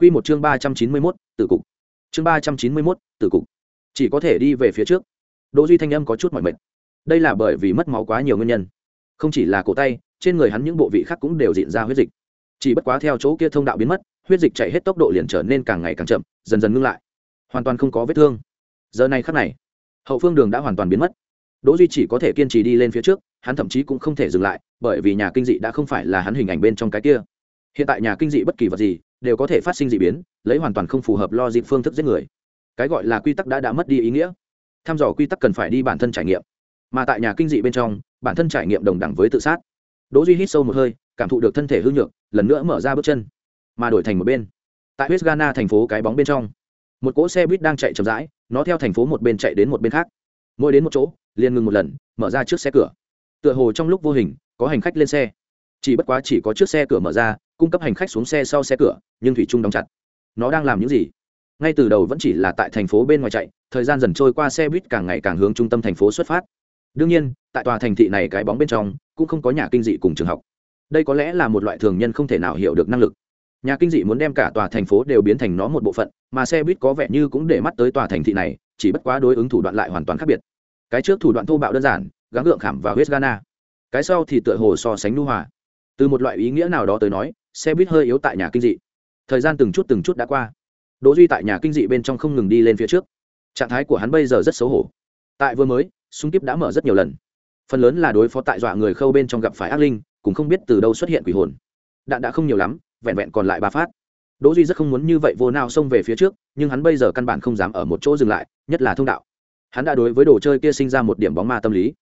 Quy một chương ba trăm chín mươi 391, tử cục. Chương ba trăm chín mươi 391, tử cục. Chỉ có thể đi về phía trước. Đỗ Duy thanh âm có chút mỏi mệt. Đây là bởi vì mất máu quá nhiều nguyên nhân. Không chỉ là cổ tay, trên người hắn những bộ vị khác cũng đều dịn ra huyết dịch. Chỉ bất quá theo chỗ kia thông đạo biến mất, huyết dịch chảy hết tốc độ liền trở nên càng ngày càng chậm, dần dần ngưng lại. Hoàn toàn không có vết thương. Giờ này khắc này, hậu phương đường đã hoàn toàn biến mất. Đỗ Duy chỉ có thể kiên trì đi lên phía trước, hắn thậm chí cũng không thể dừng lại, bởi vì nhà kinh dị đã không phải là hắn hình ảnh bên trong cái kia. Hiện tại nhà kinh dị bất kỳ vật gì, đều có thể phát sinh dị biến, lấy hoàn toàn không phù hợp lo dịp phương thức giết người. Cái gọi là quy tắc đã đã mất đi ý nghĩa. Tham dò quy tắc cần phải đi bản thân trải nghiệm. Mà tại nhà kinh dị bên trong, bản thân trải nghiệm đồng đẳng với tự sát. Đỗ duy hít sâu một hơi, cảm thụ được thân thể hư nhược, lần nữa mở ra bước chân. Mà đổi thành một bên. Tại west ghana thành phố cái bóng bên trong, một cỗ xe buýt đang chạy chậm rãi, nó theo thành phố một bên chạy đến một bên khác. Mỗi đến một chỗ, liền ngừng một lần, mở ra trước xe cửa. Tựa hồ trong lúc vô hình, có hành khách lên xe. Chỉ bất quá chỉ có chiếc xe cửa mở ra cung cấp hành khách xuống xe sau xe cửa, nhưng thủy trung đóng chặt. Nó đang làm những gì? Ngay từ đầu vẫn chỉ là tại thành phố bên ngoài chạy, thời gian dần trôi qua xe buýt càng ngày càng hướng trung tâm thành phố xuất phát. Đương nhiên, tại tòa thành thị này cái bóng bên trong, cũng không có nhà kinh dị cùng trường học. Đây có lẽ là một loại thường nhân không thể nào hiểu được năng lực. Nhà kinh dị muốn đem cả tòa thành phố đều biến thành nó một bộ phận, mà xe buýt có vẻ như cũng để mắt tới tòa thành thị này, chỉ bất quá đối ứng thủ đoạn lại hoàn toàn khác biệt. Cái trước thủ đoạn thô bạo đơn giản, gắng gượng khảm và huyết gana cái sau thì tựa hồ so sánh nu hòa. Từ một loại ý nghĩa nào đó tới nói xe buýt hơi yếu tại nhà kinh dị. Thời gian từng chút từng chút đã qua. Đỗ duy tại nhà kinh dị bên trong không ngừng đi lên phía trước. Trạng thái của hắn bây giờ rất xấu hổ. Tại vừa mới, súng kiếp đã mở rất nhiều lần. Phần lớn là đối phó tại dọa người khâu bên trong gặp phải ác linh, cũng không biết từ đâu xuất hiện quỷ hồn. Đạn đã không nhiều lắm, vẹn vẹn còn lại ba phát. Đỗ duy rất không muốn như vậy vô nào xông về phía trước, nhưng hắn bây giờ căn bản không dám ở một chỗ dừng lại, nhất là thông đạo. Hắn đã đối với đồ chơi kia sinh ra một điểm bóng ma tâm lý.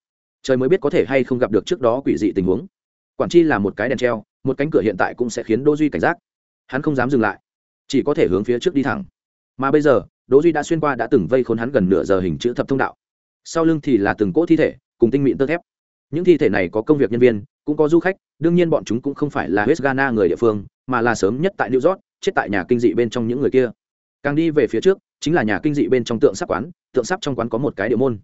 Trời mới biết có thể hay không gặp được trước đó quỷ dị tình huống. Quản chi là một cái đèn treo một cánh cửa hiện tại cũng sẽ khiến đỗ duy cảnh giác. Hắn không dám dừng lại, chỉ có thể hướng phía trước đi thẳng. Mà bây giờ, đỗ duy đã xuyên qua đã từng vây khốn hắn gần nửa giờ hình chữ thập thông đạo. Sau lưng thì là từng cỗ thi thể, cùng tinh mịn tơ thép. Những thi thể này có công việc nhân viên, cũng có du khách, đương nhiên bọn chúng cũng không phải là west ghana người địa phương, mà là sớm nhất tại new york, chết tại nhà kinh dị bên trong những người kia. Càng đi về phía trước, chính là nhà kinh dị bên trong tượng sắp quán, tượng sắp trong quán có một cái địa môn.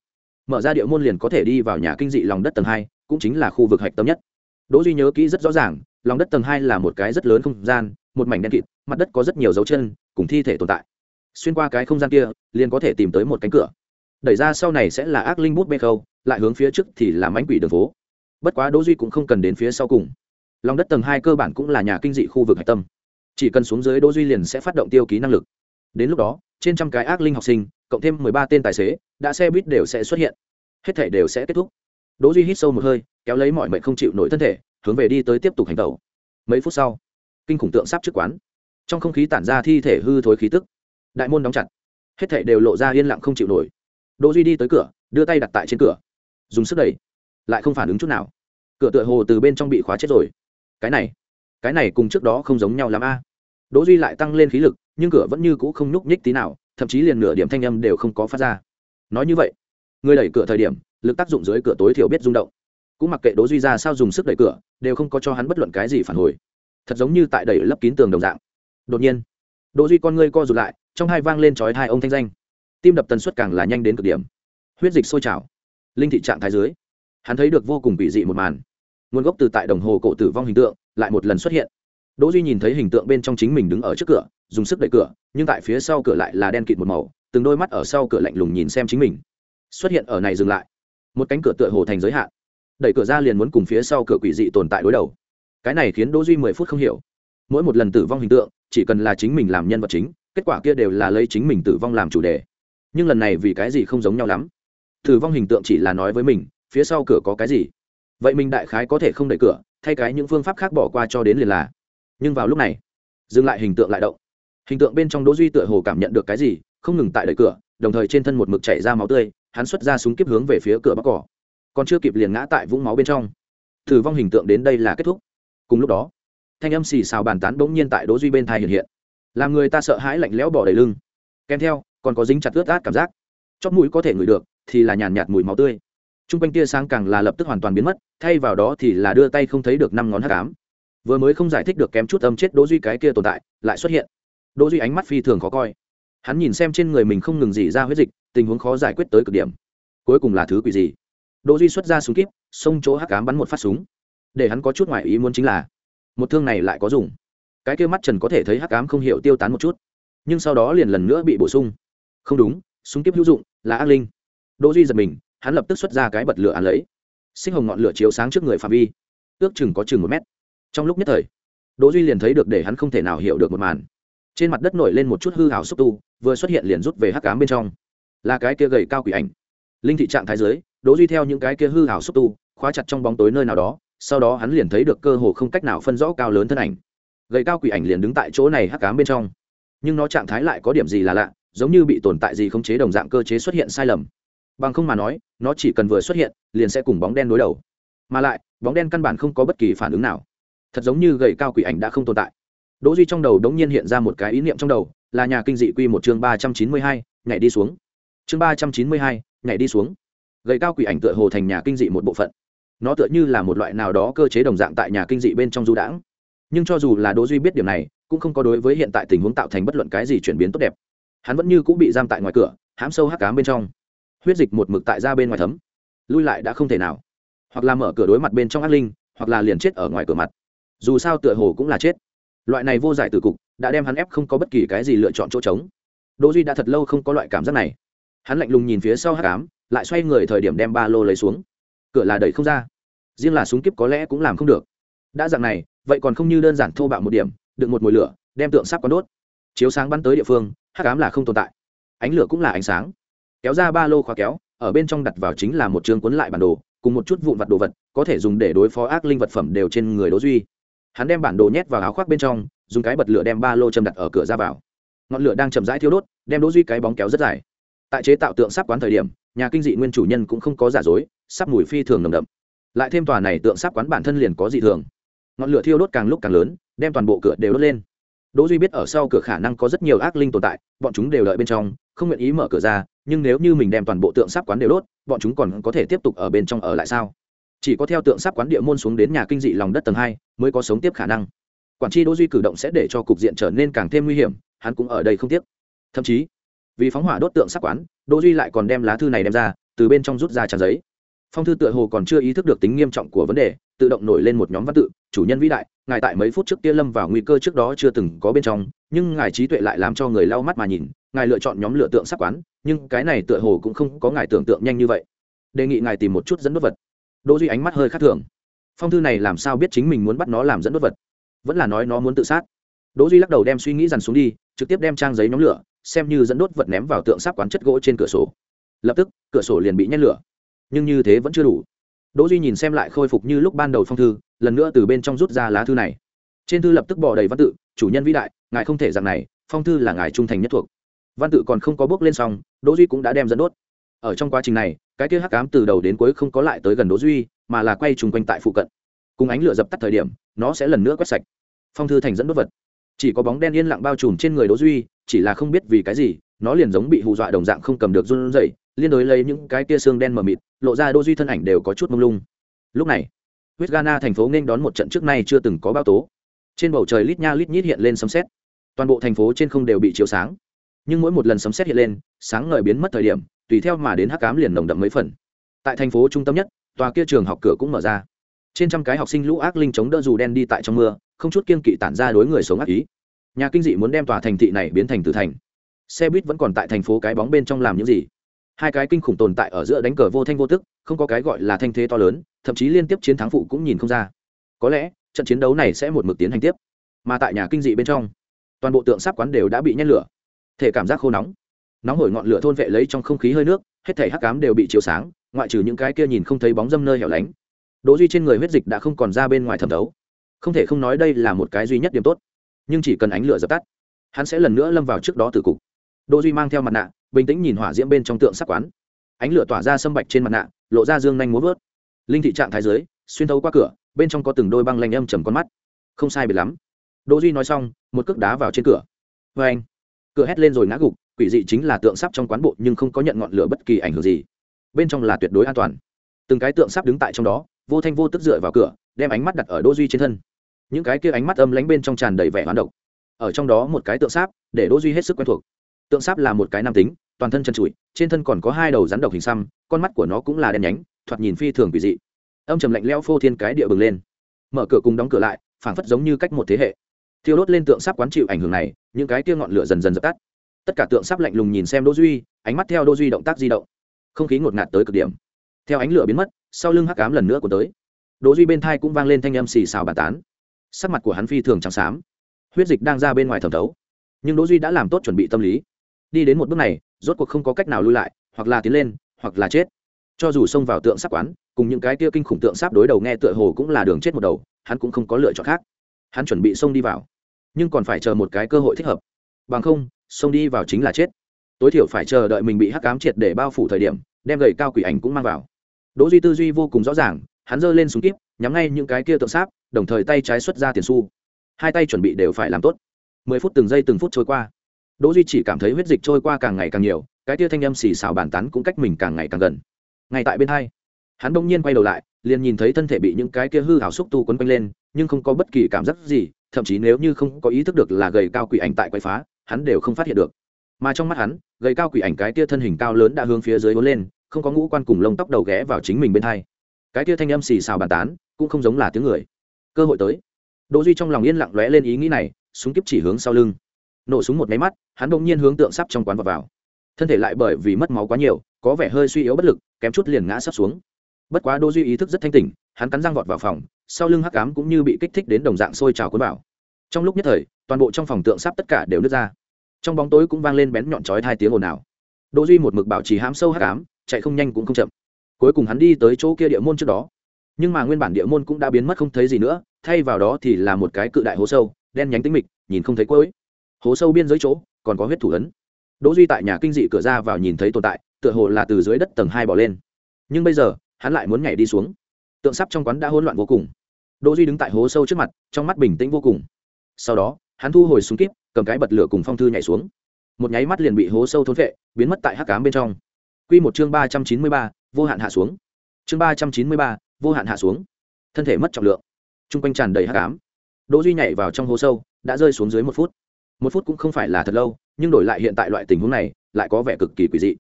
Mở ra địa môn liền có thể đi vào nhà kinh dị lòng đất tầng hai, cũng chính là khu vực hạch tâm nhất. Đỗ duy nhớ kỹ rất rõ ràng lòng đất tầng hai là một cái rất lớn không gian, một mảnh đen kịt, mặt đất có rất nhiều dấu chân cùng thi thể tồn tại. Xuyên qua cái không gian kia, liền có thể tìm tới một cánh cửa. Đẩy ra sau này sẽ là ác linh bút bê khâu, lại hướng phía trước thì là mánh quỷ đường phố. Bất quá đỗ duy cũng không cần đến phía sau cùng. Lòng đất tầng hai cơ bản cũng là nhà kinh dị khu vực hạch tâm. Chỉ cần xuống dưới đỗ duy liền sẽ phát động tiêu ký năng lực. Đến lúc đó, trên trăm cái ác linh học sinh, cộng thêm mười ba tên tài xế, đã xe buýt đều sẽ xuất hiện. Hết thể đều sẽ kết thúc. Đỗ duy hít sâu một hơi, kéo lấy mọi mệnh không chịu nổi thân thể hướng về đi tới tiếp tục hành tẩu. Mấy phút sau, kinh khủng tượng sắp trước quán. Trong không khí tản ra thi thể hư thối khí tức. Đại môn đóng chặt. Hết thể đều lộ ra yên lặng không chịu nổi. Đỗ duy đi tới cửa, đưa tay đặt tại trên cửa. Dùng sức đẩy. Lại không phản ứng chút nào. Cửa tựa hồ từ bên trong bị khóa chết rồi. Cái này cái này cùng trước đó không giống nhau lắm a. Đỗ duy lại tăng lên khí lực, nhưng cửa vẫn như cũ không nhúc nhích tí nào, thậm chí liền nửa điểm thanh âm đều không có phát ra. Nói như vậy, người đẩy cửa thời điểm, lực tác dụng dưới cửa tối thiểu biết rung động cũng mặc kệ đỗ duy ra sao dùng sức đẩy cửa, đều không có cho hắn bất luận cái gì phản hồi. Thật giống như tại đẩy lấp kín tường đồng dạng. Đột nhiên, đỗ duy con ngươi co rụt lại, trong hai vang lên chói hai ông thanh danh. Tim đập tần suất càng là nhanh đến cực điểm. Huyết dịch sôi trào. Linh thị trạng thái dưới, hắn thấy được vô cùng bị dị một màn. Nguồn gốc từ tại đồng hồ cổ tử vong hình tượng lại một lần xuất hiện. Đỗ duy nhìn thấy hình tượng bên trong chính mình đứng ở trước cửa, dùng sức đẩy cửa, nhưng tại phía sau cửa lại là đen kịt một màu, từng đôi mắt ở sau cửa lạnh lùng nhìn xem chính mình. Xuất hiện ở này dừng lại. Một cánh cửa tựa hồ thành giới hạn đẩy cửa ra liền muốn cùng phía sau cửa quỷ dị tồn tại đối đầu. Cái này khiến đỗ duy mười phút không hiểu. Mỗi một lần tử vong hình tượng, chỉ cần là chính mình làm nhân vật chính, kết quả kia đều là lấy chính mình tử vong làm chủ đề. Nhưng lần này vì cái gì không giống nhau lắm? Tử vong hình tượng chỉ là nói với mình, phía sau cửa có cái gì? Vậy mình đại khái có thể không đẩy cửa, thay cái những phương pháp khác bỏ qua cho đến liền là. Nhưng vào lúc này, dừng lại hình tượng lại động. Hình tượng bên trong đỗ duy tựa hồ cảm nhận được cái gì, không ngừng tại đẩy cửa, đồng thời trên thân một mực chảy ra máu tươi, hắn xuất ra súng kiếp hướng về phía cửa bắc cỏ còn chưa kịp liền ngã tại vũng máu bên trong. Thử vong hình tượng đến đây là kết thúc. Cùng lúc đó, thanh âm xì xào bàn tán bỗng nhiên tại đỗ duy bên thai hiện hiện. Làm người ta sợ hãi lạnh lẽo bỏ đầy lưng. Kèm theo, còn có dính chặt ướt át cảm giác. Chót mũi có thể ngửi được, thì là nhàn nhạt mùi máu tươi. T r u n g quanh tia sáng càng là lập tức hoàn toàn biến mất, thay vào đó thì là đưa tay không thấy được năm ngón hát cám vừa mới không giải thích được kém chút âm chết đỗ duy cái kia tồn tại, lại xuất hiện. Đỗ duy ánh mắt phi thường khó coi. Hắn nhìn xem trên người mình không ngừng dỉ ra huyết dịch, tình huống khó giải quyết tới cực điểm. Cuối cùng là thứ quỷ gì? Đỗ duy xuất ra súng kíp, xông chỗ hắc cám bắn một phát súng. Để hắn có chút ngoại ý muốn chính là, một thương này lại có dùng. Cái kia mắt trần có thể thấy hắc ám không hiểu tiêu tán một chút. Nhưng sau đó liền lần nữa bị bổ sung. Không đúng, súng kiếp hữu dụng, là ác linh. Đỗ duy giật mình, hắn lập tức xuất ra cái bật lửa án lấy. Sinh hồng ngọn lửa chiếu sáng trước người phạm vi. Ước chừng có chừng một mét. Trong lúc nhất thời, đỗ duy liền thấy được để hắn không thể nào hiểu được một màn. Trên mặt đất nổi lên một chút hư hào xúc tu, vừa xuất hiện liền rút về hắc ám bên trong. Là cái kia gầy cao quỷ ảnh. Linh thị trạng thái dưới đỗ duy theo những cái kia hư ảo xúc tu, khóa chặt trong bóng tối nơi nào đó, sau đó hắn liền thấy được cơ hồ không cách nào phân rõ cao lớn thân ảnh. Gầy cao quỷ ảnh liền đứng tại chỗ này hắc ám bên trong. Nhưng nó trạng thái lại có điểm gì là lạ, giống như bị tồn tại gì khống chế đồng dạng cơ chế xuất hiện sai lầm. Bằng không mà nói, nó chỉ cần vừa xuất hiện, liền sẽ cùng bóng đen đối đầu. Mà lại, bóng đen căn bản không có bất kỳ phản ứng nào. Thật giống như gầy cao quỷ ảnh đã không tồn tại. Đỗ duy trong đầu đống nhiên hiện ra một cái ý niệm trong đầu, là nhà kinh dị quy một chương ba trăm chín mươi hai, nhảy đi xuống. Chương ba trăm chín mươi hai, nhảy đi xuống gầy cao quỷ ảnh tựa hồ thành nhà kinh dị một bộ phận. Nó tựa như là một loại nào đó cơ chế đồng dạng tại nhà kinh dị bên trong du đãng. Nhưng cho dù là đỗ duy biết điểm này, cũng không có đối với hiện tại tình huống tạo thành bất luận cái gì chuyển biến tốt đẹp. Hắn vẫn như cũng bị giam tại ngoài cửa, hãm sâu hắc cám bên trong. Huyết dịch một mực tại ra bên ngoài thấm. Lui lại đã không thể nào. Hoặc là mở cửa đối mặt bên trong ác linh, hoặc là liền chết ở ngoài cửa mặt. Dù sao tựa hồ cũng là chết. Loại này vô giải từ cục, đã đem hắn ép không có bất kỳ cái gì lựa chọn chỗ trống. Đỗ duy đã thật lâu không có loại cảm giác này hắn lạnh lùng nhìn phía sau hắc ám, lại xoay người thời điểm đem ba lô lấy xuống. Cửa là đẩy không ra. Riêng là súng kíp có lẽ cũng làm không được. Đã dạng này, vậy còn không như đơn giản thô bạo một điểm đựng một mồi lửa, đem tượng sắp có đốt. Chiếu sáng bắn tới địa phương, hắc ám là không tồn tại. Ánh lửa cũng là ánh sáng. Kéo ra ba lô khóa kéo, ở bên trong đặt vào chính là một chương cuốn lại bản đồ, cùng một chút vụn vặt đồ vật, có thể dùng để đối phó ác linh vật phẩm đều trên người đỗ duy. Hắn đem bản đồ nhét vào áo khoác bên trong, dùng cái bật lửa đem ba lô châm đặt ở cửa ra vào. Ngọn lửa đang chậm rãi thiêu đốt, đem đỗ duy cái bóng kéo rất dài tại chế tạo tượng sắp quán thời điểm, nhà kinh dị nguyên chủ nhân cũng không có giả dối sắp mùi phi thường nồng đậm. Lại thêm tòa này tượng sắp quán bản thân liền có dị thường. Ngọn lửa thiêu đốt càng lúc càng lớn, đem toàn bộ cửa đều đốt lên. Đỗ duy biết ở sau cửa khả năng có rất nhiều ác linh tồn tại, bọn chúng đều đợi bên trong, không nguyện ý mở cửa ra, nhưng nếu như mình đem toàn bộ tượng sắp quán đều đốt, bọn chúng còn có thể tiếp tục ở bên trong ở lại sao? Chỉ có theo tượng sắp quán địa môn xuống đến nhà kinh dị lòng đất tầng hai, mới có sống tiếp khả năng. Quản tri đỗ duy cử động sẽ để cho cục diện trở nên càng thêm nguy hiểm, hắn cũng ở đây không tiếc. Thậm chí vì phóng hỏa đốt tượng sắc quán, đỗ duy lại còn đem lá thư này đem ra, từ bên trong rút ra trang giấy. Phong thư tựa hồ còn chưa ý thức được tính nghiêm trọng của vấn đề, tự động nổi lên một nhóm văn tự, chủ nhân vĩ đại, ngài tại mấy phút trước kia lâm vào nguy cơ trước đó chưa từng có bên trong, nhưng ngài trí tuệ lại làm cho người lau mắt mà nhìn, ngài lựa chọn nhóm lựa tượng sắc quán, nhưng cái này tựa hồ cũng không có ngài tưởng tượng nhanh như vậy. Đề nghị ngài tìm một chút dẫn đốt vật. Đỗ duy ánh mắt hơi khác thường. Phong thư này làm sao biết chính mình muốn bắt nó làm dẫn đốt vật? Vẫn là nói nó muốn tự sát. Đỗ duy lắc đầu đem suy nghĩ dằn xuống đi, trực tiếp đem trang giấy nhóm lửa xem như dẫn đốt vật ném vào tượng sáp quán chất gỗ trên cửa sổ. Lập tức, cửa sổ liền bị nhét lửa. Nhưng như thế vẫn chưa đủ. Đỗ duy nhìn xem lại khôi phục như lúc ban đầu phong thư, lần nữa từ bên trong rút ra lá thư này. Trên thư lập tức bỏ đầy văn tự, chủ nhân vĩ đại, ngài không thể rằng này, phong thư là ngài trung thành nhất thuộc. Văn tự còn không có bước lên xong, đỗ duy cũng đã đem dẫn đốt. Ở trong quá trình này, cái kia hắc ám từ đầu đến cuối không có lại tới gần đỗ duy, mà là quay trùng quanh tại phụ cận. Cùng ánh lửa dập tắt thời điểm, nó sẽ lần nữa quét sạch. Phong thư thành dẫn đốt vật. Chỉ có bóng đen yên lặng bao trùm trên người đỗ duy chỉ là không biết vì cái gì, nó liền giống bị hù dọa đồng dạng không cầm được run rẩy, liên đối lấy những cái tia xương đen mờ mịt, lộ ra đô duy thân ảnh đều có chút mông lung. Lúc này, huyết Ghana thành phố nên đón một trận trước nay chưa từng có bao tố. Trên bầu trời lít nha lít nhít hiện lên sấm sét. Toàn bộ thành phố trên không đều bị chiếu sáng. Nhưng mỗi một lần sấm sét hiện lên, sáng ngời biến mất thời điểm, tùy theo mà đến hắc ám liền nồng đậm mấy phần. Tại thành phố trung tâm nhất, tòa kia trường học cửa cũng mở ra. Trên trăm cái học sinh lũ ác linh chống đỡ dù đen đi tại trong mưa, không chút kiên kỵ tản ra đối người sống ác ý nhà kinh dị muốn đem tòa thành thị này biến thành tử thành. Xe buýt vẫn còn tại thành phố cái bóng bên trong làm những gì? Hai cái kinh khủng tồn tại ở giữa đánh cờ vô thanh vô tức không có cái gọi là thanh thế to lớn thậm chí liên tiếp chiến thắng phụ cũng nhìn không ra. Có lẽ trận chiến đấu này sẽ một mực tiến hành tiếp. Mà tại nhà kinh dị bên trong toàn bộ tượng sáp quán đều đã bị nhét lửa. Thể cảm giác khô nóng. Nóng hổi ngọn lửa thôn vệ lấy trong không khí hơi nước hết thể hắc cám đều bị chiếu sáng ngoại trừ những cái kia nhìn không thấy bóng dâm nơi hẻo lánh. Đỗ duy trên người huyết dịch đã không còn ra bên ngoài thẩm đấu, không thể không nói đây là một cái duy nhất điểm tốt nhưng chỉ cần ánh lửa dập tắt, hắn sẽ lần nữa lâm vào trước đó từ cục. Đỗ duy mang theo mặt nạ, bình tĩnh nhìn hỏa diễm bên trong tượng sắc quán. Ánh lửa tỏa ra sâm bạch trên mặt nạ, lộ ra dương nhanh múa vớt. Linh thị trạng thái dưới, xuyên thấu qua cửa, bên trong có từng đôi băng lanh âm trầm con mắt. Không sai biệt lắm. Đỗ duy nói xong, một cước đá vào trên cửa. Với anh, cửa hét lên rồi ngã gục, quỷ dị chính là tượng sắp trong quán bộ nhưng không có nhận ngọn lửa bất kỳ ảnh hưởng gì. Bên trong là tuyệt đối an toàn. Từng cái tượng sắp đứng tại trong đó, vô thanh vô tức dựa vào cửa, đem ánh mắt đặt ở đỗ duy trên thân những cái kia ánh mắt âm lánh bên trong tràn đầy vẻ hoán độc. Ở trong đó một cái tượng sáp, để đỗ duy hết sức quen thuộc. Tượng sáp là một cái nam tính, toàn thân chân trụi, trên thân còn có hai đầu rắn độc hình xăm, con mắt của nó cũng là đen nhánh, thoạt nhìn phi thường quỷ dị. Âm trầm lạnh lẽo phô thiên cái địa bừng lên. Mở cửa cùng đóng cửa lại, phảng phất giống như cách một thế hệ. Thiêu đốt lên tượng sáp quán chịu ảnh hưởng này, những cái kia ngọn lửa dần dần dập tắt. Tất cả tượng sáp lạnh lùng nhìn xem đỗ duy, ánh mắt theo đỗ duy động tác di động. Không khí ngột ngạt tới cực điểm. Theo ánh lửa biến mất, sau lưng hắc ám lần nữa của tới. Đỗ duy bên thai cũng vang lên thanh âm xì xào bàn tán sắc mặt của hắn phi thường trắng xám. Huyết dịch đang ra bên ngoài thẩm thấu. Nhưng đỗ duy đã làm tốt chuẩn bị tâm lý. Đi đến một bước này, rốt cuộc không có cách nào lui lại, hoặc là tiến lên, hoặc là chết. Cho dù xông vào tượng sắp quán, cùng những cái kia kinh khủng tượng sắp đối đầu nghe tựa hồ cũng là đường chết một đầu, hắn cũng không có lựa chọn khác. Hắn chuẩn bị xông đi vào. Nhưng còn phải chờ một cái cơ hội thích hợp. Bằng không, xông đi vào chính là chết. Tối thiểu phải chờ đợi mình bị hắc cám triệt để bao phủ thời điểm, đem gầy cao quỷ ảnh cũng mang vào. Đỗ duy tư duy vô cùng rõ ràng, hắn giơ lên súng kíp, nhắm ngay những cái kia tượng sáp đồng thời tay trái xuất ra tiền xu. Hai tay chuẩn bị đều phải làm tốt. Mười phút từng giây từng phút trôi qua. Đỗ duy chỉ cảm thấy huyết dịch trôi qua càng ngày càng nhiều, cái tia thanh âm xì xào bàn tán cũng cách mình càng ngày càng gần. Ngay tại bên hai, hắn bỗng nhiên quay đầu lại, liền nhìn thấy thân thể bị những cái kia hư hào xúc tu quấn quanh lên, nhưng không có bất kỳ cảm giác gì, thậm chí nếu như không có ý thức được là gầy cao quỷ ảnh tại quay phá, hắn đều không phát hiện được. Mà trong mắt hắn, gầy cao quỷ ảnh cái tia thân hình cao lớn đã hướng phía dưới vốn lên, không có ngũ quan cùng lông tóc đầu ghé vào chính mình bên hai. Cái tia thanh âm xì xào bàn tán, cũng không giống là tiếng người cơ hội tới. Đỗ duy trong lòng yên lặng lóe lên ý nghĩ này súng kiếp chỉ hướng sau lưng. Nổ súng một máy mắt hắn đột nhiên hướng tượng sắp trong quán vào, vào. Thân thể lại bởi vì mất máu quá nhiều có vẻ hơi suy yếu bất lực kém chút liền ngã sắp xuống. Bất quá đỗ duy ý thức rất thanh tỉnh hắn cắn răng vọt vào phòng sau lưng hắc ám cũng như bị kích thích đến đồng dạng sôi trào cuốn vào. Trong lúc nhất thời toàn bộ trong phòng tượng sắp tất cả đều nứt ra. Trong bóng tối cũng vang lên bén nhọn chói hai tiếng ồn ào. Đỗ duy một mực bảo trì hám sâu hắc ám chạy không nhanh cũng không chậm. Cuối cùng hắn đi tới chỗ kia địa môn trước đó nhưng mà nguyên bản địa môn cũng đã biến mất không thấy gì nữa thay vào đó thì là một cái cự đại hố sâu đen nhánh tĩnh mịch nhìn không thấy cuối. Hố sâu biên giới chỗ còn có huyết thủ ấn. Đỗ duy tại nhà kinh dị cửa ra vào nhìn thấy tồn tại tựa hồ là từ dưới đất tầng hai bỏ lên. Nhưng bây giờ hắn lại muốn nhảy đi xuống. Tượng sắp trong quán đã hỗn loạn vô cùng. Đỗ duy đứng tại hố sâu trước mặt trong mắt bình tĩnh vô cùng. Sau đó hắn thu hồi súng kíp cầm cái bật lửa cùng phong thư nhảy xuống. Một nháy mắt liền bị hố sâu thôn vệ biến mất tại hắc ám bên trong. Quy một chương ba trăm chín mươi ba, vô hạn hạ xuống. Chương ba trăm chín mươi ba, vô hạn hạ xuống. Thân thể mất trọng lượng. Trung quanh tràn đầy hắc ám. Đỗ duy nhảy vào trong hố sâu, đã rơi xuống dưới một phút. Một phút cũng không phải là thật lâu, nhưng đổi lại hiện tại loại tình huống này, lại có vẻ cực kỳ quỷ dị.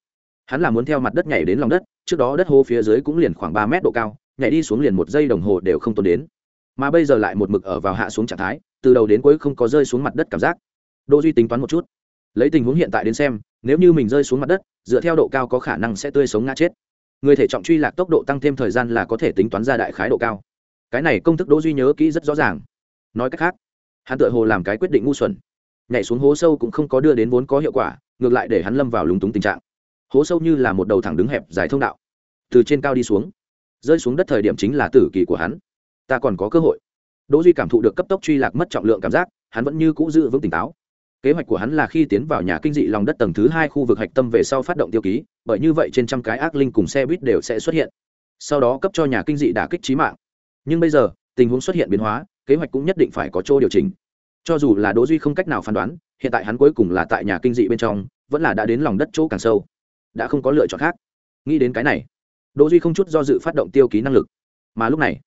Hắn là muốn theo mặt đất nhảy đến lòng đất, trước đó đất hố phía dưới cũng liền khoảng ba mét độ cao, nhảy đi xuống liền một giây đồng hồ đều không tồn đến. Mà bây giờ lại một mực ở vào hạ xuống trạng thái, từ đầu đến cuối không có rơi xuống mặt đất cảm giác. Đỗ duy tính toán một chút. Lấy tình huống hiện tại đến xem, nếu như mình rơi xuống mặt đất, dựa theo độ cao có khả năng sẽ tươi sống ngã chết người thể trọng truy lạc tốc độ tăng thêm thời gian là có thể tính toán ra đại khái độ cao. Cái này công thức đỗ duy nhớ kỹ rất rõ ràng. Nói cách khác, hắn tự hồ làm cái quyết định ngu xuẩn. Nhảy xuống hố sâu cũng không có đưa đến vốn có hiệu quả, ngược lại để hắn lâm vào lúng túng tình trạng. Hố sâu như là một đầu thẳng đứng hẹp dài thông đạo. Từ trên cao đi xuống, rơi xuống đất thời điểm chính là tử kỳ của hắn. Ta còn có cơ hội. Đỗ duy cảm thụ được cấp tốc truy lạc mất trọng lượng cảm giác, hắn vẫn như cũ giữ vững tỉnh táo kế hoạch của hắn là khi tiến vào nhà kinh dị lòng đất tầng thứ hai khu vực hạch tâm về sau phát động tiêu ký, bởi như vậy trên trăm cái ác linh cùng xe buýt đều sẽ xuất hiện. Sau đó cấp cho nhà kinh dị đả kích trí mạng. Nhưng bây giờ, tình huống xuất hiện biến hóa, kế hoạch cũng nhất định phải có chỗ điều chỉnh. Cho dù là đỗ duy không cách nào phán đoán, hiện tại hắn cuối cùng là tại nhà kinh dị bên trong, vẫn là đã đến lòng đất chỗ càng sâu. Đã không có lựa chọn khác. Nghĩ đến cái này, đỗ duy không chút do dự phát động tiêu ký năng lực. Mà lúc này,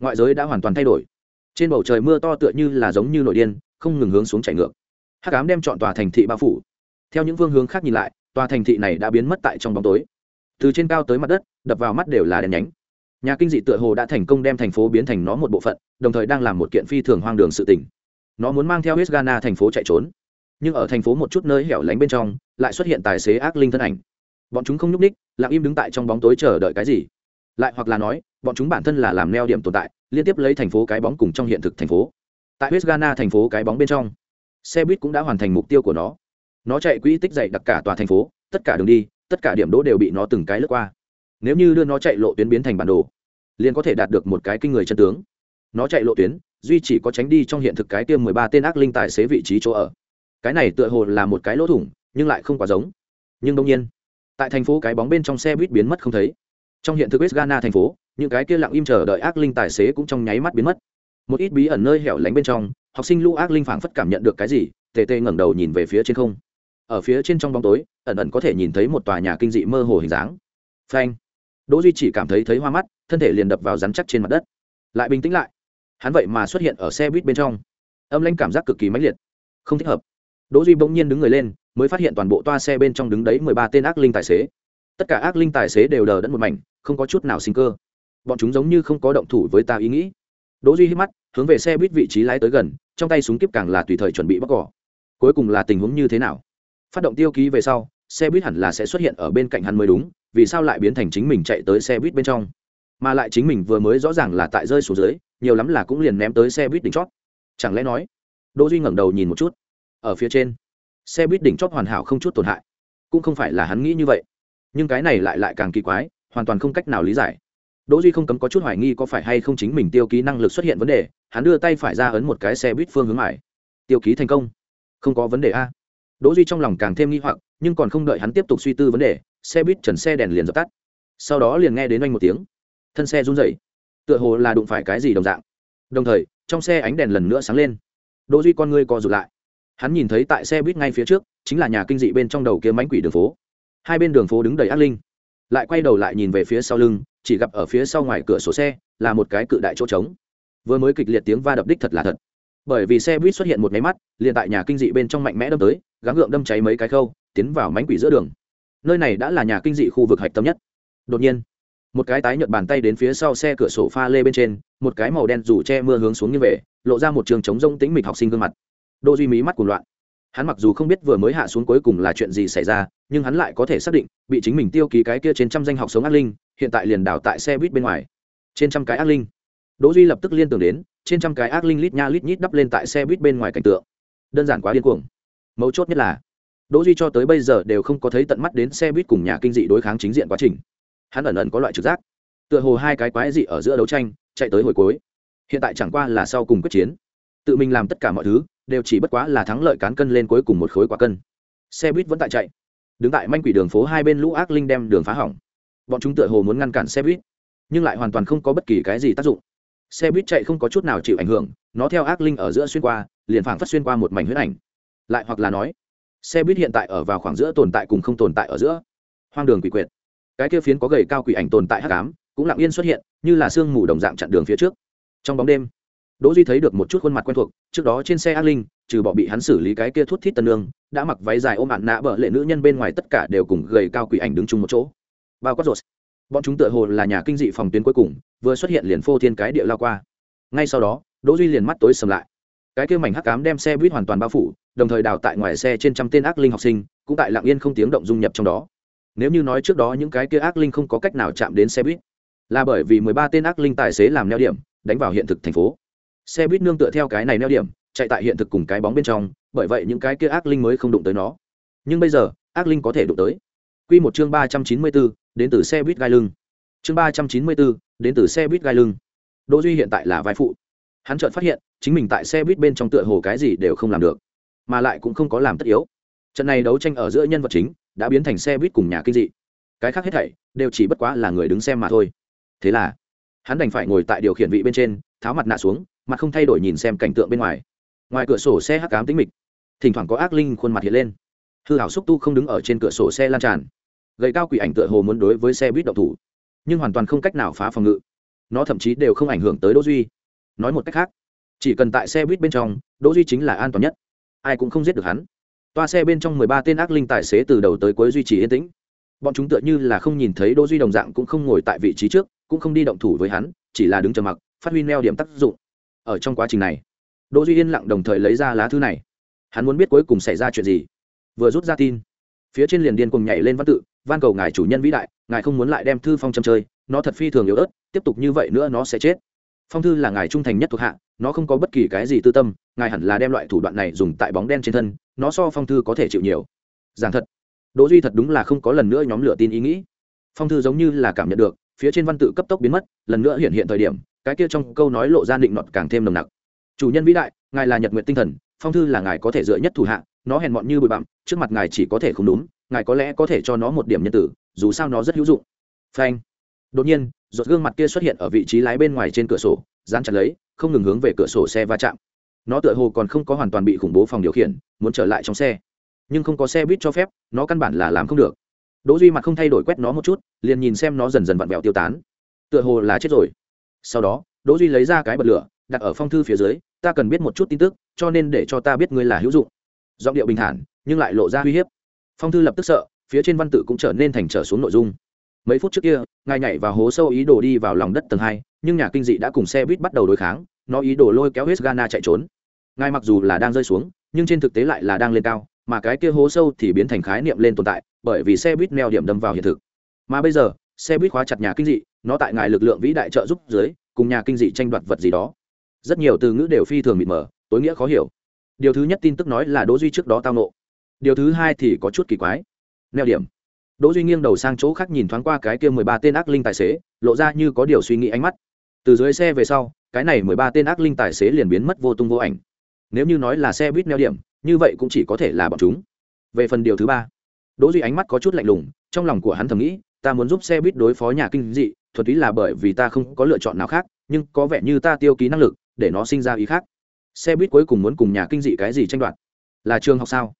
ngoại giới đã hoàn toàn thay đổi. Trên bầu trời mưa to tựa như là giống như nổi điên, không ngừng hướng xuống chảy ngược hắc ám đem chọn tòa thành thị bao phủ. Theo những phương hướng khác nhìn lại, tòa thành thị này đã biến mất tại trong bóng tối. Từ trên cao tới mặt đất, đập vào mắt đều là đèn nhánh. Nhà kinh dị tựa hồ đã thành công đem thành phố biến thành nó một bộ phận, đồng thời đang làm một kiện phi thường hoang đường sự tình. Nó muốn mang theo hết ghana thành phố chạy trốn. Nhưng ở thành phố một chút nơi hẻo lánh bên trong, lại xuất hiện tài xế ác linh thân ảnh. Bọn chúng không nhúc ních lặng im đứng tại trong bóng tối chờ đợi cái gì? Lại hoặc là nói, bọn chúng bản thân là làm neo điểm tồn tại, liên tiếp lấy thành phố cái bóng cùng trong hiện thực thành phố. Tại west ghana thành phố cái bóng bên trong xe buýt cũng đã hoàn thành mục tiêu của nó. Nó chạy quỹ tích dày đặc cả tòa thành phố, tất cả đường đi, tất cả điểm đỗ đều bị nó từng cái lướt qua. Nếu như đưa nó chạy lộ tuyến biến thành bản đồ, liền có thể đạt được một cái kinh người chân tướng. Nó chạy lộ tuyến, duy chỉ có tránh đi trong hiện thực cái tiêm mười ba tên ác linh tài xế vị trí chỗ ở. Cái này tựa hồ là một cái lỗ thủng, nhưng lại không quá giống. Nhưng đông nhiên, tại thành phố cái bóng bên trong xe buýt biến mất không thấy. Trong hiện thực west ghana thành phố, những cái kia lặng im chờ đợi ác linh tài xế cũng trong nháy mắt biến mất. Một ít bí ẩn nơi hẻo lánh bên trong học sinh lũ ác linh phảng phất cảm nhận được cái gì tề tề ngẩng đầu nhìn về phía trên không. Ở phía trên trong bóng tối, ẩn ẩn có thể nhìn thấy một tòa nhà kinh dị mơ hồ hình dáng. Phanh. Đỗ duy chỉ cảm thấy thấy hoa mắt, thân thể liền đập vào rắn chắc trên mặt đất. Lại bình tĩnh lại. Hắn vậy mà xuất hiện ở xe buýt bên trong. Âm lãnh cảm giác cực kỳ mãnh liệt. Không thích hợp. Đỗ duy bỗng nhiên đứng người lên, mới phát hiện toàn bộ toa xe bên trong đứng đấy mười ba tên ác linh tài xế. Tất cả ác linh tài xế đều đờ đẫn một mảnh, không có chút nào sinh cơ. Bọn chúng giống như không có động thủ với ta ý nghĩ đỗ duy hít mắt, hướng về xe buýt vị trí lái tới gần, trong tay súng kíp càng là tùy thời chuẩn bị bóc cỏ. Cuối cùng là tình huống như thế nào? Phát động tiêu ký về sau, xe buýt hẳn là sẽ xuất hiện ở bên cạnh hắn mới đúng, vì sao lại biến thành chính mình chạy tới xe buýt bên trong? Mà lại chính mình vừa mới rõ ràng là tại rơi xuống dưới, nhiều lắm là cũng liền ném tới xe buýt đỉnh chót chẳng lẽ nói, đỗ duy ngẩng đầu nhìn một chút, ở phía trên, xe buýt đỉnh chót hoàn hảo không chút tổn hại. Cũng không phải là hắn nghĩ như vậy. Nhưng cái này lại lại càng kỳ quái, hoàn toàn không cách nào lý giải đỗ duy không cấm có chút hoài nghi có phải hay không chính mình tiêu ký năng lực xuất hiện vấn đề, hắn đưa tay phải ra ấn một cái xe buýt phương hướng mải tiêu ký thành công. Không có vấn đề a. Đỗ duy trong lòng càng thêm nghi hoặc, nhưng còn không đợi hắn tiếp tục suy tư vấn đề, xe buýt trần xe đèn liền dập tắt. Sau đó liền nghe đến oanh một tiếng. Thân xe run rẩy, tựa hồ là đụng phải cái gì đồng dạng. Đồng thời, trong xe ánh đèn lần nữa sáng lên. Đỗ duy con ngươi co rụt lại. Hắn nhìn thấy tại xe buýt ngay phía trước, chính là nhà kinh dị bên trong đầu kia mánh quỷ đường phố. Hai bên đường phố đứng đầy ác linh. Lại quay đầu lại nhìn về phía sau lưng chỉ gặp ở phía sau ngoài cửa sổ xe là một cái cự đại chỗ trống. Vừa mới kịch liệt tiếng va đập đích thật là thật. Bởi vì xe buýt xuất hiện một máy mắt, liền tại nhà kinh dị bên trong mạnh mẽ đâm tới, gắng gượng đâm cháy mấy cái khâu, tiến vào mánh quỷ giữa đường. Nơi này đã là nhà kinh dị khu vực hạch tâm nhất. Đột nhiên, một cái tái nhợt bàn tay đến phía sau xe cửa sổ pha lê bên trên, một cái màu đen rủ che mưa hướng xuống như về lộ ra một trường trống rông tĩnh mịch học sinh gương mặt. Đô duy mí mắt cuồng loạn. Hắn mặc dù không biết vừa mới hạ xuống cuối cùng là chuyện gì xảy ra, nhưng hắn lại có thể xác định, bị chính mình tiêu ký cái kia trên trăm danh học sống ác linh hiện tại liền đảo tại xe buýt bên ngoài. Trên trăm cái ác linh. Đỗ duy lập tức liên tưởng đến, trên trăm cái ác linh lít nha lít nhít đắp lên tại xe buýt bên ngoài cảnh tượng. Đơn giản quá điên cuồng. Mấu chốt nhất là, đỗ duy cho tới bây giờ đều không có thấy tận mắt đến xe buýt cùng nhà kinh dị đối kháng chính diện quá trình. Hắn ẩn ẩn có loại trực giác. Tựa hồ hai cái quái dị ở giữa đấu tranh, chạy tới hồi cuối. Hiện tại chẳng qua là sau cùng quyết chiến. Tự mình làm tất cả mọi thứ, đều chỉ bất quá là thắng lợi cán cân lên cuối cùng một khối quả cân. Xe buýt vẫn tại chạy. Đứng tại manh quỷ đường phố hai bên lũ ác linh đem đường phá hỏng bọn chúng tựa hồ muốn ngăn cản xe buýt, nhưng lại hoàn toàn không có bất kỳ cái gì tác dụng. Xe buýt chạy không có chút nào chịu ảnh hưởng, nó theo ác linh ở giữa xuyên qua, liền phảng phất xuyên qua một mảnh huyết ảnh. Lại hoặc là nói, xe buýt hiện tại ở vào khoảng giữa tồn tại cùng không tồn tại ở giữa. Hoang đường quỷ quyệt. Cái kia phiến có gầy cao quỷ ảnh tồn tại hắc ám, cũng lặng yên xuất hiện, như là sương mù đồng dạng chặn đường phía trước. Trong bóng đêm, đỗ duy thấy được một chút khuôn mặt quen thuộc, trước đó trên xe ác linh, trừ bỏ bị hắn xử lý cái kia thút thít tân lương đã mặc váy dài ôm ạn nạ bợ lệ nữ nhân bên ngoài tất cả đều cùng gầy cao quỷ ảnh đứng chung một chỗ bao quát rột. Bọn chúng tựa hồ là nhà kinh dị phòng tuyến cuối cùng, vừa xuất hiện liền phô thiên cái địa lao qua. Ngay sau đó, đỗ duy liền mắt tối sầm lại. Cái kia mảnh hắc ám đem xe buýt hoàn toàn bao phủ, đồng thời đào tại ngoài xe trên trăm tên ác linh học sinh, cũng tại lặng yên không tiếng động dung nhập trong đó. Nếu như nói trước đó những cái kia ác linh không có cách nào chạm đến xe buýt, là bởi vì mười ba tên ác linh tài xế làm neo điểm, đánh vào hiện thực thành phố. Xe buýt nương tựa theo cái này neo điểm, chạy tại hiện thực cùng cái bóng bên trong, bởi vậy những cái kia ác linh mới không đụng tới nó. Nhưng bây giờ, ác linh có thể đụng tới. Quy một chương ba trăm chín mươi bốn đến từ xe buýt gai lưng. Chương ba trăm chín mươi bốn, đến từ xe buýt gai lưng. Đỗ duy hiện tại là vai phụ. Hắn chợt phát hiện, chính mình tại xe buýt bên trong tựa hồ cái gì đều không làm được, mà lại cũng không có làm tất yếu. Trận này đấu tranh ở giữa nhân vật chính đã biến thành xe buýt cùng nhà kinh dị. Cái khác hết thảy đều chỉ bất quá là người đứng xem mà thôi. Thế là, hắn đành phải ngồi tại điều khiển vị bên trên, tháo mặt nạ xuống, mặt không thay đổi nhìn xem cảnh tượng bên ngoài. Ngoài cửa sổ xe hắc cám tính mịch, thỉnh thoảng có ác linh khuôn mặt hiện lên. Hư hảo xúc tu không đứng ở trên cửa sổ xe lan tràn gầy cao quỷ ảnh tựa hồ muốn đối với xe buýt động thủ, nhưng hoàn toàn không cách nào phá phòng ngự. Nó thậm chí đều không ảnh hưởng tới đỗ duy. Nói một cách khác, chỉ cần tại xe buýt bên trong, đỗ duy chính là an toàn nhất. Ai cũng không giết được hắn. Toa xe bên trong mười ba tên ác linh tài xế từ đầu tới cuối duy trì yên tĩnh. Bọn chúng tựa như là không nhìn thấy đỗ duy đồng dạng cũng không ngồi tại vị trí trước, cũng không đi động thủ với hắn, chỉ là đứng chờ mặc, phát huy neo điểm tác dụng. Ở trong quá trình này, đỗ duy yên lặng đồng thời lấy ra lá thư này. Hắn muốn biết cuối cùng xảy ra chuyện gì. Vừa rút ra tin, phía trên liền điên cùng nhảy lên văn tự van cầu ngài chủ nhân vĩ đại, ngài không muốn lại đem thư phong châm chơi, nó thật phi thường yếu ớt, tiếp tục như vậy nữa nó sẽ chết. Phong thư là ngài trung thành nhất thuộc hạ, nó không có bất kỳ cái gì tư tâm, ngài hẳn là đem loại thủ đoạn này dùng tại bóng đen trên thân, nó so phong thư có thể chịu nhiều. Giảng thật, đỗ duy thật đúng là không có lần nữa nhóm lửa tin ý nghĩ. Phong thư giống như là cảm nhận được, phía trên văn tự cấp tốc biến mất, lần nữa hiện hiện thời điểm, cái kia trong câu nói lộ ra định nọt càng thêm nồng nặc. Chủ nhân vĩ đại, ngài là nhật nguyện tinh thần, phong thư là ngài có thể dựa nhất thủ hạ, nó hèn mọn như bụi bặm, trước mặt ngài chỉ có thể không đúng ngài có lẽ có thể cho nó một điểm nhân tử, dù sao nó rất hữu dụng. Phanh. Đột nhiên, giọt gương mặt kia xuất hiện ở vị trí lái bên ngoài trên cửa sổ, dán chặt lấy, không ngừng hướng về cửa sổ xe va chạm. Nó tựa hồ còn không có hoàn toàn bị khủng bố phòng điều khiển, muốn trở lại trong xe. Nhưng không có xe buýt cho phép, nó căn bản là làm không được. Đỗ duy mặt không thay đổi quét nó một chút, liền nhìn xem nó dần dần vặn vẹo tiêu tán. Tựa hồ là chết rồi. Sau đó, đỗ duy lấy ra cái bật lửa, đặt ở phong thư phía dưới, ta cần biết một chút tin tức, cho nên để cho ta biết ngươi là hữu dụng. Giọng điệu bình thản, nhưng lại lộ ra uy hiếp phong thư lập tức sợ, phía trên văn tự cũng trở nên thành trở xuống nội dung. Mấy phút trước kia, ngài nhảy vào hố sâu ý đồ đi vào lòng đất tầng hai, nhưng nhà kinh dị đã cùng xe buýt bắt đầu đối kháng, nó ý đồ lôi kéo hết ghana chạy trốn. Ngài mặc dù là đang rơi xuống, nhưng trên thực tế lại là đang lên cao, mà cái kia hố sâu thì biến thành khái niệm lên tồn tại, bởi vì xe buýt neo điểm đâm vào hiện thực. Mà bây giờ, xe buýt khóa chặt nhà kinh dị, nó tại ngài lực lượng vĩ đại trợ giúp dưới, cùng nhà kinh dị tranh đoạt vật gì đó. Rất nhiều từ ngữ đều phi thường mịt mờ, tối nghĩa khó hiểu. Điều thứ nhất tin tức nói là đỗ duy trước đó tao nộ điều thứ hai thì có chút kỳ quái. Neo điểm. Đỗ duy nghiêng đầu sang chỗ khác nhìn thoáng qua cái kia mười ba tên ác linh tài xế, lộ ra như có điều suy nghĩ ánh mắt. Từ dưới xe về sau, cái này mười ba tên ác linh tài xế liền biến mất vô tung vô ảnh. Nếu như nói là xe buýt neo điểm, như vậy cũng chỉ có thể là bọn chúng. Về phần điều thứ ba, đỗ duy ánh mắt có chút lạnh lùng, trong lòng của hắn thầm nghĩ, ta muốn giúp xe buýt đối phó nhà kinh dị thuật túy là bởi vì ta không có lựa chọn nào khác, nhưng có vẻ như ta tiêu ký năng lực, để nó sinh ra ý khác. Xe buýt cuối cùng muốn cùng nhà kinh dị cái gì tranh đoạt? Là trường học sao?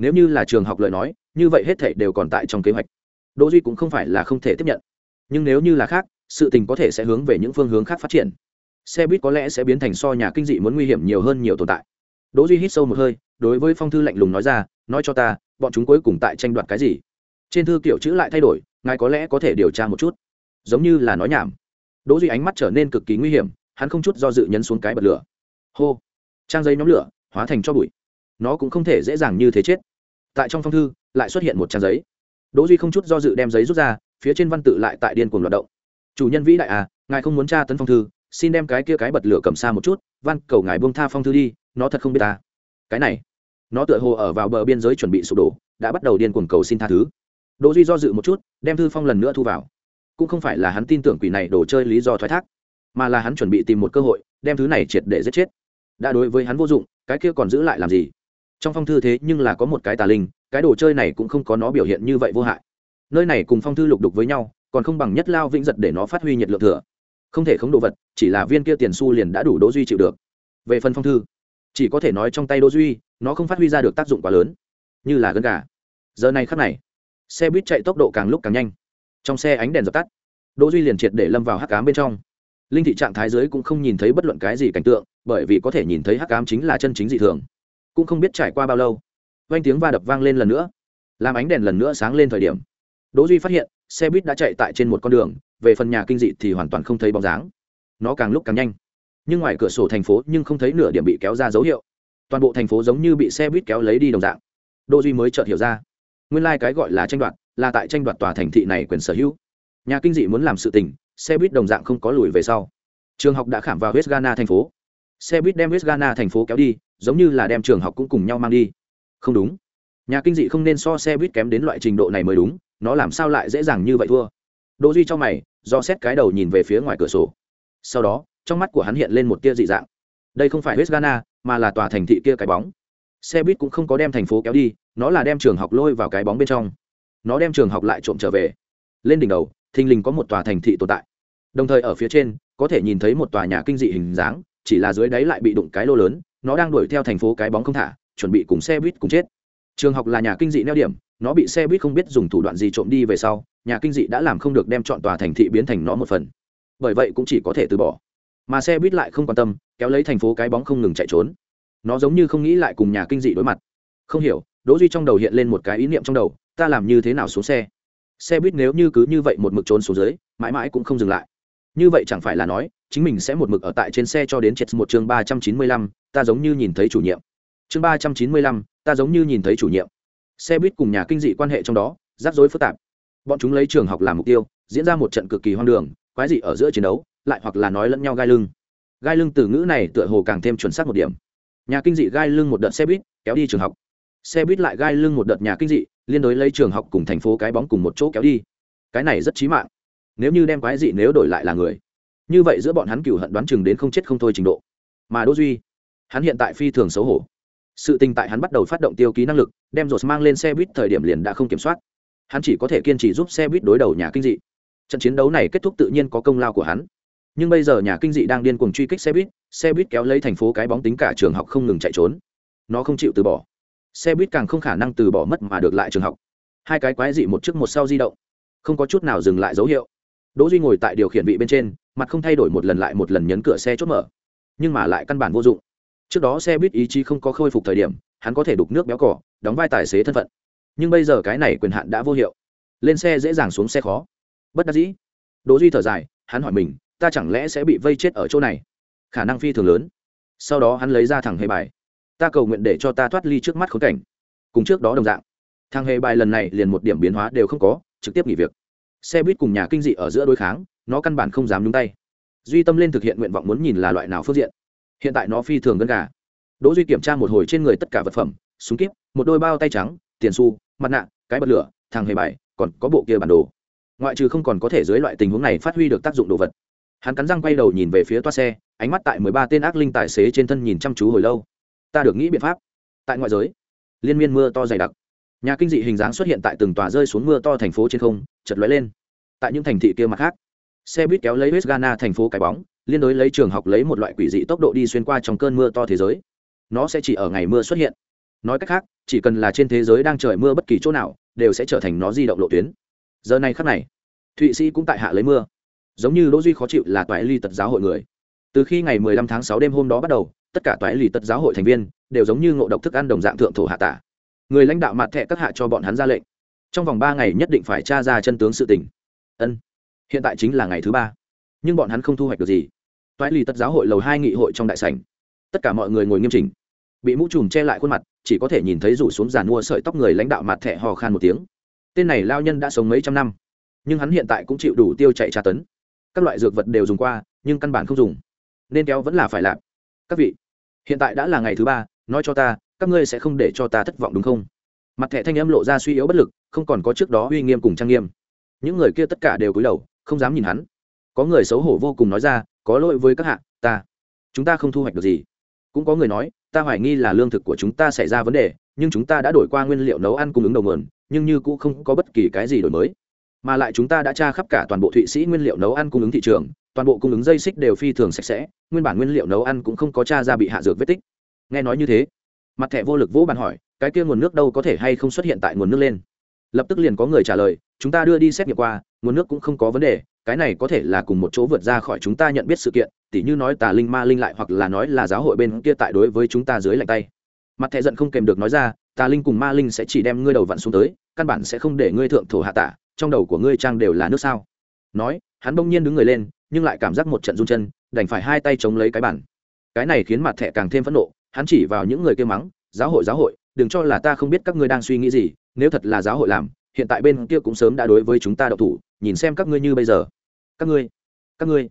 Nếu như là trường học lời nói, như vậy hết thể đều còn tại trong kế hoạch. Đỗ duy cũng không phải là không thể tiếp nhận. Nhưng nếu như là khác, sự tình có thể sẽ hướng về những phương hướng khác phát triển. Xe buýt có lẽ sẽ biến thành so nhà kinh dị muốn nguy hiểm nhiều hơn nhiều tồn tại. Đỗ duy hít sâu một hơi, đối với phong thư lạnh lùng nói ra, nói cho ta, bọn chúng cuối cùng tại tranh đoạt cái gì? Trên thư kiểu chữ lại thay đổi, ngài có lẽ có thể điều tra một chút. Giống như là nói nhảm. Đỗ duy ánh mắt trở nên cực kỳ nguy hiểm, hắn không chút do dự nhấn xuống cái bật lửa. Hô! Trang giấy nhóm lửa, hóa thành cho bụi. Nó cũng không thể dễ dàng như thế chết tại trong phong thư lại xuất hiện một trang giấy. Đỗ duy không chút do dự đem giấy rút ra, phía trên văn tự lại tại điên cuồng loạt động. Chủ nhân vĩ đại à ngài không muốn tra tấn phong thư, xin đem cái kia cái bật lửa cầm xa một chút, van cầu ngài buông tha phong thư đi, nó thật không biết ta. Cái này, nó tựa hồ ở vào bờ biên giới chuẩn bị sụp đổ, đã bắt đầu điên cuồng cầu xin tha thứ. Đỗ duy do dự một chút, đem thư phong lần nữa thu vào. Cũng không phải là hắn tin tưởng quỷ này đổ chơi lý do thoái thác, mà là hắn chuẩn bị tìm một cơ hội, đem thứ này triệt để giết chết. Đã đối với hắn vô dụng, cái kia còn giữ lại làm gì? Trong phong thư thế nhưng là có một cái tà linh, cái đồ chơi này cũng không có nó biểu hiện như vậy vô hại. Nơi này cùng phong thư lục đục với nhau, còn không bằng nhất lao vĩnh giật để nó phát huy nhiệt lượng thừa. Không thể khống đồ vật, chỉ là viên kia tiền su liền đã đủ đỗ duy chịu được. Về phần phong thư, chỉ có thể nói trong tay đỗ duy, nó không phát huy ra được tác dụng quá lớn. Như là gân gà. Giờ này khắc này, xe buýt chạy tốc độ càng lúc càng nhanh. Trong xe ánh đèn dập tắt, đỗ duy liền triệt để lâm vào hắc ám bên trong. Linh thị trạng thái dưới cũng không nhìn thấy bất luận cái gì cảnh tượng, bởi vì có thể nhìn thấy hắc ám chính là chân chính dị thường cũng không biết trải qua bao lâu. Vang tiếng va đập vang lên lần nữa. Làm ánh đèn lần nữa sáng lên thời điểm, đỗ duy phát hiện xe buýt đã chạy tại trên một con đường, về phần nhà kinh dị thì hoàn toàn không thấy bóng dáng. Nó càng lúc càng nhanh. Nhưng ngoài cửa sổ thành phố nhưng không thấy nửa điểm bị kéo ra dấu hiệu. Toàn bộ thành phố giống như bị xe buýt kéo lấy đi đồng dạng. Đỗ duy mới chợt hiểu ra, nguyên lai like cái gọi là tranh đoạt là tại tranh đoạt tòa thành thị này quyền sở hữu. Nhà kinh dị muốn làm sự tình, xe buýt đồng dạng không có lùi về sau. Trường học đã khảm vào west ghana thành phố xe buýt đem west ghana thành phố kéo đi, giống như là đem trường học cũng cùng nhau mang đi. Không đúng. Nhà kinh dị không nên so xe buýt kém đến loại trình độ này mới đúng, nó làm sao lại dễ dàng như vậy thua? Đỗ duy trong mày, do xét cái đầu nhìn về phía ngoài cửa sổ. Sau đó, trong mắt của hắn hiện lên một tia dị dạng. Đây không phải west ghana, mà là tòa thành thị kia cái bóng. Xe buýt cũng không có đem thành phố kéo đi, nó là đem trường học lôi vào cái bóng bên trong. Nó đem trường học lại trộm trở về. Lên đỉnh đầu, thình lình có một tòa thành thị tồn tại. Đồng thời ở phía trên, có thể nhìn thấy một tòa nhà kinh dị hình dáng chỉ là dưới đáy lại bị đụng cái lô lớn, nó đang đuổi theo thành phố cái bóng không thả, chuẩn bị cùng xe buýt cùng chết. Trường học là nhà kinh dị neo điểm, nó bị xe buýt không biết dùng thủ đoạn gì trộm đi về sau, nhà kinh dị đã làm không được đem chọn tòa thành thị biến thành nó một phần. Bởi vậy cũng chỉ có thể từ bỏ. Mà xe buýt lại không quan tâm, kéo lấy thành phố cái bóng không ngừng chạy trốn. Nó giống như không nghĩ lại cùng nhà kinh dị đối mặt. Không hiểu, đỗ duy trong đầu hiện lên một cái ý niệm trong đầu, ta làm như thế nào xuống xe? Xe buýt nếu như cứ như vậy một mực trốn xuống dưới, mãi mãi cũng không dừng lại như vậy chẳng phải là nói, chính mình sẽ một mực ở tại trên xe cho đến chết một chương ba trăm chín mươi lăm, ta giống như nhìn thấy chủ nhiệm. Chương ba trăm chín mươi lăm, ta giống như nhìn thấy chủ nhiệm. Xe buýt cùng nhà kinh dị quan hệ trong đó, rắc rối phức tạp. Bọn chúng lấy trường học làm mục tiêu, diễn ra một trận cực kỳ hoang đường, quái dị ở giữa chiến đấu, lại hoặc là nói lẫn nhau gai lưng. Gai lưng từ ngữ này tựa hồ càng thêm chuẩn xác một điểm. Nhà kinh dị gai lưng một đợt xe buýt, kéo đi trường học. Xe buýt lại gai lưng một đợt nhà kinh dị, liên đối lấy trường học cùng thành phố cái bóng cùng một chỗ kéo đi. Cái này rất chí mạng nếu như đem quái dị nếu đổi lại là người, như vậy giữa bọn hắn cựu hận đoán chừng đến không chết không thôi trình độ. Mà đỗ duy, hắn hiện tại phi thường xấu hổ. Sự tình tại hắn bắt đầu phát động tiêu ký năng lực, đem rột mang lên xe buýt thời điểm liền đã không kiểm soát. Hắn chỉ có thể kiên trì giúp xe buýt đối đầu nhà kinh dị. Trận chiến đấu này kết thúc tự nhiên có công lao của hắn. Nhưng bây giờ nhà kinh dị đang điên cuồng truy kích xe buýt xe buýt kéo lấy thành phố cái bóng tính cả trường học không ngừng chạy trốn. Nó không chịu từ bỏ. Xe buýt càng không khả năng từ bỏ mất mà được lại trường học. Hai cái quái dị một trước một sau di động. Không có chút nào dừng lại dấu hiệu đỗ duy ngồi tại điều khiển vị bên trên, mặt không thay đổi một lần lại một lần nhấn cửa xe chốt mở. Nhưng mà lại căn bản vô dụng. Trước đó xe buýt ý chí không có khôi phục thời điểm, hắn có thể đục nước béo cỏ, đóng vai tài xế thân phận. Nhưng bây giờ cái này quyền hạn đã vô hiệu. Lên xe dễ dàng xuống xe khó. Bất đắc dĩ. Đỗ duy thở dài, hắn hỏi mình, ta chẳng lẽ sẽ bị vây chết ở chỗ này? Khả năng phi thường lớn. Sau đó hắn lấy ra thằng hề bài. Ta cầu nguyện để cho ta thoát ly trước mắt khốn cảnh. Cùng trước đó đồng dạng. Thằng hề bài lần này liền một điểm biến hóa đều không có, trực tiếp nghỉ việc xe buýt cùng nhà kinh dị ở giữa đối kháng, nó căn bản không dám nhúng tay. Duy tâm lên thực hiện nguyện vọng muốn nhìn là loại nào phương diện. Hiện tại nó phi thường gân gà. Đỗ duy kiểm tra một hồi trên người tất cả vật phẩm, súng kíp, một đôi bao tay trắng, tiền xu, mặt nạ, cái bật lửa, thằng hề bài, còn có bộ kia bản đồ. Ngoại trừ không còn có thể dưới loại tình huống này phát huy được tác dụng đồ vật. Hắn cắn răng quay đầu nhìn về phía toa xe, ánh mắt tại mười ba tên ác linh tài xế trên thân nhìn chăm chú hồi lâu. Ta được nghĩ biện pháp. Tại ngoại giới, liên miên mưa to dày đặc nhà kinh dị hình dáng xuất hiện tại từng tòa rơi xuống mưa to thành phố trên không chật lóe lên. Tại những thành thị kia mặt khác, xe buýt kéo lấy west ghana thành phố cái bóng, liên đối lấy trường học lấy một loại quỷ dị tốc độ đi xuyên qua trong cơn mưa to thế giới. Nó sẽ chỉ ở ngày mưa xuất hiện. Nói cách khác, chỉ cần là trên thế giới đang trời mưa bất kỳ chỗ nào, đều sẽ trở thành nó di động lộ tuyến. Giờ này khắc này, thụy sĩ cũng tại hạ lấy mưa. Giống như đỗ duy khó chịu là toại ly tật giáo hội người. Từ khi ngày 15 tháng 6 đêm hôm đó bắt đầu, tất cả toại ly tật giáo hội thành viên đều giống như ngộ độc thức ăn đồng dạng thượng thổ hạ tả người lãnh đạo mặt thẻ các hạ cho bọn hắn ra lệnh. Trong vòng ba ngày nhất định phải tra ra chân tướng sự tình. Ân, hiện tại chính là ngày thứ ba. Nhưng bọn hắn không thu hoạch được gì. Toại lì tất giáo hội lầu hai nghị hội trong đại sảnh. Tất cả mọi người ngồi nghiêm chỉnh. Bị mũ trùm che lại khuôn mặt, chỉ có thể nhìn thấy rủ xuống giàn mua sợi tóc người lãnh đạo mặt thẻ hò khan một tiếng. Tên này lao nhân đã sống mấy trăm năm, nhưng hắn hiện tại cũng chịu đủ tiêu chạy tra tấn. Các loại dược vật đều dùng qua, nhưng căn bản không dùng. Nên kéo vẫn là phải làm các vị, hiện tại đã là ngày thứ ba nói cho ta, các ngươi sẽ không để cho ta thất vọng đúng không? Mặt thẻ thanh âm lộ ra suy yếu bất lực, không còn có trước đó uy nghiêm cùng trang nghiêm. Những người kia tất cả đều cúi đầu, không dám nhìn hắn. Có người xấu hổ vô cùng nói ra, có lỗi với các hạ, ta, chúng ta không thu hoạch được gì. Cũng có người nói, ta hoài nghi là lương thực của chúng ta xảy ra vấn đề, nhưng chúng ta đã đổi qua nguyên liệu nấu ăn cung ứng đầu nguồn, nhưng như cũng không có bất kỳ cái gì đổi mới. Mà lại chúng ta đã tra khắp cả toàn bộ thụy sĩ nguyên liệu nấu ăn cung ứng thị trường, toàn bộ cung ứng dây xích đều phi thường sạch sẽ, nguyên bản nguyên liệu nấu ăn cũng không có tra ra bị hạ dược vết tích nghe nói như thế, mặt thẻ vô lực vỗ bàn hỏi, cái kia nguồn nước đâu có thể hay không xuất hiện tại nguồn nước lên? Lập tức liền có người trả lời, chúng ta đưa đi xét nghiệm qua, nguồn nước cũng không có vấn đề, cái này có thể là cùng một chỗ vượt ra khỏi chúng ta nhận biết sự kiện, tỉ như nói tà linh ma linh lại hoặc là nói là giáo hội bên kia tại đối với chúng ta dưới lạnh tay. Mặt thẻ giận không kèm được nói ra, tà linh cùng ma linh sẽ chỉ đem ngươi đầu vặn xuống tới, căn bản sẽ không để ngươi thượng thổ hạ tả, trong đầu của ngươi trang đều là nước sao? Nói, hắn bỗng nhiên đứng người lên, nhưng lại cảm giác một trận run chân, đành phải hai tay chống lấy cái bản cái này khiến mặt thẻ càng thêm phẫn nộ hắn chỉ vào những người kia mắng, giáo hội giáo hội, đừng cho là ta không biết các ngươi đang suy nghĩ gì, nếu thật là giáo hội làm, hiện tại bên kia cũng sớm đã đối với chúng ta đậu thủ, nhìn xem các ngươi như bây giờ. Các ngươi các ngươi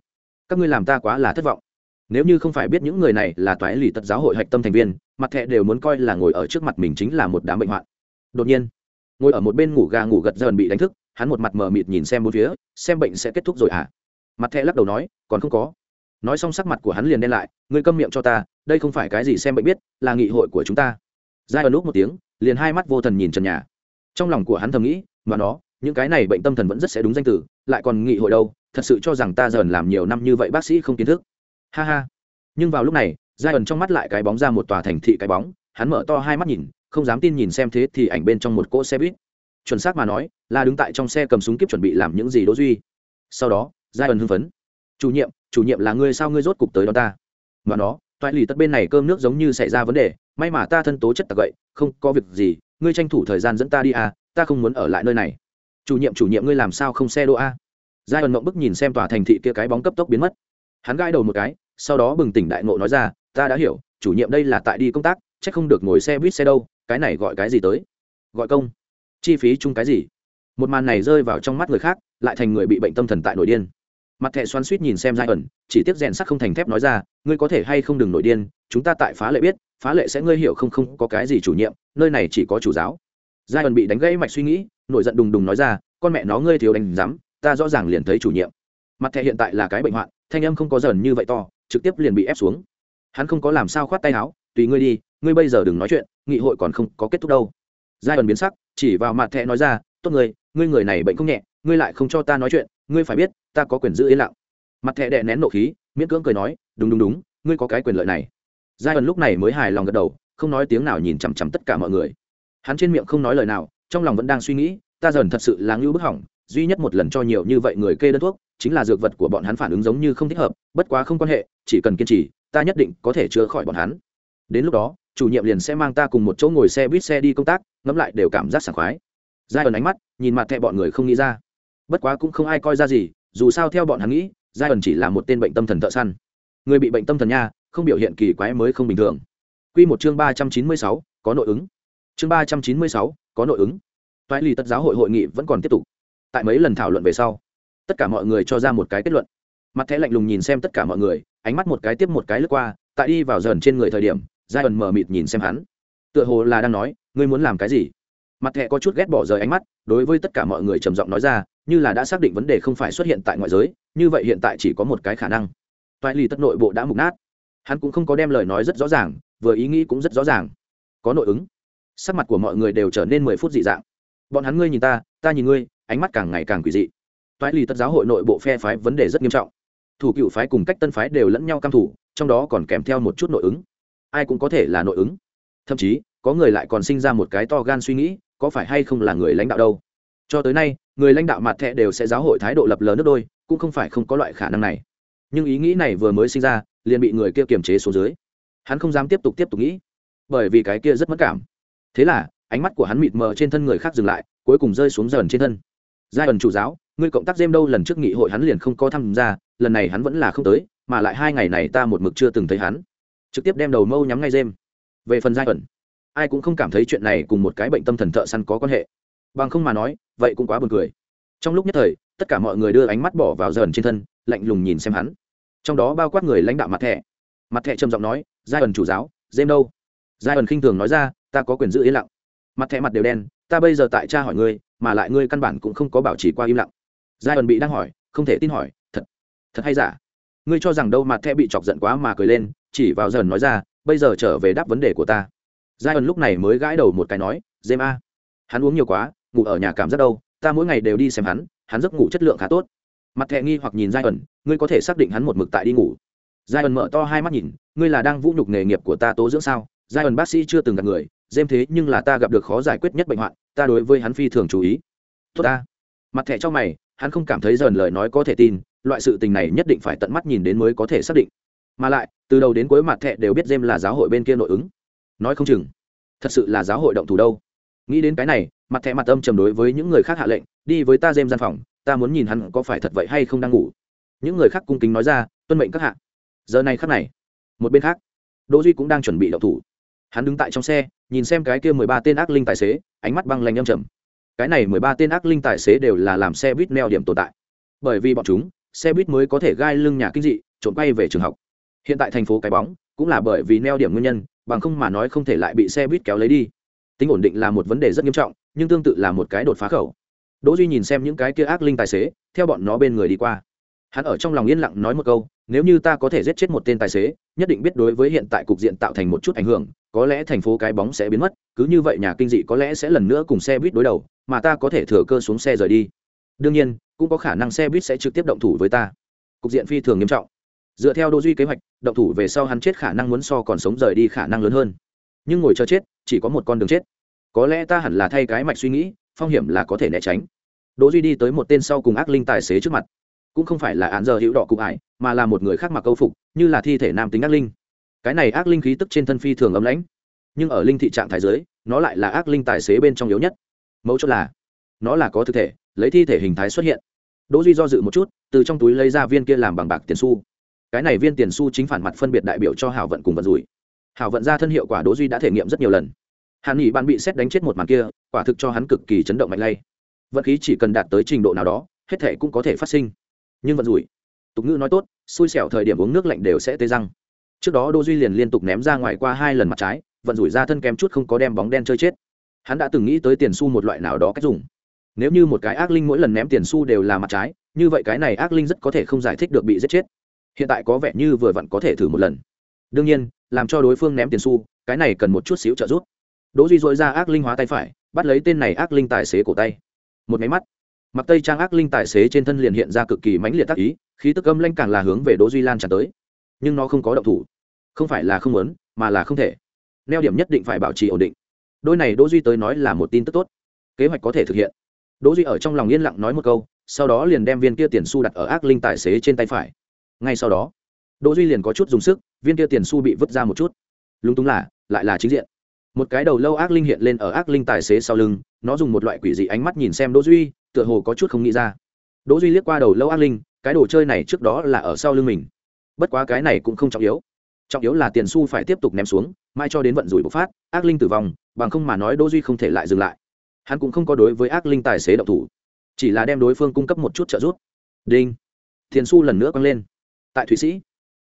các ngươi làm ta quá là thất vọng. Nếu như không phải biết những người này là toái lì tật giáo hội hạch tâm thành viên, mặt thẹ đều muốn coi là ngồi ở trước mặt mình chính là một đám bệnh hoạn. Đột nhiên, ngồi ở một bên ngủ gà ngủ gật dần bị đánh thức, hắn một mặt mờ mịt nhìn xem bốn phía, xem bệnh sẽ kết thúc rồi à mặt thẹ lắc đầu nói, còn không có. Nói xong sắc mặt của hắn liền đen lại, ngươi câm miệng cho ta đây không phải cái gì xem bệnh biết, là nghị hội của chúng ta. Giai ẩn lúc một tiếng, liền hai mắt vô thần nhìn trần nhà. Trong lòng của hắn thầm nghĩ, mà nó, những cái này bệnh tâm thần vẫn rất sẽ đúng danh từ, lại còn nghị hội đâu, thật sự cho rằng ta dần làm nhiều năm như vậy bác sĩ không kiến thức. Ha ha. Nhưng vào lúc này, giai ẩn trong mắt lại cái bóng ra một tòa thành thị cái bóng, hắn mở to hai mắt nhìn, không dám tin nhìn xem thế thì ảnh bên trong một cỗ xe buýt. Chuẩn xác mà nói, là đứng tại trong xe cầm súng kiếp chuẩn bị làm những gì đỗ duy. Sau đó, giai ẩn hưng phấn. Chủ nhiệm chủ nhiệm là ngươi sao ngươi rốt cục tới đó ta? Mà nó toại lì tất bên này cơm nước giống như xảy ra vấn đề, may mà ta thân tố chất tặc vậy không có việc gì, ngươi tranh thủ thời gian dẫn ta đi à ta không muốn ở lại nơi này. Chủ nhiệm chủ nhiệm ngươi làm sao không xe đỗ à? a giai ẩn mộng bức nhìn xem tòa thành thị kia cái bóng cấp tốc biến mất. Hắn gãi đầu một cái, sau đó bừng tỉnh đại ngộ nói ra, ta đã hiểu, chủ nhiệm đây là tại đi công tác c h ắ c không được ngồi xe buýt xe đâu, cái này gọi cái gì tới? Gọi công. Chi phí chung cái gì? Một màn này rơi vào trong mắt người khác, lại thành người bị bệnh tâm thần tại nội điên mặt thẹ xoắn suýt nhìn xem giai ẩn, chỉ tiếp rèn sắc không thành thép nói ra, ngươi có thể hay không đừng nội điên, chúng ta tại phá lệ biết, phá lệ sẽ ngươi hiểu không không có cái gì chủ nhiệm, nơi này chỉ có chủ giáo. Giai ẩn bị đánh gãy mạch suy nghĩ, nổi giận đùng đùng nói ra, con mẹ nó ngươi thiếu đánh rắm ta rõ ràng liền thấy chủ nhiệm. Mặt thẻ hiện tại là cái bệnh hoạn, thanh âm không có dần như vậy to, trực tiếp liền bị ép xuống. Hắn không có làm sao khoát tay áo, tùy ngươi đi, ngươi bây giờ đừng nói chuyện, nghị hội còn không có kết thúc đâu. Giai ẩn biến sắc, chỉ vào mặt thẻ nói ra, tốt người, ngươi người này bệnh không nhẹ, ngươi lại không cho ta nói chuyện ngươi phải biết, ta có quyền giữ yên lặng. Mặt thẻ đệ nén nộ khí, miễn cưỡng cười nói, đúng đúng đúng, ngươi có cái quyền lợi này. Giai ẩn lúc này mới hài lòng gật đầu, không nói tiếng nào nhìn chằm chằm tất cả mọi người. Hắn trên miệng không nói lời nào, trong lòng vẫn đang suy nghĩ, ta dần thật sự là ngưu bức hỏng, duy nhất một lần cho nhiều như vậy người kê đơn thuốc, chính là dược vật của bọn hắn phản ứng giống như không thích hợp, bất quá không quan hệ, chỉ cần kiên trì, ta nhất định có thể chữa khỏi bọn hắn. Đến lúc đó, chủ nhiệm liền sẽ mang ta cùng một chỗ ngồi xe buýt xe đi công tác, ngẫm lại đều cảm giác sảng khoái. Giai ẩn ánh mắt, nhìn mặt thẹ bọn người không nghĩ ra bất quá cũng không ai coi ra gì, dù sao theo bọn hắn nghĩ giai ẩn chỉ là một tên bệnh tâm thần thợ săn. Người bị bệnh tâm thần nha, không biểu hiện kỳ quái mới không bình thường. Q một chương ba trăm chín mươi sáu, có nội ứng. Chương ba trăm chín mươi sáu, có nội ứng. Toại lì tất giáo hội hội nghị vẫn còn tiếp tục. Tại mấy lần thảo luận về sau, tất cả mọi người cho ra một cái kết luận. Mặt thẻ lạnh lùng nhìn xem tất cả mọi người, ánh mắt một cái tiếp một cái lướt qua, tại đi vào dần trên người thời điểm giai ẩn mờ mịt nhìn xem hắn. Tựa hồ là đang nói, ngươi muốn làm cái gì? Mặt thẻ có chút ghét bỏ rời ánh mắt, đối với tất cả mọi người trầm giọng nói ra như là đã xác định vấn đề không phải xuất hiện tại ngoại giới, như vậy hiện tại chỉ có một cái khả năng. Toại lì tất nội bộ đã mục nát. Hắn cũng không có đem lời nói rất rõ ràng, vừa ý nghĩ cũng rất rõ ràng. Có nội ứng. Sắc mặt của mọi người đều trở nên mười phút dị dạng. Bọn hắn ngươi nhìn ta ta nhìn ngươi, ánh mắt càng ngày càng quỷ dị. Toại lì tất giáo hội nội bộ phe phái vấn đề rất nghiêm trọng. Thủ cựu phái cùng cách tân phái đều lẫn nhau căm thủ trong đó còn kèm theo một chút nội ứng. Ai cũng có thể là nội ứng. Thậm chí, có người lại còn sinh ra một cái to gan suy nghĩ, có phải hay không là người lãnh đạo đâu? Cho tới nay, người lãnh đạo mặt thẹ đều sẽ giáo hội thái độ lập lờ nước đôi, cũng không phải không có loại khả năng này. Nhưng ý nghĩ này vừa mới sinh ra, liền bị người kia kiềm chế xuống dưới. Hắn không dám tiếp tục tiếp tục nghĩ, bởi vì cái kia rất mất cảm. Thế là, ánh mắt của hắn mịt mờ trên thân người khác dừng lại, cuối cùng rơi xuống dần trên thân. Giai ẩn chủ giáo, ngươi cộng tác dêm đâu lần trước nghị hội hắn liền không có tham gia, lần này hắn vẫn là không tới, mà lại hai ngày này ta một mực chưa từng thấy hắn. Trực tiếp đem đầu mâu nhắm ngay dêm về phần giai ẩn, ai cũng không cảm thấy chuyện này cùng một cái bệnh tâm thần thợ săn có quan hệ bằng không mà nói, vậy cũng quá buồn cười. Trong lúc nhất thời, tất cả mọi người đưa ánh mắt bỏ vào dần trên thân, lạnh lùng nhìn xem hắn. Trong đó bao quát người lãnh đạo mặt thẻ. Mặt thẻ trầm giọng nói, giai ẩn chủ giáo dêm đâu? Giai ẩn khinh thường nói ra, ta có quyền giữ yên lặng. Mặt thẻ mặt đều đen, ta bây giờ tại cha hỏi ngươi, mà lại ngươi căn bản cũng không có bảo trì qua im lặng. Giai ẩn bị đang hỏi, không thể tin hỏi, thật thật hay giả? Ngươi cho rằng đâu mặt thẻ bị chọc giận quá mà cười lên, chỉ vào dần nói ra, bây giờ trở về đáp vấn đề của ta. Giai ẩn lúc này mới gãi đầu một cái nói dêm a, hắn uống nhiều quá ngủ ở nhà cảm giác đâu, ta mỗi ngày đều đi xem hắn hắn giấc ngủ chất lượng khá tốt. Mặt thẹ nghi hoặc nhìn giai ẩn ngươi có thể xác định hắn một mực tại đi ngủ. Giai ẩn mở to hai mắt nhìn, ngươi là đang vũ nhục nghề nghiệp của ta tố dưỡng sao? Giai ẩn bác sĩ chưa từng gặp người dêm thế nhưng là ta gặp được khó giải quyết nhất bệnh hoạn, ta đối với hắn phi thường chú ý. Tốt ta. Mặt thẻ cho mày, hắn không cảm thấy dần lời nói có thể tin, loại sự tình này nhất định phải tận mắt nhìn đến mới có thể xác định. Mà lại, từ đầu đến cuối mặt thẻ đều biết dêm là giáo hội bên kia nội ứng. Nói không chừng, thật sự là giáo hội động thủ đâu. Nghĩ đến cái này mặt thẻ mặt âm trầm đối với những người khác hạ lệnh, đi với ta dêm gian phòng, ta muốn nhìn hắn có phải thật vậy hay không đang ngủ. Những người khác cung kính nói ra, tuân mệnh các hạ. Giờ này khắc này, một bên khác, đỗ duy cũng đang chuẩn bị động thủ. Hắn đứng tại trong xe, nhìn xem cái kia mười ba tên ác linh tài xế, ánh mắt băng lanh âm trầm. Cái này mười ba tên ác linh tài xế đều là làm xe buýt neo điểm tồn tại. Bởi vì bọn chúng, xe buýt mới có thể gai lưng nhà kinh dị, trộm quay về trường học. Hiện tại thành phố cái bóng, cũng là bởi vì neo điểm nguyên nhân, bằng không mà nói không thể lại bị xe buýt kéo lấy đi. Tính ổn định là một vấn đề rất nghiêm trọng nhưng tương tự là một cái đột phá khẩu. Đỗ duy nhìn xem những cái kia ác linh tài xế, theo bọn nó bên người đi qua. Hắn ở trong lòng yên lặng nói một câu, nếu như ta có thể giết chết một tên tài xế, nhất định biết đối với hiện tại cục diện tạo thành một chút ảnh hưởng, có lẽ thành phố cái bóng sẽ biến mất, cứ như vậy nhà kinh dị có lẽ sẽ lần nữa cùng xe buýt đối đầu, mà ta có thể thừa cơ xuống xe rời đi. Đương nhiên, cũng có khả năng xe buýt sẽ trực tiếp động thủ với ta. Cục diện phi thường nghiêm trọng. Dựa theo đô duy kế hoạch, động thủ về sau hắn chết khả năng muốn so còn sống rời đi khả năng lớn hơn. Nhưng ngồi chờ chết, chỉ có một con đường chết có lẽ ta hẳn là thay cái mạch suy nghĩ, phong hiểm là có thể né tránh. Đỗ duy đi tới một tên sau cùng ác linh tài xế trước mặt. Cũng không phải là án giờ hữu đỏ cụ ải, mà là một người khác mặc câu phục, như là thi thể nam tính ác linh. Cái này ác linh khí tức trên thân phi thường ấm lãnh, nhưng ở linh thị trạng thái giới, nó lại là ác linh tài xế bên trong yếu nhất. Mẫu chốt là, nó là có thực thể, lấy thi thể hình thái xuất hiện. Đỗ duy do dự một chút, từ trong túi lấy ra viên kia làm bằng bạc tiền xu. Cái này viên tiền xu chính phản mặt phân biệt đại biểu cho hảo vận cùng vận rủi. Hảo vận ra thân hiệu quả đỗ duy đã thể nghiệm rất nhiều lần hàn nghỉ bạn bị xét đánh chết một màn kia, quả thực cho hắn cực kỳ chấn động mạnh lay. Vận khí chỉ cần đạt tới trình độ nào đó, hết thể cũng có thể phát sinh. Nhưng vận rủi. Tục ngữ nói tốt, xui xẻo thời điểm uống nước lạnh đều sẽ tê răng. Trước đó đô duy liền liên tục ném ra ngoài qua hai lần mặt trái, vận rủi ra thân kém chút không có đem bóng đen chơi chết. Hắn đã từng nghĩ tới tiền su một loại nào đó cách dùng. Nếu như một cái ác linh mỗi lần ném tiền su đều là mặt trái, như vậy cái này ác linh rất có thể không giải thích được bị giết chết. Hiện tại có vẻ như vừa vặn có thể thử một lần. Đương nhiên, làm cho đối phương ném tiền su cái này cần một chút xíu trợ giúp đỗ duy dội ra ác linh hóa tay phải, bắt lấy tên này ác linh tài xế cổ tay. Một máy mắt, mặc tây trang ác linh tài xế trên thân liền hiện ra cực kỳ mãnh liệt tác ý, khí tức âm lanh càng là hướng về đỗ duy lan tràn tới. Nhưng nó không có động thủ, không phải là không muốn, mà là không thể. Neo điểm nhất định phải bảo trì ổn định. Đôi này đỗ duy tới nói là một tin tức tốt, kế hoạch có thể thực hiện. Đỗ duy ở trong lòng yên lặng nói một câu, sau đó liền đem viên kia tiền xu đặt ở ác linh tài xế trên tay phải. Ngay sau đó, đỗ duy liền có chút dùng sức, viên kia tiền xu bị vứt ra một chút. Lúng túng là, lại là chính diện một cái đầu lâu ác linh hiện lên ở ác linh tài xế sau lưng, nó dùng một loại quỷ dị ánh mắt nhìn xem đỗ duy, tựa hồ có chút không nghĩ ra. Đỗ duy liếc qua đầu lâu ác linh, cái đồ chơi này trước đó là ở sau lưng mình. Bất quá cái này cũng không trọng yếu. Trọng yếu là tiền su phải tiếp tục ném xuống, mai cho đến vận rủi bộc phát, ác linh tử vong, bằng không mà nói đỗ duy không thể lại dừng lại. Hắn cũng không có đối với ác linh tài xế động thủ, chỉ là đem đối phương cung cấp một chút trợ giúp. Đinh! Tiền su lần nữa quăng lên. Tại thụy sĩ,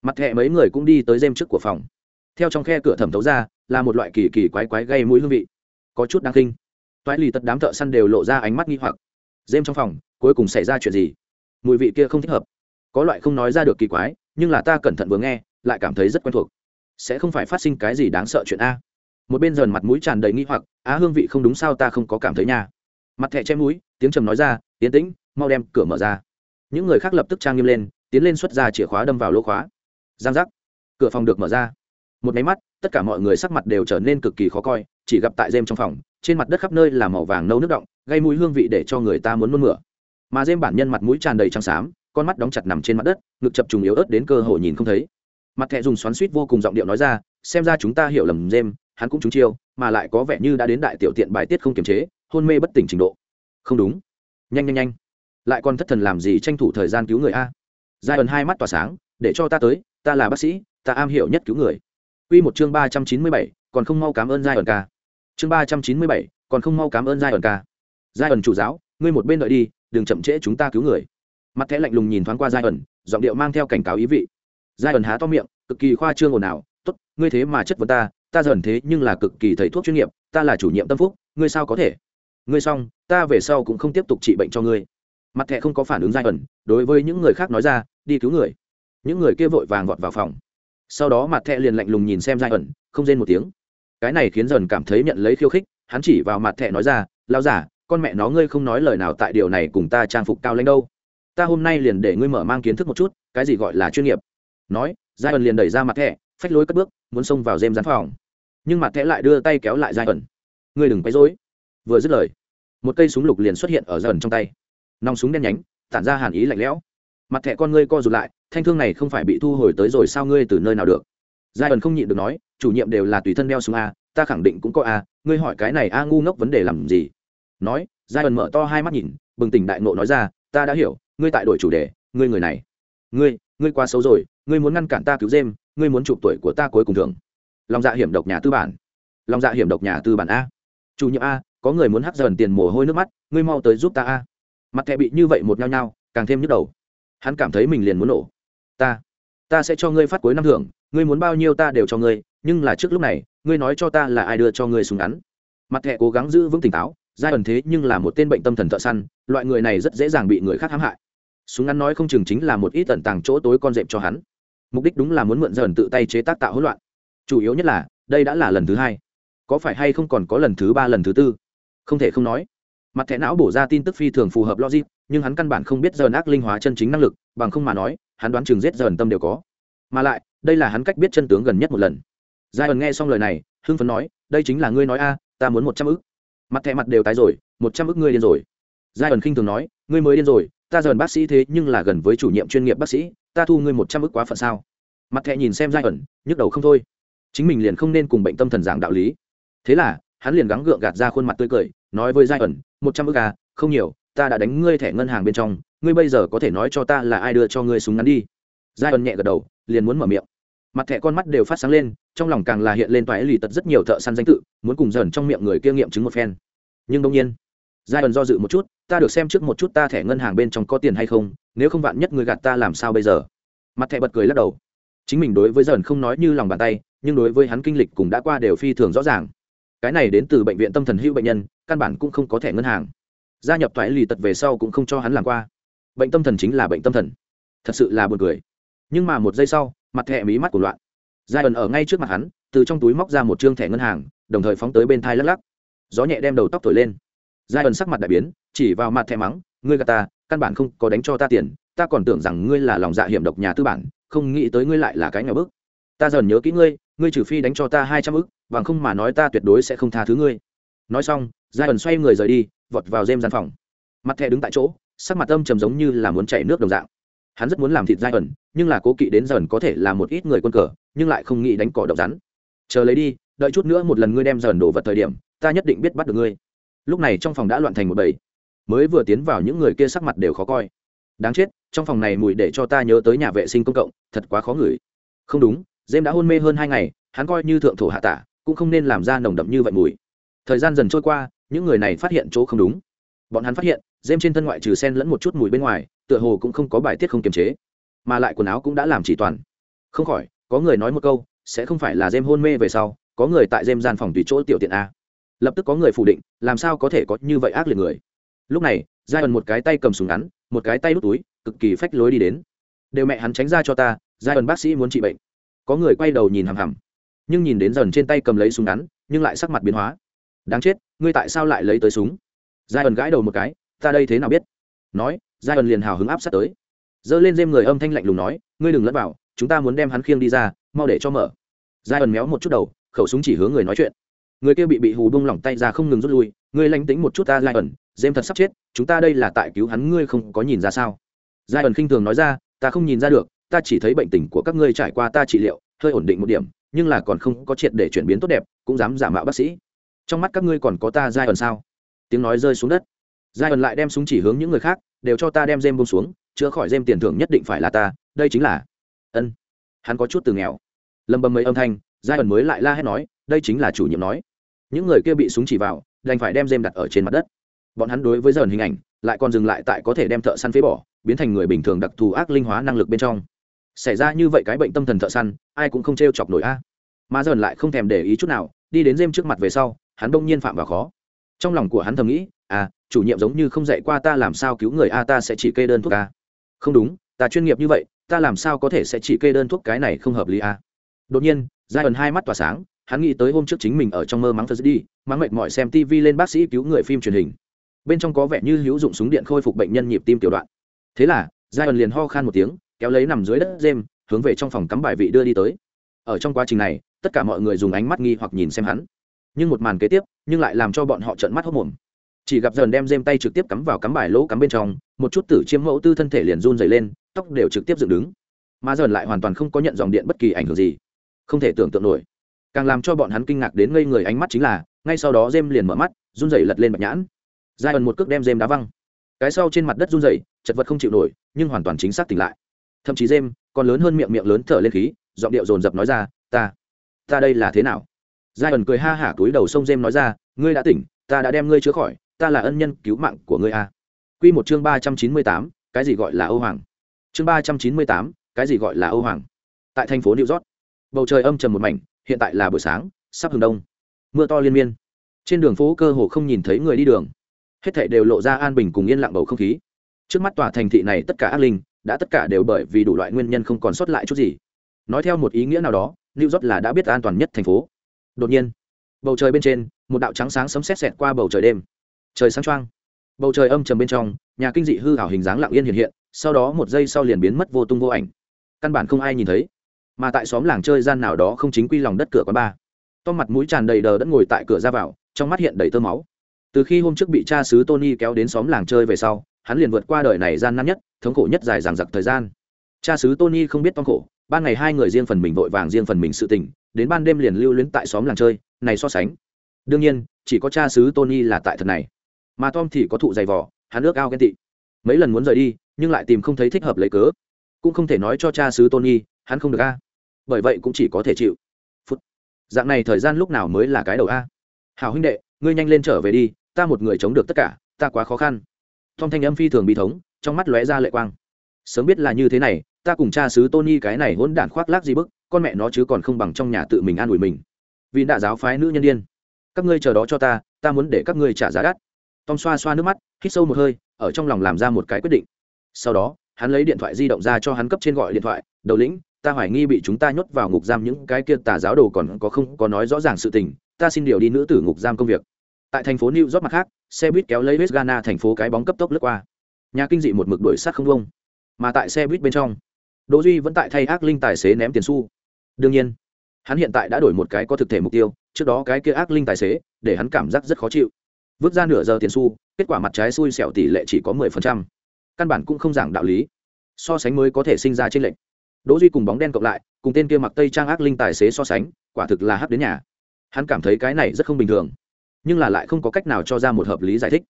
mặt thẹ mấy người cũng đi tới dêm trước của phòng. Theo trong khe cửa thẩm thấu ra là một loại kỳ kỳ quái quái gây mũi hương vị. Có chút đáng kinh. Toái lì tất đám thợ săn đều lộ ra ánh mắt nghi hoặc. Dêm trong phòng, cuối cùng xảy ra chuyện gì? Mùi vị kia không thích hợp. Có loại không nói ra được kỳ quái, nhưng là ta cẩn thận vừa nghe, lại cảm thấy rất quen thuộc. Sẽ không phải phát sinh cái gì đáng sợ chuyện a? Một bên dần mặt mũi tràn đầy nghi hoặc, á, hương vị không đúng sao ta không có cảm thấy nha. Mặt thẹ che mũi, tiếng trầm nói ra tiến tĩnh, mau đem cửa mở ra. Những người khác lập tức trang nghiêm lên, tiến lên xuất ra chìa khóa đâm vào lỗ khóa. Giang giác. Cửa phòng được mở ra một máy mắt, tất cả mọi người sắc mặt đều trở nên cực kỳ khó coi, chỉ gặp tại dêm trong phòng, trên mặt đất khắp nơi là màu vàng nâu nước động gây mũi hương vị để cho người ta muốn nôn mửa. Mà dêm bản nhân mặt mũi tràn đầy trắng xám, con mắt đóng chặt nằm trên mặt đất, ngực chập trùng yếu ớt đến cơ hội nhìn không thấy. Mặt thẹ dùng xoắn suýt vô cùng giọng điệu nói ra, xem ra chúng ta hiểu lầm dêm hắn cũng trúng chiêu, mà lại có vẻ như đã đến đại tiểu tiện bài tiết không kiềm chế, hôn mê bất tỉnh trình độ. Không đúng. Nhanh nhanh nhanh. Lại còn thất thần làm gì tranh thủ thời gian cứu người a? Giai ẩn hai mắt tỏa sáng, để cho ta tới, ta là bác sĩ, ta am hiểu nhất cứu người. Quy một chương ba trăm chín mươi bảy, còn không mau cảm ơn giai ẩn ca. Chương ba trăm chín mươi bảy, còn không mau cảm ơn giai ẩn ca. Giai ẩn chủ giáo ngươi một bên đợi đi đừng chậm trễ chúng ta cứu người. Mặt thẻ lạnh lùng nhìn thoáng qua giai ẩn giọng điệu mang theo cảnh cáo ý vị. Giai ẩn há to miệng cực kỳ khoa trương ồn ào tốt ngươi thế mà chất vấn ta ta dần thế nhưng là cực kỳ thầy thuốc chuyên nghiệp ta là chủ nhiệm tâm phúc ngươi sao có thể? Ngươi xong ta về sau cũng không tiếp tục trị bệnh cho ngươi. Mặt thẻ không có phản ứng giai ẩn đối với những người khác nói ra đi cứu người. Những người kia vội vàng vọt vào phòng sau đó mặt thẹ liền lạnh lùng nhìn xem giai ẩn không rên một tiếng. Cái này khiến dần cảm thấy nhận lấy khiêu khích hắn chỉ vào mặt thẹ nói ra lao giả con mẹ nó ngươi không nói lời nào tại điều này cùng ta trang phục cao lãnh đâu. Ta hôm nay liền để ngươi mở mang kiến thức một chút cái gì gọi là chuyên nghiệp. Nói giai ẩn liền đẩy ra mặt thẹ, phách lối cất bước muốn xông vào dêm gián phòng. Nhưng mặt thẹ lại đưa tay kéo lại giai ẩn. Ngươi đừng quấy rối. Vừa dứt lời một cây súng lục liền xuất hiện ở dần trong tay. Nòng súng đen nhánh tản ra hàn ý lạnh lẽo mặt thẻ con ngươi co rụt lại, thanh thương này không phải bị thu hồi tới rồi sao ngươi từ nơi nào được? Giai ẩn không nhịn được nói, chủ nhiệm đều là tùy thân đeo súng a, ta khẳng định cũng có a, ngươi hỏi cái này a ngu ngốc vấn đề làm gì? Nói giai ẩn mở to hai mắt nhìn, bừng tỉnh đại nộ nói ra, ta đã hiểu, ngươi tại đổi chủ đề, ngươi người này. Ngươi ngươi quá xấu rồi, ngươi muốn ngăn cản ta cứu dêm ngươi muốn chụp tuổi của ta cuối cùng thường lòng dạ hiểm độc nhà tư bản. Lòng dạ hiểm độc nhà tư bản a. Chủ nhiệm a, có người muốn hắt dần tiền mồ hôi nước mắt, ngươi mau tới giúp ta a. Mặt thẻ bị như vậy một nhao nhao, càng thêm nhức đầu hắn cảm thấy mình liền muốn nổ. Ta ta sẽ cho ngươi phát cuối năm thưởng, ngươi muốn bao nhiêu ta đều cho ngươi, nhưng là trước lúc này, ngươi nói cho ta là ai đưa cho ngươi súng ngắn. Mặt thẻ cố gắng giữ vững tỉnh táo, giai ẩn thế nhưng là một tên bệnh tâm thần thợ săn, loại người này rất dễ dàng bị người khác hãm hại. Súng ngắn nói không chừng chính là một ít tận tàng chỗ tối con dẹp cho hắn. Mục đích đúng là muốn mượn dần tự tay chế tác tạo hỗn loạn. Chủ yếu nhất là, đây đã là lần thứ hai. Có phải hay không còn có lần thứ ba, lần thứ tư? Không thể không nói mặt thẻ não bổ ra tin tức phi thường phù hợp logic, nhưng hắn căn bản không biết dần ác linh hóa chân chính năng lực, bằng không mà nói, hắn đoán chừng giết dần tâm đều có. Mà lại, đây là hắn cách biết chân tướng gần nhất một lần. Giai ẩn nghe xong lời này, hưng phấn nói, đây chính là ngươi nói a, ta muốn một trăm ức. Mặt thẻ mặt đều tái rồi, một trăm ức ngươi điên rồi. Giai ẩn khinh thường nói, ngươi mới điên rồi, ta dần bác sĩ thế nhưng là gần với chủ nhiệm chuyên nghiệp bác sĩ, ta thu ngươi một trăm ức quá phận sao? Mặt thẻ nhìn xem giai ẩn, nhức đầu không thôi. Chính mình liền không nên cùng bệnh tâm thần giảng đạo lý. Thế là, hắn liền gắng gượng gạt ra khuôn mặt tươi cười, nói với giai ẩn một trăm ức à không nhiều, ta đã đánh ngươi thẻ ngân hàng bên trong, ngươi bây giờ có thể nói cho ta là ai đưa cho ngươi súng ngắn đi. Giai ẩn nhẹ gật đầu, liền muốn mở miệng. Mặt thẻ con mắt đều phát sáng lên, trong lòng càng là hiện lên toái lì tật rất nhiều thợ săn danh tự, muốn cùng dần trong miệng người kia nghiệm chứng một phen. Nhưng đông nhiên giai ẩn do dự một chút, ta được xem trước một chút ta thẻ ngân hàng bên trong có tiền hay không, nếu không vạn nhất người gạt ta làm sao bây giờ? Mặt thẻ bật cười lắc đầu. Chính mình đối với dần không nói như lòng bàn tay, nhưng đối với hắn kinh lịch cùng đã qua đều phi thường rõ ràng. Cái này đến từ bệnh viện tâm thần hữu bệnh nhân căn bản cũng không có thẻ ngân hàng. Gia nhập thoái lì tật về sau cũng không cho hắn làm qua. Bệnh tâm thần chính là bệnh tâm thần. Thật sự là buồn cười. Nhưng mà một giây sau, mặt thẻ mí mắt của loạn. Giai ẩn ở ngay trước mặt hắn, từ trong túi móc ra một chương thẻ ngân hàng, đồng thời phóng tới bên thai lắc lắc. Gió nhẹ đem đầu tóc thổi lên. Giai ẩn sắc mặt đại biến, chỉ vào mặt thẻ mắng, ngươi gà ta, căn bản không có đánh cho ta tiền, ta còn tưởng rằng ngươi là lòng dạ hiểm độc nhà tư bản, không nghĩ tới ngươi lại là cái nhà bức. Ta dần nhớ kỹ ngươi ngươi trừ phi đánh cho ta hai trăm ức, bằng không mà nói ta tuyệt đối sẽ không tha thứ ngươi nói xong giai ẩn xoay người rời đi, vọt vào dêm gian phòng. Mặt thẻ đứng tại chỗ, sắc mặt âm trầm giống như là muốn chảy nước đồng dạng. Hắn rất muốn làm thịt giai ẩn nhưng là cố kỵ đến dần có thể là một ít người quân cờ, nhưng lại không nghĩ đánh cỏ độc rắn. Chờ lấy đi, đợi chút nữa một lần ngươi đem dần đổ vật thời điểm, ta nhất định biết bắt được ngươi. Lúc này trong phòng đã loạn thành một bầy. Mới vừa tiến vào những người kia sắc mặt đều khó coi. Đáng chết, trong phòng này mùi để cho ta nhớ tới nhà vệ sinh công cộng, thật quá khó ngửi. Không đúng dêm đã hôn mê hơn hai ngày, hắn coi như thượng thổ hạ tả, cũng không nên làm ra nồng đậm như vậy mùi thời gian dần trôi qua, những người này phát hiện chỗ không đúng. Bọn hắn phát hiện dêm trên thân ngoại trừ sen lẫn một chút mùi bên ngoài, tựa hồ cũng không có bài tiết không kiềm chế, mà lại quần áo cũng đã làm chỉ toàn. Không khỏi, có người nói một câu, sẽ không phải là dêm hôn mê về sau, có người tại dêm gian phòng tùy chỗ tiểu tiện a. Lập tức có người phủ định, làm sao có thể có như vậy ác liệt người. Lúc này giai ẩn một cái tay cầm súng ngắn, một cái tay đút túi, cực kỳ phách lối đi đến. Đều mẹ hắn tránh ra cho ta giai ẩn bác sĩ muốn trị bệnh. Có người quay đầu nhìn hằm hằm, nhưng nhìn đến dần trên tay cầm lấy súng ngắn, nhưng lại sắc mặt biến hóa đáng chết, ngươi tại sao lại lấy tới súng? Giai ẩn gãi đầu một cái, ta đây thế nào biết? Nói giai ẩn liền hào hứng áp sát tới. Giơ lên dêm người âm thanh lạnh lùng nói, ngươi đừng lẫn vào, chúng ta muốn đem hắn khiêng đi ra, mau để cho mở. Giai ẩn méo một chút đầu, khẩu súng chỉ hướng người nói chuyện. Người kia bị bị hù bung lỏng tay ra không ngừng rút lui, ngươi lánh tính một chút ta giai ẩn dêm thật sắp chết, chúng ta đây là tại cứu hắn, ngươi không có nhìn ra sao? Giai ẩn khinh thường nói ra, ta không nhìn ra được, ta chỉ thấy bệnh tình của các ngươi trải qua ta trị liệu, hơi ổn định một điểm, nhưng là còn không có triệt để chuyển biến tốt đẹp, cũng dám giả mạo bác sĩ trong mắt các ngươi còn có ta giai ẩn sao? Tiếng nói rơi xuống đất. Giai ẩn lại đem súng chỉ hướng những người khác, đều cho ta đem dêm bông xuống, chữa khỏi dêm tiền thưởng nhất định phải là ta, đây chính là ân. Hắn có chút từ nghèo. Lâm bầm mấy âm thanh giai ẩn mới lại la hét nói, đây chính là chủ nhiệm nói. Những người kia bị súng chỉ vào, đành phải đem dêm đặt ở trên mặt đất. Bọn hắn đối với dần hình ảnh, lại còn dừng lại tại có thể đem thợ săn phế bỏ, biến thành người bình thường đặc thù ác linh hóa năng lực bên trong. Xảy ra như vậy cái bệnh tâm thần thợ săn, ai cũng không t r e o chọc nổi a. Mà dần lại không thèm để ý chút nào, đi đến dêm trước mặt về sau hắn đông nhiên phạm vào khó. Trong lòng của hắn thầm nghĩ à chủ nhiệm giống như không dạy qua ta làm sao cứu người a ta sẽ chỉ kê đơn thuốc a không đúng, ta chuyên nghiệp như vậy, ta làm sao có thể sẽ chỉ kê đơn thuốc cái này không hợp lý a đột nhiên giai ẩn hai mắt tỏa sáng, hắn nghĩ tới hôm trước chính mình ở trong mơ mắng thật đi mắng mệt mỏi xem tv lên bác sĩ cứu người phim truyền hình. Bên trong có vẻ như hữu dụng súng điện khôi phục bệnh nhân nhịp tim tiểu đoạn. Thế là giai ẩn liền ho khan một tiếng, kéo lấy nằm dưới đất dêm hướng về trong phòng cắm bài vị đưa đi tới. Ở trong quá trình này, tất cả mọi người dùng ánh mắt nghi hoặc nhìn xem hắn nhưng một màn kế tiếp, nhưng lại làm cho bọn họ trợn mắt hốc mồm. Chỉ gặp dần đem dêm tay trực tiếp cắm vào cắm bài lỗ cắm bên trong, một chút tử chiêm mẫu tư thân thể liền run dày lên, tóc đều trực tiếp dựng đứng. Mà dần lại hoàn toàn không có nhận dòng điện bất kỳ ảnh hưởng gì. Không thể tưởng tượng nổi. Càng làm cho bọn hắn kinh ngạc đến ngây người ánh mắt chính là, ngay sau đó dêm liền mở mắt, run rẩy lật lên bạch nhãn. Giai ẩn một cước đem dêm đá văng. Cái sau trên mặt đất run rẩy, chật vật không chịu nổi, nhưng hoàn toàn chính xác tỉnh lại. Thậm chí dêm còn lớn hơn miệng miệng lớn thở lên khí, giọng điệu dồn dập nói ra, ta ta đây là thế nào? Giai ẩn cười ha hả túi đầu sông dêm nói ra, ngươi đã tỉnh, ta đã đem ngươi chữa khỏi, ta là ân nhân cứu mạng của ngươi a. Quy một chương ba trăm chín mươi tám, cái gì gọi là âu hoàng? Chương ba trăm chín mươi tám, cái gì gọi là âu hoàng? Tại thành phố new york, bầu trời âm trầm một mảnh, hiện tại là buổi sáng, sắp hừng đông. Mưa to liên miên. Trên đường phố cơ hồ không nhìn thấy người đi đường. Hết thảy đều lộ ra an bình cùng yên lặng bầu không khí. Trước mắt tòa thành thị này tất cả ác linh, đã tất cả đều bởi vì đủ loại nguyên nhân không còn sót lại chút gì. Nói theo một ý nghĩa nào đó, new york là đã biết an toàn nhất thành phố đột nhiên, bầu trời bên trên, một đạo trắng sáng sấm sét sẹt qua bầu trời đêm. Trời sáng choang. Bầu trời âm trầm bên trong, nhà kinh dị hư hảo hình dáng lặng yên hiện hiện, sau đó một giây sau liền biến mất vô tung vô ảnh. Căn bản không ai nhìn thấy. Mà tại xóm làng chơi gian nào đó không chính quy lòng đất cửa quán ba to mặt mũi tràn đầy đờ đẫn ngồi tại cửa ra vào, trong mắt hiện đầy tơ máu. Từ khi hôm trước bị cha xứ tony kéo đến xóm làng chơi về sau, hắn liền vượt qua đời này gian nan nhất, thống khổ nhất dài dằng dặc thời gian. Cha xứ tony không biết tom khổ, ban ngày hai người riêng phần mình vội vàng riêng phần mình sự tình đến ban đêm liền lưu luyến tại xóm làng chơi, này so sánh. Đương nhiên, chỉ có cha xứ tony là tại thật này. Mà tom thì có thụ dày vỏ hắn ước ao ghen tị. Mấy lần muốn rời đi, nhưng lại tìm không thấy thích hợp lấy cớ. Cũng không thể nói cho cha xứ tony, hắn không được a. Bởi vậy cũng chỉ có thể chịu. Phút. Dạng này thời gian lúc nào mới là cái đầu a? Hào huynh đệ, ngươi nhanh lên trở về đi, ta một người chống được tất cả, ta quá khó khăn. Tom thanh âm phi thường bị thống, trong mắt lóe ra lệ quang. Sớm biết là như thế này, ta cùng cha xứ tony cái này hỗn đản khoác lác gì bức con mẹ nó chứ còn không bằng trong nhà tự mình an ủi mình. Vì đã giáo phái nữ nhân điên. Các ngươi chờ đó cho ta ta muốn để các ngươi trả giá đắt. Tom xoa xoa nước mắt, hít sâu một hơi, ở trong lòng làm ra một cái quyết định. Sau đó, hắn lấy điện thoại di động ra cho hắn cấp trên gọi điện thoại, đầu lĩnh, ta hoài nghi bị chúng ta nhốt vào ngục giam những cái kia tà giáo đồ còn có không, có nói rõ ràng sự tình, ta xin điều đi nữ tử ngục giam công việc. Tại thành phố new york mặt khác, xe buýt kéo lấy west ghana thành phố cái bóng cấp tốc lướt qua. Nhà kinh dị một mực đuổi sát không vông mà tại xe buýt bên trong, đỗ duy vẫn tại thay ác linh tài xế ném tiền xu đương nhiên, hắn hiện tại đã đổi một cái có thực thể mục tiêu, trước đó cái kia ác linh tài xế, để hắn cảm giác rất khó chịu. Vứt ra nửa giờ tiền xu, kết quả mặt trái xui xẻo tỷ lệ chỉ có mười phần trăm. Căn bản cũng không giảng đạo lý. So sánh mới có thể sinh ra trên lệnh đỗ duy cùng bóng đen cộng lại, cùng tên kia mặc tây trang ác linh tài xế so sánh, quả thực là hắc đến nhà. Hắn cảm thấy cái này rất không bình thường, nhưng là lại không có cách nào cho ra một hợp lý giải thích.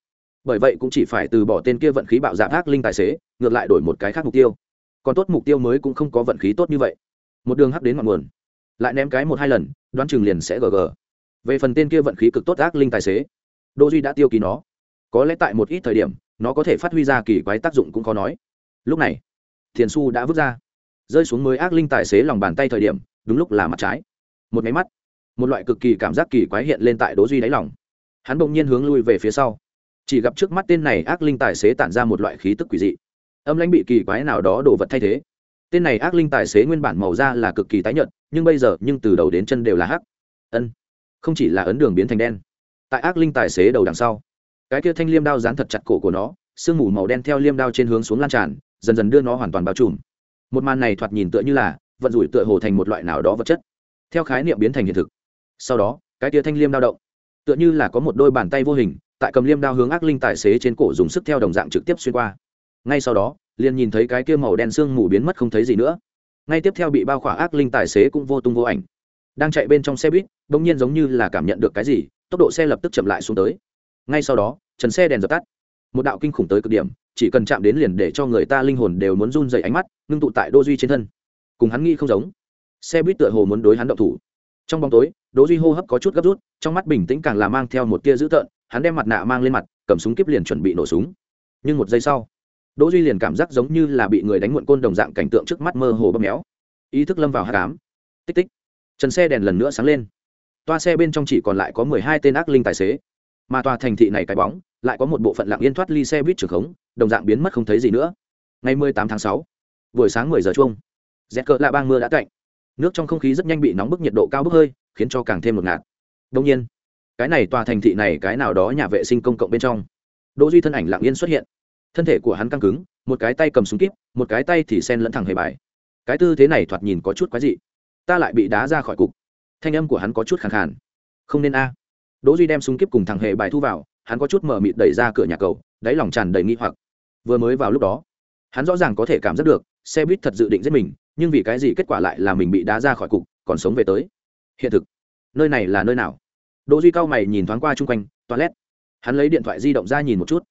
Bởi vậy cũng chỉ phải từ bỏ tên kia vận khí bạo dạng ác linh tài xế, ngược lại đổi một cái khác mục tiêu. Còn tốt mục tiêu mới cũng không có vận khí tốt như vậy một đường hắc đến ngọn nguồn. Lại ném cái một hai lần, đoán chừng liền sẽ gg về phần tên kia vận khí cực tốt ác linh tài xế, đỗ duy đã tiêu ký nó. Có lẽ tại một ít thời điểm, nó có thể phát huy ra kỳ quái tác dụng cũng khó nói. Lúc này, thiền su đã vứt ra. Rơi xuống mới ác linh tài xế lòng bàn tay thời điểm, đúng lúc là mặt trái. Một máy mắt, một loại cực kỳ cảm giác kỳ quái hiện lên tại đỗ duy đáy lòng. Hắn bỗng nhiên hướng lui về phía sau. Chỉ gặp trước mắt tên này ác linh tài xế tản ra một loại khí tức quỷ dị. Âm lãnh bị kỳ quái nào đó đổ vật thay thế tên này ác linh tài xế nguyên bản màu da là cực kỳ tái nhợt, nhưng bây giờ, nhưng từ đầu đến chân đều là hắc. Ân, không chỉ là ấn đường biến thành đen, tại ác linh tài xế đầu đằng sau, cái kia thanh liêm đao dán thật chặt cổ của nó, sương mù màu đen theo liêm đao trên hướng xuống lan tràn, dần dần đưa nó hoàn toàn bao trùm. Một màn này thoạt nhìn tựa như là vận rủi tựa hồ thành một loại nào đó vật chất, theo khái niệm biến thành hiện thực. Sau đó, cái kia thanh liêm đao động, tựa như là có một đôi bàn tay vô hình, tại cầm liêm đao hướng ác linh tài xế trên cổ dùng sức theo đồng dạng trực tiếp xuyên qua. Ngay sau đó liền nhìn thấy cái kia màu đen sương mù biến mất không thấy gì nữa. Ngay tiếp theo bị bao khỏa ác linh tài xế cũng vô tung vô ảnh. Đang chạy bên trong xe buýt, bỗng nhiên giống như là cảm nhận được cái gì, tốc độ xe lập tức chậm lại xuống tới. Ngay sau đó, trần xe đèn dập tắt. Một đạo kinh khủng tới cực điểm, chỉ cần chạm đến liền để cho người ta linh hồn đều muốn run dày ánh mắt, ngưng tụ tại đô duy trên thân. Cùng hắn nghĩ không giống. Xe buýt tựa hồ muốn đối hắn động thủ. Trong bóng tối đỗ duy hô hấp có chút gấp rút, trong mắt bình tĩnh càng là mang theo một tia dữ tợn, hắn đem mặt nạ mang lên mặt, cầm súng kíp liền chuẩn bị nổ súng. Nhưng một giây sau đỗ duy liền cảm giác giống như là bị người đánh muộn côn đồng dạng cảnh tượng trước mắt mơ hồ bơm méo. Ý thức lâm vào hát cám tích tích. Trần xe đèn lần nữa sáng lên. Toa xe bên trong chỉ còn lại có mười hai tên ác linh tài xế. Mà tòa thành thị này cái bóng, lại có một bộ phận lặng yên thoát ly xe buýt trường khống, đồng dạng biến mất không thấy gì nữa. Ngày mười tám tháng sáu, buổi sáng mười giờ chuông rét cỡ lạ bang mưa đã cạnh nước trong không khí rất nhanh bị nóng bức, nhiệt độ cao bức hơi, khiến cho càng thêm một ngạt. Đông nhiên, cái này tòa thành thị này cái nào đó nhà vệ sinh công cộng bên trong. Đỗ duy thân ảnh lặng yên xuất hiện thân thể của hắn căng cứng, một cái tay cầm súng kíp, một cái tay thì sen lẫn thẳng hề bài. Cái tư thế này thoạt nhìn có chút quái dị. Ta lại bị đá ra khỏi cục. Thanh âm của hắn có chút khàn khàn. Không nên a. Đỗ duy đem súng kíp cùng thằng hề bài thu vào, hắn có chút mở mịt đẩy ra cửa nhà cầu, đáy lòng tràn đầy nghi hoặc. Vừa mới vào lúc đó, hắn rõ ràng có thể cảm giác được, xe buýt thật dự định giết mình, nhưng vì cái gì kết quả lại là mình bị đá ra khỏi cục, còn sống về tới? Hiện thực, nơi này là nơi nào? Đỗ duy cao mày nhìn thoáng qua chung quanh, toilet. Hắn lấy điện thoại di động ra nhìn một chút.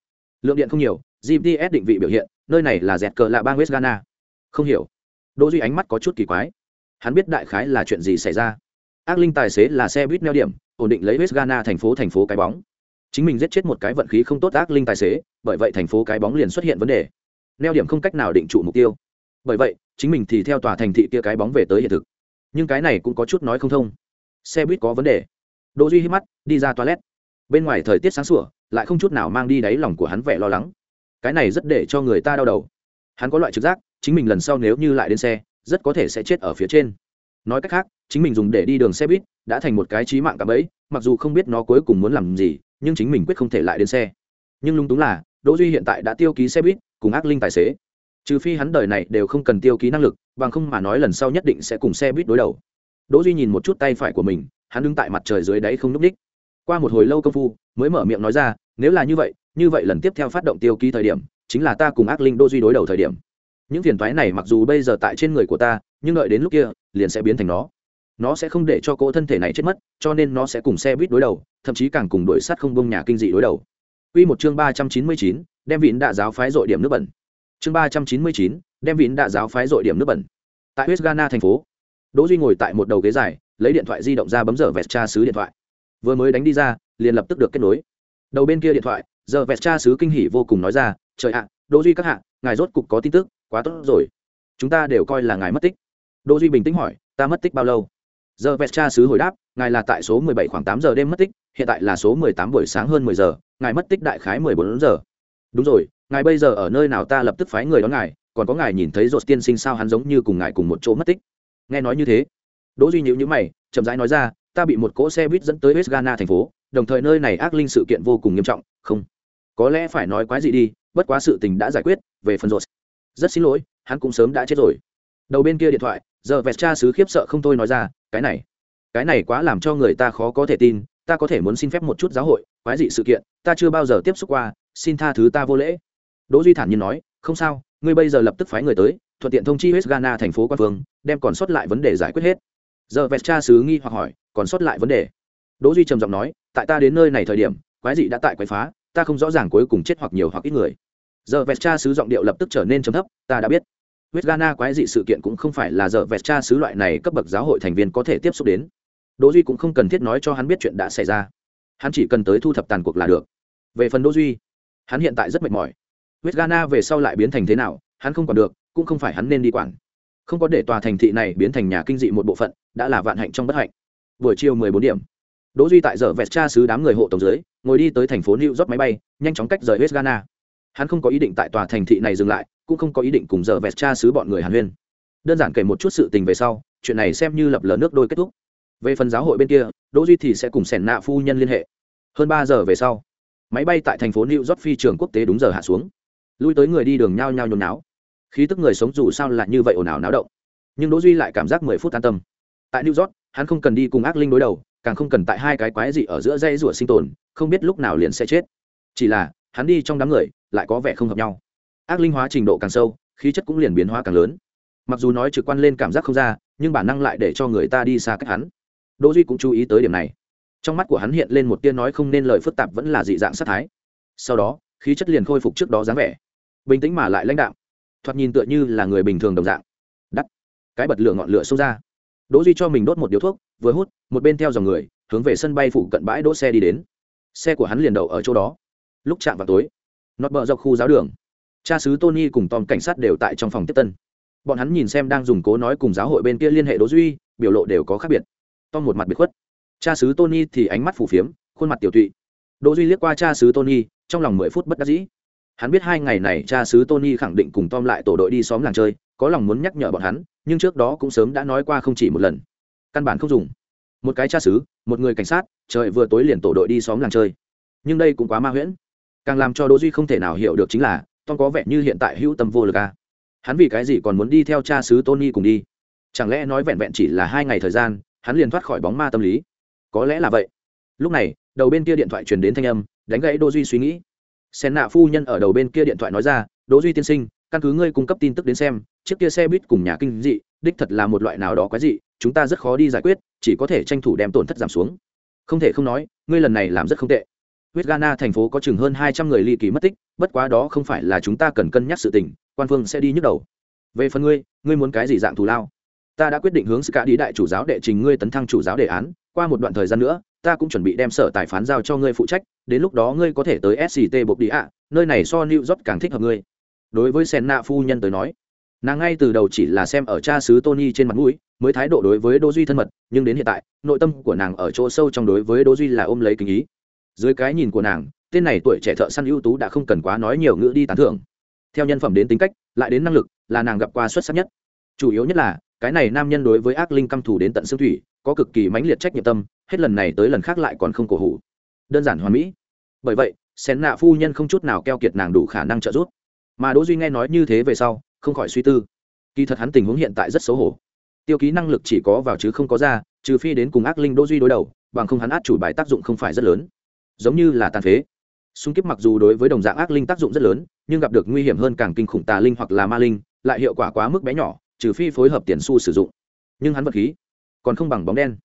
Lượng điện không nhiều gps định vị biểu hiện, nơi này là dẹt cờ lạ bang west ghana. Không hiểu. Đỗ duy ánh mắt có chút kỳ quái. Hắn biết đại khái là chuyện gì xảy ra. Ác linh tài xế là xe buýt neo điểm, ổn định lấy west ghana thành phố thành phố cái bóng. Chính mình giết chết một cái vận khí không tốt ác linh tài xế, bởi vậy thành phố cái bóng liền xuất hiện vấn đề. Neo điểm không cách nào định trụ mục tiêu. Bởi vậy, chính mình thì theo tòa thành thị kia cái bóng về tới hiện thực. Nhưng cái này cũng có chút nói không thông. Xe buýt có vấn đề. Đỗ duy hít mắt, đi ra toilet. Bên ngoài thời tiết sáng sủa, lại không chút nào mang đi đáy lòng của hắn vẻ lo lắng cái này rất để cho người ta đau đầu. Hắn có loại trực giác, chính mình lần sau nếu như lại đến xe, rất có thể sẽ chết ở phía trên. Nói cách khác, chính mình dùng để đi đường xe buýt, đã thành một cái trí mạng cả bẫy, mặc dù không biết nó cuối cùng muốn làm gì, nhưng chính mình quyết không thể lại đến xe. Nhưng lung túng là, đỗ duy hiện tại đã tiêu ký xe buýt, cùng ác linh tài xế. Trừ phi hắn đời này đều không cần tiêu ký năng lực, bằng không mà nói lần sau nhất định sẽ cùng xe buýt đối đầu. Đỗ duy nhìn một chút tay phải của mình, hắn đứng tại mặt trời dưới đáy không núp đích qua một hồi lâu công phu, mới mở miệng nói ra, nếu là như vậy như vậy lần tiếp theo phát động tiêu ký thời điểm chính là ta cùng ác linh Đô duy đối đầu thời điểm. Những phiền toái này mặc dù bây giờ tại trên người của ta nhưng đợi đến lúc kia liền sẽ biến thành nó. Nó sẽ không để cho cỗ thân thể này chết mất cho nên nó sẽ cùng xe buýt đối đầu thậm chí càng cùng đuổi sát không bông nhà kinh dị đối đầu. Quy một chương ba trăm chín mươi chín, đem vịn đạ giáo phái dội điểm nước bẩn. Chương ba trăm chín mươi chín đem vịn đạ giáo phái dội điểm nước bẩn. Tại west ghana thành phố đỗ duy ngồi tại một đầu ghế dài lấy điện thoại di động ra bấm giờ vẹt tra sứ điện thoại. Vừa mới đánh đi ra liền lập tức được kết nối. Đầu bên kia điện thoại giờ vẹt cha sứ kinh hỉ vô cùng nói ra, trời ạ, đỗ duy các hạ, ngài rốt cục có tin tức, quá tốt rồi. Chúng ta đều coi là ngài mất tích. Đỗ duy bình tĩnh hỏi, ta mất tích bao lâu? Giờ vẹt cha sứ hồi đáp, ngài là tại số 17 khoảng 8 giờ đêm mất tích, hiện tại là số 18 buổi sáng hơn 10 giờ, ngài mất tích đại khái 14 giờ. Đúng rồi, ngài bây giờ ở nơi nào ta lập tức phái người đón ngài, còn có ngài nhìn thấy rột tiên sinh sao hắn giống như cùng ngài cùng một chỗ mất tích. Nghe nói như thế, đỗ duy nhíu nhíu mày, chậm rãi nói ra, ta bị một cỗ xe buýt dẫn tới west ghana thành phố, đồng thời nơi này ác linh sự kiện vô cùng nghiêm trọng, không có lẽ phải nói quái gì đi, bất quá sự tình đã giải quyết, về phần rột rất xin lỗi, hắn cũng sớm đã chết rồi. Đầu bên kia điện thoại, giờ vẹt cha sứ khiếp sợ không thôi nói ra, cái này cái này quá làm cho người ta khó có thể tin, ta có thể muốn xin phép một chút giáo hội, quái dị sự kiện, ta chưa bao giờ tiếp xúc qua, xin tha thứ ta vô lễ. Đỗ duy thản nhiên nói, không sao, ngươi bây giờ lập tức phái người tới, thuận tiện thông chi hết ghana thành phố quan phương, đem còn sót lại vấn đề giải quyết hết. Giờ vẹt cha sứ nghi hoặc hỏi, còn sót lại vấn đề? Đỗ duy trầm giọng nói, tại ta đến nơi này thời điểm, quái dị đã tại quái phá ta không rõ ràng cuối cùng chết hoặc nhiều hoặc ít người. Giờ vẹt cha sứ giọng điệu lập tức trở nên trầm thấp, ta đã biết. Huyết ghana quái dị sự kiện cũng không phải là giờ vẹt cha sứ loại này cấp bậc giáo hội thành viên có thể tiếp xúc đến. Đỗ duy cũng không cần thiết nói cho hắn biết chuyện đã xảy ra. Hắn chỉ cần tới thu thập tàn cuộc là được. Về phần đỗ duy, hắn hiện tại rất mệt mỏi. Huyết ghana về sau lại biến thành thế nào, hắn không còn được, cũng không phải hắn nên đi quản. Không có để tòa thành thị này biến thành nhà kinh dị một bộ phận, đã là vạn hạnh trong bất hạnh. Buổi chiều 14 điểm đỗ duy tại giờ vẹt cha sứ đám người hộ tổng dưới, ngồi đi tới thành phố new york máy bay, nhanh chóng cách rời West ghana. Hắn không có ý định tại tòa thành thị này dừng lại, cũng không có ý định cùng giờ vẹt cha sứ bọn người hàn huyên. Đơn giản kể một chút sự tình về sau, chuyện này xem như lập lờ nước đôi kết thúc. Về phần giáo hội bên kia, đỗ duy thì sẽ cùng sẻn nạ phu nhân liên hệ. Hơn ba giờ về sau, máy bay tại thành phố new york phi trường quốc tế đúng giờ hạ xuống. Lui tới người đi đường nhao nhao nhốn náo khí tức người sống dù sao lại như vậy ồn ào náo động. Nhưng đỗ duy lại cảm giác mười phút an tâm. Tại new york, hắn không cần đi cùng ác linh đối đầu càng không cần tại hai cái quái dị ở giữa dây rủa sinh tồn, không biết lúc nào liền sẽ chết. Chỉ là, hắn đi trong đám người, lại có vẻ không hợp nhau. Ác linh hóa trình độ càng sâu, khí chất cũng liền biến hóa càng lớn. Mặc dù nói trực quan lên cảm giác không ra, nhưng bản năng lại để cho người ta đi xa cách hắn. Đỗ duy cũng chú ý tới điểm này. Trong mắt của hắn hiện lên một tia nói không nên lời phức tạp vẫn là dị dạng sát thái. Sau đó, khí chất liền khôi phục trước đó dáng vẻ. Bình tĩnh mà lại lãnh đạm. Thoạt nhìn tựa như là người bình thường đồng dạng. Đắt. Cái bật lửa ngọn lửa xông ra. Đỗ duy cho mình đốt một điếu thuốc vừa hút, một bên theo dòng người, hướng về sân bay phụ cận bãi đỗ xe đi đến. Xe của hắn liền đậu ở chỗ đó. Lúc chạm vào tối nót bờ dọc khu giáo đường. Cha sứ tony cùng tom cảnh sát đều tại trong phòng tiếp tân. Bọn hắn nhìn xem đang dùng cố nói cùng giáo hội bên kia liên hệ đỗ duy, biểu lộ đều có khác biệt. Tom một mặt biệt khuất. Cha sứ tony thì ánh mắt phủ phiếm, khuôn mặt tiểu tụy. Đỗ duy liếc qua cha sứ tony, trong lòng mười phút bất đắc dĩ. Hắn biết hai ngày này cha sứ tony khẳng định cùng tom lại tổ đội đi xóm làng chơi, có lòng muốn nhắc nhở bọn hắn, nhưng trước đó cũng sớm đã nói qua không chỉ một lần căn bản không dùng. Một cái cha sứ một người cảnh sát, trời vừa tối liền tổ đội đi xóm làng chơi. Nhưng đây cũng quá ma huyễn. Càng làm cho đỗ duy không thể nào hiểu được chính là, tom có vẻ như hiện tại hữu tâm vô lực a à. hắn vì cái gì còn muốn đi theo cha sứ tony cùng đi? Chẳng lẽ nói vẹn vẹn chỉ là hai ngày thời gian, hắn liền thoát khỏi bóng ma tâm lý? Có lẽ là vậy. Lúc này, đầu bên kia điện thoại truyền đến thanh âm, đánh gãy đỗ duy suy nghĩ. Sen nạ phu nhân ở đầu bên kia điện thoại nói ra, đỗ duy tiên sinh, căn cứ ngươi cung cấp tin tức đến xem, chiếc kia xe buýt cùng nhà kinh dị, đích thật là một loại nào đó quái dị chúng ta rất khó đi giải quyết, chỉ có thể tranh thủ đem tổn thất giảm xuống. Không thể không nói, ngươi lần này làm rất không tệ. Huyết ghana thành phố có chừng hơn hai trăm người ly kỳ mất tích, bất quá đó không phải là chúng ta cần cân nhắc sự tình, quan phương sẽ đi nhức đầu. Về phần ngươi ngươi muốn cái gì dạng thù lao? Ta đã quyết định hướng sự cả đi đại chủ giáo đệ trình ngươi tấn thăng chủ giáo đề án, qua một đoạn thời gian nữa, ta cũng chuẩn bị đem sở tài phán giao cho ngươi phụ trách, đến lúc đó ngươi có thể tới sct bộc đi ạ, nơi này so new york càng thích hợp ngươi. Đối với sen nạ phu nhân tới nói, nàng ngay từ đầu chỉ là xem ở cha xứ tony trên mặt mũi mới thái độ đối với đỗ duy thân mật, nhưng đến hiện tại, nội tâm của nàng ở chỗ sâu trong đối với đỗ duy là ôm lấy kính ý. Dưới cái nhìn của nàng, tên này tuổi trẻ thợ săn ưu tú đã không cần quá nói nhiều ngữ đi tán thưởng. Theo nhân phẩm đến tính cách, lại đến năng lực, là nàng gặp qua xuất sắc nhất. Chủ yếu nhất là, cái này nam nhân đối với ác linh căm thù đến tận xương thủy, có cực kỳ mãnh liệt trách nhiệm tâm, hết lần này tới lần khác lại còn không cổ hủ. Đơn giản hoàn mỹ. Bởi vậy xén nạ phu nhân không chút nào keo kiệt nàng đủ khả năng trợ giúp. Mà đỗ duy nghe nói như thế về sau, không khỏi suy tư. Kỳ thật hắn tình huống hiện tại rất xấu hổ tiêu ký năng lực chỉ có vào chứ không có ra, trừ phi đến cùng ác linh đỗ duy đối đầu, bằng không hắn át chủ bài tác dụng không phải rất lớn. Giống như là tàn phế. Xung kích mặc dù đối với đồng dạng ác linh tác dụng rất lớn, nhưng gặp được nguy hiểm hơn càng kinh khủng tà linh hoặc là ma linh, lại hiệu quả quá mức bé nhỏ, trừ phi phối hợp tiền su sử dụng. Nhưng hắn vật khí còn không bằng bóng đen.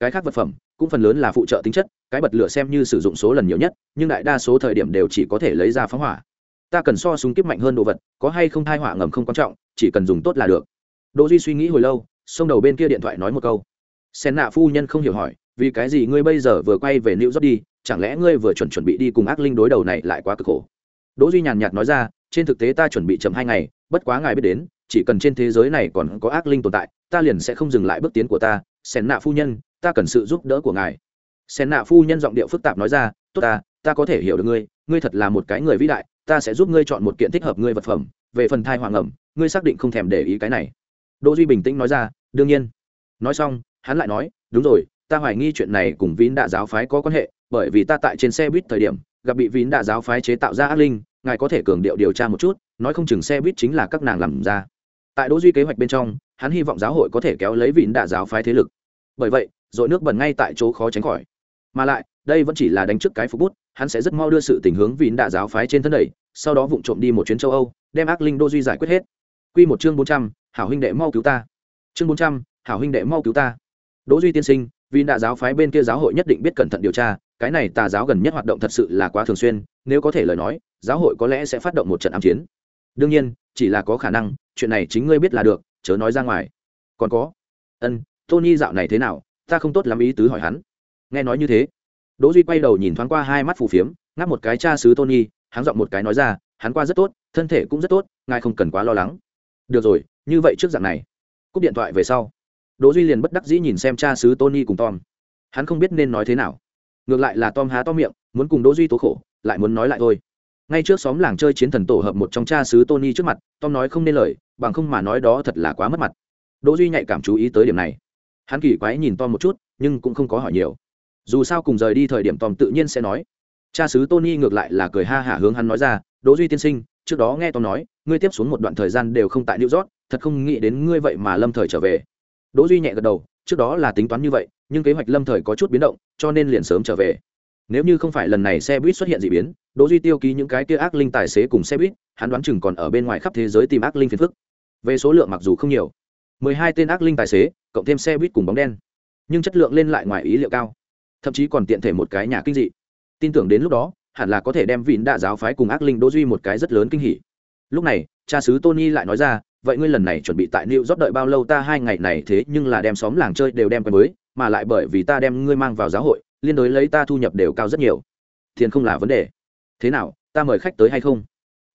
Cái khác vật phẩm cũng phần lớn là phụ trợ tính chất, cái bật lửa xem như sử dụng số lần nhiều nhất, nhưng đại đa số thời điểm đều chỉ có thể lấy ra phóng hỏa. Ta cần so súng kíp mạnh hơn đồ vật, có hay không thai hỏa ngầm không quan trọng, chỉ cần dùng tốt là được. Đỗ duy suy nghĩ hồi lâu xông đầu bên kia điện thoại nói một câu. Sen nạ phu nhân không hiểu hỏi, vì cái gì ngươi bây giờ vừa quay về new york đi, chẳng lẽ ngươi vừa chuẩn chuẩn bị đi cùng ác linh đối đầu này lại quá cực khổ? Đỗ duy nhàn nhạt nói ra, trên thực tế ta chuẩn bị chậm hai ngày, bất quá ngài biết đến, chỉ cần trên thế giới này còn có ác linh tồn tại, ta liền sẽ không dừng lại bước tiến của ta. Sen nạ phu nhân, ta cần sự giúp đỡ của ngài. Sen nạ phu nhân giọng điệu phức tạp nói ra, tốt ta ta có thể hiểu được ngươi ngươi thật là một cái người vĩ đại, ta sẽ giúp ngươi chọn một kiện thích hợp ngươi vật phẩm. Về phần thai hoàng ẩm, ngươi xác định không thèm để ý cái này đỗ duy bình tĩnh nói ra, đương nhiên. Nói xong, hắn lại nói, đúng rồi, ta hoài nghi chuyện này cùng vín đạ giáo phái có quan hệ, bởi vì ta tại trên xe buýt thời điểm, gặp bị vín đạ giáo phái chế tạo ra ác linh, ngài có thể cường điệu điều tra một chút, nói không chừng xe buýt chính là các nàng làm ra. Tại đỗ duy kế hoạch bên trong, hắn hy vọng giáo hội có thể kéo lấy vín đạ giáo phái thế lực. Bởi vậy, dội nước bẩn ngay tại chỗ khó tránh khỏi. Mà lại, đây vẫn chỉ là đánh trước cái phục bút, hắn sẽ rất mau đưa sự tình hướng vín đạ giáo phái trên thân đẩy, sau đó vụng trộm đi một chuyến châu âu, đem ác linh đô duy giải quyết hết. Quy một chương bốn trăm hảo huynh đệ mau cứu ta. Chương bốn trăm, hảo huynh đệ mau cứu ta. Đỗ duy tiên sinh, vì đạ giáo phái bên kia giáo hội nhất định biết cẩn thận điều tra, cái này tà giáo gần nhất hoạt động thật sự là quá thường xuyên, nếu có thể lời nói, giáo hội có lẽ sẽ phát động một trận ám chiến. Đương nhiên, chỉ là có khả năng, chuyện này chính ngươi biết là được, chớ nói ra ngoài. Còn có, ân, tony dạo này thế nào, ta không tốt lắm ý tứ hỏi hắn. Nghe nói như thế, đỗ duy quay đầu nhìn thoáng qua hai mắt phù phiếm, ngáp một cái cha sứ tony hắn giọng một cái nói ra, hắn qua rất tốt, thân thể cũng rất tốt, ngài không cần quá lo lắng. Được rồi như vậy trước dạng này, cúp điện thoại về sau, đỗ duy liền bất đắc dĩ nhìn xem cha xứ tony cùng tom. Hắn không biết nên nói thế nào. Ngược lại là tom há to miệng, muốn cùng đỗ duy tố khổ, lại muốn nói lại thôi. Ngay trước xóm làng chơi chiến thần tổ hợp một trong cha xứ tony trước mặt, tom nói không nên lời, bằng không mà nói đó thật là quá mất mặt. Đỗ duy nhạy cảm chú ý tới điểm này. Hắn kỳ quái nhìn tom một chút, nhưng cũng không có hỏi nhiều. Dù sao cùng rời đi thời điểm tom tự nhiên sẽ nói. Cha xứ tony ngược lại là cười ha hả hướng hắn nói ra, đỗ duy tiên sinh, trước đó nghe tom nói, ngươi tiếp xuống một đoạn thời gian đều không tại new york thật không nghĩ đến ngươi vậy mà lâm thời trở về. Đỗ duy nhẹ gật đầu, trước đó là tính toán như vậy, nhưng kế hoạch lâm thời có chút biến động, cho nên liền sớm trở về. Nếu như không phải lần này xe buýt xuất hiện d ị biến, đỗ duy tiêu ký những cái kia ác linh tài xế cùng xe buýt, hắn đoán chừng còn ở bên ngoài khắp thế giới tìm ác linh phiền phức. Về số lượng mặc dù không nhiều, mười hai tên ác linh tài xế, cộng thêm xe buýt cùng bóng đen, nhưng chất lượng lên lại ngoài ý liệu cao. Thậm chí còn tiện thể một cái nhà kinh dị. Tin tưởng đến lúc đó, hẳn là có thể đem vịn đạ giáo phái cùng ác linh đỗ duy một cái rất lớn kinh hỉ. Lúc này, cha xứ tony lại nói ra vậy ngươi lần này chuẩn bị tại new york đợi bao lâu? Ta hai ngày này thế nhưng là đem xóm làng chơi đều đem quen mới mà lại bởi vì ta đem ngươi mang vào giáo hội, liên đối lấy ta thu nhập đều cao rất nhiều. Tiền không là vấn đề. Thế nào, ta mời khách tới hay không?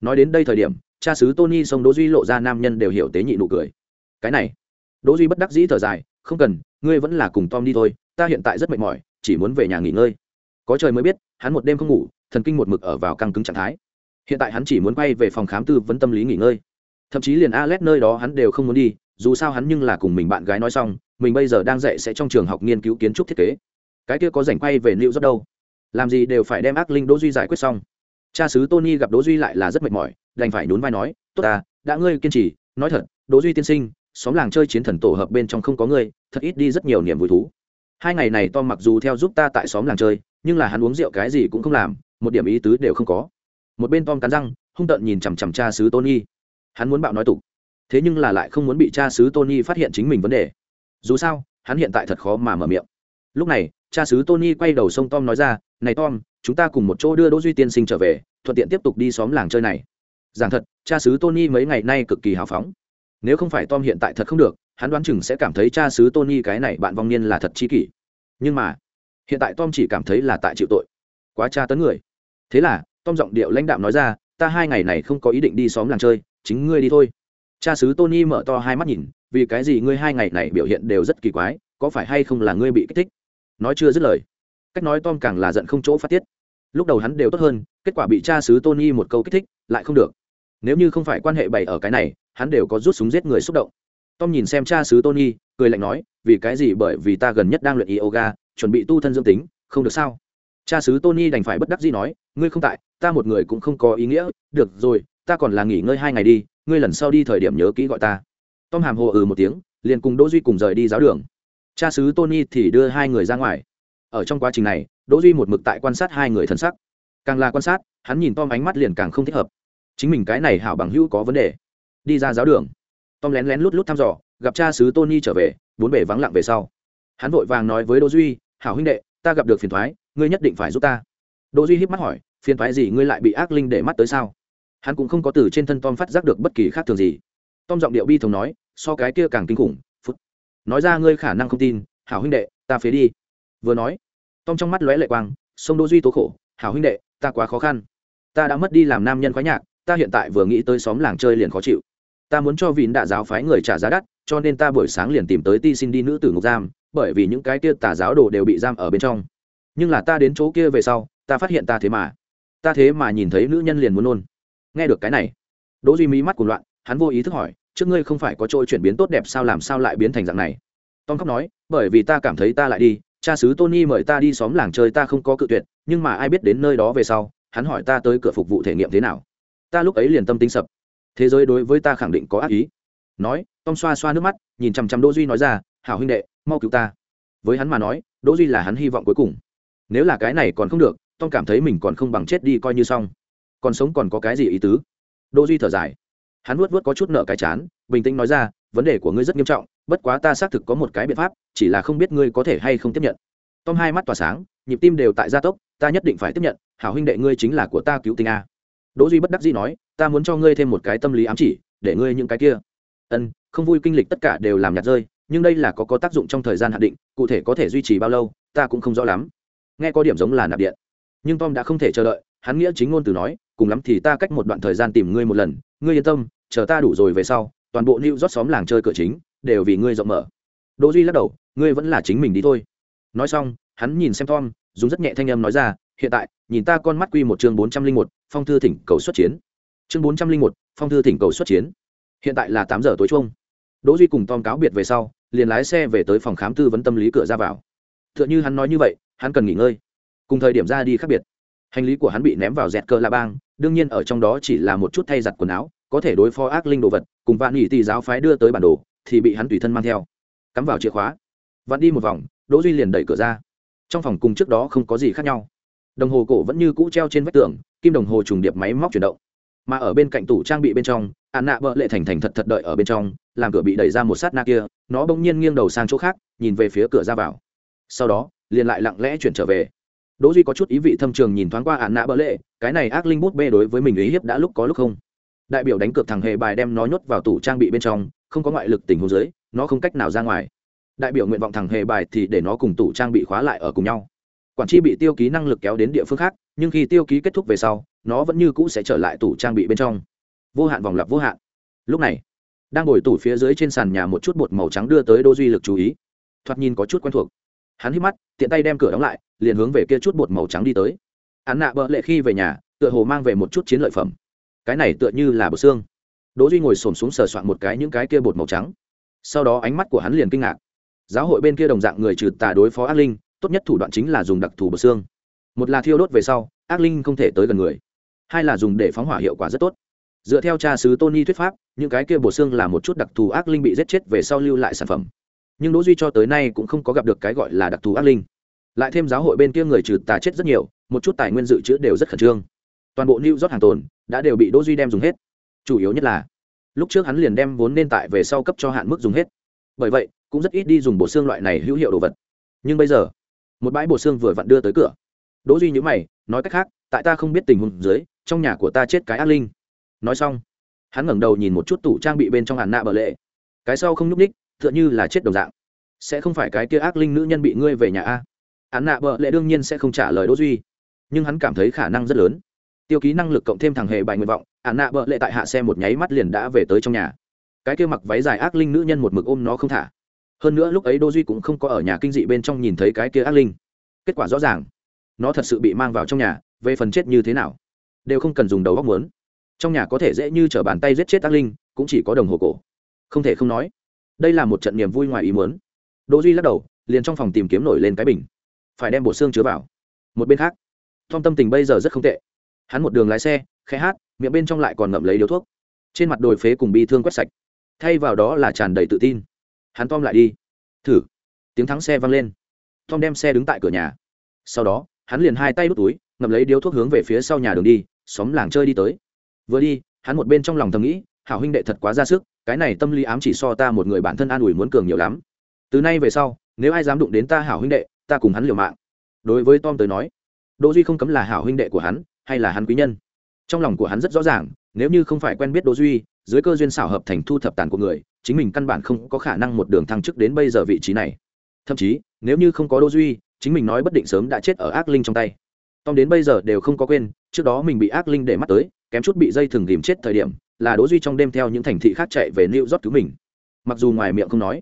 Nói đến đây thời điểm, cha xứ tony sông đỗ duy lộ ra nam nhân đều hiểu tế nhị nụ cười. Cái này, đỗ duy bất đắc dĩ thở dài, không cần, ngươi vẫn là cùng tom đi thôi, ta hiện tại rất mệt mỏi, chỉ muốn về nhà nghỉ ngơi. Có trời mới biết, hắn một đêm không ngủ, thần kinh một mực ở vào căng cứng trạng thái. Hiện tại hắn chỉ muốn quay về phòng khám tư vấn tâm lý nghỉ ngơi thậm chí liền alet nơi đó hắn đều không muốn đi, dù sao hắn nhưng là cùng mình bạn gái nói xong, mình bây giờ đang dạy sẽ trong trường học nghiên cứu kiến trúc thiết kế. Cái kia có rảnh quay về liệu rất đâu? Làm gì đều phải đem ác linh đỗ duy giải quyết xong. Cha sứ tony gặp đỗ duy lại là rất mệt mỏi, đành phải nhún vai nói, tốt ta, đã ngươi kiên trì, nói thật, đỗ duy tiên sinh, xóm làng chơi chiến thần tổ hợp bên trong không có ngươi, thật ít đi rất nhiều niềm vui thú. Hai ngày này tom mặc dù theo giúp ta tại xóm làng chơi, nhưng là hắn uống rượu cái gì cũng không làm, một điểm ý tứ đều không có. Một bên tom cắn răng, hung tợn nhìn chằm chằm cha sứ tony hắn muốn bạo nói tục. Thế nhưng là lại không muốn bị cha sứ tony phát hiện chính mình vấn đề. Dù sao, hắn hiện tại thật khó mà mở miệng. Lúc này, cha sứ tony quay đầu sông tom nói ra, này tom, chúng ta cùng một chỗ đưa đỗ duy tiên sinh trở về, thuận tiện tiếp tục đi xóm làng chơi này. Giảng thật, cha sứ tony mấy ngày nay cực kỳ hào phóng. Nếu không phải tom hiện tại thật không được, hắn đoán chừng sẽ cảm thấy cha sứ tony cái này bạn vong niên là thật chi kỷ. Nhưng mà, hiện tại tom chỉ cảm thấy là tại chịu tội. Quá tra tấn người. Thế là, tom giọng điệu lãnh đạm nói ra, ta hai ngày này không có ý định đi xóm làng chơi chính ngươi đi thôi. Cha sứ tony mở to hai mắt nhìn, vì cái gì ngươi hai ngày này biểu hiện đều rất kỳ quái, có phải hay không là ngươi bị kích thích? Nói chưa dứt lời, cách nói tom càng là giận không chỗ phát tiết. Lúc đầu hắn đều tốt hơn, kết quả bị cha sứ tony một câu kích thích, lại không được. Nếu như không phải quan hệ bày ở cái này, hắn đều có rút súng giết người xúc động. Tom nhìn xem cha sứ tony, cười lạnh nói, vì cái gì bởi vì ta gần nhất đang luyện yoga, chuẩn bị tu thân dương tính, không được sao? Cha sứ tony đành phải bất đắc dĩ nói, ngươi không tại, ta một người cũng không có ý nghĩa, được rồi ta còn là nghỉ ngơi hai ngày đi, ngươi lần sau đi thời điểm nhớ kỹ gọi ta. Tom hàm hồ ừ một tiếng, liền cùng đỗ duy cùng rời đi giáo đường. Cha sứ tony thì đưa hai người ra ngoài. Ở trong quá trình này, đỗ duy một mực tại quan sát hai người thân sắc. Càng là quan sát, hắn nhìn tom ánh mắt liền càng không thích hợp. Chính mình cái này hảo bằng hữu có vấn đề. Đi ra giáo đường. Tom lén lén lút lút thăm dò, gặp cha sứ tony trở về, bốn bể vắng lặng về sau. Hắn vội vàng nói với đỗ duy, hảo huynh đệ, ta gặp được phiền thoái, ngươi nhất định phải giúp ta. Đỗ duy híp mắt hỏi, phiền thoái gì ngươi lại bị ác linh để mắt tới sao? Hắn cũng không có từ trên thân tom phát giác được bất kỳ khác thường gì. Tom giọng điệu bi thống nói, so cái kia càng kinh khủng, phút. Nói ra ngươi khả năng không tin, hảo huynh đệ, ta phế đi. Vừa nói, tom trong mắt lóe lệ quang, sông đô duy tố khổ, hảo huynh đệ, ta quá khó khăn. Ta đã mất đi làm nam nhân khoái nhạc, ta hiện tại vừa nghĩ tới xóm làng chơi liền khó chịu. Ta muốn cho vịn đạ giáo phái người trả giá đắt, cho nên ta buổi sáng liền tìm tới ti xin đi nữ tử ngục giam, bởi vì những cái kia tà giáo đồ đều bị giam ở bên trong. Nhưng là ta đến chỗ kia về sau, ta phát hiện ta thế mà. Ta thế mà nhìn thấy nữ nhân liền muốn nôn nghe được cái này, đỗ duy mí mắt cuồng loạn, hắn vô ý thức hỏi, trước ngươi không phải có trôi chuyển biến tốt đẹp sao làm sao lại biến thành dạng này? Tom khóc nói, bởi vì ta cảm thấy ta lại đi, cha xứ tony mời ta đi xóm làng chơi ta không có cự tuyệt, nhưng mà ai biết đến nơi đó về sau, hắn hỏi ta tới cửa phục vụ thể nghiệm thế nào. Ta lúc ấy liền tâm tính sập. Thế giới đối với ta khẳng định có ác ý. Nói, tom xoa xoa nước mắt, nhìn chằm chằm đỗ duy nói ra, hảo huynh đệ, mau cứu ta. Với hắn mà nói, đỗ duy là hắn hy vọng cuối cùng. Nếu là cái này còn không được, tom cảm thấy mình còn không bằng chết đi coi như xong còn sống còn có cái gì ý tứ? Đỗ duy thở dài. Hắn nuốt nuốt có chút nợ cái chán, bình tĩnh nói ra, vấn đề của ngươi rất nghiêm trọng, bất quá ta xác thực có một cái biện pháp, chỉ là không biết ngươi có thể hay không tiếp nhận. Tom hai mắt tỏa sáng, nhịp tim đều tại gia tốc, ta nhất định phải tiếp nhận, hảo huynh đệ ngươi chính là của ta cứu tinh a. Đỗ duy bất đắc dĩ nói, ta muốn cho ngươi thêm một cái tâm lý ám chỉ, để ngươi những cái kia. Ân, không vui kinh lịch tất cả đều làm nhạt rơi, nhưng đây là có có tác dụng trong thời gian hạn định, cụ thể có thể duy trì bao lâu, ta cũng không rõ lắm. Nghe có điểm giống là nạp điện. Nhưng tom đã không thể chờ đợi hắn nghĩa chính ngôn từ nói, cùng lắm thì ta cách một đoạn thời gian tìm ngươi một lần, ngươi yên tâm, chờ ta đủ rồi về sau, toàn bộ lưu rót xóm làng chơi cửa chính, đều vì ngươi rộng mở. Đỗ duy lắc đầu, ngươi vẫn là chính mình đi thôi. Nói xong, hắn nhìn xem tom, dùng rất nhẹ thanh âm nói ra, hiện tại, nhìn ta con mắt quy một chương bốn trăm linh một, phong thư thỉnh cầu xuất chiến. Chương bốn trăm linh một, phong thư thỉnh cầu xuất chiến. Hiện tại là tám giờ tối chung đỗ duy cùng tom cáo biệt về sau, liền lái xe về tới phòng khám tư vấn tâm lý cửa ra vào. Tựa như hắn nói như vậy, hắn cần nghỉ ngơi. Cùng thời điểm ra đi khác biệt hành lý của hắn bị ném vào dẹt cơ la bang, đương nhiên ở trong đó chỉ là một chút thay giặt quần áo, có thể đối phó ác linh đồ vật, cùng vạn nghỉ tỷ giáo phái đưa tới bản đồ, thì bị hắn tùy thân mang theo. Cắm vào chìa khóa. Vặn đi một vòng, đỗ duy liền đẩy cửa ra. Trong phòng cùng trước đó không có gì khác nhau. Đồng hồ cổ vẫn như cũ treo trên vách tường, kim đồng hồ trùng điệp máy móc chuyển động. Mà ở bên cạnh tủ trang bị bên trong ạn nạ bợ lệ thành thành thật thật đợi ở bên trong, làm cửa bị đẩy ra một sát na kia, nó bỗng nhiên nghiêng đầu sang chỗ khác, nhìn về phía cửa ra vào. Sau đó, liền lại lặng lẽ chuyển trở về đỗ duy có chút ý vị thâm trường nhìn thoáng qua ạn nạ bợ lệ, cái này ác linh bút bê đối với mình ý hiếp đã lúc có lúc không. Đại biểu đánh cược thằng hề bài đem nó nhốt vào tủ trang bị bên trong, không có ngoại lực tình huống dưới, nó không cách nào ra ngoài. Đại biểu nguyện vọng thằng hề bài thì để nó cùng tủ trang bị khóa lại ở cùng nhau. Quản tri bị tiêu ký năng lực kéo đến địa phương khác, nhưng khi tiêu ký kết thúc về sau, nó vẫn như cũ sẽ trở lại tủ trang bị bên trong. Vô hạn vòng lặp vô hạn. Lúc này, đang ngồi tủ phía dưới trên sàn nhà một chút bột màu trắng đưa tới đô duy lực chú ý. Thoạt nhìn có chút quen thuộc hắn hít mắt, tiện tay đem cửa đóng lại, liền hướng về kia chút bột màu trắng đi tới. Hắn nạ bợ lệ khi về nhà, tựa hồ mang về một chút chiến lợi phẩm. Cái này tựa như là bột xương. Đỗ duy ngồi xổm xuống sờ soạn một cái những cái kia bột màu trắng. Sau đó ánh mắt của hắn liền kinh ngạc. Giáo hội bên kia đồng dạng người trừ tà đối phó ác linh, tốt nhất thủ đoạn chính là dùng đặc thù bột xương. Một là thiêu đốt về sau, ác linh không thể tới gần người. Hai là dùng để phóng hỏa hiệu quả rất tốt. Dựa theo cha sứ tony thuyết pháp, những cái kia bột xương là một chút đặc thù ác linh bị giết chết về sau lưu lại sản phẩm nhưng đỗ duy cho tới nay cũng không có gặp được cái gọi là đặc thù ác linh. Lại thêm giáo hội bên kia người trừ tà chết rất nhiều, một chút tài nguyên dự trữ đều rất khẩn trương. Toàn bộ new rót hàng tồn đã đều bị đỗ duy đem dùng hết. Chủ yếu nhất là, lúc trước hắn liền đem vốn nên tại về sau cấp cho hạn mức dùng hết. Bởi vậy, cũng rất ít đi dùng bộ xương loại này hữu hiệu đồ vật. Nhưng bây giờ, một bãi bộ xương vừa vặn đưa tới cửa. Đỗ duy nhíu mày, nói cách khác, tại ta không biết tình huống dưới, trong nhà của ta chết cái ác linh. Nói xong, hắn ngẩng đầu nhìn một chút tủ trang bị bên trong hàn nạ bờ lệ. Cái sau không nhúc ních tựa như là chết đồng dạng. Sẽ không phải cái kia ác linh nữ nhân bị ngươi về nhà a? Hắn nạ bợ lệ đương nhiên sẽ không trả lời đỗ duy. Nhưng hắn cảm thấy khả năng rất lớn. Tiêu ký năng lực cộng thêm thằng hề bài nguyện vọng hắn nạ bợ lệ tại hạ xe một nháy mắt liền đã về tới trong nhà. Cái kia mặc váy dài ác linh nữ nhân một mực ôm nó không thả. Hơn nữa lúc ấy đỗ duy cũng không có ở nhà kinh dị bên trong nhìn thấy cái kia ác linh. Kết quả rõ ràng, nó thật sự bị mang vào trong nhà, về phần chết như thế nào, đều không cần dùng đầu góc muốn. Trong nhà có thể dễ như t r ở bàn tay giết chết ác linh, cũng chỉ có đồng hồ cổ. Không thể không nói đây là một trận niềm vui ngoài ý muốn. Đỗ duy lắc đầu, liền trong phòng tìm kiếm nổi lên cái bình. Phải đem bộ xương chứa vào. Một bên khác thong tâm tình bây giờ rất không tệ. Hắn một đường lái xe, khẽ hát, miệng bên trong lại còn ngậm lấy điếu thuốc. Trên mặt đồi phế cùng bi thương quét sạch. Thay vào đó là tràn đầy tự tin. Hắn tom lại đi. Thử. Tiếng thắng xe vang lên. Tom đem xe đứng tại cửa nhà. Sau đó, hắn liền hai tay đút túi, ngậm lấy điếu thuốc hướng về phía sau nhà đường đi, xóm làng chơi đi tới. Vừa đi, hắn một bên trong lòng thầm nghĩ hảo huynh đệ thật quá ra sức, cái này tâm lý ám chỉ so ta một người bản thân an ủi muốn cường nhiều lắm. Từ nay về sau, nếu ai dám đụng đến ta hảo huynh đệ, ta cùng hắn liều mạng. Đối với tom tới nói, đỗ duy không cấm là hảo huynh đệ của hắn, hay là hắn quý nhân. Trong lòng của hắn rất rõ ràng, nếu như không phải quen biết đỗ duy, dưới cơ duyên xảo hợp thành thu thập tàn của người, chính mình căn bản không có khả năng một đường thăng chức đến bây giờ vị trí này. Thậm chí, nếu như không có đỗ duy, chính mình nói bất định sớm đã chết ở ác linh trong tay. Tom đến bây giờ đều không có quên, trước đó mình bị ác linh để mắt tới, kém chút bị dây thừng tìm chết thời điểm là đỗ duy trong đêm theo những thành thị khác chạy về new york cứu mình. Mặc dù ngoài miệng không nói,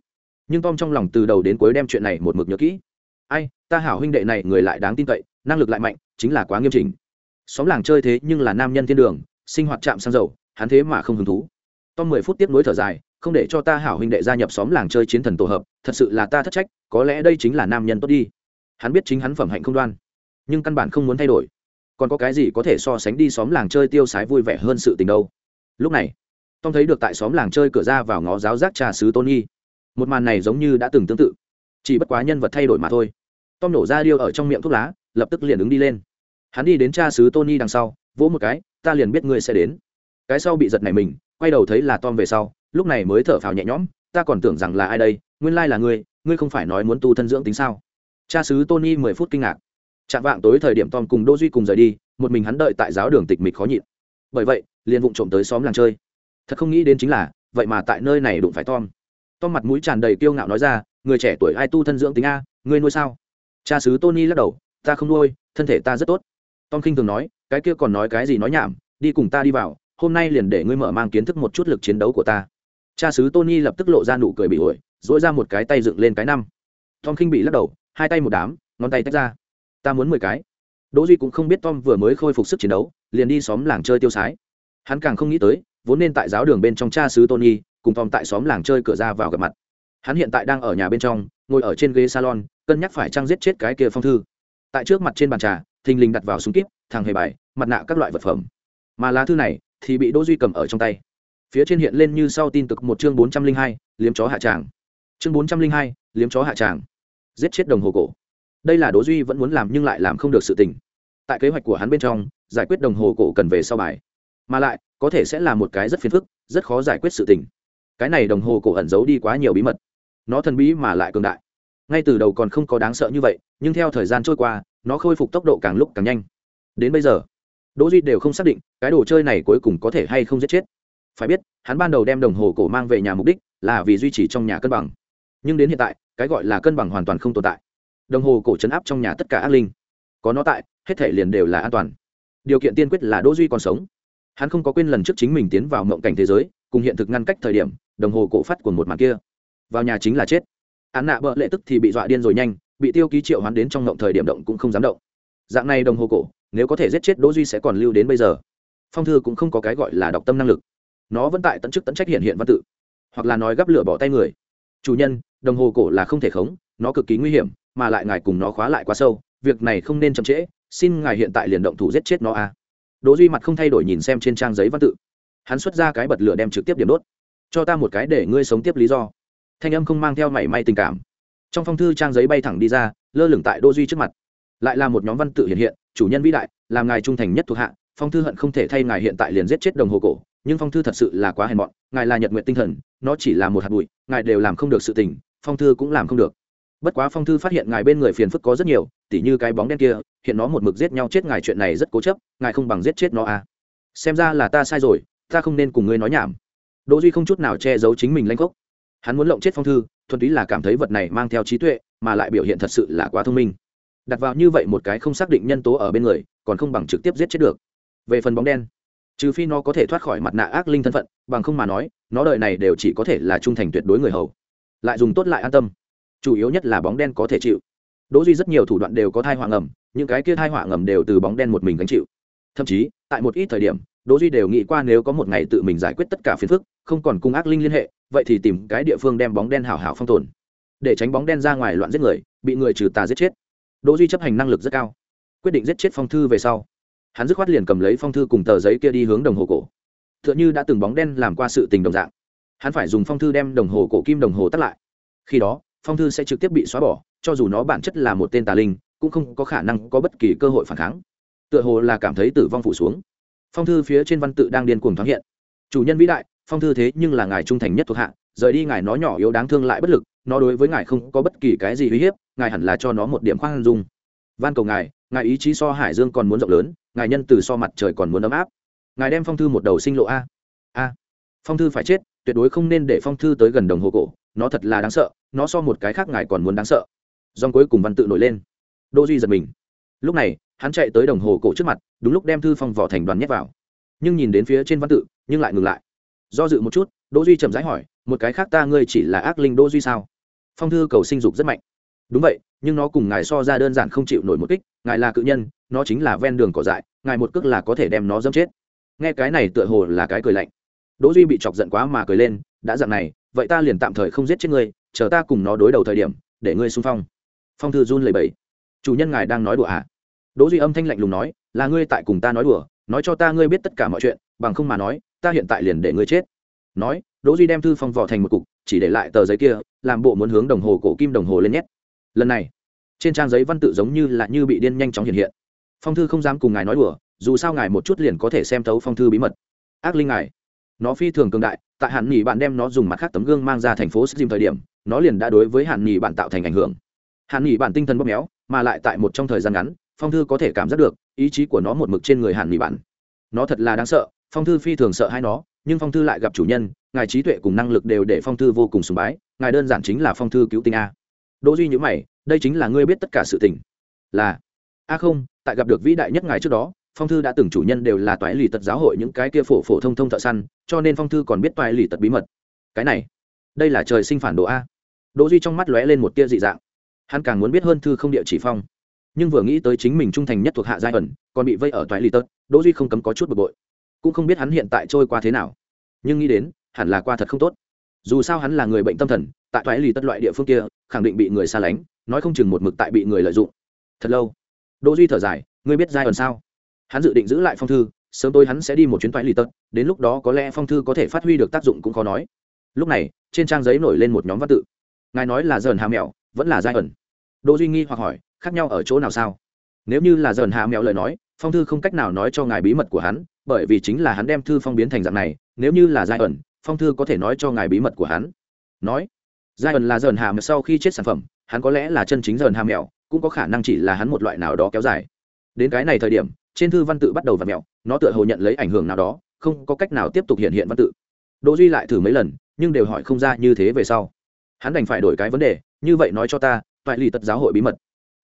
nhưng tom trong lòng từ đầu đến cuối đem chuyện này một mực nhớ kỹ. Ai, ta hảo huynh đệ này người lại đáng tin cậy, năng lực lại mạnh, chính là quá nghiêm chỉnh. Xóm làng chơi thế nhưng là nam nhân thiên đường, sinh hoạt chạm sang dầu hắn thế mà không hứng thú. Tom mười phút tiếp nối thở dài, không để cho ta hảo huynh đệ gia nhập xóm làng chơi chiến thần tổ hợp, thật sự là ta thất trách, có lẽ đây chính là nam nhân tốt đi. Hắn biết chính hắn phẩm hạnh không đoan, nhưng căn bản không muốn thay đổi. Còn có cái gì có thể so sánh đi xóm làng chơi tiêu sái vui vẻ hơn sự tình đâu? Lúc này, tom thấy được tại xóm làng chơi cửa ra vào ngó giáo giác trà sứ tôn nghi một màn này giống như đã từng tương tự. Chỉ bất quá nhân vật thay đổi mà thôi. Tom nổ ra điêu ở trong miệng thuốc lá, lập tức liền ứng đi lên. Hắn đi đến cha xứ tony đằng sau, vỗ một cái, ta liền biết ngươi sẽ đến. Cái sau bị giật này mình, quay đầu thấy là tom về sau, lúc này mới thở phào nhẹ nhõm, ta còn tưởng rằng là ai đây, nguyên lai là ngươi ngươi không phải nói muốn tu thân dưỡng tính sao? Cha sứ tony mười phút kinh ngạc. Chạm vạng tối thời điểm tom cùng đô duy cùng rời đi, một mình hắn đợi tại giáo đường tịch mịch khó nhịn. Bởi vậy liền vụng trộm tới xóm làng chơi. Thật không nghĩ đến chính là, vậy mà tại nơi này đụng phải tom. Tom mặt mũi tràn đầy kiêu ngạo nói ra, người trẻ tuổi ai tu thân dưỡng tính a, ngươi nuôi sao? Cha sứ tony lắc đầu, ta không nuôi, thân thể ta rất tốt. Tom khinh thường nói, cái kia còn nói cái gì nói nhảm, đi cùng ta đi vào, hôm nay liền để ngươi mở mang kiến thức một chút lực chiến đấu của ta. Cha sứ tony lập tức lộ ra nụ cười bị ổi dỗi ra một cái tay dựng lên cái năm. Tom khinh bị lắc đầu, hai tay một đám, ngón tay tách ra. Ta muốn mười cái. Đỗ duy cũng không biết tom vừa mới khôi phục sức chiến đấu, liền đi xóm làng chơi tiêu sái hắn càng không nghĩ tới, vốn nên tại giáo đường bên trong cha sứ tony, cùng phòng tại xóm làng chơi cửa ra vào gặp mặt. Hắn hiện tại đang ở nhà bên trong, ngồi ở trên ghế salon, cân nhắc phải trang giết chết cái kia phong thư. Tại trước mặt trên bàn trà, thình lình đặt vào súng kíp, thằng hề bài, mặt nạ các loại vật phẩm. Mà lá thư này thì bị đỗ duy cầm ở trong tay. Phía trên hiện lên như sau tin tức một chương bốn trăm linh hai, liếm chó hạ tràng. Chương bốn trăm linh hai, liếm chó hạ tràng. Giết chết đồng hồ cổ. Đây là đỗ duy vẫn muốn làm nhưng lại làm không được sự tình. Tại kế hoạch của hắn bên trong, giải quyết đồng hồ cổ cần về sau bài mà lại, có thể sẽ là một cái rất phiền phức, rất khó giải quyết sự tình. Cái này đồng hồ cổ ẩn giấu đi quá nhiều bí mật. Nó thần bí mà lại cường đại. Ngay từ đầu còn không có đáng sợ như vậy, nhưng theo thời gian trôi qua, nó khôi phục tốc độ càng lúc càng nhanh. Đến bây giờ, đỗ duy đều không xác định cái đồ chơi này cuối cùng có thể hay không giết chết. Phải biết, hắn ban đầu đem đồng hồ cổ mang về nhà mục đích là vì duy trì trong nhà cân bằng. Nhưng đến hiện tại, cái gọi là cân bằng hoàn toàn không tồn tại. Đồng hồ cổ chấn áp trong nhà tất cả ác linh. Có nó tại, hết thể liền đều là an toàn. Điều kiện tiên quyết là đỗ duy còn sống hắn không có quên lần trước chính mình tiến vào mộng cảnh thế giới, cùng hiện thực ngăn cách thời điểm, đồng hồ cổ phát của một màn kia. Vào nhà chính là chết. Án nạ bợ lệ tức thì bị dọa điên rồi nhanh, bị tiêu ký triệu hắn đến trong mộng thời điểm động cũng không dám động. Dạng này đồng hồ cổ, nếu có thể giết chết đỗ duy sẽ còn lưu đến bây giờ. Phong thư cũng không có cái gọi là đọc tâm năng lực. Nó vẫn tại tận chức tận trách hiện hiện văn tự. Hoặc là nói gấp lửa bỏ tay người. Chủ nhân, đồng hồ cổ là không thể khống, nó cực kỳ nguy hiểm, mà lại ngài cùng nó khóa lại quá sâu, việc này không nên chậm trễ, xin ngài hiện tại liền động thủ giết chết nó a đỗ duy mặt không thay đổi nhìn xem trên trang giấy văn tự. Hắn xuất ra cái bật lửa đem trực tiếp điểm đốt. Cho ta một cái để ngươi sống tiếp lý do. Thanh âm không mang theo mảy may tình cảm. Trong phong thư trang giấy bay thẳng đi ra, lơ lửng tại đỗ duy trước mặt. Lại là một nhóm văn tự hiện hiện, chủ nhân vĩ đại, làm ngài trung thành nhất thuộc hạ, phong thư hận không thể thay ngài hiện tại liền giết chết đồng hồ cổ, nhưng phong thư thật sự là quá hèn mọn, ngài là nhật nguyện tinh thần, nó chỉ là một hạt bụi, ngài đều làm không được sự tình, phong thư cũng làm không được bất quá phong thư phát hiện ngài bên người phiền phức có rất nhiều, tỉ như cái bóng đen kia, hiện nó một mực giết nhau chết ngài chuyện này rất cố chấp, ngài không bằng giết chết nó à. Xem ra là ta sai rồi, ta không nên cùng ngươi nói nhảm. Đỗ duy không chút nào che giấu chính mình lanh gốc hắn muốn lộng chết phong thư, thuần túy là cảm thấy vật này mang theo trí tuệ, mà lại biểu hiện thật sự là quá thông minh. Đặt vào như vậy một cái không xác định nhân tố ở bên người, còn không bằng trực tiếp giết chết được. Về phần bóng đen, trừ phi nó có thể thoát khỏi mặt nạ ác linh thân phận, bằng không mà nói, nó đời này đều chỉ có thể là trung thành tuyệt đối người hầu. Lại dùng tốt lại an tâm chủ yếu nhất là bóng đen có thể chịu. Đỗ duy rất nhiều thủ đoạn đều có thai họa ngầm, những cái kia thai họa ngầm đều từ bóng đen một mình gánh chịu. Thậm chí, tại một ít thời điểm, đỗ duy đều nghĩ qua nếu có một ngày tự mình giải quyết tất cả phiền phức, không còn cung ác linh liên hệ, vậy thì tìm cái địa phương đem bóng đen hảo hảo phong tồn. Để tránh bóng đen ra ngoài loạn giết người, bị người trừ tà giết chết. Đỗ duy chấp hành năng lực rất cao. Quyết định giết chết phong thư về sau, hắn dứt khoát liền cầm lấy phong thư cùng tờ giấy kia đi hướng đồng hồ cổ. Tựa như đã từng bóng đen làm qua sự tình đồng dạng, hắn phải dùng phong thư đem đồng hồ cổ kim đồng hồ tắt lại. Khi đó phong thư sẽ trực tiếp bị xóa bỏ, cho dù nó bản chất là một tên tà linh, cũng không có khả năng có bất kỳ cơ hội phản kháng. Tựa hồ là cảm thấy tử vong phủ xuống. Phong thư phía trên văn tự đang điên cuồng thoáng hiện. Chủ nhân vĩ đại, phong thư thế nhưng là ngài trung thành nhất thuộc hạ, rời đi ngài nó nhỏ yếu đáng thương lại bất lực, nó đối với ngài không có bất kỳ cái gì uy hiếp, ngài hẳn là cho nó một điểm khoan dung. Van cầu ngài ngài ý chí so hải dương còn muốn rộng lớn, ngài nhân từ so mặt trời còn muốn ấm áp. Ngài đem phong thư một đầu sinh lộ a. A. Phong thư phải chết, tuyệt đối không nên để phong thư tới gần đồng hồ cổ nó thật là đáng sợ, nó so một cái khác ngài còn muốn đáng sợ. Dòng cuối cùng văn tự nổi lên. Đỗ duy giật mình. Lúc này, hắn chạy tới đồng hồ cổ trước mặt, đúng lúc đem thư phong vỏ thành đoàn nhét vào. Nhưng nhìn đến phía trên văn tự, nhưng lại ngừng lại. Do dự một chút đỗ duy chậm rãi hỏi, một cái khác ta ngươi chỉ là ác linh đỗ duy sao? Phong thư cầu sinh dục rất mạnh. Đúng vậy, nhưng nó cùng ngài so ra đơn giản không chịu nổi một kích, ngài là cự nhân, nó chính là ven đường cỏ dại, ngài một cước là có thể đem nó dâm chết. Nghe cái này tựa hồ là cái cười lạnh. Đỗ duy bị chọc giận quá mà cười lên, đã dạng này vậy ta liền tạm thời không giết chết ngươi, chờ ta cùng nó đối đầu thời điểm, để ngươi xung phong. Phong thư run lẩy bẩy. Chủ nhân ngài đang nói đùa à? Đỗ duy âm thanh lạnh lùng nói, là ngươi tại cùng ta nói đùa, nói cho ta ngươi biết tất cả mọi chuyện, bằng không mà nói, ta hiện tại liền để ngươi chết. Nói, đỗ duy đem thư phong vỏ thành một cục, chỉ để lại tờ giấy kia, làm bộ muốn hướng đồng hồ cổ kim đồng hồ lên nhét. Lần này, trên trang giấy văn tự giống như là như bị điên nhanh chóng hiện hiện. Phong thư không dám cùng ngài nói đùa, dù sao ngài một chút liền có thể xem thấu phong thư bí mật. Ác linh ngài, nó phi thường cường đại tại hạn nghỉ bạn đem nó dùng mặt khác tấm gương mang ra thành phố Sim thời điểm, nó liền đã đối với hạn nghỉ bạn tạo thành ảnh hưởng. Hàn nghỉ bạn tinh thần bóp méo, mà lại tại một trong thời gian ngắn, phong thư có thể cảm giác được ý chí của nó một mực trên người hàn nghỉ bạn. nó thật là đáng sợ, phong thư phi thường sợ hai nó, nhưng phong thư lại gặp chủ nhân, ngài trí tuệ cùng năng lực đều để phong thư vô cùng sùng bái, ngài đơn giản chính là phong thư cứu tinh a. Đỗ duy nhữ mày, đây chính là ngươi biết tất cả sự tình. Là, a không, tại gặp được vĩ đại nhất ngài trước đó phong thư đã từng chủ nhân đều là toái lì tật giáo hội những cái kia phổ phổ thông thông thợ săn, cho nên phong thư còn biết toái lì tật bí mật. Cái này, đây là trời sinh phản đồ a. Đỗ duy trong mắt lóe lên một tia dị dạng. Hắn càng muốn biết hơn thư không địa chỉ phong. Nhưng vừa nghĩ tới chính mình trung thành nhất thuộc hạ giai ẩn, còn bị vây ở toái lì tật, đỗ duy không cấm có chút bực bội. Cũng không biết hắn hiện tại trôi qua thế nào. Nhưng nghĩ đến, hẳn là qua thật không tốt. Dù sao hắn là người bệnh tâm thần, tại toái lì tất loại địa phương kia, khẳng định bị người xa lánh, nói không chừng một mực tại bị người lợi dụng. Thật lâu, đỗ duy thở dài, ngươi biết giai ẩn sao? Hắn dự định giữ lại phong thư, sớm tôi hắn sẽ đi một chuyến toái lì tật, đến lúc đó có lẽ phong thư có thể phát huy được tác dụng cũng khó nói. Lúc này, trên trang giấy nổi lên một nhóm văn tự. Ngài nói là dần hà mèo vẫn là giai ẩn. Đỗ duy nghi hoặc hỏi, khác nhau ở chỗ nào sao? Nếu như là dần hà mèo lời nói, phong thư không cách nào nói cho ngài bí mật của hắn, bởi vì chính là hắn đem thư phong biến thành dạng này, nếu như là giai ẩn, phong thư có thể nói cho ngài bí mật của hắn. Nói, giai ẩn là dần hà mèo sau khi chết sản phẩm, hắn có lẽ là chân chính dần hà mèo cũng có khả năng chỉ là hắn một loại nào đó kéo dài đến cái này thời điểm, trên thư văn tự bắt đầu v ặ mẹo, nó tựa hồ nhận lấy ảnh hưởng nào đó, không có cách nào tiếp tục hiện hiện văn tự. Đỗ duy lại thử mấy lần, nhưng đều hỏi không ra như thế về sau. Hắn đành phải đổi cái vấn đề, như vậy nói cho ta, toại lì tật giáo hội bí mật.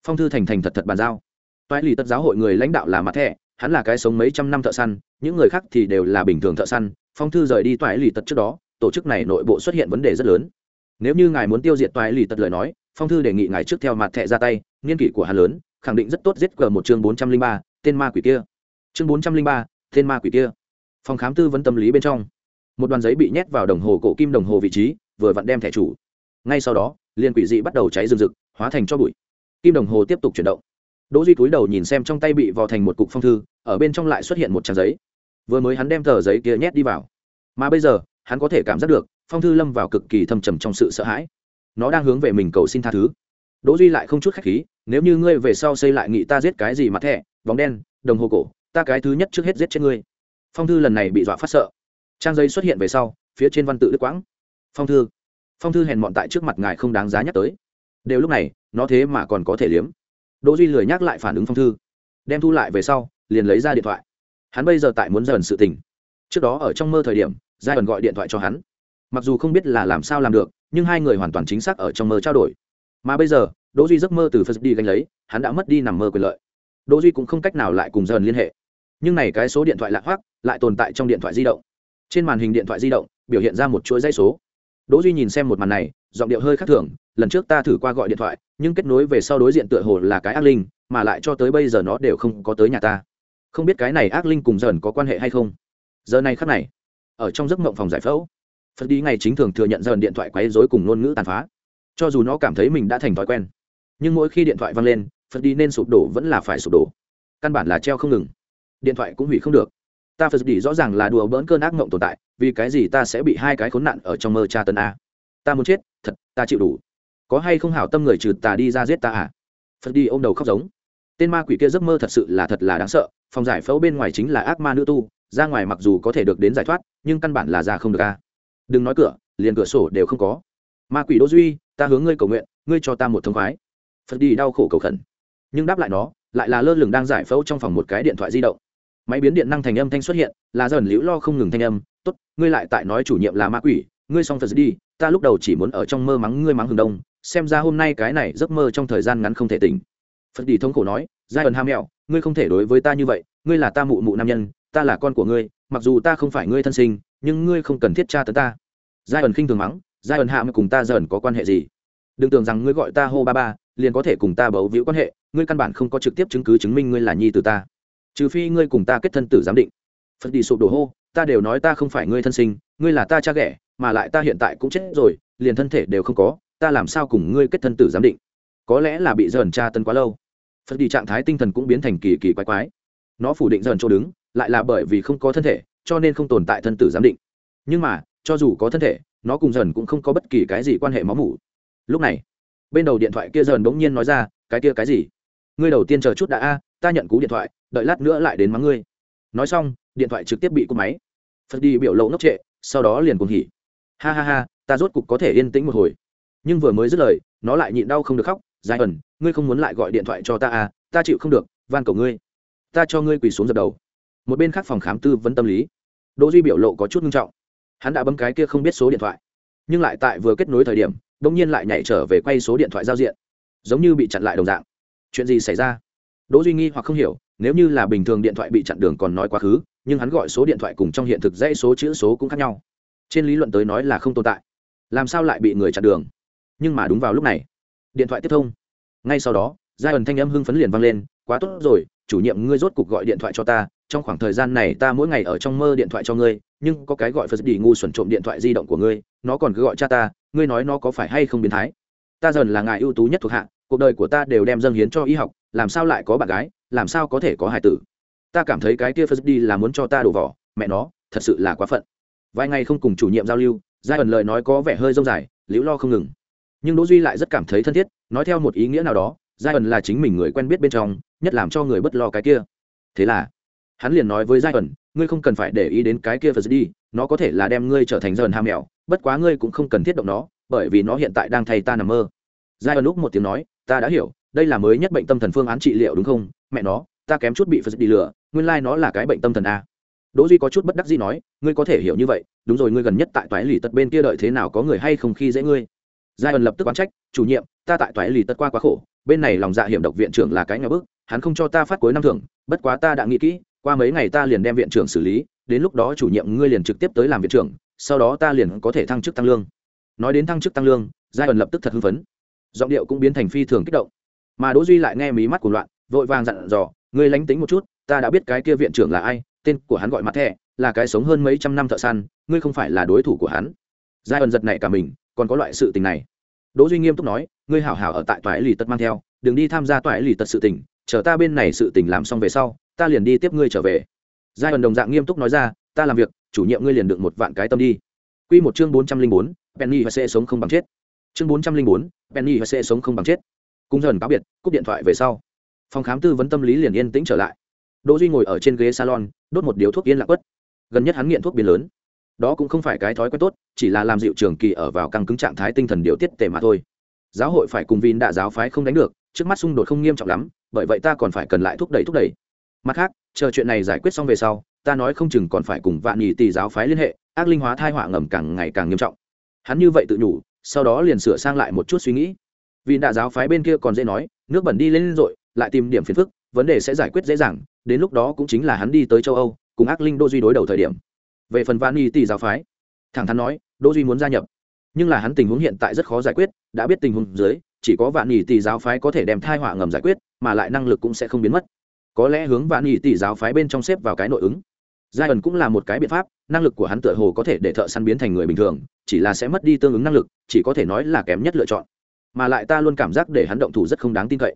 Phong thư thành thành thật thật bàn giao. Toại lì tật giáo hội người lãnh đạo là mặt thẻ hắn là cái sống mấy trăm năm thợ săn, những người khác thì đều là bình thường thợ săn. Phong thư rời đi toại lì tật trước đó, tổ chức này nội bộ xuất hiện vấn đề rất lớn. Nếu như ngài muốn tiêu diệt toại lì tật lời nói, phong thư đề nghị ngài trước theo mặt thẻ ra tay niên kỷ của hắn lớn khẳng định rất tốt giết cờ một chương bốn trăm linh ba, tên ma quỷ kia. Chương bốn trăm linh ba, tên ma quỷ kia. Phòng khám tư vấn tâm lý bên trong. Một đoàn giấy bị nhét vào đồng hồ cổ kim đồng hồ vị trí, vừa vặn đem thẻ chủ. Ngay sau đó, liền quỷ dị bắt đầu cháy rừng rực, hóa thành cho bụi. Kim đồng hồ tiếp tục chuyển động. Đỗ duy túi đầu nhìn xem trong tay bị vò thành một cục phong thư, ở bên trong lại xuất hiện một trang giấy. Vừa mới hắn đem tờ giấy kia nhét đi vào. Mà bây giờ, hắn có thể cảm giác được, phong thư lâm vào cực kỳ thâm trầm trong sự sợ hãi. Nó đang hướng về mình cầu xin tha thứ đỗ duy lại không chút khách khí, nếu như ngươi về sau xây lại nghị ta giết cái gì mà thẻ, bóng đen, đồng hồ cổ, ta cái thứ nhất trước hết giết chết ngươi. Phong thư lần này bị dọa phát sợ. Trang giấy xuất hiện về sau, phía trên văn tự đức quãng. Phong thư phong thư hèn mọn tại trước mặt ngài không đáng giá nhắc tới. Đều lúc này, nó thế mà còn có thể liếm. Đỗ duy lười nhắc lại phản ứng phong thư. Đem thu lại về sau, liền lấy ra điện thoại. Hắn bây giờ tại muốn dần sự tình. Trước đó ở trong mơ thời điểm, giai ẩn gọi điện thoại cho hắn. Mặc dù không biết là làm sao làm được, nhưng hai người hoàn toàn chính xác ở trong mơ trao đổi mà bây giờ, đỗ duy giấc mơ từ phật đi gánh lấy, hắn đã mất đi nằm mơ quyền lợi. Đỗ duy cũng không cách nào lại cùng dần liên hệ. Nhưng này cái số điện thoại lạ hoắc, lại tồn tại trong điện thoại di động. Trên màn hình điện thoại di động, biểu hiện ra một chuỗi dây số. Đỗ duy nhìn xem một màn này, giọng điệu hơi khác thường, lần trước ta thử qua gọi điện thoại, nhưng kết nối về sau đối diện tựa hồ là cái ác linh, mà lại cho tới bây giờ nó đều không có tới nhà ta. Không biết cái này ác linh cùng dần có quan hệ hay không? Giờ này khắc này, ở trong giấc mộng phòng giải phẫu, phật đi ngày chính thường thừa nhận dần điện thoại quấy rối cùng ngôn ngữ tàn phá cho dù nó cảm thấy mình đã thành thói quen, nhưng mỗi khi điện thoại văng lên, phật đi nên sụp đổ vẫn là phải sụp đổ. Căn bản là treo không ngừng. Điện thoại cũng hủy không được. Ta phật đi rõ ràng là đùa bỡn cơn ác mộng tồn tại, vì cái gì ta sẽ bị hai cái khốn nạn ở trong mơ cha tân a? Ta muốn chết, thật, ta chịu đủ. Có hay không hảo tâm người trừ tà đi ra giết ta à? Phật đi ôm đầu khóc giống. Tên ma quỷ kia giấc mơ thật sự là thật là đáng sợ, phòng giải phẫu bên ngoài chính là ác ma nữ tu, ra ngoài mặc dù có thể được đến giải thoát, nhưng căn bản là ra không được a. Đừng nói cửa, liền cửa sổ đều không có. Ma quỷ đỗ duy ta hướng ngươi cầu nguyện, ngươi cho ta một thông khoái. Phật đi đau khổ cầu khẩn. Nhưng đáp lại nó, lại là lơ lửng đang giải phẫu trong phòng một cái điện thoại di động. Máy biến điện năng thành âm thanh xuất hiện, là dần liễu lo không ngừng thanh âm, tốt, ngươi lại tại nói chủ nhiệm là ma quỷ, ngươi xong phật đi, ta lúc đầu chỉ muốn ở trong mơ mắng ngươi mắng hừng đông, xem ra hôm nay cái này giấc mơ trong thời gian ngắn không thể tỉnh. Phật đi thống khổ nói, giai ẩn ham mẹo, ngươi không thể đối với ta như vậy, ngươi là ta mụ mụ nam nhân, ta là con của ngươi, mặc dù ta không phải ngươi thân sinh, nhưng ngươi không cần thiết tra tấn ta. Giai ẩn khinh thường mắng giai ẩn hạ cùng ta dần có quan hệ gì? Đừng tưởng rằng ngươi gọi ta hô ba ba, liền có thể cùng ta bấu víu quan hệ, ngươi căn bản không có trực tiếp chứng cứ chứng minh ngươi là nhi từ ta. Trừ phi ngươi cùng ta kết thân tử giám định. Phật đi sụp đổ hô, ta đều nói ta không phải ngươi thân sinh, ngươi là ta cha ghẻ, mà lại ta hiện tại cũng chết rồi, liền thân thể đều không có, ta làm sao cùng ngươi kết thân tử giám định? Có lẽ là bị dởn tra tân quá lâu. Phật đi trạng thái tinh thần cũng biến thành kỳ kỳ quái quái. Nó phủ định dởn chỗ đứng, lại là bởi vì không có thân thể, cho nên không tồn tại thân tử giám định. Nhưng mà, cho dù có thân thể nó cùng dần cũng không có bất kỳ cái gì quan hệ máu mủ. Lúc này, bên đầu điện thoại kia dần bỗng nhiên nói ra, cái kia cái gì? Ngươi đầu tiên chờ chút đã a, ta nhận cú điện thoại, đợi lát nữa lại đến mắng ngươi. Nói xong, điện thoại trực tiếp bị cúp máy. Phật đi biểu lộ ngốc trệ, sau đó liền cùng hỉ. Ha ha ha, ta rốt cục có thể yên tĩnh một hồi. Nhưng vừa mới dứt lời, nó lại nhịn đau không được khóc dài ẩn, ngươi không muốn lại gọi điện thoại cho ta à ta chịu không được, van cầu ngươi. Ta cho ngươi quỳ xuống dập đầu. Một bên khác phòng khám tư vấn tâm lý. Đỗ duy biểu lộ có chút nghiêm trọng hắn đã bấm cái kia không biết số điện thoại. Nhưng lại tại vừa kết nối thời điểm, bỗng nhiên lại nhảy trở về quay số điện thoại giao diện. Giống như bị chặn lại đồng dạng. Chuyện gì xảy ra? Đỗ duy nghi hoặc không hiểu, nếu như là bình thường điện thoại bị chặn đường còn nói quá khứ, nhưng hắn gọi số điện thoại cùng trong hiện thực dãy số chữ số cũng khác nhau. Trên lý luận tới nói là không tồn tại. Làm sao lại bị người chặn đường? Nhưng mà đúng vào lúc này, điện thoại tiếp thông. Ngay sau đó, giai ẩn thanh âm hưng phấn liền vang lên, quá tốt rồi chủ nhiệm ngươi rốt cục gọi điện thoại cho ta, trong khoảng thời gian này ta mỗi ngày ở trong mơ điện thoại cho ngươi, nhưng có cái gọi phật đi ngu xuẩn trộm điện thoại di động của ngươi, nó còn cứ gọi cha ta, ngươi nói nó có phải hay không biến thái? Ta dần là ngài ưu tú nhất thuộc hạ, cuộc đời của ta đều đem dâng hiến cho y học, làm sao lại có bạn gái, làm sao có thể có hài tử? Ta cảm thấy cái kia phật đi là muốn cho ta đổ vỏ, mẹ nó, thật sự là quá phận. Vài ngày không cùng chủ nhiệm giao lưu, giai ẩn lời nói có vẻ hơi rông dài, liễu lo không ngừng. Nhưng đỗ duy lại rất cảm thấy thân thiết, nói theo một ý nghĩa nào đó, giai ẩn là chính mình người quen biết bên trong nhất làm cho người bất lo cái kia. Thế là, hắn liền nói với giai ẩn, ngươi không cần phải để ý đến cái kia phật đi nó có thể là đem ngươi trở thành dần ham mèo, bất quá ngươi cũng không cần thiết động nó, bởi vì nó hiện tại đang thay ta nằm mơ. Giai ẩn lúc một tiếng nói, ta đã hiểu, đây là mới nhất bệnh tâm thần phương án trị liệu đúng không? Mẹ nó, ta kém chút bị phật đi lừa, nguyên lai nó là cái bệnh tâm thần a. Đỗ duy có chút bất đắc dĩ nói, ngươi có thể hiểu như vậy, đúng rồi, ngươi gần nhất tại toái lì tật bên kia đợi thế nào, có người hay không khi dễ ngươi? Giai ẩn lập tức oán trách, chủ nhiệm, ta tại toái lì tật qua quá khổ, bên này lòng dạ hiểm độc viện trưởng là cái nhà bước hắn không cho ta phát cuối năm thưởng, bất quá ta đã nghĩ kỹ, qua mấy ngày ta liền đem viện trưởng xử lý, đến lúc đó chủ nhiệm ngươi liền trực tiếp tới làm viện trưởng, sau đó ta liền có thể thăng chức tăng lương. Nói đến thăng chức tăng lương, giai ẩn lập tức thật hưng phấn. Giọng điệu cũng biến thành phi thường kích động. Mà đỗ duy lại nghe mí mắt của loạn, vội vàng dặn dò, ngươi lánh tính một chút, ta đã biết cái kia viện trưởng là ai, tên của hắn gọi mặt thẻ, là cái sống hơn mấy trăm năm thợ săn, ngươi không phải là đối thủ của hắn. Giai ẩn giật này cả mình, còn có loại sự tình này. Đỗ duy nghiêm túc nói, ngươi hảo hảo ở tại toại lì tật mang theo, đừng đi tham gia toại lì tật sự tình chờ ta bên này sự tình làm xong về sau, ta liền đi tiếp ngươi trở về. Giai ẩn đồng dạng nghiêm túc nói ra, ta làm việc, chủ nhiệm ngươi liền được một vạn cái tâm đi. Quy một chương bốn trăm linh bốn, penny và sẽ sống không bằng chết. Chương bốn trăm linh bốn, penny và sẽ sống không bằng chết. Cùng dần cáo biệt, cúp điện thoại về sau. Phòng khám tư vấn tâm lý liền yên tĩnh trở lại. Đỗ duy ngồi ở trên ghế salon, đốt một điếu thuốc yên lặng quất. Gần nhất hắn nghiện thuốc biến lớn. Đó cũng không phải cái thói quen tốt, chỉ là làm dịu trường kỳ ở vào căng cứng trạng thái tinh thần điều tiết tề mà thôi. Giáo hội phải cùng vin đạ giáo phái không đánh được, trước mắt xung đột không nghiêm trọng lắm bởi vậy ta còn phải cần lại thúc đẩy thúc đẩy. Mặt khác, chờ chuyện này giải quyết xong về sau, ta nói không chừng còn phải cùng vạn nhị tỷ giáo phái liên hệ, ác linh hóa thai họa ngầm càng ngày càng nghiêm trọng. Hắn như vậy tự nhủ, sau đó liền sửa sang lại một chút suy nghĩ. Vì đạ giáo phái bên kia còn dễ nói, nước bẩn đi lên rồi, lại tìm điểm phiền phức, vấn đề sẽ giải quyết dễ dàng, đến lúc đó cũng chính là hắn đi tới châu âu, cùng ác linh đô duy đối đầu thời điểm. Về phần Vạn y tỷ giáo phái, thẳng thắn nói, đô duy muốn gia nhập, nhưng là hắn tình huống hiện tại rất khó giải quyết, đã biết tình huống dưới chỉ có vạn nhị tỷ giáo phái có thể đem thai họa ngầm giải quyết, mà lại năng lực cũng sẽ không biến mất. Có lẽ hướng vạn nhị tỷ giáo phái bên trong xếp vào cái nội ứng. Giai ẩn cũng là một cái biện pháp, năng lực của hắn tựa hồ có thể để thợ săn biến thành người bình thường, chỉ là sẽ mất đi tương ứng năng lực, chỉ có thể nói là kém nhất lựa chọn. Mà lại ta luôn cảm giác để hắn động thủ rất không đáng tin cậy.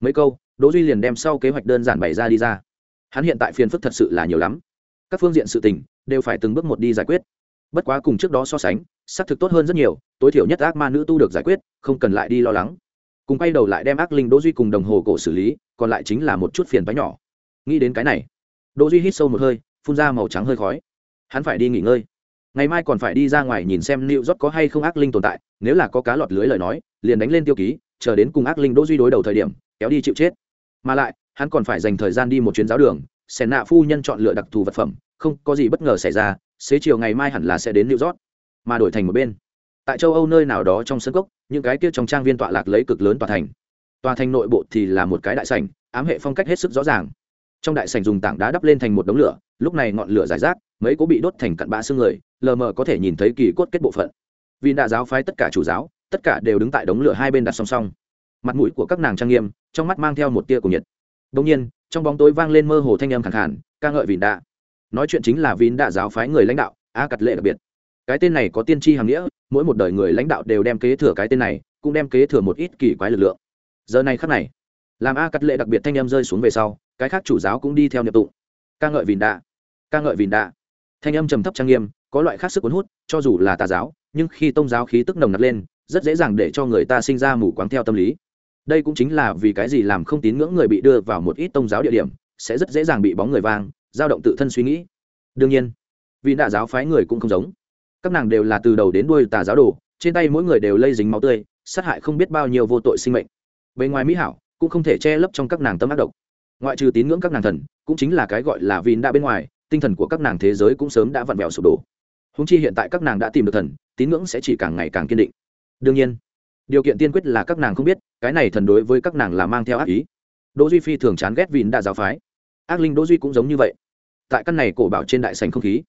Mấy câu, đỗ duy liền đem sau kế hoạch đơn giản bày ra đi ra. Hắn hiện tại phiền phức thật sự là nhiều lắm. Các phương diện sự tình, đều phải từng bước một đi giải quyết bất quá cùng trước đó so sánh, xác thực tốt hơn rất nhiều, tối thiểu nhất ác ma nữ tu được giải quyết, không cần lại đi lo lắng. Cùng quay đầu lại đem ác linh đỗ duy cùng đồng hồ cổ xử lý, còn lại chính là một chút phiền toái nhỏ. Nghĩ đến cái này, đỗ duy hít sâu một hơi, phun ra màu trắng hơi khói. Hắn phải đi nghỉ ngơi. Ngày mai còn phải đi ra ngoài nhìn xem liệu rót có hay không ác linh tồn tại, nếu là có cá lọt lưới lời nói, liền đánh lên tiêu ký, chờ đến cùng ác linh đỗ duy đối đầu thời điểm, kéo đi chịu chết. Mà lại, hắn còn phải dành thời gian đi một chuyến giáo đường xẻ nạ phu nhân chọn lựa đặc thù vật phẩm, không có gì bất ngờ xảy ra xế chiều ngày mai hẳn là sẽ đến new york, mà đổi thành một bên. Tại châu âu nơi nào đó trong sân cốc, những cái kia trong trang viên tọa lạc lấy cực lớn tòa thành. Tòa thành nội bộ thì là một cái đại sảnh, ám hệ phong cách hết sức rõ ràng. Trong đại sảnh dùng tảng đá đắp lên thành một đống lửa, lúc này ngọn lửa giải rác, mấy cố bị đốt thành cặn bã xương người, lờ mờ có thể nhìn thấy kỳ cốt kết bộ phận. Vì đã giáo phái tất cả chủ giáo, tất cả đều đứng tại đống lửa hai bên đặt song song. Mặt mũi của các nàng trang nghiêm, trong mắt mang theo một tia của nhiệt. Đồng nhiên, trong bóng tối vang lên mơ hồ thanh âm khàn khàn, ca ngợi vịn đạ nói chuyện chính là vịn đã giáo phái người lãnh đạo, a cật lệ đặc biệt. Cái tên này có tiên tri hàm nghĩa, mỗi một đời người lãnh đạo đều đem kế thừa cái tên này, cũng đem kế thừa một ít kỳ quái lực lượng. Giờ này khắc này, làm a cắt lệ đặc biệt thanh em rơi xuống về sau, cái khác chủ giáo cũng đi theo nhập tụng. Ca ngợi vìn đạ ca ngợi vìn đạ thanh âm trầm thấp trang nghiêm, có loại khác sức cuốn hút, cho dù là tà giáo, nhưng khi tôn giáo khí tức nồng nặc lên, rất dễ dàng để cho người ta sinh ra mù quáng theo tâm lý. Đây cũng chính là vì cái gì làm không tín ngưỡng người bị đưa vào một ít tôn giáo địa điểm, sẽ rất dễ dàng bị bóng người vang dao động tự thân suy nghĩ. Đương nhiên vì đạ giáo phái người cũng không giống. Các nàng đều là từ đầu đến đuôi tà giáo đồ, trên tay mỗi người đều lây dính máu tươi, sát hại không biết bao nhiêu vô tội sinh mệnh. Bề ngoài mỹ hảo, cũng không thể che lấp trong các nàng tâm ác độc. Ngoại trừ tín ngưỡng các nàng thần, cũng chính là cái gọi là vịn đã bên ngoài, tinh thần của các nàng thế giới cũng sớm đã vặn vẹo sụp đổ. Húng chi hiện tại các nàng đã tìm được thần, tín ngưỡng sẽ chỉ càng ngày càng kiên định. Đương nhiên, điều kiện tiên quyết là các nàng không biết, cái này thần đối với các nàng là mang theo ác ý. Đỗ duy phi thường chán ghét vịn đã giáo phái ác linh đỗ duy cũng giống như vậy. Tại căn này cổ bảo trên đại sành không khí,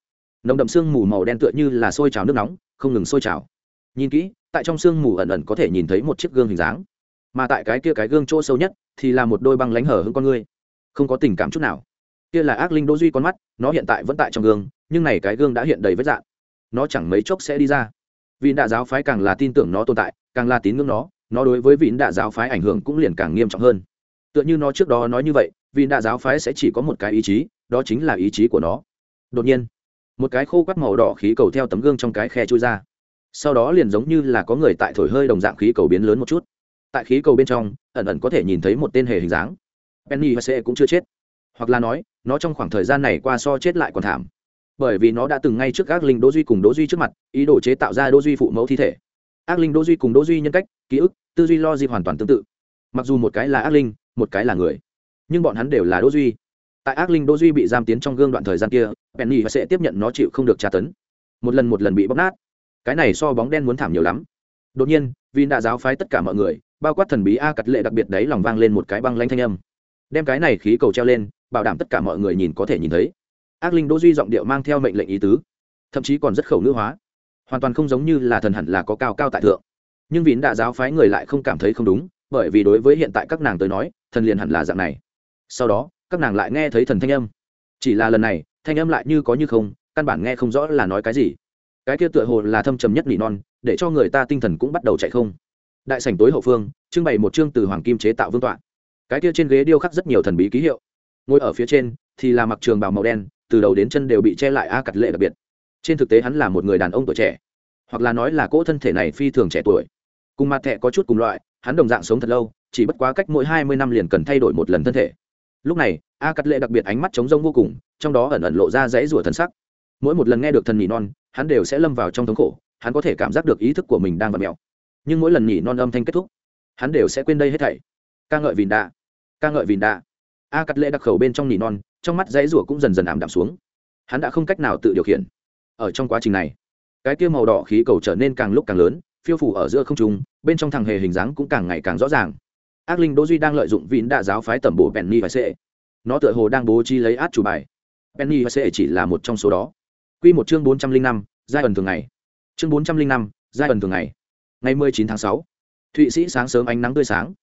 nồng đậm sương mù màu đen tựa như là sôi trào nước nóng, không ngừng sôi trào. Nhìn kỹ, tại trong sương mù ẩn ẩn có thể nhìn thấy một chiếc gương hình dáng. Mà tại cái kia cái gương chỗ sâu nhất thì là một đôi băng lánh hở hơn con ngươi. Không có tình cảm chút nào. Kia là ác linh đỗ duy con mắt, nó hiện tại vẫn tại trong gương, nhưng này cái gương đã hiện đầy vết dạn. Nó chẳng mấy chốc sẽ đi ra. Vì đạ giáo phái càng là tin tưởng nó tồn tại, càng là tín ngưỡng nó nó đối với vị đạ giáo phái ảnh hưởng cũng liền càng nghiêm trọng hơn. Tựa như nó trước đó nói như vậy vì đa giáo phái sẽ chỉ có một cái ý chí, đó chính là ý chí của nó. Đột nhiên, một cái khô quắt màu đỏ khí cầu theo tấm gương trong cái khe chui ra. Sau đó liền giống như là có người tại thổi hơi đồng dạng khí cầu biến lớn một chút. Tại khí cầu bên trong, ẩn ẩn có thể nhìn thấy một tên hề hình dáng. Penny và sẽ cũng chưa chết. Hoặc là nói, nó trong khoảng thời gian này qua so chết lại còn thảm. Bởi vì nó đã từng ngay trước ác linh đỗ duy cùng đỗ duy trước mặt, ý đồ chế tạo ra đỗ duy phụ mẫu thi thể. Ác linh đỗ duy cùng đỗ duy nhân cách, ký ức, tư duy lo di hoàn toàn tương tự. Mặc dù một cái là ác linh, một cái là người nhưng bọn hắn đều là đỗ duy. Tại ác linh đỗ duy bị giam tiến trong gương đoạn thời gian kia, penny và sẽ tiếp nhận nó chịu không được tra tấn. Một lần một lần bị bóc nát. Cái này so bóng đen muốn thảm nhiều lắm. Đột nhiên, vì đã giáo phái tất cả mọi người, bao quát thần bí a cật lệ đặc biệt đấy lòng vang lên một cái băng lanh thanh âm. Đem cái này khí cầu treo lên, bảo đảm tất cả mọi người nhìn có thể nhìn thấy. Ác linh đỗ duy giọng điệu mang theo mệnh lệnh ý tứ, thậm chí còn rất khẩu ngữ hóa. Hoàn toàn không giống như là thần hẳn là có cao cao tại thượng. Nhưng vì đã giáo phái người lại không cảm thấy không đúng, bởi vì đối với hiện tại các nàng tới nói, thần liền hẳn là dạng này sau đó, các nàng lại nghe thấy thần thanh âm. Chỉ là lần này, thanh âm lại như có như không, căn bản nghe không rõ là nói cái gì. Cái kia tựa hồ là thâm trầm nhất nỉ non, để cho người ta tinh thần cũng bắt đầu chạy không. Đại sảnh tối hậu phương, trưng bày một chương từ hoàng kim chế tạo vương tọa. Cái kia trên ghế điêu khắc rất nhiều thần bí ký hiệu. Ngồi ở phía trên, thì là mặc trường bào màu đen, từ đầu đến chân đều bị che lại a cặt lệ đặc biệt. Trên thực tế hắn là một người đàn ông tuổi trẻ, hoặc là nói là cỗ thân thể này phi thường trẻ tuổi. Cùng mặt thẹ có chút cùng loại, hắn đồng dạng sống thật lâu, chỉ bất quá cách mỗi hai mươi năm liền cần thay đổi một lần thân thể lúc này, a cắt lệ đặc biệt ánh mắt trống rông vô cùng, trong đó ẩn ẩn lộ ra dãy rủa thần sắc. Mỗi một lần nghe được thần nhị non, hắn đều sẽ lâm vào trong thống khổ, hắn có thể cảm giác được ý thức của mình đang vặn mèo. Nhưng mỗi lần nhị non âm thanh kết thúc, hắn đều sẽ quên đây hết thảy. Ca ngợi vìn đạ, ca ngợi vìn đạ. A cắt lệ đặc khẩu bên trong nhị non, trong mắt dãy rủa cũng dần dần ảm đạm xuống. Hắn đã không cách nào tự điều khiển. Ở trong quá trình này, cái kia màu đỏ khí cầu trở nên càng lúc càng lớn, phiêu phủ ở giữa không trung, bên trong thằng hề hình dáng cũng càng ngày càng rõ ràng ác linh đỗ duy đang lợi dụng vịn đa giáo phái tẩm bổ penny và sệ. Nó tựa hồ đang bố trí lấy át chủ bài. Penny và sệ chỉ là một trong số đó. Quy một chương bốn trăm linh năm, giai ẩn thường ngày. Chương bốn trăm linh năm, giai ẩn thường ngày. Ngày mười chín tháng sáu, thụy sĩ sáng sớm ánh nắng tươi sáng.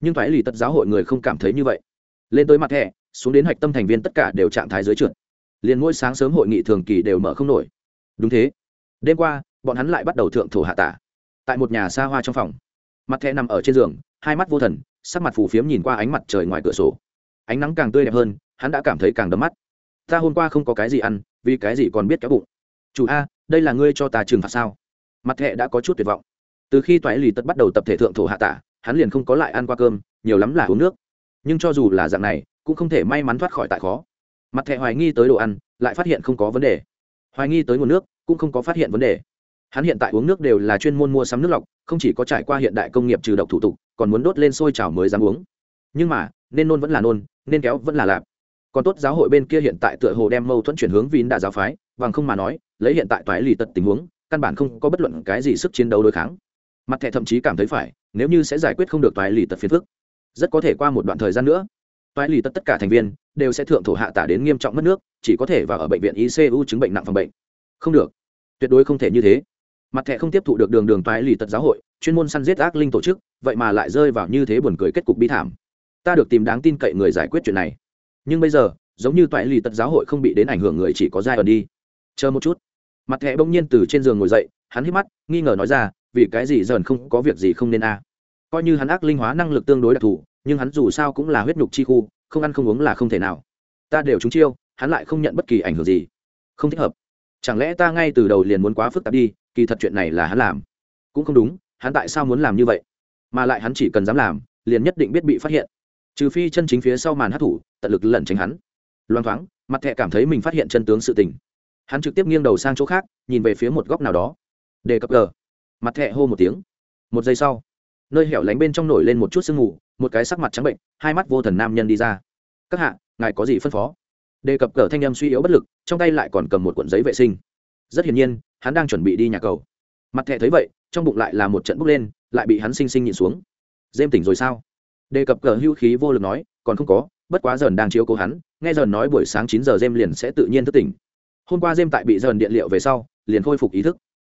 Nhưng thoái lì tật giáo hội người không cảm thấy như vậy. Lên tới mặt thẻ xuống đến hạch tâm thành viên tất cả đều trạng thái dưới trượt. Liền mỗi sáng sớm hội nghị thường kỳ đều mở không nổi. Đúng thế. Đêm qua, bọn hắn lại bắt đầu thượng thổ hạ tả. Tại một nhà xa hoa trong phòng. Mặt thẻ nằm ở trên giường, hai mắt vô thần sắc mặt phù phiếm nhìn qua ánh mặt trời ngoài cửa sổ. Ánh nắng càng tươi đẹp hơn, hắn đã cảm thấy càng đấm mắt. Ta hôm qua không có cái gì ăn, vì cái gì còn biết kéo bụng? Chủ a, đây là ngươi cho ta trừng phạt sao? Mặt hệ đã có chút tuyệt vọng. Từ khi toại lì tất bắt đầu tập thể thượng thổ hạ tả, hắn liền không có lại ăn qua cơm, nhiều lắm là uống nước. Nhưng cho dù là dạng này, cũng không thể may mắn thoát khỏi tại khó. Mặt thẹ hoài nghi tới đồ ăn, lại phát hiện không có vấn đề. Hoài nghi tới nguồn nước, cũng không có phát hiện vấn đề hắn hiện tại uống nước đều là chuyên môn mua sắm nước lọc, không chỉ có trải qua hiện đại công nghiệp trừ độc thủ tục, còn muốn đốt lên sôi trào mới dám uống. Nhưng mà, nên nôn vẫn là nôn, nên kéo vẫn là lạp. Còn tốt giáo hội bên kia hiện tại tựa hồ đem mâu thuẫn chuyển hướng vín đạ giáo phái, bằng không mà nói, lấy hiện tại toái lì tật tình huống, căn bản không có bất luận cái gì sức chiến đấu đối kháng. Mặt thẻ thậm chí cảm thấy phải, nếu như sẽ giải quyết không được toái lì tật phiền phức, rất có thể qua một đoạn thời gian nữa, toái lì tật tất cả thành viên đều sẽ thượng thổ hạ tả đến nghiêm trọng mất nước, chỉ có thể vào ở bệnh viện icu chứng bệnh nặng phòng bệnh. Không được, tuyệt đối không thể như thế mặt thẻ không tiếp thụ được đường đường toái lì tật giáo hội, chuyên môn săn giết ác linh tổ chức, vậy mà lại rơi vào như thế buồn cười kết cục bi thảm. Ta được tìm đáng tin cậy người giải quyết chuyện này. Nhưng bây giờ, giống như toại lì tật giáo hội không bị đến ảnh hưởng người chỉ có giai ẩn đi. Chờ một chút. Mặt thẻ bỗng nhiên từ trên giường ngồi dậy, hắn hít mắt, nghi ngờ nói ra, vì cái gì dần không có việc gì không nên a? Coi như hắn ác linh hóa năng lực tương đối đặc thù, nhưng hắn dù sao cũng là huyết nhục chi khu, không ăn không uống là không thể nào. Ta đều trúng chiêu, hắn lại không nhận bất kỳ ảnh hưởng gì. Không thích hợp. Chẳng lẽ ta ngay từ đầu liền muốn quá phức tạp đi kỳ thật chuyện này là hắn làm. Cũng không đúng, hắn tại sao muốn làm như vậy? Mà lại hắn chỉ cần dám làm, liền nhất định biết bị phát hiện. Trừ phi chân chính phía sau màn hát thủ tận lực lẩn tránh hắn. Loang thoáng, mặt thẹ cảm thấy mình phát hiện chân tướng sự tình. Hắn trực tiếp nghiêng đầu sang chỗ khác, nhìn về phía một góc nào đó. Đề cập gờ. Mặt thẹ hô một tiếng. Một giây sau, nơi hẻo lánh bên trong nổi lên một chút sương mù, một cái sắc mặt trắng bệnh, hai mắt vô thần nam nhân đi ra. Các hạ, ngài có gì phân phó? Đề cập cờ thanh em suy yếu bất lực, trong tay lại còn cầm một cuộn giấy vệ sinh rất hiển nhiên, hắn đang chuẩn bị đi nhà cầu. Mặt thẹ thấy vậy, trong bụng lại là một trận bốc lên, lại bị hắn sinh sinh nhịn xuống. Dêm tỉnh rồi sao? Đề cập cờ hưu khí vô lực nói, còn không có, bất quá dần đang chiếu cố hắn, nghe dần nói buổi sáng chín giờ dêm liền sẽ tự nhiên thức tỉnh. Hôm qua dêm tại bị dần điện liệu về sau, liền khôi phục ý thức.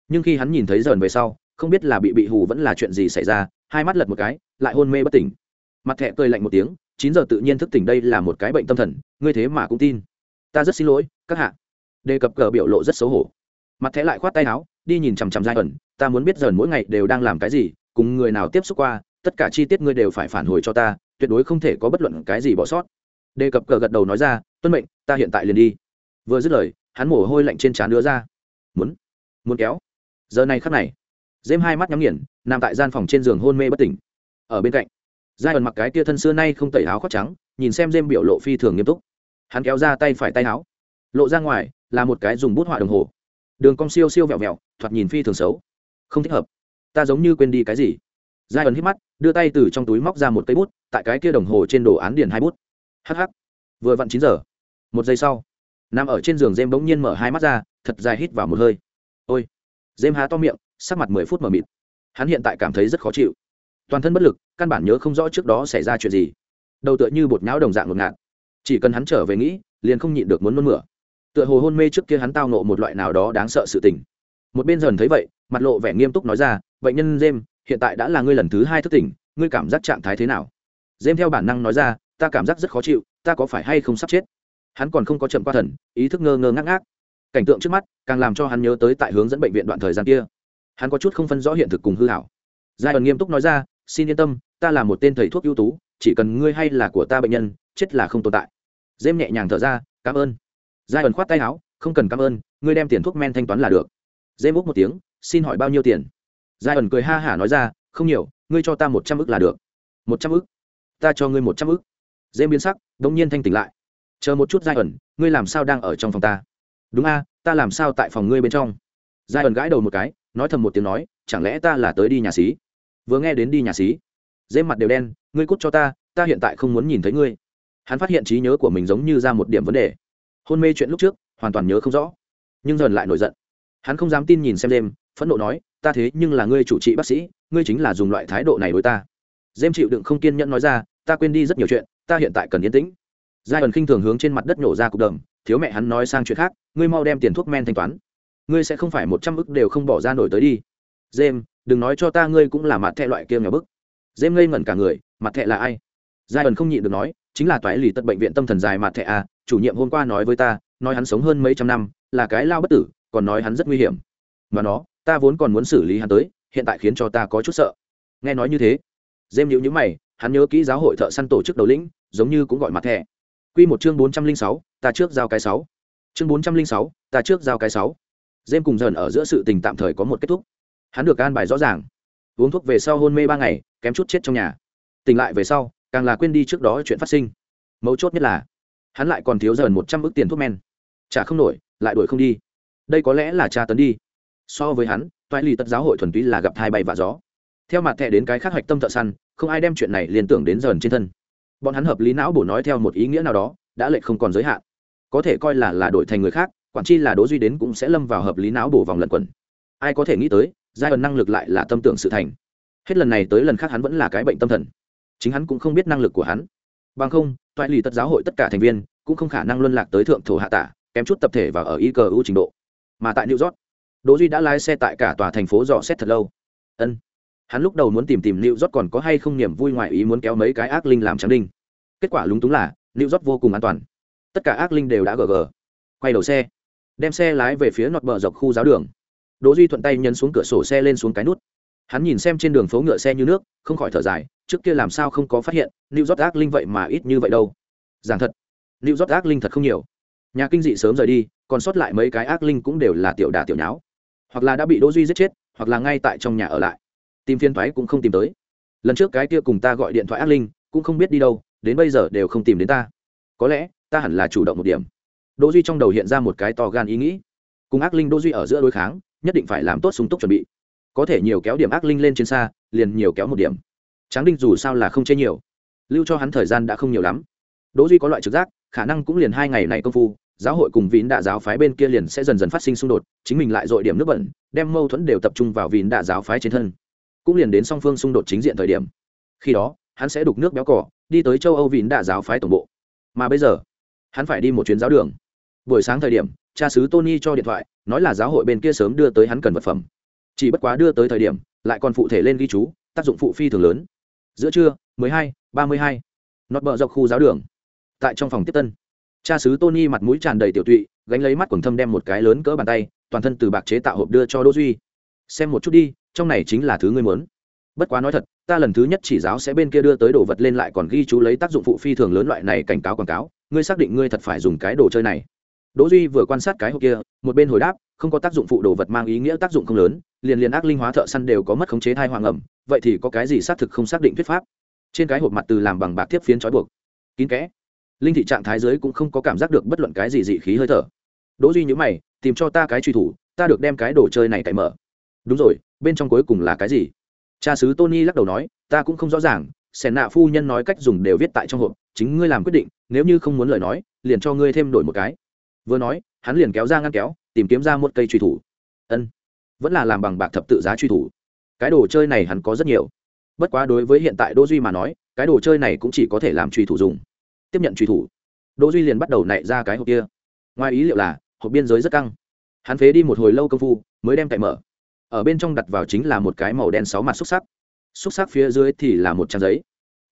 Nhưng khi hắn nhìn thấy dần về sau, không biết là bị bị hù vẫn là chuyện gì xảy ra, hai mắt lật một cái, lại hôn mê bất tỉnh. Mặt thẹ cười lạnh một tiếng, chín giờ tự nhiên thức tỉnh đây là một cái bệnh tâm thần, ngươi thế mà cũng tin. Ta rất xin lỗi, các hạ. Đề cập cờ biểu lộ rất xấu hổ mặt thẻ lại khoát tay áo, đi nhìn chằm chằm giai ẩn, ta muốn biết dần mỗi ngày đều đang làm cái gì, cùng người nào tiếp xúc qua, tất cả chi tiết ngươi đều phải phản hồi cho ta, tuyệt đối không thể có bất luận cái gì bỏ sót. Đề cập cờ gật đầu nói ra, tuân mệnh, ta hiện tại liền đi. Vừa dứt lời, hắn mồ hôi lạnh trên trán đưa ra. Muốn muốn kéo. Giờ này khắc này dêm hai mắt nhắm nghiền, nằm tại gian phòng trên giường hôn mê bất tỉnh. Ở bên cạnh, giai ẩn mặc cái tia thân xưa nay không tẩy áo khoác trắng, nhìn xem dêm biểu lộ phi thường nghiêm túc. Hắn kéo ra tay phải tay áo, lộ ra ngoài, là một cái dùng bút họa đồng hồ đường cong siêu siêu vẹo vẹo, thoạt nhìn phi thường xấu. Không thích hợp. Ta giống như quên đi cái gì. Giai ẩn hít mắt, đưa tay từ trong túi móc ra một cây bút, tại cái kia đồng hồ trên đồ án điền hai bút. Hh vừa vặn chín giờ. Một giây sau, nằm ở trên giường dêm bỗng nhiên mở hai mắt ra, thật dài hít vào một hơi. Ôi. Dêm há to miệng, sắc mặt mười phút mờ mịt. Hắn hiện tại cảm thấy rất khó chịu. Toàn thân bất lực, căn bản nhớ không rõ trước đó xảy ra chuyện gì. Đầu tựa như bột nhão đồng dạng ngột ngạt. Chỉ cần hắn trở về nghĩ, liền không nhịn được muốn nôn mửa tựa hồ hôn mê trước kia hắn tao nộ một loại nào đó đáng sợ sự tình. Một bên dần thấy vậy, mặt lộ vẻ nghiêm túc nói ra bệnh nhân jem, hiện tại đã là ngươi lần thứ hai thức tỉnh, ngươi cảm giác trạng thái thế nào? Jem theo bản năng nói ra, ta cảm giác rất khó chịu, ta có phải hay không sắp chết? Hắn còn không có chậm qua thần, ý thức ngơ ngơ ngác ngác. Cảnh tượng trước mắt càng làm cho hắn nhớ tới tại hướng dẫn bệnh viện đoạn thời gian kia. Hắn có chút không phân rõ hiện thực cùng hư hảo. Giai ẩn nghiêm túc nói ra, xin yên tâm, ta là một tên thầy thuốc ưu tú, chỉ cần ngươi hay là của ta bệnh nhân, chết là không tồn tại. Dêm nhẹ nhàng thở ra, cảm ơn giai ẩn khoát tay áo, không cần cảm ơn, ngươi đem tiền thuốc men thanh toán là được. Dê múc một tiếng, xin hỏi bao nhiêu tiền? Giai ẩn cười ha hả nói ra, không nhiều, ngươi cho ta một trăm ức là được. Một trăm ức? Ta cho ngươi một trăm ức. Dê biến sắc đ ỗ n g nhiên thanh tỉnh lại. Chờ một chút, giai ẩn, ngươi làm sao đang ở trong phòng ta? Đúng a, ta làm sao tại phòng ngươi bên trong? Giai ẩn gãi đầu một cái, nói thầm một tiếng nói, chẳng lẽ ta là tới đi nhà xí? Vừa nghe đến đi nhà xí. Dê mặt đều đen, ngươi cút cho ta ta hiện tại không muốn nhìn thấy ngươi. Hắn phát hiện trí nhớ của mình giống như ra một điểm vấn đề hôn mê chuyện lúc trước, hoàn toàn nhớ không rõ. Nhưng dần lại nổi giận. Hắn không dám tin nhìn xem đêm phẫn nộ nói, ta thế nhưng là ngươi chủ trị bác sĩ, ngươi chính là dùng loại thái độ này đối ta. Dêm chịu đựng không kiên nhẫn nói ra, ta quên đi rất nhiều chuyện, ta hiện tại cần yên tĩnh. Giai ẩn khinh thường hướng trên mặt đất nhổ ra cục đầm, thiếu mẹ hắn nói sang chuyện khác, ngươi mau đem tiền thuốc men thanh toán. Ngươi sẽ không phải một trăm ức đều không bỏ ra nổi tới đi. Dêm đừng nói cho ta ngươi cũng là mặt thẹ loại kia nhỏ bức. Dêm ngây ngẩn cả người, mặt thẹ là ai? Giai ẩn không nhịn được nói chính là toại lì tật bệnh viện tâm thần dài mặt thẻ a, chủ nhiệm hôm qua nói với ta, nói hắn sống hơn mấy trăm năm, là cái lao bất tử, còn nói hắn rất nguy hiểm. Mà nó, ta vốn còn muốn xử lý hắn tới, hiện tại khiến cho ta có chút sợ. Nghe nói như thế dêm nhữ nhữ mày, hắn nhớ kỹ giáo hội thợ săn tổ chức đầu lĩnh, giống như cũng gọi mặt thẻ. Q một chương bốn trăm linh sáu, ta trước giao cái sáu. Chương bốn trăm linh sáu, ta trước giao cái sáu. Dêm cùng dần ở giữa sự tình tạm thời có một kết thúc. Hắn được an bài rõ ràng. Uống thuốc về sau hôn mê ba ngày, kém chút chết trong nhà. Tỉnh lại về sau càng là quên đi trước đó chuyện phát sinh. Mấu chốt nhất là, hắn lại còn thiếu dần một trăm ước tiền thuốc men. Trả không nổi, lại đuổi không đi. Đây có lẽ là tra tấn đi. So với hắn, toại lì tất giáo hội thuần túy là gặp hai bay và gió. Theo mặt thẻ đến cái khác hạch tâm thợ săn, không ai đem chuyện này liên tưởng đến dần trên thân. Bọn hắn hợp lý não bổ nói theo một ý nghĩa nào đó, đã lệ không còn giới hạn. Có thể coi là là đổi thành người khác, quản chi là đố duy đến cũng sẽ lâm vào hợp lý não bổ vòng lẩn quẩn. Ai có thể nghĩ tới, giai ẩn năng lực lại là tâm tưởng sự thành. Hết lần này tới lần khác hắn vẫn là cái bệnh tâm thần chính hắn cũng không biết năng lực của hắn. Bằng không, toại lì tất giáo hội tất cả thành viên cũng không khả năng luân lạc tới thượng thổ hạ tả, kém chút tập thể và ở y cờ ưu trình độ. Mà tại new york, đỗ duy đã lái xe tại cả tòa thành phố dò xét thật lâu. Ân, hắn lúc đầu muốn tìm tìm new york còn có hay không niềm vui ngoại ý muốn kéo mấy cái ác linh làm trắng đinh. Kết quả lúng túng là, new york vô cùng an toàn. Tất cả ác linh đều đã gg quay đầu xe, đem xe lái về phía nọt bờ dọc khu giáo đường. Đỗ duy thuận tay nhấn xuống cửa sổ xe lên xuống cái nút hắn nhìn xem trên đường phố ngựa xe như nước, không khỏi thở dài, trước kia làm sao không có phát hiện, new york ác linh vậy mà ít như vậy đâu. Giảng thật, new york ác linh thật không nhiều. Nhà kinh dị sớm rời đi, còn sót lại mấy cái ác linh cũng đều là tiểu đà tiểu nháo. Hoặc là đã bị đỗ duy giết chết, hoặc là ngay tại trong nhà ở lại. Tìm phiên thoái cũng không tìm tới. Lần trước cái kia cùng ta gọi điện thoại ác linh, cũng không biết đi đâu, đến bây giờ đều không tìm đến ta. Có lẽ, ta hẳn là chủ động một điểm. Đỗ duy trong đầu hiện ra một cái to gan ý nghĩ. Cùng ác linh đỗ duy ở giữa đối kháng, nhất định phải làm tốt súng túc chuẩn bị có thể nhiều kéo điểm ác linh lên trên xa, liền nhiều kéo một điểm. Tráng đinh dù sao là không chê nhiều. Lưu cho hắn thời gian đã không nhiều lắm. Đỗ duy có loại trực giác, khả năng cũng liền hai ngày này công phu, giáo hội cùng vín đạ giáo phái bên kia liền sẽ dần dần phát sinh xung đột, chính mình lại dội điểm nước bẩn, đem mâu thuẫn đều tập trung vào vín đạ giáo phái trên thân. Cũng liền đến song phương xung đột chính diện thời điểm. Khi đó, hắn sẽ đục nước béo cỏ, đi tới châu âu vín đạ giáo phái tổng bộ. Mà bây giờ, hắn phải đi một chuyến giáo đường. Buổi sáng thời điểm, cha sứ tony cho điện thoại, nói là giáo hội bên kia sớm đưa tới hắn cần vật phẩm chỉ bất quá đưa tới thời điểm lại còn phụ thể lên ghi chú tác dụng phụ phi thường lớn. Giữa trưa 12, 32. nọt bờ dọc khu giáo đường. Tại trong phòng tiếp tân. Cha sứ tony mặt mũi tràn đầy tiểu tụy gánh lấy mắt quần thâm đem một cái lớn cỡ bàn tay toàn thân từ bạc chế tạo hộp đưa cho đỗ duy. Xem một chút đi trong này chính là thứ ngươi muốn. Bất quá nói thật ta lần thứ nhất chỉ giáo sẽ bên kia đưa tới đồ vật lên lại còn ghi chú lấy tác dụng phụ phi thường lớn loại này cảnh cáo quảng cáo ngươi xác định ngươi thật phải dùng cái đồ chơi này. Đỗ duy vừa quan sát cái hộp kia một bên hồi đáp không có tác dụng phụ đồ vật mang ý nghĩa tác dụng không lớn, liền liền ác linh hóa thợ săn đều có mất khống chế thai hoàng ẩm, vậy thì có cái gì xác thực không xác định thuyết pháp? Trên cái hộp mặt từ làm bằng bạc tiếp phiến trói buộc, kín kẽ. Linh thị trạng thái giới cũng không có cảm giác được bất luận cái gì dị khí hơi thở. Đỗ duy nhíu mày, tìm cho ta cái truy thủ, ta được đem cái đồ chơi này cậy mở. Đúng rồi, bên trong cuối cùng là cái gì? Cha sứ tony lắc đầu nói, ta cũng không rõ ràng sẻn nạ phu nhân nói cách dùng đều viết tại trong hộp, chính ngươi làm quyết định, nếu như không muốn lời nói, liền cho ngươi thêm đổi một cái. Vừa nói, hắn liền kéo ra ngăn kéo tìm kiếm ra một cây truy thủ. Ân, vẫn là làm bằng bạc thập tự giá truy thủ. Cái đồ chơi này hắn có rất nhiều. Bất quá đối với hiện tại đỗ duy mà nói, cái đồ chơi này cũng chỉ có thể làm truy thủ dùng. Tiếp nhận truy thủ, đỗ duy liền bắt đầu nảy ra cái hộp kia. Ngoài ý liệu là, hộp biên giới rất căng. Hắn phế đi một hồi lâu công phu, mới đem cậy mở. Ở bên trong đặt vào chính là một cái màu đen sáu mặt xúc sắc. Xúc sắc phía dưới thì là một trang giấy.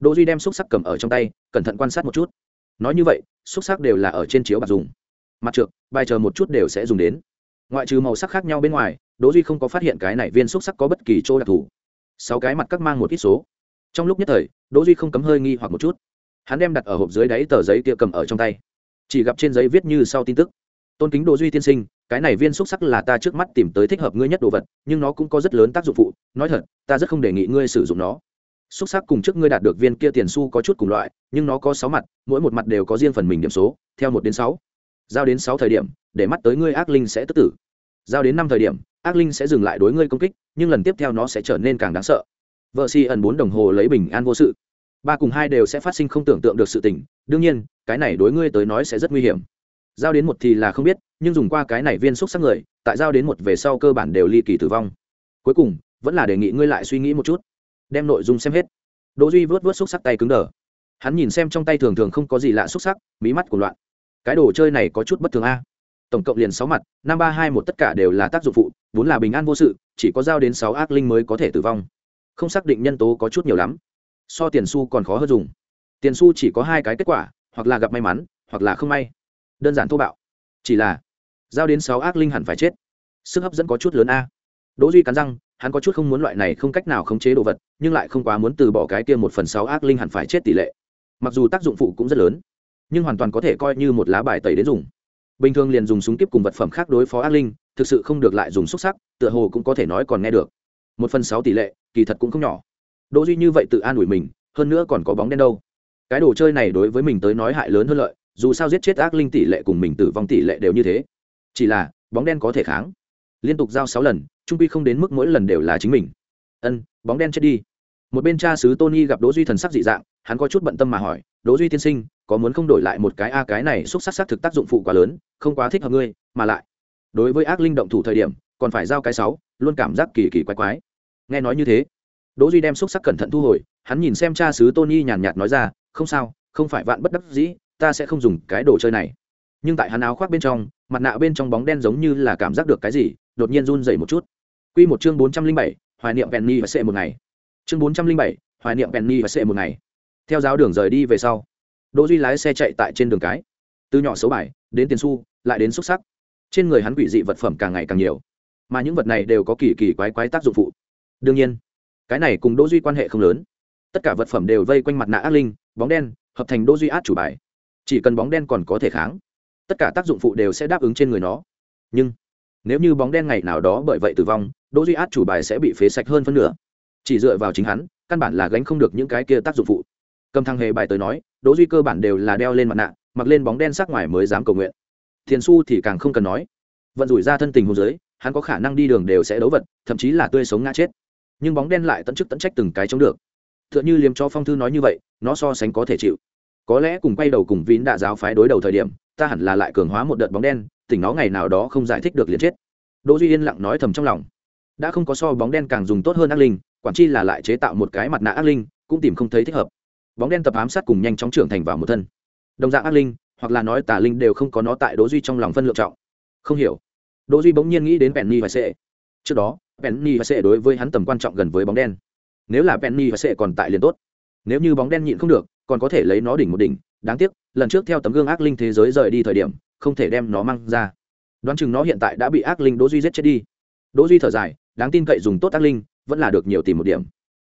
Đỗ duy đem xúc sắc cầm ở trong tay, cẩn thận quan sát một chút. Nói như vậy, xúc sắc đều là ở trên chiếu bạc dùng mặt trượt bài chờ một chút đều sẽ dùng đến. Ngoại trừ màu sắc khác nhau bên ngoài, đỗ duy không có phát hiện cái này viên xúc sắc có bất kỳ chỗ đặc thù. Sáu cái mặt các mang một ít số. Trong lúc nhất thời, đỗ duy không cấm hơi nghi hoặc một chút. Hắn đem đặt ở hộp dưới đáy tờ giấy kia cầm ở trong tay. Chỉ gặp trên giấy viết như sau tin tức. Tôn kính đỗ duy tiên sinh, cái này viên xúc sắc là ta trước mắt tìm tới thích hợp ngươi nhất đồ vật, nhưng nó cũng có rất lớn tác dụng phụ. Nói thật, ta rất không đề nghị ngươi sử dụng nó. Xúc sắc cùng trước ngươi đạt được viên kia tiền xu có chút cùng loại, nhưng nó có sáu mặt, mỗi một mặt đều có riêng phần mình điểm số, theo một đến sáu giao đến sáu thời điểm, để mắt tới ngươi ác linh sẽ tức tử. Giao đến năm thời điểm, ác linh sẽ dừng lại đối ngươi công kích, nhưng lần tiếp theo nó sẽ trở nên càng đáng sợ. Vợ si ẩn bốn đồng hồ lấy bình an vô sự. Ba cùng hai đều sẽ phát sinh không tưởng tượng được sự tình, đương nhiên, cái này đối ngươi tới nói sẽ rất nguy hiểm. Giao đến một thì là không biết, nhưng dùng qua cái này viên xúc sắc người, tại giao đến một về sau cơ bản đều ly kỳ tử vong. Cuối cùng, vẫn là đề nghị ngươi lại suy nghĩ một chút, đem nội dung xem hết. Đỗ duy vớt vớt xúc sắc tay cứng đờ. Hắn nhìn xem trong tay thường thường không có gì lạ xúc sắc, mí mắt của loạn cái đồ chơi này có chút bất thường a. Tổng cộng liền sáu mặt, năm ba hai một tất cả đều là tác dụng phụ, vốn là bình an vô sự, chỉ có giao đến sáu ác linh mới có thể tử vong. Không xác định nhân tố có chút nhiều lắm. So tiền su còn khó hơn dùng. Tiền su chỉ có hai cái kết quả, hoặc là gặp may mắn, hoặc là không may. Đơn giản thô bạo. Chỉ là, giao đến sáu ác linh hẳn phải chết. Sức hấp dẫn có chút lớn a. Đỗ duy cắn răng, hắn có chút không muốn loại này không cách nào khống chế đồ vật, nhưng lại không quá muốn từ bỏ cái kia một phần sáu ác linh hẳn phải chết tỷ lệ. Mặc dù tác dụng phụ cũng rất lớn nhưng hoàn toàn có thể coi như một lá bài tẩy đến dùng. Bình thường liền dùng súng kiếp cùng vật phẩm khác đối phó ác linh, thực sự không được lại dùng xúc sắc, tựa hồ cũng có thể nói còn nghe được. Một phần sáu tỷ lệ, kỳ thật cũng không nhỏ. Đỗ duy như vậy tự an ủi mình, hơn nữa còn có bóng đen đâu. Cái đồ chơi này đối với mình tới nói hại lớn hơn lợi, dù sao giết chết ác linh tỷ lệ cùng mình tử vong tỷ lệ đều như thế. Chỉ là, bóng đen có thể kháng. Liên tục giao sáu lần, trung pi không đến mức mỗi lần đều là chính mình. Ân, bóng đen chết đi. Một bên cha sứ tony gặp đỗ duy thần sắc dị dạng, hắn có chút bận tâm mà hỏi, đỗ duy tiên sinh có muốn không đổi lại một cái a cái này xúc sắc sắc thực tác dụng phụ quá lớn không quá thích hợp ngươi mà lại đối với ác linh động thủ thời điểm còn phải giao cái sáu luôn cảm giác kỳ kỳ quái quái. Nghe nói như thế đỗ duy đem xúc sắc cẩn thận thu hồi hắn nhìn xem cha sứ tony nhàn nhạt nói ra không sao không phải vạn bất đắc dĩ ta sẽ không dùng cái đồ chơi này. Nhưng tại hắn áo khoác bên trong mặt nạ bên trong bóng đen giống như là cảm giác được cái gì đột nhiên run rẩy một chút. Quy một chương bốn trăm linh bảy, hoài niệm penny và sẽ một ngày. Chương bốn trăm linh bảy, hoài niệm penny và sẽ một ngày. Theo giáo đường rời đi về sau đỗ duy lái xe chạy tại trên đường cái. Từ nhỏ xấu bài, đến tiền su, lại đến xúc sắc. Trên người hắn quỷ dị vật phẩm càng ngày càng nhiều. Mà những vật này đều có kỳ kỳ quái quái tác dụng phụ. Đương nhiên, cái này cùng đỗ duy quan hệ không lớn. Tất cả vật phẩm đều vây quanh mặt nạ ác linh, bóng đen, hợp thành đỗ duy át chủ bài. Chỉ cần bóng đen còn có thể kháng, tất cả tác dụng phụ đều sẽ đáp ứng trên người nó. Nhưng, nếu như bóng đen ngày nào đó bởi vậy tử vong, đỗ duy át chủ bài sẽ bị phế sạch hơn phân nửa. Chỉ dựa vào chính hắn, căn bản là gánh không được những cái kia tác dụng phụ cầm thằng hề bài tới nói đỗ duy cơ bản đều là đeo lên mặt nạ, mặc lên bóng đen sắc ngoài mới dám cầu nguyện. Thiền su thì càng không cần nói. Vận rủi ra thân tình hôn giới, hắn có khả năng đi đường đều sẽ đấu vật, thậm chí là tươi sống ngã chết. Nhưng bóng đen lại tận chức tận trách từng cái chống được. Tựa như liếm cho phong thư nói như vậy, nó so sánh có thể chịu. Có lẽ cùng quay đầu cùng vín đạ giáo phái đối đầu thời điểm, ta hẳn là lại cường hóa một đợt bóng đen, tỉnh nó ngày nào đó không giải thích được liền chết. Đỗ duy yên lặng nói thầm trong lòng. Đã không có so bóng đen càng dùng tốt hơn ác linh, quản chi là lại chế tạo một cái mặt nạ ác linh, cũng tìm không thấy thích hợp bóng đen tập ám sát cùng nhanh chóng trưởng thành vào một thân. Đồng dạng ác linh, hoặc là nói tà linh đều không có nó tại đỗ duy trong lòng phân lượng trọng. Không hiểu. Đỗ duy bỗng nhiên nghĩ đến penny và sệ. Trước đó, penny và sệ đối với hắn tầm quan trọng gần với bóng đen. Nếu là penny và sệ còn tại liền tốt. Nếu như bóng đen nhịn không được, còn có thể lấy nó đỉnh một đỉnh. Đáng tiếc, lần trước theo tấm gương ác linh thế giới rời đi thời điểm, không thể đem nó mang ra. Đoán chừng nó hiện tại đã bị ác linh đỗ duy giết chết đi. Đỗ duy thở dài, đáng tin cậy dùng tốt ác linh, vẫn là được nhiều tìm một điểm.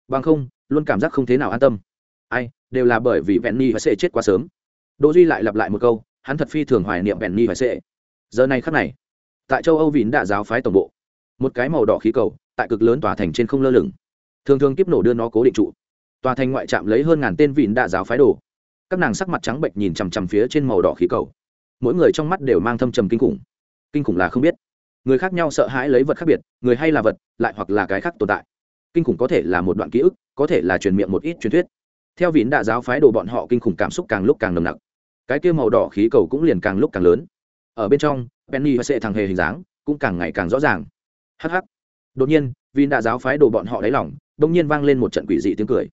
Bằng không, luôn cảm giác không thế nào an tâm ai, đều là bởi vì penny và sệ chết quá sớm. Đỗ duy lại lặp lại một câu, hắn thật phi thường hoài niệm penny và sệ. Giờ này khắc này, tại châu âu vín đã giáo phái tổng bộ. Một cái màu đỏ khí cầu, tại cực lớn tòa thành trên không lơ lửng. Thường thường kiếp nổ đưa nó cố định trụ. Tòa thành ngoại trạm lấy hơn ngàn tên vín đã giáo phái đồ. Các nàng sắc mặt trắng bệnh nhìn chằm chằm phía trên màu đỏ khí cầu. Mỗi người trong mắt đều mang thâm trầm kinh khủng. Kinh khủng là không biết. Người khác nhau sợ hãi lấy vật khác biệt, người hay là vật, lại hoặc là cái khác tồn tại. Kinh khủng có thể là một đoạn ký ức, có thể là truyền miệng một ít truyền thuyết theo vịn đạ giáo phái đồ bọn họ kinh khủng cảm xúc càng lúc càng nồng nặc. Cái kia màu đỏ khí cầu cũng liền càng lúc càng lớn. Ở bên trong, penny và sệ thằng hề hình dáng cũng càng ngày càng rõ ràng. Hh đột nhiên vịn đạ giáo phái đồ bọn họ đáy lỏng đông nhiên vang lên một trận quỷ dị tiếng cười.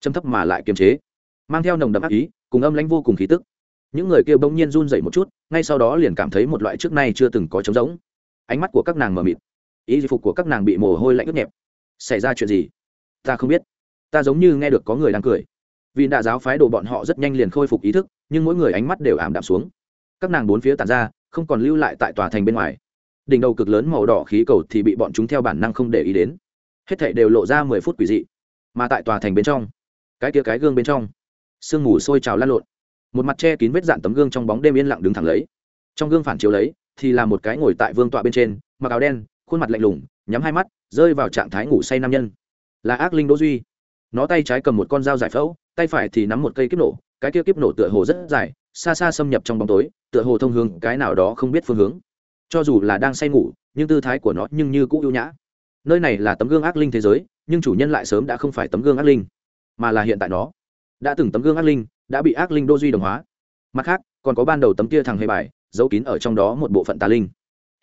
Châm thấp mà lại kiềm chế. Mang theo nồng đậm ác ý, cùng âm lãnh vô cùng khí tức. Những người kia bỗng nhiên run dậy một chút, ngay sau đó liền cảm thấy một loại trước nay chưa từng có trống rỗng. Ánh mắt của các nàng mờ mịt. Ý phục của các nàng bị mồ hôi lạnh ướt nhẹp. Xảy ra chuyện gì? Ta không biết. Ta giống như nghe được có người đang cười vì đại giáo phái đồ bọn họ rất nhanh liền khôi phục ý thức, nhưng mỗi người ánh mắt đều ảm đạm xuống. Các nàng bốn phía tàn ra, không còn lưu lại tại tòa thành bên ngoài. Đỉnh đầu cực lớn màu đỏ khí cầu thì bị bọn chúng theo bản năng không để ý đến. Hết thảy đều lộ ra mười phút quỷ dị. Mà tại tòa thành bên trong, cái kia cái gương bên trong, sương mù sôi trào lan lộn. Một mặt che kín vết dạn tấm gương trong bóng đêm yên lặng đứng thẳng lấy. Trong gương phản chiếu lấy, thì là một cái ngồi tại vương tọa bên trên, mặc áo đen, khuôn mặt lạnh lùng, nhắm hai mắt, rơi vào trạng thái ngủ say nam nhân. Là ác linh đỗ duy. Nó tay trái cầm một con dao giải phẫu tay phải thì nắm một cây kiếp nổ, cái kia kiếp nổ tựa hồ rất dài, xa xa xâm nhập trong bóng tối, tựa hồ thông hướng cái nào đó không biết phương hướng. Cho dù là đang say ngủ, nhưng tư thái của nó nhưng như cũng ưu nhã. Nơi này là tấm gương ác linh thế giới, nhưng chủ nhân lại sớm đã không phải tấm gương ác linh, mà là hiện tại nó. Đã từng tấm gương ác linh, đã bị ác linh đô duy đồng hóa. Mặt khác, còn có ban đầu tấm kia thằng hề bài, giấu kín ở trong đó một bộ phận tà linh.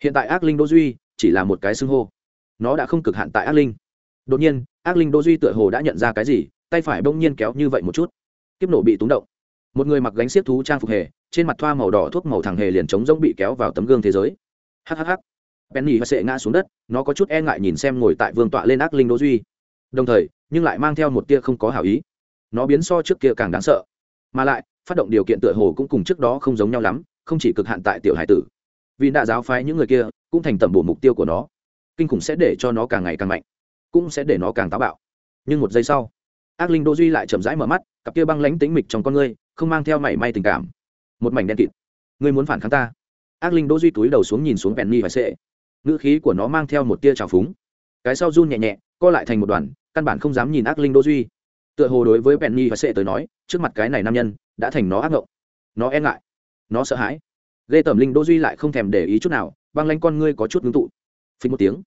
Hiện tại ác linh đô duy chỉ là một cái xưng hô. Nó đã không cực hạn tại ác linh. Đột nhiên, ác linh đô duy tựa hồ đã nhận ra cái gì tay phải bỗng nhiên kéo như vậy một chút, kiếp nổ bị túng động. Một người mặc gánh xiếc thú trang phục hề, trên mặt thoa màu đỏ thuốc màu thẳng hề liền trống rỗng bị kéo vào tấm gương thế giới. Hhh penny và sệ ngã xuống đất, nó có chút e ngại nhìn xem ngồi tại vương tọa lên ác linh đỗ duy. Đồng thời, nhưng lại mang theo một tia không có hảo ý. Nó biến so trước kia càng đáng sợ. Mà lại, phát động điều kiện tựa hồ cũng cùng trước đó không giống nhau lắm, không chỉ cực hạn tại tiểu hải tử. Vì đã giáo phái những người kia, cũng thành tầm bổ mục tiêu của nó. Kinh khủng sẽ để cho nó càng ngày càng mạnh, cũng sẽ để nó càng táo bạo. Nhưng một giây sau ác linh đô duy lại chậm rãi mở mắt, cặp kia băng lánh tĩnh mịch trong con ngươi, không mang theo mảy may tình cảm. Một mảnh đen kịt. Ngươi muốn phản kháng ta? Ác linh đô duy túi đầu xuống nhìn xuống penny và sệ. Ngữ khí của nó mang theo một tia trào phúng. Cái sau run nhẹ nhẹ, co lại thành một đoàn, căn bản không dám nhìn ác linh đô duy. Tựa hồ đối với penny và sệ tới nói, trước mặt cái này nam nhân, đã thành nó ác ngộng. Nó e ngại. Nó sợ hãi. Lê tẩm linh đô duy lại không thèm để ý chút nào, băng lanh con ngươi có chút ngưng tụ. Phình một tiếng.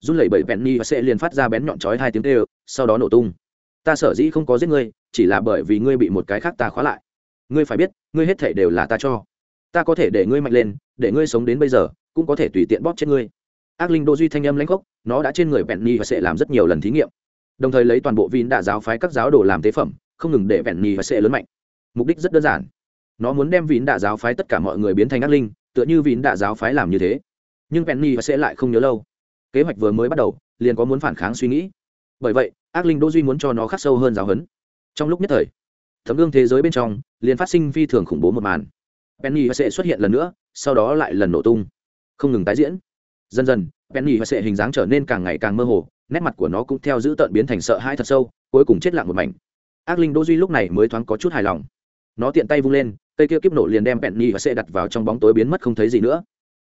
Run lẩy bẩy penny và sệ liền phát ra bén nhọn chói hai tiếng tê sau đó nổ tung ta sở dĩ không có giết ngươi, chỉ là bởi vì ngươi bị một cái khác ta khóa lại. Ngươi phải biết, ngươi hết thể đều là ta cho. Ta có thể để ngươi mạnh lên, để ngươi sống đến bây giờ, cũng có thể tùy tiện bóp chết ngươi. Ác linh đô duy thanh âm lãnh khốc, nó đã trên người vẹn ni và sẽ làm rất nhiều lần thí nghiệm. Đồng thời lấy toàn bộ vin đạ giáo phái các giáo đồ làm tế phẩm, không ngừng để vẹn ni và sẽ lớn mạnh. Mục đích rất đơn giản. Nó muốn đem vin đạ giáo phái tất cả mọi người biến thành ác linh, tựa như vin đạ giáo phái làm như thế. Nhưng Bẹn ni và sẽ lại không nhớ lâu. Kế hoạch vừa mới bắt đầu, liền có muốn phản kháng suy nghĩ. Bởi vậy ác linh đô duy muốn cho nó khắc sâu hơn giáo huấn. Trong lúc nhất thời, tấm gương thế giới bên trong liền phát sinh phi thường khủng bố một màn. Penny sẽ xuất hiện lần nữa, sau đó lại lần nổ tung. Không ngừng tái diễn. Dần dần, penny sẽ hình dáng trở nên càng ngày càng mơ hồ, nét mặt của nó cũng theo giữ tợn biến thành sợ hãi thật sâu, cuối cùng chết lặng một mảnh. Ác linh đô duy lúc này mới thoáng có chút hài lòng. Nó tiện tay vung lên, cây kia kiếp nổ liền đem penny và sẽ đặt vào trong bóng tối biến mất không thấy gì nữa.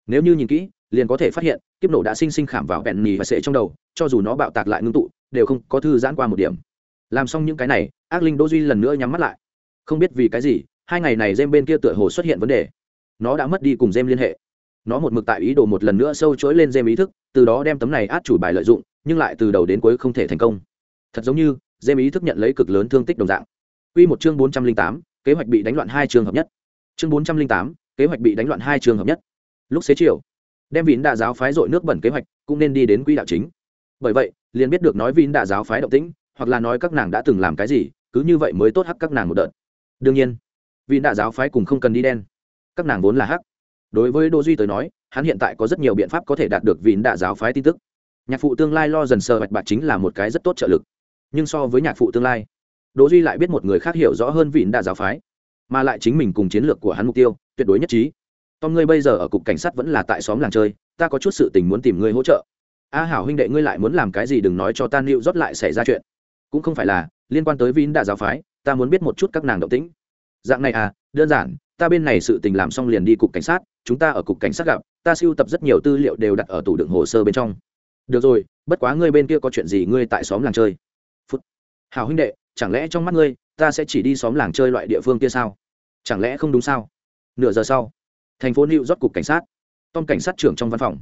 Nếu như nhìn kỹ, liền có thể phát hiện, kiếp nổ đã sinh sinh khảm vào penny và sẽ trong đầu, cho dù nó bạo tạc lại ngưng tụ đều không có thư giãn qua một điểm. Làm xong những cái này, ác linh đỗ duy lần nữa nhắm mắt lại. Không biết vì cái gì, hai ngày này jem bên kia tựa hồ xuất hiện vấn đề. Nó đã mất đi cùng jem liên hệ. Nó một mực tại ý đồ một lần nữa sâu chối lên jem ý thức, từ đó đem tấm này át chủ bài lợi dụng, nhưng lại từ đầu đến cuối không thể thành công. Thật giống như jem ý thức nhận lấy cực lớn thương tích đồng dạng. Quy một chương bốn trăm linh tám, kế hoạch bị đánh loạn hai trường hợp nhất. Chương bốn trăm linh tám, kế hoạch bị đánh loạn hai trường hợp nhất. Lúc xế chiều, đem vĩnh đại giáo phái dội nước bẩn kế hoạch, cũng nên đi đến quỹ đạo chính. Bởi vậy liền biết được nói vin đã giáo phái động tĩnh, hoặc là nói các nàng đã từng làm cái gì, cứ như vậy mới tốt hắc các nàng một đợt. Đương nhiên, vin đã giáo phái cùng không cần đi đen. Các nàng vốn là hắc. Đối với đỗ duy tới nói, hắn hiện tại có rất nhiều biện pháp có thể đạt được vin đã giáo phái tin tức. Nhạc phụ tương lai lo dần sờ bạch bạc chính là một cái rất tốt trợ lực. Nhưng so với nhạc phụ tương lai, đỗ duy lại biết một người khác hiểu rõ hơn vịn đạ giáo phái, mà lại chính mình cùng chiến lược của hắn mục tiêu tuyệt đối nhất trí. Tom, ngươi bây giờ ở cục cảnh sát vẫn là tại xóm làng chơi, ta có chút sự tình muốn tìm ngươi hỗ trợ a hảo huynh đệ, ngươi lại muốn làm cái gì đừng nói cho ta nịu rót lại xảy ra chuyện. Cũng không phải là, liên quan tới vin đã giáo phái, ta muốn biết một chút các nàng động tĩnh. Dạng này à đơn giản, ta bên này sự tình làm xong liền đi cục cảnh sát, chúng ta ở cục cảnh sát gặp, ta siêu tập rất nhiều tư liệu đều đặt ở tủ đựng hồ sơ bên trong. Được rồi, bất quá ngươi bên kia có chuyện gì ngươi tại xóm làng chơi. Phút. Hảo huynh đệ, chẳng lẽ trong mắt ngươi, ta sẽ chỉ đi xóm làng chơi loại địa phương kia sao? Chẳng lẽ không đúng sao? Nửa giờ sau, thành phố new rót cục cảnh sát. Tom cảnh sát trưởng trong văn phòng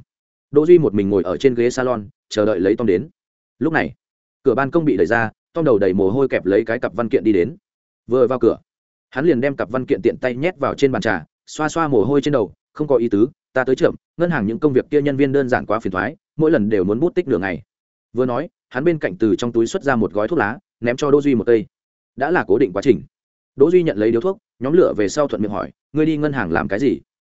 đỗ duy một mình ngồi ở trên ghế salon, chờ đợi lấy tom đến. Lúc này, cửa ban công bị đẩy ra, tom đầu đầy mồ hôi kẹp lấy cái cặp văn kiện đi đến. Vừa vào cửa, hắn liền đem cặp văn kiện tiện tay nhét vào trên bàn trà, xoa xoa mồ hôi trên đầu, không có ý tứ, ta tới chậm, ngân hàng những công việc kia nhân viên đơn giản quá phiền toái, mỗi lần đều muốn bút tích nửa ngày. Vừa nói, hắn bên cạnh từ trong túi xuất ra một gói thuốc lá, ném cho đỗ duy một cây. Đã là cố định quá trình. Đỗ duy nhận lấy điếu thuốc, nhóm lửa về sau thuận miệng hỏi, ngươi đi ngân hàng làm cái gì?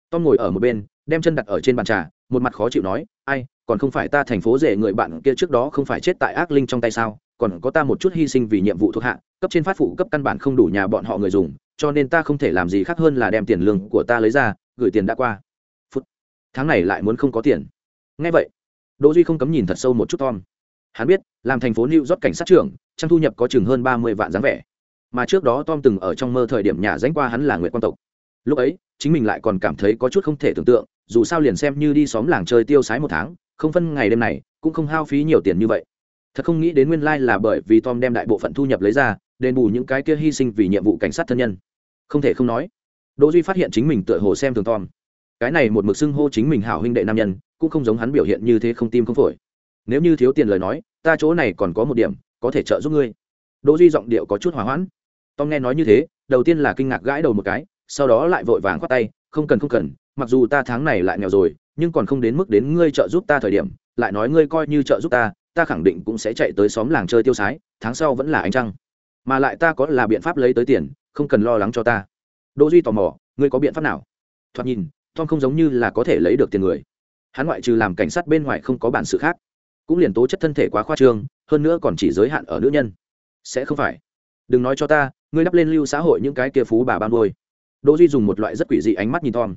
Tom ngồi ở một bên đem chân đặt ở trên bàn trà, một mặt khó chịu nói, ai, còn không phải ta thành phố rể người bạn kia trước đó không phải chết tại ác linh trong tay sao? Còn có ta một chút hy sinh vì nhiệm vụ thuộc hạ, cấp trên phát phụ cấp căn bản không đủ nhà bọn họ người dùng, cho nên ta không thể làm gì khác hơn là đem tiền lương của ta lấy ra, gửi tiền đã qua. Phút. Tháng này lại muốn không có tiền. Ngay vậy, đỗ duy không cấm nhìn thật sâu một chút tom. Hắn biết, làm thành phố new york cảnh sát trưởng, trang thu nhập có chừng hơn ba mươi vạn dáng vẻ. Mà trước đó tom từng ở trong mơ thời điểm nhà danh qua hắn là nguyệt quan tộc. Lúc ấy, chính mình lại còn cảm thấy có chút không thể tưởng tượng dù sao liền xem như đi xóm làng chơi tiêu sái một tháng, không phân ngày đêm này, cũng không hao phí nhiều tiền như vậy. Thật không nghĩ đến nguyên lai là bởi vì tom đem đại bộ phận thu nhập lấy ra, đền bù những cái kia hy sinh vì nhiệm vụ cảnh sát thân nhân. Không thể không nói, đỗ duy phát hiện chính mình tựa hồ xem thường tom. Cái này một mực xưng hô chính mình hảo huynh đệ nam nhân, cũng không giống hắn biểu hiện như thế không tim không phổi. Nếu như thiếu tiền lời nói, ta chỗ này còn có một điểm, có thể trợ giúp ngươi. Đỗ duy giọng điệu có chút hòa hoãn. Tom nghe nói như thế, đầu tiên là kinh ngạc gãi đầu một cái, sau đó lại vội vàng khoát tay, không cần không cần mặc dù ta tháng này lại nghèo rồi, nhưng còn không đến mức đến ngươi trợ giúp ta thời điểm, lại nói ngươi coi như trợ giúp ta ta khẳng định cũng sẽ chạy tới xóm làng chơi tiêu sái, tháng sau vẫn là ánh trăng. Mà lại ta có là biện pháp lấy tới tiền, không cần lo lắng cho ta. Đỗ duy tò mò, ngươi có biện pháp nào? Thoạt nhìn, tom không giống như là có thể lấy được tiền người. Hắn ngoại trừ làm cảnh sát bên ngoài không có bản sự khác. Cũng liền tố chất thân thể quá khoa trương, hơn nữa còn chỉ giới hạn ở nữ nhân. Sẽ không phải. Đừng nói cho ta, ngươi đắp lên lưu xã hội những cái kia phú bà ban đôi đỗ duy dùng một loại rất quỷ dị ánh mắt nhìn tom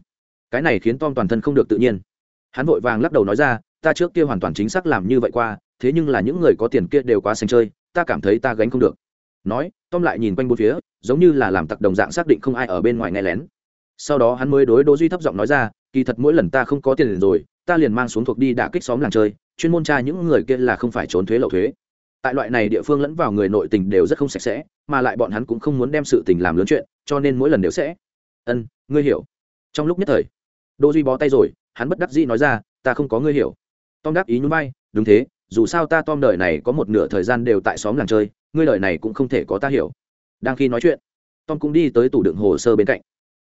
cái này khiến tom toàn thân không được tự nhiên. Hắn vội vàng lắc đầu nói ra, ta trước kia hoàn toàn chính xác làm như vậy qua, thế nhưng là những người có tiền kia đều quá xanh chơi, ta cảm thấy ta gánh không được. Nói, tom lại nhìn quanh bốn phía, giống như là làm tặc đồng dạng xác định không ai ở bên ngoài nghe lén. Sau đó hắn mới đối đỗ duy thấp giọng nói ra, kỳ thật mỗi lần ta không có tiền rồi, ta liền mang xuống thuộc đi đả kích xóm làng chơi, chuyên môn tra những người kia là không phải trốn thuế lậu thuế. Tại loại này địa phương lẫn vào người nội tình đều rất không sạch sẽ, mà lại bọn hắn cũng không muốn đem sự tình làm lớn chuyện, cho nên mỗi lần đều sẽ. Ân, ngươi hiểu. Trong lúc nhất thời đỗ duy bó tay rồi, hắn bất đắc dĩ nói ra, ta không có ngươi hiểu. Tom đáp ý nhún vai, đúng thế, dù sao ta tom đời này có một nửa thời gian đều tại xóm làng chơi, ngươi đời này cũng không thể có ta hiểu. Đang khi nói chuyện, tom cũng đi tới tủ đựng hồ sơ bên cạnh.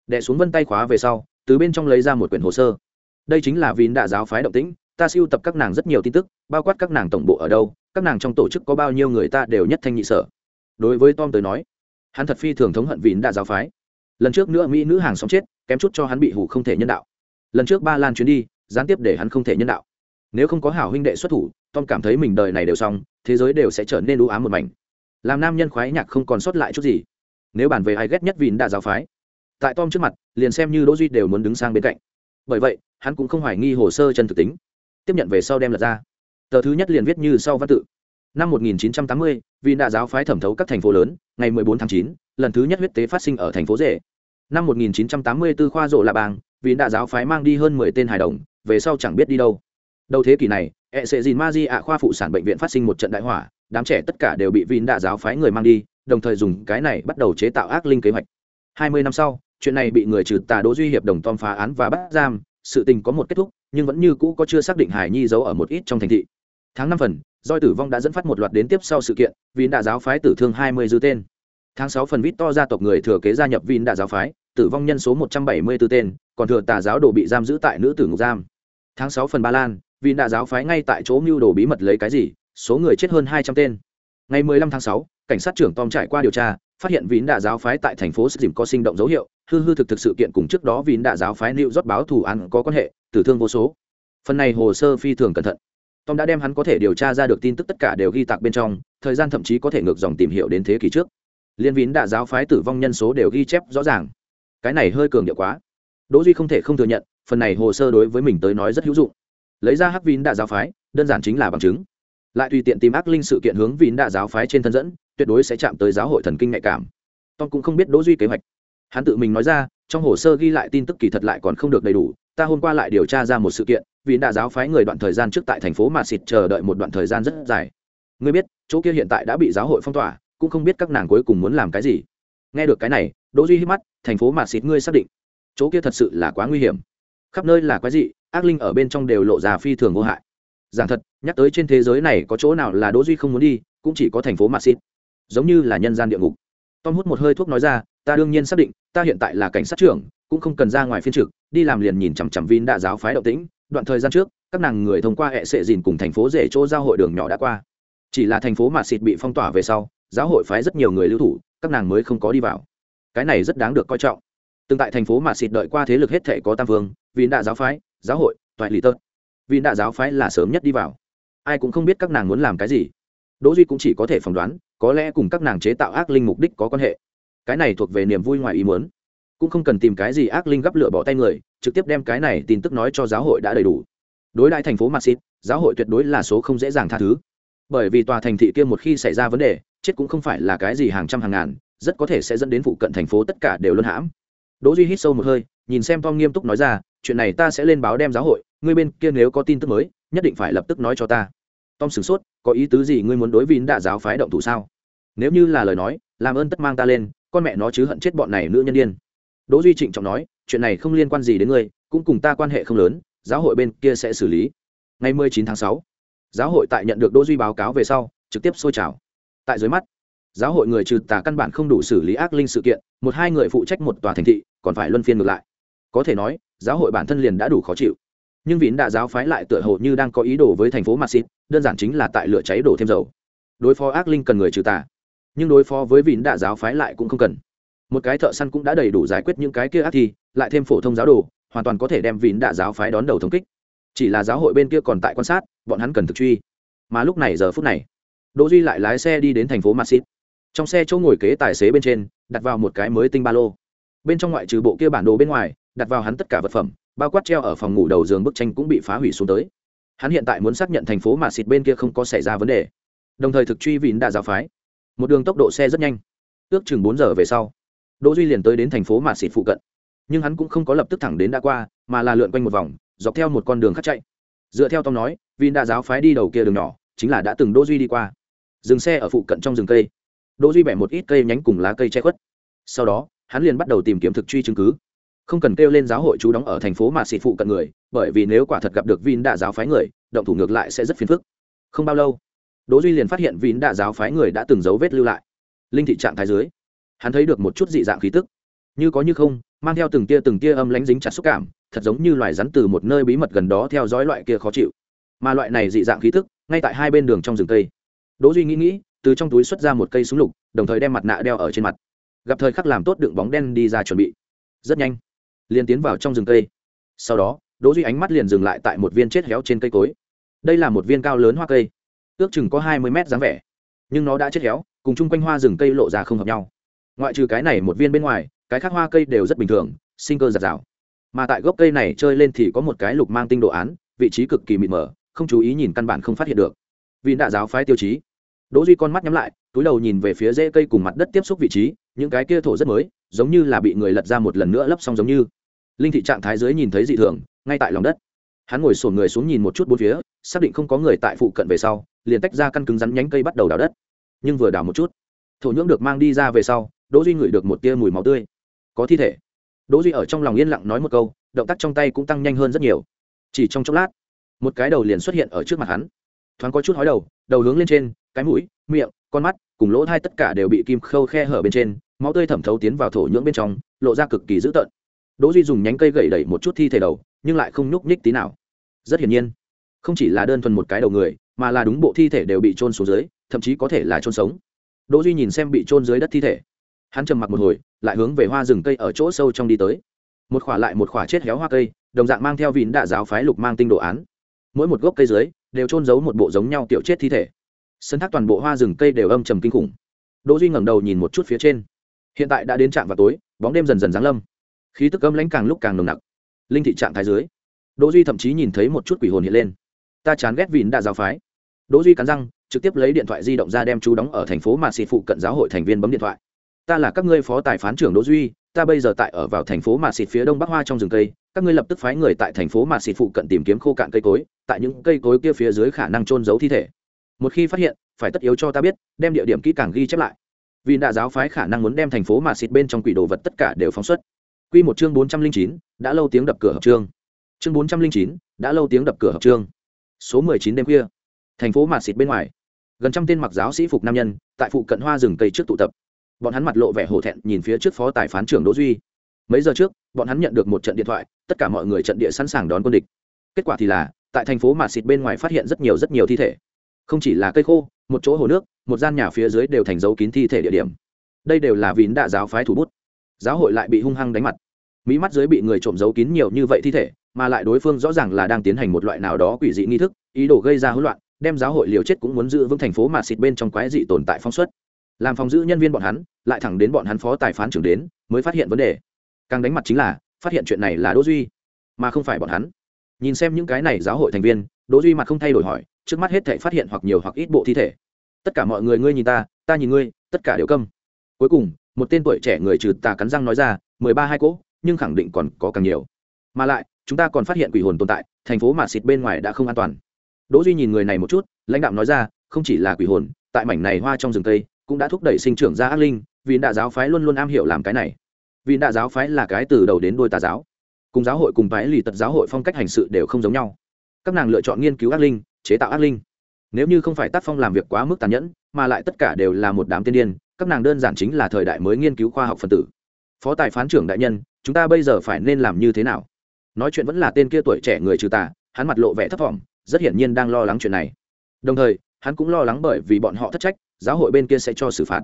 Đè xuống vân tay khóa về sau, từ bên trong lấy ra một quyển hồ sơ. Đây chính là vín đạ giáo phái động tĩnh, ta siêu tập các nàng rất nhiều tin tức, bao quát các nàng tổng bộ ở đâu, các nàng trong tổ chức có bao nhiêu người ta đều nhất thanh nhị sở. Đối với tom tới nói, hắn thật phi thường thống hận vín đạ giáo phái. Lần trước nữa mỹ nữ hàng xóm chết, kém chút cho hắn bị hủ không thể nhân đạo lần trước ba lan chuyến đi gián tiếp để hắn không thể nhân đạo. Nếu không có hảo huynh đệ xuất thủ tom cảm thấy mình đời này đều xong thế giới đều sẽ trở nên ưu ám một mảnh. Làm nam nhân khoái nhạc không còn sót lại chút gì. Nếu bàn về ai ghét nhất vịn đã giáo phái. Tại tom trước mặt liền xem như đỗ duy đều muốn đứng sang bên cạnh. Bởi vậy hắn cũng không hoài nghi hồ sơ chân thực tính. Tiếp nhận về sau đem lật ra. Tờ thứ nhất liền viết như sau văn tự. Năm 1980, vì đạ giáo phái thẩm thấu các thành phố lớn ngày 14 tháng 9, lần thứ nhất huyết tế phát sinh ở thành phố rể. Năm 1984 khoa rộ là bang vì đã giáo phái mang đi hơn 10 tên hài đồng, về sau chẳng biết đi đâu. Đầu thế kỷ này hệ sệ dìn ma di ạ khoa phụ sản bệnh viện phát sinh một trận đại hỏa, đám trẻ tất cả đều bị vin đạ giáo phái người mang đi, đồng thời dùng cái này bắt đầu chế tạo ác linh kế hoạch. 20 năm sau, chuyện này bị người trừ tà đỗ duy hiệp đồng tom phá án và bắt giam, sự tình có một kết thúc, nhưng vẫn như cũ có chưa xác định hải nhi giấu ở một ít trong thành thị. Tháng năm phần doi tử vong đã dẫn phát một loạt đến tiếp sau sự kiện, vì đã giáo phái tử thương hai mươi dư tên. Tháng sáu phần vít to gia tộc người thừa kế gia nhập vin đạ giáo phái, tử vong nhân số một trăm bảy mươi 174 tên còn thừa tà giáo đồ bị giam giữ tại nữ tử ngục giam. Tháng sáu phần ba lan, vì đạ giáo phái ngay tại chỗ mưu đồ bí mật lấy cái gì, số người chết hơn hai trăm tên. Ngày mười lăm tháng sáu, cảnh sát trưởng tom trải qua điều tra, phát hiện vín đạ giáo phái tại thành phố sức dìm có sinh động dấu hiệu, hư hư thực thực sự kiện cùng trước đó vín đạ giáo phái lưu rót báo thù án có quan hệ, tử thương vô số. Phần này hồ sơ phi thường cẩn thận. Tom đã đem hắn có thể điều tra ra được tin tức tất cả đều ghi tạc bên trong, thời gian thậm chí có thể ngược dòng tìm hiểu đến thế kỷ trước. Liên vín đạ giáo phái tử vong nhân số đều ghi chép rõ ràng. Cái này hơi cường điệu quá đỗ duy không thể không thừa nhận, phần này hồ sơ đối với mình tới nói rất hữu dụng. Lấy ra hắc vín đạ giáo phái, đơn giản chính là bằng chứng. Lại tùy tiện tìm ác linh sự kiện hướng vín đạ giáo phái trên thân dẫn, tuyệt đối sẽ chạm tới giáo hội thần kinh nhạy cảm. Tom cũng không biết đỗ duy kế hoạch. Hắn tự mình nói ra, trong hồ sơ ghi lại tin tức kỳ thật lại còn không được đầy đủ, ta hôm qua lại điều tra ra một sự kiện vì đã giáo phái người đoạn thời gian trước tại thành phố mà xịt chờ đợi một đoạn thời gian rất dài. Ngươi biết, chỗ kia hiện tại đã bị giáo hội phong tỏa, cũng không biết các nàng cuối cùng muốn làm cái gì. Nghe được cái này, đỗ duy hít mắt, thành phố mà xịt ngươi xác định chỗ kia thật sự là quá nguy hiểm. Khắp nơi là quái gì ác linh ở bên trong đều lộ ra phi thường vô hại. Giảng thật, nhắc tới trên thế giới này có chỗ nào là đỗ duy không muốn đi, cũng chỉ có thành phố mà xịt. Giống như là nhân gian địa ngục. Tom hút một hơi thuốc nói ra, ta đương nhiên xác định, ta hiện tại là cảnh sát trưởng, cũng không cần ra ngoài phiên trực, đi làm liền nhìn chằm chằm vin đạ giáo phái động tĩnh. Đoạn thời gian trước, các nàng người thông qua hệ sệ dìn cùng thành phố rể chỗ giao hội đường nhỏ đã qua. Chỉ là thành phố mà xịt bị phong tỏa về sau, giáo hội phái rất nhiều người lưu thủ, các nàng mới không có đi vào. Cái này rất đáng được coi trọng từng tại thành phố mà xịt đợi qua thế lực hết thể có tam vương vì đạ giáo phái, giáo hội, toại lì tớt Vì đạ giáo phái là sớm nhất đi vào. Ai cũng không biết các nàng muốn làm cái gì. Đỗ duy cũng chỉ có thể phỏng đoán, có lẽ cùng các nàng chế tạo ác linh mục đích có quan hệ. Cái này thuộc về niềm vui ngoài ý muốn. Cũng không cần tìm cái gì ác linh gấp lửa bỏ tay người, trực tiếp đem cái này tin tức nói cho giáo hội đã đầy đủ. Đối đại thành phố maxit giáo hội tuyệt đối là số không dễ dàng tha thứ. Bởi vì tòa thành thị kia một khi xảy ra vấn đề, chết cũng không phải là cái gì hàng trăm hàng ngàn, rất có thể sẽ dẫn đến phụ cận thành phố tất cả đều luân hãm đỗ duy hít sâu một hơi nhìn xem tom nghiêm túc nói ra chuyện này ta sẽ lên báo đem giáo hội ngươi bên kia nếu có tin tức mới nhất định phải lập tức nói cho ta. Tom sửng sốt có ý tứ gì ngươi muốn đối với đạ giáo phái động thủ sao? Nếu như là lời nói làm ơn tất mang ta lên con mẹ nó chứ hận chết bọn này nữ nhân điên. Đỗ duy trịnh trọng nói chuyện này không liên quan gì đến ngươi cũng cùng ta quan hệ không lớn giáo hội bên kia sẽ xử lý. Ngày 19 tháng 6, giáo hội tại nhận được đỗ duy báo cáo về sau trực tiếp sôi trào. Tại dưới mắt giáo hội người trừ tà căn bản không đủ xử lý ác linh sự kiện, một hai người phụ trách một tòa thành thị, còn phải luân phiên ngược lại. Có thể nói, giáo hội bản thân liền đã đủ khó chịu. Nhưng vịn đạ giáo phái lại tựa hồ như đang có ý đồ với thành phố maxit đơn giản chính là tại lửa cháy đổ thêm dầu. Đối phó ác linh cần người trừ tà. Nhưng đối phó với vịn đạ giáo phái lại cũng không cần. Một cái thợ săn cũng đã đầy đủ giải quyết những cái kia ác thi, lại thêm phổ thông giáo đồ, hoàn toàn có thể đem vịn đạ giáo phái đón đầu thống kích. Chỉ là giáo hội bên kia còn tại quan sát, bọn hắn cần thực truy. Mà lúc này giờ phút này, đỗ duy lại lái xe đi đến thành phố maxit trong xe chỗ ngồi kế tài xế bên trên, đặt vào một cái mới tinh ba lô. Bên trong ngoại trừ bộ kia bản đồ bên ngoài, đặt vào hắn tất cả vật phẩm, bao quát treo ở phòng ngủ đầu giường bức tranh cũng bị phá hủy xuống tới. Hắn hiện tại muốn xác nhận thành phố mà xịt bên kia không có xảy ra vấn đề. Đồng thời thực truy vịn đã giáo phái. Một đường tốc độ xe rất nhanh. Ước chừng bốn giờ về sau, đỗ duy liền tới đến thành phố mà xịt phụ cận. Nhưng hắn cũng không có lập tức thẳng đến đã qua, mà là lượn quanh một vòng, dọc theo một con đường khác chạy. Dựa theo tom nói vín đã giáo phái đi đầu kia đường nhỏ, chính là đã từng đỗ duy đi qua. Dừng xe ở phụ cận trong rừng cây đỗ duy bẻ một ít cây nhánh cùng lá cây che khuất. Sau đó, hắn liền bắt đầu tìm kiếm thực truy chứng cứ. Không cần kêu lên giáo hội chú đóng ở thành phố mà xịt phụ cận người, bởi vì nếu quả thật gặp được vin đạ giáo phái người, động thủ ngược lại sẽ rất phiền phức. Không bao lâu, đỗ duy liền phát hiện vin đạ giáo phái người đã từng dấu vết lưu lại. Linh thị trạng thái dưới, hắn thấy được một chút dị dạng khí tức. Như có như không, mang theo từng tia từng tia âm lánh dính chặt xúc cảm, thật giống như loài rắn từ một nơi bí mật gần đó theo dõi loại kia khó chịu. Mà loại này dị dạng khí tức, ngay tại hai bên đường trong rừng cây. Đỗ duy nghĩ nghĩ từ trong túi xuất ra một cây súng lục, đồng thời đem mặt nạ đeo ở trên mặt. Gặp thời khắc làm tốt đựng bóng đen đi ra chuẩn bị. Rất nhanh, liền tiến vào trong rừng cây. Sau đó, đỗ duy ánh mắt liền dừng lại tại một viên chết héo trên cây cối. Đây là một viên cao lớn hoa cây, ước chừng có hai mươi mét dáng vẻ, nhưng nó đã chết héo, cùng chung quanh hoa rừng cây lộ ra không hợp nhau. Ngoại trừ cái này một viên bên ngoài, cái khác hoa cây đều rất bình thường, sinh cơ giạt rào. Mà tại gốc cây này chơi lên thì có một cái lục mang tinh đồ án, vị trí cực kỳ mịt mờ, không chú ý nhìn căn bản không phát hiện được. Vì đã giáo phái tiêu chí đỗ duy con mắt nhắm lại, túi đầu nhìn về phía rễ cây cùng mặt đất tiếp xúc vị trí, những cái kia thổ rất mới, giống như là bị người lật ra một lần nữa lấp xong giống như. Linh thị trạng thái dưới nhìn thấy dị thường, ngay tại lòng đất. Hắn ngồi sổn người xuống nhìn một chút bốn phía, xác định không có người tại phụ cận về sau, liền tách ra căn cứng rắn nhánh cây bắt đầu đào đất. Nhưng vừa đào một chút, thổ nhưỡng được mang đi ra về sau, đỗ duy ngửi được một tia mùi máu tươi. Có thi thể. Đỗ duy ở trong lòng yên lặng nói một câu, động tác trong tay cũng tăng nhanh hơn rất nhiều. Chỉ trong chốc lát, một cái đầu liền xuất hiện ở trước mặt hắn. Thoáng có chút hói đầu đầu hướng lên trên cái mũi, miệng, con mắt, cùng lỗ thai tất cả đều bị kim khâu khe hở bên trên, máu tươi thẩm thấu tiến vào thổ nhưỡng bên trong, lộ ra cực kỳ dữ tợn. Đỗ duy dùng nhánh cây gậy đẩy một chút thi thể đầu, nhưng lại không nhúc nhích tí nào. Rất hiển nhiên, không chỉ là đơn thuần một cái đầu người, mà là đúng bộ thi thể đều bị trôn xuống dưới, thậm chí có thể là trôn sống. Đỗ duy nhìn xem bị trôn dưới đất thi thể. Hắn trầm mặc một hồi, lại hướng về hoa rừng cây ở chỗ sâu trong đi tới. Một khỏa lại một khỏa chết héo hoa cây, đồng dạng mang theo vịn đạ giáo phái lục mang tinh đồ án. Mỗi một gốc cây dưới, đều trôn giấu một bộ giống nhau tiểu chết thi thể sân thác toàn bộ hoa rừng cây đều âm trầm kinh khủng. Đỗ duy ngẩng đầu nhìn một chút phía trên. Hiện tại đã đến trạm vào tối, bóng đêm dần dần giáng lâm. Khí tức âm lãnh càng lúc càng nồng nặc. Linh thị trạng thái dưới, đỗ duy thậm chí nhìn thấy một chút quỷ hồn hiện lên. Ta chán ghét vịn đã giáo phái. Đỗ duy cắn răng, trực tiếp lấy điện thoại di động ra đem chú đóng ở thành phố mà xì phụ cận giáo hội thành viên bấm điện thoại. Ta là các ngươi phó tài phán trưởng đỗ duy, ta bây giờ tại ở vào thành phố mà xịt phía đông bắc hoa trong rừng cây. Các ngươi lập tức phái người tại thành phố mà xịt phụ cận tìm kiếm khô cạn cây cối, tại những cây cối kia phía dưới khả năng trôn giấu thi thể một khi phát hiện, phải tất yếu cho ta biết, đem địa điểm kỹ càng ghi chép lại. Vì đại giáo phái khả năng muốn đem thành phố mà xịt bên trong quỷ đồ vật tất cả đều phóng xuất. Quy một chương bốn trăm linh chín, đã lâu tiếng đập cửa hợp chương. Chương bốn trăm linh chín, đã lâu tiếng đập cửa hợp chương. Số mười chín đêm khuya. Thành phố mà xịt bên ngoài. Gần trăm tên mặc giáo sĩ phục nam nhân, tại phụ cận hoa rừng cây trước tụ tập. Bọn hắn mặt lộ vẻ hổ thẹn, nhìn phía trước phó tài phán trưởng đỗ duy. Mấy giờ trước, bọn hắn nhận được một trận điện thoại, tất cả mọi người trận địa sẵn sàng đón quân địch. Kết quả thì là, tại thành phố mà xịt bên ngoài phát hiện rất nhiều rất nhiều thi thể không chỉ là cây khô, một chỗ hồ nước, một gian nhà phía dưới đều thành dấu kín thi thể địa điểm. Đây đều là vín đạ giáo phái thủ bút. Giáo hội lại bị hung hăng đánh mặt. Mỹ mắt dưới bị người trộm giấu kín nhiều như vậy thi thể, mà lại đối phương rõ ràng là đang tiến hành một loại nào đó quỷ dị nghi thức, ý đồ gây ra hỗn loạn, đem giáo hội liều chết cũng muốn giữ vững thành phố mà xịt bên trong quái dị tồn tại phong suất làm phòng giữ nhân viên bọn hắn, lại thẳng đến bọn hắn phó tài phán trưởng đến, mới phát hiện vấn đề. Càng đánh mặt chính là, phát hiện chuyện này là đỗ duy, mà không phải bọn hắn. Nhìn xem những cái này giáo hội thành viên đỗ duy mặt không thay đổi hỏi, trước mắt hết thảy phát hiện hoặc nhiều hoặc ít bộ thi thể. Tất cả mọi người ngươi nhìn ta ta nhìn ngươi, tất cả đều câm. Cuối cùng, một tên tuổi trẻ người trừ tà cắn răng nói ra, mười ba hai cỗ, nhưng khẳng định còn có càng nhiều. Mà lại, chúng ta còn phát hiện quỷ hồn tồn tại, thành phố mà xịt bên ngoài đã không an toàn. Đỗ duy nhìn người này một chút, lãnh đạo nói ra, không chỉ là quỷ hồn, tại mảnh này hoa trong rừng tây, cũng đã thúc đẩy sinh trưởng ra ác linh, vì đại giáo phái luôn luôn am hiểu làm cái này. Vì đại giáo phái là cái từ đầu đến đuôi tà giáo. Cùng giáo hội cùng phái lì tật giáo hội phong cách hành sự đều không giống nhau các nàng lựa chọn nghiên cứu ác linh, chế tạo ác linh. Nếu như không phải tác phong làm việc quá mức tàn nhẫn, mà lại tất cả đều là một đám tiên điên, các nàng đơn giản chính là thời đại mới nghiên cứu khoa học phân tử. Phó tài phán trưởng đại nhân, chúng ta bây giờ phải nên làm như thế nào? Nói chuyện vẫn là tên kia tuổi trẻ người trừ tà, hắn mặt lộ vẻ thất vọng, rất hiển nhiên đang lo lắng chuyện này. Đồng thời, hắn cũng lo lắng bởi vì bọn họ thất trách, giáo hội bên kia sẽ cho xử phạt.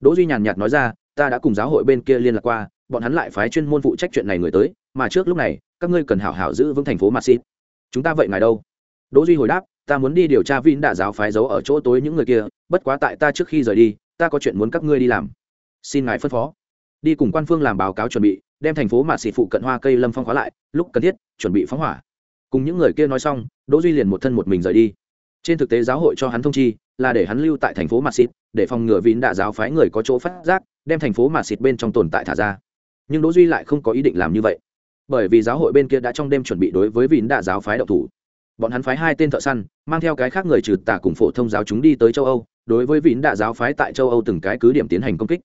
Đỗ duy nhàn nhạt nói ra, ta đã cùng giáo hội bên kia liên lạc qua, bọn hắn lại phái chuyên môn phụ trách chuyện này người tới, mà trước lúc này, các ngươi cần hảo hảo giữ vững thành phố Madrid chúng ta vậy ngài đâu? Đỗ duy hồi đáp, ta muốn đi điều tra vin đạ giáo phái giấu ở chỗ tối những người kia, bất quá tại ta trước khi rời đi, ta có chuyện muốn các ngươi đi làm. Xin ngài phân phó. Đi cùng quan phương làm báo cáo chuẩn bị, đem thành phố mạt xịt phụ cận hoa cây lâm phong khóa lại, lúc cần thiết, chuẩn bị phóng hỏa. Cùng những người kia nói xong, đỗ duy liền một thân một mình rời đi. Trên thực tế giáo hội cho hắn thông chi, là để hắn lưu tại thành phố mạt xịt để phòng ngừa vin đạ giáo phái người có chỗ phát giác, đem thành phố mạt xịt bên trong tồn tại thả ra. Nhưng đỗ duy lại không có ý định làm như vậy bởi vì giáo hội bên kia đã trong đêm chuẩn bị đối với vín đạ giáo phái đậu thủ. Bọn hắn phái hai tên thợ săn, mang theo cái khác người trừ tà cùng phổ thông giáo chúng đi tới châu âu, đối với vín đạ giáo phái tại châu âu từng cái cứ điểm tiến hành công kích.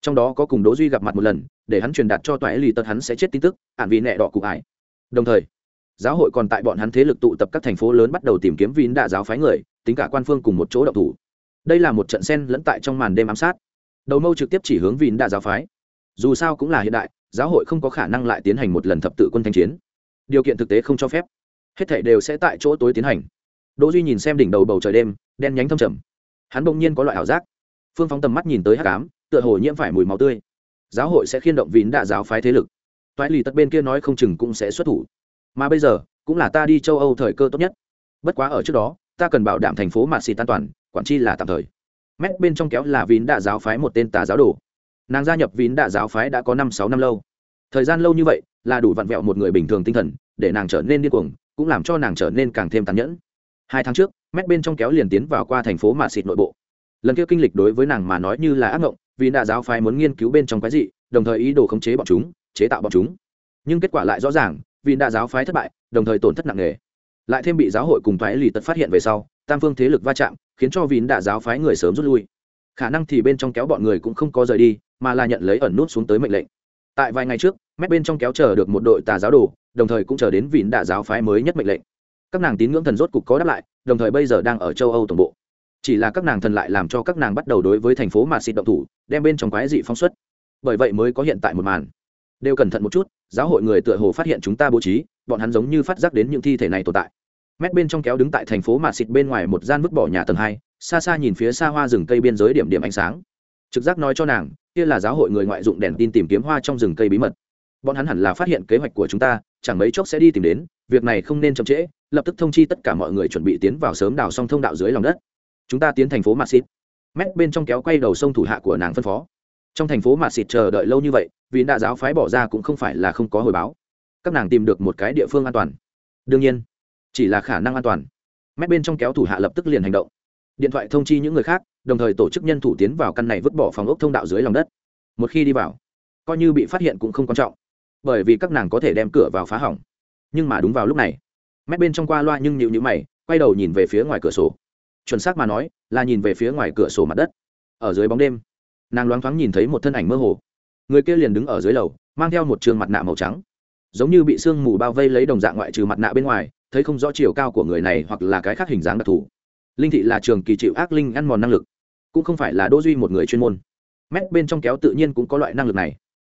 Trong đó có cùng đỗ duy gặp mặt một lần, để hắn truyền đạt cho toại lì tật hắn sẽ chết tin tức ản vì nẹ đỏ cụ ải. Đồng thời, giáo hội còn tại bọn hắn thế lực tụ tập các thành phố lớn bắt đầu tìm kiếm vín đạ giáo phái người, tính cả quan phương cùng một chỗ đậu thủ. Đây là một trận sen lẫn tại trong màn đêm ám sát. Đầu mâu trực tiếp chỉ hướng vín đạ giáo phái. Dù sao cũng là hiện đại giáo hội không có khả năng lại tiến hành một lần thập tự quân thanh chiến. Điều kiện thực tế không cho phép. Hết thảy đều sẽ tại chỗ tối tiến hành. Đỗ duy nhìn xem đỉnh đầu bầu trời đêm, đen nhánh thâm trầm. Hắn bỗng nhiên có loại ảo giác. Phương phóng tầm mắt nhìn tới hắc ám, tựa hồ nhiễm phải mùi máu tươi. Giáo hội sẽ khiên động vín đạ giáo phái thế lực. Toại lì tất bên kia nói không chừng cũng sẽ xuất thủ. Mà bây giờ, cũng là ta đi châu âu thời cơ tốt nhất. Bất quá ở trước đó, ta cần bảo đảm thành phố mạt xịt an toàn, quản chi là tạm thời. Mét bên trong kéo là vín đạ giáo phái một tên tà giáo đồ nàng gia nhập vín đạ giáo phái đã có năm sáu năm lâu. Thời gian lâu như vậy là đủ vặn vẹo một người bình thường tinh thần, để nàng trở nên điên cuồng, cũng làm cho nàng trở nên càng thêm tàn nhẫn. Hai tháng trước, mét bên trong kéo liền tiến vào qua thành phố mạ xịt nội bộ. Lần kia kinh lịch đối với nàng mà nói như là ác mộng vì đạ giáo phái muốn nghiên cứu bên trong cái gì đồng thời ý đồ khống chế bọn chúng, chế tạo bọn chúng. Nhưng kết quả lại rõ ràng vì đạ giáo phái thất bại, đồng thời tổn thất nặng nề. Lại thêm bị giáo hội cùng thoái lì tật phát hiện về sau, tam phương thế lực va chạm, khiến cho vín đạ giáo phái người sớm rút lui. Khả năng thì bên trong kéo bọn người cũng không có rời đi mà là nhận lấy ẩn nút xuống tới mệnh lệnh. Tại vài ngày trước mép bên trong kéo chờ được một đội tà giáo đồ, đồng thời cũng chờ đến vịn đạ giáo phái mới nhất mệnh lệnh. Các nàng tín ngưỡng thần rốt cục có đáp lại, đồng thời bây giờ đang ở châu âu tổng bộ. Chỉ là các nàng thần lại làm cho các nàng bắt đầu đối với thành phố mà xịt động thủ, đem bên trong quái dị phóng xuất. Bởi vậy mới có hiện tại một màn. Đều cẩn thận một chút, giáo hội người tựa hồ phát hiện chúng ta bố trí, bọn hắn giống như phát giác đến những thi thể này tồn tại. Mét bên trong kéo đứng tại thành phố mà xịt bên ngoài một gian vứt bỏ nhà tầng hai, xa xa nhìn phía xa hoa rừng cây biên giới điểm điểm ánh sáng. Trực giác nói cho nàng kia là giáo hội người ngoại dụng đèn tin tìm kiếm hoa trong rừng cây bí mật. Bọn hắn hẳn là phát hiện kế hoạch của chúng ta, chẳng mấy chốc sẽ đi tìm đến, việc này không nên chậm trễ, lập tức thông chi tất cả mọi người chuẩn bị tiến vào sớm đào xong thông đạo dưới lòng đất. Chúng ta tiến thành phố mạt xịt. Mét bên trong kéo quay đầu sông thủ hạ của nàng phân phó. Trong thành phố mạt xịt chờ đợi lâu như vậy, vì đại giáo phái bỏ ra cũng không phải là không có hồi báo. Các nàng tìm được một cái địa phương an toàn. Đương nhiên, chỉ là khả năng an toàn. Mét bên trong kéo thủ hạ lập tức liền hành động điện thoại thông chi những người khác, đồng thời tổ chức nhân thủ tiến vào căn này vứt bỏ phòng ốc thông đạo dưới lòng đất. Một khi đi vào, coi như bị phát hiện cũng không quan trọng, bởi vì các nàng có thể đem cửa vào phá hỏng. Nhưng mà đúng vào lúc này mép bên trong qua loa nhưng nhịu nhữ mày, quay đầu nhìn về phía ngoài cửa sổ. Chuẩn xác mà nói, là nhìn về phía ngoài cửa sổ mặt đất. Ở dưới bóng đêm, nàng loáng thoáng nhìn thấy một thân ảnh mơ hồ. Người kia liền đứng ở dưới lầu, mang theo một trường mặt nạ màu trắng. Giống như bị sương mù bao vây lấy đồng dạng ngoại trừ mặt nạ bên ngoài, thấy không rõ chiều cao của người này hoặc là cái khác hình dáng đặc thù linh thị là trường kỳ chịu ác linh ăn mòn năng lực, cũng không phải là đỗ duy một người chuyên môn. Mét bên trong kéo tự nhiên cũng có loại năng lực này.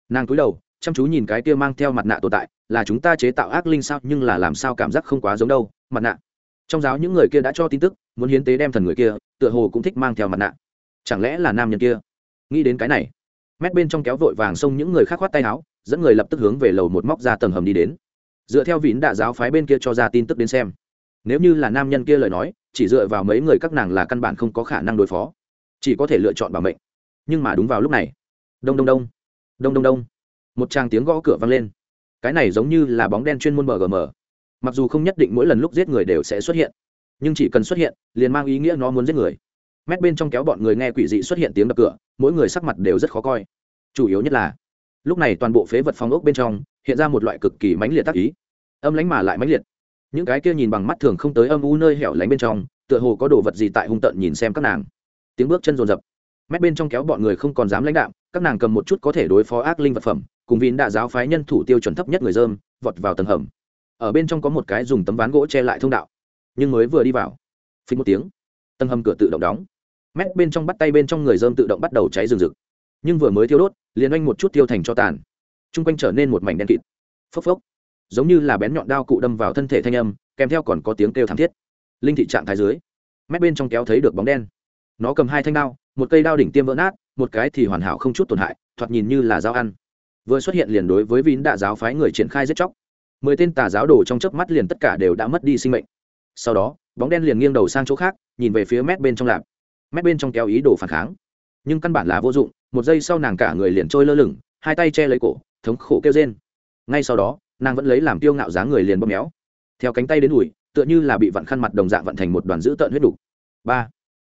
Nàng cúi đầu, chăm chú nhìn cái kia mang theo mặt nạ tồn tại, là chúng ta chế tạo ác linh sao, nhưng là làm sao cảm giác không quá giống đâu, mặt nạ. Trong giáo những người kia đã cho tin tức, muốn hiến tế đem thần người kia, tựa hồ cũng thích mang theo mặt nạ. Chẳng lẽ là nam nhân kia? Nghĩ đến cái này, mét bên trong kéo vội vàng xông những người khác khoát tay áo, dẫn người lập tức hướng về lầu một móc ra tầng hầm đi đến. Dựa theo vín đạ giáo phái bên kia cho ra tin tức đến xem. Nếu như là nam nhân kia lời nói chỉ dựa vào mấy người các nàng là căn bản không có khả năng đối phó. Chỉ có thể lựa chọn bảo mệnh. Nhưng mà đúng vào lúc này, đông đông đông đông đông đông, một tràng tiếng gõ cửa vang lên. Cái này giống như là bóng đen chuyên môn mgm mặc dù không nhất định mỗi lần lúc giết người đều sẽ xuất hiện, nhưng chỉ cần xuất hiện, liền mang ý nghĩa nó muốn giết người. Mét bên trong kéo bọn người nghe quỷ dị xuất hiện tiếng đập cửa, mỗi người sắc mặt đều rất khó coi. Chủ yếu nhất là, lúc này toàn bộ phế vật phòng ốc bên trong, hiện ra một loại cực kỳ mãnh liệt tác ý. Âm lánh mà lại mãnh liệt những cái kia nhìn bằng mắt thường không tới âm u nơi hẻo lánh bên trong, tựa hồ có đồ vật gì tại hung tận nhìn xem các nàng. Tiếng bước chân rồn rập mép bên trong kéo bọn người không còn dám lãnh đạm, các nàng cầm một chút có thể đối phó ác linh vật phẩm, cùng vín đạ giáo phái nhân thủ tiêu chuẩn thấp nhất người dơm, vọt vào tầng hầm. Ở bên trong có một cái dùng tấm ván gỗ che lại thông đạo, nhưng mới vừa đi vào phí một tiếng, tầng hầm cửa tự động đóng. Mép bên trong bắt tay bên trong người dơm tự động bắt đầu cháy rừng rực. Nhưng vừa mới thiêu đốt, liền oanh một chút tiêu thành cho tàn. Chung quanh trở nên một mảnh đen kịt. Phốc phốc giống như là bén nhọn đao cụ đâm vào thân thể thanh âm, kèm theo còn có tiếng kêu thảm thiết. Linh thị trạng thái dưới, mép bên trong kéo thấy được bóng đen. Nó cầm hai thanh đao, một cây đao đỉnh tiêm vỡ nát, một cái thì hoàn hảo không chút tổn hại, thoạt nhìn như là dao ăn. Vừa xuất hiện liền đối với vín đạ giáo phái người triển khai giết chóc. Mười tên tà giáo đồ trong chớp mắt liền tất cả đều đã mất đi sinh mệnh. Sau đó, bóng đen liền nghiêng đầu sang chỗ khác, nhìn về phía mép bên trong lạp. Mép bên trong kéo ý đồ phản kháng. Nhưng căn bản là vô dụng, một giây sau nàng cả người liền trôi lơ lửng, hai tay che lấy cổ, thống khổ kêu rên. Ngay sau đó nàng vẫn lấy làm tiêu ngạo dáng người liền bóp méo. Theo cánh tay đến đùi, tựa như là bị vặn khăn mặt đồng dạng vận thành một đoàn dữ tợn huyết đục. Ba,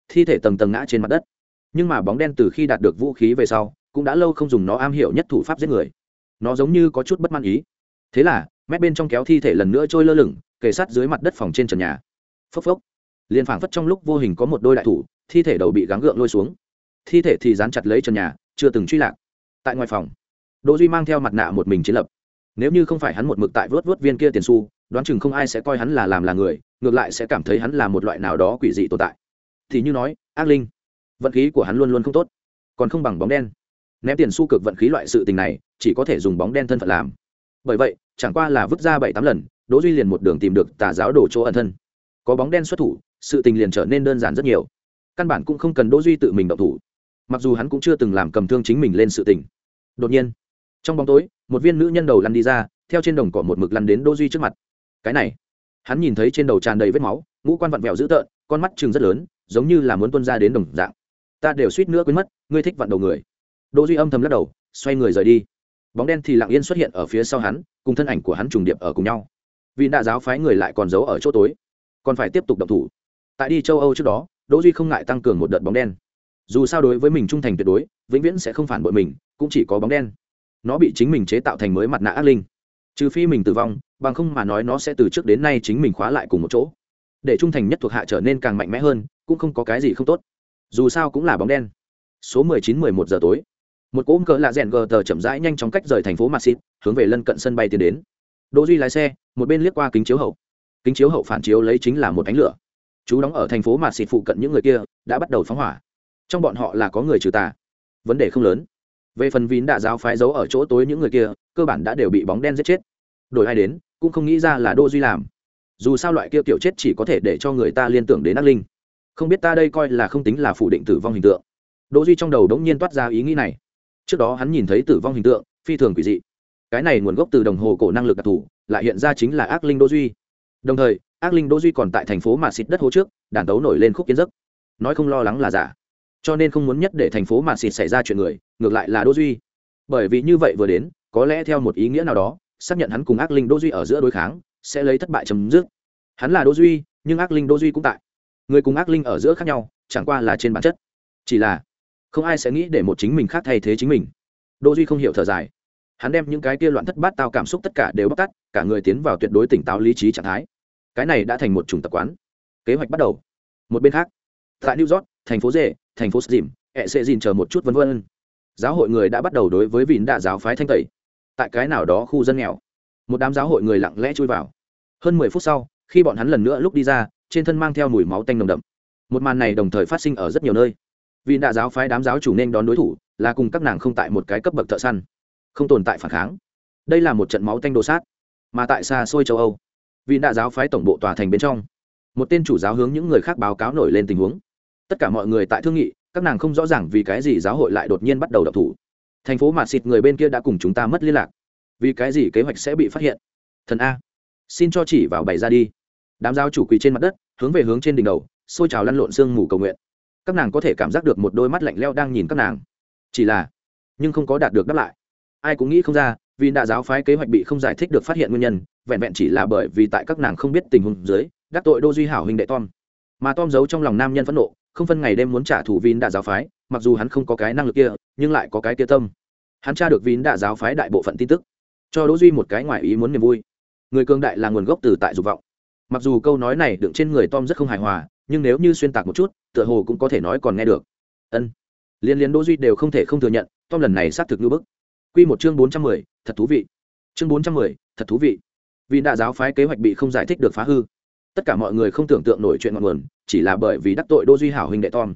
thi thể tầng tầng ngã trên mặt đất. Nhưng mà bóng đen từ khi đạt được vũ khí về sau, cũng đã lâu không dùng nó am hiểu nhất thủ pháp giết người. Nó giống như có chút bất mãn ý. Thế là, mép bên trong kéo thi thể lần nữa trôi lơ lửng, kề sát dưới mặt đất phòng trên trần nhà. Phốc phốc. Liền phảng phất trong lúc vô hình có một đôi đại thủ, thi thể đầu bị gắng gượng lôi xuống. Thi thể thì dán chặt lấy trần nhà, chưa từng truy lạc. Tại ngoài phòng, đỗ duy mang theo mặt nạ một mình chiến lập nếu như không phải hắn một mực tại vớt vớt viên kia tiền xu, đoán chừng không ai sẽ coi hắn là làm là người, ngược lại sẽ cảm thấy hắn là một loại nào đó quỷ dị tồn tại. Thì như nói, ác linh, vận khí của hắn luôn luôn không tốt, còn không bằng bóng đen. Ném tiền xu cực vận khí loại sự tình này, chỉ có thể dùng bóng đen thân phận làm. Bởi vậy, chẳng qua là vứt ra bảy tám lần, đỗ duy liền một đường tìm được tà giáo đổ chỗ ẩn thân. Có bóng đen xuất thủ, sự tình liền trở nên đơn giản rất nhiều. Căn bản cũng không cần đỗ duy tự mình động thủ. Mặc dù hắn cũng chưa từng làm cầm thương chính mình lên sự tình. Đột nhiên trong bóng tối, một viên nữ nhân đầu lăn đi ra, theo trên đồng cỏ một mực lăn đến đỗ duy trước mặt. Cái này, hắn nhìn thấy trên đầu tràn đầy vết máu, ngũ quan vặn vẹo dữ tợn, con mắt trừng rất lớn, giống như là muốn tuôn ra đến đồng dạng. Ta đều suýt nữa quên mất, ngươi thích vặn đầu người. Đỗ duy âm thầm lắc đầu, xoay người rời đi. Bóng đen thì lặng yên xuất hiện ở phía sau hắn, cùng thân ảnh của hắn trùng điệp ở cùng nhau. Vì đại giáo phái người lại còn giấu ở chỗ tối, còn phải tiếp tục động thủ. Tại đi châu âu trước đó, đỗ duy không ngại tăng cường một đợt bóng đen. Dù sao đối với mình trung thành tuyệt đối, vĩnh viễn sẽ không phản bội mình, cũng chỉ có bóng đen nó bị chính mình chế tạo thành mới mặt nạ ác linh. Trừ phi mình tử vong bằng không mà nói nó sẽ từ trước đến nay chính mình khóa lại cùng một chỗ. Để trung thành nhất thuộc hạ trở nên càng mạnh mẽ hơn cũng không có cái gì không tốt. Dù sao cũng là bóng đen. Số mười chín mười một giờ tối. Một cỗ cỡ lạ rèn gờ tờ chậm rãi nhanh chóng cách rời thành phố Madrid, hướng về lân cận sân bay tiến đến. Đỗ Duy lái xe, một bên liếc qua kính chiếu hậu. Kính chiếu hậu phản chiếu lấy chính là một ánh lửa. Chú đóng ở thành phố Madrid phụ cận những người kia, đã bắt đầu phóng hỏa. Trong bọn họ là có người trừ tà. Vấn đề không lớn về phần vín đạ giáo phái giấu ở chỗ tối những người kia, cơ bản đã đều bị bóng đen giết chết. Đổi ai đến, cũng không nghĩ ra là đô duy làm. Dù sao loại kia kiểu chết chỉ có thể để cho người ta liên tưởng đến ác linh. Không biết ta đây coi là không tính là phủ định tử vong hình tượng. Đỗ duy trong đầu đống nhiên toát ra ý nghĩ này. Trước đó hắn nhìn thấy tử vong hình tượng, phi thường quỷ dị. Cái này nguồn gốc từ đồng hồ cổ năng lực đặc thù, lại hiện ra chính là ác linh đỗ duy. Đồng thời, ác linh đỗ duy còn tại thành phố mà xịt đất hố trước, đàn tấu nổi lên khúc kiến giấc. Nói không lo lắng là giả cho nên không muốn nhất để thành phố mà xịt xảy ra chuyện người, ngược lại là đỗ duy. Bởi vì như vậy vừa đến, có lẽ theo một ý nghĩa nào đó, xác nhận hắn cùng ác linh đỗ duy ở giữa đối kháng, sẽ lấy thất bại chấm dứt. Hắn là đỗ duy, nhưng ác linh đỗ duy cũng tại. Người cùng ác linh ở giữa khác nhau, chẳng qua là trên bản chất. Chỉ là, không ai sẽ nghĩ để một chính mình khác thay thế chính mình. Đỗ duy không hiểu thở dài. Hắn đem những cái kia loạn thất bát tao cảm xúc tất cả đều bóc tắt cả người tiến vào tuyệt đối tỉnh táo lý trí trạng thái. Cái này đã thành một chủng tập quán. Kế hoạch bắt đầu. Một bên khác, tại new york, thành phố dê thành phố dìm ẹ sẽ dìn chờ một chút vân vân. Giáo hội người đã bắt đầu đối với vịn đạ giáo phái thanh tẩy. Tại cái nào đó khu dân nghèo, một đám giáo hội người lặng lẽ chui vào. Hơn mười phút sau, khi bọn hắn lần nữa lúc đi ra, trên thân mang theo mùi máu tanh nồng đậm. Một màn này đồng thời phát sinh ở rất nhiều nơi. Vì đạ giáo phái đám giáo chủ nên đón đối thủ là cùng các nàng không tại một cái cấp bậc thợ săn, không tồn tại phản kháng. Đây là một trận máu tanh đồ sát, mà tại xa xôi châu âu vì đạ giáo phái tổng bộ tòa thành bên trong, một tên chủ giáo hướng những người khác báo cáo nổi lên tình huống tất cả mọi người tại thương nghị, các nàng không rõ ràng vì cái gì giáo hội lại đột nhiên bắt đầu đập thủ. Thành phố mạt xịt người bên kia đã cùng chúng ta mất liên lạc. Vì cái gì kế hoạch sẽ bị phát hiện? Thần a, xin cho chỉ vào bày ra đi. Đám giáo chủ quỳ trên mặt đất, hướng về hướng trên đỉnh đầu, xôi trào lăn lộn sương mù cầu nguyện. Các nàng có thể cảm giác được một đôi mắt lạnh leo đang nhìn các nàng. Chỉ là, nhưng không có đạt được đáp lại. Ai cũng nghĩ không ra, vì đạ giáo phái kế hoạch bị không giải thích được phát hiện nguyên nhân, vẹn vẹn chỉ là bởi vì tại các nàng không biết tình huống dưới, đắc tội đô duy hảo hình đệ tom. Mà tom giấu trong lòng nam nhân phẫn nộ không phân ngày đêm muốn trả thù vin đạ giáo phái mặc dù hắn không có cái năng lực kia nhưng lại có cái kia tâm. Hắn tra được vin đạ giáo phái đại bộ phận tin tức cho đỗ duy một cái ngoài ý muốn niềm vui. Người cường đại là nguồn gốc từ tại dục vọng. Mặc dù câu nói này đựng trên người tom rất không hài hòa nhưng nếu như xuyên tạc một chút tựa hồ cũng có thể nói còn nghe được. Ân. Liên liên đỗ duy đều không thể không thừa nhận tom lần này xác thực như bức. Quy một chương bốn trăm mười, thật thú vị. Chương bốn trăm mười, thật thú vị. Vì đạ giáo phái kế hoạch bị không giải thích được phá hư tất cả mọi người không tưởng tượng nổi chuyện ngọn nguồn, chỉ là bởi vì đắc tội đỗ duy hảo huynh đệ tom.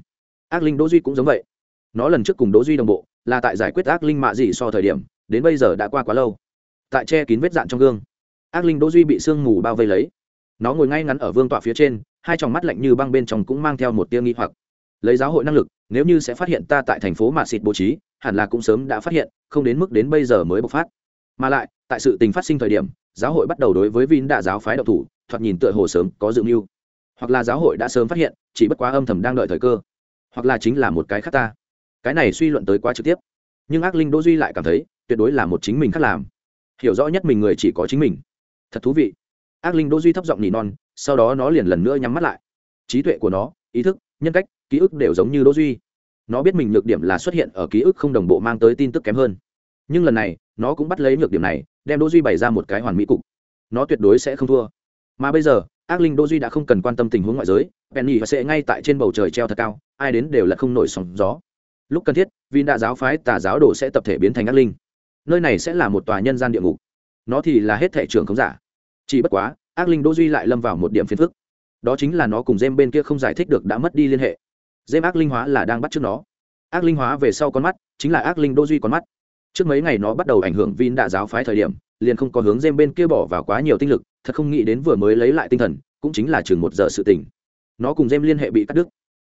Ác linh đỗ duy cũng giống vậy. Nó lần trước cùng đỗ duy đồng bộ, là tại giải quyết ác linh mạ gì so thời điểm, đến bây giờ đã qua quá lâu. Tại che kín vết dạn trong gương, ác linh đỗ duy bị sương mù bao vây lấy. Nó ngồi ngay ngắn ở vương tọa phía trên, hai tròng mắt lạnh như băng bên trong cũng mang theo một tia nghi hoặc. Lấy giáo hội năng lực, nếu như sẽ phát hiện ta tại thành phố mạ xịt bố trí, hẳn là cũng sớm đã phát hiện, không đến mức đến bây giờ mới bộc phát. Mà lại, tại sự tình phát sinh thời điểm giáo hội bắt đầu đối với vin đạ giáo phái độc thủ, thoạt nhìn tựa hồ sớm có dự mưu. Hoặc là giáo hội đã sớm phát hiện, chỉ bất quá âm thầm đang đợi thời cơ. Hoặc là chính là một cái khác ta. Cái này suy luận tới quá trực tiếp. Nhưng ác linh đỗ duy lại cảm thấy, tuyệt đối là một chính mình khác làm. Hiểu rõ nhất mình người chỉ có chính mình. Thật thú vị. Ác linh đỗ duy thấp giọng nỉ non, sau đó nó liền lần nữa nhắm mắt lại. Trí tuệ của nó, ý thức, nhân cách, ký ức đều giống như đỗ duy. Nó biết mình nhược điểm là xuất hiện ở ký ức không đồng bộ mang tới tin tức kém hơn. Nhưng lần này, nó cũng bắt lấy nhược điểm này đem đỗ duy bày ra một cái hoàn mỹ cục. Nó tuyệt đối sẽ không thua. Mà bây giờ, ác linh đỗ duy đã không cần quan tâm tình huống ngoại giới, penny và sẽ ngay tại trên bầu trời treo thật cao, ai đến đều là không nổi sóng gió. Lúc cần thiết, vì đạ giáo phái tà giáo đồ sẽ tập thể biến thành ác linh. Nơi này sẽ là một tòa nhân gian địa ngục. Nó thì là hết thể trưởng không giả. Chỉ bất quá, ác linh đỗ duy lại lâm vào một điểm phiền phức. Đó chính là nó cùng dêm bên kia không giải thích được đã mất đi liên hệ. Dêm ác linh hóa là đang bắt trước nó. Ác linh hóa về sau con mắt, chính là ác linh đỗ duy con mắt trước mấy ngày nó bắt đầu ảnh hưởng vin đạ giáo phái thời điểm, liền không có hướng dêm bên kia bỏ vào quá nhiều tinh lực, thật không nghĩ đến vừa mới lấy lại tinh thần, cũng chính là chừng một giờ sự tỉnh nó cùng dêm liên hệ bị cắt đứt.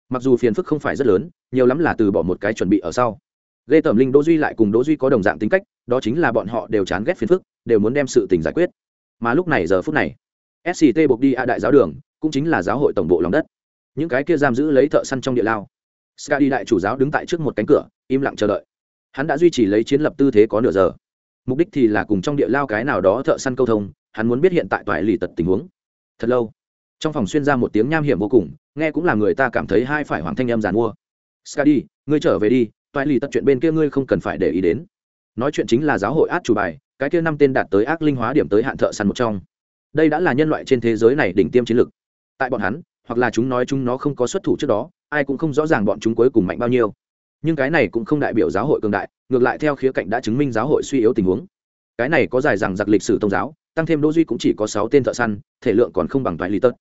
Mặc dù phiền phức không phải rất lớn, nhiều lắm là từ bỏ một cái chuẩn bị ở sau. Ghê tởm linh, đỗ duy lại cùng đỗ duy có đồng dạng tính cách, đó chính là bọn họ đều chán ghét phiền phức, đều muốn đem sự tình giải quyết. Mà lúc này giờ phút này sct buộc đi a đại giáo đường, cũng chính là giáo hội tổng bộ lòng đất. Những cái kia giam giữ lấy thợ săn trong địa lao. Skadi đại chủ giáo đứng tại trước một cánh cửa, im lặng chờ đợi hắn đã duy trì lấy chiến lập tư thế có nửa giờ. Mục đích thì là cùng trong địa lao cái nào đó thợ săn câu thông hắn muốn biết hiện tại toại lì tật tình huống. Thật lâu trong phòng xuyên ra một tiếng nham hiểm vô cùng nghe cũng là người ta cảm thấy hai phải hoàng thanh em giàn mua. Skadi, ngươi trở về đi toại lì tật chuyện bên kia ngươi không cần phải để ý đến. Nói chuyện chính là giáo hội át chủ bài cái kia năm tên đạt tới ác linh hóa điểm tới hạn thợ săn một trong. Đây đã là nhân loại trên thế giới này đỉnh tiêm chiến lược. Tại bọn hắn hoặc là chúng nói chúng nó không có xuất thủ trước đó ai cũng không rõ ràng bọn chúng cuối cùng mạnh bao nhiêu nhưng cái này cũng không đại biểu giáo hội cường đại, ngược lại theo khía cạnh đã chứng minh giáo hội suy yếu tình huống. Cái này có dài rằng giặc lịch sử tôn giáo, tăng thêm đỗ duy cũng chỉ có sáu tên thợ săn, thể lượng còn không bằng toại lý tật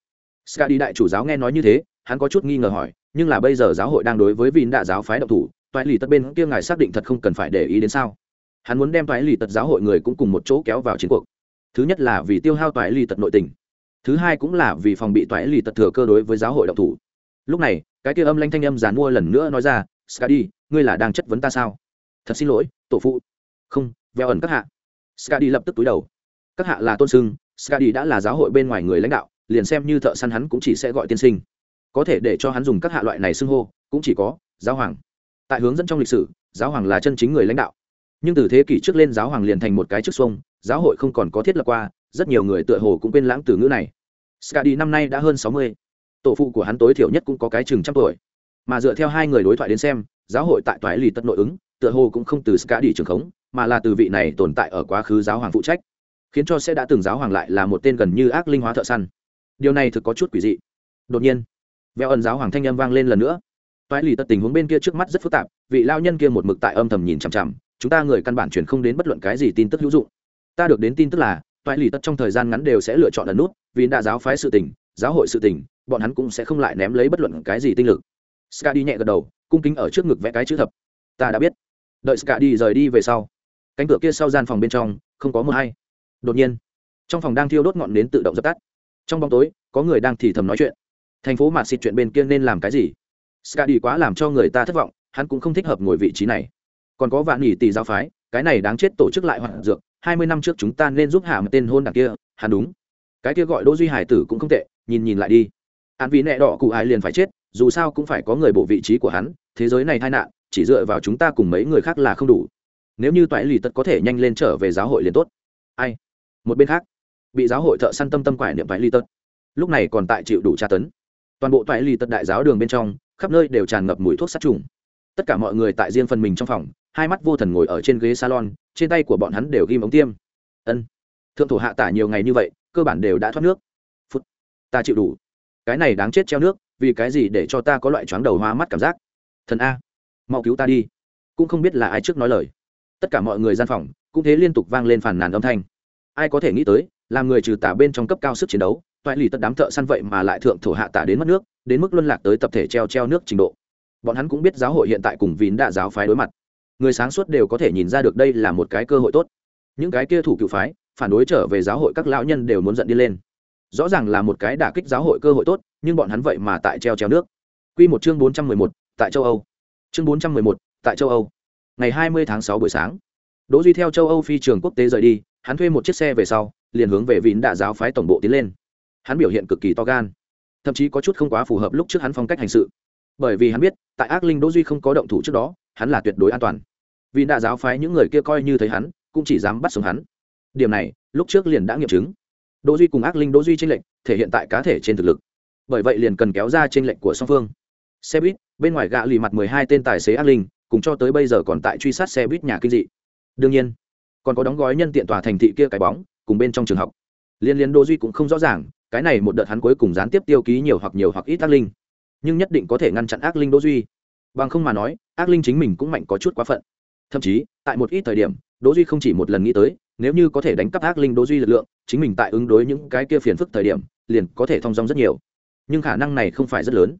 ska đi đại chủ giáo nghe nói như thế, hắn có chút nghi ngờ hỏi, nhưng là bây giờ giáo hội đang đối với vín đạ giáo phái độc thủ toại lì tật bên kia ngài xác định thật không cần phải để ý đến sao? Hắn muốn đem toại lì tật giáo hội người cũng cùng một chỗ kéo vào chiến cuộc. Thứ nhất là vì tiêu hao toại lì tật nội tình. Thứ hai cũng là vì phòng bị toại lì tật thừa cơ đối với giáo hội độc thủ. Lúc này, cái kia âm lanh thanh âm giàn mua lần nữa nói ra skadi, ngươi là đang chất vấn ta sao? Thật xin lỗi, tổ phụ. Không, veo ẩn các hạ. Skadi lập tức túi đầu. Các hạ là tôn sưng, skadi đã là giáo hội bên ngoài người lãnh đạo, liền xem như thợ săn hắn cũng chỉ sẽ gọi tiên sinh. Có thể để cho hắn dùng các hạ loại này xưng hô, cũng chỉ có giáo hoàng. Tại hướng dẫn trong lịch sử, giáo hoàng là chân chính người lãnh đạo. Nhưng từ thế kỷ trước lên giáo hoàng liền thành một cái chức xuông, giáo hội không còn có thiết lập qua, rất nhiều người tựa hồ cũng quên lãng từ ngữ này. Skadi năm nay đã hơn sáu mươi. Tổ phụ của hắn tối thiểu nhất cũng có cái chừng trăm tuổi mà dựa theo hai người đối thoại đến xem, giáo hội tại toái lì tất nội ứng, tựa hồ cũng không từ skadi trường khống, mà là từ vị này tồn tại ở quá khứ giáo hoàng phụ trách, khiến cho sẽ đã từng giáo hoàng lại là một tên gần như ác linh hóa thợ săn. Điều này thực có chút quỷ dị. Đột nhiên, veo ẩn giáo hoàng thanh âm vang lên lần nữa. Toái lì tất tình huống bên kia trước mắt rất phức tạp, vị lao nhân kia một mực tại âm thầm nhìn chằm chằm, chúng ta người căn bản chuyển không đến bất luận cái gì tin tức hữu dụng. Ta được đến tin tức là toại lì tất trong thời gian ngắn đều sẽ lựa chọn ẩn nút, vì đã giáo phái sự tình, giáo hội sự tình, bọn hắn cũng sẽ không lại ném lấy bất luận cái gì tinh lực ska đi nhẹ gật đầu, cung kính ở trước ngực vẽ cái chữ thập. Ta đã biết. Đợi ska đi rời đi về sau, cánh cửa kia sau gian phòng bên trong, không có một hay. Đột nhiên, trong phòng đang thiêu đốt ngọn nến tự động dập tắt. Trong bóng tối, có người đang thì thầm nói chuyện. Thành phố mà xịt chuyện bên kia nên làm cái gì? Ska đi quá làm cho người ta thất vọng, hắn cũng không thích hợp ngồi vị trí này. Còn có vạn nghỉ tỷ giáo phái, cái này đáng chết tổ chức lại hoạt dược, hai mươi năm trước chúng ta nên giúp hạ một tên hôn đằng kia, hắn đúng. Cái kia gọi đỗ duy hải tử cũng không tệ, nhìn nhìn lại đi. Hắn vì nẹ đỏ cụ ai liền phải chết dù sao cũng phải có người bộ vị trí của hắn, thế giới này tai nạn, chỉ dựa vào chúng ta cùng mấy người khác là không đủ. Nếu như toại lì tật có thể nhanh lên trở về giáo hội liền tốt. Ai? Một bên khác, bị giáo hội thợ săn tâm tâm quải niệm toại lì tật. Lúc này còn tại chịu đủ tra tấn. Toàn bộ toại lì tật đại giáo đường bên trong, khắp nơi đều tràn ngập mùi thuốc sát trùng. Tất cả mọi người tại riêng phần mình trong phòng, hai mắt vô thần ngồi ở trên ghế salon, trên tay của bọn hắn đều ghim ống tiêm. Ân. Thượng thủ hạ tả nhiều ngày như vậy, cơ bản đều đã thoát nước. Phút ta chịu đủ. Cái này đáng chết treo nước vì cái gì để cho ta có loại chóng đầu hoa mắt cảm giác? Thần a, mau cứu ta đi. Cũng không biết là ai trước nói lời. Tất cả mọi người gian phòng cũng thế liên tục vang lên phản nàn âm thanh. Ai có thể nghĩ tới, làm người trừ tả bên trong cấp cao sức chiến đấu, toại lì tất đám thợ săn vậy mà lại thượng thổ hạ tả đến mất nước, đến mức luân lạc tới tập thể treo treo nước trình độ. Bọn hắn cũng biết giáo hội hiện tại cùng vín đạ giáo phái đối mặt. Người sáng suốt đều có thể nhìn ra được đây là một cái cơ hội tốt. Những cái kia thủ cựu phái, phản đối trở về giáo hội các lão nhân đều muốn giận đi lên. Rõ ràng là một cái đả kích giáo hội cơ hội tốt nhưng bọn hắn vậy mà tại treo treo nước Quy một chương bốn trăm mười một tại châu Âu. Chương bốn trăm mười một tại châu Âu. Ngày hai mươi tháng sáu buổi sáng, Đỗ Duy theo châu Âu phi trường quốc tế rời đi, hắn thuê một chiếc xe về sau, liền hướng về Vịn Đạ giáo phái tổng bộ tiến lên. Hắn biểu hiện cực kỳ to gan, thậm chí có chút không quá phù hợp lúc trước hắn phong cách hành sự. Bởi vì hắn biết, tại Ác Linh Đỗ Duy không có động thủ trước đó, hắn là tuyệt đối an toàn vì đã giáo phái những người kia coi như thấy hắn cũng chỉ dám bắt sống hắn điểm này lúc trước liền đã nghiệm chứng đỗ duy cùng ác linh đỗ duy tranh lệnh thể hiện tại cá thể trên thực lực bởi vậy liền cần kéo ra trên lệnh của song phương. Xe buýt, bên ngoài gạ lì mặt mười hai tên tài xế ác linh, cùng cho tới bây giờ còn tại truy sát xe buýt nhà kinh dị. Đương nhiên, còn có đóng gói nhân tiện tòa thành thị kia cái bóng, cùng bên trong trường học. Liên liên đỗ duy cũng không rõ ràng, cái này một đợt hắn cuối cùng gián tiếp tiêu ký nhiều hoặc nhiều hoặc ít ác linh. Nhưng nhất định có thể ngăn chặn ác linh đỗ duy. Bằng không mà nói, ác linh chính mình cũng mạnh có chút quá phận. Thậm chí, tại một ít thời điểm, đỗ duy không chỉ một lần nghĩ tới, nếu như có thể đánh cắp ác linh đỗ duy lực lượng, chính mình tại ứng đối những cái kia phiền phức thời điểm, liền có thể thông dong rất nhiều nhưng khả năng này không phải rất lớn.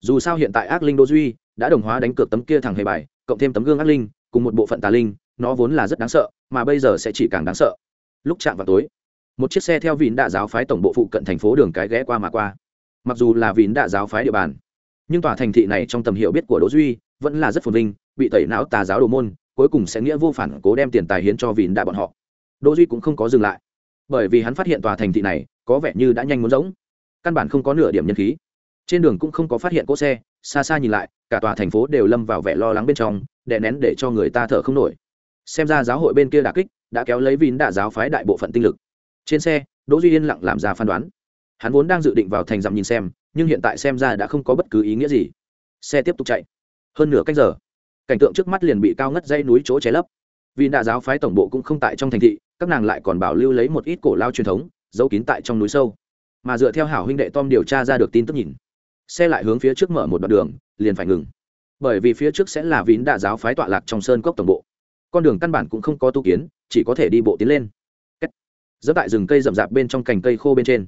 Dù sao hiện tại ác linh đỗ duy đã đồng hóa đánh cược tấm kia thằng hề bài, cộng thêm tấm gương ác linh, cùng một bộ phận tà linh, nó vốn là rất đáng sợ, mà bây giờ sẽ chỉ càng đáng sợ. Lúc chạm vào tối, một chiếc xe theo vịn đạ giáo phái tổng bộ phụ cận thành phố đường cái ghé qua mà qua. Mặc dù là vịn đạ giáo phái địa bàn, nhưng tòa thành thị này trong tầm hiểu biết của đỗ duy vẫn là rất phồn vinh, bị tẩy não tà giáo đồ môn, cuối cùng sẽ nghĩa vô phản cố đem tiền tài hiến cho vịn đạ bọn họ. Đỗ duy cũng không có dừng lại, bởi vì hắn phát hiện tòa thành thị này có vẻ như đã nhanh muốn giống căn bản không có nửa điểm nhân khí. Trên đường cũng không có phát hiện cỗ xe, xa xa nhìn lại, cả tòa thành phố đều lâm vào vẻ lo lắng bên trong, đè nén để cho người ta thở không nổi. Xem ra giáo hội bên kia đả kích, đã kéo lấy vín đạ giáo phái đại bộ phận tinh lực. Trên xe, đỗ duy yên lặng làm ra phán đoán. Hắn vốn đang dự định vào thành dặm nhìn xem, nhưng hiện tại xem ra đã không có bất cứ ý nghĩa gì. Xe tiếp tục chạy. Hơn nửa cách giờ, cảnh tượng trước mắt liền bị cao ngất dây núi chỗ cháy lấp. Vì đạ giáo phái tổng bộ cũng không tại trong thành thị, các nàng lại còn bảo lưu lấy một ít cổ lao truyền thống, giấu kín tại trong núi sâu mà dựa theo hảo huynh đệ tom điều tra ra được tin tức nhìn. Xe lại hướng phía trước mở một đoạn đường, liền phải ngừng. Bởi vì phía trước sẽ là vín đạ giáo phái tọa lạc trong sơn cốc tổng bộ. Con đường căn bản cũng không có tu kiến, chỉ có thể đi bộ tiến lên. Dẫm tại rừng cây rậm rạp bên trong cành cây khô bên trên.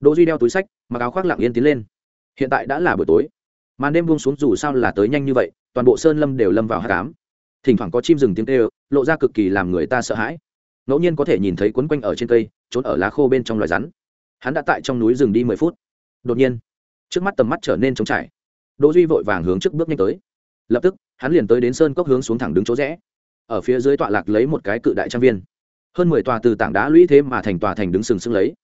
Đỗ duy đeo túi sách, mặc áo khoác lặng yên tiến lên. Hiện tại đã là buổi tối. Màn đêm buông xuống dù sao là tới nhanh như vậy, toàn bộ sơn lâm đều lâm vào hát cám thỉnh thoảng có chim rừng tiếng kêu, lộ ra cực kỳ làm người ta sợ hãi. Ngẫu nhiên có thể nhìn thấy quấn quanh ở trên cây, trốn ở lá khô bên trong loài rắn hắn đã tại trong núi rừng đi mười phút. Đột nhiên, trước mắt tầm mắt trở nên trống trải. Đỗ duy vội vàng hướng trước bước nhanh tới. Lập tức, hắn liền tới đến sơn cốc hướng xuống thẳng đứng chỗ rẽ. Ở phía dưới tọa lạc lấy một cái cự đại trang viên. Hơn mười tòa từ tảng đá lũy thế mà thành tòa thành đứng sừng sững lấy.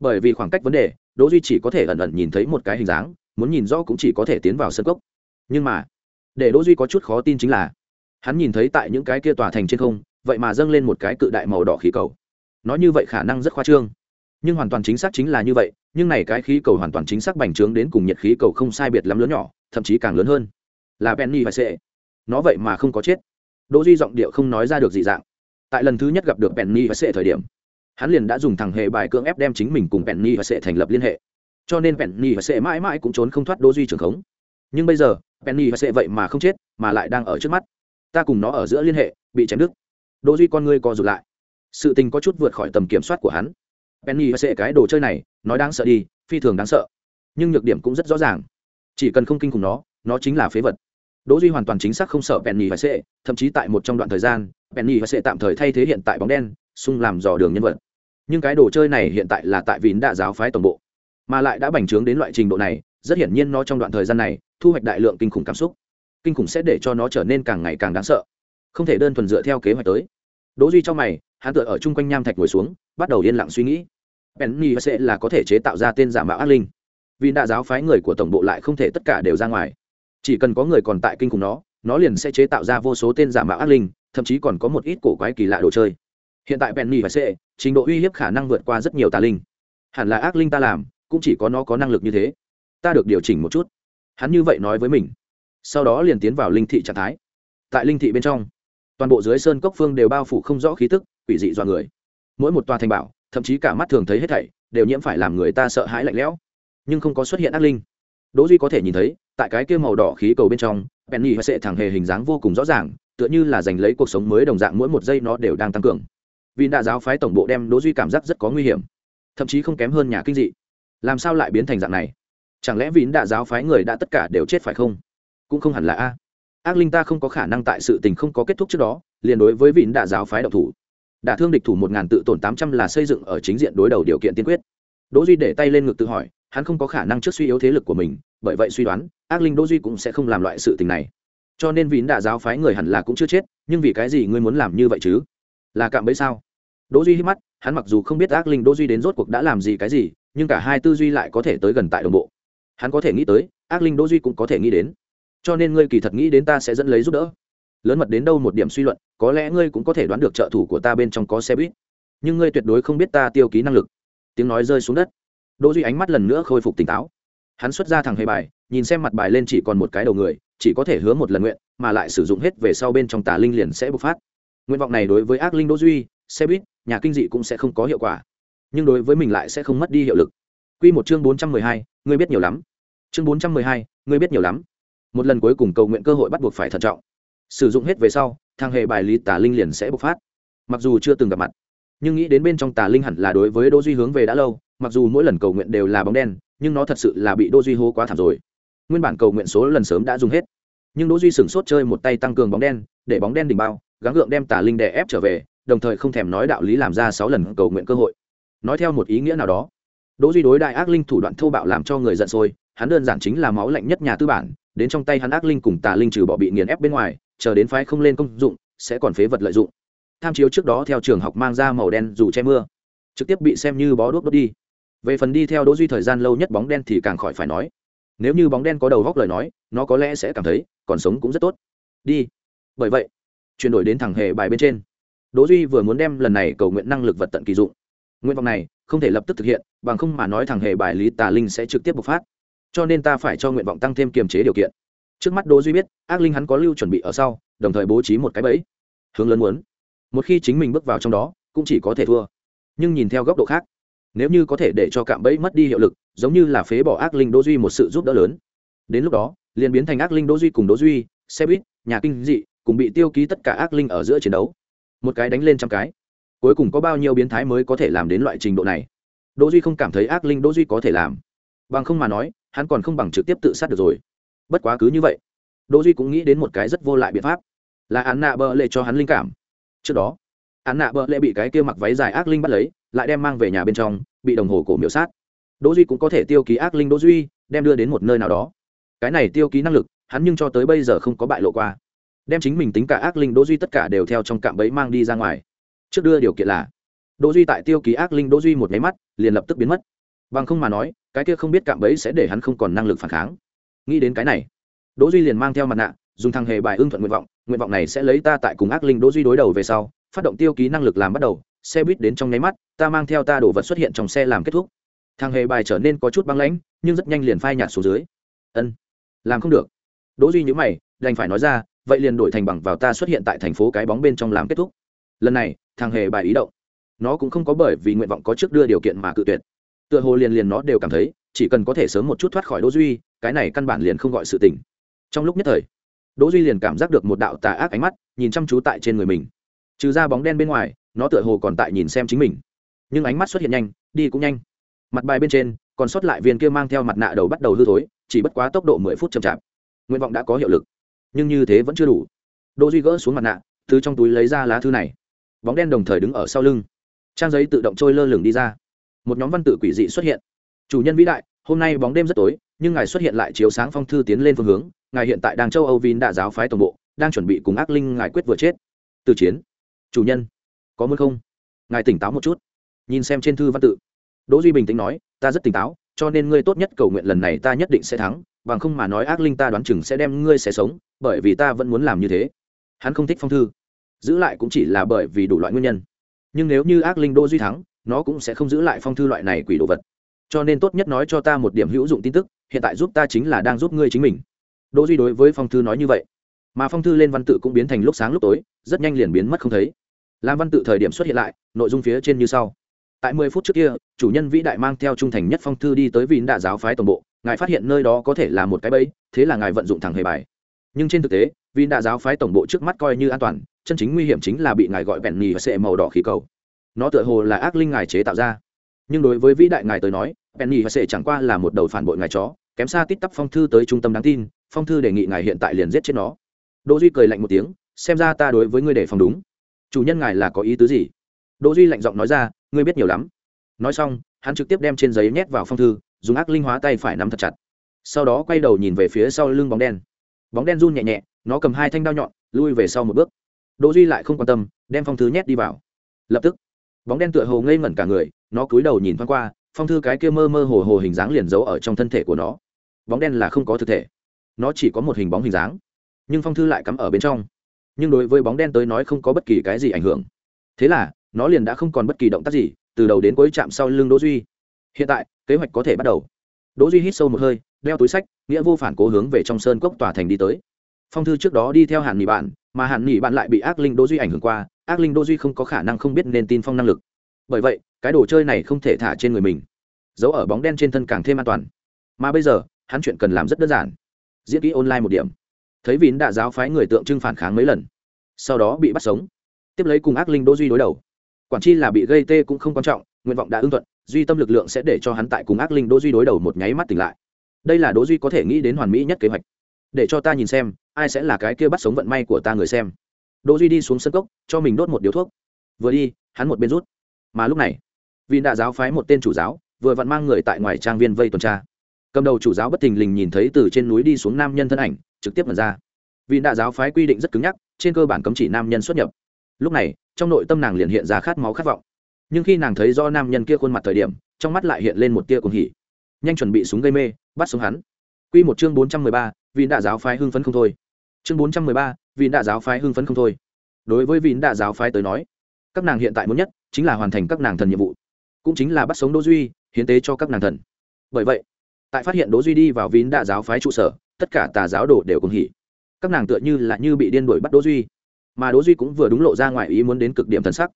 Bởi vì khoảng cách vấn đề, đỗ duy chỉ có thể ẩn ẩn nhìn thấy một cái hình dáng, muốn nhìn rõ cũng chỉ có thể tiến vào sân cốc. Nhưng mà, để đỗ duy có chút khó tin chính là, hắn nhìn thấy tại những cái kia tòa thành trên không, vậy mà dâng lên một cái cự đại màu đỏ khí cầu. Nói như vậy khả năng rất khoa trương nhưng hoàn toàn chính xác chính là như vậy, nhưng này cái khí cầu hoàn toàn chính xác bành trướng đến cùng nhiệt khí cầu không sai biệt lắm lớn nhỏ, thậm chí càng lớn hơn. Là penny và sệ. Nó vậy mà không có chết. Đỗ duy giọng điệu không nói ra được dị dạng. Tại lần thứ nhất gặp được penny và sệ thời điểm, hắn liền đã dùng thằng hề bài cưỡng ép đem chính mình cùng penny và sệ thành lập liên hệ. Cho nên penny và sệ mãi mãi cũng trốn không thoát đỗ duy trường khống. Nhưng bây giờ, penny và sệ vậy mà không chết, mà lại đang ở trước mắt. Ta cùng nó ở giữa liên hệ, bị chém đứt. Đỗ duy con ngươi co rụt lại. Sự tình có chút vượt khỏi tầm kiểm soát của hắn penny và cái đồ chơi này, nói đáng sợ đi, phi thường đáng sợ. Nhưng nhược điểm cũng rất rõ ràng. Chỉ cần không kinh khủng nó nó chính là phế vật. Đỗ duy hoàn toàn chính xác không sợ penny và sệ thậm chí tại một trong đoạn thời gian, penny và sệ tạm thời thay thế hiện tại bóng đen sung làm dò đường nhân vật. Nhưng cái đồ chơi này hiện tại là tại vín đạ giáo phái tổng bộ. Mà lại đã bành trướng đến loại trình độ này, rất hiển nhiên nó trong đoạn thời gian này, thu hoạch đại lượng kinh khủng cảm xúc. Kinh khủng sẽ để cho nó trở nên càng ngày càng đáng sợ. Không thể đơn thuần dựa theo kế hoạch tới. Đỗ duy trong mày hắn tựa ở chung quanh nham thạch ngồi xuống, bắt đầu yên lặng suy nghĩ. Penny sẽ là có thể chế tạo ra tên giả mạo ác linh. Vì đại giáo phái người của tổng bộ lại không thể tất cả đều ra ngoài. Chỉ cần có người còn tại kinh khủng nó nó liền sẽ chế tạo ra vô số tên giả mạo ác linh, thậm chí còn có một ít cổ quái kỳ lạ đồ chơi. Hiện tại penny và sẽ trình độ uy hiếp khả năng vượt qua rất nhiều tà linh. Hẳn là ác linh ta làm, cũng chỉ có nó có năng lực như thế. Ta được điều chỉnh một chút. Hắn như vậy nói với mình. Sau đó liền tiến vào linh thị trạng thái. Tại linh thị bên trong, toàn bộ dưới sơn cốc phương đều bao phủ không rõ khí tức quỷ dị do người. Mỗi một tòa thành bảo, thậm chí cả mắt thường thấy hết thảy, đều nhiễm phải làm người ta sợ hãi lạnh lẽo. Nhưng không có xuất hiện ác linh. Đỗ duy có thể nhìn thấy, tại cái kia màu đỏ khí cầu bên trong, penny và sệ thẳng hề hình dáng vô cùng rõ ràng, tựa như là giành lấy cuộc sống mới đồng dạng mỗi một giây nó đều đang tăng cường. Vì đại giáo phái tổng bộ đem đỗ duy cảm giác rất có nguy hiểm, thậm chí không kém hơn nhà kinh dị. Làm sao lại biến thành dạng này? Chẳng lẽ vì đại giáo phái người đã tất cả đều chết phải không? Cũng không hẳn là a. Ác linh ta không có khả năng tại sự tình không có kết thúc trước đó, liền đối với vị đại giáo phái độc thủ đả thương địch thủ một ngàn tự tổn tám trăm là xây dựng ở chính diện đối đầu điều kiện tiên quyết. Đỗ duy để tay lên ngực tự hỏi, hắn không có khả năng trước suy yếu thế lực của mình, bởi vậy suy đoán, ác linh đỗ duy cũng sẽ không làm loại sự tình này. Cho nên vín đã giáo phái người hẳn là cũng chưa chết, nhưng vì cái gì ngươi muốn làm như vậy chứ? Là cạm bẫy sao? Đỗ duy hít mắt, hắn mặc dù không biết ác linh đỗ duy đến rốt cuộc đã làm gì cái gì, nhưng cả hai tư duy lại có thể tới gần tại đồng bộ. Hắn có thể nghĩ tới, ác linh đỗ duy cũng có thể nghĩ đến. Cho nên ngươi kỳ thật nghĩ đến ta sẽ dẫn lấy giúp đỡ lớn mật đến đâu một điểm suy luận có lẽ ngươi cũng có thể đoán được trợ thủ của ta bên trong có xe buýt. Nhưng ngươi tuyệt đối không biết ta tiêu ký năng lực. Tiếng nói rơi xuống đất. Đỗ duy ánh mắt lần nữa khôi phục tỉnh táo. Hắn xuất ra thằng hề bài nhìn xem mặt bài lên chỉ còn một cái đầu người chỉ có thể hứa một lần nguyện mà lại sử dụng hết về sau bên trong tà linh liền sẽ bộc phát. Nguyện vọng này đối với ác linh đỗ duy xe buýt nhà kinh dị cũng sẽ không có hiệu quả. Nhưng đối với mình lại sẽ không mất đi hiệu lực. Quy một chương bốn trăm mười hai, ngươi biết nhiều lắm. Chương bốn trăm mười hai, ngươi biết nhiều lắm. Một lần cuối cùng cầu nguyện cơ hội bắt buộc phải thận trọng sử dụng hết về sau, thang hệ bài lý tà linh liền sẽ bộc phát. Mặc dù chưa từng gặp mặt, nhưng nghĩ đến bên trong tà linh hẳn là đối với đỗ duy hướng về đã lâu, mặc dù mỗi lần cầu nguyện đều là bóng đen, nhưng nó thật sự là bị đỗ duy hô quá thảm rồi. Nguyên bản cầu nguyện số lần sớm đã dùng hết, nhưng đỗ duy sửng sốt chơi một tay tăng cường bóng đen, để bóng đen đỉnh bao, gắng gượng đem tà linh đè ép trở về, đồng thời không thèm nói đạo lý làm ra sáu lần cầu nguyện cơ hội. Nói theo một ý nghĩa nào đó, đỗ duy đối đại ác linh thủ đoạn thô bạo làm cho người giận sôi, hắn đơn giản chính là máu lạnh nhất nhà tư bản, đến trong tay hắn ác linh cùng tà linh trừ bỏ bị nghiền ép bên ngoài chờ đến phái không lên công dụng, sẽ còn phế vật lợi dụng. Tham chiếu trước đó theo trường học mang ra màu đen dù che mưa, trực tiếp bị xem như bó đuốc đốt đi. Về phần đi theo đỗ duy thời gian lâu nhất bóng đen thì càng khỏi phải nói. Nếu như bóng đen có đầu góc lời nói, nó có lẽ sẽ cảm thấy còn sống cũng rất tốt. Đi. Bởi vậy, chuyển đổi đến thằng hệ bài bên trên. Đỗ duy vừa muốn đem lần này cầu nguyện năng lực vật tận kỳ dụng. Nguyện vọng này không thể lập tức thực hiện, bằng không mà nói thằng hệ bài lý tà linh sẽ trực tiếp bộc phát. Cho nên ta phải cho nguyện vọng tăng thêm kiềm chế điều kiện trước mắt đỗ duy biết, ác linh hắn có lưu chuẩn bị ở sau, đồng thời bố trí một cái bẫy. Hướng lớn muốn. Một khi chính mình bước vào trong đó, cũng chỉ có thể thua. Nhưng nhìn theo góc độ khác, nếu như có thể để cho cạm bẫy mất đi hiệu lực, giống như là phế bỏ ác linh đỗ duy một sự giúp đỡ lớn. Đến lúc đó, liền biến thành ác linh đỗ duy cùng đỗ duy, xe buýt, nhà kinh dị, cùng bị tiêu ký tất cả ác linh ở giữa chiến đấu. Một cái đánh lên trăm cái. Cuối cùng có bao nhiêu biến thái mới có thể làm đến loại trình độ này? Đỗ duy không cảm thấy ác linh đỗ duy có thể làm. Bằng không mà nói, hắn còn không bằng trực tiếp tự sát được rồi bất quá cứ như vậy, đỗ duy cũng nghĩ đến một cái rất vô lại biện pháp, là án nạ bờ lệ cho hắn linh cảm. Trước đó án nạ bờ lệ bị cái kia mặc váy dài ác linh bắt lấy, lại đem mang về nhà bên trong, bị đồng hồ cổ miểu sát. Đỗ duy cũng có thể tiêu ký ác linh đỗ duy, đem đưa đến một nơi nào đó. Cái này tiêu ký năng lực, hắn nhưng cho tới bây giờ không có bại lộ qua. Đem chính mình tính cả ác linh đỗ duy tất cả đều theo trong cạm bẫy mang đi ra ngoài. Trước đưa điều kiện là, đỗ duy tại tiêu ký ác linh đỗ duy một máy mắt, liền lập tức biến mất. Bằng không mà nói, cái kia không biết cạm bẫy sẽ để hắn không còn năng lực phản kháng nghĩ đến cái này, đỗ duy liền mang theo mặt nạ, dùng thằng hề bài ưng thuận nguyện vọng nguyện vọng này sẽ lấy ta tại cùng ác linh đỗ duy đối đầu về sau, phát động tiêu ký năng lực làm bắt đầu, xe buýt đến trong nháy mắt, ta mang theo ta đồ vật xuất hiện trong xe làm kết thúc. Thằng hề bài trở nên có chút băng lãnh, nhưng rất nhanh liền phai nhạt xuống dưới. Ân, làm không được. Đỗ duy nhíu mày, đành phải nói ra, vậy liền đổi thành bằng vào ta xuất hiện tại thành phố cái bóng bên trong làm kết thúc. Lần này, thằng hề bài ý động. Nó cũng không có bởi vì nguyện vọng có trước đưa điều kiện mà cự tuyệt. Tựa hồ liền liền nó đều cảm thấy, chỉ cần có thể sớm một chút thoát khỏi đỗ duy cái này căn bản liền không gọi sự tình. Trong lúc nhất thời, đỗ duy liền cảm giác được một đạo tà ác ánh mắt nhìn chăm chú tại trên người mình. Trừ ra bóng đen bên ngoài, nó tựa hồ còn tại nhìn xem chính mình. Nhưng ánh mắt xuất hiện nhanh, đi cũng nhanh. Mặt bài bên trên, còn sót lại viên kia mang theo mặt nạ đầu bắt đầu hư thối, chỉ bất quá tốc độ mười phút chậm chạp. Nguyện vọng đã có hiệu lực, nhưng như thế vẫn chưa đủ. Đỗ duy gỡ xuống mặt nạ, từ trong túi lấy ra lá thư này. Bóng đen đồng thời đứng ở sau lưng. Trang giấy tự động trôi lơ lửng đi ra. Một nhóm văn tự quỷ dị xuất hiện. Chủ nhân vĩ đại hôm nay bóng đêm rất tối, nhưng ngài xuất hiện lại chiếu sáng phong thư tiến lên phương hướng, ngài hiện tại đang châu âu vin đạ giáo phái tổng bộ, đang chuẩn bị cùng ác linh ngài quyết vừa chết. Từ chiến. Chủ nhân. Có muốn không? Ngài tỉnh táo một chút. Nhìn xem trên thư văn tự. Đỗ duy bình tĩnh nói, ta rất tỉnh táo, cho nên ngươi tốt nhất cầu nguyện lần này ta nhất định sẽ thắng, bằng không mà nói ác linh ta đoán chừng sẽ đem ngươi sẽ sống, bởi vì ta vẫn muốn làm như thế. Hắn không thích phong thư. Giữ lại cũng chỉ là bởi vì đủ loại nguyên nhân. Nhưng nếu như ác linh đỗ duy thắng, nó cũng sẽ không giữ lại phong thư loại này quỷ đồ vật cho nên tốt nhất nói cho ta một điểm hữu dụng tin tức, hiện tại giúp ta chính là đang giúp ngươi chính mình. Đỗ duy đối với phong thư nói như vậy, mà phong thư lên văn tự cũng biến thành lúc sáng lúc tối, rất nhanh liền biến mất không thấy. Làm văn tự thời điểm xuất hiện lại, nội dung phía trên như sau. Tại mười phút trước kia, chủ nhân vĩ đại mang theo trung thành nhất phong thư đi tới vịn đạ giáo phái tổng bộ, ngài phát hiện nơi đó có thể là một cái bẫy, thế là ngài vận dụng thẳng hề bài. Nhưng trên thực tế vịn đạ giáo phái tổng bộ trước mắt coi như an toàn, chân chính nguy hiểm chính là bị ngài gọi bẹn nhì và sệ màu đỏ khí cầu. Nó tựa hồ là ác linh ngài chế tạo ra. Nhưng đối với vĩ đại ngài tới nói penny và sệ chẳng qua là một đầu phản bội ngài chó, kém xa tít tắp phong thư tới trung tâm đáng tin, phong thư đề nghị ngài hiện tại liền giết chết nó. Đỗ duy cười lạnh một tiếng, xem ra ta đối với ngươi để phòng đúng. Chủ nhân ngài là có ý tứ gì? Đỗ duy lạnh giọng nói ra, ngươi biết nhiều lắm. Nói xong, hắn trực tiếp đem trên giấy nhét vào phong thư, dùng ác linh hóa tay phải nắm thật chặt. Sau đó quay đầu nhìn về phía sau lưng bóng đen. Bóng đen run nhẹ nhẹ, nó cầm hai thanh đao nhọn, lui về sau một bước. Đỗ duy lại không quan tâm, đem phong thư nhét đi vào. Lập tức, bóng đen tựa hồ ngây ngẩn cả người, nó cúi đầu nhìn thoáng qua phong thư cái kia mơ mơ hồ hồ hình dáng liền giấu ở trong thân thể của nó. Bóng đen là không có thực thể. Nó chỉ có một hình bóng hình dáng, nhưng phong thư lại cắm ở bên trong. Nhưng đối với bóng đen tới nói không có bất kỳ cái gì ảnh hưởng. Thế là, nó liền đã không còn bất kỳ động tác gì, từ đầu đến cuối chạm sau lưng đỗ duy. Hiện tại, kế hoạch có thể bắt đầu. Đỗ duy hít sâu một hơi, đeo túi sách, nghĩa vô phản cố hướng về trong sơn cốc tòa thành đi tới. Phong thư trước đó đi theo hàn nghỉ bạn, mà hàn nghỉ bạn lại bị ác linh đỗ duy ảnh hưởng qua. Ác linh đỗ duy không có khả năng không biết nên tin phong năng lực. Bởi vậy cái đồ chơi này không thể thả trên người mình. Giấu ở bóng đen trên thân càng thêm an toàn. Mà bây giờ, hắn chuyện cần làm rất đơn giản. Diễn kỹ online một điểm. Thấy vín đã giáo phái người tượng trưng phản kháng mấy lần. Sau đó bị bắt sống. Tiếp lấy cùng ác linh đỗ duy đối đầu. Quản chi là bị gây tê cũng không quan trọng, nguyện vọng đã ưng thuận, duy tâm lực lượng sẽ để cho hắn tại cùng ác linh đỗ duy đối đầu một nháy mắt tỉnh lại. Đây là đỗ duy có thể nghĩ đến hoàn mỹ nhất kế hoạch. Để cho ta nhìn xem, ai sẽ là cái kia bắt sống vận may của ta người xem. Đỗ duy đi xuống sân cốc, cho mình đốt một điếu thuốc. Vừa đi, hắn một bên rút. Mà lúc này vì đã giáo phái một tên chủ giáo vừa vặn mang người tại ngoài trang viên vây tuần tra. Cầm đầu chủ giáo bất thình lình nhìn thấy từ trên núi đi xuống nam nhân thân ảnh trực tiếp mật ra. Vì đại giáo phái quy định rất cứng nhắc trên cơ bản cấm chỉ nam nhân xuất nhập. Lúc này trong nội tâm nàng liền hiện ra khát máu khát vọng. Nhưng khi nàng thấy do nam nhân kia khuôn mặt thời điểm trong mắt lại hiện lên một tia cuồng hỉ. Nhanh chuẩn bị súng gây mê bắt sống hắn. Quy một chương bốn trăm mười ba, vì đại giáo phái hưng phấn không thôi. Chương bốn trăm mười ba, vì đại giáo phái hưng phấn không thôi. Đối với vì đại giáo phái tới nói, các nàng hiện tại muốn nhất chính là hoàn thành các nàng thần nhiệm vụ, cũng chính là bắt sống Đỗ Duy, hiến tế cho các nàng thần. Bởi vậy, tại phát hiện Đỗ Duy đi vào vín Đa giáo phái trụ sở, tất cả tà giáo đồ đều cùng hỉ. Các nàng tựa như là như bị điên đuổi bắt Đỗ Duy, mà Đỗ Duy cũng vừa đúng lộ ra ngoài ý muốn đến cực điểm thần sắc.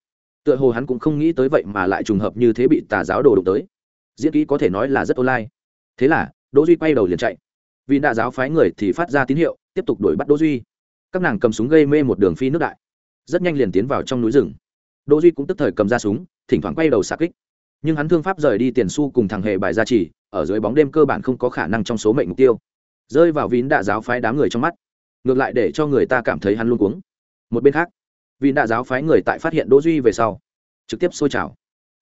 Tựa hồ hắn cũng không nghĩ tới vậy mà lại trùng hợp như thế bị tà giáo đồ đụng tới. Diễn kỹ có thể nói là rất online. Thế là, Đỗ Duy quay đầu liền chạy vì Đa giáo phái người thì phát ra tín hiệu tiếp tục đuổi bắt đỗ duy các nàng cầm súng gây mê một đường phi nước đại rất nhanh liền tiến vào trong núi rừng đỗ duy cũng tức thời cầm ra súng thỉnh thoảng quay đầu xạ kích nhưng hắn thương pháp rời đi tiền su cùng thằng hề bài gia trì, ở dưới bóng đêm cơ bản không có khả năng trong số mệnh mục tiêu. Rơi vào vín đạ giáo phái đám người trong mắt. Ngược lại để cho người ta cảm thấy hắn luôn cuống. Một bên khác vín đạ giáo phái người tại phát hiện đỗ duy về sau, trực tiếp xôi trào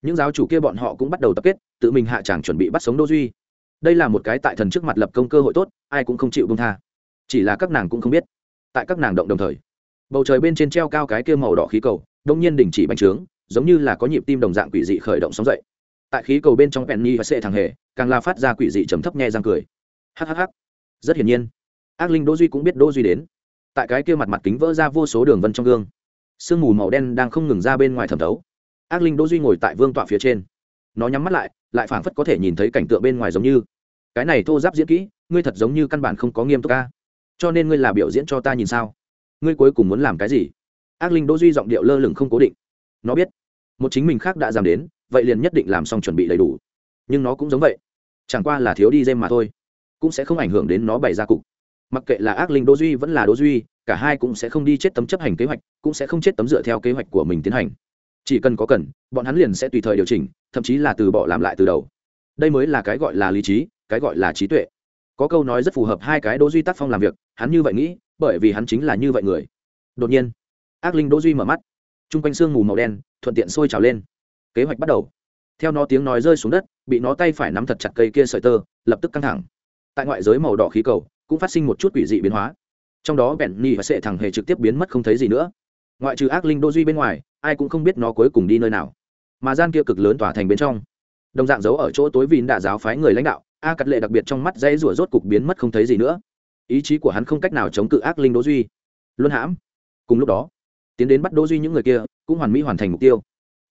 những giáo chủ kia bọn họ cũng bắt đầu tập kết, tự mình hạ tràng chuẩn bị bắt sống đỗ duy. Đây là một cái tại thần trước mặt lập công cơ hội tốt, ai cũng không chịu buông tha. Chỉ là các nàng cũng không biết. Tại các nàng động đồng thời, bầu trời bên trên treo cao cái kia màu đỏ khí cầu, đông nhiên đình chỉ bành trướng, giống như là có nhịp tim đồng dạng quỷ dị khởi động sóng dậy tại khí cầu bên trong penny và sệ thằng hề, càng la phát ra quỷ dị trầm thấp nhẹ răng cười. Hhh rất hiển nhiên, ác linh đỗ duy cũng biết đỗ duy đến. Tại cái kia mặt mặt kính vỡ ra vô số đường vân trong gương, sương mù màu đen đang không ngừng ra bên ngoài thẩm thấu. Ác linh đỗ duy ngồi tại vương tọa phía trên. Nó nhắm mắt lại lại phảng phất có thể nhìn thấy cảnh tượng bên ngoài giống như, cái này thô giáp diễn kỹ, ngươi thật giống như căn bản không có nghiêm túc ca cho nên ngươi là biểu diễn cho ta nhìn sao? Ngươi cuối cùng muốn làm cái gì? Ác linh đỗ duy giọng điệu lơ lửng không cố định. Nó biết, một chính mình khác đã giảm đến vậy liền nhất định làm xong chuẩn bị đầy đủ. Nhưng nó cũng giống vậy. Chẳng qua là thiếu đi dêm mà thôi. Cũng sẽ không ảnh hưởng đến nó bày ra cục. Mặc kệ là ác linh đỗ duy vẫn là đỗ duy, cả hai cũng sẽ không đi chết tấm chấp hành kế hoạch, cũng sẽ không chết tấm dựa theo kế hoạch của mình tiến hành. Chỉ cần có cần, bọn hắn liền sẽ tùy thời điều chỉnh, thậm chí là từ bỏ làm lại từ đầu. Đây mới là cái gọi là lý trí, cái gọi là trí tuệ. Có câu nói rất phù hợp hai cái đỗ duy tác phong làm việc, hắn như vậy nghĩ, bởi vì hắn chính là như vậy người. Đột nhiên, ác linh đỗ duy mở mắt. Trung quanh xương mù màu đen thuận tiện sôi trào lên kế hoạch bắt đầu. Theo nó tiếng nói rơi xuống đất, bị nó tay phải nắm thật chặt cây kia sợi tơ, lập tức căng thẳng. Tại ngoại giới màu đỏ khí cầu, cũng phát sinh một chút quỷ dị biến hóa. Trong đó bẹn ni và sệ thẳng hề trực tiếp biến mất không thấy gì nữa. Ngoại trừ ác linh đô duy bên ngoài, ai cũng không biết nó cuối cùng đi nơi nào. Mà gian kia cực lớn tỏa thành bên trong, đồng dạng giấu ở chỗ tối vìn đã giáo phái người lãnh đạo, a cắt lệ đặc biệt trong mắt dây rủa rốt cục biến mất không thấy gì nữa. Ý chí của hắn không cách nào chống cự ác linh đô duy. Luân hãm. Cùng lúc đó, tiến đến bắt đô duy những người kia, cũng hoàn mỹ hoàn thành mục tiêu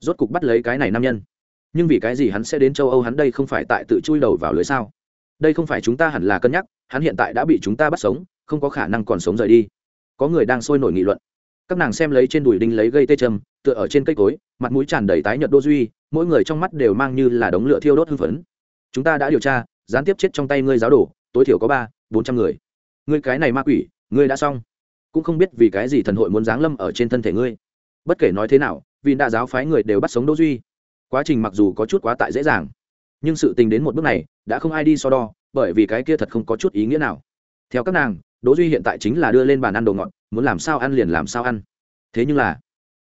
rốt cục bắt lấy cái này nam nhân. Nhưng vì cái gì hắn sẽ đến châu âu, hắn đây không phải tại tự chui đầu vào lưới sao? Đây không phải chúng ta hẳn là cân nhắc, hắn hiện tại đã bị chúng ta bắt sống, không có khả năng còn sống rời đi. Có người đang sôi nổi nghị luận. Các nàng xem lấy trên đùi đinh lấy gây tê châm, tựa ở trên cây cối, mặt mũi tràn đầy tái nhợt đô duy, mỗi người trong mắt đều mang như là đống lửa thiêu đốt hưng phấn. Chúng ta đã điều tra, gián tiếp chết trong tay ngươi giáo đồ, tối thiểu có ba, bốn trăm người. Ngươi cái này ma quỷ, ngươi đã xong. Cũng không biết vì cái gì thần hội muốn giáng lâm ở trên thân thể ngươi. Bất kể nói thế nào vì đa giáo phái người đều bắt sống đỗ duy. Quá trình mặc dù có chút quá tại dễ dàng, nhưng sự tình đến một bước này đã không ai đi so đo, bởi vì cái kia thật không có chút ý nghĩa nào. Theo các nàng, đỗ duy hiện tại chính là đưa lên bàn ăn đồ ngọt, muốn làm sao ăn liền làm sao ăn. Thế nhưng là,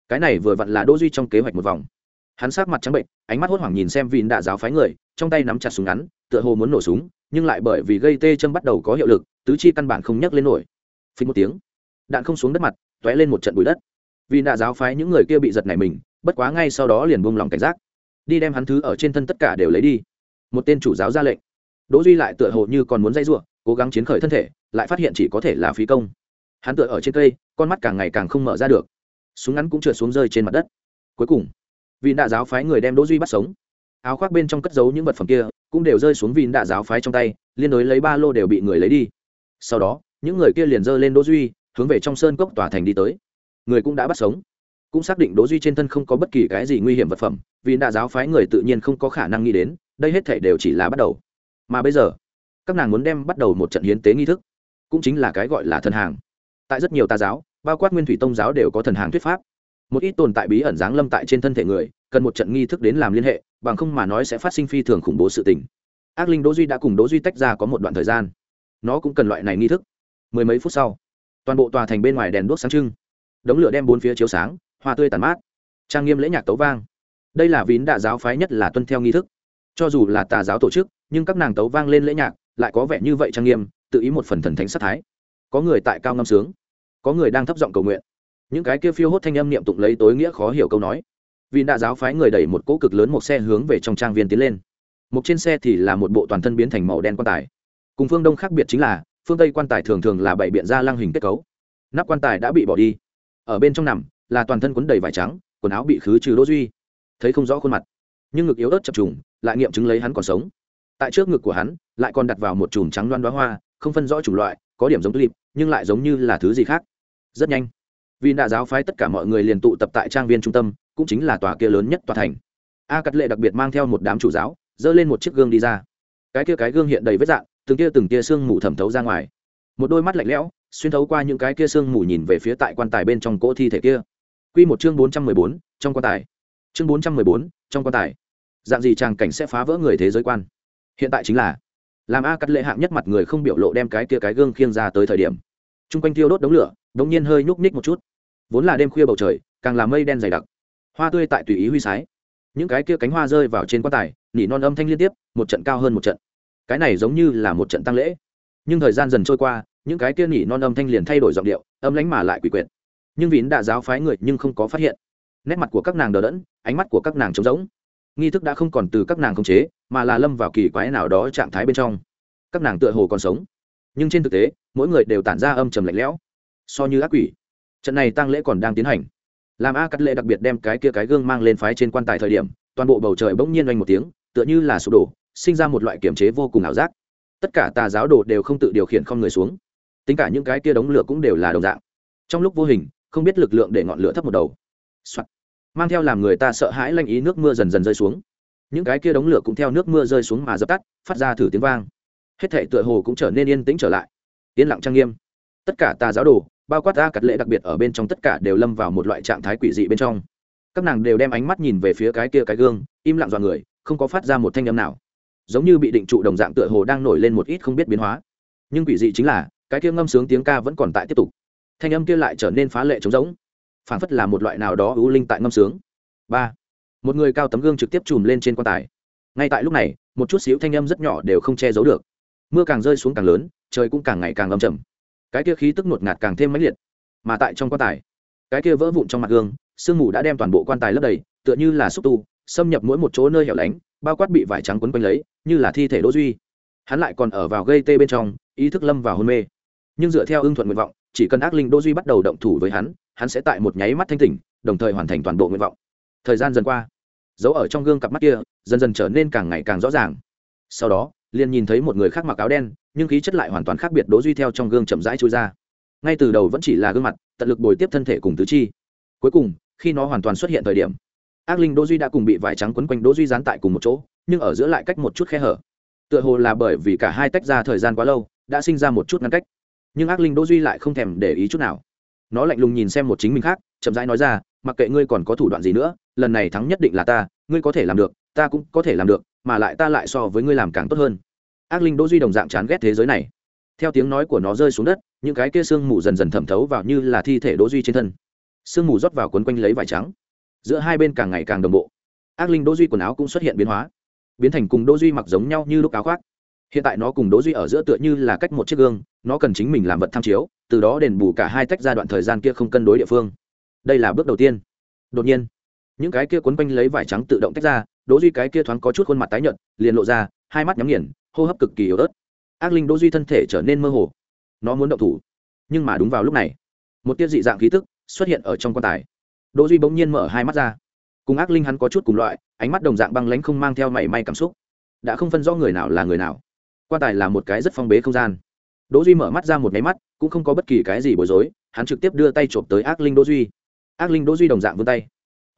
cái này vừa vặn là đỗ duy trong kế hoạch một vòng. Hắn sắc mặt trắng bệnh, ánh mắt hốt hoảng nhìn xem vịn đạ giáo phái người, trong tay nắm chặt súng ngắn, tựa hồ muốn nổ súng, nhưng lại bởi vì gây tê châm bắt đầu có hiệu lực, tứ chi căn bản không nhấc lên nổi. Phình một tiếng, đạn không xuống đất mặt, tóe lên một trận bụi đất vì đạ giáo phái những người kia bị giật này mình, bất quá ngay sau đó liền buông lòng cảnh giác. Đi đem hắn thứ ở trên thân tất cả đều lấy đi. Một tên chủ giáo ra lệnh. Đỗ duy lại tựa hồ như còn muốn dây rủa, cố gắng chiến khởi thân thể, lại phát hiện chỉ có thể là phí công. Hắn tựa ở trên cây, con mắt càng ngày càng không mở ra được. Súng ngắn cũng trượt xuống rơi trên mặt đất. Cuối cùng, vì đại giáo phái người đem đỗ duy bắt sống. Áo khoác bên trong cất giấu những vật phẩm kia, cũng đều rơi xuống vì đại giáo phái trong tay, liên đối lấy ba lô đều bị người lấy đi. Sau đó, những người kia liền dơ lên đỗ duy, hướng về trong sơn cốc tòa thành đi tới người cũng đã bắt sống. Cũng xác định đỗ duy trên thân không có bất kỳ cái gì nguy hiểm vật phẩm, vì đạ giáo phái người tự nhiên không có khả năng nghĩ đến, đây hết thảy đều chỉ là bắt đầu. Mà bây giờ, các nàng muốn đem bắt đầu một trận hiến tế nghi thức, cũng chính là cái gọi là thần hàng. Tại rất nhiều tà giáo, bao quát nguyên thủy tông giáo đều có thần hàng thuyết pháp. Một ít tồn tại bí ẩn giáng lâm tại trên thân thể người, cần một trận nghi thức đến làm liên hệ, bằng không mà nói sẽ phát sinh phi thường khủng bố sự tình. Ác linh đỗ duy đã cùng đỗ duy tách ra có một đoạn thời gian. Nó cũng cần loại này nghi thức. Mười mấy phút sau, toàn bộ tòa thành bên ngoài đèn đuốc sáng trưng đống lửa đem bốn phía chiếu sáng, hoa tươi tàn mát. Trang nghiêm lễ nhạc tấu vang. Đây là vín đạ giáo phái nhất là tuân theo nghi thức. Cho dù là tà giáo tổ chức, nhưng các nàng tấu vang lên lễ nhạc, lại có vẻ như vậy trang nghiêm, tự ý một phần thần thánh sát thái. Có người tại cao ngâm sướng, có người đang thấp giọng cầu nguyện. Những cái kia phiêu hốt thanh âm niệm tụng lấy tối nghĩa khó hiểu câu nói. Vì đạ giáo phái người đẩy một cỗ cực lớn một xe hướng về trong trang viên tiến lên. Một trên xe thì là một bộ toàn thân biến thành màu đen quan tài. Cùng phương đông khác biệt chính là, phương tây quan tài thường thường là bảy biện ra lăng hình kết cấu. Nắp quan tài đã bị bỏ đi ở bên trong nằm, là toàn thân quấn đầy vải trắng, quần áo bị khứ trừ đỗ duy. Thấy không rõ khuôn mặt, nhưng ngực yếu ớt chập trùng, lại nghiệm chứng lấy hắn còn sống. Tại trước ngực của hắn, lại còn đặt vào một chùm trắng loan đoá hoa, không phân rõ chủng loại, có điểm giống tulip, nhưng lại giống như là thứ gì khác. Rất nhanh, vì đã giáo phái tất cả mọi người liền tụ tập tại trang viên trung tâm, cũng chính là tòa kia lớn nhất tòa thành. A cắt lệ đặc biệt mang theo một đám chủ giáo, dơ lên một chiếc gương đi ra. Cái kia cái gương hiện đầy vết dạng, từng kia từng kia sương mù thẩm thấu ra ngoài. Một đôi mắt lạnh lẽo xuyên thấu qua những cái kia sương mù nhìn về phía tại quan tài bên trong cỗ thi thể kia. Quy một chương bốn trăm mười bốn, trong quan tài. Chương bốn trăm mười bốn, trong quan tài. Dạng gì tràng cảnh sẽ phá vỡ người thế giới quan? Hiện tại chính là, làm a cắt lệ hạng nhất mặt người không biểu lộ đem cái kia cái gương khiêng ra tới thời điểm. T r u n g quanh tiêu đốt đống lửa, đống nhiên hơi nhúc ních một chút. Vốn là đêm khuya bầu trời, càng là mây đen dày đặc. Hoa tươi tại tùy ý huy sái. Những cái kia cánh hoa rơi vào trên quan tài, nỉ non âm thanh liên tiếp, một trận cao hơn một trận. Cái này giống như là một trận tăng lễ. Nhưng thời gian dần trôi qua những cái kia nhỉ non âm thanh liền thay đổi giọng điệu, âm lánh mà lại quỷ quyệt. Nhưng vín đã giáo phái người nhưng không có phát hiện. Nét mặt của các nàng đờ đẫn, ánh mắt của các nàng trống rỗng. Nghi thức đã không còn từ các nàng khống chế, mà là lâm vào kỳ quái nào đó trạng thái bên trong. Các nàng tựa hồ còn sống. Nhưng trên thực tế, mỗi người đều tản ra âm trầm lạnh lẽo. So như ác quỷ. Trận này tăng lễ còn đang tiến hành. Làm a cắt lễ đặc biệt đem cái kia cái gương mang lên phái trên quan tài thời điểm, toàn bộ bầu trời bỗng nhiên oanh một tiếng, tựa như là sụp đổ, sinh ra một loại kiểm chế vô cùng ảo giác. Tất cả tà giáo đồ đều không tự điều khiển không người xuống tính cả những cái kia đống lửa cũng đều là đồng dạng. Trong lúc vô hình, không biết lực lượng để ngọn lửa thấp một đầu、Soạn. mang theo làm người ta sợ hãi lanh ý nước mưa dần dần rơi xuống. Những cái kia đống lửa cũng theo nước mưa rơi xuống mà dập tắt, phát ra thử tiếng vang. Hết thể tựa hồ cũng trở nên yên tĩnh trở lại. Yên lặng trang nghiêm. Tất cả tà giáo đồ, bao quát ta cắt lễ đặc biệt ở bên trong tất cả đều lâm vào một loại trạng thái quỷ dị bên trong. Các nàng đều đem ánh mắt nhìn về phía cái kia cái gương, im lặng dọa người, không có phát ra một thanh âm nào. Giống như bị định trụ đồng dạng tựa hồ đang nổi lên một ít không biết biến hóa. Nhưng quỷ dị chính là cái kia ngâm sướng tiếng ca vẫn còn tại tiếp tục. Thanh âm kia lại trở nên phá lệ trống rỗng. Phảng phất là một loại nào đó ưu linh tại ngâm sướng. Ba. Một người cao tấm gương trực tiếp chùm lên trên quan tài. Ngay tại lúc này, một chút xíu thanh âm rất nhỏ đều không che giấu được. Mưa càng rơi xuống càng lớn, trời cũng càng ngày càng âm trầm. Cái kia khí tức ngột ngạt càng thêm mãnh liệt. Mà tại trong quan tài, cái kia vỡ vụn trong mặt gương, sương mù đã đem toàn bộ quan tài lấp đầy, tựa như là xúc tu, xâm nhập mỗi một chỗ nơi hẻo lánh, bao quát bị vải trắng quấn quanh lấy, như là thi thể đỗ duy. Hắn lại còn ở vào gây tê bên trong, ý thức lâm vào hôn mê nhưng dựa theo ưng thuận nguyện vọng, chỉ cần ác linh đỗ duy bắt đầu động thủ với hắn hắn sẽ tại một nháy mắt thanh tỉnh, đồng thời hoàn thành toàn bộ nguyện vọng. Thời gian dần qua, dấu ở trong gương cặp mắt kia, dần dần trở nên càng ngày càng rõ ràng. Sau đó, liền nhìn thấy một người khác mặc áo đen, nhưng khí chất lại hoàn toàn khác biệt đỗ duy theo trong gương chậm rãi trôi ra. Ngay từ đầu vẫn chỉ là gương mặt, tận lực bồi tiếp thân thể cùng tứ chi. Cuối cùng, khi nó hoàn toàn xuất hiện thời điểm, ác linh đỗ duy đã cùng bị vải trắng quấn quanh đỗ duy dán tại cùng một chỗ, nhưng ở giữa lại cách một chút khe hở. Tựa hồ là bởi vì cả hai tách ra thời gian quá lâu, đã sinh ra một chút ngăn cách nhưng ác linh đỗ duy lại không thèm để ý chút nào. Nó lạnh lùng nhìn xem một chính mình khác, chậm rãi nói ra, mặc kệ ngươi còn có thủ đoạn gì nữa, lần này thắng nhất định là ta, ngươi có thể làm được, ta cũng có thể làm được, mà lại ta lại so với ngươi làm càng tốt hơn. Ác linh đỗ duy đồng dạng chán ghét thế giới này. Theo tiếng nói của nó rơi xuống đất, những cái kia sương mù dần dần thẩm thấu vào như là thi thể đỗ duy trên thân. Sương mù rót vào quấn quanh lấy vải trắng. Giữa hai bên càng ngày càng đồng bộ. Ác linh đỗ duy quần áo cũng xuất hiện biến hóa. Biến thành cùng đỗ duy mặc giống nhau như lúc áo khoác hiện tại nó cùng đỗ duy ở giữa tựa như là cách một chiếc gương, nó cần chính mình làm vật tham chiếu, từ đó đền bù cả hai tách ra đoạn thời gian kia không cân đối địa phương. Đây là bước đầu tiên. Đột nhiên, những cái kia quấn quanh lấy vải trắng tự động tách ra, đỗ duy cái kia thoáng có chút khuôn mặt tái nhợt, liền lộ ra, hai mắt nhắm nghiền, hô hấp cực kỳ yếu ớt. Ác linh đỗ duy thân thể trở nên mơ hồ. Nó muốn động thủ. Nhưng mà đúng vào lúc này, một tia dị dạng khí tức xuất hiện ở trong quan tài. Đỗ duy bỗng nhiên mở hai mắt ra. Cùng ác linh hắn có chút cùng loại, ánh mắt đồng dạng băng lãnh không mang theo mảy may cảm xúc. Đã không phân rõ người nào là người nào quan tài là một cái rất phong bế không gian. Đỗ duy mở mắt ra một máy mắt, cũng không có bất kỳ cái gì bối rối, hắn trực tiếp đưa tay chộp tới ác linh đỗ duy. Ác linh đỗ duy đồng dạng vươn tay.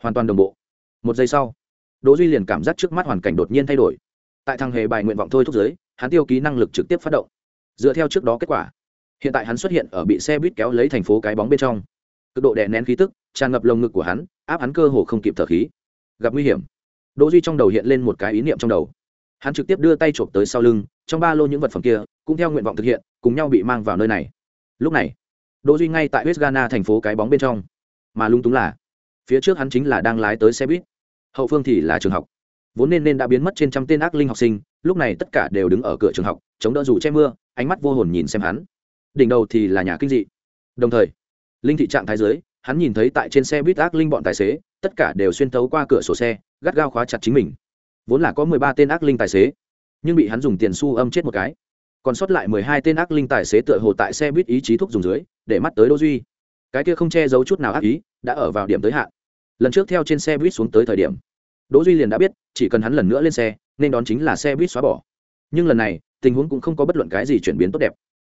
Hoàn toàn đồng bộ. Một giây sau, đỗ duy liền cảm giác trước mắt hoàn cảnh đột nhiên thay đổi. Tại thằng hề bài nguyện vọng thôi thúc giới, hắn tiêu ký năng lực trực tiếp phát động. Dựa theo trước đó kết quả, hiện tại hắn xuất hiện ở bị xe buýt kéo lấy thành phố cái bóng bên trong. Cực độ đè nén khí tức, tràn ngập lồng ngực của hắn, áp hắn cơ hồ không kịp thở khí. Gặp nguy hiểm, đỗ duy trong đầu hiện lên một cái ý niệm trong đầu hắn trực tiếp đưa tay chộp tới sau lưng, trong ba lô những vật phẩm kia, cũng theo nguyện vọng thực hiện, cùng nhau bị mang vào nơi này. Lúc này, đỗ duy ngay tại west ghana thành phố cái bóng bên trong. Mà lung túng là, phía trước hắn chính là đang lái tới xe buýt. Hậu phương thì là trường học. Vốn nên nên đã biến mất trên trăm tên ác linh học sinh, lúc này tất cả đều đứng ở cửa trường học, chống đỡ dù che mưa, ánh mắt vô hồn nhìn xem hắn. Đỉnh đầu thì là nhà kinh dị. Đồng thời, linh thị trạng thái dưới, hắn nhìn thấy tại trên xe buýt ác linh bọn tài xế, tất cả đều xuyên thấu qua cửa sổ xe, gắt gao khóa chặt chính mình vốn là có mười ba tên ác linh tài xế, nhưng bị hắn dùng tiền su âm chết một cái. Còn sót lại mười hai tên ác linh tài xế tựa hồ tại xe buýt ý chí thuốc dùng dưới, để mắt tới đỗ duy. Cái kia không che giấu chút nào ác ý, đã ở vào điểm tới hạn. Lần trước theo trên xe buýt xuống tới thời điểm, đỗ duy liền đã biết, chỉ cần hắn lần nữa lên xe, nên đón chính là xe buýt xóa bỏ. Nhưng lần này, tình huống cũng không có bất luận cái gì chuyển biến tốt đẹp.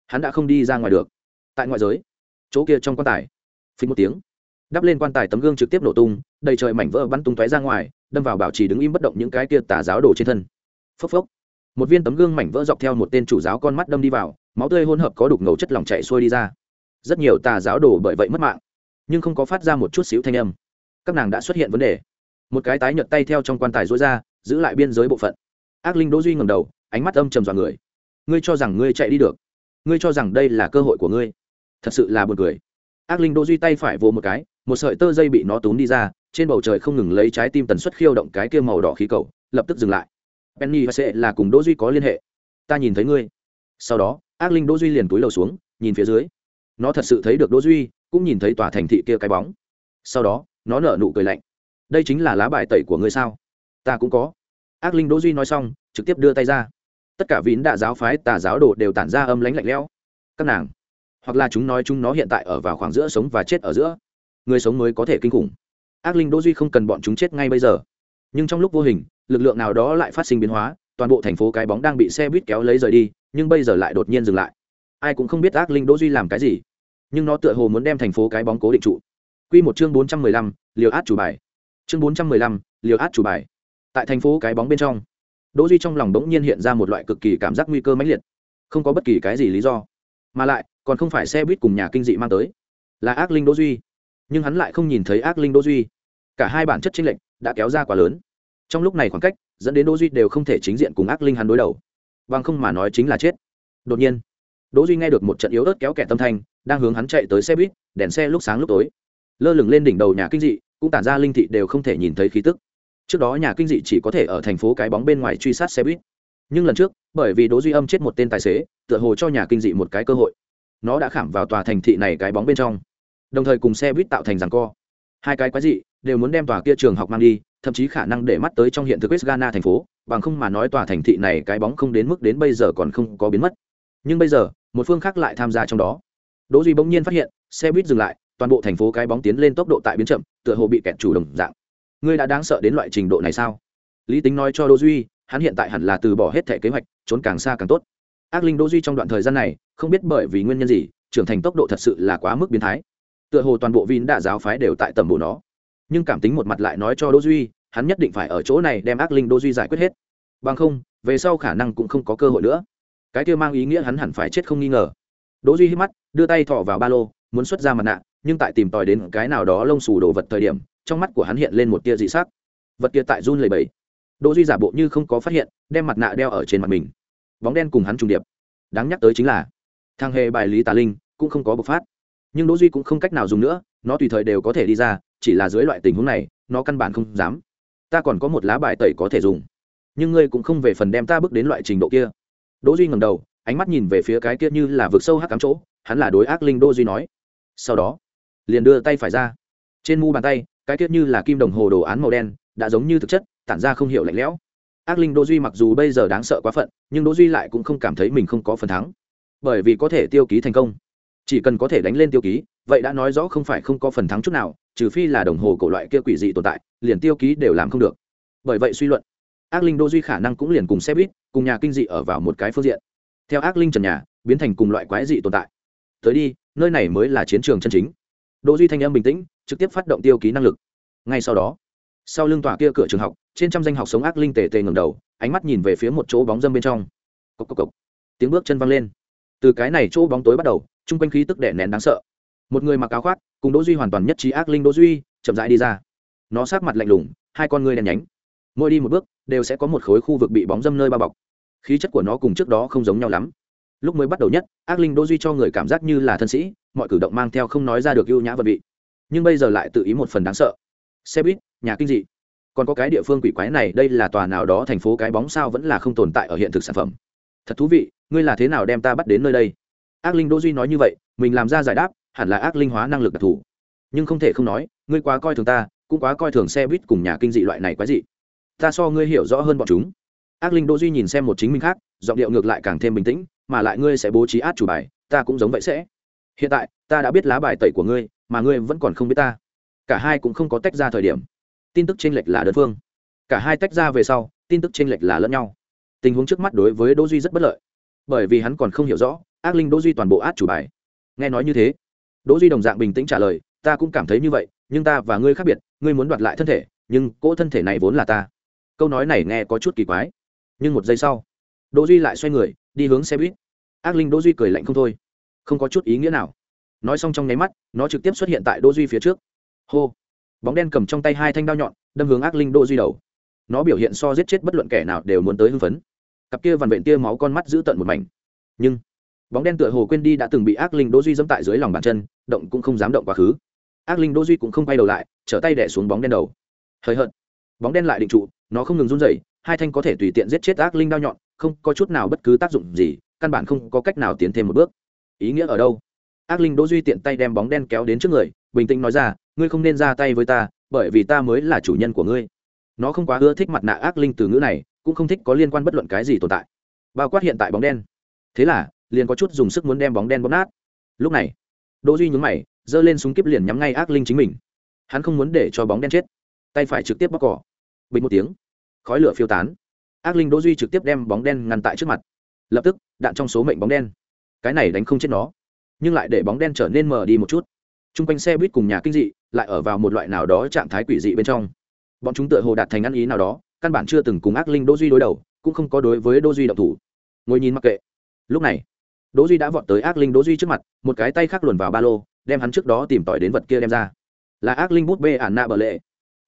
Hắn đã không đi ra ngoài được. Tại ngoại giới, chỗ kia trong quan tài, phình một tiếng, đắp lên quan tài tấm gương trực tiếp nổ tung, đầy trời mảnh vỡ bắn tung tóe ra ngoài đâm vào bảo trì đứng im bất động những cái kia tà giáo đổ trên thân. Phốc phốc. Một viên tấm gương mảnh vỡ dọc theo một tên chủ giáo con mắt đâm đi vào, máu tươi hỗn hợp có đục ngầu chất lỏng chảy xuôi đi ra. Rất nhiều tà giáo đổ bởi vậy mất mạng, nhưng không có phát ra một chút xíu thanh âm. Các nàng đã xuất hiện vấn đề. Một cái tái nhợt tay theo trong quan tài rối ra, giữ lại biên giới bộ phận. Ác linh đỗ duy ngẩng đầu, ánh mắt âm trầm dọa người. Ngươi cho rằng ngươi chạy đi được. Ngươi cho rằng đây là cơ hội của ngươi. Thật sự là buồn cười. Ác linh đỗ duy tay phải vồ một cái, một sợi tơ dây bị nó túm đi ra trên bầu trời không ngừng lấy trái tim tần suất khiêu động cái kia màu đỏ khí cầu, lập tức dừng lại. Penny và sẽ là cùng đỗ duy có liên hệ. Ta nhìn thấy ngươi. Sau đó, ác linh đỗ duy liền túi lầu xuống, nhìn phía dưới. Nó thật sự thấy được đỗ duy cũng nhìn thấy tòa thành thị kia cái bóng. Sau đó, nó nở nụ cười lạnh. Đây chính là lá bài tẩy của ngươi sao? Ta cũng có. Ác linh đỗ duy nói xong, trực tiếp đưa tay ra. Tất cả vín đạ giáo phái, tà giáo đồ đều tản ra âm lãnh lạnh lẽo. Các nàng, hoặc là chúng nói chúng nó hiện tại ở vào khoảng giữa sống và chết ở giữa. Người sống mới có thể kinh khủng ác linh đỗ duy không cần bọn chúng chết ngay bây giờ. Nhưng trong lúc vô hình lực lượng nào đó lại phát sinh biến hóa toàn bộ thành phố cái bóng đang bị xe buýt kéo lấy rời đi nhưng bây giờ lại đột nhiên dừng lại. Ai cũng không biết ác linh đỗ duy làm cái gì nhưng nó tựa hồ muốn đem thành phố cái bóng cố định trụ. Quy một chương bốn trăm mười lăm, liều át chủ bài. Chương bốn trăm mười lăm, liều át chủ bài. Tại thành phố cái bóng bên trong đỗ duy trong lòng đống nhiên hiện ra một loại cực kỳ cảm giác nguy cơ mãnh liệt. Không có bất kỳ cái gì lý do mà lại còn không phải xe buýt cùng nhà kinh dị mang tới là ác linh đỗ duy nhưng hắn lại không nhìn thấy ác linh đỗ duy. Cả hai bản chất chính lệnh đã kéo ra quá lớn. Trong lúc này khoảng cách dẫn đến đỗ duy đều không thể chính diện cùng ác linh hắn đối đầu. Bằng không mà nói chính là chết. Đột nhiên, đỗ duy nghe được một trận yếu ớt kéo kẹt tâm thanh, đang hướng hắn chạy tới xe buýt, đèn xe lúc sáng lúc tối. Lơ lửng lên đỉnh đầu nhà kinh dị, cũng tản ra linh thị đều không thể nhìn thấy khí tức. Trước đó nhà kinh dị chỉ có thể ở thành phố cái bóng bên ngoài truy sát xe buýt. Nhưng lần trước, bởi vì đỗ duy âm chết một tên tài xế, tựa hồ cho nhà kinh dị một cái cơ hội. Nó đã khảm vào tòa thành thị này cái bóng bên trong đồng thời cùng xe buýt tạo thành rằng co. Hai cái quái dị đều muốn đem tòa kia trường học mang đi, thậm chí khả năng để mắt tới trong hiện thực west ghana thành phố, bằng không mà nói tòa thành thị này cái bóng không đến mức đến bây giờ còn không có biến mất. Nhưng bây giờ, một phương khác lại tham gia trong đó. Đỗ duy bỗng nhiên phát hiện, xe buýt dừng lại, toàn bộ thành phố cái bóng tiến lên tốc độ tại biến chậm, tựa hồ bị kẹt chủ đồng dạng. Ngươi đã đáng sợ đến loại trình độ này sao? Lý tính nói cho đỗ duy, hắn hiện tại hẳn là từ bỏ hết thể kế hoạch, trốn càng xa càng tốt. Ác linh đỗ duy trong đoạn thời gian này, không biết bởi vì nguyên nhân gì, trưởng thành tốc độ thật sự là quá mức biến thái tựa hồ toàn bộ vin đã giáo phái đều tại tầm bộ nó. Nhưng cảm tính một mặt lại nói cho đỗ duy, hắn nhất định phải ở chỗ này đem ác linh đỗ duy giải quyết hết. Bằng không, về sau khả năng cũng không có cơ hội nữa. Cái kia mang ý nghĩa hắn hẳn phải chết không nghi ngờ. Đỗ duy hít mắt, đưa tay thọ vào ba lô, muốn xuất ra mặt nạ, nhưng tại tìm tòi đến cái nào đó lông xù đồ vật thời điểm, trong mắt của hắn hiện lên một tia dị sắc. Vật kia tại run lẩy bẩy. Đỗ duy giả bộ như không có phát hiện, đem mặt nạ đeo ở trên mặt mình. Bóng đen cùng hắn trùng điệp. Đáng nhắc tới chính là thang hề bài lý tà linh cũng không có bộc phát nhưng đỗ duy cũng không cách nào dùng nữa nó tùy thời đều có thể đi ra chỉ là dưới loại tình huống này nó căn bản không dám ta còn có một lá bài tẩy có thể dùng nhưng ngươi cũng không về phần đem ta bước đến loại trình độ kia đỗ duy ngẩng đầu ánh mắt nhìn về phía cái kia như là vực sâu hắc cắm chỗ hắn là đối ác linh đỗ duy nói sau đó liền đưa tay phải ra trên mu bàn tay cái kia như là kim đồng hồ đồ án màu đen đã giống như thực chất tản ra không hiểu lạnh lẽo ác linh đỗ duy mặc dù bây giờ đáng sợ quá phận nhưng đỗ duy lại cũng không cảm thấy mình không có phần thắng bởi vì có thể tiêu ký thành công chỉ cần có thể đánh lên tiêu ký, vậy đã nói rõ không phải không có phần thắng chút nào, trừ phi là đồng hồ cổ loại kia quỷ dị tồn tại, liền tiêu ký đều làm không được. Bởi vậy suy luận, ác linh đô duy khả năng cũng liền cùng xe buýt, cùng nhà kinh dị ở vào một cái phương diện. Theo ác linh trần nhà, biến thành cùng loại quái dị tồn tại. Tới đi, nơi này mới là chiến trường chân chính. Đỗ duy thanh âm bình tĩnh, trực tiếp phát động tiêu ký năng lực. Ngay sau đó, sau lưng tòa kia cửa trường học, trên trăm danh học sống ác linh tề tề ngầm đầu, ánh mắt nhìn về phía một chỗ bóng dâm bên trong. Cốc cốc cốc. tiếng bước chân văng lên. Từ cái này chỗ bóng tối bắt đầu chung quanh khí tức đè nén đáng sợ. Một người mặc áo khoác, cùng đỗ duy hoàn toàn nhất trí ác linh đỗ duy, chậm rãi đi ra. Nó sát mặt lạnh lùng, hai con ngươi đen nhánh. Mỗi đi một bước, đều sẽ có một khối khu vực bị bóng dâm nơi bao bọc. Khí chất của nó cùng trước đó không giống nhau lắm. Lúc mới bắt đầu nhất, ác linh đỗ duy cho người cảm giác như là thân sĩ, mọi cử động mang theo không nói ra được ưu nhã vật vị. Nhưng bây giờ lại tự ý một phần đáng sợ. Xe buýt, nhà kinh dị. Còn có cái địa phương quỷ quái này, đây là tòa nào đó, thành phố cái bóng sao vẫn là không tồn tại ở hiện thực sản phẩm. Thật thú vị, ngươi là thế nào đem ta bắt đến nơi đây? Ác linh đỗ duy nói như vậy, mình làm ra giải đáp, hẳn là ác linh hóa năng lực đặc thù. Nhưng không thể không nói, ngươi quá coi thường ta, cũng quá coi thường xe buýt cùng nhà kinh dị loại này quái dị. Ta so ngươi hiểu rõ hơn bọn chúng. Ác linh đỗ duy nhìn xem một chính mình khác, giọng điệu ngược lại càng thêm bình tĩnh, mà lại ngươi sẽ bố trí át chủ bài, ta cũng giống vậy sẽ. Hiện tại, ta đã biết lá bài tẩy của ngươi, mà ngươi vẫn còn không biết ta. Cả hai cũng không có tách ra thời điểm. Tin tức chênh lệch là đơn phương. Cả hai tách ra về sau, tin tức chênh lệch là lẫn nhau. Tình huống trước mắt đối với đỗ duy rất bất lợi. Bởi vì hắn còn không hiểu rõ ác linh đỗ duy toàn bộ át chủ bài. Nghe nói như thế, đỗ duy đồng dạng bình tĩnh trả lời, ta cũng cảm thấy như vậy, nhưng ta và ngươi khác biệt, ngươi muốn đoạt lại thân thể, nhưng cỗ thân thể này vốn là ta. Câu nói này nghe có chút kỳ quái, nhưng một giây sau, đỗ duy lại xoay người, đi hướng xe buýt. Ác linh đỗ duy cười lạnh không thôi, không có chút ý nghĩa nào. Nói xong trong nháy mắt, nó trực tiếp xuất hiện tại đỗ duy phía trước. Hô! Bóng đen cầm trong tay hai thanh đao nhọn, đâm hướng ác linh đỗ duy đầu. Nó biểu hiện so giết chết bất luận kẻ nào đều muốn tới hưng phấn. Cặp kia vằn vện tia máu con mắt giữ tận một mảnh. Nhưng bóng đen tựa hồ quên đi đã từng bị ác linh đỗ duy dẫm tại dưới lòng bàn chân, động cũng không dám động quá khứ. Ác linh đỗ duy cũng không quay đầu lại, trở tay đẻ xuống bóng đen đầu. Hơi hợt. Bóng đen lại định trụ, nó không ngừng run rẩy, hai thanh có thể tùy tiện giết chết ác linh đao nhọn, không có chút nào bất cứ tác dụng gì, căn bản không có cách nào tiến thêm một bước. Ý nghĩa ở đâu? Ác linh đỗ duy tiện tay đem bóng đen kéo đến trước người, bình tĩnh nói ra, ngươi không nên ra tay với ta, bởi vì ta mới là chủ nhân của ngươi. Nó không quá ưa thích mặt nạ ác linh từ ngữ này, cũng không thích có liên quan bất luận cái gì tồn tại. Bao quát hiện tại bóng đen. Thế là liền có chút dùng sức muốn đem bóng đen bóp nát. Lúc này, đỗ duy nhún mày, giơ lên súng kíp liền nhắm ngay ác linh chính mình. Hắn không muốn để cho bóng đen chết, tay phải trực tiếp bóc cỏ bình một tiếng, khói lửa phiêu tán. Ác linh đỗ duy trực tiếp đem bóng đen ngăn tại trước mặt. Lập tức, đạn trong số mệnh bóng đen. Cái này đánh không chết nó, nhưng lại để bóng đen trở nên mờ đi một chút. T r u n g quanh xe buýt cùng nhà kinh dị lại ở vào một loại nào đó trạng thái quỷ dị bên trong. Bọn chúng tựa hồ đạt thành ăn ý nào đó, căn bản chưa từng cùng ác linh đỗ duy đối đầu, cũng không có đối với đỗ duy động thủ. Ngồi nhìn mặc kệ. Lúc này đỗ duy đã vọt tới ác linh đỗ duy trước mặt, một cái tay khác luồn vào ba lô, đem hắn trước đó tìm tỏi đến vật kia đem ra. Là ác linh bút bê ản nạ bờ lệ.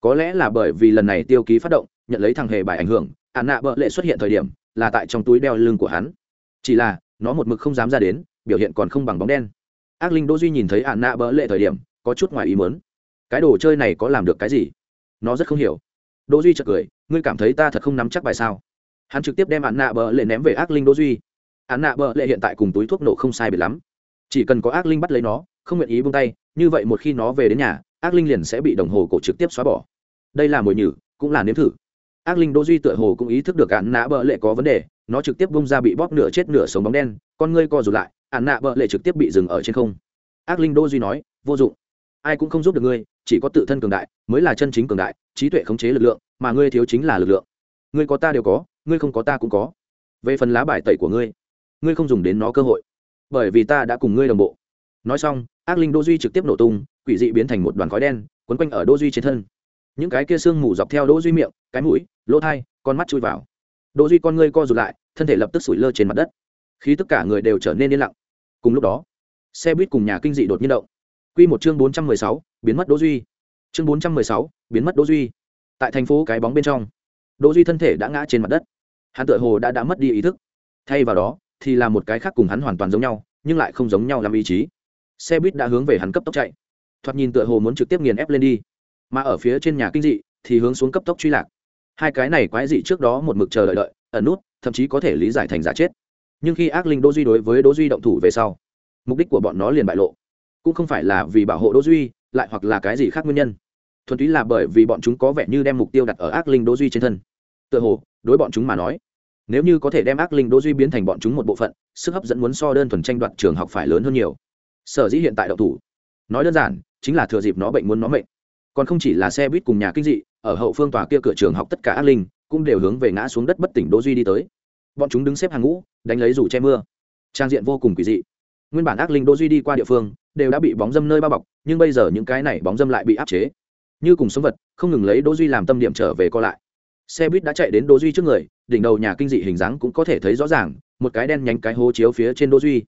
Có lẽ là bởi vì lần này tiêu ký phát động, nhận lấy thằng hề bài ảnh hưởng, ản nạ bợ lệ xuất hiện thời điểm, là tại trong túi đeo lưng của hắn. Chỉ là, nó một mực không dám ra đến, biểu hiện còn không bằng bóng đen. Ác linh đỗ duy nhìn thấy ản nạ bợ lệ thời điểm, có chút ngoài ý muốn. Cái đồ chơi này có làm được cái gì? Nó rất không hiểu. Đỗ duy chợt cười, ngươi cảm thấy ta thật không nắm chắc bài sao? Hắn trực tiếp đem ản nạ bợ lệ ném về ác linh đỗ duy ản nạ bợ lệ hiện tại cùng túi thuốc nổ không sai biệt lắm. Chỉ cần có ác linh bắt lấy nó, không nguyện ý buông tay, như vậy một khi nó về đến nhà, ác linh liền sẽ bị đồng hồ cổ trực tiếp xóa bỏ. Đây là mồi nhử, cũng là nếm thử. Ác linh đỗ duy tựa hồ cũng ý thức được án nạ bợ lệ có vấn đề, nó trực tiếp bung ra bị bóp nửa chết nửa sống bóng đen, con ngươi co rụt lại, án nạ bợ lệ trực tiếp bị dừng ở trên không. Ác linh đỗ duy nói, vô dụng. Ai cũng không giúp được ngươi, chỉ có tự thân cường đại, mới là chân chính cường đại, trí tuệ khống chế lực lượng, mà ngươi thiếu chính là lực lượng. Ngươi có ta đều có, ngươi không có ta cũng có. Về phần lá bài tẩy của ngươi ngươi không dùng đến nó cơ hội. Bởi vì ta đã cùng ngươi đồng bộ. Nói xong ác linh Đô duy trực tiếp nổ tung quỷ dị biến thành một đoàn khói đen quấn quanh ở Đô duy trên thân. Những cái kia xương mù dọc theo Đô duy miệng cái mũi lỗ thai con mắt chui vào. Đô duy con ngươi co rụt lại thân thể lập tức sủi lơ trên mặt đất. Khi tất cả người đều trở nên yên lặng. Cùng lúc đó xe buýt cùng nhà kinh dị đột nhiên động. Quy một chương bốn trăm mười sáu, biến mất Đô duy. Chương bốn trăm mười sáu, biến mất Đô duy. Tại thành phố cái bóng bên trong Đô duy thân thể đã ngã trên mặt đất. Hắn tựa hồ đã đã mất đi ý thức. Thay vào đó thì là một cái khác cùng hắn hoàn toàn giống nhau, nhưng lại không giống nhau làm ý chí. Xe buýt đã hướng về hắn cấp tốc chạy. Thoạt nhìn tựa hồ muốn trực tiếp nghiền ép lên đi. Mà ở phía trên nhà kinh dị, thì hướng xuống cấp tốc truy lạc. Hai cái này quái dị trước đó một mực chờ đợi đợi, ẩn nút, thậm chí có thể lý giải thành giả chết. Nhưng khi ác linh đỗ duy đối với đỗ duy động thủ về sau, mục đích của bọn nó liền bại lộ. Cũng không phải là vì bảo hộ đỗ duy, lại hoặc là cái gì khác nguyên nhân. Thuần túy là bởi vì bọn chúng có vẻ như đem mục tiêu đặt ở ác linh đỗ duy trên thân. Tựa hồ, đối bọn chúng mà nói nếu như có thể đem ác linh đỗ duy biến thành bọn chúng một bộ phận, sức hấp dẫn muốn so đơn thuần tranh đoạt trường học phải lớn hơn nhiều. Sở dĩ hiện tại động thủ. Nói đơn giản, chính là thừa dịp nó bệnh muốn nó mệnh. Còn không chỉ là xe buýt cùng nhà kinh dị, ở hậu phương tòa kia cửa trường học tất cả ác linh cũng đều hướng về ngã xuống đất bất tỉnh đỗ duy đi tới. Bọn chúng đứng xếp hàng ngũ, đánh lấy dù che mưa. Trang diện vô cùng quỷ dị. Nguyên bản ác linh đỗ duy đi qua địa phương, đều đã bị bóng dâm nơi bao bọc, nhưng bây giờ những cái này bóng dâm lại bị áp chế. Như cùng sống vật, không ngừng lấy đỗ duy làm tâm điểm trở về co lại xe buýt đã chạy đến đỗ duy trước người, đỉnh đầu nhà kinh dị hình dáng cũng có thể thấy rõ ràng, một cái đen nhánh cái hố chiếu phía trên đỗ duy.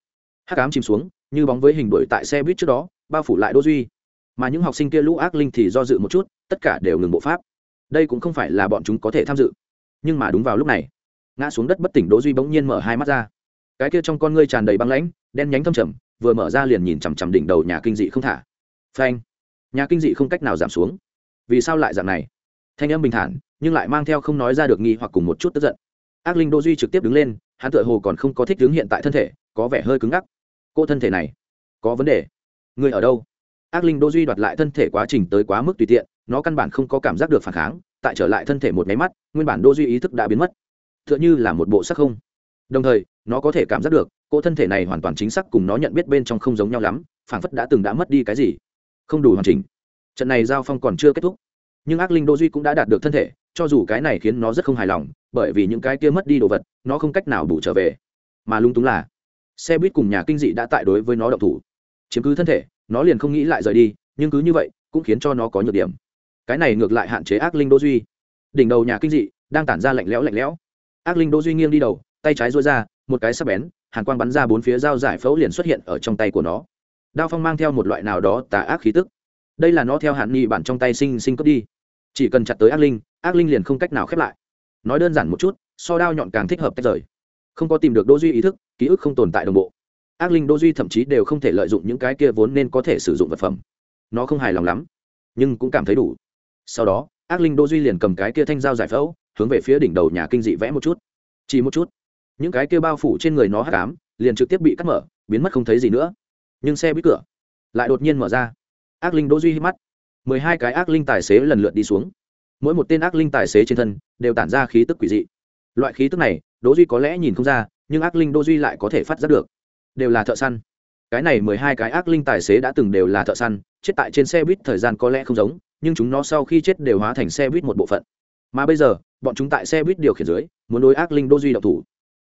Hắc ám chìm xuống, như bóng với hình đuổi tại xe buýt trước đó, bao phủ lại đỗ duy. Mà những học sinh kia lũ ác linh thì do dự một chút, tất cả đều ngừng bộ pháp. Đây cũng không phải là bọn chúng có thể tham dự. Nhưng mà đúng vào lúc này, ngã xuống đất bất tỉnh đỗ duy bỗng nhiên mở hai mắt ra. Cái kia trong con ngươi tràn đầy băng lãnh, đen nhánh thâm trầm, vừa mở ra liền nhìn chằm chằm đỉnh đầu nhà kinh dị không thả. Phanh! Nhà kinh dị không cách nào giảm xuống. Vì sao lại dạng này? Thanh âm bình thản, nhưng lại mang theo không nói ra được nghi hoặc cùng một chút tức giận. Ác linh Đô duy trực tiếp đứng lên, hắn tựa hồ còn không có thích đứng hiện tại thân thể, có vẻ hơi cứng ngắc. Cô thân thể này, có vấn đề. Người ở đâu? Ác linh đô duy đoạt lại thân thể quá trình tới quá mức tùy tiện, nó căn bản không có cảm giác được phản kháng, tại trở lại thân thể một máy mắt, nguyên bản đô duy ý thức đã biến mất. T h ư ợ n h ư là một bộ sắc không. Đồng thời, nó có thể cảm giác được, cô thân thể này hoàn toàn chính xác cùng nó nhận biết bên trong không giống nhau lắm, phảng phất đã từng đã mất đi cái gì. Không đủ hoàn chỉnh. Trận này giao phong còn chưa kết thúc nhưng ác linh đô duy cũng đã đạt được thân thể, cho dù cái này khiến nó rất không hài lòng, bởi vì những cái kia mất đi đồ vật, nó không cách nào bù trở về. Mà lung túng là, xe buýt cùng nhà kinh dị đã tại đối với nó động thủ. Chiếm cứ thân thể, nó liền không nghĩ lại rời đi, nhưng cứ như vậy, cũng khiến cho nó có nhược điểm. Cái này ngược lại hạn chế ác linh đô duy. Đỉnh đầu nhà kinh dị đang tản ra lạnh lẽo lạnh lẽo. Ác linh đô duy nghiêng đi đầu, tay trái dối ra, một cái sắp bén, hàn quang bắn ra bốn phía dao giải phẫu liền xuất hiện ở trong tay của nó. Đao phong mang theo một loại nào đó tà ác khí tức. Đây là nó theo hạn nghị bản trong tay sinh sinh cướp đi chỉ cần chặt tới ác linh ác linh liền không cách nào khép lại. Nói đơn giản một chút, so đao nhọn càng thích hợp tách rời. Không có tìm được đô duy ý thức, ký ức không tồn tại đồng bộ. Ác linh đô duy thậm chí đều không thể lợi dụng những cái kia vốn nên có thể sử dụng vật phẩm. Nó không hài lòng lắm, nhưng cũng cảm thấy đủ. Sau đó, ác linh đô duy liền cầm cái kia thanh dao giải phẫu, hướng về phía đỉnh đầu nhà kinh dị vẽ một chút. Chỉ một chút. Những cái kia bao phủ trên người nó hát cám liền trực tiếp bị cắt mở, biến mất không thấy gì nữa. Nhưng xe buýt cửa lại đột nhiên mở ra. Ác linh đô duy hít mắt mười hai cái ác linh tài xế lần lượt đi xuống. Mỗi một tên ác linh tài xế trên thân đều tản ra khí tức quỷ dị. Loại khí tức này, đỗ duy có lẽ nhìn không ra, nhưng ác linh đỗ duy lại có thể phát giác được. Đều là thợ săn. Cái này mười hai cái ác linh tài xế đã từng đều là thợ săn, chết tại trên xe buýt thời gian có lẽ không giống, nhưng chúng nó sau khi chết đều hóa thành xe buýt một bộ phận. Mà bây giờ, bọn chúng tại xe buýt điều khiển dưới, muốn đối ác linh đỗ duy độc thủ.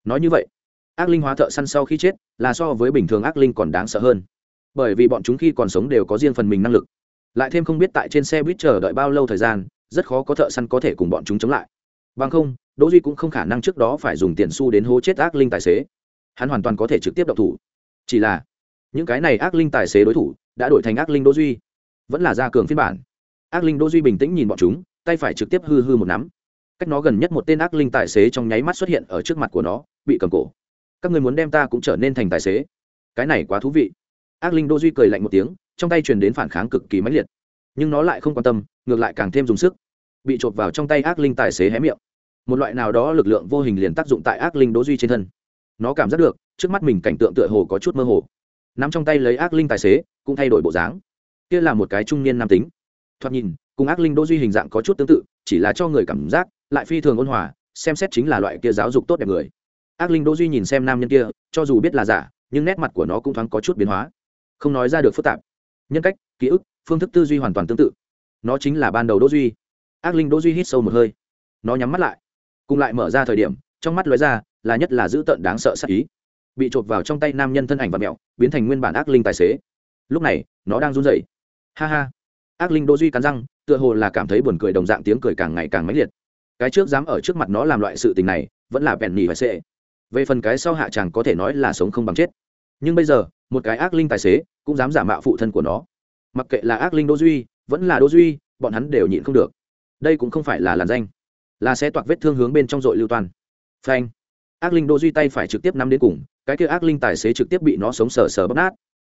Nói như vậy, ác linh hóa thợ săn sau khi chết là so với bình thường ác linh còn đáng sợ hơn. Bởi vì bọn chúng khi còn sống đều có riêng phần mình năng lực lại thêm không biết tại trên xe buýt chờ đợi bao lâu thời gian, rất khó có thợ săn có thể cùng bọn chúng chống lại. Bằng không, đỗ duy cũng không khả năng trước đó phải dùng tiền xu đến hố chết ác linh tài xế. Hắn hoàn toàn có thể trực tiếp động thủ. Chỉ là, những cái này ác linh tài xế đối thủ đã đổi thành ác linh đỗ duy. Vẫn là gia cường phiên bản. Ác linh đỗ duy bình tĩnh nhìn bọn chúng, tay phải trực tiếp hư hư một nắm. Cách nó gần nhất một tên ác linh tài xế trong nháy mắt xuất hiện ở trước mặt của nó, bị cầm cổ. Các người muốn đem ta cũng trở nên thành tài xế. Cái này quá thú vị ác linh đỗ duy cười lạnh một tiếng, trong tay truyền đến phản kháng cực kỳ mãnh liệt. Nhưng nó lại không quan tâm, ngược lại càng thêm dùng sức. Bị trộn vào trong tay ác linh tài xế hé miệng. Một loại nào đó lực lượng vô hình liền tác dụng tại ác linh đỗ duy trên thân. Nó cảm giác được, trước mắt mình cảnh tượng tựa hồ có chút mơ hồ. Nắm trong tay lấy ác linh tài xế, cũng thay đổi bộ dáng. Kia là một cái trung niên nam tính. Thoạt nhìn, cùng ác linh đỗ duy hình dạng có chút tương tự, chỉ là cho người cảm giác lại phi thường ôn hòa, xem xét chính là loại kia giáo dục tốt đẹp người. Ác linh đỗ duy nhìn xem nam nhân kia, cho dù biết là giả, nhưng nét mặt của nó cũng thoáng có chút biến hóa không nói ra được phức tạp. Nhân cách, ký ức, phương thức tư duy hoàn toàn tương tự. Nó chính là ban đầu đỗ duy. Ác linh đỗ duy hít sâu một hơi. Nó nhắm mắt lại. Cùng lại mở ra thời điểm, trong mắt lóe ra là nhất là dữ tợn đáng sợ sát ý. Bị trộn vào trong tay nam nhân thân ảnh và mẹo, biến thành nguyên bản ác linh tài xế. Lúc này, nó đang run rẩy. Ha ha. Ác linh đỗ duy cắn răng, tựa hồ là cảm thấy buồn cười đồng dạng tiếng cười càng ngày càng mãnh liệt. Cái trước dám ở trước mặt nó làm loại sự tình này, vẫn là bèn nhì phải xệ về phần cái sau hạ chàng có thể nói là sống không bằng chết nhưng bây giờ, một cái ác linh tài xế cũng dám giả mạo phụ thân của nó. Mặc kệ là ác linh đô duy, vẫn là đô duy, bọn hắn đều nhịn không được. Đây cũng không phải là làn danh, là sẽ toạc vết thương hướng bên trong dội lưu toàn phanh. Ác linh đô duy tay phải trực tiếp nắm đến cùng, cái kia ác linh tài xế trực tiếp bị nó sống sờ sờ bóp nát.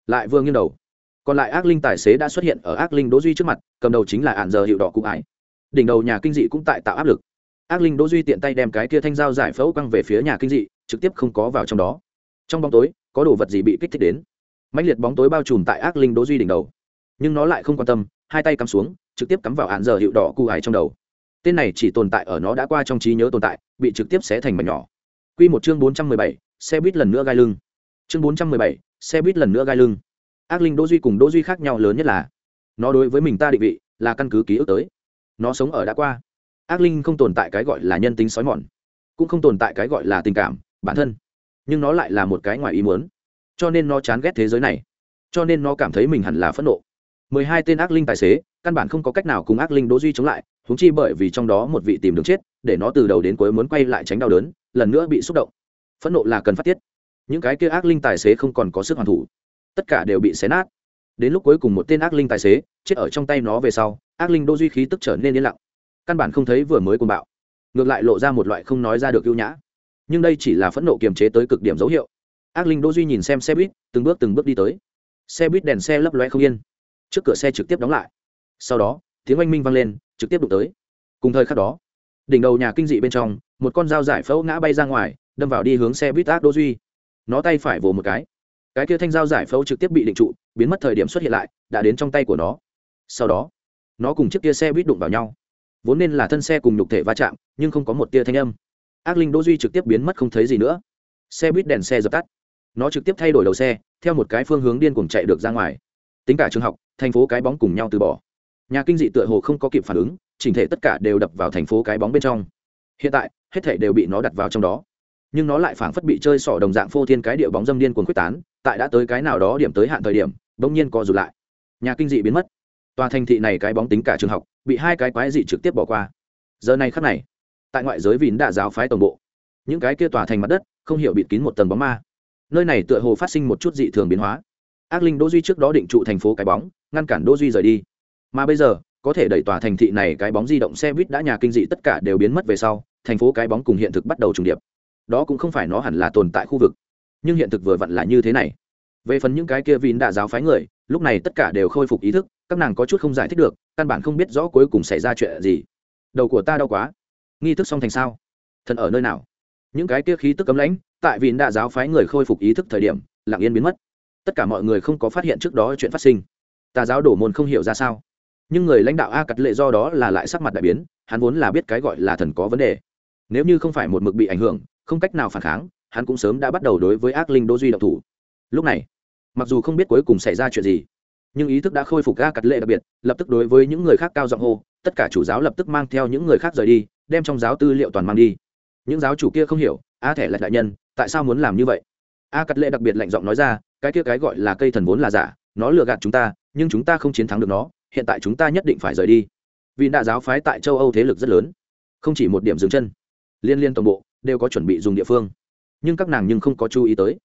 Lại vương nghiêng đầu. Còn lại ác linh tài xế đã xuất hiện ở ác linh đỗ duy trước mặt, cầm đầu chính là ạn giờ hiệu đỏ cụ ải. Đỉnh đầu nhà kinh dị cũng tại tạo áp lực. Ác linh đỗ duy tiện tay đem cái kia thanh dao giải phẫu quăng về phía nhà kinh dị, trực tiếp không có vào trong đó. Trong bóng tối có đồ vật gì bị kích thích đến. Mãnh liệt bóng tối bao trùm tại ác linh đỗ duy đỉnh đầu. Nhưng nó lại không quan tâm hai tay cắm xuống trực tiếp cắm vào hạn giờ hiệu đỏ cụ hải trong đầu. Tên này chỉ tồn tại ở nó đã qua trong trí nhớ tồn tại bị trực tiếp xé thành mảnh nhỏ. Quy một chương bốn trăm mười bảy, xe buýt lần nữa gai lưng. Chương bốn trăm mười bảy, xe buýt lần nữa gai lưng. Ác linh đỗ duy cùng đỗ duy khác nhau lớn nhất là nó đối với mình ta định vị là căn cứ ký ức tới. Nó sống ở đã qua. Ác linh không tồn tại cái gọi là nhân tính sói mòn cũng không tồn tại cái gọi là tình cảm bản thân nhưng nó lại là một cái ngoài ý muốn. Cho nên nó chán ghét thế giới này. Cho nên nó cảm thấy mình hẳn là phẫn nộ. Mười hai tên ác linh tài xế, căn bản không có cách nào cùng ác linh đỗ duy chống lại húng chi bởi vì trong đó một vị tìm đường chết, để nó từ đầu đến cuối muốn quay lại tránh đau đớn, lần nữa bị xúc động. Phẫn nộ là cần phát tiết. Những cái kia ác linh tài xế không còn có sức hoàn thủ. Tất cả đều bị xé nát. Đến lúc cuối cùng một tên ác linh tài xế, chết ở trong tay nó về sau, ác linh đô duy khí tức trở nên yên lặng. Căn bản không thấy vừa mới cuồng bạo. Ngược lại lộ ra một loại không nói ra được ưu nhã nhưng đây chỉ là phẫn nộ kiềm chế tới cực điểm dấu hiệu. Ác linh đô duy nhìn xem xe buýt, từng bước từng bước đi tới. Xe buýt đèn xe lấp loe không yên. Trước cửa xe trực tiếp đóng lại. Sau đó, tiếng oanh minh vang lên, trực tiếp đụng tới. Cùng thời khắc đó, đỉnh đầu nhà kinh dị bên trong, một con dao giải phẫu ngã bay ra ngoài, đâm vào đi hướng xe buýt ác đô duy. Nó tay phải vồ một cái. Cái kia thanh dao giải phẫu trực tiếp bị định trụ, biến mất thời điểm xuất hiện lại, đã đến trong tay của nó. Sau đó, nó cùng chiếc kia xe buýt đụng vào nhau. Vốn nên là thân xe cùng nhục thể va chạm, nhưng không có một tia thanh âm ác linh đỗ duy trực tiếp biến mất không thấy gì nữa. Xe buýt đèn xe dập tắt. Nó trực tiếp thay đổi đầu xe, theo một cái phương hướng điên cuồng chạy được ra ngoài. Tính cả trường học, thành phố cái bóng cùng nhau từ bỏ. Nhà kinh dị tựa hồ không có kịp phản ứng, chỉnh thể tất cả đều đập vào thành phố cái bóng bên trong. Hiện tại, hết thể đều bị nó đặt vào trong đó. Nhưng nó lại phảng phất bị chơi sỏ đồng dạng phô thiên cái địa bóng dâm điên cuồng quyết tán, tại đã tới cái nào đó điểm tới hạn thời điểm, bỗng nhiên co rụt lại. Nhà kinh dị biến mất. Tòa thành thị này cái bóng tính cả trường học, bị hai cái quái dị trực tiếp bỏ qua. Giờ này khắc này tại ngoại giới vín đạ giáo phái tổng bộ. Những cái kia tỏa thành mặt đất, không hiểu bịt kín một tầng bóng ma. Nơi này tựa hồ phát sinh một chút dị thường biến hóa. Ác linh đô duy trước đó định trụ thành phố cái bóng, ngăn cản đô duy rời đi. Mà bây giờ, có thể đẩy tòa thành thị này cái bóng di động xe buýt đã nhà kinh dị tất cả đều biến mất về sau, thành phố cái bóng cùng hiện thực bắt đầu trùng điệp. Đó cũng không phải nó hẳn là tồn tại khu vực, nhưng hiện thực vừa vặn là như thế này. Về phần những cái kia vín đạ giáo phái người, lúc này tất cả đều khôi phục ý thức, các nàng có chút không giải thích được, căn bản không biết rõ cuối cùng xảy ra chuyện gì. Đầu của ta đau quá nghi thức xong thành sao? Thần ở nơi nào? Những cái kia khí tức cấm lãnh, tại vì đạ giáo phái người khôi phục ý thức thời điểm, lặng yên biến mất. Tất cả mọi người không có phát hiện trước đó chuyện phát sinh. Tà giáo đổ môn không hiểu ra sao. Nhưng người lãnh đạo a cắt lệ do đó là lại sắc mặt đại biến, hắn vốn là biết cái gọi là thần có vấn đề. Nếu như không phải một mực bị ảnh hưởng, không cách nào phản kháng, hắn cũng sớm đã bắt đầu đối với ác linh đô duy độc thủ. Lúc này, mặc dù không biết cuối cùng xảy ra chuyện gì, nhưng ý thức đã khôi phục ga cắt lệ đặc biệt, lập tức đối với những người khác cao giọng hô, tất cả chủ giáo lập tức mang theo những người khác rời đi đem trong giáo tư liệu toàn mang đi. Những giáo chủ kia không hiểu, a thẻ lại đại nhân, tại sao muốn làm như vậy? A cắt lệ đặc biệt lạnh giọng nói ra, cái kia cái gọi là cây thần vốn là giả, nó lừa gạt chúng ta, nhưng chúng ta không chiến thắng được nó, hiện tại chúng ta nhất định phải rời đi. Vì đại giáo phái tại châu âu thế lực rất lớn, không chỉ một điểm dừng chân, liên liên toàn bộ đều có chuẩn bị dùng địa phương. Nhưng các nàng nhưng không có chú ý tới.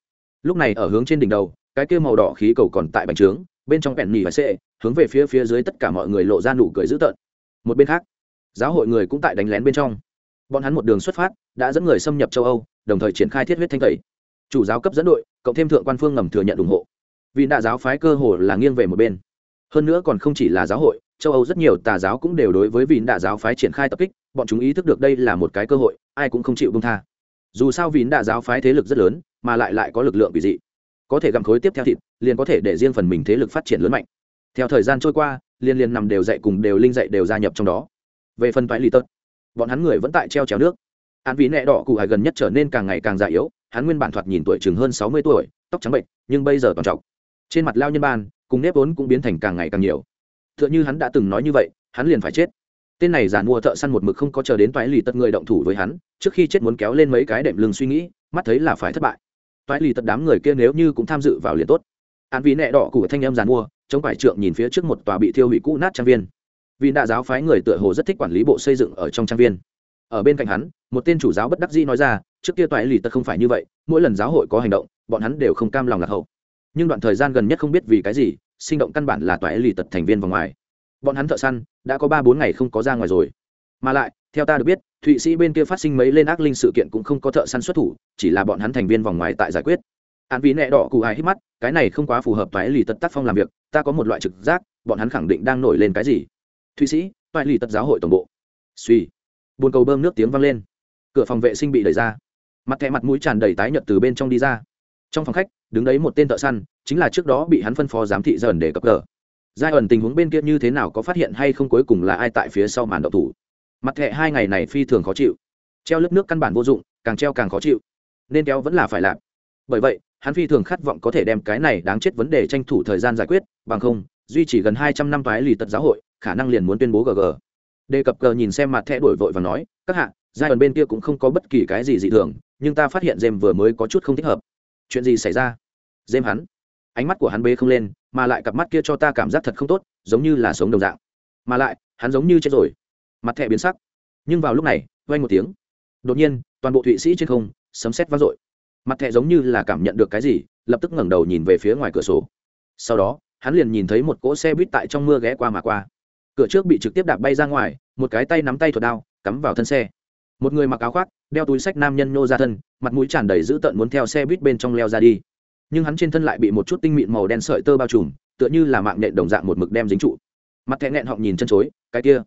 Lúc này ở hướng trên đỉnh đầu, cái kia màu đỏ khí cầu còn tại bành trướng, bên trong bẹn nhì và xệ hướng về phía phía dưới tất cả mọi người lộ ra nụ cười dữ tợn. Một bên khác giáo hội người cũng tại đánh lén bên trong. Bọn hắn một đường xuất phát, đã dẫn người xâm nhập châu âu, đồng thời triển khai thiết huyết thanh tẩy. Chủ giáo cấp dẫn đội, cộng thêm thượng quan phương ngầm thừa nhận ủng hộ. Vì đại giáo phái cơ hồ là nghiêng về một bên. Hơn nữa còn không chỉ là giáo hội, châu âu rất nhiều tà giáo cũng đều đối với vì đạ giáo phái triển khai tập kích, bọn chúng ý thức được đây là một cái cơ hội, ai cũng không chịu bông tha. Dù sao vì đạ giáo phái thế lực rất lớn, mà lại lại có lực lượng kỳ dị. Có thể gặm khối tiếp theo thịt, liền có thể để riêng phần mình thế lực phát triển lớn mạnh. Theo thời gian trôi qua, liên liên nằm đều dạy cùng đều linh dạy đều gia nhập trong đó về phần toái lì Tật, bọn hắn người vẫn tại treo trèo nước. Hắn vì nẹ đỏ cụ hải gần nhất trở nên càng ngày càng già yếu hắn nguyên bản thoạt nhìn tuổi chừng hơn sáu mươi tuổi tóc trắng bệnh nhưng bây giờ toàn trọc. Trên mặt lao nhân ban cùng nếp vốn cũng biến thành càng ngày càng nhiều. T h ư ợ n h ư hắn đã từng nói như vậy hắn liền phải chết. Tên này giàn mua thợ săn một mực không có chờ đến toái lì tật người động thủ với hắn trước khi chết muốn kéo lên mấy cái đệm lưng suy nghĩ mắt thấy là phải thất bại. Toái lì tật đám người kia nếu như cũng tham dự vào liền tốt. Hắn vì nẹ đỏ của thanh em giàn mua chống phải trượng nhìn phía trước một tòa bị thiêu hủy cũ nát trang viên vì đại giáo phái người tựa hồ rất thích quản lý bộ xây dựng ở trong trang viên. Ở bên cạnh hắn, một tên chủ giáo bất đắc dĩ nói ra, trước kia toại lì tật không phải như vậy, mỗi lần giáo hội có hành động, bọn hắn đều không cam lòng lạc hậu. Nhưng đoạn thời gian gần nhất không biết vì cái gì, sinh động căn bản là toại lì tật thành viên vào ngoài. Bọn hắn thợ săn, đã có ba bốn ngày không có ra ngoài rồi. Mà lại, theo ta được biết, thụy sĩ bên kia phát sinh mấy lên ác linh sự kiện cũng không có thợ săn xuất thủ, chỉ là bọn hắn thành viên vòng ngoài tại giải quyết. Án vì nẹ đỏ cụ hài hít mắt, cái này không quá phù hợp toại lì tật tác phong làm việc, ta có một loại trực giác, bọn hắn khẳng định đang nổi lên cái gì thụy sĩ toại lì tật giáo hội tổng bộ suy bồn cầu bơm nước tiếng vang lên cửa phòng vệ sinh bị đẩy ra mặt thẹ mặt mũi tràn đầy tái nhợt từ bên trong đi ra trong phòng khách đứng đấy một tên thợ săn chính là trước đó bị hắn phân phó giám thị dần để cập cờ giai ẩn tình huống bên kia như thế nào có phát hiện hay không cuối cùng là ai tại phía sau màn đậu thủ mặt thẹ hai ngày này phi thường khó chịu treo lớp nước căn bản vô dụng càng treo càng khó chịu nên kéo vẫn là phải làm bởi vậy hắn phi thường khát vọng có thể đem cái này đáng chết vấn đề tranh thủ thời gian giải quyết bằng không duy trì gần hai trăm năm toái lì tật giáo hội khả năng liền muốn tuyên bố gg đề cập cờ nhìn xem mặt thẻ đổi vội và nói, các hạ giai đoạn bên kia cũng không có bất kỳ cái gì dị thường, nhưng ta phát hiện jem vừa mới có chút không thích hợp. Chuyện gì xảy ra? Jem hắn. Ánh mắt của hắn bê không lên, mà lại cặp mắt kia cho ta cảm giác thật không tốt, giống như là sống đồng dạng. Mà lại, hắn giống như chết rồi. Mặt thẻ biến sắc. Nhưng vào lúc này, vang một tiếng. Đột nhiên, toàn bộ thụy sĩ trên không, sấm sét vang dội. Mặt thẻ giống như là cảm nhận được cái gì, lập tức ngẩng đầu nhìn về phía ngoài cửa sổ. Sau đó, hắn liền nhìn thấy một cỗ xe buýt tại trong mưa ghé qua mà qua cửa trước bị trực tiếp đạp bay ra ngoài, một cái tay nắm tay thuật đao, cắm vào thân xe. Một người mặc áo khoác, đeo túi sách nam nhân nhô ra thân, mặt mũi tràn đầy dữ tợn muốn theo xe buýt bên trong leo ra đi. Nhưng hắn trên thân lại bị một chút tinh mịn màu đen sợi tơ bao trùm, tựa như là mạng nện đồng dạng một mực đem dính trụ. Mặt thẹn nghẹn họng nhìn chân chối, cái kia,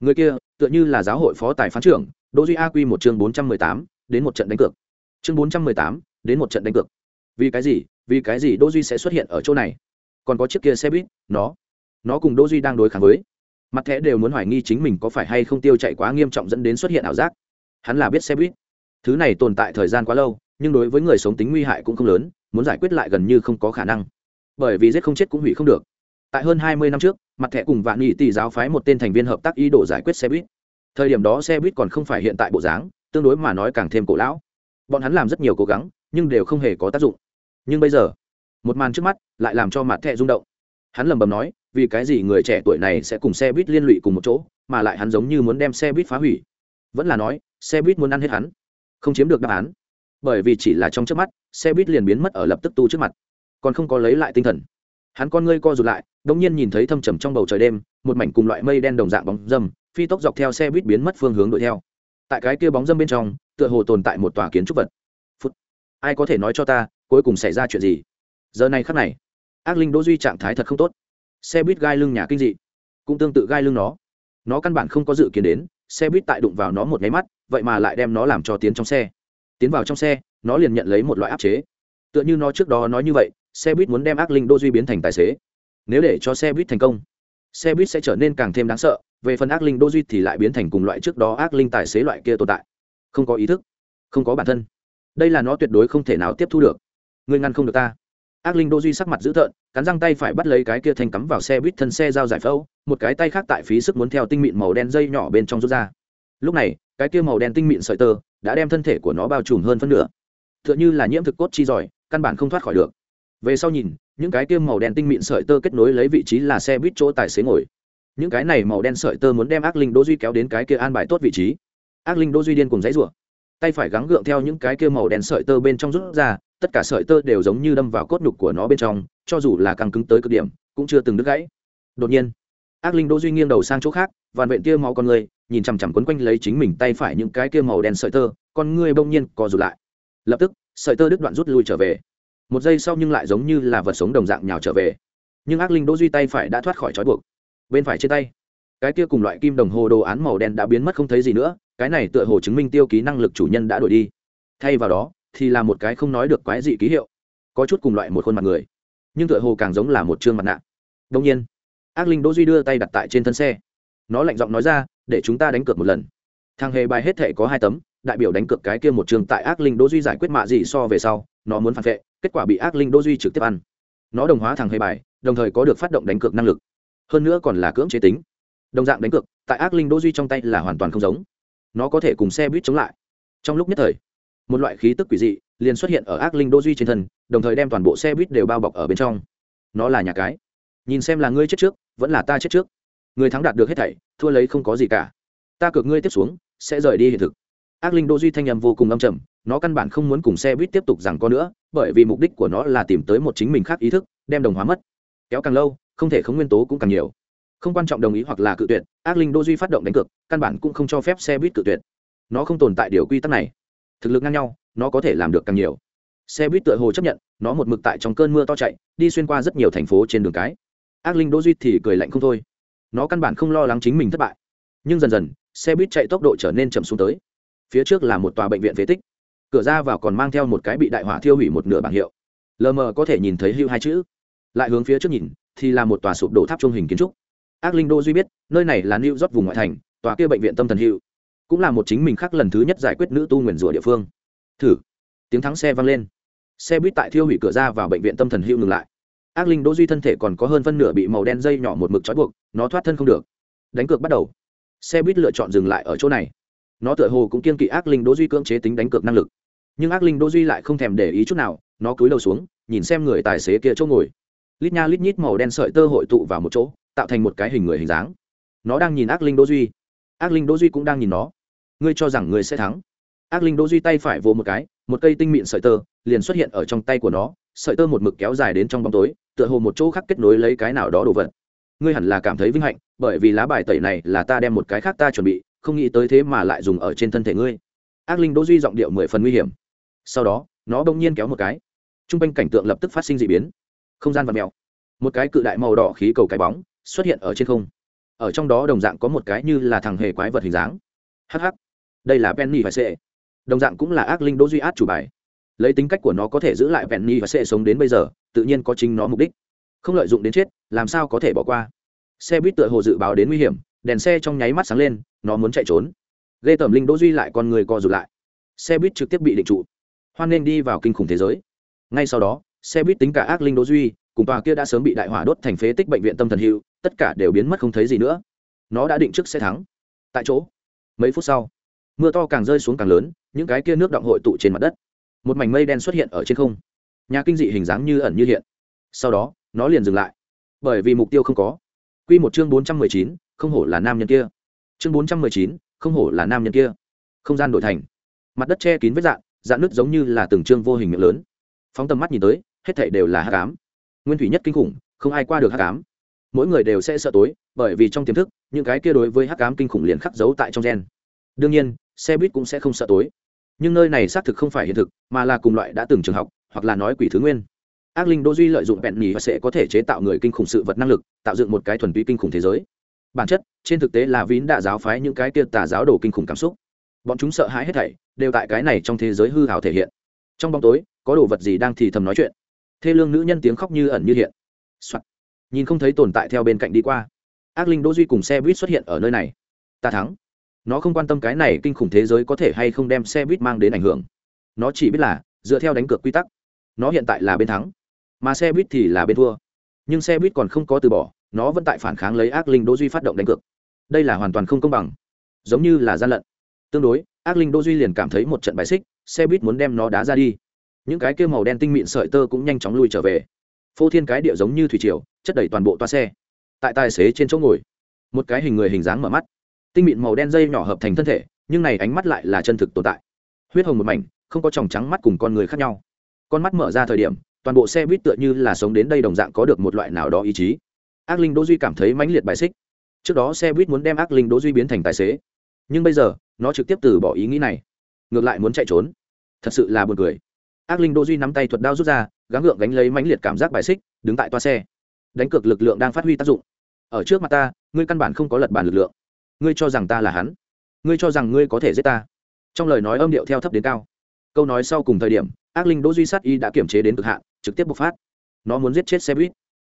người kia, tựa như là giáo hội phó tài phán trưởng, đỗ duy a quy một chương bốn trăm mười tám, đến một trận đánh cược. Chương bốn trăm mười tám, đến một trận đánh cược. Vì cái gì, vì cái gì đỗ duy sẽ xuất hiện ở chỗ này? Còn có chiếc kia xe buýt, nó nó cùng đỗ duy đang đối kháng với mặt thẻ đều muốn hoài nghi chính mình có phải hay không tiêu chạy quá nghiêm trọng dẫn đến xuất hiện ảo giác. Hắn là biết xe buýt. Thứ này tồn tại thời gian quá lâu, nhưng đối với người sống tính nguy hại cũng không lớn, muốn giải quyết lại gần như không có khả năng. Bởi vì giết không chết cũng hủy không được. Tại hơn hai mươi năm trước, mặt thẻ cùng vạn nghị tỷ giáo phái một tên thành viên hợp tác ý đồ giải quyết xe buýt. Thời điểm đó xe buýt còn không phải hiện tại bộ dáng, tương đối mà nói càng thêm cổ lão. Bọn hắn làm rất nhiều cố gắng, nhưng đều không hề có tác dụng. Nhưng bây giờ, một màn trước mắt lại làm cho mặt thẻ rung động. Hắn lầm bầm nói vì cái gì người trẻ tuổi này sẽ cùng xe buýt liên lụy cùng một chỗ, mà lại hắn giống như muốn đem xe buýt phá hủy? Vẫn là nói, xe buýt muốn ăn hết hắn. Không chiếm được đáp án. Bởi vì chỉ là trong trước mắt, xe buýt liền biến mất ở lập tức tu trước mặt. Còn không có lấy lại tinh thần. Hắn con ngươi co rụt lại đ ỗ n g nhiên nhìn thấy thâm trầm trong bầu trời đêm, một mảnh cùng loại mây đen đồng dạng bóng dâm, phi tốc dọc theo xe buýt biến mất phương hướng đuổi theo. Tại cái kia bóng dâm bên trong, tựa hồ tồn tại một tòa kiến trúc vật. Ai có thể nói cho ta, cuối cùng xảy ra chuyện gì? Giờ này khắc này, ác linh đỗ duy trạng thái thật không tốt xe buýt gai lưng nhà kinh dị. Cũng tương tự gai lưng nó. Nó căn bản không có dự kiến đến, xe buýt tại đụng vào nó một nháy mắt, vậy mà lại đem nó làm cho tiến trong xe. Tiến vào trong xe, nó liền nhận lấy một loại áp chế. Tựa như nó trước đó nói như vậy, xe buýt muốn đem ác linh đô duy biến thành tài xế. Nếu để cho xe buýt thành công, xe buýt sẽ trở nên càng thêm đáng sợ, về phần ác linh đô duy thì lại biến thành cùng loại trước đó ác linh tài xế loại kia tồn tại. Không có ý thức, không có bản thân. Đây là nó tuyệt đối không thể nào tiếp thu được. Ngươi ngăn không được ta ác linh đô duy sắc mặt dữ tợn, cắn răng tay phải bắt lấy cái kia thành cắm vào xe buýt thân xe giao giải phẫu, một cái tay khác tại phí sức muốn theo tinh mịn màu đen dây nhỏ bên trong rút ra. Lúc này, cái kia màu đen tinh mịn sợi tơ đã đem thân thể của nó bao trùm hơn phân nửa. T h ư ợ n h ư là nhiễm thực cốt chi giỏi, căn bản không thoát khỏi được. Về sau nhìn, những cái kia màu đen tinh mịn sợi tơ kết nối lấy vị trí là xe buýt chỗ tài xế ngồi. Những cái này màu đen sợi tơ muốn đem ác linh Đô duy kéo đến cái kia an bài tốt vị trí. Ác linh Đô duy điên cùng dãy rủa tay phải gắng gượng theo những cái kia màu đen sợi tơ bên trong rút ra tất cả sợi tơ đều giống như đâm vào cốt nhục của nó bên trong, cho dù là căng cứng tới cực điểm, cũng chưa từng đứt gãy. Đột nhiên, ác linh đỗ duy nghiêng đầu sang chỗ khác vằn vện kia máu con người, nhìn chằm chằm quấn quanh lấy chính mình tay phải những cái kia màu đen sợi tơ, con ngươi bỗng nhiên co rụt lại. Lập tức, sợi tơ đứt đoạn rút lui trở về. Một giây sau nhưng lại giống như là vật sống đồng dạng nhào trở về. Nhưng ác linh đỗ duy tay phải đã thoát khỏi trói buộc. Bên phải trên tay, cái kia cùng loại kim đồng hồ đồ án màu đen đã biến mất không thấy gì nữa, cái này tựa hồ chứng minh tiêu ký năng lực chủ nhân đã đổi đi. Thay vào đó thì là một cái không nói được quái dị ký hiệu, có chút cùng loại một khuôn mặt người, nhưng tựa hồ càng giống là một trương mặt nạ. Đông nhiên, ác linh đỗ duy đưa tay đặt tại trên thân xe. Nó lạnh giọng nói ra, để chúng ta đánh cược một lần. Thằng hề bài hết thể có hai tấm, đại biểu đánh cược cái kia một trường tại ác linh đỗ duy giải quyết mạ gì so về sau, nó muốn phản vệ, kết quả bị ác linh đỗ duy trực tiếp ăn. Nó đồng hóa thằng hề bài, đồng thời có được phát động đánh cược năng lực. Hơn nữa còn là cưỡng chế tính. Đồng dạng đánh cược, tại ác linh đỗ duy trong tay là hoàn toàn không giống. Nó có thể cùng xe buýt chống lại. Trong lúc nhất thời một loại khí tức quỷ dị liền xuất hiện ở ác linh đô duy trên thân, đồng thời đem toàn bộ xe buýt đều bao bọc ở bên trong. Nó là nhà cái. Nhìn xem là ngươi chết trước, vẫn là ta chết trước. Người thắng đạt được hết thảy, thua lấy không có gì cả. Ta cược ngươi tiếp xuống, sẽ rời đi hiện thực. Ác linh đô duy thanh nhầm vô cùng âm trầm, nó căn bản không muốn cùng xe buýt tiếp tục rằng có nữa, bởi vì mục đích của nó là tìm tới một chính mình khác ý thức, đem đồng hóa mất. Kéo càng lâu, không thể không nguyên tố cũng càng nhiều. Không quan trọng đồng ý hoặc là cự tuyệt, ác linh đô duy phát động đánh cược, căn bản cũng không cho phép xe buýt cự tuyệt. Nó không tồn tại điều quy tắc này thực lực ngang nhau, nó có thể làm được càng nhiều. Xe buýt tựa hồ chấp nhận, nó một mực tại trong cơn mưa to chạy, đi xuyên qua rất nhiều thành phố trên đường cái. Ác linh đỗ duy thì cười lạnh không thôi. Nó căn bản không lo lắng chính mình thất bại. Nhưng dần dần, xe buýt chạy tốc độ trở nên chậm xuống tới. Phía trước là một tòa bệnh viện phế tích. Cửa ra vào còn mang theo một cái bị đại hỏa thiêu hủy một nửa bảng hiệu. Lờ mờ có thể nhìn thấy hưu hai chữ. Lại hướng phía trước nhìn, thì là một tòa sụp đổ tháp trung hình kiến trúc. Ác linh đô duy biết, nơi này là new york vùng ngoại thành, tòa kia bệnh viện tâm thần hưu cũng là một chính mình khác lần thứ nhất giải quyết nữ tu nguyền rủa địa phương. Thử. Tiếng thắng xe vang lên. Xe buýt tại thiêu hủy cửa ra vào bệnh viện tâm thần hưu ngừng lại. Ác linh đỗ duy thân thể còn có hơn phân nửa bị màu đen dây nhỏ một mực trói buộc, nó thoát thân không được. Đánh cược bắt đầu. Xe buýt lựa chọn dừng lại ở chỗ này. Nó tựa hồ cũng kiên kỵ ác linh đỗ duy cưỡng chế tính đánh cược năng lực. Nhưng ác linh đỗ duy lại không thèm để ý chút nào, nó cúi đầu xuống, nhìn xem người tài xế kia chỗ ngồi. Lít nha lít nhít màu đen sợi tơ hội tụ vào một chỗ, tạo thành một cái hình người hình dáng. Nó đang nhìn ác linh đỗ duy. Ác linh đỗ duy cũng đang nhìn nó ngươi cho rằng ngươi sẽ thắng. Ác linh đỗ duy tay phải vồ một cái, một cây tinh mịn sợi tơ liền xuất hiện ở trong tay của nó, sợi tơ một mực kéo dài đến trong bóng tối, tựa hồ một chỗ khác kết nối lấy cái nào đó đồ vật. Ngươi hẳn là cảm thấy vinh hạnh, bởi vì lá bài tẩy này là ta đem một cái khác ta chuẩn bị, không nghĩ tới thế mà lại dùng ở trên thân thể ngươi. Ác linh đỗ duy giọng điệu mười phần nguy hiểm. Sau đó, nó bỗng nhiên kéo một cái. T r u n g quanh cảnh tượng lập tức phát sinh d ị biến. Không gian vật mèo. Một cái cự đại màu đỏ khí cầu cái bóng xuất hiện ở trên không. Ở trong đó đồng dạng có một cái như là thằng hề quái vật hình dáng. Hh đây là penny và sệ đồng dạng cũng là ác linh đỗ duy át chủ bài. Lấy tính cách của nó có thể giữ lại penny và sệ sống đến bây giờ, tự nhiên có chính nó mục đích. Không lợi dụng đến chết, làm sao có thể bỏ qua? Xe buýt tựa hồ dự báo đến nguy hiểm, đèn xe trong nháy mắt sáng lên, nó muốn chạy trốn. Ghê tởm linh đỗ duy lại con người co rụt lại. Xe buýt trực tiếp bị định trụ. Hoan nên đi vào kinh khủng thế giới. Ngay sau đó, xe buýt tính cả ác linh đỗ duy, cùng tòa kia đã sớm bị đại hỏa đốt thành phế tích bệnh viện tâm thần hữu, tất cả đều biến mất không thấy gì nữa. Nó đã định trước sẽ thắng. Tại chỗ, mấy phút sau mưa to càng rơi xuống càng lớn những cái kia nước động hội tụ trên mặt đất một mảnh mây đen xuất hiện ở trên không nhà kinh dị hình dáng như ẩn như hiện sau đó nó liền dừng lại bởi vì mục tiêu không có Quy một chương 419, không hổ là nam nhân kia. Chương 419, không hổ là nam nhân kia. Không gian đổi thành. Mặt đất che kín vết dạn, dạn nứt giống như là từng chương vô hình miệng lớn. Phóng tầm mắt nhìn tới, hết thảy đều là hắc ám. Nguyên thủy nhất kinh khủng, không ai qua được hắc ám. Mỗi người đều sẽ sợ tối, bởi vì trong tiềm thức, những cái kia đối với hắc ám kinh khủng liền khắc dấu tại trong gen. Đương nhiên, xe buýt cũng sẽ không sợ tối. nhưng nơi này xác thực không phải hiện thực, mà là cùng loại đã từng trường học, hoặc là nói quỷ thứ nguyên. Ác linh đô duy lợi dụng bẹn nhì và sẽ có thể chế tạo người kinh khủng sự vật năng lực, tạo dựng một cái thuần túy kinh khủng thế giới. Bản chất, trên thực tế là vín đã giáo phái những cái kia tà giáo đồ kinh khủng cảm xúc. Bọn chúng sợ hãi hết thảy, đều tại cái này trong thế giới hư hào thể hiện. Trong bóng tối, có đồ vật gì đang thì thầm nói chuyện. Thê lương nữ nhân tiếng khóc như ẩn như hiện、Soạn. nhìn không thấy tồn tại theo bên cạnh đi qua. Ác linh đỗ duy cùng xe buýt xuất hiện ở nơi này. Ta thắng nó không quan tâm cái này kinh khủng thế giới có thể hay không đem xe buýt mang đến ảnh hưởng. Nó chỉ biết là, dựa theo đánh cược quy tắc, nó hiện tại là bên thắng, mà xe buýt thì là bên thua. Nhưng xe buýt còn không có từ bỏ, nó vẫn tại phản kháng lấy ác linh đỗ duy phát động đánh cược. Đây là hoàn toàn không công bằng. Giống như là gian lận. Tương đối, ác linh đỗ duy liền cảm thấy một trận bài xích, xe buýt muốn đem nó đá ra đi. Những cái kia màu đen tinh mịn sợi tơ cũng nhanh chóng lui trở về. Phô thiên cái địa giống như thủy triều, chất đầy toàn bộ toa xe. Tại tài xế trên chỗ ngồi, một cái hình người hình dáng mở mắt tinh mịn màu đen dây nhỏ hợp thành thân thể, nhưng này ánh mắt lại là chân thực tồn tại. Huyết hồng một mảnh, không có tròng trắng mắt cùng con người khác nhau. Con mắt mở ra thời điểm, toàn bộ xe buýt tựa như là sống đến đây đồng dạng có được một loại nào đó ý chí. Ác linh đỗ duy cảm thấy mãnh liệt bài xích. Trước đó xe buýt muốn đem ác linh đỗ duy biến thành tài xế, nhưng bây giờ, nó trực tiếp từ bỏ ý nghĩ này, ngược lại muốn chạy trốn. Thật sự là buồn cười. Ác linh đỗ duy nắm tay thuật đao rút ra, gắng gượng gánh lấy mãnh liệt cảm giác bài xích, đứng tại toa xe. Đánh cược lực lượng đang phát huy tác dụng. Ở trước mặt ta, ngươi căn bản không có lật bàn lực lượng ngươi cho rằng ta là hắn? Ngươi cho rằng ngươi có thể giết ta? Trong lời nói âm điệu theo thấp đến cao. Câu nói sau cùng thời điểm, ác linh đỗ duy sát y đã kiểm chế đến cực hạn, trực tiếp bộc phát. Nó muốn giết chết xe buýt.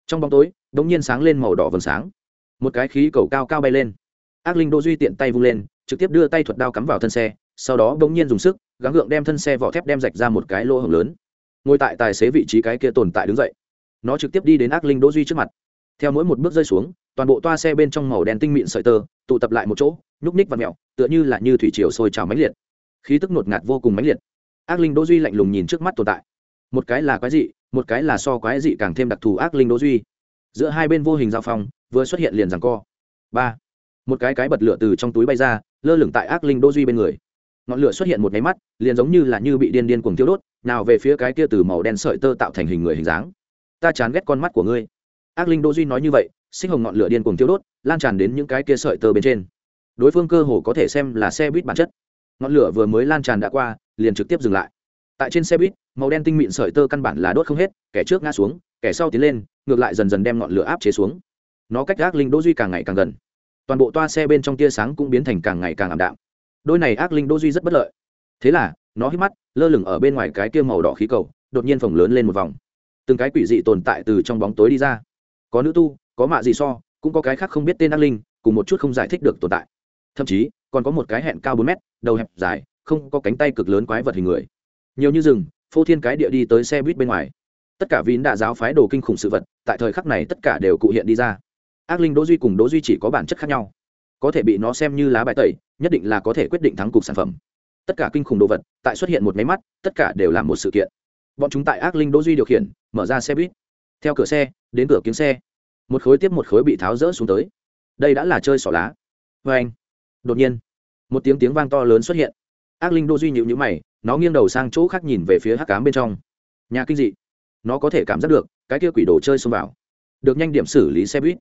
Trong bóng tối đ ỗ n g nhiên sáng lên màu đỏ vầng sáng. Một cái khí cầu cao cao bay lên. Ác linh đỗ duy tiện tay vung lên, trực tiếp đưa tay thuật đao cắm vào thân xe, sau đó đ ỗ n g nhiên dùng sức, gắng gượng đem thân xe vỏ thép đem rạch ra một cái lỗ hổng lớn. Ngồi tại tài xế vị trí cái kia tồn tại đứng dậy. Nó trực tiếp đi đến ác linh đỗ duy trước mặt theo mỗi một bước rơi xuống, toàn bộ toa xe bên trong màu đen tinh mịn sợi tơ, tụ tập lại một chỗ, nhúc ních và mẹo, tựa như là như thủy triều sôi trào mãnh liệt. Khí tức ngột ngạt vô cùng mãnh liệt. Ác linh đỗ duy lạnh lùng nhìn trước mắt tồn tại. Một cái là quái dị, một cái là so quái dị càng thêm đặc thù ác linh đỗ duy. Giữa hai bên vô hình giao phong, vừa xuất hiện liền rằng co. Ba. Một cái cái bật lửa từ trong túi bay ra, lơ lửng tại ác linh đỗ duy bên người. Ngọn lửa xuất hiện một máy mắt, liền giống như là như bị điên điên cuồng tiêu đốt, nào về phía cái kia từ màu đen sợi tơ tạo thành hình người hình dáng. Ta chán ghét con mắt của ngươi ác linh Đô duy nói như vậy sinh hồng ngọn lửa điên cuồng tiêu đốt, lan tràn đến những cái kia sợi tơ bên trên. Đối phương cơ hồ có thể xem là xe buýt bản chất. Ngọn lửa vừa mới lan tràn đã qua, liền trực tiếp dừng lại. Tại trên xe buýt, màu đen tinh mịn sợi tơ căn bản là đốt không hết, kẻ trước ngã xuống, kẻ sau tiến lên, ngược lại dần dần đem ngọn lửa áp chế xuống. Nó cách ác linh đỗ duy càng ngày càng gần. Toàn bộ toa xe bên trong tia sáng cũng biến thành càng ngày càng ảm đạm. Đôi này ác linh đỗ duy rất bất lợi. Thế là, nó hít mắt, lơ lửng ở bên ngoài cái kia màu đỏ khí cầu, đột nhiên phồng lớn lên một vòng. Từng cái quỷ dị tồn tại từ trong bóng tối đi ra có nữ tu, có mạ gì so, cũng có cái khác không biết tên ác linh, cùng một chút không giải thích được tồn tại. Thậm chí, còn có một cái hẹn cao bốn mét, đầu hẹp dài, không có cánh tay cực lớn quái vật hình người. Nhiều như rừng, phô thiên cái địa đi tới xe buýt bên ngoài. Tất cả vín đã giáo phái đồ kinh khủng sự vật, tại thời khắc này tất cả đều cụ hiện đi ra. Ác linh đỗ duy cùng đỗ duy chỉ có bản chất khác nhau. Có thể bị nó xem như lá bài tẩy, nhất định là có thể quyết định thắng cục sản phẩm. Tất cả kinh khủng đồ vật, tại xuất hiện một máy mắt, tất cả đều là một sự kiện. Bọn chúng tại ác linh đỗ duy điều khiển, mở ra xe buýt theo cửa xe, đến cửa kính xe. Một khối tiếp một khối bị tháo rỡ xuống tới. Đây đã là chơi xỏ lá. Vê anh, đột nhiên, một tiếng tiếng vang to lớn xuất hiện. Ác linh đô duy nhịu nhữ mày, nó nghiêng đầu sang chỗ khác nhìn về phía hắc cám bên trong. Nhà kinh dị. Nó có thể cảm giác được, cái kia quỷ đồ chơi xông vào. Được nhanh điểm xử lý xe buýt.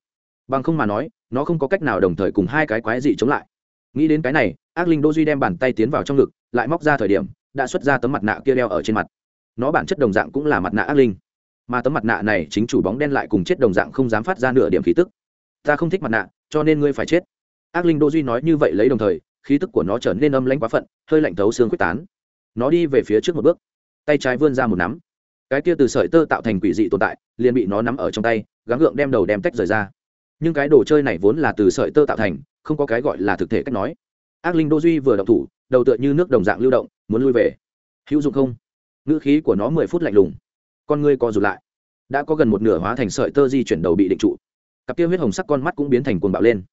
Bằng không mà nói, nó không có cách nào đồng thời cùng hai cái quái dị chống lại. Nghĩ đến cái này, ác linh đô duy đem bàn tay tiến vào trong ngực, lại móc ra thời điểm, đã xuất ra tấm mặt nạ kia đeo ở trên mặt. Nó bản chất đồng dạng cũng là mặt nạ ác linh mà tấm mặt nạ này chính chủ bóng đen lại cùng chết đồng dạng không dám phát ra nửa điểm khí tức. Ta không thích mặt nạ, cho nên ngươi phải chết. Ác linh đô duy nói như vậy lấy đồng thời, khí tức của nó trở nên âm lãnh quá phận, hơi lạnh thấu xương quyết tán. Nó đi về phía trước một bước. Tay trái vươn ra một nắm. Cái kia từ sợi tơ tạo thành quỷ dị tồn tại, liền bị nó nắm ở trong tay, gắng gượng đem đầu đem tách rời ra. Nhưng cái đồ chơi này vốn là từ sợi tơ tạo thành, không có cái gọi là thực thể cách nói. Ác linh đô duy vừa đậu thủ, đầu tựa như nước đồng dạng lưu động, muốn lui về. Hữu dụng không? Ngữ khí của nó mười phút lạnh lùng con ngươi co rụt lại. Đã có gần một nửa hóa thành sợi tơ di chuyển đầu bị định trụ. Cặp kia huyết hồng sắc con mắt cũng biến thành cuồng bạo lên.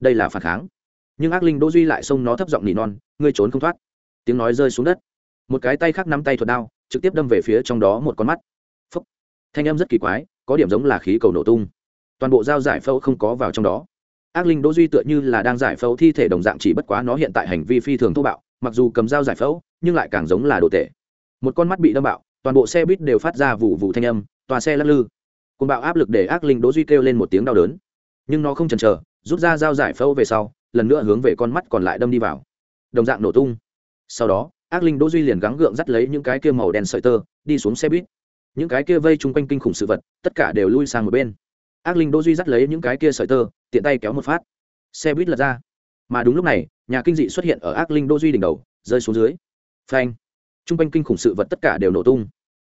Đây là phản kháng. Nhưng ác linh Đỗ duy lại xông nó thấp giọng nỉ non, ngươi trốn không thoát. Tiếng nói rơi xuống đất. Một cái tay khác nắm tay thuật đao, trực tiếp đâm về phía trong đó một con mắt. Phúc. thanh âm rất kỳ quái, có điểm giống là khí cầu nổ tung. Toàn bộ dao giải phẫu không có vào trong đó. Ác linh đỗ duy tựa như là đang giải phẫu thi thể đồng dạng chỉ bất quá nó hiện tại hành vi phi thường thô bạo, mặc dù cầm dao giải phẫu, nhưng lại càng giống là đồ tệ. Một con mắt bị đâm bạo toàn bộ xe buýt đều phát ra vụ vụ thanh âm, tòa xe lắc lư. Côn bạo áp lực để ác linh đỗ duy kêu lên một tiếng đau đớn. Nhưng nó không chần chờ, rút ra dao giải phẫu về sau, lần nữa hướng về con mắt còn lại đâm đi vào. Đồng dạng nổ tung. Sau đó, ác linh đỗ duy liền gắng gượng dắt lấy những cái kia màu đen sợi tơ, đi xuống xe buýt. Những cái kia vây chung quanh kinh khủng sự vật, tất cả đều lui sang một bên. Ác linh đỗ duy dắt lấy những cái kia sợi tơ, tiện tay kéo một phát. Xe buýt lật ra. Mà đúng lúc này, nhà kinh dị xuất hiện ở ác linh đỗ duy đỉnh đầu, rơi xuống dưới. Phanh trung quanh kinh khủng sự vật tất cả đều nổ tung.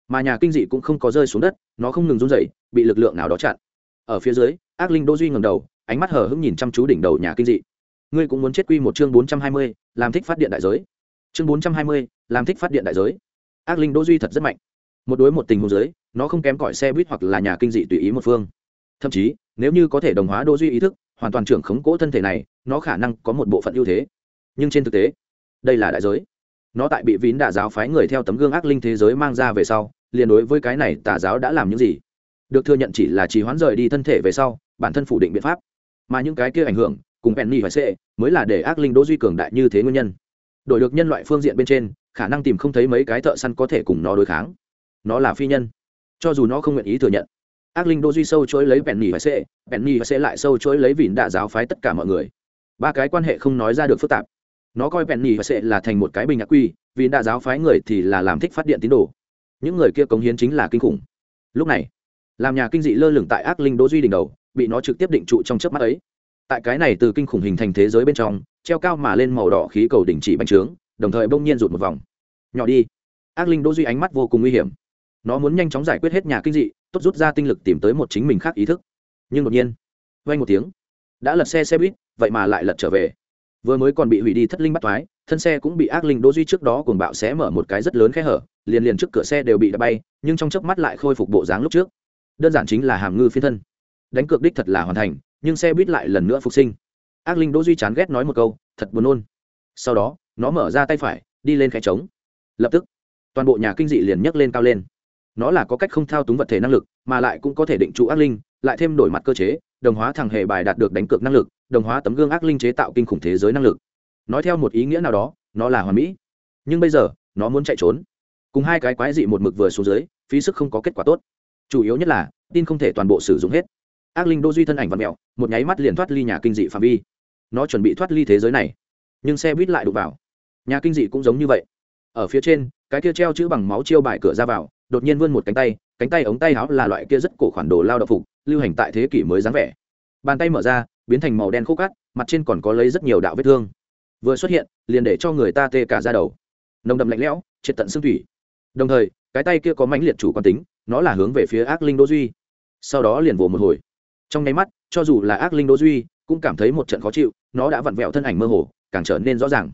Mà nhà kinh dị cũng không có rơi xuống đất nó không ngừng run rẩy bị lực lượng nào đó chặn. Ở phía dưới ác linh đỗ duy ngẩng đầu ánh mắt hờ hững nhìn chăm chú đỉnh đầu nhà kinh dị. Ngươi cũng muốn chết quy một chương bốn trăm hai mươi, làm thích phát điện đại giới. Chương bốn trăm hai mươi, làm thích phát điện đại giới. Ác linh đỗ duy thật rất mạnh. Một đối một tình huống dưới nó không kém cỏi xe buýt hoặc là nhà kinh dị tùy ý một phương. Thậm chí nếu như có thể đồng hóa đỗ duy ý thức hoàn toàn trưởng khống cố thân thể này nó khả năng có một bộ phận ưu thế. Nhưng trên thực tế đây là đại giới nó tại bị vín đạ giáo phái người theo tấm gương ác linh thế giới mang ra về sau, liền đối với cái này tà giáo đã làm những gì? Được thừa nhận chỉ là trì hoãn rời đi thân thể về sau, bản thân phủ định biện pháp. Mà những cái kia ảnh hưởng, cùng penny phải sệ mới là để ác linh đỗ duy cường đại như thế nguyên nhân. Đổi được nhân loại phương diện bên trên, khả năng tìm không thấy mấy cái thợ săn có thể cùng nó đối kháng. Nó là phi nhân. Cho dù nó không nguyện ý thừa nhận, ác linh đỗ duy sâu chối lấy penny phải sệ penny phải sệ lại sâu chối lấy vỉn đạ giáo phái tất cả mọi người. Ba cái quan hệ không nói ra được phức tạp nó coi bèn nhì và sệ là thành một cái bình ác quy, vì đã giáo phái người thì là làm thích phát điện tín đồ. Những người kia cống hiến chính là kinh khủng. Lúc này, làm nhà kinh dị lơ lửng tại ác linh đỗ duy đỉnh đầu, bị nó trực tiếp định trụ trong chớp mắt ấy. Tại cái này từ kinh khủng hình thành thế giới bên trong, treo cao mà lên màu đỏ khí cầu đỉnh chỉ bành trướng, đồng thời bỗng nhiên rụt một vòng. Nhỏ đi. Ác linh đỗ duy ánh mắt vô cùng nguy hiểm. Nó muốn nhanh chóng giải quyết hết nhà kinh dị, tốt rút ra tinh lực tìm tới một chính mình khác ý thức. Nhưng đột nhiên, vang một tiếng. Đã lật xe xe buýt, vậy mà lại lật trở về vừa mới còn bị hủy đi thất linh bắt thoái, thân xe cũng bị ác linh đỗ duy trước đó cuồng bạo xé mở một cái rất lớn khe hở, liền liền trước cửa xe đều bị đập bay, nhưng trong chớp mắt lại khôi phục bộ dáng lúc trước. Đơn giản chính là hàm ngư phiên thân. Đánh cược đích thật là hoàn thành, nhưng xe buýt lại lần nữa phục sinh. Ác linh đỗ duy chán ghét nói một câu, thật buồn nôn. Sau đó, nó mở ra tay phải, đi lên khe trống. Lập tức, toàn bộ nhà kinh dị liền nhấc lên cao lên. Nó là có cách không thao túng vật thể năng lực, mà lại cũng có thể định trụ ác linh lại thêm đổi mặt cơ chế, đồng hóa thằng hề bài đạt được đánh cược năng lực, đồng hóa tấm gương ác linh chế tạo kinh khủng thế giới năng lực. Nói theo một ý nghĩa nào đó, nó là hoàn mỹ. Nhưng bây giờ, nó muốn chạy trốn. Cùng hai cái quái dị một mực vừa xuống dưới, phí sức không có kết quả tốt. Chủ yếu nhất là, tin không thể toàn bộ sử dụng hết. Ác linh đô duy thân ảnh và mẹo, một nháy mắt liền thoát ly nhà kinh dị phạm vi. Nó chuẩn bị thoát ly thế giới này. Nhưng xe buýt lại đụng vào. Nhà kinh dị cũng giống như vậy. Ở phía trên, cái kia treo chữ bằng máu chiêu bài cửa ra vào đột nhiên vươn một cánh tay cánh tay ống tay áo là loại kia rất cổ khoản đồ lao động phục, lưu hành tại thế kỷ mới dáng vẻ. Bàn tay mở ra, biến thành màu đen khô cát, mặt trên còn có lấy rất nhiều đạo vết thương. Vừa xuất hiện, liền để cho người ta tê cả ra đầu. Nồng đậm lạnh lẽo, triệt tận xương thủy. Đồng thời, cái tay kia có mãnh liệt chủ quan tính, nó là hướng về phía ác linh đỗ duy. Sau đó liền vồ một hồi. Trong nháy mắt, cho dù là ác linh đỗ duy, cũng cảm thấy một trận khó chịu, nó đã vặn vẹo thân ảnh mơ hồ, càng trở nên rõ ràng.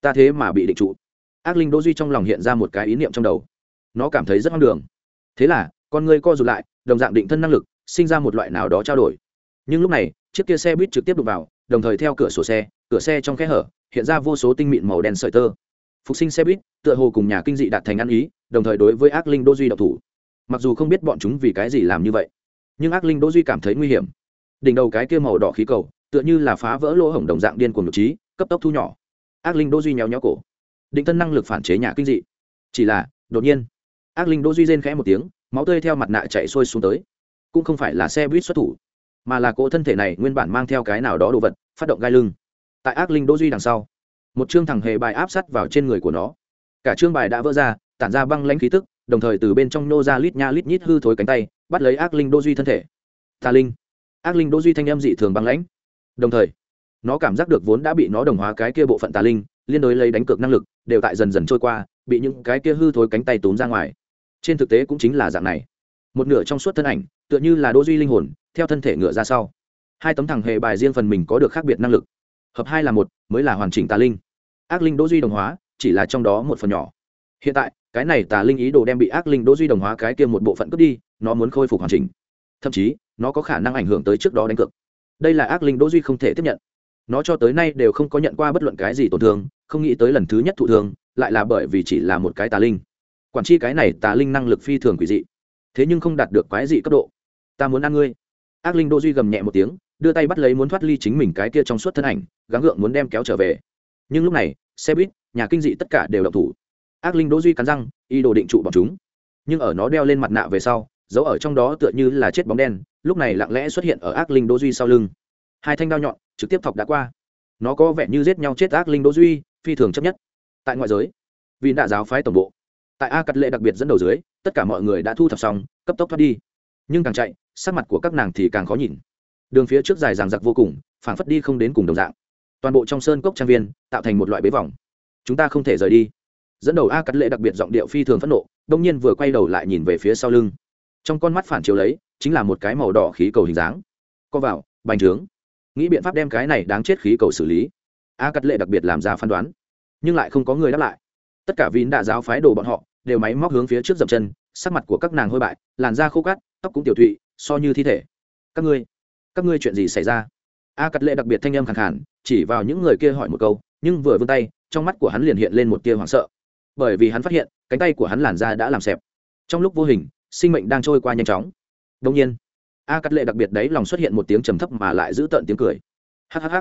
Ta thế mà bị định trụ. Ác linh đỗ duy trong lòng hiện ra một cái ý niệm trong đầu nó cảm thấy rất hoang đường. Thế là, con người co rụt lại, đồng dạng định thân năng lực, sinh ra một loại nào đó trao đổi. Nhưng lúc này, chiếc kia xe buýt trực tiếp đụng vào, đồng thời theo cửa sổ xe, cửa xe trong kẽ hở, hiện ra vô số tinh mịn màu đen sợi tơ. Phục sinh xe buýt, tựa hồ cùng nhà kinh dị đạt thành ăn ý, đồng thời đối với ác linh đô duy độc thủ. Mặc dù không biết bọn chúng vì cái gì làm như vậy, nhưng ác linh đô duy cảm thấy nguy hiểm. Đỉnh đầu cái kia màu đỏ khí cầu, tựa như là phá vỡ lỗ hổng đồng dạng điên cuồng nhục trí, cấp tốc thu nhỏ. Ác linh đô duy nhéo nhéo cổ. Định thân năng lực phản chế nhà kinh dị. Chỉ là, đột nhiên ác linh đỗ duy rên khẽ một tiếng, máu tươi theo mặt nạ chảy xuôi xuống tới. Cũng không phải là xe buýt xuất thủ, mà là cỗ thân thể này nguyên bản mang theo cái nào đó đồ vật, phát động gai lưng. Tại ác linh đỗ duy đằng sau, một chương thẳng hề bài áp sát vào trên người của nó. Cả chương bài đã vỡ ra, tản ra băng lãnh khí tức, đồng thời từ bên trong nô ra lít nha lít nhít hư thối cánh tay, bắt lấy ác linh đỗ duy thân thể. Tà linh. Ác linh đỗ duy thanh âm dị thường băng lãnh. Đồng thời, nó cảm giác được vốn đã bị nó đồng hóa cái kia bộ phận tà linh, liên đối lấy đánh cược năng lực, đều tại dần dần trôi qua, bị những cái kia hư thối cánh tay túm ra ngoài trên thực tế cũng chính là dạng này. Một nửa trong suốt thân ảnh, tựa như là đỗ duy linh hồn, theo thân thể ngựa ra sau. Hai tấm thẳng hề bài riêng phần mình có được khác biệt năng lực. Hợp hai là một, mới là hoàn chỉnh tà linh. Ác linh đỗ duy đồng hóa, chỉ là trong đó một phần nhỏ. Hiện tại, cái này tà linh ý đồ đem bị ác linh đỗ duy đồng hóa cái kia một bộ phận cướp đi, nó muốn khôi phục hoàn chỉnh. Thậm chí, nó có khả năng ảnh hưởng tới trước đó đánh cược. Đây là ác linh đỗ duy không thể tiếp nhận. Nó cho tới nay đều không có nhận qua bất luận cái gì tổn thương, không nghĩ tới lần thứ nhất thụ thương, lại là bởi vì chỉ là một cái tà linh quản chi cái này tà linh năng lực phi thường quỷ dị. Thế nhưng không đạt được quái dị cấp độ. Ta muốn ăn ngươi. Ác linh đô duy gầm nhẹ một tiếng, đưa tay bắt lấy muốn thoát ly chính mình cái kia trong suốt thân ảnh, gắng gượng muốn đem kéo trở về. Nhưng lúc này, xe buýt, nhà kinh dị tất cả đều động thủ. Ác linh đỗ duy cắn răng, y đồ định trụ bọn chúng. Nhưng ở nó đeo lên mặt nạ về sau, giấu ở trong đó tựa như là chết bóng đen, lúc này lặng lẽ xuất hiện ở ác linh đỗ duy sau lưng. Hai thanh đao nhọn, trực tiếp thọc đã qua. Nó có vẻ như giết nhau chết ác linh đỗ duy, phi thường chấp nhất. Tại ngoại giới vì đạ giáo phái tổng bộ tại a cắt lệ đặc biệt dẫn đầu dưới, tất cả mọi người đã thu thập xong, cấp tốc thoát đi. Nhưng càng chạy, sắc mặt của các nàng thì càng khó nhìn. Đường phía trước dài ràng giặc vô cùng, phảng phất đi không đến cùng đồng dạng. Toàn bộ trong sơn cốc trang viên, tạo thành một loại bế vòng. Chúng ta không thể rời đi. Dẫn đầu a cắt lệ đặc biệt giọng điệu phi thường phẫn nộ, đông nhiên vừa quay đầu lại nhìn về phía sau lưng. Trong con mắt phản chiếu lấy, chính là một cái màu đỏ khí cầu hình dáng. Co vào, bành trướng. Nghĩ biện pháp đem cái này đáng chết khí cầu xử lý. A cắt lệ đặc biệt làm ra phán đoán, nhưng lại không có người đáp lại tất cả vín đạ giáo phái đồ bọn họ, đều máy móc hướng phía trước dậm chân, sắc mặt của các nàng hôi bại, làn da khô cát, tóc cũng tiểu thụy, so như thi thể. Các ngươi các ngươi chuyện gì xảy ra? A cắt lệ đặc biệt thanh âm khẳng khản chỉ vào những người kia hỏi một câu, nhưng vừa vươn tay, trong mắt của hắn liền hiện lên một tia hoảng sợ. Bởi vì hắn phát hiện, cánh tay của hắn làn da đã làm xẹp. Trong lúc vô hình, sinh mệnh đang trôi qua nhanh chóng. Đông nhiên, a cắt lệ đặc biệt đấy lòng xuất hiện một tiếng trầm thấp mà lại giữ tợn tiếng cười. Hhh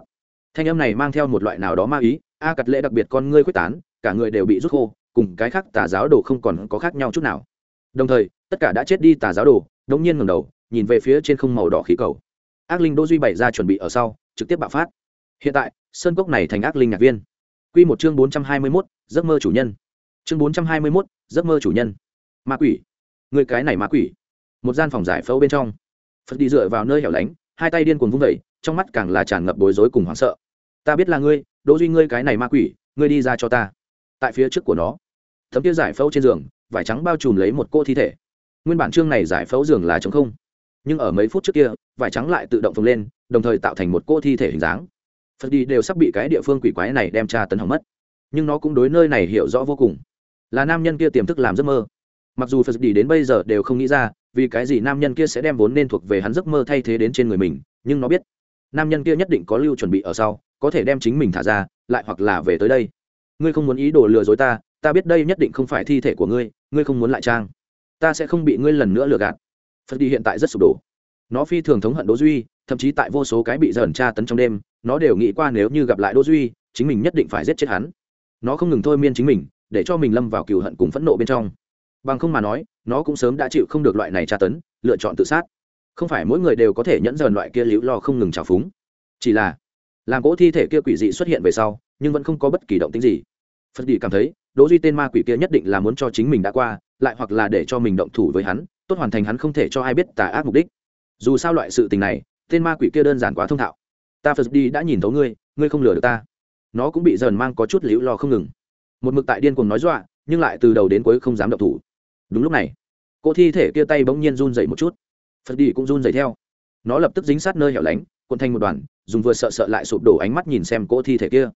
thanh âm này mang theo một loại nào đó ma ý a cặt lệ đặc biệt con ngươi quyết tán cả người đều bị rút khô cùng cái khác tà giáo đồ không còn có khác nhau chút nào. Đồng thời tất cả đã chết đi tà giáo đồ đống nhiên ngầm đầu nhìn về phía trên không màu đỏ khí cầu. Ác linh đỗ duy bày ra chuẩn bị ở sau trực tiếp bạo phát. Hiện tại sơn cốc này thành ác linh nhạc viên. Quy một chương bốn trăm hai mươi 421, giấc mơ chủ nhân. Chương bốn trăm hai mươi 421, giấc mơ chủ nhân. Ma quỷ. Người cái này ma quỷ. Một gian phòng giải phẫu bên trong. Phật đi dựa vào nơi hẻo lánh hai tay điên cuồng vung vẩy trong mắt càng là tràn ngập bối rối cùng hoảng sợ. Ta biết là ngươi đỗ duy ngươi cái này ma quỷ, ngươi đi ra cho ta. Tại phía trước của nó. Thấm kia giải phẫu trên giường, vải trắng bao trùm lấy một cô thi thể. Nguyên bản chương này giải phẫu giường là trống không. Nhưng ở mấy phút trước kia, vải trắng lại tự động phồng lên, đồng thời tạo thành một cô thi thể hình dáng. Phật đi đều sắp bị cái địa phương quỷ quái này đem tra tấn hỏng mất. Nhưng nó cũng đối nơi này hiểu rõ vô cùng. Là nam nhân kia tiềm thức làm giấc mơ. Mặc dù phật đi đến bây giờ đều không nghĩ ra, vì cái gì nam nhân kia sẽ đem vốn nên thuộc về hắn giấc mơ thay thế đến trên người mình, nhưng nó biết, nam nhân kia nhất định có lưu chuẩn bị ở sau có thể đem chính mình thả ra, lại hoặc là về tới đây. Ngươi không muốn ý đồ lừa dối ta ta biết đây nhất định không phải thi thể của ngươi ngươi không muốn lại trang. Ta sẽ không bị ngươi lần nữa lừa gạt. Phật đi hiện tại rất sụp đổ. Nó phi thường thống hận đỗ duy, thậm chí tại vô số cái bị dởn tra tấn trong đêm, nó đều nghĩ qua nếu như gặp lại đỗ duy, chính mình nhất định phải giết chết hắn. Nó không ngừng thôi miên chính mình, để cho mình lâm vào cừu hận cùng phẫn nộ bên trong. Bằng không mà nói, nó cũng sớm đã chịu không được loại này tra tấn, lựa chọn tự sát. Không phải mỗi người đều có thể nhẫn dần loại kia liễu lo không ngừng trào phúng. Chỉ là làm cỗ thi thể kia quỷ dị xuất hiện về sau, nhưng vẫn không có bất kỳ động tính gì. Phật đi cảm thấy, đỗ duy tên ma quỷ kia nhất định là muốn cho chính mình đã qua, lại hoặc là để cho mình động thủ với hắn, tốt hoàn thành hắn không thể cho ai biết tà ác mục đích. Dù sao loại sự tình này, tên ma quỷ kia đơn giản quá thông thạo. Ta phật đi đã nhìn thấu ngươi ngươi không lừa được ta. Nó cũng bị dần mang có chút liễu lo không ngừng. Một mực tại điên cuồng nói dọa, nhưng lại từ đầu đến cuối không dám động thủ. Đúng lúc này cô thi thể kia tay bỗng nhiên run dậy một chút. Phật đi cũng run dậy theo. Nó lập tức dính sát nơi hẻo lánh, cuộn thành một đoàn dùng vừa sợ sợ lại sụp đổ ánh mắt nhìn xem cỗ thi thể kia.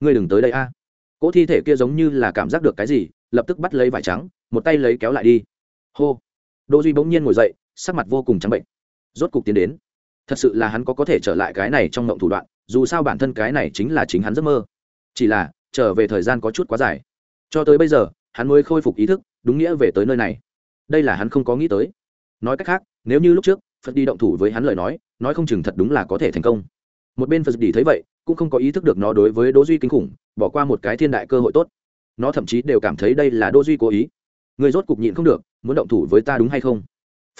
Ngươi đừng tới đây a. À. cỗ thi thể kia giống như là cảm giác được cái gì, lập tức bắt lấy vải trắng, một tay lấy kéo lại đi. Hô. Đỗ duy bỗng nhiên ngồi dậy, sắc mặt vô cùng trắng bệnh. Rốt cục tiến đến. Thật sự là hắn có có thể trở lại cái này trong mộng thủ đoạn, dù sao bản thân cái này chính là chính hắn giấc mơ. Chỉ là, trở về thời gian có chút quá dài. Cho tới bây giờ, hắn mới khôi phục ý thức, đúng nghĩa về tới nơi này. Đây là hắn không có nghĩ tới. Nói cách khác, nếu như lúc trước, phật đi động thủ với hắn lời nói nói không chừng thật đúng là có thể thành công một bên phật đi thấy vậy, cũng không có ý thức được nó đối với đỗ duy kinh khủng, bỏ qua một cái thiên đại cơ hội tốt. Nó thậm chí đều cảm thấy đây là đỗ duy cố ý. Người rốt cục nhịn không được, muốn động thủ với ta đúng hay không?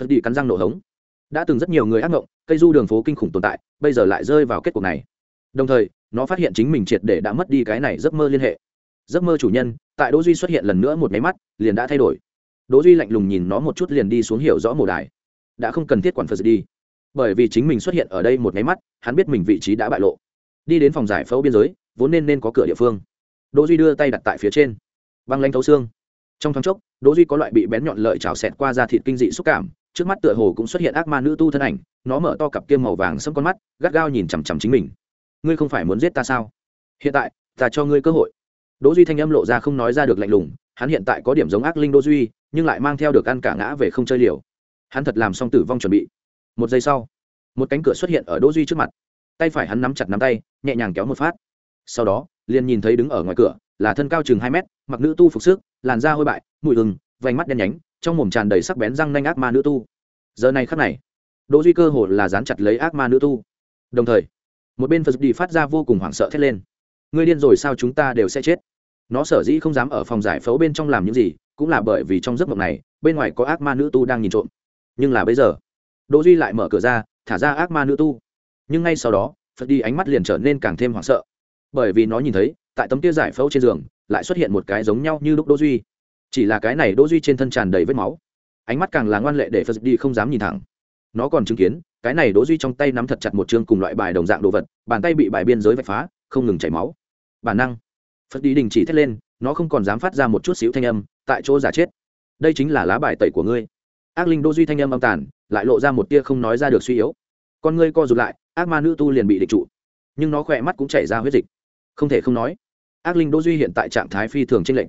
Phật đi cắn răng nổ hống. Đã từng rất nhiều người ác ngộng, cây du đường phố kinh khủng tồn tại, bây giờ lại rơi vào kết cục này. Đồng thời, nó phát hiện chính mình triệt để đã mất đi cái này giấc mơ liên hệ. Giấc mơ chủ nhân, tại đỗ duy xuất hiện lần nữa một máy mắt, liền đã thay đổi. Đỗ duy lạnh lùng nhìn nó một chút liền đi xuống hiểu rõ mồ đài. Đã không cần thiết quản phật đi bởi vì chính mình xuất hiện ở đây một nháy mắt, hắn biết mình vị trí đã bại lộ. Đi đến phòng giải phẫu biên giới, vốn nên nên có cửa địa phương. Đỗ duy đưa tay đặt tại phía trên. Băng lanh thấu xương. Trong thoáng chốc, đỗ duy có loại bị bén nhọn lợi chảo xẹt qua da thịt kinh dị xúc cảm, trước mắt tựa hồ cũng xuất hiện ác ma nữ tu thân ảnh, nó mở to cặp kiêm màu vàng sẫm con mắt, gắt gao nhìn chằm chằm chính mình. Ngươi không phải muốn giết ta sao? Hiện tại, ta cho ngươi cơ hội. Đỗ duy thanh âm lộ ra không nói ra được lạnh lùng, hắn hiện tại có điểm giống ác linh đỗ duy, nhưng lại mang theo được ăn cả ngã về không chơi liều. Hắn thật làm xong tử vong chuẩn bị một giây sau, một cánh cửa xuất hiện ở đỗ duy trước mặt. Tay phải hắn nắm chặt nắm tay, nhẹ nhàng kéo một phát. Sau đó, liền nhìn thấy đứng ở ngoài cửa là thân cao chừng hai mét, mặc nữ tu phục sức, làn da hôi bại, mùi hừng, vành mắt đen nhánh, trong mồm tràn đầy sắc bén răng nanh ác ma nữ tu. Giờ này khắc này, đỗ duy cơ hồ là dán chặt lấy ác ma nữ tu. Đồng thời, một bên phật đi phát ra vô cùng hoảng sợ thét lên. Ngươi điên rồi sao chúng ta đều sẽ chết? Nó sở dĩ không dám ở phòng giải phẫu bên trong làm những gì, cũng là bởi vì trong giấc mộng này, bên ngoài có ác ma nữ tu đang nhìn trộm. Nhưng là bây giờ đỗ duy lại mở cửa ra, thả ra ác ma nữ tu. Nhưng ngay sau đó, phật đi ánh mắt liền trở nên càng thêm hoảng sợ. Bởi vì nó nhìn thấy, tại tấm kia giải phẫu trên giường, lại xuất hiện một cái giống nhau như lúc đỗ duy. Chỉ là cái này đỗ duy trên thân tràn đầy vết máu. Ánh mắt càng là ngoan lệ để phật đi không dám nhìn thẳng. Nó còn chứng kiến, cái này đỗ duy trong tay nắm thật chặt một chương cùng loại bài đồng dạng đồ vật, bàn tay bị bài biên giới vạch phá, không ngừng chảy máu. Bản năng. Phật đi đình chỉ thét lên, nó không còn dám phát ra một chút xíu thanh âm, tại chỗ giả chết. Đây chính là lá bài tẩy của ngươi. Ác linh đỗ duy thanh âm âm tàn lại lộ ra một tia không nói ra được suy yếu. Con ngươi co rụt lại, ác ma nữ tu liền bị địch trụ. Nhưng nó khỏe mắt cũng chảy ra huyết dịch. Không thể không nói, ác linh đỗ duy hiện tại trạng thái phi thường trinh lệnh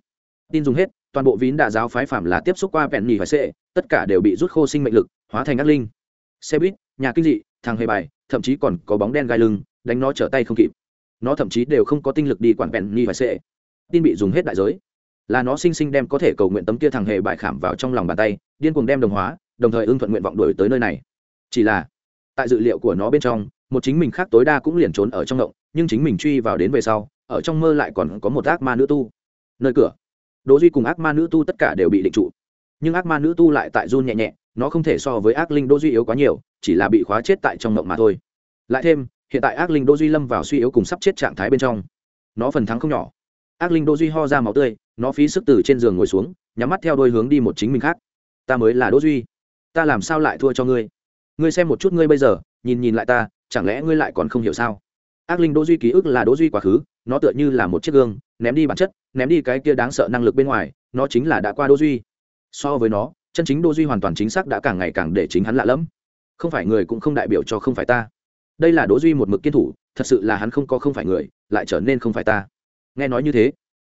tin dùng hết, toàn bộ vín đà giáo phái phạm là tiếp xúc qua vẹn nhì phải sệ tất cả đều bị rút khô sinh mệnh lực, hóa thành ác linh. Xe buýt, nhà kinh dị, thằng hề bài, thậm chí còn có bóng đen gai lưng, đánh nó trở tay không kịp. Nó thậm chí đều không có tinh lực đi quản vẹn nhì phải sệ tin bị dùng hết đại giới. Là nó sinh sinh đem có thể cầu nguyện tấm kia thằng hề bài khảm vào trong lòng bàn tay, điên cuồng đem đồng hóa đồng thời ưng thuận nguyện vọng đuổi tới nơi này. Chỉ là, tại dự liệu của nó bên trong, một chính mình khác tối đa cũng liền trốn ở trong động, nhưng chính mình truy vào đến về sau, ở trong mơ lại còn có một ác ma nữ tu. Nơi cửa, đỗ duy cùng ác ma nữ tu tất cả đều bị định trụ. Nhưng ác ma nữ tu lại tại run nhẹ nhẹ, nó không thể so với ác linh đỗ duy yếu quá nhiều, chỉ là bị khóa chết tại trong động mà thôi. Lại thêm, hiện tại ác linh đỗ duy lâm vào suy yếu cùng sắp chết trạng thái bên trong. Nó phần thắng không nhỏ. Ác linh đỗ duy ho ra máu tươi, nó phí sức từ trên giường ngồi xuống, nhắm mắt theo đôi hướng đi một chính mình khác. Ta mới là đỗ duy ta làm sao lại thua cho ngươi? Ngươi xem một chút ngươi bây giờ, nhìn nhìn lại ta, chẳng lẽ ngươi lại còn không hiểu sao? Ác linh đỗ duy ký ức là đỗ duy quá khứ, nó tựa như là một chiếc gương, ném đi bản chất, ném đi cái kia đáng sợ năng lực bên ngoài, nó chính là đã qua đỗ duy. So với nó, chân chính đỗ duy hoàn toàn chính xác đã càng ngày càng để chính hắn lạ lẫm. Không phải người cũng không đại biểu cho không phải ta. Đây là đỗ duy một mực kiên thủ, thật sự là hắn không có không phải người, lại trở nên không phải ta. Nghe nói như thế,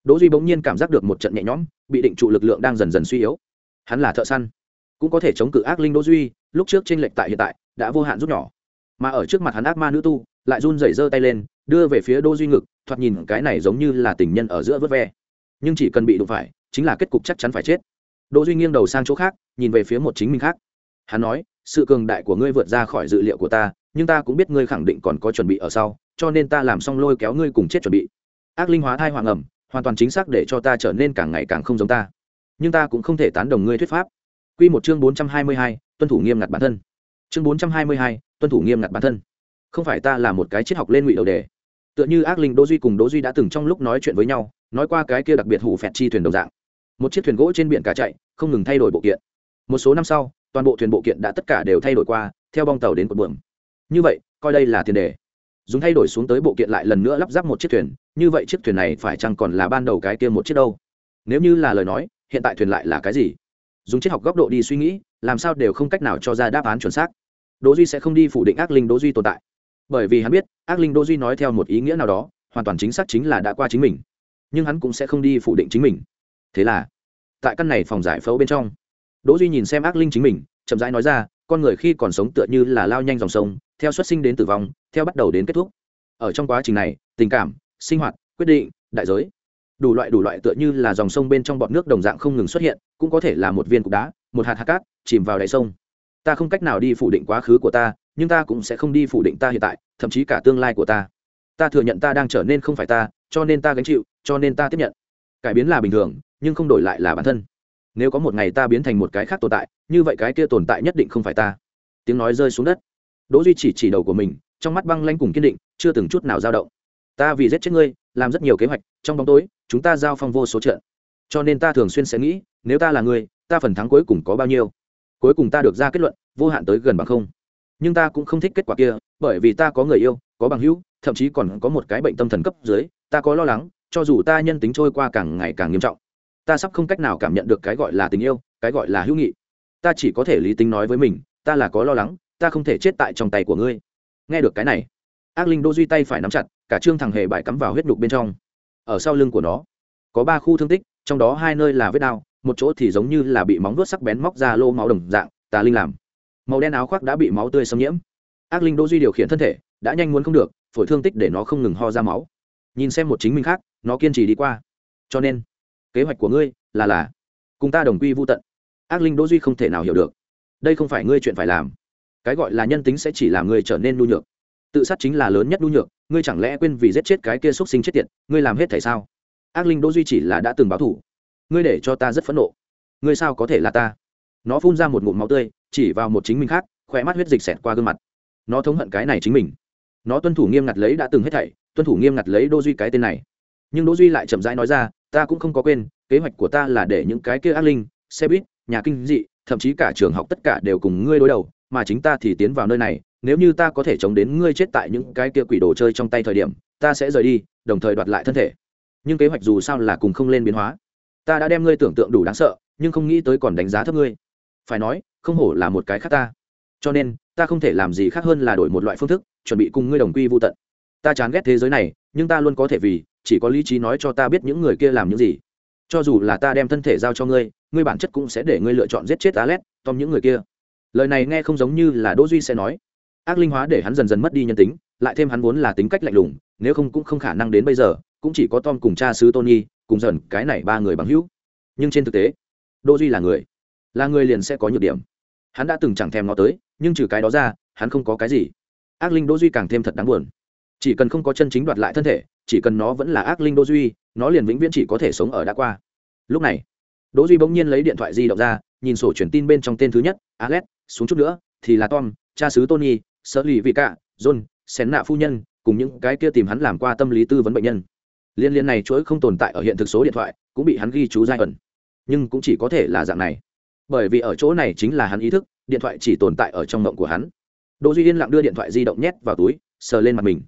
đỗ duy bỗng nhiên cảm giác được một trận nhẹ nhõm, bị định trụ lực lượng đang dần dần suy yếu. Hắn là thợ săn cũng có thể chống cự ác linh đỗ duy, lúc trước trên lệnh tại hiện tại, đã vô hạn rút nhỏ. Mà ở trước mặt hắn ác ma nữ tu, lại run rẩy giơ tay lên, đưa về phía đỗ duy ngực, thoạt nhìn cái này giống như là tình nhân ở giữa vớt ve. Nhưng chỉ cần bị đụng phải, chính là kết cục chắc chắn phải chết. Đỗ duy nghiêng đầu sang chỗ khác, nhìn về phía một chính mình khác. Hắn nói, sự cường đại của ngươi vượt ra khỏi dự liệu của ta, nhưng ta cũng biết ngươi khẳng định còn có chuẩn bị ở sau, cho nên ta làm xong lôi kéo ngươi cùng chết chuẩn bị. Ác linh hóa thai hoàng ẩm, hoàn toàn chính xác để cho ta trở nên càng ngày càng không giống ta. Nhưng ta cũng không thể tán đồng ngươi thuyết pháp. Quy một chương 422, tuân thủ nghiêm ngặt bản thân. Chương 422, tuân thủ nghiêm ngặt bản thân. Không phải ta là một cái triết học lên ngụy đầu đề. Tựa như ác linh Đỗ Duy cùng Đỗ Duy đã từng trong lúc nói chuyện với nhau, nói qua cái kia đặc biệt hủ phẹt chi thuyền đồng dạng. Một chiếc thuyền gỗ trên biển cả chạy, không ngừng thay đổi bộ kiện. Một số năm sau, toàn bộ thuyền bộ kiện đã tất cả đều thay đổi qua, theo bong tàu đến cột buồm. Như vậy, coi đây là tiền đề. Dùng thay đổi xuống tới bộ kiện lại lần nữa lắp ráp một chiếc thuyền, như vậy chiếc thuyền này phải chăng còn là ban đầu cái kia một chiếc đâu? Nếu như là lời nói, hiện tại thuyền lại là cái gì? Dùng triết học góc độ đi suy nghĩ, làm sao đều không cách nào cho ra đáp án chuẩn xác. Đỗ duy sẽ không đi phủ định ác linh đỗ duy tồn tại. Bởi vì hắn biết, ác linh đỗ duy nói theo một ý nghĩa nào đó, hoàn toàn chính xác chính là đã qua chính mình. Nhưng hắn cũng sẽ không đi phủ định chính mình. Thế là, tại căn này phòng giải phẫu bên trong, đỗ duy nhìn xem ác linh chính mình, chậm rãi nói ra, con người khi còn sống tựa như là lao nhanh dòng sông, theo xuất sinh đến tử vong, theo bắt đầu đến kết thúc. Ở trong quá trình này, tình cảm, sinh hoạt, quyết định, đại giới đủ loại đủ loại tựa như là dòng sông bên trong bọt nước đồng dạng không ngừng xuất hiện, cũng có thể là một viên cục đá, một hạt hạt cát, chìm vào đáy sông. Ta không cách nào đi phủ định quá khứ của ta, nhưng ta cũng sẽ không đi phủ định ta hiện tại, thậm chí cả tương lai của ta. Ta thừa nhận ta đang trở nên không phải ta, cho nên ta gánh chịu, cho nên ta tiếp nhận. Cải biến là bình thường, nhưng không đổi lại là bản thân. Nếu có một ngày ta biến thành một cái khác tồn tại, như vậy cái kia tồn tại nhất định không phải ta. Tiếng nói rơi xuống đất. Đỗ duy chỉ chỉ đầu của mình, trong mắt băng lanh cùng kiên định, chưa từng chút nào dao động. Ta vì giết chết ngươi làm rất nhiều kế hoạch, trong bóng tối, chúng ta giao phong vô số trận. Cho nên ta thường xuyên sẽ nghĩ, nếu ta là người, ta phần thắng cuối cùng có bao nhiêu? Cuối cùng ta được ra kết luận, vô hạn tới gần bằng không. Nhưng ta cũng không thích kết quả kia, bởi vì ta có người yêu, có bằng hữu, thậm chí còn có một cái bệnh tâm thần cấp dưới, ta có lo lắng, cho dù ta nhân tính trôi qua càng ngày càng nghiêm trọng, ta sắp không cách nào cảm nhận được cái gọi là tình yêu, cái gọi là hữu nghị. Ta chỉ có thể lý tính nói với mình, ta là có lo lắng, ta không thể chết tại trong tay của ngươi. Nghe được cái này, ác linh đô duy tay phải nắm chặt cả trương thằng hề bại cắm vào huyết đục bên trong. Ở sau lưng của nó, có ba khu thương tích, trong đó hai nơi là vết đao một chỗ thì giống như là bị móng vuốt sắc bén móc ra lô máu đồng dạng, tà linh làm. Màu đen áo khoác đã bị máu tươi xâm nhiễm. Ác linh đỗ duy điều khiển thân thể, đã nhanh muốn không được, phổi thương tích để nó không ngừng ho ra máu. Nhìn xem một chính mình khác, nó kiên trì đi qua. Cho nên, kế hoạch của ngươi là là, cùng ta đồng quy vô tận. Ác linh đỗ duy không thể nào hiểu được. Đây không phải ngươi chuyện phải làm. Cái gọi là nhân tính sẽ chỉ làm ngươi trở nên nhu nhược tự sát chính là lớn nhất nhu nhược, ngươi chẳng lẽ quên vì giết chết cái kia xúc sinh chết tiệt, ngươi làm hết thể sao? Ác linh đỗ duy chỉ là đã từng báo thủ. Ngươi để cho ta rất phẫn nộ. Ngươi sao có thể là ta? Nó phun ra một ngụm máu tươi, chỉ vào một chính mình khác khỏe mắt huyết dịch xẹt qua gương mặt. Nó thống hận cái này chính mình. Nó tuân thủ nghiêm ngặt lấy đã từng hết thảy, tuân thủ nghiêm ngặt lấy đỗ duy cái tên này. Nhưng đỗ duy lại chậm rãi nói ra, ta cũng không có quên, kế hoạch của ta là để những cái kia ác linh, xe buýt, nhà kinh dị, thậm chí cả trường học tất cả đều cùng ngươi đối đầu, mà chính ta thì tiến vào nơi này nếu như ta có thể chống đến ngươi chết tại những cái kia quỷ đồ chơi trong tay thời điểm, ta sẽ rời đi, đồng thời đoạt lại thân thể. Nhưng kế hoạch dù sao là cùng không lên biến hóa. Ta đã đem ngươi tưởng tượng đủ đáng sợ, nhưng không nghĩ tới còn đánh giá thấp ngươi. Phải nói, không hổ là một cái khác ta. Cho nên, ta không thể làm gì khác hơn là đổi một loại phương thức, chuẩn bị cùng ngươi đồng quy vô tận. Ta chán ghét thế giới này, nhưng ta luôn có thể vì, chỉ có lý trí nói cho ta biết những người kia làm những gì. Cho dù là ta đem thân thể giao cho ngươi ngươi bản chất cũng sẽ để ngươi lựa chọn giết chết alex tom những người kia. Lời này nghe không giống như là đỗ duy sẽ nói ác linh hóa để hắn dần dần mất đi nhân tính, lại thêm hắn vốn là tính cách lạnh lùng, nếu không cũng không khả năng đến bây giờ, cũng chỉ có tom cùng cha sứ tony, cùng dần cái này ba người bằng hữu. Nhưng trên thực tế đỗ duy là người là người liền sẽ có nhược điểm. Hắn đã từng chẳng thèm nó tới, nhưng trừ cái đó ra, hắn không có cái gì. Ác linh đỗ duy càng thêm thật đáng buồn. Chỉ cần không có chân chính đoạt lại thân thể, chỉ cần nó vẫn là ác linh đỗ duy nó liền vĩnh viễn chỉ có thể sống ở đã qua. Lúc này đỗ duy bỗng nhiên lấy điện thoại di động ra, nhìn sổ truyền tin bên trong tên thứ nhất, alex, xuống chút nữa, thì là tom, cha xứ tony sở lì vị cả john xén nạ phu nhân, cùng những cái kia tìm hắn làm qua tâm lý tư vấn bệnh nhân. Liên liên này chuỗi không tồn tại ở hiện thực số điện thoại, cũng bị hắn ghi chú giai ẩn. Nhưng cũng chỉ có thể là dạng này. Bởi vì ở chỗ này chính là hắn ý thức, điện thoại chỉ tồn tại ở trong mộng của hắn. Đỗ duy yên lặng đưa điện thoại di động nhét vào túi, sờ lên mặt mình.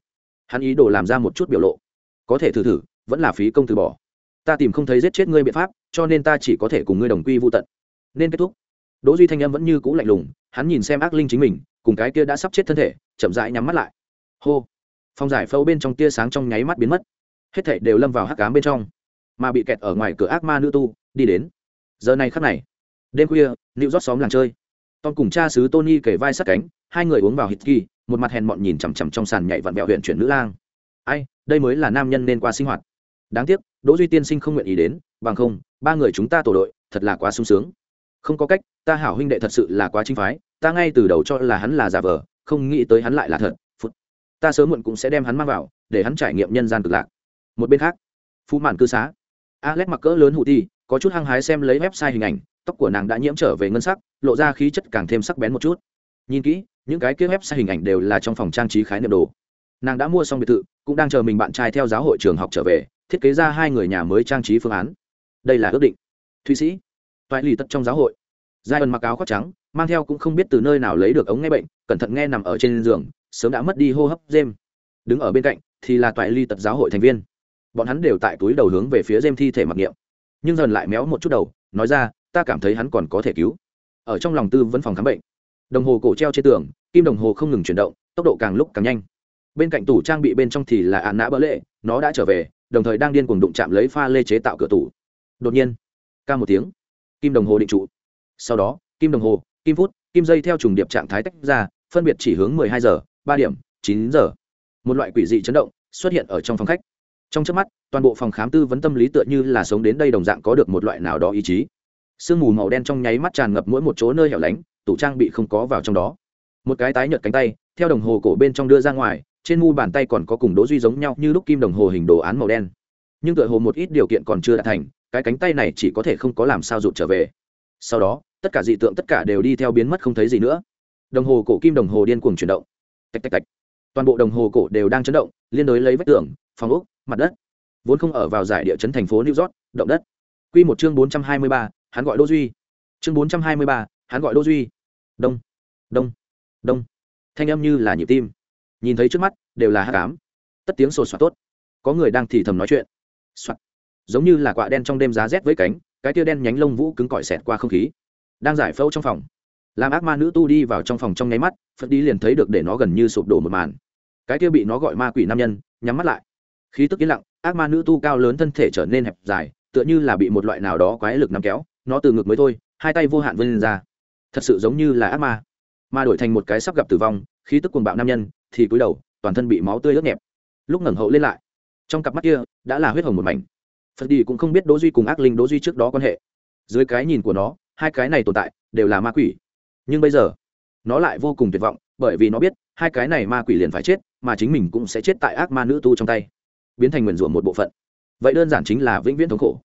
Hắn ý đồ làm ra một chút biểu lộ. Có thể thử thử, vẫn là phí công từ bỏ. Ta tìm không thấy giết chết ngươi biện pháp, cho nên ta chỉ có thể cùng ngươi đồng quy vô tận. Nên kết thúc. Đỗ duy thanh âm vẫn như cũ lạnh lùng, hắn nhìn xem ác linh chính mình cùng cái kia đã sắp chết thân thể, chậm rãi nhắm mắt lại. Hô! Phong giải phâu bên trong tia sáng trong nháy mắt biến mất. Hết thảy đều lâm vào hắc ám bên trong. Mà bị kẹt ở ngoài cửa ác ma nữ tu, đi đến. Giờ này khắc này, đêm khuya, nịu rót xóm làng chơi. Tom cùng cha xứ tony kể vai sát cánh, hai người uống vào hít kỳ, một mặt hèn mọn nhìn chằm chằm trong sàn nhảy vặn vẹo huyện chuyển nữ lang. Ai, đây mới là nam nhân nên qua sinh hoạt. Đáng tiếc, đỗ duy tiên sinh không nguyện ý đến, bằng không, ba người chúng ta tổ đội, thật là quá sung sướng. Không có cách, ta hảo huynh đệ thật sự là quá chính phái ta ngay từ đầu cho là hắn là giả vờ, không nghĩ tới hắn lại là thật phút ta sớm muộn cũng sẽ đem hắn mang vào, để hắn trải nghiệm nhân gian cực lạc. Một bên khác, phú mạn cư xá. Alex mặc cỡ lớn hụ ti, có chút hăng hái xem lấy website hình ảnh, tóc của nàng đã nhiễm trở về ngân sắc, lộ ra khí chất càng thêm sắc bén một chút. Nhìn kỹ, những cái kia website hình ảnh đều là trong phòng trang trí khái niệm đồ. Nàng đã mua xong biệt thự, cũng đang chờ mình bạn trai theo giáo hội trường học trở về, thiết kế ra hai người nhà mới trang trí phương án. Đây là ước định. Thụy sĩ, toại lì tất trong giáo hội. Giai ẩn mặc áo khoác trắng mang theo cũng không biết từ nơi nào lấy được ống nghe bệnh, cẩn thận nghe nằm ở trên giường, sớm đã mất đi hô hấp dêm đứng ở bên cạnh thì là toại ly tật giáo hội thành viên. Bọn hắn đều tại túi đầu hướng về phía dêm thi thể mặc niệm. Nhưng dần lại méo một chút đầu, nói ra, ta cảm thấy hắn còn có thể cứu. Ở trong lòng tư vấn phòng khám bệnh, đồng hồ cổ treo trên tường, kim đồng hồ không ngừng chuyển động, tốc độ càng lúc càng nhanh. Bên cạnh tủ trang bị bên trong thì là ạn nã bỡ lệ nó đã trở về, đồng thời đang điên cuồng đụng chạm lấy pha lê chế tạo cửa tủ. Đột nhiên, ca một tiếng, kim đồng hồ định trụ. Sau đó, kim đồng hồ kim phút, kim dây theo trùng điệp trạng thái tách ra, phân biệt chỉ hướng mười hai giờ, ba điểm, chín giờ. Một loại quỷ dị chấn động xuất hiện ở trong phòng khách. Trong trước mắt, toàn bộ phòng khám tư vấn tâm lý tựa như là sống đến đây đồng dạng có được một loại nào đó ý chí. Sương mù màu đen trong nháy mắt tràn ngập mỗi một chỗ nơi hẻo lánh, tủ trang bị không có vào trong đó. Một cái tái nhợt cánh tay, theo đồng hồ cổ bên trong đưa ra ngoài, trên mu bàn tay còn có cùng đố duy giống nhau như lúc kim đồng hồ hình đồ án màu đen. Nhưng tựa hồ một ít điều kiện còn chưa đạt thành, cái cánh tay này chỉ có thể không có làm sao rụt trở về. Sau đó tất cả dị tượng tất cả đều đi theo biến mất không thấy gì nữa. Đồng hồ cổ kim đồng hồ điên cuồng chuyển động. Tạch tạch tạch. Toàn bộ đồng hồ cổ đều đang chấn động, liên đối lấy vách tường, phòng ốc, mặt đất. Vốn không ở vào giải địa chấn thành phố new york, động đất. Q một chương bốn trăm hai mươi ba, hắn gọi đô duy. Chương bốn trăm hai mươi ba, hắn gọi đô duy. Đông. Đông. Đông. Thanh âm như là nhịp tim. Nhìn thấy trước mắt, đều là hát cám. Tất tiếng sột soạt tốt. Có người đang thì thầm nói chuyện. Soạt. Giống như là quạ đen trong đêm giá rét với cánh, cái tia đen nhánh lông vũ cứng cỏi xẹt qua không khí đang giải phẫu trong phòng. Làm ác ma nữ tu đi vào trong phòng trong nháy mắt, phật đi liền thấy được để nó gần như sụp đổ một màn. Cái kia bị nó gọi ma quỷ nam nhân, nhắm mắt lại. Khí tức yên lặng, ác ma nữ tu cao lớn thân thể trở nên hẹp dài, tựa như là bị một loại nào đó quái lực nắm kéo, nó từ ngực mới thôi, hai tay vô hạn vươn lên ra. Thật sự giống như là ác ma. Mà đổi thành một cái sắp gặp tử vong, khí tức cuồng bạo nam nhân, thì cúi đầu, toàn thân bị máu tươi ướt nhẹp. Lúc ngẩng hậu lên lại, trong cặp mắt kia đã là huyết hồng một mảnh. Phật đi cũng không biết đỗ duy cùng ác linh đỗ duy trước đó quan hệ. Dưới cái nhìn của nó hai cái này tồn tại đều là ma quỷ. Nhưng bây giờ, nó lại vô cùng tuyệt vọng, bởi vì nó biết hai cái này ma quỷ liền phải chết, mà chính mình cũng sẽ chết tại ác ma nữ tu trong tay, biến thành nguyền rủa một bộ phận. Vậy đơn giản chính là vĩnh viễn thống khổ.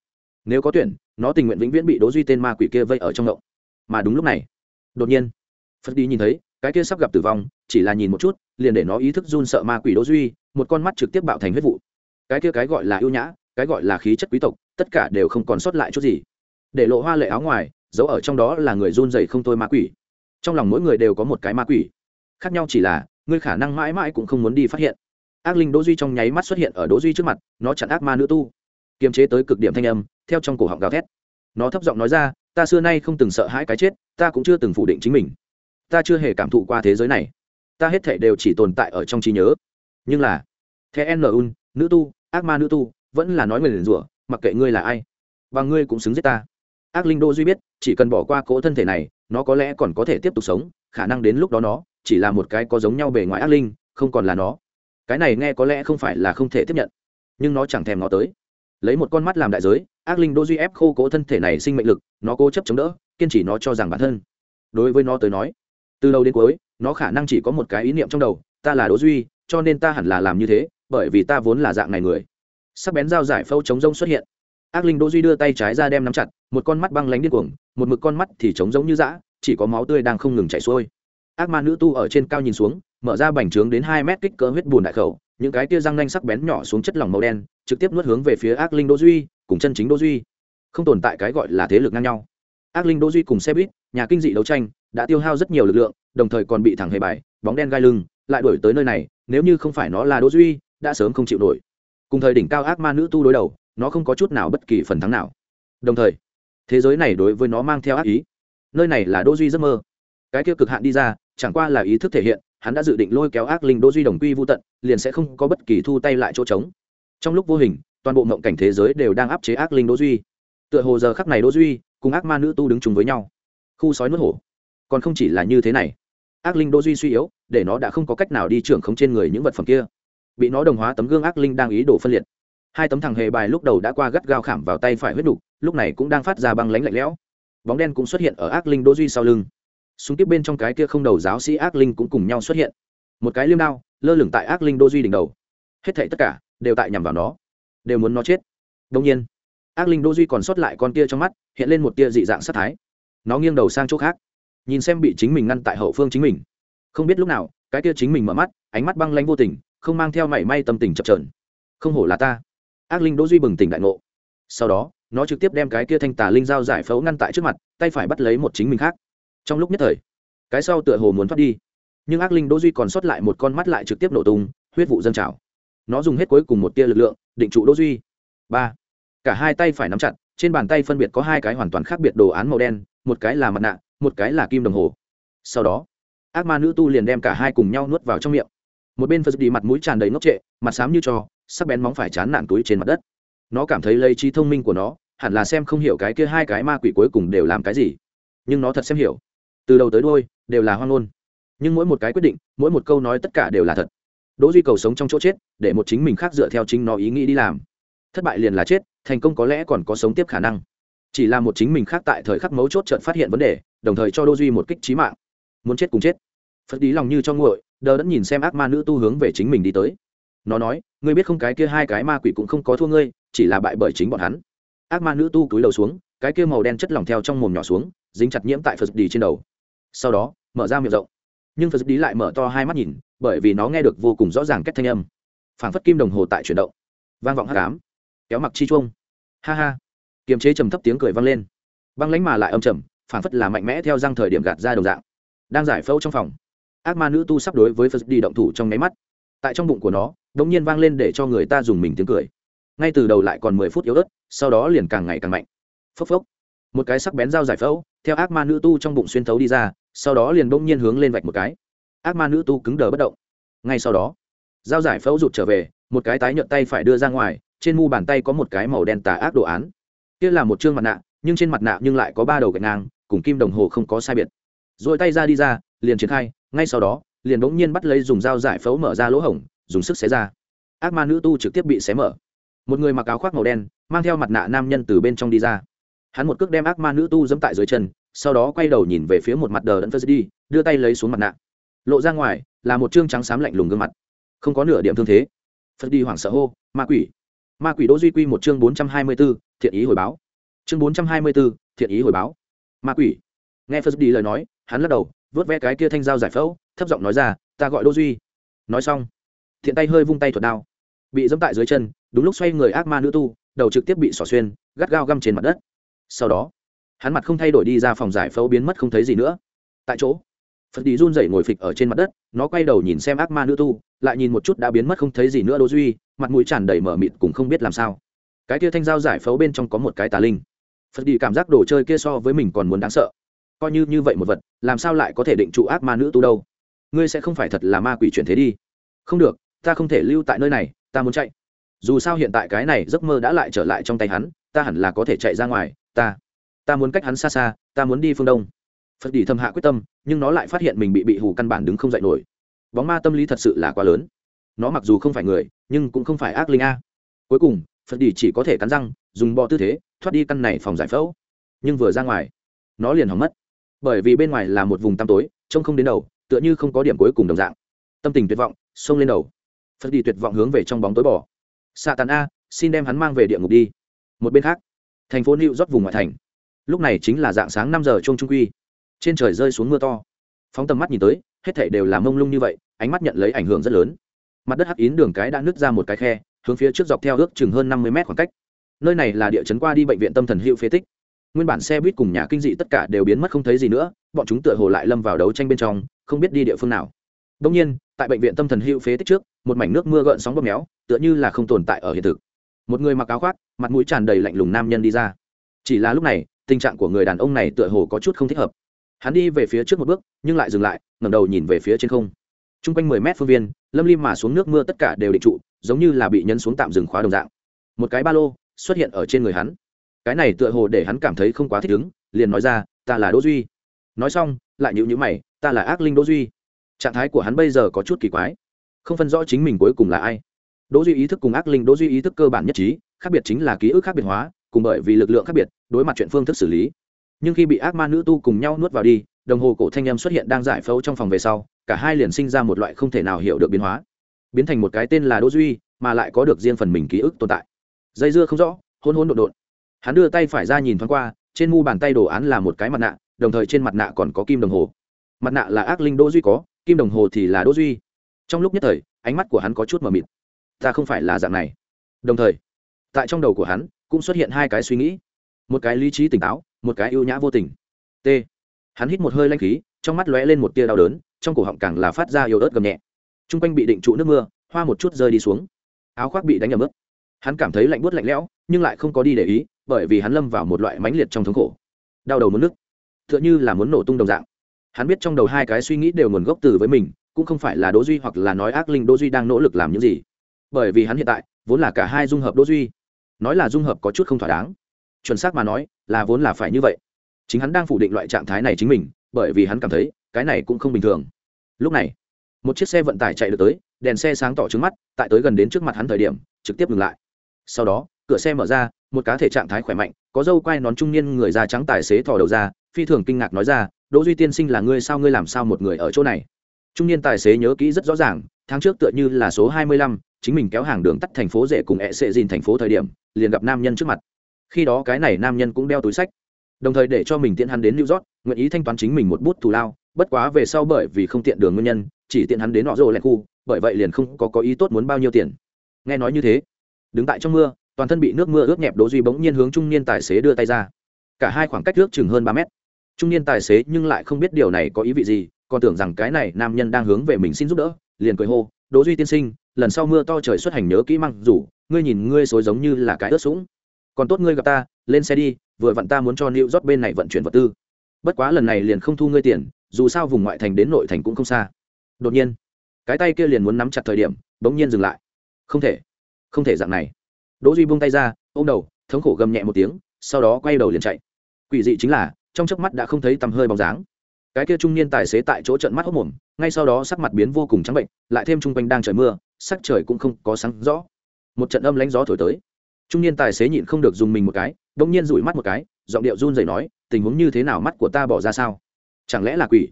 Nếu có tuyển, nó tình nguyện vĩnh viễn bị đố duy tên ma quỷ kia vây ở trong ngộng mà đúng lúc này, đột nhiên, phật đi nhìn thấy, cái kia sắp gặp tử vong, chỉ là nhìn một chút, liền để nó ý thức run sợ ma quỷ đố duy, một con mắt trực tiếp bạo thành huyết vụ. Cái kia cái gọi là ưu nhã, cái gọi là khí chất quý tộc, tất cả đều không còn sót lại chút gì. Để lộ hoa lệ áo ngoài giấu ở trong đó là người run dày không thôi ma quỷ. Trong lòng mỗi người đều có một cái ma quỷ. Khác nhau chỉ là, ngươi khả năng mãi mãi cũng không muốn đi phát hiện. Ác linh đỗ duy trong nháy mắt xuất hiện ở đỗ duy trước mặt, nó chặn ác ma nữ tu. Kiềm chế tới cực điểm thanh âm, theo trong cổ họng gào thét. Nó thấp giọng nói ra, ta xưa nay không từng sợ hãi cái chết, ta cũng chưa từng phủ định chính mình. Ta chưa hề cảm thụ qua thế giới này. Ta hết thể đều chỉ tồn tại ở trong trí nhớ. Nhưng là, the nun nữ tu, ác ma nữ tu, vẫn là nói người liền rủa, mặc kệ ngươi là ai, và ngươi cũng xứng giết ta ác linh đô duy biết, chỉ cần bỏ qua cỗ thân thể này, nó có lẽ còn có thể tiếp tục sống, khả năng đến lúc đó nó chỉ là một cái có giống nhau bề ngoài ác linh, không còn là nó. Cái này nghe có lẽ không phải là không thể tiếp nhận, nhưng nó chẳng thèm nó tới. Lấy một con mắt làm đại giới, ác linh đô duy ép khô cỗ thân thể này sinh mệnh lực, nó cố chấp chống đỡ, kiên trì nó cho rằng bản thân. Đối với nó tới nói, từ đầu đến cuối, nó khả năng chỉ có một cái ý niệm trong đầu, ta là đỗ duy, cho nên ta hẳn là làm như thế, bởi vì ta vốn là dạng này người. Sắc bén dao giải phâu chống rông xuất hiện. Ác linh đỗ duy đưa tay trái ra đem nắm chặt một con mắt băng lánh điên cuồng, một mực con mắt thì trống giống như dã, chỉ có máu tươi đang không ngừng chảy xuôi. Ác ma nữ tu ở trên cao nhìn xuống, mở ra bành trướng đến hai mét kích cỡ huyết bùn đại khẩu, những cái tia răng nanh sắc bén nhỏ xuống chất lỏng màu đen, trực tiếp nuốt hướng về phía ác linh đỗ duy, cùng chân chính đỗ duy. Không tồn tại cái gọi là thế lực ngang nhau. Ác linh đỗ duy cùng xe buýt, nhà kinh dị đấu tranh, đã tiêu hao rất nhiều lực lượng, đồng thời còn bị thẳng hề bài, bóng đen gai lưng, lại đuổi tới nơi này, nếu như không phải nó là đỗ duy, đã sớm không chịu nổi. Cùng thời đỉnh cao ác ma nữ tu đối đầu, nó không có chút nào bất kỳ phần thắng nào. Đồng thời thế giới này đối với nó mang theo ác ý. Nơi này là đô duy giấc mơ. Cái kia cực hạn đi ra, chẳng qua là ý thức thể hiện, hắn đã dự định lôi kéo ác linh đô duy đồng quy vu tận, liền sẽ không có bất kỳ thu tay lại chỗ trống. Trong lúc vô hình, toàn bộ mộng cảnh thế giới đều đang áp chế ác linh đô duy. Tựa hồ giờ khắc này đô duy cùng ác ma nữ tu đứng chung với nhau. Khu sói nuốt hổ. Còn không chỉ là như thế này. Ác linh đô duy suy yếu, để nó đã không có cách nào đi trưởng không trên người những vật phẩm kia. Bị nó đồng hóa tấm gương ác linh đang ý đồ phân liệt hai tấm thằng hề bài lúc đầu đã qua gắt gao khảm vào tay phải huyết đục, lúc này cũng đang phát ra băng lánh lạnh lẽo. Bóng đen cũng xuất hiện ở ác linh đỗ duy sau lưng. Súng tiếp bên trong cái kia không đầu giáo sĩ ác linh cũng cùng nhau xuất hiện. Một cái liêm đao, lơ lửng tại ác linh đỗ duy đỉnh đầu. Hết thảy tất cả đều tại nhằm vào nó. Đều muốn nó chết. Đông nhiên, ác linh đỗ duy còn sót lại con kia trong mắt, hiện lên một tia dị dạng sát thái. Nó nghiêng đầu sang chỗ khác, nhìn xem bị chính mình ngăn tại hậu phương chính mình. Không biết lúc nào, cái kia chính mình mở mắt, ánh mắt băng lanh vô tình, không mang theo mảy may tâm tình chập trờn không hổ là ta ác linh đỗ duy bừng tỉnh đại ngộ. Sau đó, nó trực tiếp đem cái kia thanh tà linh dao giải phẫu ngăn tại trước mặt, tay phải bắt lấy một chính mình khác. Trong lúc nhất thời, cái sau tựa hồ muốn thoát đi, nhưng ác linh đỗ duy còn sót lại một con mắt lại trực tiếp nổ tung, huyết vụ dâng trào. Nó dùng hết cuối cùng một tia lực lượng, định trụ đỗ duy. Ba, cả hai tay phải nắm chặt, trên bàn tay phân biệt có hai cái hoàn toàn khác biệt đồ án màu đen, một cái là mặt nạ, một cái là kim đồng hồ. Sau đó, ác ma nữ tu liền đem cả hai cùng nhau nuốt vào trong miệng. Một bên phật đi mặt mũi tràn đầy ngốc trệ, mặt xám như trò sắc bén móng phải chán nản túi trên mặt đất. Nó cảm thấy lấy trí thông minh của nó, hẳn là xem không hiểu cái kia hai cái ma quỷ cuối cùng đều làm cái gì. Nhưng nó thật xem hiểu. Từ đầu tới đôi đều là hoang ngôn. Nhưng mỗi một cái quyết định, mỗi một câu nói tất cả đều là thật. Đỗ duy cầu sống trong chỗ chết, để một chính mình khác dựa theo chính nó ý nghĩ đi làm. Thất bại liền là chết, thành công có lẽ còn có sống tiếp khả năng. Chỉ là một chính mình khác tại thời khắc mấu chốt chợt phát hiện vấn đề, đồng thời cho đỗ duy một kích trí mạng. Muốn chết cùng chết. Phật đi lòng như cho nguội, đờ đẫn nhìn xem ác ma nữ tu hướng về chính mình đi tới. Nó nói ngươi biết không, cái kia hai cái ma quỷ cũng không có thua ngươi, chỉ là bại bởi chính bọn hắn. Ác ma nữ tu cúi đầu xuống, cái kia màu đen chất lỏng theo trong mồm nhỏ xuống, dính chặt nhiễm tại phật đi trên đầu. Sau đó, mở ra miệng rộng. Nhưng phật đi lại mở to hai mắt nhìn, bởi vì nó nghe được vô cùng rõ ràng cách thanh âm. Phảng phất kim đồng hồ tại chuyển động. Vang vọng hát cám kéo mặc chi chuông. Ha ha. Kiềm chế trầm thấp tiếng cười vang lên. Băng lánh mà lại âm trầm, phảng phất là mạnh mẽ theo răng thời điểm gạt ra đồng dạng. Đang giải phẫu trong phòng, ác ma nữ tu sắp đối với phật đi động thủ trong nháy mắt. Tại trong bụng của nó đột nhiên vang lên để cho người ta dùng mình tiếng cười. Ngay từ đầu lại còn mười phút yếu ớt, sau đó liền càng ngày càng mạnh. Phốc phốc. Một cái sắc bén dao giải phẫu, theo ác ma nữ tu trong bụng xuyên thấu đi ra, sau đó liền bỗng nhiên hướng lên vạch một cái. Ác ma nữ tu cứng đờ bất động. Ngay sau đó, dao giải phẫu rụt trở về, một cái tái nhợt tay phải đưa ra ngoài, trên mu bàn tay có một cái màu đen tà ác đồ án. Kia là một chương mặt nạ, nhưng trên mặt nạ nhưng lại có ba đầu gạch ngang, cùng kim đồng hồ không có sai biệt. Rồi tay ra đi ra, liền triển khai, ngay sau đó, liền bỗng nhiên bắt lấy dùng dao giải phẫu mở ra lỗ hổng dùng sức xé ra. Ác ma nữ tu trực tiếp bị xé mở. Một người mặc áo khoác màu đen mang theo mặt nạ nam nhân từ bên trong đi ra. Hắn một cước đem ác ma nữ tu dẫm tại dưới chân sau đó quay đầu nhìn về phía một mặt đờ đẫn phơ đi đưa tay lấy xuống mặt nạ. Lộ ra ngoài là một chương trắng xám lạnh lùng gương mặt. Không có nửa điểm thương thế. Phật đi hoảng sợ hô ma quỷ! Ma quỷ đỗ duy quy một chương bốn trăm hai mươi 424, thiện ý hồi báo. Chương bốn trăm hai mươi 424, thiện ý hồi báo. Ma quỷ. Nghe phật đi lời nói hắn lắc đầu vớt ve cái kia thanh dao giải phẫu thấp giọng nói ra ta gọi đỗ duy. Nói xong thiện tay hơi vung tay thuật đao. Bị dẫm tại dưới chân, đúng lúc xoay người ác ma nữ tu, đầu trực tiếp bị xỏ xuyên, gắt gao găm trên mặt đất. Sau đó, hắn mặt không thay đổi đi ra phòng giải phẫu biến mất không thấy gì nữa. Tại chỗ, phật đi run rẩy ngồi phịch ở trên mặt đất, nó quay đầu nhìn xem ác ma nữ tu, lại nhìn một chút đã biến mất không thấy gì nữa đỗ duy, mặt mũi tràn đầy mở mịt cũng không biết làm sao. Cái kia thanh dao giải phẫu bên trong có một cái tà linh. Phật đi cảm giác đồ chơi kia so với mình còn muốn đáng sợ. Coi như như vậy một vật, làm sao lại có thể định trụ ác ma nữ tu đâu? Ngươi sẽ không phải thật là ma quỷ chuyển thế đi. Không được ta không thể lưu tại nơi này, ta muốn chạy. Dù sao hiện tại cái này giấc mơ đã lại trở lại trong tay hắn, ta hẳn là có thể chạy ra ngoài, ta ta muốn cách hắn xa xa, ta muốn đi phương đông. Phật đi thầm hạ quyết tâm, nhưng nó lại phát hiện mình bị bị hù căn bản đứng không dậy nổi. Bóng ma tâm lý thật sự là quá lớn. Nó mặc dù không phải người, nhưng cũng không phải ác linh a. Cuối cùng, phật đi chỉ có thể cắn răng, dùng bò tư thế, thoát đi căn này phòng giải phẫu. Nhưng vừa ra ngoài, nó liền hỏng mất. Bởi vì bên ngoài là một vùng tăm tối, trông không đến đầu, tựa như không có điểm cuối cùng đồng dạng. Tâm tình tuyệt vọng, xông lên đầu phật đi tuyệt vọng hướng về trong bóng tối bỏ. Xạ tàn a, xin đem hắn mang về địa ngục đi. Một bên khác, thành phố new rót vùng ngoại thành. Lúc này chính là dạng sáng năm giờ trông trung quy. Trên trời rơi xuống mưa to. Phóng tầm mắt nhìn tới, hết thảy đều là mông lung như vậy, ánh mắt nhận lấy ảnh hưởng rất lớn. Mặt đất hắc yến đường cái đã nứt ra một cái khe, hướng phía trước dọc theo ước chừng hơn năm mươi mét khoảng cách. Nơi này là địa chấn qua đi bệnh viện tâm thần hữu phế tích. Nguyên bản xe buýt cùng nhà kinh dị tất cả đều biến mất không thấy gì nữa, bọn chúng tựa hồ lại lâm vào đấu tranh bên trong, không biết đi địa phương nào. Đông nhiên tại bệnh viện tâm thần hữu phế tích trước, một mảnh nước mưa gợn sóng bóp méo, tựa như là không tồn tại ở hiện thực. Một người mặc áo khoác, mặt mũi tràn đầy lạnh lùng nam nhân đi ra. Chỉ là lúc này, tình trạng của người đàn ông này tựa hồ có chút không thích hợp. Hắn đi về phía trước một bước, nhưng lại dừng lại, ngẩng đầu nhìn về phía trên không. T r u n g quanh mười mét phương viên, lâm lim mà xuống nước mưa tất cả đều định trụ, giống như là bị nhấn xuống tạm dừng khóa đồng dạng. Một cái ba lô xuất hiện ở trên người hắn. Cái này tựa hồ để hắn cảm thấy không quá thích ứng, liền nói ra, ta là đỗ duy. Nói xong, lại nhịu nhữ mày, ta là ác linh đỗ duy trạng thái của hắn bây giờ có chút kỳ quái. Không phân rõ chính mình cuối cùng là ai. Đỗ duy ý thức cùng ác linh, đỗ duy ý thức cơ bản nhất trí, khác biệt chính là ký ức khác biệt hóa, cùng bởi vì lực lượng khác biệt, đối mặt chuyện phương thức xử lý. Nhưng khi bị ác ma nữ tu cùng nhau nuốt vào đi, đồng hồ cổ thanh em xuất hiện đang giải phẫu trong phòng về sau, cả hai liền sinh ra một loại không thể nào hiểu được biến hóa. Biến thành một cái tên là đỗ duy, mà lại có được riêng phần mình ký ức tồn tại. Dây dưa không rõ, hôn hôn đột đột hắn đưa tay phải ra nhìn thoáng qua, trên mu bàn tay đồ án là một cái mặt nạ, đồng thời trên mặt nạ còn có kim đồng hồ. Mặt nạ là ác linh, đỗ duy có kim đồng hồ thì là đỗ duy. Trong lúc nhất thời, ánh mắt của hắn có chút mờ mịt. Ta không phải là dạng này. Đồng thời, tại trong đầu của hắn cũng xuất hiện hai cái suy nghĩ. Một cái lý trí tỉnh táo, một cái ưu nhã vô tình. T. Hắn hít một hơi lanh khí, trong mắt lóe lên một tia đau đớn, trong cổ họng càng là phát ra yếu ớt gầm nhẹ. T r u n g quanh bị định trụ nước mưa, hoa một chút rơi đi xuống. Áo khoác bị đánh nhầm ướt. Hắn cảm thấy lạnh buốt lạnh lẽo, nhưng lại không có đi để ý, bởi vì hắn lâm vào một loại mãnh liệt trong thống khổ. Đau đầu muốn nước t h ư ợ n h ư là muốn nổ tung đồng dạng hắn biết trong đầu hai cái suy nghĩ đều nguồn gốc từ với mình, cũng không phải là đỗ duy hoặc là nói ác linh đỗ duy đang nỗ lực làm những gì. Bởi vì hắn hiện tại, vốn là cả hai dung hợp đỗ duy. Nói là dung hợp có chút không thỏa đáng. Chuẩn xác mà nói, là vốn là phải như vậy. Chính hắn đang phủ định loại trạng thái này chính mình, bởi vì hắn cảm thấy, cái này cũng không bình thường. Lúc này, một chiếc xe vận tải chạy được tới, đèn xe sáng tỏ trứng mắt, tại tới gần đến trước mặt hắn thời điểm, trực tiếp ngừng lại. Sau đó, cửa xe mở ra, một cá thể trạng thái khỏe mạnh, có dâu quai nón trung niên người da trắng tài xế thò đầu ra phi thường kinh ngạc nói ra, đỗ duy tiên sinh là ngươi sao, ngươi làm sao một người ở chỗ này? Trung niên tài xế nhớ kỹ rất rõ ràng, tháng trước tựa như là số hai mươi lăm, chính mình kéo hàng đường tắt thành phố rể cùng ẹ sệ dìn thành phố thời điểm, liền gặp nam nhân trước mặt. Khi đó cái này nam nhân cũng đeo túi sách. Đồng thời để cho mình tiện hắn đến new york, nguyện ý thanh toán chính mình một bút thù lao, bất quá về sau bởi vì không tiện đường nguyên nhân, chỉ tiện hắn đến nọ rồ lẹn khu bởi vậy liền không có có ý tốt muốn bao nhiêu tiền. Nghe nói như thế, đứng tại trong mưa, toàn thân bị nước mưa ướt nhẹp, đỗ duy bỗng nhiên hướng trung niên tài xế đưa tay ra. Cả hai khoảng cách nước chừng hơn ba mét trung niên tài xế nhưng lại không biết điều này có ý vị gì, còn tưởng rằng cái này nam nhân đang hướng về mình xin giúp đỡ, liền cười hô, đỗ duy tiên sinh, lần sau mưa to trời xuất hành nhớ kỹ măng rủ, ngươi nhìn ngươi xối giống như là cái ướt sũng. Còn tốt ngươi gặp ta, lên xe đi, vừa vặn ta muốn cho New Rót bên này vận chuyển vật tư. Bất quá lần này liền không thu ngươi tiền, dù sao vùng ngoại thành đến nội thành cũng không xa. Đột nhiên, cái tay kia liền muốn nắm chặt thời điểm, bỗng nhiên dừng lại. Không thể không thể dạng này. Đỗ duy buông tay ra, ôm đầu, thống khổ gầm nhẹ một tiếng, sau đó quay đầu liền chạy. Quỷ dị chính là trong chớp mắt đã không thấy tầm hơi bóng dáng. Cái kia trung niên tài xế tại chỗ trận mắt hốc mồm, ngay sau đó sắc mặt biến vô cùng trắng bệnh, lại thêm trung quanh đang trời mưa, sắc trời cũng không có sáng rõ. Một trận âm lánh gió thổi tới. Trung niên tài xế nhịn không được dùng mình một cái đông nhiên rủi mắt một cái, giọng điệu run rẩy nói, tình huống như thế nào mắt của ta bỏ ra sao? Chẳng lẽ là quỷ?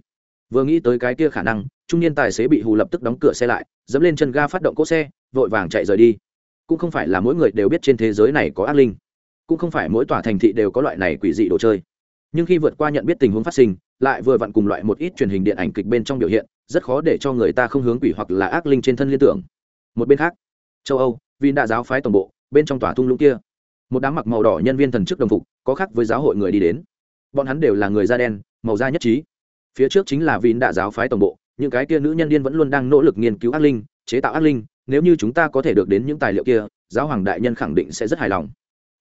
Vừa nghĩ tới cái kia khả năng, trung niên tài xế bị hù lập tức đóng cửa xe lại, dẫm lên chân ga phát động cỗ xe, vội vàng chạy rời đi. Cũng không phải là mỗi người đều biết trên thế giới này có ác linh. Cũng không phải mỗi tòa thành thị đều có loại này quỷ dị đồ chơi nhưng khi vượt qua nhận biết tình huống phát sinh, lại vừa vặn cùng loại một ít truyền hình điện ảnh kịch bên trong biểu hiện, rất khó để cho người ta không hướng quỷ hoặc là ác linh trên thân liên tưởng. Một bên khác, châu âu vì đã giáo phái tổng bộ, bên trong tòa thung lũng kia. Một đám mặc màu đỏ nhân viên thần chức đồng phục, có khác với giáo hội người đi đến. Bọn hắn đều là người da đen, màu da nhất trí. Phía trước chính là vín đạ giáo phái tổng bộ, những cái kia nữ nhân viên vẫn luôn đang nỗ lực nghiên cứu ác linh, chế tạo ác linh, nếu như chúng ta có thể được đến những tài liệu kia, giáo hoàng đại nhân khẳng định sẽ rất hài lòng.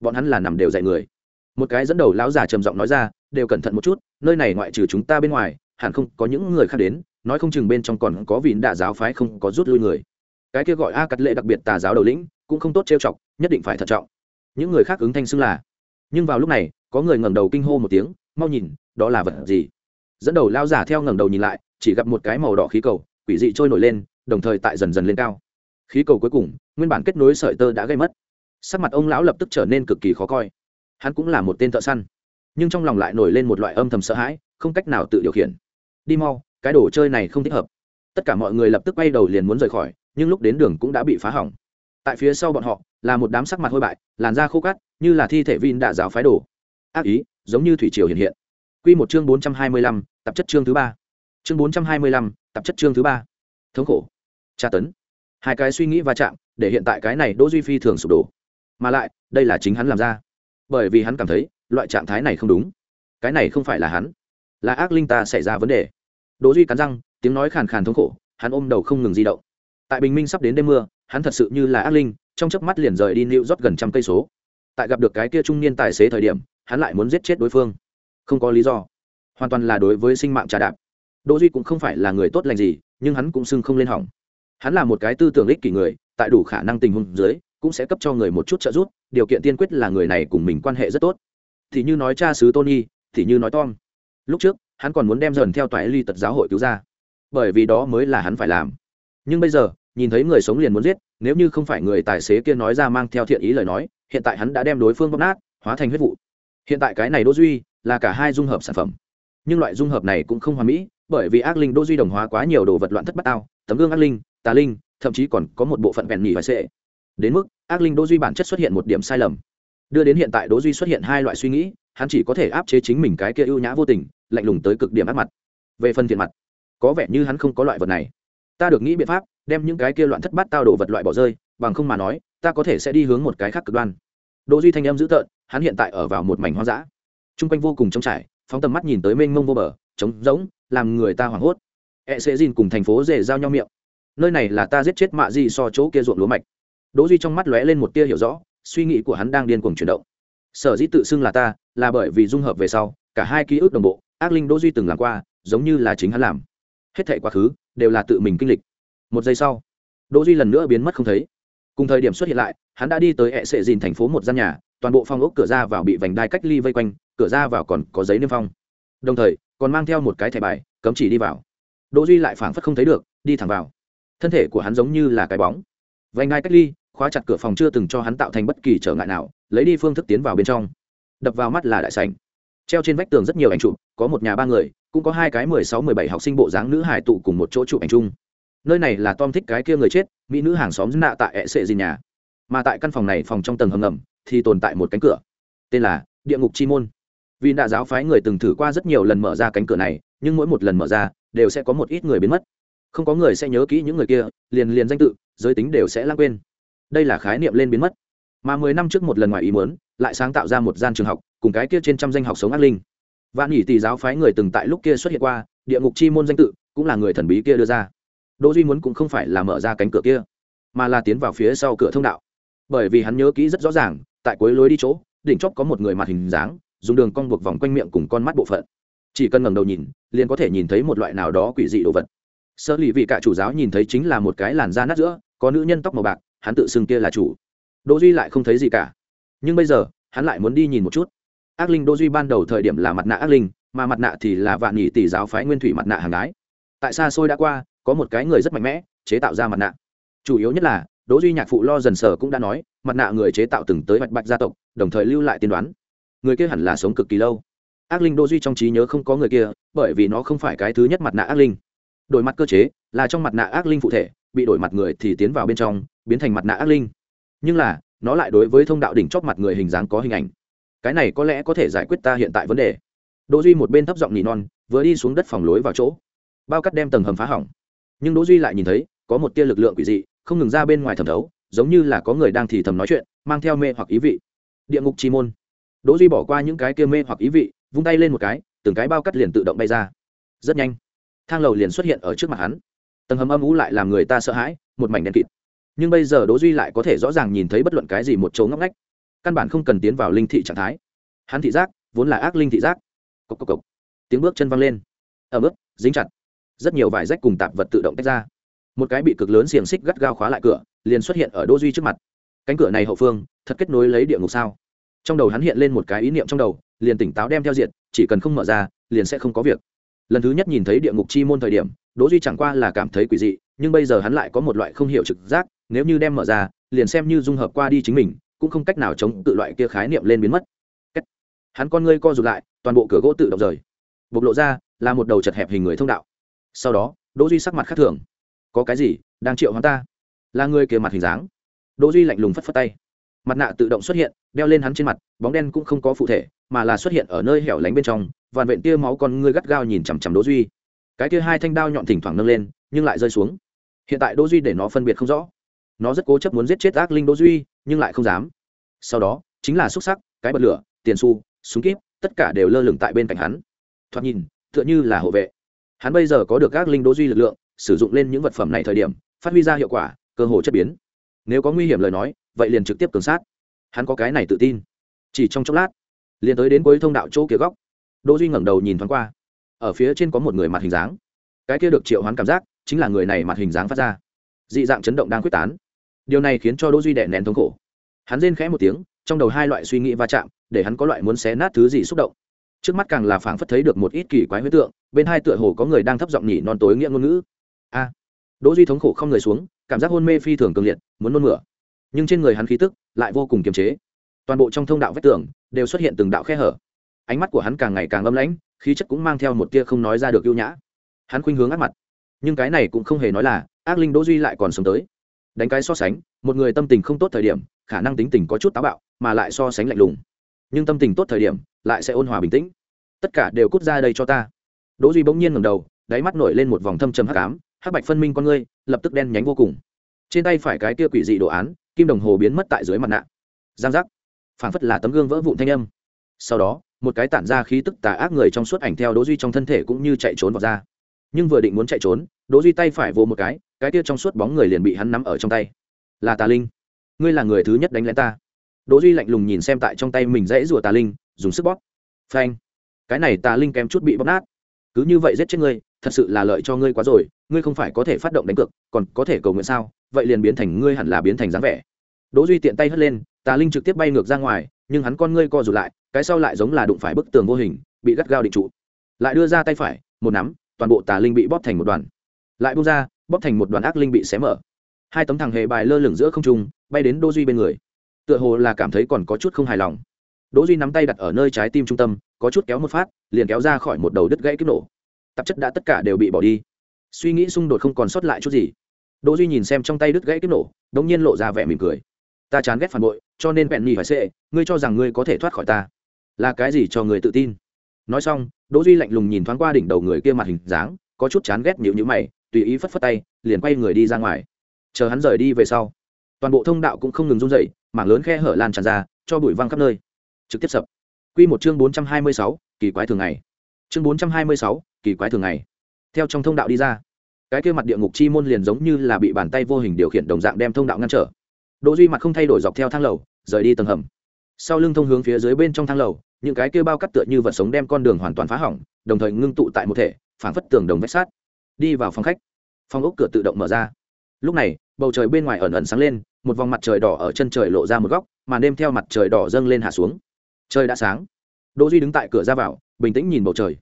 Bọn hắn là nằm đều dạy người một cái dẫn đầu lão già trầm giọng nói ra, đều cẩn thận một chút, nơi này ngoại trừ chúng ta bên ngoài, hẳn không có những người khác đến, nói không chừng bên trong còn có vị đạ giáo phái không có rút lui người. Cái kia gọi a cắt lệ đặc biệt tà giáo đầu lĩnh, cũng không tốt trêu chọc, nhất định phải thận trọng. Những người khác ứng thanh xưng là. Nhưng vào lúc này, có người ngẩng đầu kinh hô một tiếng, mau nhìn, đó là vật gì? Dẫn đầu lao giả theo ngẩng đầu nhìn lại, chỉ gặp một cái màu đỏ khí cầu, quỷ dị trôi nổi lên, đồng thời tại dần dần lên cao. Khí cầu cuối cùng, nguyên bản kết nối sợi tơ đã gây mất. Sắc mặt ông lão lập tức trở nên cực kỳ khó coi hắn cũng là một tên thợ săn. Nhưng trong lòng lại nổi lên một loại âm thầm sợ hãi, không cách nào tự điều khiển. Đi mau, cái đồ chơi này không thích hợp. Tất cả mọi người lập tức quay đầu liền muốn rời khỏi, nhưng lúc đến đường cũng đã bị phá hỏng. Tại phía sau bọn họ, là một đám sắc mặt hôi bại, làn da khô cát, như là thi thể vin đạ giáo phái đồ. Ác ý, giống như thủy triều hiện hiện. Q một chương bốn trăm hai mươi lăm tập chất chương thứ ba. Chương bốn trăm hai mươi lăm tập chất chương thứ ba. Thống khổ. Tra tấn. Hai cái suy nghĩ va chạm, để hiện tại cái này đỗ duy phi thường sụp đổ. Mà lại, đây là chính hắn làm ra bởi vì hắn cảm thấy loại trạng thái này không đúng. Cái này không phải là hắn, là ác linh ta xảy ra vấn đề. Đỗ duy cắn răng, tiếng nói khàn khàn thống khổ, hắn ôm đầu không ngừng di động. Tại bình minh sắp đến đêm mưa, hắn thật sự như là ác linh, trong chớp mắt liền rời đi nịu rót gần trăm cây số. Tại gặp được cái kia trung niên tài xế thời điểm, hắn lại muốn giết chết đối phương. Không có lý do. Hoàn toàn là đối với sinh mạng trà đạp. Đỗ duy cũng không phải là người tốt lành gì, nhưng hắn cũng xưng không lên hỏng. Hắn là một cái tư tưởng ích kỷ người, tại đủ khả năng tình huống dưới cũng sẽ cấp cho người một chút trợ giúp, điều kiện tiên quyết là người này cùng mình quan hệ rất tốt. Thì như nói cha xứ tony, thì như nói tom. Lúc trước, hắn còn muốn đem dần theo toại ly tật giáo hội cứu ra. Bởi vì đó mới là hắn phải làm. Nhưng bây giờ, nhìn thấy người sống liền muốn giết, nếu như không phải người tài xế kia nói ra mang theo thiện ý lời nói, hiện tại hắn đã đem đối phương bóp nát, hóa thành huyết vụ. Hiện tại cái này đỗ duy là cả hai dung hợp sản phẩm. Nhưng loại dung hợp này cũng không hoàn mỹ, bởi vì ác linh đỗ duy đồng hóa quá nhiều đồ vật loạn thất bát ao tấm gương ác linh, tà linh, thậm chí còn có một bộ phận vẹn nhỉ phải sệ đến mức, ác linh đỗ duy bản chất xuất hiện một điểm sai lầm. Đưa đến hiện tại đỗ duy xuất hiện hai loại suy nghĩ, hắn chỉ có thể áp chế chính mình cái kia ưu nhã vô tình, lạnh lùng tới cực điểm ác mặt. Về phần thiện mặt, có vẻ như hắn không có loại vật này. Ta được nghĩ biện pháp, đem những cái kia loạn thất bát tao đổ vật loại bỏ rơi, bằng không mà nói, ta có thể sẽ đi hướng một cái khác cực đoan. Đỗ duy thanh âm dữ tợn, hắn hiện tại ở vào một mảnh hoang dã. Trung quanh vô cùng trống trải, phóng tầm mắt nhìn tới mênh mông vô bờ, trống rỗng, làm người ta hoảng hốt. E sẽ dìn cùng thành phố rể giao nhau miệng. Nơi này là ta giết chết mạ gì so chỗ kia ruộng lúa mạch đỗ duy trong mắt lóe lên một tia hiểu rõ, suy nghĩ của hắn đang điên cuồng chuyển động. Sở dĩ tự xưng là ta, là bởi vì dung hợp về sau, cả hai ký ức đồng bộ, ác linh đỗ duy từng làm qua, giống như là chính hắn làm. Hết thảy quá khứ, đều là tự mình kinh lịch. Một giây sau, đỗ duy lần nữa biến mất không thấy. Cùng thời điểm xuất hiện lại, hắn đã đi tới hệ sệ dìn thành phố một gian nhà, toàn bộ phòng ốc cửa ra vào bị vành đai cách ly vây quanh, cửa ra vào còn có giấy niêm phong. Đồng thời, còn mang theo một cái thẻ bài, cấm chỉ đi vào. Đỗ duy lại phảng phất không thấy được, đi thẳng vào. Thân thể của hắn giống như là cái bóng. Vành đai cách ly khóa chặt cửa phòng chưa từng cho hắn tạo thành bất kỳ trở ngại nào, lấy đi phương thức tiến vào bên trong. Đập vào mắt là đại sảnh. Treo trên vách tường rất nhiều ảnh chụp, có một nhà ba người, cũng có hai cái mười sáu, mười bảy học sinh bộ dáng nữ hải tụ cùng một chỗ chụp ảnh chung. Nơi này là tom thích cái kia người chết, mỹ nữ hàng xóm nạ tại ẹ sệ gì nhà. Mà tại căn phòng này phòng trong tầng hầm ngầm, thì tồn tại một cánh cửa. Tên là địa ngục chi môn. Vì đạ giáo phái người từng thử qua rất nhiều lần mở ra cánh cửa này, nhưng mỗi một lần mở ra, đều sẽ có một ít người biến mất. Không có người sẽ nhớ kỹ những người kia, liền liền danh tự, giới tính đều sẽ lãng quên đây là khái niệm lên biến mất. Mà mười năm trước một lần ngoài ý muốn, lại sáng tạo ra một gian trường học, cùng cái kia trên trăm danh học sống ác linh. Vạn nhỉ tỷ giáo phái người từng tại lúc kia xuất hiện qua, địa ngục chi môn danh tự cũng là người thần bí kia đưa ra. Đỗ duy muốn cũng không phải là mở ra cánh cửa kia, mà là tiến vào phía sau cửa thông đạo. Bởi vì hắn nhớ kỹ rất rõ ràng, tại cuối lối đi chỗ, đỉnh chóp có một người mặt hình dáng, dùng đường cong buộc vòng quanh miệng cùng con mắt bộ phận. Chỉ cần ngẩng đầu nhìn, liền có thể nhìn thấy một loại nào đó quỷ dị đồ vật. Sơ lì vị cả chủ giáo nhìn thấy chính là một cái làn da nát giữa, có nữ nhân tóc màu bạc hắn tự xưng kia là chủ. Đỗ duy lại không thấy gì cả. Nhưng bây giờ, hắn lại muốn đi nhìn một chút. Ác linh đỗ duy ban đầu thời điểm là mặt nạ ác linh, mà mặt nạ thì là vạn nhị tỷ giáo phái nguyên thủy mặt nạ hàng gái. Tại xa xôi đã qua, có một cái người rất mạnh mẽ, chế tạo ra mặt nạ. Chủ yếu nhất là, đỗ duy nhạc phụ lo dần sở cũng đã nói, mặt nạ người chế tạo từng tới bạch bạch gia tộc, đồng thời lưu lại tiên đoán. Người kia hẳn là sống cực kỳ lâu. Ác linh đỗ duy trong trí nhớ không có người kia, bởi vì nó không phải cái thứ nhất mặt nạ ác linh. Đổi mặt cơ chế, là trong mặt nạ ác linh phụ thể bị đổi mặt người thì tiến vào bên trong, biến thành mặt nạ ác linh. Nhưng là, nó lại đối với thông đạo đỉnh chóp mặt người hình dáng có hình ảnh. Cái này có lẽ có thể giải quyết ta hiện tại vấn đề. Đỗ duy một bên thấp giọng nỉ non, vừa đi xuống đất phòng lối vào chỗ. Bao cắt đem tầng hầm phá hỏng. Nhưng đỗ duy lại nhìn thấy, có một tia lực lượng quỷ dị, không ngừng ra bên ngoài thẩm thấu, giống như là có người đang thì thầm nói chuyện, mang theo mê hoặc ý vị. Địa ngục chi môn. Đỗ duy bỏ qua những cái kia mê hoặc ý vị, vung tay lên một cái, từng cái bao cắt liền tự động bay ra. Rất nhanh. Thang lầu liền xuất hiện ở trước mặt hắn tầng hầm âm ú lại làm người ta sợ hãi một mảnh đen kịt. Nhưng bây giờ đỗ duy lại có thể rõ ràng nhìn thấy bất luận cái gì một chỗ ngóc ngách. Căn bản không cần tiến vào linh thị trạng thái. Hắn thị giác vốn là ác linh thị giác. Cộc cộc cộc. Tiếng bước chân văng lên. Ở bước, dính chặt. Rất nhiều vải rách cùng tạp vật tự động tách ra. Một cái bị cực lớn xiềng xích gắt gao khóa lại cửa liền xuất hiện ở đỗ duy trước mặt. Cánh cửa này hậu phương thật kết nối lấy địa ngục sao? Trong đầu hắn hiện lên một cái ý niệm trong đầu liền tỉnh táo đem theo diện chỉ cần không mở ra liền sẽ không có việc. Lần thứ nhất nhìn thấy địa ngục chi môn thời điểm đỗ duy chẳng qua là cảm thấy quỷ dị, nhưng bây giờ hắn lại có một loại không hiểu trực giác, nếu như đem mở ra, liền xem như dung hợp qua đi chính mình, cũng không cách nào chống tự loại kia khái niệm lên biến mất. Hắn con ngươi co rụt lại, toàn bộ cửa gỗ tự động rời. Bộc lộ ra, là một đầu chật hẹp hình người thông đạo. Sau đó, đỗ duy sắc mặt khác thường. Có cái gì đang triệu hắn ta? Là người kia mặt hình dáng. Đỗ duy lạnh lùng phất phất tay. Mặt nạ tự động xuất hiện, đeo lên hắn trên mặt, bóng đen cũng không có phụ thể, mà là xuất hiện ở nơi hẻo lánh bên trong, vạn vện tia máu con ngươi gắt gao nhìn chằm chằm đỗ duy cái kia hai thanh đao nhọn thỉnh thoảng nâng lên, nhưng lại rơi xuống. Hiện tại đỗ duy để nó phân biệt không rõ. Nó rất cố chấp muốn giết chết ác linh đỗ duy, nhưng lại không dám. Sau đó, chính là xúc sắc, cái bật lửa, tiền xu, súng kíp, tất cả đều lơ lửng tại bên cạnh hắn. Thoạt nhìn, tựa như là hộ vệ. Hắn bây giờ có được ác linh đỗ duy lực lượng, sử dụng lên những vật phẩm này thời điểm, phát huy ra hiệu quả, cơ hồ chất biến. Nếu có nguy hiểm lời nói, vậy liền trực tiếp cường sát. Hắn có cái này tự tin. Chỉ trong chốc lát, liền tới đến cuối thông đạo chỗ kia góc. Đỗ duy ngẩng đầu nhìn thoáng qua ở phía trên có một người mặt hình dáng. Cái kia được triệu hoán cảm giác, chính là người này mặt hình dáng phát ra. Dị dạng chấn động đang quyết tán. Điều này khiến cho đỗ duy đè nén thống khổ. Hắn rên khẽ một tiếng, trong đầu hai loại suy nghĩ va chạm, để hắn có loại muốn xé nát thứ gì xúc động. Trước mắt càng là phảng phất thấy được một ít kỳ quái huyết tượng, bên hai tựa hồ có người đang thấp giọng nhỉ non tối nghĩa ngôn ngữ. A! Đỗ duy thống khổ không người xuống, cảm giác hôn mê phi thường cường liệt, muốn nôn mửa. Nhưng trên người hắn khí tức lại vô cùng kiềm chế. Toàn bộ trong thông đạo vách tường đều xuất hiện từng đạo khe hở ánh mắt của hắn càng ngày càng âm lãnh, khí chất cũng mang theo một tia không nói ra được ưu nhã. Hắn khuynh hướng ác mặt. Nhưng cái này cũng không hề nói là ác linh đỗ duy lại còn sống tới. Đánh cái so sánh, một người tâm tình không tốt thời điểm, khả năng tính tình có chút táo bạo, mà lại so sánh lạnh lùng. Nhưng tâm tình tốt thời điểm, lại sẽ ôn hòa bình tĩnh. Tất cả đều cút ra đây cho ta. Đỗ duy bỗng nhiên ngẩng đầu, đáy mắt nổi lên một vòng thâm trầm hắc ám, hắc bạch phân minh con ngươi, lập tức đen nhánh vô cùng. Trên tay phải cái kia quỷ dị đồ án, kim đồng hồ biến mất tại dưới mặt nạ. Giang giác. Phảng phất là tấm gương vỡ vụn thanh âm. Sau đó một cái tản ra khí tức tà ác người trong suốt ảnh theo đỗ duy trong thân thể cũng như chạy trốn vào ra. Nhưng vừa định muốn chạy trốn, đỗ duy tay phải vồ một cái cái kia trong suốt bóng người liền bị hắn nắm ở trong tay. Là tà linh. Ngươi là người thứ nhất đánh lén ta. Đỗ duy lạnh lùng nhìn xem tại trong tay mình dãy rùa tà linh, dùng sức bóp. Phanh. Cái này tà linh kém chút bị bóp nát. Cứ như vậy giết chết ngươi, thật sự là lợi cho ngươi quá rồi, ngươi không phải có thể phát động đánh cược, còn có thể cầu nguyện sao? Vậy liền biến thành ngươi hẳn là biến thành dáng vẻ. Đỗ duy tiện tay hất lên, tà linh trực tiếp bay ngược ra ngoài nhưng hắn con ngươi co rụt lại, cái sau lại giống là đụng phải bức tường vô hình, bị gắt gao định trụ. Lại đưa ra tay phải, một nắm, toàn bộ tà linh bị bóp thành một đoàn. Lại buông ra, bóp thành một đoàn ác linh bị xé mở. Hai tấm thằng hề bài lơ lửng giữa không trung, bay đến đỗ duy bên người. Tựa hồ là cảm thấy còn có chút không hài lòng. Đỗ duy nắm tay đặt ở nơi trái tim trung tâm, có chút kéo một phát, liền kéo ra khỏi một đầu đứt gãy kích nổ. Tạp chất đã tất cả đều bị bỏ đi. Suy nghĩ xung đột không còn sót lại chút gì. Đỗ duy nhìn xem trong tay đứt gãy kích nổ, đống nhiên lộ ra vẻ mỉm cười ta chán ghét phản bội cho nên bẹn nhì phải xệ ngươi cho rằng ngươi có thể thoát khỏi ta. Là cái gì cho người tự tin? Nói xong đỗ duy lạnh lùng nhìn thoáng qua đỉnh đầu người kia mặt hình dáng có chút chán ghét nhíu nhíu mày tùy ý phất phất tay liền quay người đi ra ngoài. Chờ hắn rời đi về sau toàn bộ thông đạo cũng không ngừng run rẩy mảng lớn khe hở lan tràn ra cho bụi văng khắp nơi. Trực tiếp sập. Quy một chương bốn trăm hai mươi sáu, kỳ quái thường ngày. Chương bốn trăm hai mươi sáu, kỳ quái thường ngày. Theo trong thông đạo đi ra cái kia mặt địa ngục chi môn liền giống như là bị bàn tay vô hình điều khiển đồng dạng đem thông đạo ngăn trở đỗ duy mặt không thay đổi dọc theo thang lầu, rời đi tầng hầm. Sau lưng thông hướng phía dưới bên trong thang lầu, những cái kia bao cắt tựa như vật sống đem con đường hoàn toàn phá hỏng, đồng thời ngưng tụ tại một thể, phảng phất tường đồng vách sát đi vào phòng khách, phòng ốc cửa tự động mở ra. Lúc này, bầu trời bên ngoài ẩn ẩn sáng lên, một vòng mặt trời đỏ ở chân trời lộ ra một góc màn đêm theo mặt trời đỏ dâng lên hạ xuống. Trời đã sáng. Đỗ duy đứng tại cửa ra vào, bình tĩnh nhìn bầu trời.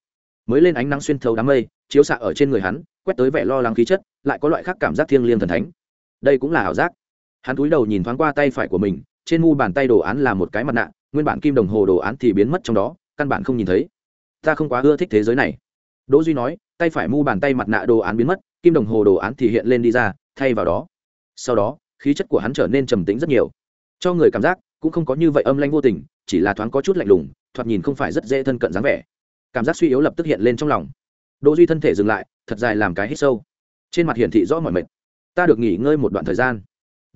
Mới lên ánh nắng xuyên thấu đám mây, chiếu xạ ở trên người hắn, quét tới vẻ lo lắng khí chất, lại có loại khác cảm giác thiêng liêng thần thánh. Đây cũng là ảo giác hắn cúi đầu nhìn thoáng qua tay phải của mình, trên mu bàn tay đồ án là một cái mặt nạ, nguyên bản kim đồng hồ đồ án thì biến mất trong đó, căn bản không nhìn thấy. Ta không quá ưa thích thế giới này. Đỗ duy nói, tay phải mu bàn tay mặt nạ đồ án biến mất, kim đồng hồ đồ án thì hiện lên đi ra, thay vào đó. Sau đó, khí chất của hắn trở nên trầm tĩnh rất nhiều. Cho người cảm giác, cũng không có như vậy âm lanh vô tình, chỉ là thoáng có chút lạnh lùng, thoạt nhìn không phải rất dễ thân cận dáng vẻ. Cảm giác suy yếu lập tức hiện lên trong lòng. Đỗ duy thân thể dừng lại, thật dài làm cái hít sâu. Trên mặt hiển thị rõ mọi mệt. Ta được nghỉ ngơi một đoạn thời gian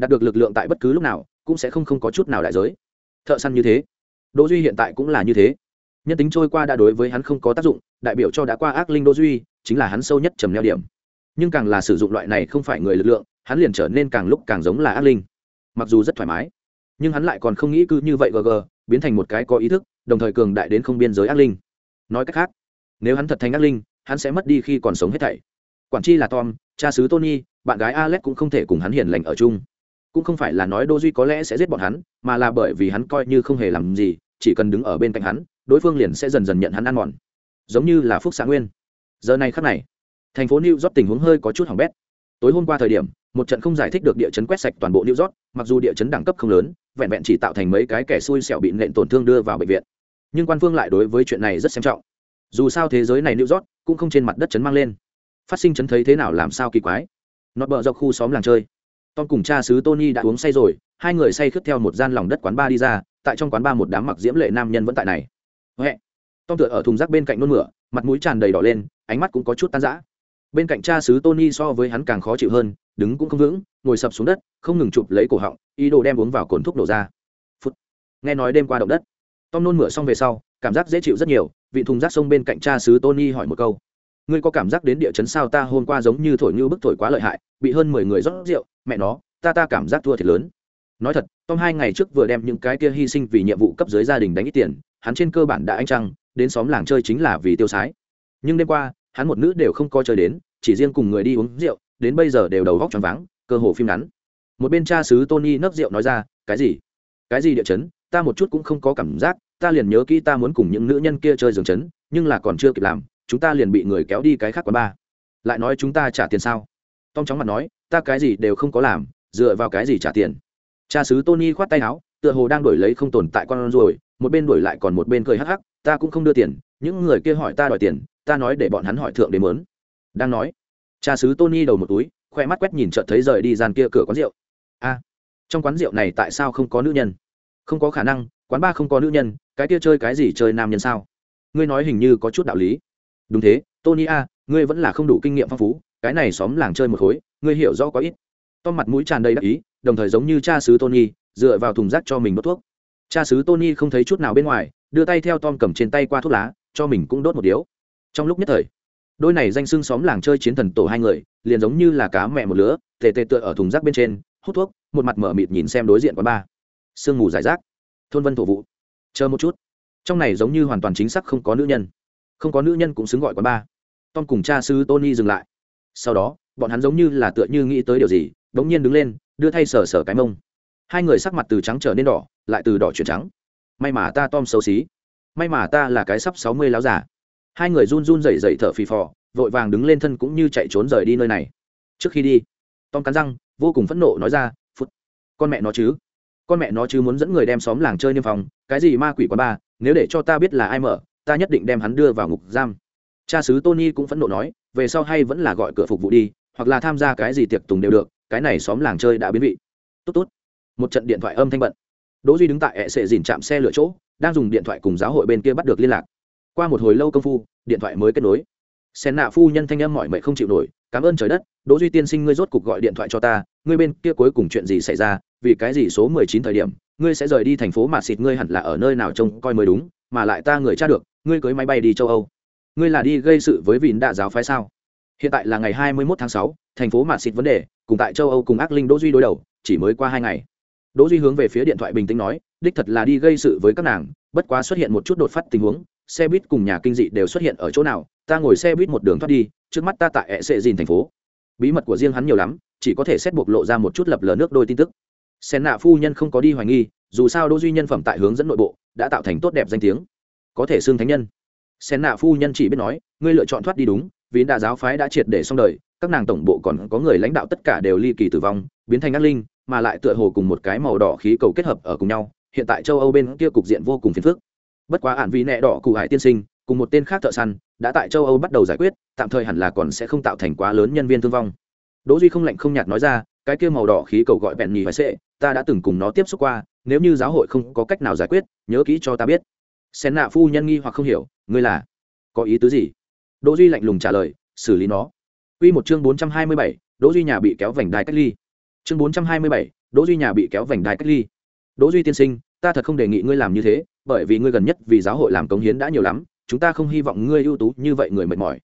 đạt được lực lượng tại bất cứ lúc nào, cũng sẽ không không có chút nào đại giới. Thợ săn như thế, đỗ duy hiện tại cũng là như thế. Nhân tính trôi qua đã đối với hắn không có tác dụng, đại biểu cho đã qua ác linh đỗ duy, chính là hắn sâu nhất trầm neo điểm. Nhưng càng là sử dụng loại này không phải người lực lượng, hắn liền trở nên càng lúc càng giống là ác linh. Mặc dù rất thoải mái, nhưng hắn lại còn không nghĩ cứ như vậy gg biến thành một cái có ý thức, đồng thời cường đại đến không biên giới ác linh. Nói cách khác, nếu hắn thật thành ác linh, hắn sẽ mất đi khi còn sống hết thảy. Quản chi là tom, cha xứ tony, bạn gái alex cũng không thể cùng hắn hiền lành ở chung cũng không phải là nói đô duy có lẽ sẽ giết bọn hắn, mà là bởi vì hắn coi như không hề làm gì, chỉ cần đứng ở bên cạnh hắn, đối phương liền sẽ dần dần nhận hắn ăn mòn. Giống như là phúc xã nguyên. Giờ này khắc này, thành phố new york tình huống hơi có chút hỏng bét. Tối hôm qua thời điểm, một trận không giải thích được địa chấn quét sạch toàn bộ new york, mặc dù địa chấn đẳng cấp không lớn, vẹn vẹn chỉ tạo thành mấy cái kẻ xui xẻo bị nện tổn thương đưa vào bệnh viện. Nhưng quan phương lại đối với chuyện này rất xem trọng. Dù sao thế giới này new york cũng không trên mặt đất chấn mang lên. Phát sinh chấn thấy thế nào làm sao kỳ quái. Nọt bờ dọc khu xóm làng chơi tom cùng cha xứ tony đã uống say rồi, hai người say khướt theo một gian lòng đất quán bar đi ra, tại trong quán bar một đám mặc diễm lệ nam nhân vẫn tại này. Hẹ. tom tựa ở thùng rác bên cạnh nôn mửa, mặt mũi tràn đầy đỏ lên, ánh mắt cũng có chút tan rã. Bên cạnh cha xứ tony so với hắn càng khó chịu hơn, đứng cũng không vững, ngồi sập xuống đất, không ngừng chụp lấy cổ họng, ý đồ đem uống vào cồn thuốc đổ ra. Phút. Nghe nói đêm qua động đất. Tom nôn mửa xong về sau, cảm giác dễ chịu rất nhiều, vị thùng rác sông bên cạnh cha xứ tony hỏi một câu. Ngươi có cảm giác đến địa chấn sao ta hôm qua giống như thổi như bức thổi quá lợi hại, bị hơn mười người rót rượu mẹ nó, ta ta cảm giác thua thiệt lớn. Nói thật, tom hai ngày trước vừa đem những cái kia hy sinh vì nhiệm vụ cấp dưới gia đình đánh ít tiền, hắn trên cơ bản đã anh trăng, đến xóm làng chơi chính là vì tiêu sái. Nhưng đêm qua, hắn một nữ đều không coi chơi đến, chỉ riêng cùng người đi uống rượu, đến bây giờ đều đầu góc tròn váng, cơ hồ phim ngắn. Một bên cha xứ tony nấc rượu nói ra, cái gì? Cái gì địa chấn? Ta một chút cũng không có cảm giác, ta liền nhớ kỹ ta muốn cùng những nữ nhân kia chơi giường chấn, nhưng là còn chưa kịp làm, chúng ta liền bị người kéo đi cái khác quán ba lại nói chúng ta trả tiền sao? Tom chóng mặt nói ta cái gì đều không có làm, dựa vào cái gì trả tiền? Cha xứ tony khoát tay áo, tựa hồ đang đổi lấy không tồn tại con rồi một bên đổi lại còn một bên cười hắc hắc, ta cũng không đưa tiền, những người kia hỏi ta đòi tiền, ta nói để bọn hắn hỏi thượng đến mớn. Đang nói, cha xứ tony đầu một túi, khoe mắt quét nhìn chợt thấy rời đi gian kia cửa quán rượu. A, trong quán rượu này tại sao không có nữ nhân? Không có khả năng, quán ba không có nữ nhân, cái kia chơi cái gì chơi nam nhân sao? Ngươi nói hình như có chút đạo lý. Đúng thế, tony a, ngươi vẫn là không đủ kinh nghiệm phong phú cái này xóm làng chơi một khối, ngươi hiểu rõ có ít. Tom mặt mũi tràn đầy đắc ý, đồng thời giống như cha xứ tony, dựa vào thùng rác cho mình đốt thuốc. Cha xứ tony không thấy chút nào bên ngoài, đưa tay theo tom cầm trên tay qua thuốc lá, cho mình cũng đốt một điếu. Trong lúc nhất thời, đôi này danh xưng xóm làng chơi chiến thần tổ hai người, liền giống như là cá mẹ một lứa, tề tề tựa ở thùng rác bên trên, hút thuốc, một mặt mở mịt nhìn xem đối diện quán ba sương mù giải rác. Thôn vân thổ vụ. Chờ một chút. Trong này giống như hoàn toàn chính xác không có nữ nhân. Không có nữ nhân cũng xứng gọi quán ba tom cùng cha sư tony dừng lại sau đó, bọn hắn giống như là tựa như nghĩ tới điều gì đ ố n g nhiên đứng lên, đưa thay sờ sờ cái mông. Hai người sắc mặt từ trắng trở nên đỏ, lại từ đỏ chuyển trắng. May mà ta tom xấu xí. May mà ta là cái sắp sáu mươi láo giả hai người run run rẩy rẩy thở phì phò, vội vàng đứng lên thân cũng như chạy trốn rời đi nơi này. Trước khi đi, tom cắn răng, vô cùng phẫn nộ nói ra phút con mẹ nó chứ. Con mẹ nó chứ muốn dẫn người đem xóm làng chơi niêm phòng cái gì ma quỷ quá ba, nếu để cho ta biết là ai mở, ta nhất định đem hắn đưa vào ngục giam. Cha sứ tony cũng phẫn nộ nói về sau hay vẫn là gọi cửa phục vụ đi, hoặc là tham gia cái gì tiệc tùng đều được, cái này xóm làng chơi đã biến vị. Tốt tốt. Một trận điện thoại âm thanh bận. Đỗ duy đứng tại hệ sệ dìn chạm xe lựa chỗ, đang dùng điện thoại cùng giáo hội bên kia bắt được liên lạc. Qua một hồi lâu công phu, điện thoại mới kết nối. Sen nạ phu nhân thanh âm mỏi mệt không chịu nổi, cảm ơn trời đất, đỗ duy tiên sinh ngươi rốt cục gọi điện thoại cho ta, ngươi bên kia cuối cùng chuyện gì xảy ra, vì cái gì số mười chín thời điểm, ngươi sẽ rời đi thành phố mà xịt ngươi hẳn là ở nơi nào trông coi mới đúng, mà lại ta người tra được, ngươi cưới máy bay đi châu âu ngươi là đi gây sự với vịn đạ giáo phái sao? Hiện tại là ngày hai mươi 21 tháng sáu, thành phố mạt xịt vấn đề, cùng tại châu âu cùng ác linh đỗ duy đối đầu, chỉ mới qua hai ngày. Đỗ duy hướng về phía điện thoại bình tĩnh nói, đích thật là đi gây sự với các nàng, bất quá xuất hiện một chút đột phát tình huống, xe buýt cùng nhà kinh dị đều xuất hiện ở chỗ nào, ta ngồi xe buýt một đường thoát đi, trước mắt ta tại ẹ sệ dìn thành phố. Bí mật của riêng hắn nhiều lắm, chỉ có thể xét buộc lộ ra một chút lập lờ nước đôi tin tức. Sen nạ phu nhân không có đi hoài nghi, dù sao đỗ duy nhân phẩm tại hướng dẫn nội bộ, đã tạo thành tốt đẹp danh tiếng. Có thể xưng thánh nhân sen nạ phu nhân chỉ biết nói, ngươi lựa chọn thoát đi đúng, vì đa giáo phái đã triệt để xong đời, các nàng tổng bộ còn có người lãnh đạo tất cả đều ly kỳ tử vong, biến thành ác linh, mà lại tựa hồ cùng một cái màu đỏ khí cầu kết hợp ở cùng nhau, hiện tại châu âu bên kia cục diện vô cùng phiền phức. Bất quá ạn vì nẹ đỏ cụ hải tiên sinh, cùng một tên khác thợ săn, đã tại châu âu bắt đầu giải quyết, tạm thời hẳn là còn sẽ không tạo thành quá lớn nhân viên thương vong. Đỗ duy không lạnh không nhạt nói ra, cái kia màu đỏ khí cầu gọi bẹn nhì phải sệ, ta đã từng cùng nó tiếp xúc qua, nếu như giáo hội không có cách nào giải quyết, nhớ kỹ cho ta biết. Xén nạ phu nhân nghi hoặc không hiểu ngươi là có ý tứ gì? Đỗ duy lạnh lùng trả lời xử lý nó. Quy một chương 427, Đỗ Duy nhà bị kéo vành đai cách ly. Chương 427, Đỗ Duy nhà bị kéo vành đai cách ly. Đỗ Duy tiên sinh, ta thật không đề nghị ngươi làm như thế bởi vì ngươi gần nhất vì giáo hội làm cống hiến đã nhiều lắm chúng ta không hy vọng ngươi ưu tú như vậy người mệt mỏi.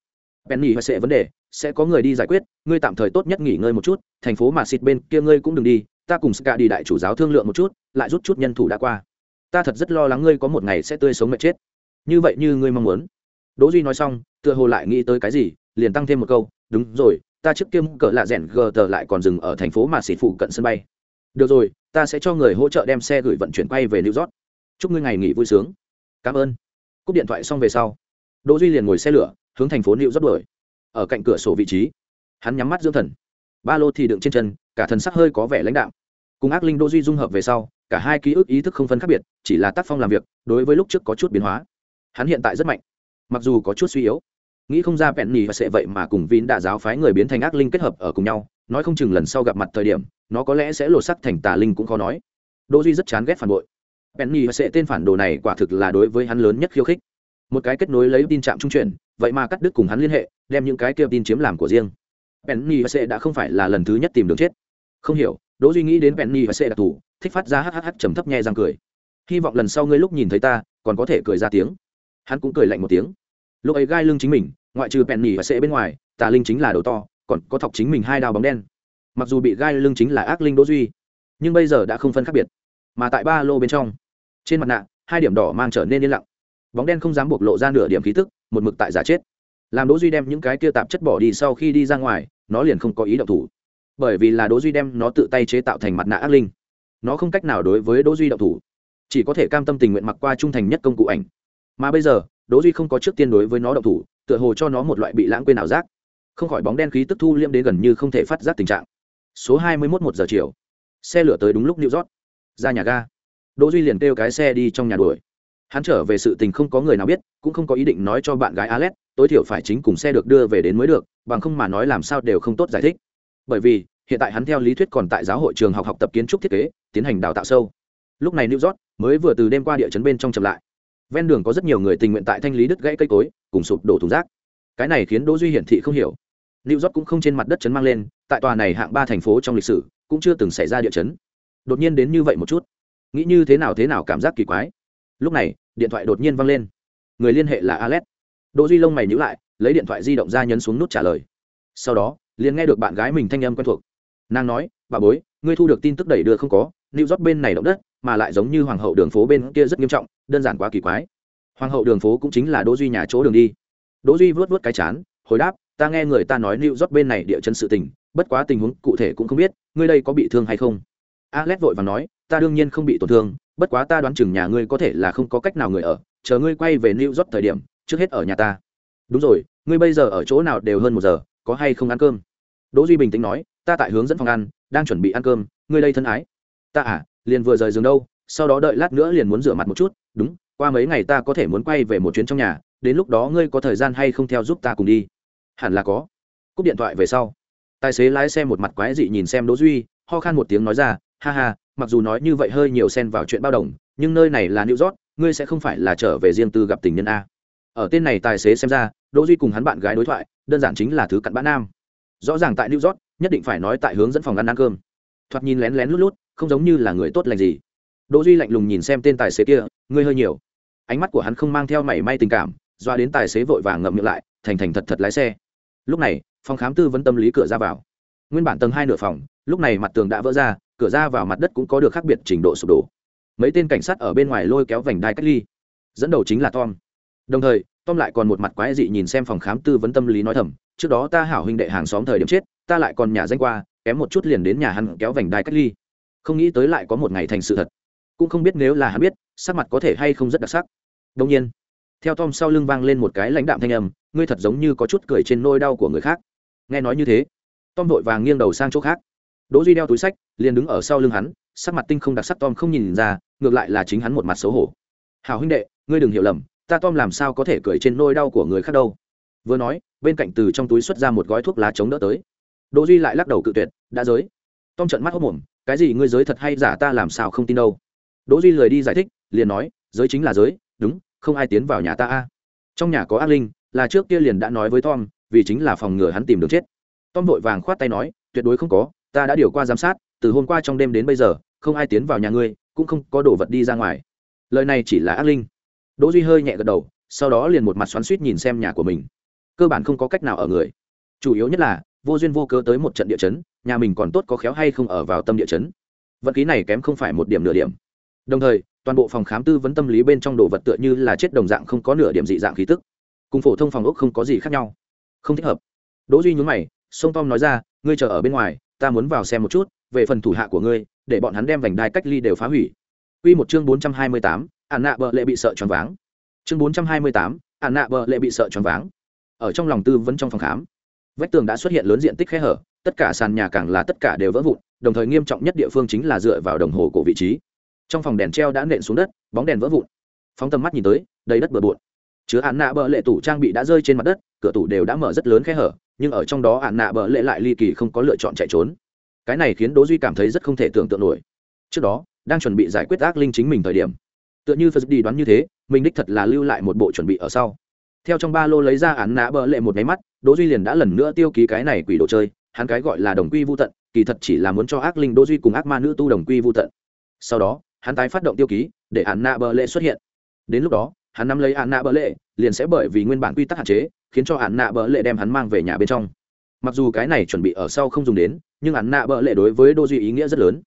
Penny và sẽ vấn đề sẽ có người đi giải quyết ngươi tạm thời tốt nhất nghỉ ngơi một chút thành phố mà xịt bên kia ngươi cũng đừng đi ta cùng ska đi đại chủ giáo thương lượng một chút lại rút chút nhân thủ đã qua. Ta thật rất lo lắng ngươi có một ngày sẽ tươi sống mệt chết như vậy như ngươi mong muốn. Đỗ duy nói xong, tựa hồ lại nghĩ tới cái gì, liền tăng thêm một câu, đúng rồi, ta trước kia cỡ lạ rèn gờ tờ lại còn dừng ở thành phố mà xịt phụ cận sân bay. Được rồi, ta sẽ cho người hỗ trợ đem xe gửi vận chuyển quay về new york. Chúc ngươi ngày nghỉ vui sướng. Cảm ơn. Cúp điện thoại xong về sau, đỗ duy liền ngồi xe lửa, hướng thành phố new york đuổi, ở cạnh cửa sổ vị trí. Hắn nhắm mắt dưỡng thần. Ba lô thì đựng trên chân, cả thần sắc hơi có vẻ lãnh đạm. Cùng ác linh đỗ duy dung hợp về sau, cả hai ký ức ý thức không phân khác biệt, chỉ là tác phong làm việc, đối với lúc trước có chút biến hóa hắn hiện tại rất mạnh, mặc dù có chút suy yếu. Nghĩ không ra bẹn nhì và Sệ vậy mà cùng vín đạ giáo phái người biến thành ác linh kết hợp ở cùng nhau, nói không chừng lần sau gặp mặt thời điểm, nó có lẽ sẽ lột sắc thành tà linh cũng khó nói. Đỗ duy rất chán ghét phản bội. Bẹn nhì và Sệ tên phản đồ này quả thực là đối với hắn lớn nhất khiêu khích. Một cái kết nối lấy tin trạm trung chuyển, vậy mà cắt đứt cùng hắn liên hệ, đem những cái kia tin chiếm làm của riêng. Penny và Sệ đã không phải là lần thứ nhất tìm đường chết. Không hiểu, đỗ duy nghĩ đến penny và Sệ đặc thù, thích phát ra hhh trầm thấp nhẹ răng cười. Hy vọng lần sau ngươi lúc nhìn thấy ta, còn có thể cười ra tiếng hắn cũng cười lạnh một tiếng. Lúc ấy gai lưng chính mình, ngoại trừ penny và sệ bên ngoài, tà linh chính là đầu to, còn có thọc chính mình hai đao bóng đen. Mặc dù bị gai lưng chính là ác linh đỗ duy, nhưng bây giờ đã không phân khác biệt. Mà tại ba lô bên trong, trên mặt nạ, hai điểm đỏ mang trở nên yên lặng. Bóng đen không dám bộc lộ ra nửa điểm khí tức, một mực tại giả chết. Làm đỗ duy đem những cái kia tạp chất bỏ đi sau khi đi ra ngoài, nó liền không có ý động thủ. Bởi vì là đỗ duy đem nó tự tay chế tạo thành mặt nạ ác linh. Nó không cách nào đối với đỗ duy động thủ. Chỉ có thể cam tâm tình nguyện mặc qua trung thành nhất công cụ ảnh mà bây giờ, đỗ duy không có trước tiên đối với nó động thủ, tựa hồ cho nó một loại bị lãng quên ảo giác. Không khỏi bóng đen khí tức thu liêm đến gần như không thể phát giác tình trạng. Số hai mươi 21 một giờ chiều. Xe lửa tới đúng lúc New rót ra nhà ga. Đỗ duy liền kêu cái xe đi trong nhà đuổi. Hắn trở về sự tình không có người nào biết, cũng không có ý định nói cho bạn gái alex, tối thiểu phải chính cùng xe được đưa về đến mới được, bằng không mà nói làm sao đều không tốt giải thích. Bởi vì, hiện tại hắn theo lý thuyết còn tại giáo hội trường học học tập kiến trúc thiết kế, tiến hành đào tạo sâu. Lúc này new york mới vừa từ đêm qua địa chấn bên trong chậm lại ven đường có rất nhiều người tình nguyện tại thanh lý đứt gãy cây cối, cùng sụp đổ thùng rác. Cái này khiến đỗ duy hiển thị không hiểu. New york cũng không trên mặt đất chấn mang lên, tại tòa này hạng ba thành phố trong lịch sử, cũng chưa từng xảy ra địa chấn. Đột nhiên đến như vậy một chút. Nghĩ như thế nào thế nào cảm giác kỳ quái. Lúc này, điện thoại đột nhiên vang lên. Người liên hệ là alex. Đỗ duy lông mày nhíu lại, lấy điện thoại di động ra nhấn xuống nút trả lời. Sau đó, liền nghe được bạn gái mình thanh âm quen thuộc. Nàng nói, bà bối, ngươi thu được tin tức đẩy đưa không có, new york bên này động đất, mà lại giống như hoàng hậu đường phố bên kia rất nghiêm trọng đơn giản quá kỳ quái. Hoàng hậu đường phố cũng chính là đỗ duy nhà chỗ đường đi. Đỗ duy vớt vớt cái chán, hồi đáp, ta nghe người ta nói lưu york bên này địa chấn sự tình, bất quá tình huống cụ thể cũng không biết, ngươi đây có bị thương hay không? Alex vội vàng nói, ta đương nhiên không bị tổn thương, bất quá ta đoán chừng nhà ngươi có thể là không có cách nào người ở, chờ ngươi quay về lưu york thời điểm, trước hết ở nhà ta. Đúng rồi, ngươi bây giờ ở chỗ nào đều hơn một giờ, có hay không ăn cơm? Đỗ duy bình tĩnh nói, ta tại hướng dẫn phòng ăn, đang chuẩn bị ăn cơm, ngươi đây thân ái. Ta à liền vừa rời giường đâu sau đó đợi lát nữa liền muốn rửa mặt một chút, đúng, qua mấy ngày ta có thể muốn quay về một chuyến trong nhà, đến lúc đó ngươi có thời gian hay không theo giúp ta cùng đi. Hẳn là có. Cúp điện thoại về sau, tài xế lái xe một mặt quái dị nhìn xem đỗ duy, ho khan một tiếng nói ra, ha ha, mặc dù nói như vậy hơi nhiều xen vào chuyện bao đồng, nhưng nơi này là new york, ngươi sẽ không phải là trở về riêng tư gặp tình nhân a. Ở tên này tài xế xem ra, đỗ duy cùng hắn bạn gái đối thoại, đơn giản chính là thứ cặn bã nam. Rõ ràng tại new york, nhất định phải nói tại hướng dẫn phòng ăn ăn cơm. Thoạt nhìn lén lén lút lút, không giống như là người tốt lành gì đỗ duy lạnh lùng nhìn xem tên tài xế kia, ngươi hơi nhiều. Ánh mắt của hắn không mang theo mảy may tình cảm, doa đến tài xế vội vàng ngậm miệng lại, thành thành thật thật lái xe. Lúc này, phòng khám tư vấn tâm lý cửa ra vào. Nguyên bản tầng hai nửa phòng, lúc này mặt tường đã vỡ ra, cửa ra vào mặt đất cũng có được khác biệt trình độ sụp đổ. Mấy tên cảnh sát ở bên ngoài lôi kéo vành đai cách ly, dẫn đầu chính là tom. Đồng thời, tom lại còn một mặt quái dị nhìn xem phòng khám tư vấn tâm lý nói thầm, trước đó ta hảo huynh đệ hàng xóm thời điểm chết, ta lại còn nhà danh qua, kém một chút liền đến nhà hắn kéo vành đai cách ly. Không nghĩ tới lại có một ngày thành sự thật cũng không biết nếu là hắn biết, sắc mặt có thể hay không rất đặc sắc. Đông nhiên, theo tom sau lưng vang lên một cái lãnh đạm thanh âm, ngươi thật giống như có chút cười trên nôi đau của người khác. Nghe nói như thế, tom vội vàng nghiêng đầu sang chỗ khác. Đỗ duy đeo túi sách, liền đứng ở sau lưng hắn, sắc mặt tinh không đặc sắc tom không nhìn ra, ngược lại là chính hắn một mặt xấu hổ. Hào huynh đệ, ngươi đừng hiểu lầm, ta tom làm sao có thể cười trên nôi đau của người khác đâu. Vừa nói, bên cạnh từ trong túi xuất ra một gói thuốc lá chống đỡ tới. Đỗ duy lại lắc đầu cự tuyệt, đã giới. Tom trợn mắt hốc mồm, cái gì ngươi giới thật hay giả ta làm sao không tin đâu? Đỗ duy lười đi giải thích, liền nói, giới chính là giới, đúng, không ai tiến vào nhà ta a. Trong nhà có ác linh, là trước kia liền đã nói với tom, vì chính là phòng ngừa hắn tìm được chết. Tom vội vàng khoát tay nói, tuyệt đối không có, ta đã điều qua giám sát, từ hôm qua trong đêm đến bây giờ, không ai tiến vào nhà ngươi, cũng không có đồ vật đi ra ngoài. Lời này chỉ là ác linh. Đỗ duy hơi nhẹ gật đầu, sau đó liền một mặt xoắn xuýt nhìn xem nhà của mình. Cơ bản không có cách nào ở người. Chủ yếu nhất là, vô duyên vô cớ tới một trận địa chấn, nhà mình còn tốt có khéo hay không ở vào tâm địa chấn. Vận khí này kém không phải một điểm nửa điểm đồng thời toàn bộ phòng khám tư vấn tâm lý bên trong đồ vật tựa như là chết đồng dạng không có nửa điểm dị dạng khí tức cùng phổ thông phòng ốc không có gì khác nhau không thích hợp đỗ duy nhún mày sông tom nói ra ngươi chờ ở bên ngoài ta muốn vào xem một chút về phần thủ hạ của ngươi để bọn hắn đem vành đai cách ly đều phá hủy Quy một chương 428, Ản nạ bợ lệ bị sợ choáng váng. Chương 428, Ản nạ bợ lệ bị sợ choáng váng. Ở trong lòng tư vấn trong phòng khám, vách tường đã xuất hiện lớn diện tích khe hở, tất cả sàn nhà càng là tất cả đều vỡ vụn, đồng thời nghiêm trọng nhất địa phương chính là dựa vào đồng hồ cổ vị trí. Trong phòng đèn treo đã nện xuống đất, bóng đèn vỡ vụn. Phóng tầm mắt nhìn tới, đầy đất bừa bộn. Chứa hạn nạ bợ lệ tủ trang bị đã rơi trên mặt đất, cửa tủ đều đã mở rất lớn khe hở, nhưng ở trong đó hạn nạ bợ lệ lại ly kỳ không có lựa chọn chạy trốn. Cái này khiến Đỗ Duy cảm thấy rất không thể tưởng tượng nổi. Trước đó, đang chuẩn bị giải quyết ác linh chính mình thời điểm tựa như phật đi đoán như thế mình đích thật là lưu lại một bộ chuẩn bị ở sau theo trong ba lô lấy ra án nã bờ lệ một máy mắt đỗ duy liền đã lần nữa tiêu ký cái này quỷ đồ chơi hắn cái gọi là đồng quy vu tận kỳ thật chỉ là muốn cho ác linh đỗ duy cùng ác ma nữ tu đồng quy vu tận sau đó hắn tái phát động tiêu ký, để hạn nạ bờ lệ xuất hiện. Đến lúc đó, hắn nắm lấy hạn nạ bờ lệ, liền sẽ bởi vì nguyên bản quy tắc hạn chế, khiến cho hạn nạ bờ lệ đem hắn mang về nhà bên trong. Mặc dù cái này chuẩn bị ở sau không dùng đến, nhưng hạn nạ bờ lệ đối với đô duy ý nghĩa rất lớn.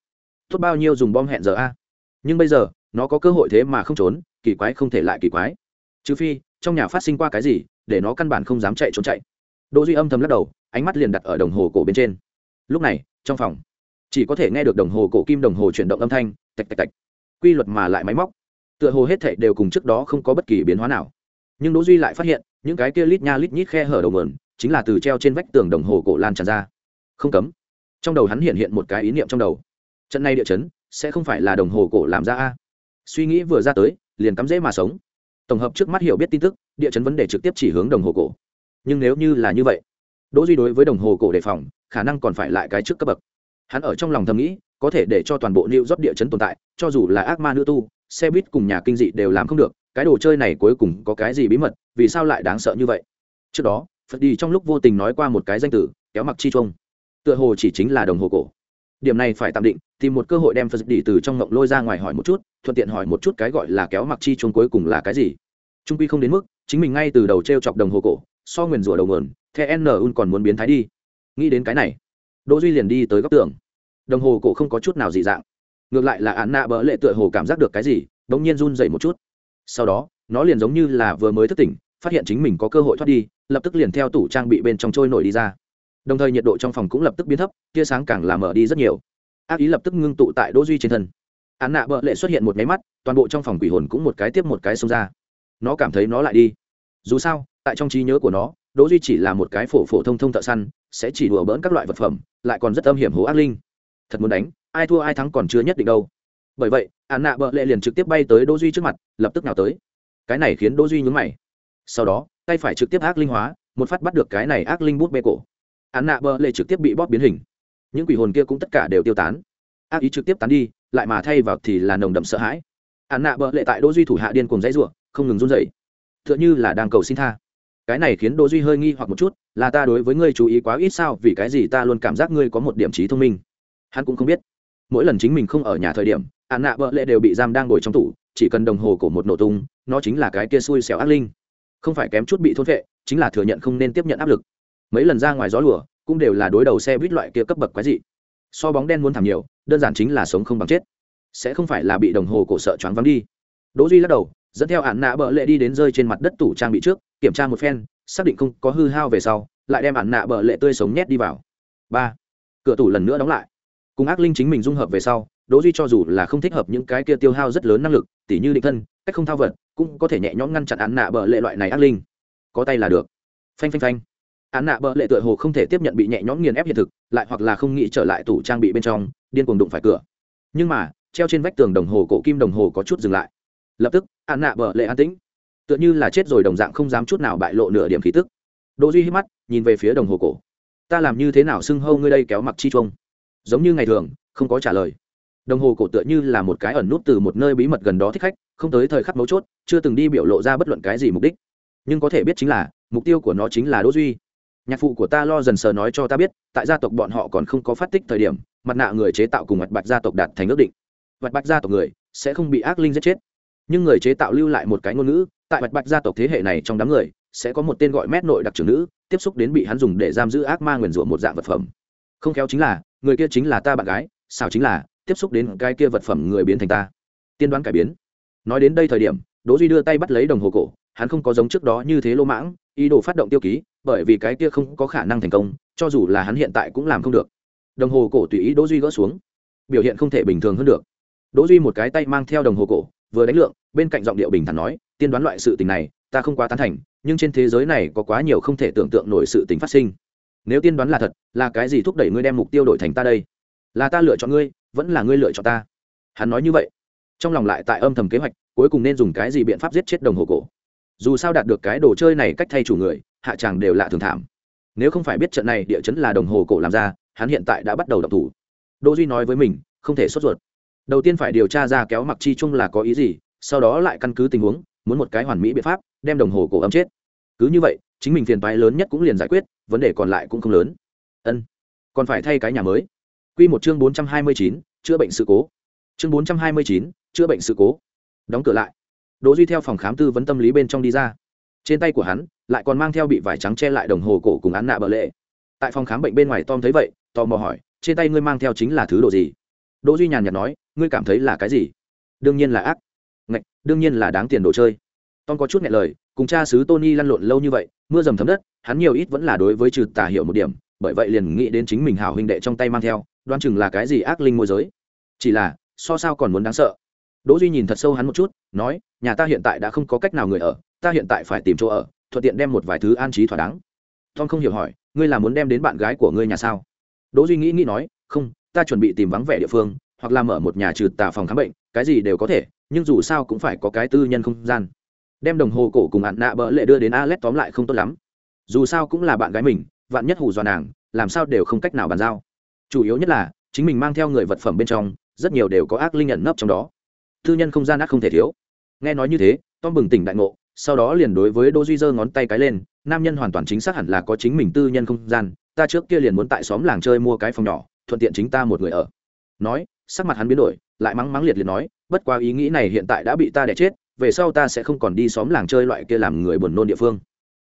Tốt bao nhiêu dùng bom hẹn giờ a? Nhưng bây giờ, nó có cơ hội thế mà không trốn, kỳ quái không thể lại kỳ quái. Trừ phi, trong nhà phát sinh qua cái gì, để nó căn bản không dám chạy trốn chạy. Đỗ duy âm thầm lắc đầu, ánh mắt liền đặt ở đồng hồ cổ bên trên. Lúc này, trong phòng, chỉ có thể nghe được đồng hồ cổ kim đồng hồ chuyển động âm thanh tạch tạch tạch quy luật mà lại máy móc. Tựa hồ hết thảy đều cùng trước đó không có bất kỳ biến hóa nào. Nhưng đỗ duy lại phát hiện, những cái kia lít nha lít nhít khe hở đầu mườn chính là từ treo trên vách tường đồng hồ cổ lan tràn ra. Không cấm. Trong đầu hắn hiện hiện một cái ý niệm trong đầu. Trận này địa chấn, sẽ không phải là đồng hồ cổ làm ra a. Suy nghĩ vừa ra tới, liền cắm dễ mà sống. Tổng hợp trước mắt hiểu biết tin tức, địa chấn vấn đề trực tiếp chỉ hướng đồng hồ cổ. Nhưng nếu như là như vậy, đỗ duy đối với đồng hồ cổ đề phòng, khả năng còn phải lại cái trước cấp bậc. Hắn ở trong lòng thầm nghĩ có thể để cho toàn bộ new York địa chấn tồn tại cho dù là ác ma nữ tu xe buýt cùng nhà kinh dị đều làm không được cái đồ chơi này cuối cùng có cái gì bí mật vì sao lại đáng sợ như vậy? Trước đó phật đi trong lúc vô tình nói qua một cái danh từ kéo mặc chi chung. tựa hồ chỉ chính là đồng hồ cổ. Điểm này phải tạm định tìm một cơ hội đem phật đi từ trong ngộng lôi ra ngoài hỏi một chút thuận tiện hỏi một chút cái gọi là kéo mặc chi chuông cuối cùng là cái gì. Trung quy không đến mức chính mình ngay từ đầu treo chọc đồng hồ cổ so nguyền rủa đầu nguồn, the n còn muốn biến thái đi. Nghĩ đến cái này đỗ duy liền đi tới góc tường đồng hồ cổ không có chút nào dị dạng. Ngược lại là án nạ bỡ lệ tựa hồ cảm giác được cái gì đ ỗ n g nhiên run dậy một chút. Sau đó, nó liền giống như là vừa mới thức tỉnh, phát hiện chính mình có cơ hội thoát đi, lập tức liền theo tủ trang bị bên trong trôi nổi đi ra. Đồng thời nhiệt độ trong phòng cũng lập tức biến thấp, tia sáng càng làm mở đi rất nhiều. Ác ý lập tức ngưng tụ tại đỗ duy trên thân. Án nạ bợ lệ xuất hiện một máy mắt, toàn bộ trong phòng quỷ hồn cũng một cái tiếp một cái xông ra. Nó cảm thấy nó lại đi. Dù sao, tại trong trí nhớ của nó, đỗ duy chỉ là một cái phổ phổ thông thông thợ săn, sẽ chỉ đùa bỡn các loại vật phẩm, lại còn rất âm hiểm hố ác linh thật muốn đánh, ai thua ai thắng còn chưa nhất định đâu. Bởi vậy hạn nạ bợ lệ liền trực tiếp bay tới đỗ duy trước mặt, lập tức nào tới. Cái này khiến đỗ duy nhướng mày. Sau đó, tay phải trực tiếp ác linh hóa, một phát bắt được cái này ác linh bút bê cổ. Hạn nạ bợ lệ trực tiếp bị bóp biến hình. Những quỷ hồn kia cũng tất cả đều tiêu tán. Ác ý trực tiếp tán đi, lại mà thay vào thì là nồng đậm sợ hãi. Hạn nạ bợ lệ tại đỗ duy thủ hạ điên cuồng dãy rủa, không ngừng run rẩy. Tựa như là đang cầu xin tha. Cái này khiến đỗ duy hơi nghi hoặc một chút, là ta đối với ngươi chú ý quá ít sao, vì cái gì ta luôn cảm giác ngươi có một điểm trí thông minh? Hắn cũng không biết. Mỗi lần chính mình không ở nhà thời điểm ạn nạ bợ lệ đều bị giam đang ngồi trong tủ, chỉ cần đồng hồ của một nổ tung, nó chính là cái kia xui xẻo ác linh. Không phải kém chút bị thôn vệ chính là thừa nhận không nên tiếp nhận áp lực. Mấy lần ra ngoài gió lùa, cũng đều là đối đầu xe buýt loại kia cấp bậc quái dị. So bóng đen muốn thảm nhiều, đơn giản chính là sống không bằng chết. Sẽ không phải là bị đồng hồ cổ sợ choáng vắng đi. Đỗ duy lắc đầu, dẫn theo ạn nạ bợ lệ đi đến rơi trên mặt đất tủ trang bị trước, kiểm tra một phen, xác định không có hư hao về sau, lại đem ạn nạ bợ lệ tươi sống nhét đi vào. Ba. Cửa tủ lần nữa đóng lại cùng ác linh chính mình dung hợp về sau, đỗ duy cho dù là không thích hợp những cái kia tiêu hao rất lớn năng lực, tỉ như định thân, cách không thao vật, cũng có thể nhẹ nhõm ngăn chặn án nạ bờ lệ loại này ác linh. Có tay là được. Phanh phanh phanh. Án nạ bợ lệ tựa hồ không thể tiếp nhận bị nhẹ nhõm nghiền ép hiện thực, lại hoặc là không nghĩ trở lại tủ trang bị bên trong, điên cuồng đụng phải cửa. Nhưng mà, treo trên vách tường đồng hồ cổ kim đồng hồ có chút dừng lại. Lập tức, án nạ bợ lệ an tĩnh. Tựa như là chết rồi đồng dạng không dám chút nào bại lộ nửa điểm khí tức. Đỗ duy hít mắt, nhìn về phía đồng hồ cổ. Ta làm như thế nào xưng hâu ngươi đây kéo mặc chi chuông? Giống như ngày thường, không có trả lời. Đồng hồ cổ tựa như là một cái ẩn nút từ một nơi bí mật gần đó thích khách, không tới thời khắc mấu chốt, chưa từng đi biểu lộ ra bất luận cái gì mục đích. Nhưng có thể biết chính là, mục tiêu của nó chính là đỗ duy. Nhạc phụ của ta lo dần sờ nói cho ta biết, tại gia tộc bọn họ còn không có phát tích thời điểm, mặt nạ người chế tạo cùng mặt bạch gia tộc đạt thành ước định. Mặt bạch gia tộc người sẽ không bị ác linh giết chết. Nhưng người chế tạo lưu lại một cái ngôn ngữ, tại mặt bạch gia tộc thế hệ này trong đám người, sẽ có một tên gọi mét nội đặc trưởng nữ, tiếp xúc đến bị hắn dùng để giam giữ ác ma nguyền rủa một dạng vật phẩm không khéo chính là, người kia chính là ta bạn gái sao chính là, tiếp xúc đến cái kia vật phẩm người biến thành ta. Tiên đoán cải biến. Nói đến đây thời điểm, đỗ duy đưa tay bắt lấy đồng hồ cổ, hắn không có giống trước đó như thế lô mãng, ý đồ phát động tiêu ký, bởi vì cái kia không có khả năng thành công, cho dù là hắn hiện tại cũng làm không được. Đồng hồ cổ tùy ý đỗ duy gỡ xuống. Biểu hiện không thể bình thường hơn được. Đỗ duy một cái tay mang theo đồng hồ cổ, vừa đánh lượng, bên cạnh giọng điệu bình thản nói, tiên đoán loại sự tình này, ta không quá tán thành, nhưng trên thế giới này có quá nhiều không thể tưởng tượng nổi sự tình phát sinh nếu tiên đoán là thật, là cái gì thúc đẩy ngươi đem mục tiêu đổi thành ta đây? Là ta lựa chọn ngươi, vẫn là ngươi lựa chọn ta? Hắn nói như vậy. Trong lòng lại tại âm thầm kế hoạch, cuối cùng nên dùng cái gì biện pháp giết chết đồng hồ cổ. Dù sao đạt được cái đồ chơi này cách thay chủ người, hạ tràng đều lạ thường thảm. Nếu không phải biết trận này địa chấn là đồng hồ cổ làm ra, hắn hiện tại đã bắt đầu đập thủ. Đỗ duy nói với mình, không thể sốt ruột. Đầu tiên phải điều tra ra kéo mặc chi chung là có ý gì, sau đó lại căn cứ tình huống, muốn một cái hoàn mỹ biện pháp, đem đồng hồ cổ ấm chết. Cứ như vậy chính mình phiền toái lớn nhất cũng liền giải quyết vấn đề còn lại cũng không lớn. Ân còn phải thay cái nhà mới. Quy một chương bốn trăm hai mươi chín, chữa bệnh sự cố. Chương bốn trăm hai mươi chín, chữa bệnh sự cố. Đóng cửa lại. Đỗ duy theo phòng khám tư vấn tâm lý bên trong đi ra. Trên tay của hắn lại còn mang theo bị vải trắng che lại đồng hồ cổ cùng án nạ bợ lệ. Tại phòng khám bệnh bên ngoài tom thấy vậy tò mò hỏi trên tay ngươi mang theo chính là thứ đồ gì? Đỗ duy nhàn nhạt nói ngươi cảm thấy là cái gì? Đương nhiên là ác. Ngạch đương nhiên là đáng tiền đồ chơi. Tom có chút nghẹn lời cùng cha xứ tony lăn lộn lâu như vậy, mưa dầm thấm đất, hắn nhiều ít vẫn là đối với trừ tà hiểu một điểm, bởi vậy liền nghĩ đến chính mình hảo huynh đệ trong tay mang theo, đoán chừng là cái gì ác linh môi giới. Chỉ là, so sao còn muốn đáng sợ. Đỗ duy nhìn thật sâu hắn một chút, nói, nhà ta hiện tại đã không có cách nào người ở, ta hiện tại phải tìm chỗ ở, thuận tiện đem một vài thứ an trí thỏa đáng. Tom không hiểu hỏi, ngươi là muốn đem đến bạn gái của ngươi nhà sao? Đỗ duy nghĩ nghĩ nói, không, ta chuẩn bị tìm vắng vẻ địa phương, hoặc là mở một nhà trừ tà phòng khám bệnh, cái gì đều có thể, nhưng dù sao cũng phải có cái tư nhân không gian đem đồng hồ cổ cùng ạn nạ bỡ lệ đưa đến Alex tóm lại không tốt lắm. Dù sao cũng là bạn gái mình, vạn nhất hù dọa nàng, làm sao đều không cách nào bàn giao. Chủ yếu nhất là, chính mình mang theo người vật phẩm bên trong, rất nhiều đều có ác linh nhận nấp trong đó. Thư nhân không gian ác không thể thiếu. Nghe nói như thế, tom bừng tỉnh đại ngộ, sau đó liền đối với đô duy giơ ngón tay cái lên, nam nhân hoàn toàn chính xác hẳn là có chính mình tư nhân không gian, ta trước kia liền muốn tại xóm làng chơi mua cái phòng nhỏ, thuận tiện chính ta một người ở. Nói, sắc mặt hắn biến đổi, lại mắng mắng liệt liệt nói, bất qua ý nghĩ này hiện tại đã bị ta đẻ chết về sau ta sẽ không còn đi xóm làng chơi loại kia làm người buồn nôn địa phương.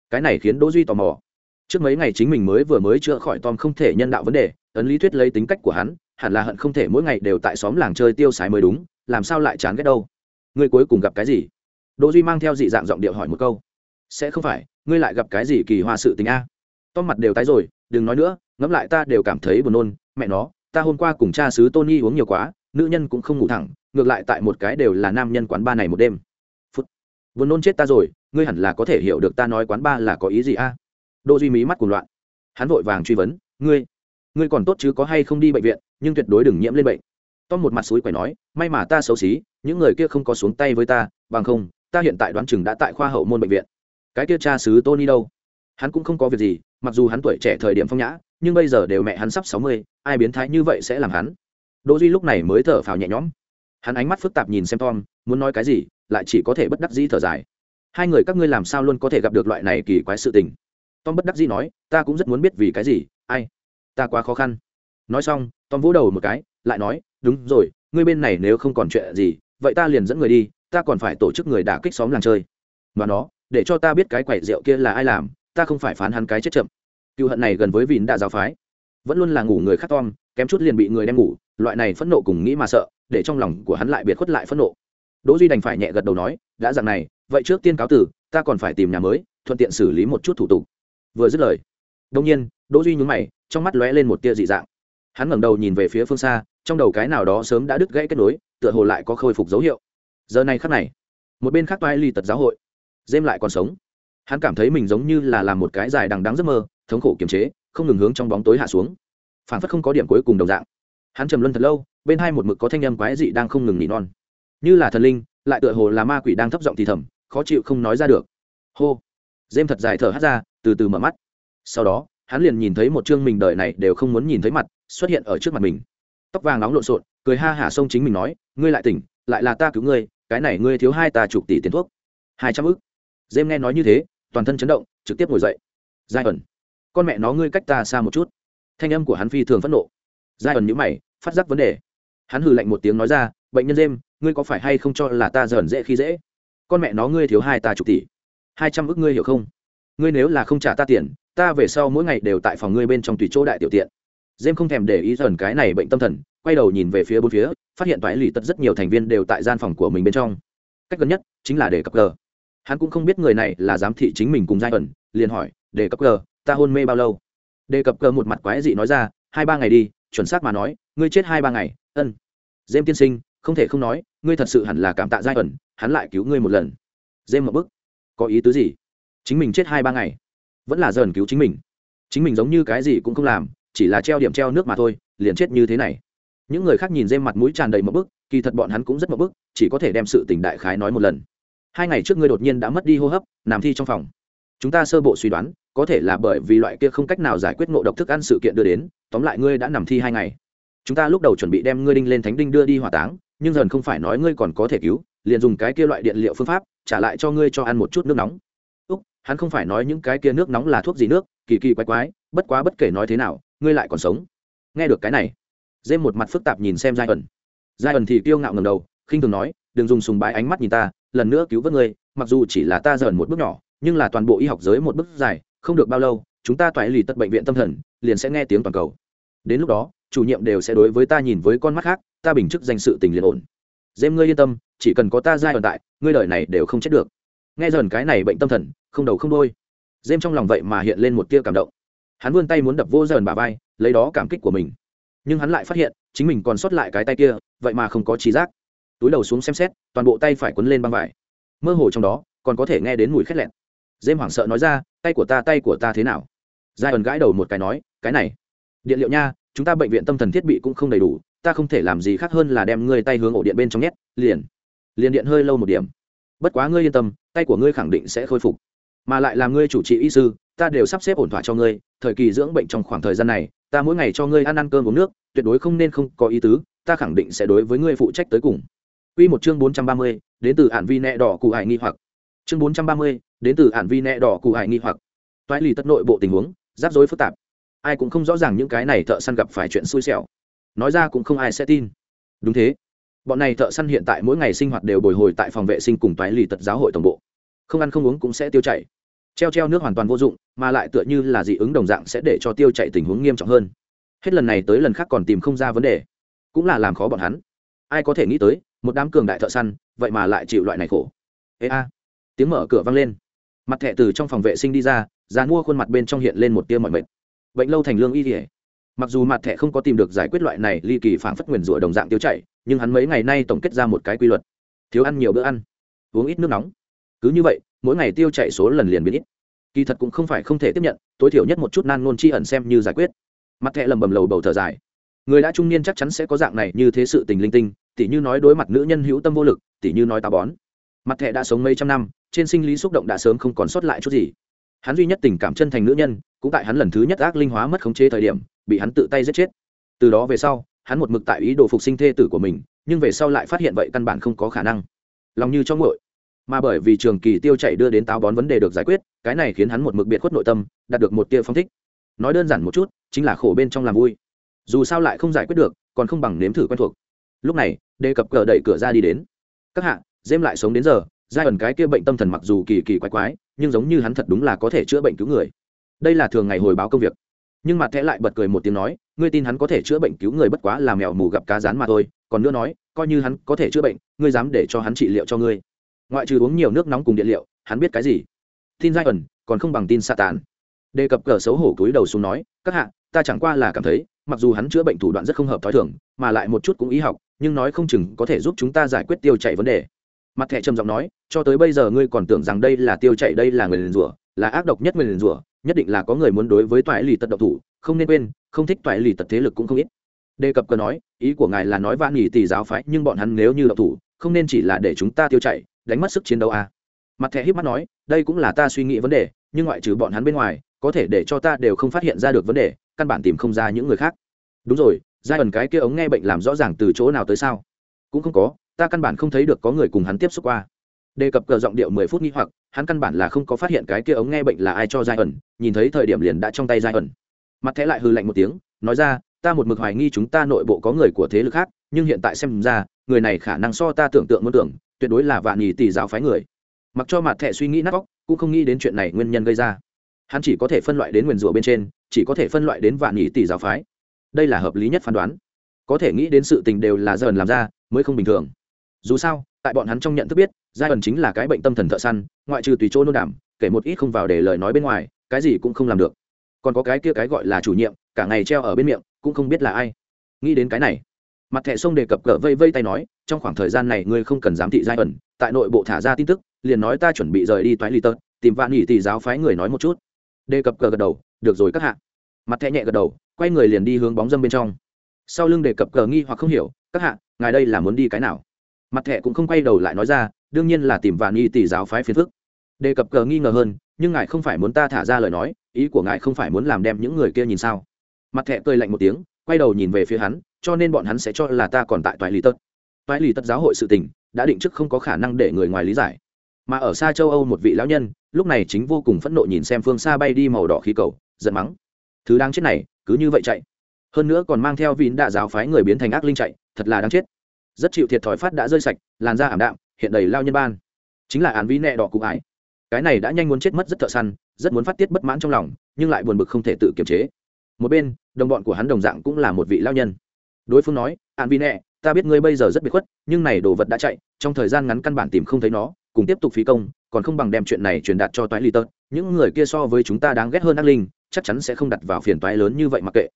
Cái này khiến đỗ duy tò mò. Trước mấy ngày chính mình mới vừa mới chữa khỏi tom không thể nhân đạo vấn đề, ấn lý thuyết lấy tính cách của hắn, hẳn là hận không thể mỗi ngày đều tại xóm làng chơi tiêu xài mới đúng, làm sao lại chán ghét đâu. Ngươi cuối cùng gặp cái gì? Đỗ duy mang theo dị dạng giọng điệu hỏi một câu. Sẽ không phải, ngươi lại gặp cái gì kỳ hoa sự tình a? Tom mặt đều tái rồi, đừng nói nữa, ngẫm lại ta đều cảm thấy buồn nôn. Mẹ nó, ta hôm qua cùng cha xứ tony uống nhiều quá, nữ nhân cũng không ngủ thẳng, ngược lại tại một cái đều là nam nhân quán ba này một đêm buồn nôn chết ta rồi, ngươi hẳn là có thể hiểu được ta nói quán ba là có ý gì a? Đỗ duy mí mắt cuồng loạn. Hắn vội vàng truy vấn, ngươi ngươi còn tốt chứ có hay không đi bệnh viện, nhưng tuyệt đối đừng nhiễm lên bệnh. Tom một mặt suối quẩy nói, may mà ta xấu xí, những người kia không có xuống tay với ta, bằng không, ta hiện tại đoán chừng đã tại khoa hậu môn bệnh viện. Cái kia cha xứ tony đâu? Hắn cũng không có việc gì, mặc dù hắn tuổi trẻ thời điểm phong nhã, nhưng bây giờ đều mẹ hắn sắp sáu mươi, ai biến thái như vậy sẽ làm hắn? Đỗ duy lúc này mới thở phào nhẹ nhõm. Hắn ánh mắt phức tạp nhìn xem tom, muốn nói cái gì lại chỉ có thể bất đắc dĩ thở dài. Hai người các ngươi làm sao luôn có thể gặp được loại này kỳ quái sự tình? Tom bất đắc dĩ nói, ta cũng rất muốn biết vì cái gì, ai? Ta quá khó khăn. Nói xong, tom vỗ đầu một cái, lại nói, đúng rồi, ngươi bên này nếu không còn chuyện gì, vậy ta liền dẫn người đi, ta còn phải tổ chức người đả kích xóm làng chơi. Và nó, để cho ta biết cái quẩy rượu kia là ai làm, ta không phải phán hắn cái chết chậm. Cựu hận này gần với vịn đã giáo phái. Vẫn luôn là ngủ người khác tom, kém chút liền bị người đem ngủ, loại này phẫn nộ cùng nghĩ mà sợ, để trong lòng của hắn lại biệt khuất lại phẫn nộ đỗ duy đành phải nhẹ gật đầu nói, đã dạng này, vậy trước tiên cáo tử ta còn phải tìm nhà mới, thuận tiện xử lý một chút thủ tục. Vừa dứt lời đông nhiên, đỗ duy nhướng mày, trong mắt lóe lên một tia dị dạng. Hắn ngẩng đầu nhìn về phía phương xa, trong đầu cái nào đó sớm đã đứt gãy kết nối, tựa hồ lại có khôi phục dấu hiệu. Giờ này khắc này, một bên khác toai ly tật giáo hội, dêm lại còn sống. Hắn cảm thấy mình giống như là làm một cái dài đằng đáng giấc mơ, thống khổ kiềm chế, không ngừng hướng trong bóng tối hạ xuống. Phản phất không có điểm cuối cùng đồng dạng. Hắn trầm luân thật lâu, bên hai một mực có thanh âm quái dị đang không ngừng nỉ non như là thần linh, lại tựa hồ là ma quỷ đang thấp giọng thì thầm, khó chịu không nói ra được. Hô. Dêm thật dài thở hắt ra, từ từ mở mắt. Sau đó, hắn liền nhìn thấy một chương mình đời này đều không muốn nhìn thấy mặt, xuất hiện ở trước mặt mình. Tóc vàng nóng lộn xộn, cười ha hả xông chính mình nói, ngươi lại tỉnh, lại là ta cứu ngươi, cái này ngươi thiếu hai ta chục tỷ tiền thuốc. Hai trăm ức. Dêm nghe nói như thế, toàn thân chấn động, trực tiếp ngồi dậy. Giai ẩn. Con mẹ nó ngươi cách ta xa một chút. Thanh âm của hắn phi thường phẫn nộ. Giai ẩn nhữ mày, phát giác vấn đề. Hắn hừ lạnh một tiếng nói ra bệnh nhân dêm, ngươi có phải hay không cho là ta dởn dễ khi dễ? Con mẹ nó ngươi thiếu hai ta chục tỷ. Hai trăm ức ngươi hiểu không? Ngươi nếu là không trả ta tiền, ta về sau mỗi ngày đều tại phòng ngươi bên trong tùy chỗ đại tiểu tiện. Dêm không thèm để ý dởn cái này bệnh tâm thần, quay đầu nhìn về phía bốn phía, phát hiện toái lì tật rất nhiều thành viên đều tại gian phòng của mình bên trong. Cách gần nhất chính là để cập g hắn cũng không biết người này là giám thị chính mình cùng giai ẩn, liền hỏi để cập g ta hôn mê bao lâu? Đề cập cơ một mặt quái dị nói ra, hai ba ngày đi, chuẩn xác mà nói, ngươi chết hai ba ngày, ân. Dêm tiên sinh không thể không nói, ngươi thật sự hẳn là cảm tạ giai ẩn, hắn lại cứu ngươi một lần. Dê một bức. Có ý tứ gì? Chính mình chết hai ba ngày. Vẫn là dần cứu chính mình. Chính mình giống như cái gì cũng không làm, chỉ là treo điểm treo nước mà thôi, liền chết như thế này. Những người khác nhìn dê mặt mũi tràn đầy một bức, kỳ thật bọn hắn cũng rất một bức, chỉ có thể đem sự tình đại khái nói một lần. Hai ngày trước ngươi đột nhiên đã mất đi hô hấp, nằm thi trong phòng. Chúng ta sơ bộ suy đoán, có thể là bởi vì loại kia không cách nào giải quyết ngộ độc thức ăn sự kiện đưa đến, tóm lại ngươi đã nằm thi hai ngày. Chúng ta lúc đầu chuẩn bị đem ngươi đinh lên thánh đinh đưa đi hỏa táng nhưng dần không phải nói ngươi còn có thể cứu, liền dùng cái kia loại điện liệu phương pháp, trả lại cho ngươi cho ăn một chút nước nóng. Úc, hắn không phải nói những cái kia nước nóng là thuốc gì nước, kỳ kỳ quái quái, bất quá bất kể nói thế nào, ngươi lại còn sống. Nghe được cái này dê một mặt phức tạp nhìn xem giai ẩn giai ẩn thì kiêu ngạo ngầm đầu, khinh thường nói, đừng dùng sùng bái ánh mắt nhìn ta, lần nữa cứu vớt ngươi, mặc dù chỉ là ta dần một bước nhỏ, nhưng là toàn bộ y học giới một bước dài, không được bao lâu, chúng ta toại lì tật bệnh viện tâm thần, liền sẽ nghe tiếng toàn cầu. Đến lúc đó, chủ nhiệm đều sẽ đối với ta nhìn với con mắt khác ta bình chức danh sự tình liền ổn. Dêm ngươi yên tâm, chỉ cần có ta giai đoạn tại, ngươi đời này đều không chết được. Nghe dần cái này bệnh tâm thần, không đầu không đôi dêm trong lòng vậy mà hiện lên một tia cảm động. Hắn vươn tay muốn đập vô dần bà vai, lấy đó cảm kích của mình. Nhưng hắn lại phát hiện, chính mình còn sót lại cái tay kia, vậy mà không có trí giác. Túi đầu xuống xem xét, toàn bộ tay phải quấn lên băng vải. Mơ hồ trong đó, còn có thể nghe đến mùi khét lẹn. Dêm hoảng sợ nói ra, tay của ta, tay của ta thế nào? Giai ẩn gãi đầu một cái nói, cái này, điện liệu nha, chúng ta bệnh viện tâm thần thiết bị cũng không đầy đủ ta không thể làm gì khác hơn là đem ngươi tay hướng ổ điện bên trong nhét liền liền điện hơi lâu một điểm bất quá ngươi yên tâm tay của ngươi khẳng định sẽ khôi phục mà lại làm ngươi chủ trị y sư ta đều sắp xếp ổn thỏa cho ngươi thời kỳ dưỡng bệnh trong khoảng thời gian này ta mỗi ngày cho ngươi ăn ăn cơm uống nước tuyệt đối không nên không có ý tứ ta khẳng định sẽ đối với ngươi phụ trách tới cùng Quy một chương 430, đến từ ản vi nẹ đỏ cụ hải nghi hoặc. Chương 430, đến từ ản vi nẹ đỏ cụ hải nghi hoặc. Toái lì tất nội bộ tình huống, rắc rối phức tạp. Ai cũng không rõ ràng những cái này thợ săn gặp phải chuyện xui xẻo. Nói ra cũng không ai sẽ tin. Đúng thế. Bọn này thợ săn hiện tại mỗi ngày sinh hoạt đều bồi hồi tại phòng vệ sinh cùng toái lì tật giáo hội tổng bộ. Không ăn không uống cũng sẽ tiêu chảy. Treo treo nước hoàn toàn vô dụng, mà lại tựa như là dị ứng đồng dạng sẽ để cho tiêu chảy tình huống nghiêm trọng hơn. Hết lần này tới lần khác còn tìm không ra vấn đề, cũng là làm khó bọn hắn. Ai có thể nghĩ tới, một đám cường đại thợ săn vậy mà lại chịu loại này khổ ê a tiếng mở cửa vang lên mặt thẹ từ trong phòng vệ sinh đi ra dàn mua khuôn mặt bên trong hiện lên một tia mọi mệt bệnh lâu thành lương y thể mặc dù mặt thẹ không có tìm được giải quyết loại này ly kỳ phản phất nguyền rủa đồng dạng tiêu chảy, nhưng hắn mấy ngày nay tổng kết ra một cái quy luật. Thiếu ăn nhiều bữa ăn, uống ít nước nóng. Cứ như vậy, mỗi ngày tiêu chảy số lần liền biến ít. Kỳ thật cũng không phải không thể tiếp nhận, tối thiểu nhất một chút nan nôn chi ẩn xem như giải quyết. Mặt thẹ lầm bầm lầu bầu thở dài. Người đã trung niên chắc chắn sẽ có dạng này như thế sự tình linh tinh, tỉ như nói đối mặt nữ nhân hữu tâm vô lực, tỉ như nói táo bón. Mặt thẻ đã sống mấy trăm năm, trên sinh lý xúc động đã sớm không còn sót lại chút gì. Hắn duy nhất tình cảm chân thành nữ nhân, cũng tại hắn lần thứ nhất ác linh hóa mất khống chế thời điểm bị hắn tự tay giết chết. Từ đó về sau, hắn một mực tại ý đồ phục sinh thê tử của mình, nhưng về sau lại phát hiện vậy căn bản không có khả năng. Lòng như cho ngội mà bởi vì trường kỳ tiêu chảy đưa đến táo bón vấn đề được giải quyết, cái này khiến hắn một mực biệt khuất nội tâm, đạt được một tia phong thích. Nói đơn giản một chút, chính là khổ bên trong làm vui. Dù sao lại không giải quyết được, còn không bằng nếm thử quen thuộc. Lúc này, đề cập cờ đẩy cửa ra đi đến. Các hạ dêm lại sống đến giờ, giai ẩn cái kia bệnh tâm thần mặc dù kỳ kỳ quái quái, nhưng giống như hắn thật đúng là có thể chữa bệnh cứu người. Đây là thường ngày hồi báo công việc nhưng mặt thẻ lại bật cười một tiếng nói, ngươi tin hắn có thể chữa bệnh cứu người bất quá là mèo mù gặp cá rán mà thôi, còn nữa nói, coi như hắn có thể chữa bệnh, ngươi dám để cho hắn trị liệu cho ngươi. Ngoại trừ uống nhiều nước nóng cùng điện liệu, hắn biết cái gì? Tin giai ẩn, còn không bằng tin sa tàn đề cập cờ xấu hổ cúi đầu xuống nói, các hạ, ta chẳng qua là cảm thấy, mặc dù hắn chữa bệnh thủ đoạn rất không hợp t h ó i thường, mà lại một chút cũng ý học, nhưng nói không chừng có thể giúp chúng ta giải quyết tiêu chảy vấn đề. Mặt thẻ trầm giọng nói, cho tới bây giờ ngươi còn tưởng rằng đây là tiêu chảy, đây là người liền rủa, là ác độc nhất người liền rủa nhất định là có người muốn đối với toại lì tật độc thủ, không nên quên, không thích toại lì tật thế lực cũng không ít. Đề cập cờ nói, ý của ngài là nói vạn nghỉ tỷ giáo phái, nhưng bọn hắn nếu như độc thủ, không nên chỉ là để chúng ta tiêu chảy đánh mất sức chiến đấu à. mặt thẻ híp mắt nói, đây cũng là ta suy nghĩ vấn đề, nhưng ngoại trừ bọn hắn bên ngoài, có thể để cho ta đều không phát hiện ra được vấn đề, căn bản tìm không ra những người khác. Đúng rồi giai ẩn cái kia ống nghe bệnh làm rõ ràng từ chỗ nào tới sao? Cũng không có, ta căn bản không thấy được có người cùng hắn tiếp xúc qua đề cập cờ giọng điệu mười phút nghi hoặc, hắn căn bản là không có phát hiện cái kia ống nghe bệnh là ai cho giai ẩn, nhìn thấy thời điểm liền đã trong tay giai ẩn. Mặt thẻ lại hư lạnh một tiếng, nói ra, ta một mực hoài nghi chúng ta nội bộ có người của thế lực khác, nhưng hiện tại xem ra, người này khả năng so ta tưởng tượng muốn tưởng, tuyệt đối là vạn nhì tỷ giáo phái người. Mặc cho mặt thẻ suy nghĩ nát óc, cũng không nghĩ đến chuyện này nguyên nhân gây ra. Hắn chỉ có thể phân loại đến nguyền rủa bên trên, chỉ có thể phân loại đến vạn nhì tỷ giáo phái. Đây là hợp lý nhất phán đoán. Có thể nghĩ đến sự tình đều là dần làm ra, mới không bình thường. Dù sao, tại bọn hắn trong nhận thức biết giai ẩn chính là cái bệnh tâm thần thợ săn, ngoại trừ tùy chỗ nôn đảm kể một ít không vào để lời nói bên ngoài, cái gì cũng không làm được. Còn có cái kia cái gọi là chủ nhiệm, cả ngày treo ở bên miệng, cũng không biết là ai. Nghĩ đến cái này, mặt thẻ sông đề cập cờ vây vây tay nói, trong khoảng thời gian này ngươi không cần giám thị giai ẩn, tại nội bộ thả ra tin tức, liền nói ta chuẩn bị rời đi toái lì tật tìm vạn nghỉ tỷ giáo phái người nói một chút. Đề cập cờ gật đầu, được rồi các hạ. Mặt thẻ nhẹ gật đầu, quay người liền đi hướng bóng dâm bên trong. Sau lưng đề cập cờ nghi hoặc không hiểu, các hạ, ngài đây là muốn đi cái nào? Mặt thẻ cũng không quay đầu lại nói ra đương nhiên là tìm vạn nghi tỷ giáo phái phiền phức. Đề cập cờ nghi ngờ hơn, nhưng ngài không phải muốn ta thả ra lời nói, ý của ngài không phải muốn làm đem những người kia nhìn sao? Mặt thẹ cười lạnh một tiếng, quay đầu nhìn về phía hắn, cho nên bọn hắn sẽ cho là ta còn tại toại lý tất. Toại lý tất giáo hội sự tình, đã định trước không có khả năng để người ngoài lý giải. Mà ở xa châu âu một vị lão nhân, lúc này chính vô cùng phẫn nộ nhìn xem phương xa bay đi màu đỏ khí cầu, giận mắng. Thứ đáng chết này, cứ như vậy chạy. Hơn nữa còn mang theo vín đạ giáo phái người biến thành ác linh chạy, thật là đáng chết. Rất chịu thiệt thòi phát đã rơi sạch, làn da ảm đạm hiện đầy lao nhân ban. Chính là án ví nẹ đỏ cụ ải. Cái này đã nhanh muốn chết mất rất thợ săn, rất muốn phát tiết bất mãn trong lòng, nhưng lại buồn bực không thể tự kiềm chế. Một bên, đồng bọn của hắn đồng dạng cũng là một vị lao nhân. Đối phương nói, án ví nẹ, ta biết ngươi bây giờ rất biệt khuất, nhưng này đồ vật đã chạy, trong thời gian ngắn căn bản tìm không thấy nó, cùng tiếp tục phí công, còn không bằng đem chuyện này truyền đạt cho toái ly tớt. Những người kia so với chúng ta đáng ghét hơn ác linh, chắc chắn sẽ không đặt vào phiền toái lớn như vậy mặc kệ.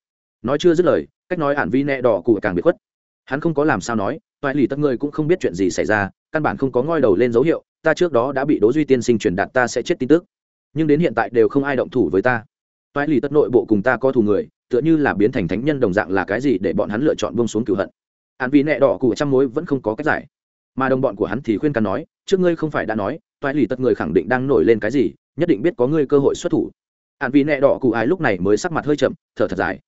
Nói chưa dứt lời, cách nói ản vi nẹ đỏ cụ càng biệt khuất hắn không có làm sao nói, toại lì tất ngươi cũng không biết chuyện gì xảy ra, căn bản không có ngoi đầu lên dấu hiệu, ta trước đó đã bị đỗ duy tiên sinh truyền đạt ta sẽ chết tin tức. Nhưng đến hiện tại đều không ai động thủ với ta. Toại lì tất nội bộ cùng ta có thù người, tựa như là biến thành thánh nhân đồng dạng là cái gì để bọn hắn lựa chọn buông xuống cửu hận. Hắn vi nẹ đỏ cụ trăm mối vẫn không có cách giải. Mà đồng bọn của hắn thì khuyên can nói, trước ngươi không phải đã nói, toại lì tất người khẳng định đang nổi lên cái gì, nhất định biết có ngươi cơ hội xuất thủ. Hắn vi nẹ đỏ cụ ai lúc này mới sắc mặt hơi chậm, thở thật dài.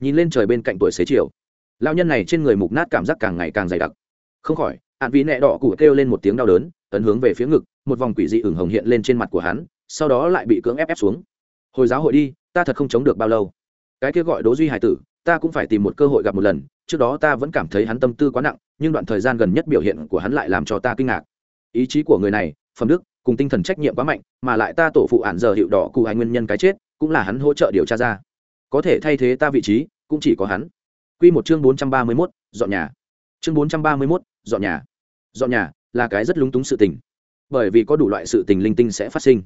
Nhìn lên trời bên cạnh tuổi xế chiều lao nhân này trên người mục nát cảm giác càng ngày càng dày đặc. Không khỏi, ạn ví nẹ đỏ cụ kêu lên một tiếng đau đớn, ấn hướng về phía ngực, một vòng quỷ dị ửng hồng hiện lên trên mặt của hắn, sau đó lại bị cưỡng ép ép xuống. Hồi giáo hội đi, ta thật không chống được bao lâu. Cái kia gọi đố duy hải tử, ta cũng phải tìm một cơ hội gặp một lần, trước đó ta vẫn cảm thấy hắn tâm tư quá nặng, nhưng đoạn thời gian gần nhất biểu hiện của hắn lại làm cho ta kinh ngạc. Ý chí của người này, phẩm đức, cùng tinh thần trách nhiệm quá mạnh, mà lại ta tổ phụ ản giờ hiệu đỏ cụ hai nguyên nhân cái chết, cũng là hắn hỗ trợ điều tra ra. Có thể thay thế ta vị trí, cũng chỉ có hắn. Quy một chương 431, dọn nhà. Chương 431, dọn nhà. Dọn nhà là cái rất lúng túng sự tình, bởi vì có đủ loại sự tình linh tinh sẽ phát sinh.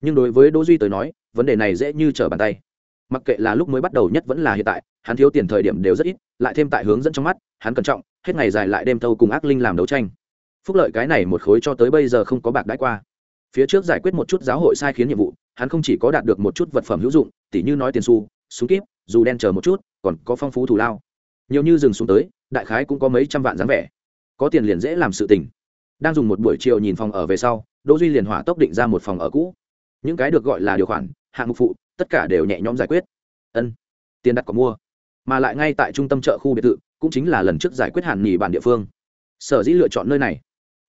Nhưng đối với Đỗ Duy tới nói, vấn đề này dễ như trở bàn tay. Mặc kệ là lúc mới bắt đầu nhất vẫn là hiện tại, hắn thiếu tiền thời điểm đều rất ít, lại thêm tại hướng dẫn trong mắt, hắn cẩn trọng, hết ngày dài lại đêm thâu cùng ác linh làm đấu tranh. Phúc lợi cái này một khối cho tới bây giờ không có bạc đãi qua. Phía trước giải quyết một chút giáo hội sai khiến nhiệm vụ, hắn không chỉ có đạt được một chút vật phẩm hữu dụng, tỉ như nói tiền xu, súng kíp, dù đen chờ một chút, còn có phong phú thù lao nhiều như dừng xuống tới, đại khái cũng có mấy trăm vạn dáng vẻ. Có tiền liền dễ làm sự tình. Đang dùng một buổi chiều nhìn phòng ở về sau, đỗ duy liền hỏa tốc định ra một phòng ở cũ. Những cái được gọi là điều khoản, hạng mục phụ, tất cả đều nhẹ nhõm giải quyết. Ân, tiền đặt có mua. Mà lại ngay tại trung tâm chợ khu biệt thự, cũng chính là lần trước giải quyết hàn nghỉ bản địa phương. Sở dĩ lựa chọn nơi này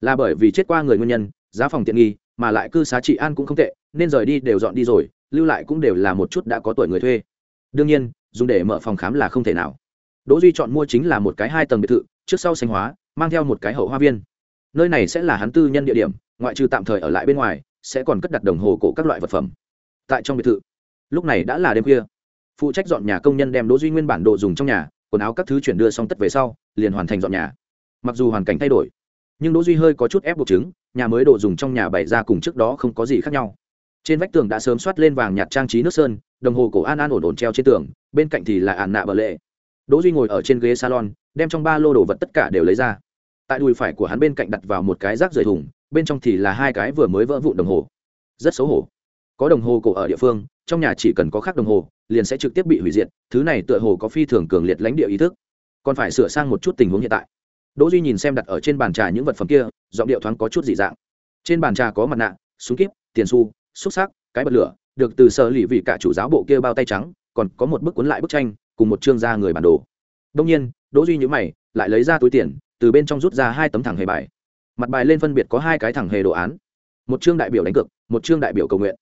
là bởi vì chết qua người nguyên nhân, giá phòng tiện nghi, mà lại cư xá trị an cũng không tệ, nên rời đi đều dọn đi rồi, lưu lại cũng đều là một chút đã có tuổi người thuê. Đương nhiên, dùng để mở phòng khám là không thể nào đỗ duy chọn mua chính là một cái hai tầng biệt thự, trước sau xanh hóa, mang theo một cái hậu hoa viên. Nơi này sẽ là hắn tư nhân địa điểm, ngoại trừ tạm thời ở lại bên ngoài, sẽ còn cất đặt đồng hồ cổ các loại vật phẩm. Tại trong biệt thự, lúc này đã là đêm khuya. Phụ trách dọn nhà công nhân đem đỗ duy nguyên bản đồ dùng trong nhà, quần áo các thứ chuyển đưa xong tất về sau, liền hoàn thành dọn nhà. Mặc dù hoàn cảnh thay đổi, nhưng đỗ duy hơi có chút ép buộc chứng, nhà mới đồ dùng trong nhà bày ra cùng trước đó không có gì khác nhau. Trên vách tường đã sớm soát lên vàng nhạt trang trí nước sơn, đồng hồ cổ an an ổn ổn treo trên tường, bên cạnh thì là ản nạ bờ lệ đỗ duy ngồi ở trên ghế salon, đem trong ba lô đồ vật tất cả đều lấy ra. Tại đùi phải của hắn bên cạnh đặt vào một cái rác rời thùng, bên trong thì là hai cái vừa mới vỡ vụn đồng hồ. Rất xấu hổ. Có đồng hồ cổ ở địa phương, trong nhà chỉ cần có khác đồng hồ, liền sẽ trực tiếp bị hủy diệt, thứ này tựa hồ có phi thường cường liệt lãnh địa ý thức. Còn phải sửa sang một chút tình huống hiện tại. Đỗ duy nhìn xem đặt ở trên bàn trà những vật phẩm kia, giọng điệu thoáng có chút dị dạng. Trên bàn trà có mặt nạ, súng kíp, tiền xu, xúc sắc cái bật lửa, được từ sở lì vị cả chủ giáo bộ kia bao tay trắng, còn có một bức cuốn lại bức tranh cùng một chương ra người bản đồ. Đông nhiên, đỗ duy nhíu mày, lại lấy ra túi tiền, từ bên trong rút ra hai tấm thẳng hề bài. Mặt bài lên phân biệt có hai cái thẳng hề đồ án, một chương đại biểu đánh cược, một chương đại biểu cầu nguyện.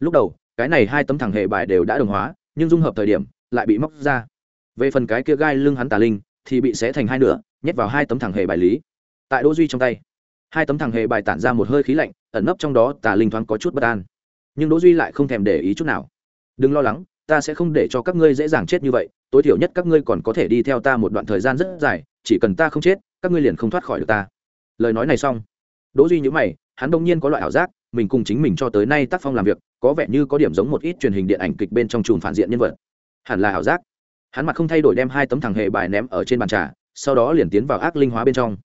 Lúc đầu, cái này hai tấm thẳng hề bài đều đã đồng hóa, nhưng dung hợp thời điểm, lại bị móc ra. Về phần cái kia gai lưng hắn tà linh, thì bị xé thành hai nửa, nhét vào hai tấm thẳng hề bài lý. Tại đỗ duy trong tay, hai tấm thẳng hề bài tản ra một hơi khí lạnh, ẩn nấp trong đó, tà linh thoáng có chút bất an. Nhưng đỗ duy lại không thèm để ý chút nào. Đừng lo lắng, ta sẽ không để cho các ngươi dễ dàng chết như vậy tối thiểu nhất các ngươi còn có thể đi theo ta một đoạn thời gian rất dài, chỉ cần ta không chết, các ngươi liền không thoát khỏi được ta. Lời nói này xong, đỗ duy nhíu mày, hắn đông nhiên có loại ảo giác, mình cùng chính mình cho tới nay tác phong làm việc, có vẻ như có điểm giống một ít truyền hình điện ảnh kịch bên trong chùm phản diện nhân vật. Hẳn là ảo giác. Hắn mặt không thay đổi đem hai tấm thằng hề bài ném ở trên bàn trà, sau đó liền tiến vào ác linh hóa bên trong.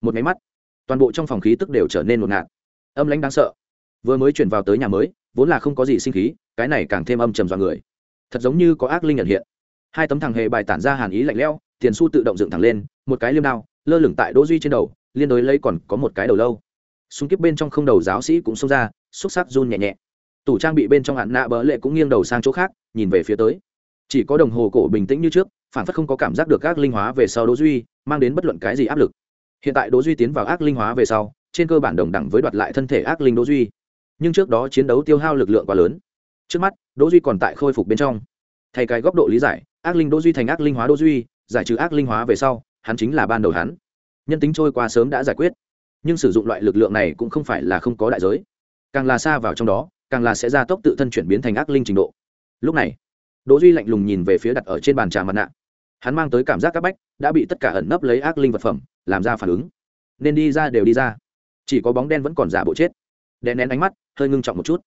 Một máy mắt, toàn bộ trong phòng khí tức đều trở nên một ngạt. Âm lãnh đáng sợ. Vừa mới chuyển vào tới nhà mới, vốn là không có gì sinh khí, cái này càng thêm âm trầm dọa người. Thật giống như có ác linh nhận hiện hai tấm thằng hề bài tản ra hàn ý lạnh lẽo, tiền su tự động dựng thẳng lên, một cái liêm đao, lơ lửng tại đỗ duy trên đầu, liên đối lấy còn có một cái đầu lâu. Xung kích bên trong không đầu giáo sĩ cũng xông ra, xúc sắc run nhẹ nhẹ. Tủ trang bị bên trong hạn nạ bỡ lệ cũng nghiêng đầu sang chỗ khác, nhìn về phía tới. Chỉ có đồng hồ cổ bình tĩnh như trước, phản phất không có cảm giác được các linh hóa về sau đỗ duy, mang đến bất luận cái gì áp lực. Hiện tại đỗ duy tiến vào ác linh hóa về sau, trên cơ bản đồng đẳng với đoạt lại thân thể ác linh đỗ duy. Nhưng trước đó chiến đấu tiêu hao lực lượng quá lớn. Trước mắt, đỗ duy còn tại khôi phục bên trong thay cái góc độ lý giải, ác linh đỗ duy thành ác linh hóa đỗ duy, giải trừ ác linh hóa về sau, hắn chính là ban đầu hắn. Nhân tính trôi qua sớm đã giải quyết. Nhưng sử dụng loại lực lượng này cũng không phải là không có đại giới. Càng là xa vào trong đó, càng là sẽ ra tốc tự thân chuyển biến thành ác linh trình độ. Lúc này đỗ duy lạnh lùng nhìn về phía đặt ở trên bàn trà mặt nạ. Hắn mang tới cảm giác các bách, đã bị tất cả ẩn nấp lấy ác linh vật phẩm, làm ra phản ứng. Nên đi ra đều đi ra. Chỉ có bóng đen vẫn còn giả bộ chết. Đè nén ánh mắt, hơi ngưng trọng một chút.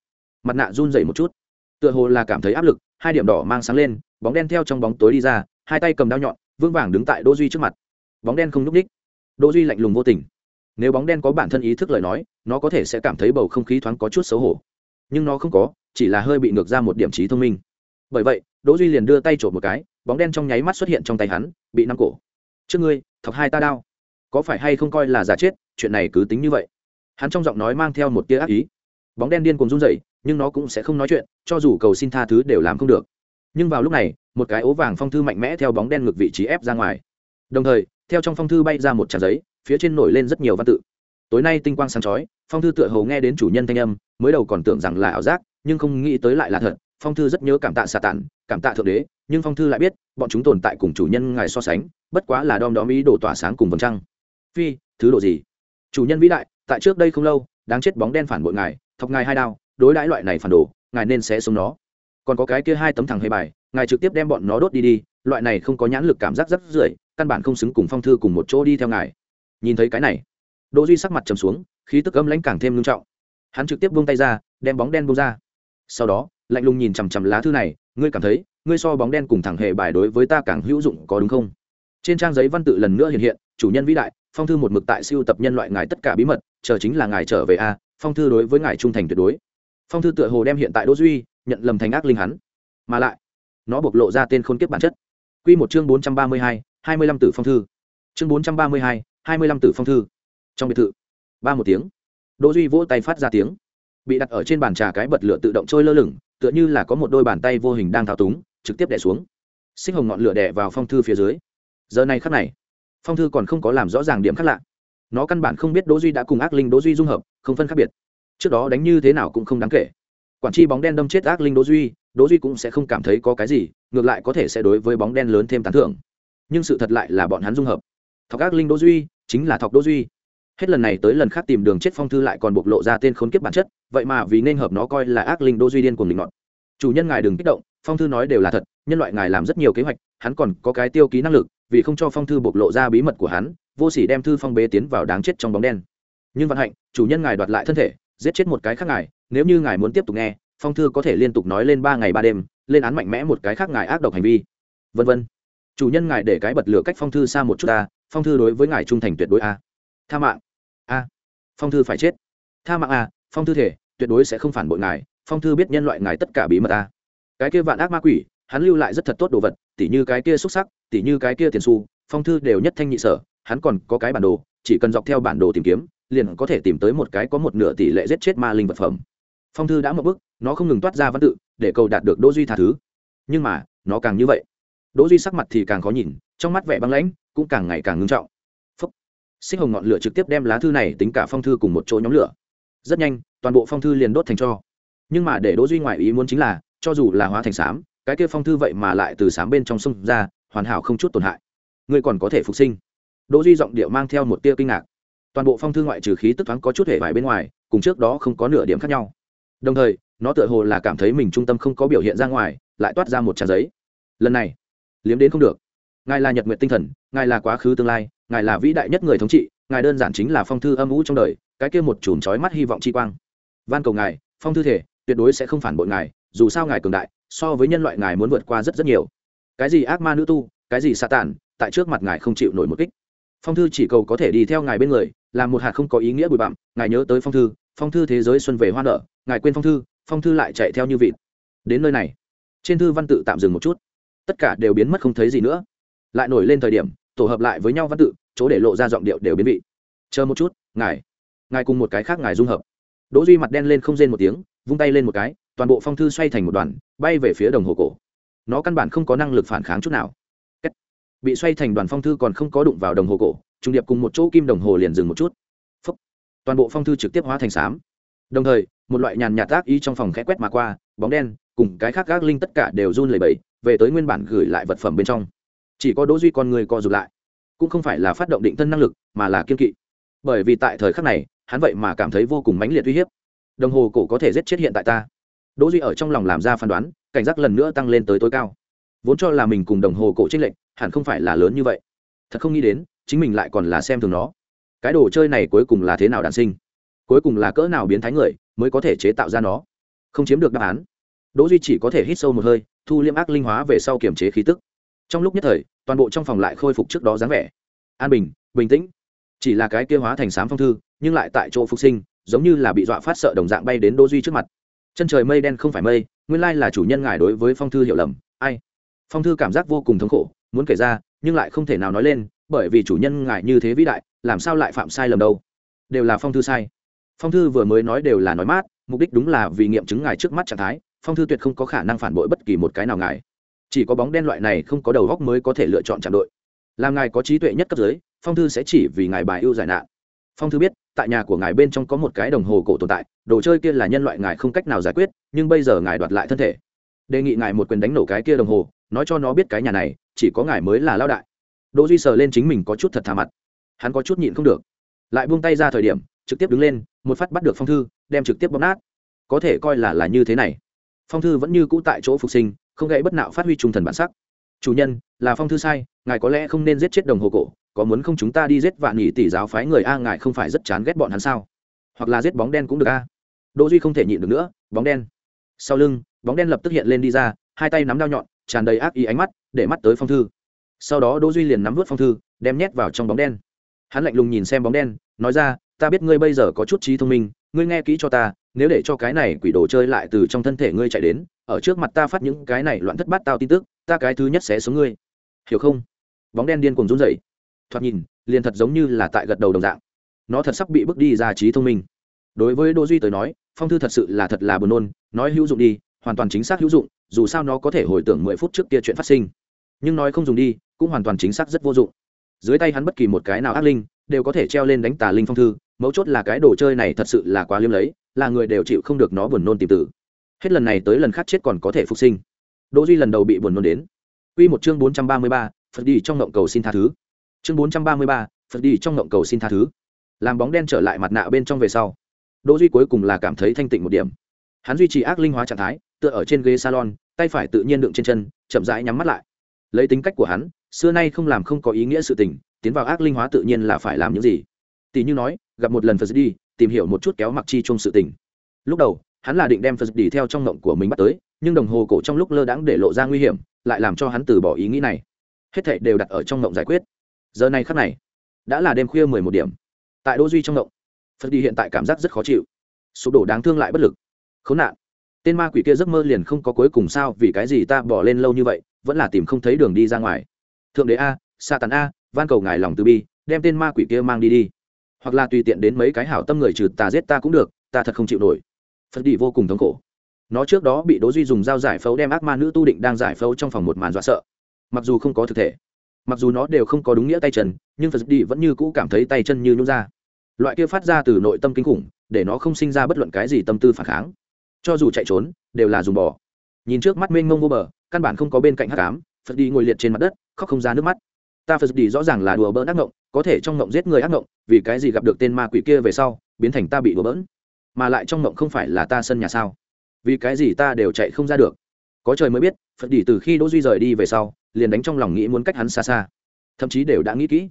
Mặt nạ run rẩy một chút. Tựa hồ là cảm thấy áp lực hai điểm đỏ mang sáng lên, bóng đen theo trong bóng tối đi ra, hai tay cầm đao nhọn vương vàng đứng tại đỗ duy trước mặt. Bóng đen không nhúc ních đỗ duy lạnh lùng vô tình. Nếu bóng đen có bản thân ý thức lời nói, nó có thể sẽ cảm thấy bầu không khí thoáng có chút xấu hổ. Nhưng nó không có, chỉ là hơi bị ngược ra một điểm trí thông minh. Bởi vậy, đỗ duy liền đưa tay trộm một cái, bóng đen trong nháy mắt xuất hiện trong tay hắn, bị nắm cổ. Trước ngươi, thọc hai ta đao. Có phải hay không coi là giả chết, chuyện này cứ tính như vậy? Hắn trong giọng nói mang theo một tia ác ý bóng đen điên cuồng run rẩy, nhưng nó cũng sẽ không nói chuyện, cho dù cầu xin tha thứ đều làm không được. Nhưng vào lúc này, một cái ố vàng phong thư mạnh mẽ theo bóng đen ngược vị trí ép ra ngoài. Đồng thời, theo trong phong thư bay ra một trang giấy, phía trên nổi lên rất nhiều văn tự. Tối nay tinh quang sáng chói, phong thư tựa hồ nghe đến chủ nhân thanh âm, mới đầu còn tưởng rằng là ảo giác, nhưng không nghĩ tới lại là thật. Phong thư rất nhớ cảm tạ xà tản cảm tạ thượng đế, nhưng phong thư lại biết, bọn chúng tồn tại cùng chủ nhân ngài so sánh, bất quá là đom đóm ý đồ tỏa sáng cùng vầng trăng. Phi, thứ độ gì? Chủ nhân vĩ đại, tại trước đây không lâu, đáng chết bóng đen phản bội ngài thọc ngài hai đao, đối đãi loại này phản đồ, ngài nên sẽ sống nó. Còn có cái kia hai tấm thẳng hay bài, ngài trực tiếp đem bọn nó đốt đi đi, loại này không có nhãn lực cảm giác rất rưởi, căn bản không xứng cùng phong thư cùng một chỗ đi theo ngài. Nhìn thấy cái này, đỗ duy sắc mặt trầm xuống, khí tức âm lãnh càng thêm nghiêm trọng. Hắn trực tiếp buông tay ra, đem bóng đen buông ra. Sau đó, lạnh lùng nhìn chằm chằm lá thư này, ngươi cảm thấy, ngươi so bóng đen cùng thẳng hề bài đối với ta càng hữu dụng có đúng không? Trên trang giấy văn tự lần nữa hiện hiện, chủ nhân vĩ đại, phong thư một mực tại siêu tập nhân loại ngài tất cả bí mật, chờ chính là ngài trở về a phong thư đối với ngài trung thành tuyệt đối. Phong thư tựa hồ đem hiện tại đỗ duy nhận lầm thành ác linh hắn. Mà lại, nó bộc lộ ra tên khôn kiếp bản chất. Quy một chương bốn trăm ba mươi hai hai mươi lăm tử phong thư. Chương bốn trăm ba mươi hai hai mươi lăm tử phong thư. Trong biệt thự, ba một tiếng. Đỗ duy vỗ tay phát ra tiếng. Bị đặt ở trên bàn trà cái bật lửa tự động trôi lơ lửng, tựa như là có một đôi bàn tay vô hình đang thao túng, trực tiếp đè xuống. Sinh hồng ngọn lửa đè vào phong thư phía dưới. Giờ này khắc này, phong thư còn không có làm rõ ràng điểm khác lạ nó căn bản không biết đỗ duy đã cùng ác linh đỗ duy dung hợp, không phân khác biệt. Trước đó đánh như thế nào cũng không đáng kể. Quản tri bóng đen đâm chết ác linh đỗ duy đỗ duy cũng sẽ không cảm thấy có cái gì, ngược lại có thể sẽ đối với bóng đen lớn thêm tán thưởng. Nhưng sự thật lại là bọn hắn dung hợp. Thọc ác linh đỗ duy chính là thọc đỗ duy. Hết lần này tới lần khác tìm đường chết phong thư lại còn bộc lộ ra tên khốn kiếp bản chất, vậy mà vì nên hợp nó coi là ác linh đỗ duy điên cuồng định nọt chủ nhân ngài đừng kích động, phong thư nói đều là thật, nhân loại ngài làm rất nhiều kế hoạch, hắn còn có cái tiêu ký năng lực vì không cho phong thư bộc lộ ra bí mật của hắn, vô sỉ đem thư phong bế tiến vào đáng chết trong bóng đen. Nhưng vận hạnh, chủ nhân ngài đoạt lại thân thể, giết chết một cái khác ngài, nếu như ngài muốn tiếp tục nghe, phong thư có thể liên tục nói lên ba ngày ba đêm, lên án mạnh mẽ một cái khác ngài ác độc hành vi. Vân vân. Chủ nhân ngài để cái bật lửa cách phong thư xa một chút ta, phong thư đối với ngài trung thành tuyệt đối a. Tha mạng. A. Phong thư phải chết. Tha mạng a, phong thư thể, tuyệt đối sẽ không phản bội ngài, phong thư biết nhân loại ngài tất cả bí mật a. Cái kia vạn ác ma quỷ, hắn lưu lại rất thật tốt đồ vật, tỉ như cái kia xúc sắc tỉ như cái kia tiền xu, phong thư đều nhất thanh nhị sở hắn còn có cái bản đồ chỉ cần dọc theo bản đồ tìm kiếm liền có thể tìm tới một cái có một nửa tỷ lệ giết chết ma linh vật phẩm. Phong thư đã một bức nó không ngừng toát ra văn tự để cầu đạt được đỗ duy tha thứ. Nhưng mà nó càng như vậy. Đỗ duy sắc mặt thì càng khó nhìn trong mắt vẻ băng lãnh cũng càng ngày càng ngưng trọng. Phúc. Xích hồng ngọn lửa trực tiếp đem lá thư này tính cả phong thư cùng một chỗ nhóm lửa. Rất nhanh toàn bộ phong thư liền đốt thành cho. Nhưng mà để đỗ duy ngoại ý muốn chính là cho dù là hóa thành sám, cái kia phong thư vậy mà lại từ sám bên trong sông ra hoàn hảo không chút tổn hại. Ngươi còn có thể phục sinh. Đỗ duy giọng điệu mang theo một tia kinh ngạc. Toàn bộ phong thư ngoại trừ khí tức thoáng có chút hệ vải bên ngoài, cùng trước đó không có nửa điểm khác nhau. Đồng thời, nó tựa hồ là cảm thấy mình trung tâm không có biểu hiện ra ngoài, lại toát ra một trang giấy. Lần này, liếm đến không được. Ngài là nhật nguyện tinh thần, ngài là quá khứ tương lai, ngài là vĩ đại nhất người thống trị, ngài đơn giản chính là phong thư âm ủ trong đời, cái kia một chùm chói mắt hy vọng chi quang. Van cầu ngài, phong thư thể, tuyệt đối sẽ không phản bội ngài, dù sao ngài cường đại, so với nhân loại ngài muốn vượt qua rất rất nhiều cái gì ác ma nữ tu, cái gì sa tàn tại trước mặt ngài không chịu nổi một kích. Phong thư chỉ cầu có thể đi theo ngài bên người, làm một hạt không có ý nghĩa bụi bặm, ngài nhớ tới phong thư phong thư thế giới xuân về hoa nở, ngài quên phong thư phong thư lại chạy theo như vịt. Đến nơi này, trên thư văn tự tạm dừng một chút. Tất cả đều biến mất không thấy gì nữa. Lại nổi lên thời điểm, tổ hợp lại với nhau văn tự, chỗ để lộ ra giọng điệu đều biến vị. Chờ một chút, ngài ngài cùng một cái khác ngài dung hợp. Đỗ duy mặt đen lên không rên một tiếng, vung tay lên một cái, toàn bộ phong thư xoay thành một đoàn, bay về phía đồng hồ cổ nó căn bản không có năng lực phản kháng chút nào. Bị xoay thành đoàn phong thư còn không có đụng vào đồng hồ cổ, trung điệp cùng một chỗ kim đồng hồ liền dừng một chút. Phúc. toàn bộ phong thư trực tiếp hóa thành xám. Đồng thời, một loại nhàn nhạt tác ý trong phòng khẽ quét mà qua, bóng đen, cùng cái khác gác linh tất cả đều run lẩy bẩy, về tới nguyên bản gửi lại vật phẩm bên trong. Chỉ có đỗ duy con người co rụt lại. Cũng không phải là phát động định thân năng lực, mà là kiên kỵ. Bởi vì tại thời khắc này, hắn vậy mà cảm thấy vô cùng mãnh liệt uy hiếp. Đồng hồ cổ có thể giết chết hiện tại ta. Đỗ duy ở trong lòng làm ra phán đoán cảnh giác lần nữa tăng lên tới tối cao. Vốn cho là mình cùng đồng hồ cổ trích lệnh hẳn không phải là lớn như vậy. Thật không nghĩ đến, chính mình lại còn là xem thường nó. Cái đồ chơi này cuối cùng là thế nào đản sinh? Cuối cùng là cỡ nào biến thái người mới có thể chế tạo ra nó? Không chiếm được đáp án. Đỗ duy chỉ có thể hít sâu một hơi, thu liêm ác linh hóa về sau kiểm chế khí tức. Trong lúc nhất thời, toàn bộ trong phòng lại khôi phục trước đó dáng vẻ. An bình bình tĩnh. Chỉ là cái kia hóa thành sám phong thư, nhưng lại tại chỗ phục sinh, giống như là bị dọa phát sợ đồng dạng bay đến đỗ duy trước mặt chân trời mây đen không phải mây, nguyên lai là chủ nhân ngài đối với phong thư hiểu lầm. Ai? Phong thư cảm giác vô cùng thống khổ, muốn kể ra, nhưng lại không thể nào nói lên, bởi vì chủ nhân ngài như thế vĩ đại, làm sao lại phạm sai lầm đâu? Đều là phong thư sai. Phong thư vừa mới nói đều là nói mát, mục đích đúng là vì nghiệm chứng ngài trước mắt trạng thái, phong thư tuyệt không có khả năng phản bội bất kỳ một cái nào ngài. Chỉ có bóng đen loại này không có đầu góc mới có thể lựa chọn chạm đội. Làm ngài có trí tuệ nhất cấp dưới, phong thư sẽ chỉ vì ngài bài ưu giải nạn. Phong thư biết, tại nhà của ngài bên trong có một cái đồng hồ cổ tồn tại đồ chơi kia là nhân loại ngài không cách nào giải quyết, nhưng bây giờ ngài đoạt lại thân thể. Đề nghị ngài một quyền đánh nổ cái kia đồng hồ, nói cho nó biết cái nhà này, chỉ có ngài mới là lao đại. Đỗ duy sờ lên chính mình có chút thật thà mặt. Hắn có chút nhịn không được. Lại buông tay ra thời điểm, trực tiếp đứng lên, một phát bắt được phong thư, đem trực tiếp bóp nát. Có thể coi là là như thế này. Phong thư vẫn như cũ tại chỗ phục sinh, không gãy bất nạo phát huy trung thần bản sắc. Chủ nhân, là phong thư sai, ngài có lẽ không nên giết chết đồng hồ cổ, có muốn không chúng ta đi giết vạn nhị tỷ giáo phái người a, ngài không phải rất chán ghét bọn hắn sao? Hoặc là giết bóng đen cũng được a? Đỗ duy không thể nhịn được nữa, bóng đen. Sau lưng, bóng đen lập tức hiện lên đi ra, hai tay nắm đao nhọn, tràn đầy ác ý ánh mắt, để mắt tới phong thư. Sau đó đỗ duy liền nắm vớt phong thư, đem nhét vào trong bóng đen. Hắn lạnh lùng nhìn xem bóng đen, nói ra, ta biết ngươi bây giờ có chút trí thông minh, ngươi nghe kỹ cho ta, nếu để cho cái này quỷ đồ chơi lại từ trong thân thể ngươi chạy đến, ở trước mặt ta phát những cái này loạn thất bát tao tin tức, ta cái thứ nhất sẽ xuống ngươi. Hiểu không? Bóng đen điên cuồng run rẩy. Thoạt nhìn, liền thật giống như là tại gật đầu đồng dạng. Nó thật sắp bị bước đi ra trí thông minh. Đối với đỗ duy tới nói phong thư thật sự là thật là buồn nôn nói hữu dụng đi hoàn toàn chính xác hữu dụng dù sao nó có thể hồi tưởng mười phút trước kia chuyện phát sinh. Nhưng nói không dùng đi cũng hoàn toàn chính xác rất vô dụng. Dưới tay hắn bất kỳ một cái nào ác linh đều có thể treo lên đánh tà linh phong thư mấu chốt là cái đồ chơi này thật sự là quá liêm lấy là người đều chịu không được nó buồn nôn tìm tử hết lần này tới lần khác chết còn có thể phục sinh. Đỗ duy lần đầu bị buồn nôn đến. Quy một chương 433, Phật đi trong ngộng cầu xin tha thứ. Chương 433, Phật đi trong ngộng cầu xin tha thứ. Làm bóng đen trở lại mặt nạ bên trong về sau, Đỗ Duy cuối cùng là cảm thấy thanh tịnh một điểm. Hắn duy trì ác linh hóa trạng thái, tựa ở trên ghế salon, tay phải tự nhiên đựng trên chân, chậm rãi nhắm mắt lại. Lấy tính cách của hắn, xưa nay không làm không có ý nghĩa sự tình, tiến vào ác linh hóa tự nhiên là phải làm những gì. Tỷ như nói, gặp một lần Phật đi, tìm hiểu một chút kéo mặc chi chung sự tình. Lúc đầu, hắn là định đem Phật đi theo trong ngộng của mình bắt tới, nhưng đồng hồ cổ trong lúc lơ đãng để lộ ra nguy hiểm, lại làm cho hắn từ bỏ ý nghĩ này hết thảy đều đặt ở trong ngộng giải quyết giờ này khắc này đã là đêm khuya mười một điểm tại đỗ duy trong ngộng phật đi hiện tại cảm giác rất khó chịu. Sụp đổ đáng thương lại bất lực. Khốn nạn. Tên ma quỷ kia giấc mơ liền không có cuối cùng sao, vì cái gì ta bỏ lên lâu như vậy, vẫn là tìm không thấy đường đi ra ngoài. Thượng đế a sa tàn a, van cầu ngài lòng từ bi, đem tên ma quỷ kia mang đi đi. Hoặc là tùy tiện đến mấy cái hảo tâm người trừ tà giết ta cũng được, ta thật không chịu nổi. Phật đi vô cùng thống khổ. Nó trước đó bị đỗ duy dùng dao giải phẫu đem ác ma nữ tu định đang giải phẫu trong phòng một màn dọa sợ. Mặc dù không có thực thể, mặc dù nó đều không có đúng nghĩa tay chân, nhưng phật đi vẫn như cũ cảm thấy tay chân như nhún ra loại kia phát ra từ nội tâm kinh khủng, để nó không sinh ra bất luận cái gì tâm tư phản kháng. Cho dù chạy trốn, đều là dùng bỏ nhìn trước mắt mênh mông vô bờ, căn bản không có bên cạnh hắc ám, phật đi ngồi liệt trên mặt đất, khóc không ra nước mắt. Ta phật đi rõ ràng là đùa bỡn ác ngộng, có thể trong ngộng giết người ác ngộng, vì cái gì gặp được tên ma quỷ kia về sau, biến thành ta bị đùa bỡn? Mà lại trong ngộng không phải là ta sân nhà sao? Vì cái gì ta đều chạy không ra được? Có trời mới biết, phật đi từ khi đỗ duy rời đi về sau, liền đánh trong lòng nghĩ muốn cách hắn xa xa. Thậm chí đều đã nghĩ kỹ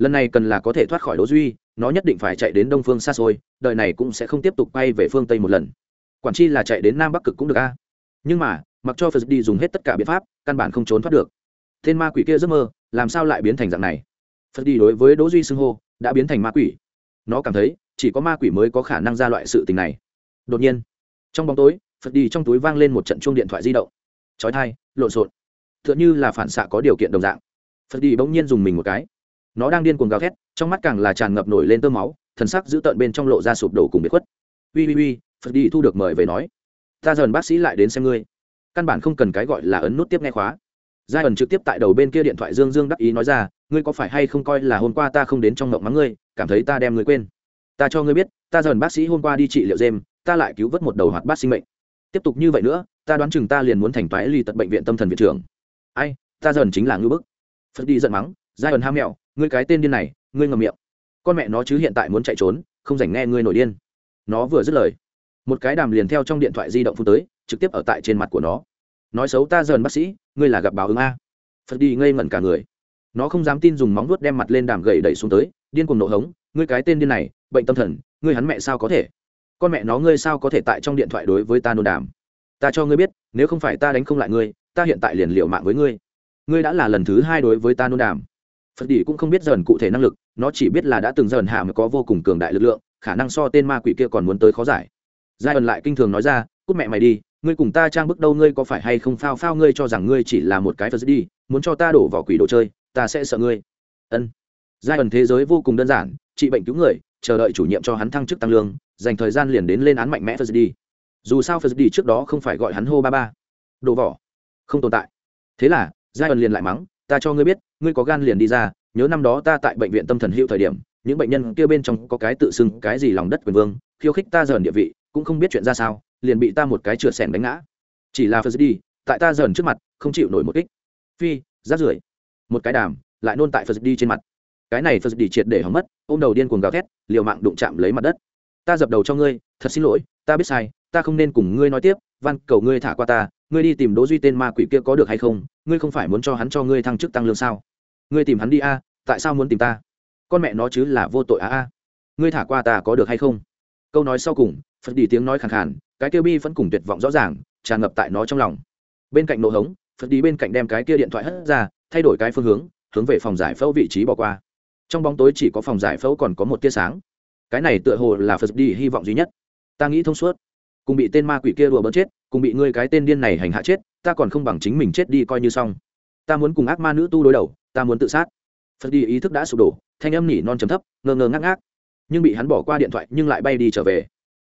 lần này cần là có thể thoát khỏi đỗ duy, nó nhất định phải chạy đến đông phương xa xôi, đời này cũng sẽ không tiếp tục quay về phương tây một lần. Quản chi là chạy đến nam bắc cực cũng được a. Nhưng mà, mặc cho phật đi dùng hết tất cả biện pháp, căn bản không trốn thoát được. Tên ma quỷ kia giấc mơ, làm sao lại biến thành dạng này? Phật đi đối với đỗ duy xưng hô, đã biến thành ma quỷ. Nó cảm thấy, chỉ có ma quỷ mới có khả năng ra loại sự tình này. Đột nhiên, trong bóng tối, phật đi trong túi vang lên một trận chuông điện thoại di động. Chói tai, lộn xộn. Tựa như là phản xạ có điều kiện đồng dạng. Phật đi bỗng nhiên dùng mình một cái nó đang điên cuồng gào thét, trong mắt càng là tràn ngập nổi lên tơ máu, thần sắc giữ tợn bên trong lộ ra sụp đổ cùng biệt khuất. Ui ui ui, phật đi thu được mời về nói. Ta dần bác sĩ lại đến xem ngươi. Căn bản không cần cái gọi là ấn nút tiếp nghe khóa. Giai ẩn trực tiếp tại đầu bên kia điện thoại dương dương đắc ý nói ra, ngươi có phải hay không coi là hôm qua ta không đến trong ngộng mắng ngươi, cảm thấy ta đem ngươi quên. Ta cho ngươi biết, ta dần bác sĩ hôm qua đi trị liệu dêm ta lại cứu vớt một đầu hoạt bát sinh mệnh. Tiếp tục như vậy nữa, ta đoán chừng ta liền muốn thành toái ly tật bệnh viện tâm thần viện trưởng. Ai, ta dần chính là ngư bức. Phật đi giận mắng, giai ẩn ham mẹo ngươi cái tên điên này, ngươi ngầm miệng. Con mẹ nó chứ hiện tại muốn chạy trốn, không dành nghe ngươi nổi điên. Nó vừa dứt lời, một cái đàm liền theo trong điện thoại di động phun tới, trực tiếp ở tại trên mặt của nó. Nói xấu ta dần bác sĩ, ngươi là gặp báo ứng a. Phật đi ngây ngẩn cả người. Nó không dám tin dùng móng vuốt đem mặt lên đàm gậy đẩy xuống tới, điên cuồng nổ hống, ngươi cái tên điên này, bệnh tâm thần, ngươi hắn mẹ sao có thể? Con mẹ nó ngươi sao có thể tại trong điện thoại đối với ta nôn đàm? Ta cho ngươi biết, nếu không phải ta đánh không lại ngươi, ta hiện tại liền liệu mạng với ngươi. Ngươi đã là lần thứ hai đối với ta nôn đàm phật đỉ cũng không biết dần cụ thể năng lực, nó chỉ biết là đã từng dần hạ mà có vô cùng cường đại lực lượng, khả năng so tên ma quỷ kia còn muốn tới khó giải. Giai ẩn lại kinh thường nói ra, cút mẹ mày đi, ngươi cùng ta trang bức đâu, ngươi có phải hay không phao phao ngươi cho rằng ngươi chỉ là một cái phật đi muốn cho ta đổ vào quỷ đồ chơi, ta sẽ sợ ngươi. Ân. Giai ẩn thế giới vô cùng đơn giản, trị bệnh cứu người, chờ đợi chủ nhiệm cho hắn thăng chức tăng lương, dành thời gian liền đến lên án mạnh mẽ phật đi dù sao phật đi trước đó không phải gọi hắn hô ba ba. Đồ vỏ. Không tồn tại. Thế là, giai ẩn liền lại mắng, ta cho ngươi biết ngươi có gan liền đi ra, nhớ năm đó ta tại bệnh viện tâm thần hữu thời điểm, những bệnh nhân kia bên trong có cái tự xưng cái gì lòng đất quyền vương, khiêu khích ta dởn địa vị, cũng không biết chuyện ra sao, liền bị ta một cái chửa sẻng đánh ngã. Chỉ là phật đi tại ta dởn trước mặt, không chịu nổi một kích. Phi, rát rưởi. Một cái đàm, lại nôn tại phật đi trên mặt. Cái này phật đi triệt để hỏng mất, ôm đầu điên cuồng gào thét, liều mạng đụng chạm lấy mặt đất. Ta dập đầu cho ngươi, thật xin lỗi, ta biết sai, ta không nên cùng ngươi nói tiếp, van, cầu ngươi thả qua ta, ngươi đi tìm đỗ duy tên ma quỷ kia có được hay không, ngươi không phải muốn cho hắn cho ngươi thăng chức tăng lương sao? Ngươi tìm hắn đi a, tại sao muốn tìm ta? Con mẹ nó chứ là vô tội a a. Ngươi thả qua ta có được hay không? Câu nói sau cùng, phật đi tiếng nói khàn khàn, cái kia bi vẫn cùng tuyệt vọng rõ ràng, tràn ngập tại nó trong lòng. Bên cạnh nổ hống, phật đi bên cạnh đem cái kia điện thoại hất ra, thay đổi cái phương hướng hướng về phòng giải phẫu vị trí bỏ qua. Trong bóng tối chỉ có phòng giải phẫu còn có một tia sáng. Cái này tựa hồ là phật đi hy vọng duy nhất. Ta nghĩ thông suốt. Cùng bị tên ma quỷ kia đùa bỡn chết, cùng bị ngươi cái tên điên này hành hạ chết, ta còn không bằng chính mình chết đi coi như xong. Ta muốn cùng ác ma nữ tu đối đầu ta muốn tự sát. Phật đi ý thức đã sụp đổ, thanh âm nỉ non chấm thấp, ngơ ngơ ngác ngác. Nhưng bị hắn bỏ qua điện thoại, nhưng lại bay đi trở về.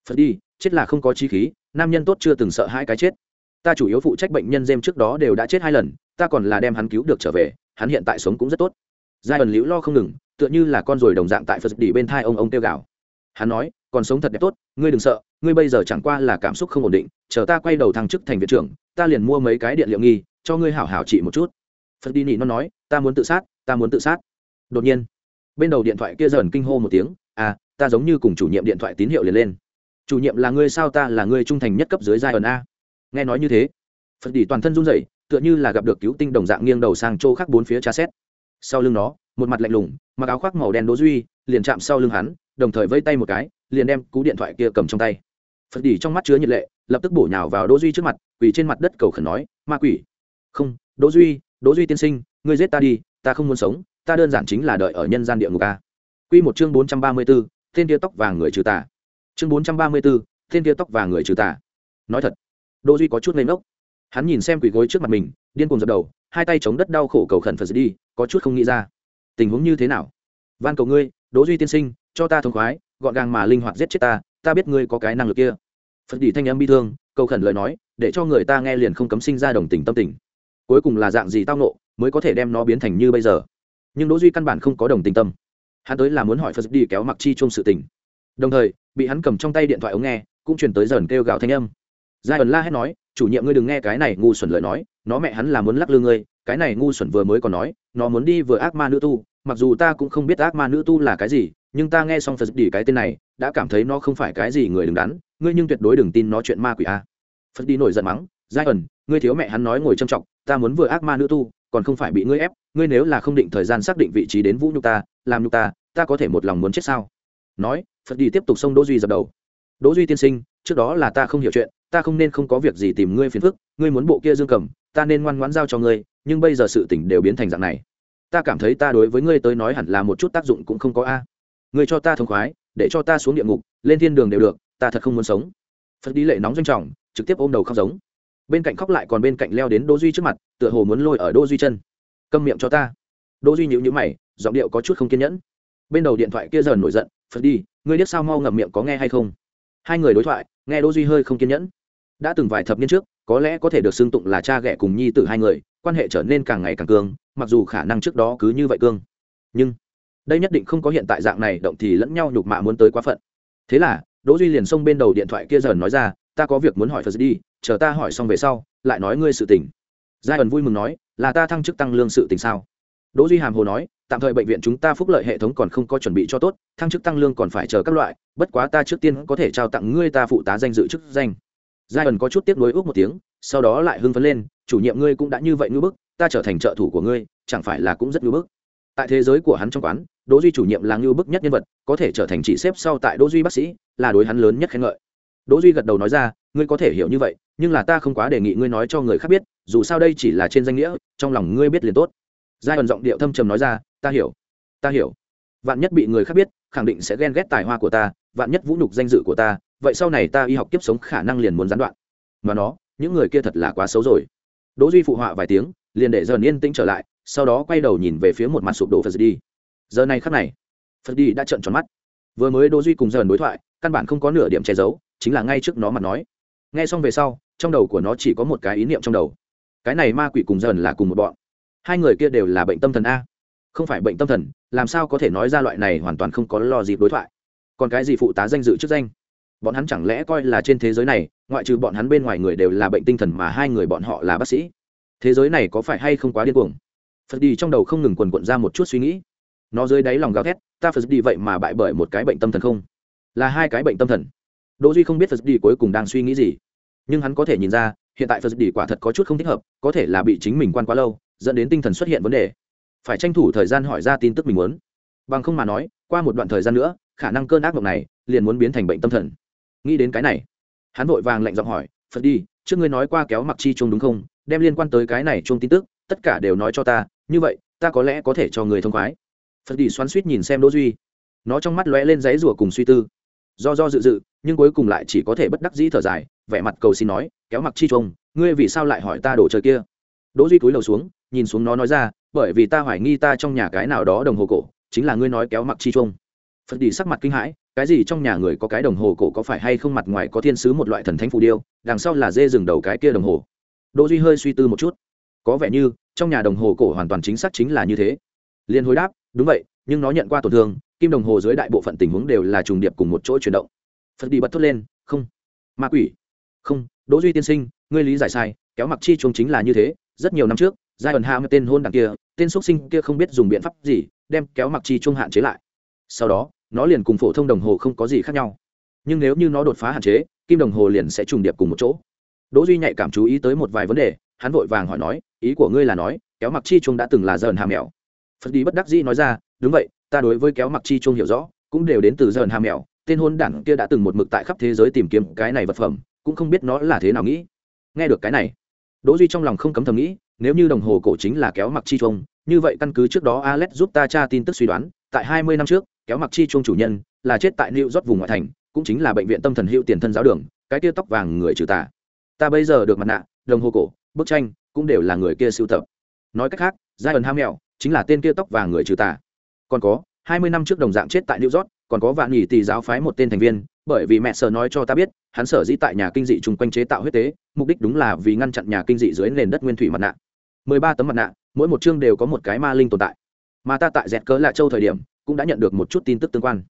Phật đi, chết là không có chi khí, nam nhân tốt chưa từng sợ hai cái chết. Ta chủ yếu phụ trách bệnh nhân dêm trước đó đều đã chết hai lần, ta còn là đem hắn cứu được trở về, hắn hiện tại sống cũng rất tốt. Giai ẩn liễu lo không ngừng, tựa như là con ruồi đồng dạng tại phật đi bên thai ông ông tiêu gạo hắn nói, còn sống thật đẹp tốt, ngươi đừng sợ, ngươi bây giờ chẳng qua là cảm xúc không ổn định, chờ ta quay đầu thăng chức thành viện trưởng, ta liền mua mấy cái điện liệu nghi, cho ngươi hảo hảo trị một chút. Phật đi nị nó nói ta muốn tự sát, ta muốn tự sát. Đột nhiên, bên đầu điện thoại kia dần kinh hô một tiếng à ta giống như cùng chủ nhiệm điện thoại tín hiệu liền lên. Chủ nhiệm là ngươi sao ta là ngươi trung thành nhất cấp dưới giai ẩn a? Nghe nói như thế, phật tỷ toàn thân run rẩy, tựa như là gặp được cứu tinh đồng dạng nghiêng đầu sang chỗ khác bốn phía tra xét. Sau lưng nó, một mặt lạnh lùng, mặc áo khoác màu đen đỗ duy, liền chạm sau lưng hắn, đồng thời vây tay một cái, liền đem cú điện thoại kia cầm trong tay. Phật tỷ trong mắt chứa nhiệt lệ, lập tức bổ nhào vào đỗ duy trước mặt, quỳ trên mặt đất cầu khẩn nói, ma quỷ. Không, đỗ duy đỗ duy tiên sinh ngươi giết ta đi ta không muốn sống ta đơn giản chính là đợi ở nhân gian địa ngục a. Quy một chương bốn trăm ba mươi 434, tên kia tóc vàng người trừ tà. Chương bốn trăm ba mươi 434, tên kia tóc vàng người trừ tà. Nói thật đỗ duy có chút ngây ngốc. Hắn nhìn xem quỳ gối trước mặt mình điên cuồng dập đầu hai tay chống đất đau khổ cầu khẩn phật đi có chút không nghĩ ra. Tình huống như thế nào? Van cầu ngươi đỗ duy tiên sinh cho ta thông khoái gọn gàng mà linh hoạt giết chết ta ta biết ngươi có cái năng lực kia. Phật đi thanh âm bi thương cầu khẩn lời nói để cho người ta nghe liền không cấm sinh ra đồng tình tâm tình. Cuối cùng là dạng gì tao nộ mới có thể đem nó biến thành như bây giờ. Nhưng đỗ duy căn bản không có đồng tình tâm. Hắn tới là muốn hỏi phật đi kéo mặc chi chung sự tình. Đồng thời, bị hắn cầm trong tay điện thoại ống nghe, cũng truyền tới dần kêu gào thanh âm. Giai ẩn la hét nói, chủ nhiệm ngươi đừng nghe cái này ngu xuẩn lời nói, nó mẹ hắn là muốn lắc lư ngươi, cái này ngu xuẩn vừa mới còn nói, nó muốn đi vừa ác ma nữ tu, mặc dù ta cũng không biết ác ma nữ tu là cái gì, nhưng ta nghe xong phật đi cái tên này, đã cảm thấy nó không phải cái gì người đứng đắn, ngươi nhưng tuyệt đối đừng tin nó chuyện ma quỷ a. Phật đi nổi giận mắng, giai ẩn, ngươi thiếu mẹ hắn nói ngồi trầm trọng, ta muốn vừa ác ma nữ tu còn không phải bị ngươi ép, ngươi nếu là không định thời gian xác định vị trí đến vũ nhục ta, làm nhục ta ta có thể một lòng muốn chết sao? Nói, phật đi tiếp tục xông đỗ duy dập đầu. Đỗ duy tiên sinh, trước đó là ta không hiểu chuyện, ta không nên không có việc gì tìm ngươi phiền phức, ngươi muốn bộ kia dương cầm, ta nên ngoan ngoãn giao cho ngươi, nhưng bây giờ sự tình đều biến thành dạng này. Ta cảm thấy ta đối với ngươi tới nói hẳn là một chút tác dụng cũng không có a. Ngươi cho ta thông khoái, để cho ta xuống địa ngục, lên thiên đường đều được, ta thật không muốn sống. Phật đi lệ nóng doanh trọng, trực tiếp ôm đầu khóc giống bên cạnh khóc lại còn bên cạnh leo đến đỗ duy trước mặt, tựa hồ muốn lôi ở đỗ duy chân. Câm miệng cho ta. Đỗ duy nhíu nhíu mày, giọng điệu có chút không kiên nhẫn. Bên đầu điện thoại kia dần nổi giận, phật đi, ngươi biết sao mau ngậm miệng có nghe hay không? Hai người đối thoại, nghe đỗ duy hơi không kiên nhẫn. Đã từng vài thập niên trước, có lẽ có thể được xưng tụng là cha ghẻ cùng nhi tử hai người, quan hệ trở nên càng ngày càng cương mặc dù khả năng trước đó cứ như vậy cương nhưng, đây nhất định không có hiện tại dạng này, động thì lẫn nhau nhục mạ muốn tới quá phận. Thế là, đỗ duy liền xông bên đầu điện thoại kia dần nói ra ta có việc muốn hỏi phật đi, chờ ta hỏi xong về sau, lại nói ngươi sự tình. Giai ẩn vui mừng nói, là ta thăng chức tăng lương sự tình sao? Đỗ duy hàm hồ nói, tạm thời bệnh viện chúng ta phúc lợi hệ thống còn không có chuẩn bị cho tốt, thăng chức tăng lương còn phải chờ các loại, bất quá ta trước tiên có thể trao tặng ngươi ta phụ tá danh dự chức danh. Giai ẩn có chút tiếc nuối ước một tiếng, sau đó lại hưng phấn lên, chủ nhiệm ngươi cũng đã như vậy ngưỡng bức, ta trở thành trợ thủ của ngươi, chẳng phải là cũng rất ngưỡng bức? Tại thế giới của hắn trong quán, đỗ duy chủ nhiệm là ngưỡng bức nhất nhân vật, có thể trở thành chỉ xếp sau tại đỗ duy bác sĩ, là đối hắn lớn nhất khen ngợi đỗ duy gật đầu nói ra, ngươi có thể hiểu như vậy, nhưng là ta không quá đề nghị ngươi nói cho người khác biết, dù sao đây chỉ là trên danh nghĩa, trong lòng ngươi biết liền tốt. Giai ẩn giọng điệu thâm trầm nói ra, ta hiểu ta hiểu. Vạn nhất bị người khác biết, khẳng định sẽ ghen ghét tài hoa của ta, vạn nhất vũ nhục danh dự của ta, vậy sau này ta y học tiếp sống khả năng liền muốn gián đoạn. Mà nó, những người kia thật là quá xấu rồi. Đỗ duy phụ họa vài tiếng, liền để dần yên tĩnh trở lại, sau đó quay đầu nhìn về phía một mặt sụp đổ phật đi giờ này khắc này, phật đi đã trợn tròn mắt. Vừa mới đỗ duy cùng dần đối thoại, căn bản không có nửa điểm che giấu chính là ngay trước nó mà nói. Nghe xong về sau, trong đầu của nó chỉ có một cái ý niệm trong đầu. Cái này ma quỷ cùng dần là cùng một bọn. Hai người kia đều là bệnh tâm thần a. Không phải bệnh tâm thần, làm sao có thể nói ra loại này hoàn toàn không có lo dịp đối thoại. Còn cái gì phụ tá danh dự chức danh? Bọn hắn chẳng lẽ coi là trên thế giới này, ngoại trừ bọn hắn bên ngoài người đều là bệnh tinh thần mà hai người bọn họ là bác sĩ? Thế giới này có phải hay không quá điên cuồng? Phật đi trong đầu không ngừng quần quận ra một chút suy nghĩ. Nó dưới đáy lòng gào thét, ta phật đi vậy mà bại bởi một cái bệnh tâm thần không? Là hai cái bệnh tâm thần đỗ duy không biết phật đi cuối cùng đang suy nghĩ gì, nhưng hắn có thể nhìn ra, hiện tại phật đi quả thật có chút không thích hợp, có thể là bị chính mình quan quá lâu, dẫn đến tinh thần xuất hiện vấn đề. Phải tranh thủ thời gian hỏi ra tin tức mình muốn. Bằng không mà nói, qua một đoạn thời gian nữa, khả năng cơn ác mộng này liền muốn biến thành bệnh tâm thần. Nghĩ đến cái này, hắn vội vàng lạnh giọng hỏi, phật đi trước ngươi nói qua kéo mặc chi chung đúng không? Đem liên quan tới cái này chung tin tức, tất cả đều nói cho ta, như vậy, ta có lẽ có thể cho người thông khoái. Phật đi xoắn suýt nhìn xem đỗ duy. Nó trong mắt lóe lên giấy rủa cùng suy tư do do dự dự, nhưng cuối cùng lại chỉ có thể bất đắc dĩ thở dài, vẻ mặt cầu xin nói, kéo mặc chi trông ngươi vì sao lại hỏi ta đồ chơi kia? Đỗ duy cúi đầu xuống, nhìn xuống nó nói ra, bởi vì ta hoài nghi ta trong nhà cái nào đó đồng hồ cổ, chính là ngươi nói kéo mặc chi trông phật đi sắc mặt kinh hãi, cái gì trong nhà người có cái đồng hồ cổ có phải hay không mặt ngoài có thiên sứ một loại thần thánh phù điêu, đằng sau là dê rừng đầu cái kia đồng hồ? Đỗ duy hơi suy tư một chút. Có vẻ như, trong nhà đồng hồ cổ hoàn toàn chính xác chính là như thế. Liên hồi đáp, đúng vậy, nhưng nó nhận qua tổn thương kim đồng hồ dưới đại bộ phận tình huống đều là trùng điệp cùng một chỗ chuyển động. Phật đi bật thốt lên, không, ma quỷ, không, đỗ duy tiên sinh, ngươi lý giải sai, kéo mặc chi chuông chính là như thế, rất nhiều năm trước, giai ẩn ham tên hôn đằng kia, tên xuất sinh kia không biết dùng biện pháp gì, đem kéo mặc chi chuông hạn chế lại. Sau đó, nó liền cùng phổ thông đồng hồ không có gì khác nhau. Nhưng nếu như nó đột phá hạn chế, kim đồng hồ liền sẽ trùng điệp cùng một chỗ. Đỗ duy nhạy cảm chú ý tới một vài vấn đề, hắn vội vàng hỏi nói, ý của ngươi là nói, kéo mặc chi chuông đã từng là giai ẩn hàm mèo phật đi bất đắc dĩ nói ra, đúng vậy ta đối với kéo mặc chi chuông hiểu rõ, cũng đều đến từ dần hà mèo, tên hôn đản kia đã từng một mực tại khắp thế giới tìm kiếm cái này vật phẩm, cũng không biết nó là thế nào nghĩ. Nghe được cái này, đỗ duy trong lòng không cấm thầm nghĩ, nếu như đồng hồ cổ chính là kéo mặc chi chuông, như vậy căn cứ trước đó alex giúp ta tra tin tức suy đoán, tại 20 năm trước, kéo mặc chi chuông chủ nhân là chết tại new york vùng ngoại thành, cũng chính là bệnh viện tâm thần hữu tiền thân giáo đường, cái kia tóc vàng người trừ tà. Ta bây giờ được mặt nạ, đồng hồ cổ, bức tranh cũng đều là người kia sưu tập. Nói cách khác giai ẩn ham mèo chính là tên kia tóc vàng người trừ tà còn có 20 năm trước đồng dạng chết tại new york còn có vạn nhị tỷ giáo phái một tên thành viên bởi vì mẹ sở nói cho ta biết hắn sở dĩ tại nhà kinh dị chung quanh chế tạo huyết tế mục đích đúng là vì ngăn chặn nhà kinh dị dưới nền đất nguyên thủy mặt nạ. 13 tấm mặt nạ mỗi một chương đều có một cái ma linh tồn tại. Mà ta tại dẹt cớ lạ châu thời điểm cũng đã nhận được một chút tin tức tương quan.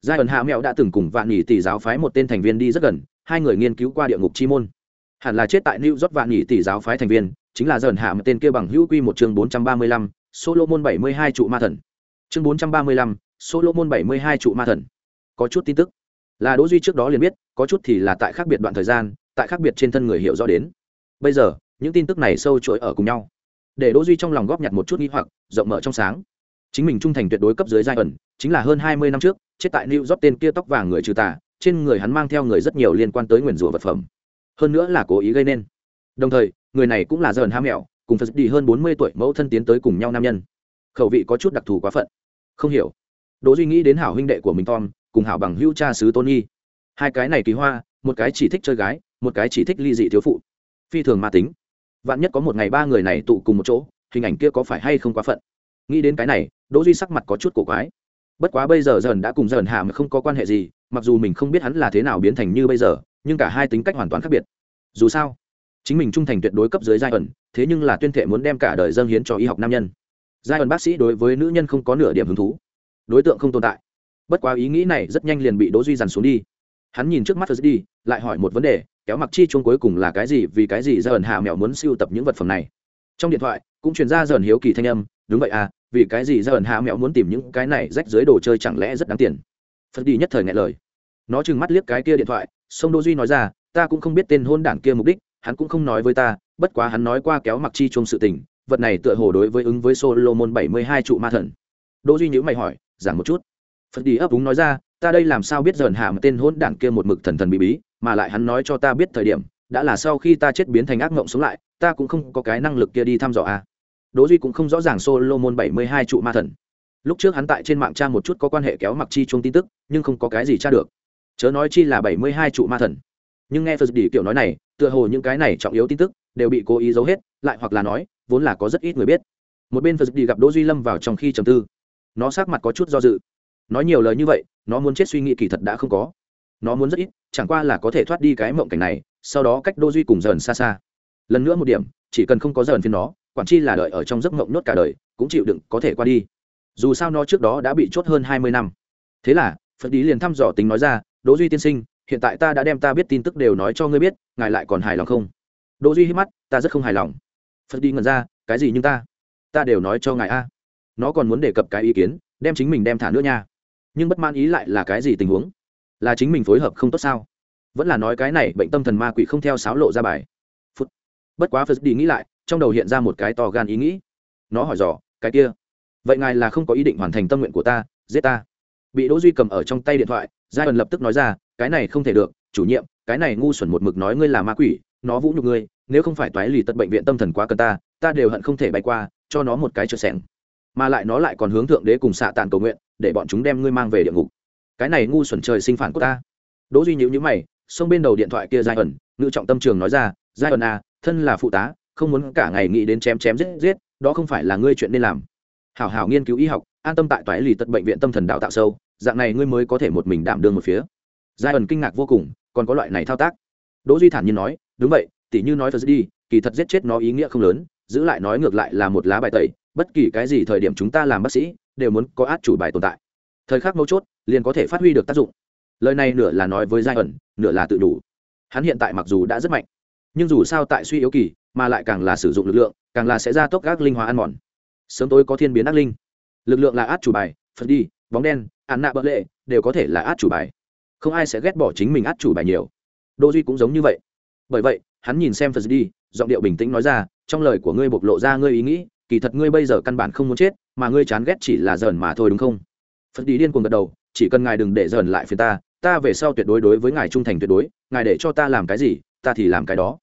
Giai ẩn hạ mẹo đã từng cùng vạn nhị tỷ giáo phái một tên thành viên đi rất gần hai người nghiên cứu qua địa ngục chi môn. Hẳn là chết tại new york vạn nhị tỷ giáo phái thành viên chính là dần hạ một tên kia bằng hữu quy một chương 435, solomon 72 trụ ma thần chương 435, mươi 72 trụ ma thần. Có chút tin tức. Là đỗ duy trước đó liền biết có chút thì là tại khác biệt đoạn thời gian tại khác biệt trên thân người hiểu rõ đến. Bây giờ những tin tức này sâu chuỗi ở cùng nhau. Để đỗ duy trong lòng góp nhặt một chút nghi hoặc rộng mở trong sáng. Chính mình trung thành tuyệt đối cấp dưới giai ẩn chính là hơn hai mươi năm trước chết tại new york tên kia tóc vàng người trừ tà trên người hắn mang theo người rất nhiều liên quan tới nguyền rủa vật phẩm. Hơn nữa là cố ý gây nên. Đồng thời người này cũng là dần ham mẹo cùng phật đi hơn bốn mươi tuổi mẫu thân tiến tới cùng nhau nam nhân. Khẩu vị có chút đặc thù quá phận không hiểu. Đỗ duy nghĩ đến hảo huynh đệ của mình tom, cùng hảo bằng hữu cha sứ tôn nghi hai cái này kỳ hoa, một cái chỉ thích chơi gái, một cái chỉ thích ly dị thiếu phụ. Phi thường ma tính. Vạn nhất có một ngày ba người này tụ cùng một chỗ, hình ảnh kia có phải hay không quá phận? Nghĩ đến cái này, đỗ duy sắc mặt có chút cổ quái. Bất quá bây giờ dần đã cùng dần hạ mà không có quan hệ gì, mặc dù mình không biết hắn là thế nào biến thành như bây giờ, nhưng cả hai tính cách hoàn toàn khác biệt. Dù sao, chính mình trung thành tuyệt đối cấp dưới giai ẩn, thế nhưng là tuyên thệ muốn đem cả đời dâng hiến cho y học nam nhân giai ẩn bác sĩ đối với nữ nhân không có nửa điểm hứng thú. Đối tượng không tồn tại. Bất quá ý nghĩ này rất nhanh liền bị đỗ duy dằn xuống đi. Hắn nhìn trước mắt phật đi, lại hỏi một vấn đề, kéo mặc chi chuông cuối cùng là cái gì, vì cái gì giai ẩn hạ mẹo muốn siêu tập những vật phẩm này? Trong điện thoại, cũng truyền ra dần hiếu kỳ thanh âm, đúng vậy à vì cái gì giai ẩn hạ mẹo muốn tìm những cái này rách dưới đồ chơi chẳng lẽ rất đáng tiền? Phật đi nhất thời ngại lời. Nó chừng mắt liếc cái kia điện thoại sông đỗ duy nói ra, ta cũng không biết tên hôn đảng kia mục đích, hắn cũng không nói với ta, bất quá hắn nói qua kéo mặc chi chung sự tình vật này tựa hồ đối với ứng với solomon bảy mươi hai trụ ma thần. Đỗ duy nhíu mày hỏi, giảng một chút. Phật đi ấp úng nói ra, ta đây làm sao biết dần hạ một tên hỗn đảng kia một mực thần thần bí bí, mà lại hắn nói cho ta biết thời điểm, đã là sau khi ta chết biến thành ác ngộng sống lại, ta cũng không có cái năng lực kia đi thăm dò a à. đỗ duy cũng không rõ ràng solomon bảy mươi hai trụ ma thần. Lúc trước hắn tại trên mạng tra một chút có quan hệ kéo mặc chi chung tin tức, nhưng không có cái gì tra được. Chớ nói chi là bảy mươi hai trụ ma thần. Nhưng nghe phật đi kiểu nói này, tựa hồ những cái này trọng yếu tin tức đều bị cố ý giấu hết, lại hoặc là nói vốn là có rất ít người biết. Một bên phật đi gặp đỗ duy lâm vào trong khi trầm tư. Nó sắc mặt có chút do dự. Nói nhiều lời như vậy, nó muốn chết suy nghĩ kỳ thật đã không có. Nó muốn rất ít, chẳng qua là có thể thoát đi cái mộng cảnh này, sau đó cách đỗ duy cùng dần xa xa. Lần nữa một điểm, chỉ cần không có dần phiền nó, quản chi là đợi ở trong giấc mộng nốt cả đời, cũng chịu đựng, có thể qua đi. Dù sao nó trước đó đã bị chốt hơn hai mươi năm. Thế là, phật đi liền thăm dò tính nói ra, đỗ duy tiên sinh, hiện tại ta đã đem ta biết tin tức đều nói cho ngươi biết, ngài lại còn hài lòng không? Đỗ duy hít mắt, ta rất không hài lòng phật đi ngẩn ra, cái gì nhưng ta? Ta đều nói cho ngài a. Nó còn muốn đề cập cái ý kiến, đem chính mình đem thả nữa nha. Nhưng bất mãn ý lại là cái gì tình huống? Là chính mình phối hợp không tốt sao? Vẫn là nói cái này, bệnh tâm thần ma quỷ không theo sáo lộ ra bài. Phút. Bất quá phật đi nghĩ lại, trong đầu hiện ra một cái to gan ý nghĩ. Nó hỏi dò, cái kia, vậy ngài là không có ý định hoàn thành tâm nguyện của ta, giết ta? Bị đỗ duy cầm ở trong tay điện thoại, giai ẩn lập tức nói ra, cái này không thể được, chủ nhiệm, cái này ngu xuẩn một mực nói ngươi là ma quỷ nó vũ nhục ngươi, nếu không phải toái lì tật bệnh viện tâm thần quá cần ta ta đều hận không thể bay qua, cho nó một cái trượt sẻng. Mà lại nó lại còn hướng thượng đế cùng xạ tàn cầu nguyện, để bọn chúng đem ngươi mang về địa ngục. Cái này ngu xuẩn trời sinh phản của ta. Đỗ duy nhíu nhữ mày, xông bên đầu điện thoại kia giai ẩn, ngự trọng tâm trường nói ra, giai ẩn à thân là phụ tá, không muốn cả ngày nghĩ đến chém chém giết giết, đó không phải là ngươi chuyện nên làm. Hảo hảo nghiên cứu y học, an tâm tại toái lì tật bệnh viện tâm thần đào tạo sâu, dạng này ngươi mới có thể một mình đảm đương một phía. Giai ẩn kinh ngạc vô cùng, còn có loại này thao tác? Đỗ duy thản nhiên nói, đúng vậy tỷ như nói thật đi kỳ thật giết chết nó ý nghĩa không lớn, giữ lại nói ngược lại là một lá bài tẩy, bất kỳ cái gì thời điểm chúng ta làm bác sĩ đều muốn có át chủ bài tồn tại. Thời khắc mấu chốt, liền có thể phát huy được tác dụng. Lời này nửa là nói với giai ẩn, nửa là tự đủ. Hắn hiện tại mặc dù đã rất mạnh, nhưng dù sao tại suy yếu kỳ, mà lại càng là sử dụng lực lượng, càng là sẽ ra tốc các linh hóa ăn mòn. Sớm tối có thiên biến ác linh. Lực lượng là át chủ bài, phật đi bóng đen, án nạ bỡ lệ đều có thể là át chủ bài. Không ai sẽ ghét bỏ chính mình át chủ bài nhiều đô duy cũng giống như vậy. Bởi vậy, hắn nhìn xem phật đi giọng điệu bình tĩnh nói ra, trong lời của ngươi bộc lộ ra ngươi ý nghĩ, kỳ thật ngươi bây giờ căn bản không muốn chết, mà ngươi chán ghét chỉ là dởn mà thôi, đúng không? Phật đi điên cuồng gật đầu, chỉ cần ngài đừng để dởn lại phía ta ta về sau tuyệt đối đối với ngài trung thành tuyệt đối, ngài để cho ta làm cái gì, ta thì làm cái đó.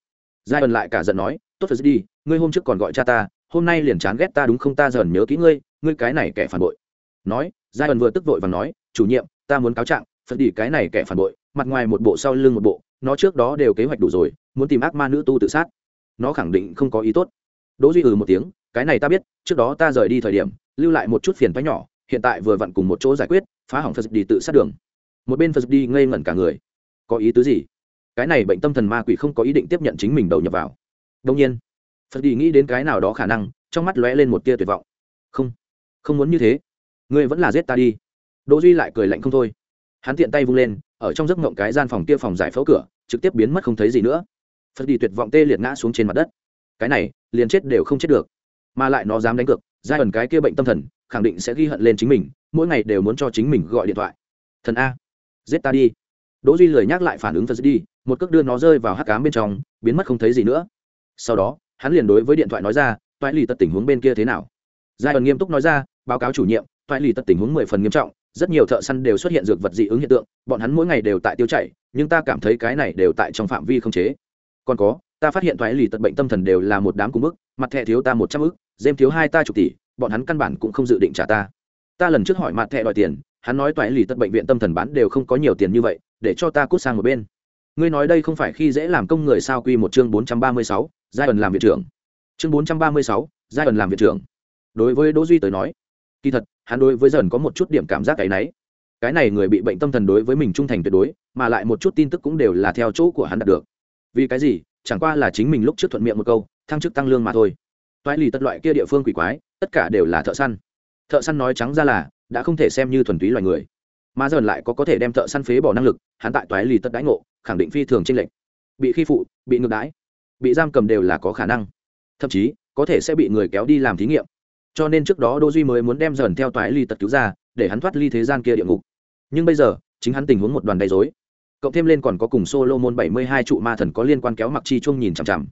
Giai ẩn lại cả giận nói, tốt phật đi ngươi hôm trước còn gọi cha ta, hôm nay liền chán ghét ta, đúng không? Ta dởn nhớ kỹ ngươi ngươi cái này kẻ phản bội. Nói, giai ẩn vừa tức vội và nói, chủ nhiệm, ta muốn cáo trạng. Phật đi cái này kẻ phản bội, mặt ngoài một bộ, sau lưng một bộ nó trước đó đều kế hoạch đủ rồi, muốn tìm ác ma nữ tu tự sát. Nó khẳng định không có ý tốt. Đỗ duy ừ một tiếng, cái này ta biết, trước đó ta rời đi thời điểm, lưu lại một chút phiền toái nhỏ, hiện tại vừa vặn cùng một chỗ giải quyết, phá hỏng phật đi tự sát đường. Một bên phật đi ngây ngẩn cả người. Có ý tứ gì? Cái này bệnh tâm thần ma quỷ không có ý định tiếp nhận chính mình đầu nhập vào. Đông nhiên, phật đi nghĩ đến cái nào đó khả năng, trong mắt lóe lên một tia tuyệt vọng. Không không muốn như thế. Ngươi vẫn là giết ta đi. Đỗ duy lại cười lạnh không thôi. Hắn tiện tay vung lên ở trong giấc mộng cái gian phòng kia phòng giải phẫu cửa, trực tiếp biến mất không thấy gì nữa. Phật đi tuyệt vọng tê liệt ngã xuống trên mặt đất. Cái này, liền chết đều không chết được. Mà lại nó dám đánh cược, giai ẩn cái kia bệnh tâm thần, khẳng định sẽ ghi hận lên chính mình, mỗi ngày đều muốn cho chính mình gọi điện thoại. Thần a, giết ta đi. Đỗ duy lười nhắc lại phản ứng phật đi, một cước đưa nó rơi vào hắc cám bên trong, biến mất không thấy gì nữa. Sau đó, hắn liền đối với điện thoại nói ra, toại lì, tật tình huống bên kia thế nào? Giai ẩn nghiêm túc nói ra, báo cáo chủ nhiệm, toại lì, tật tình huống mười phần nghiêm trọng rất nhiều thợ săn đều xuất hiện dược vật dị ứng hiện tượng, bọn hắn mỗi ngày đều tại tiêu chảy, nhưng ta cảm thấy cái này đều tại trong phạm vi không chế. Còn có, ta phát hiện thoái lì tật bệnh tâm thần đều là một đám cùng mức mặt thẻ thiếu ta một trăm ức, dêm thiếu hai ta chục tỷ, bọn hắn căn bản cũng không dự định trả ta. Ta lần trước hỏi mặt thẻ đòi tiền, hắn nói toại lì tật bệnh viện tâm thần bán đều không có nhiều tiền như vậy, để cho ta cút sang một bên. Ngươi nói đây không phải khi dễ làm công người sao quy một chương bốn trăm ba mươi sáu giai ẩn làm viện trưởng. Chương bốn trăm ba mươi sáu giai ẩn làm viện trưởng. Đối với đỗ duy tới nói kỳ thật, hắn đối với dần có một chút điểm cảm giác cái nấy cái này người bị bệnh tâm thần đối với mình trung thành tuyệt đối, mà lại một chút tin tức cũng đều là theo chỗ của hắn đạt được. Vì cái gì? Chẳng qua là chính mình lúc trước thuận miệng một câu, thăng chức tăng lương mà thôi. Toại lì tất loại kia địa phương quỷ quái, tất cả đều là thợ săn. Thợ săn nói trắng ra là, đã không thể xem như thuần túy loài người. Mà dần lại có có thể đem thợ săn phế bỏ năng lực, hắn tại toái lì tất đãi ngộ, khẳng định phi thường tranh lệch. Bị khi phụ, bị ngược đãi, bị giam cầm đều là có khả năng. Thậm chí, có thể sẽ bị người kéo đi làm thí nghiệm cho nên trước đó Đỗ duy mới muốn đem dần theo toái ly tật cứu ra để hắn thoát ly thế gian kia địa ngục. Nhưng bây giờ chính hắn tình huống một đoàn đầy rối, cộng thêm lên còn có cùng solo môn bảy mươi hai trụ ma thần có liên quan kéo mặc chi chuông nhìn chằm chằm.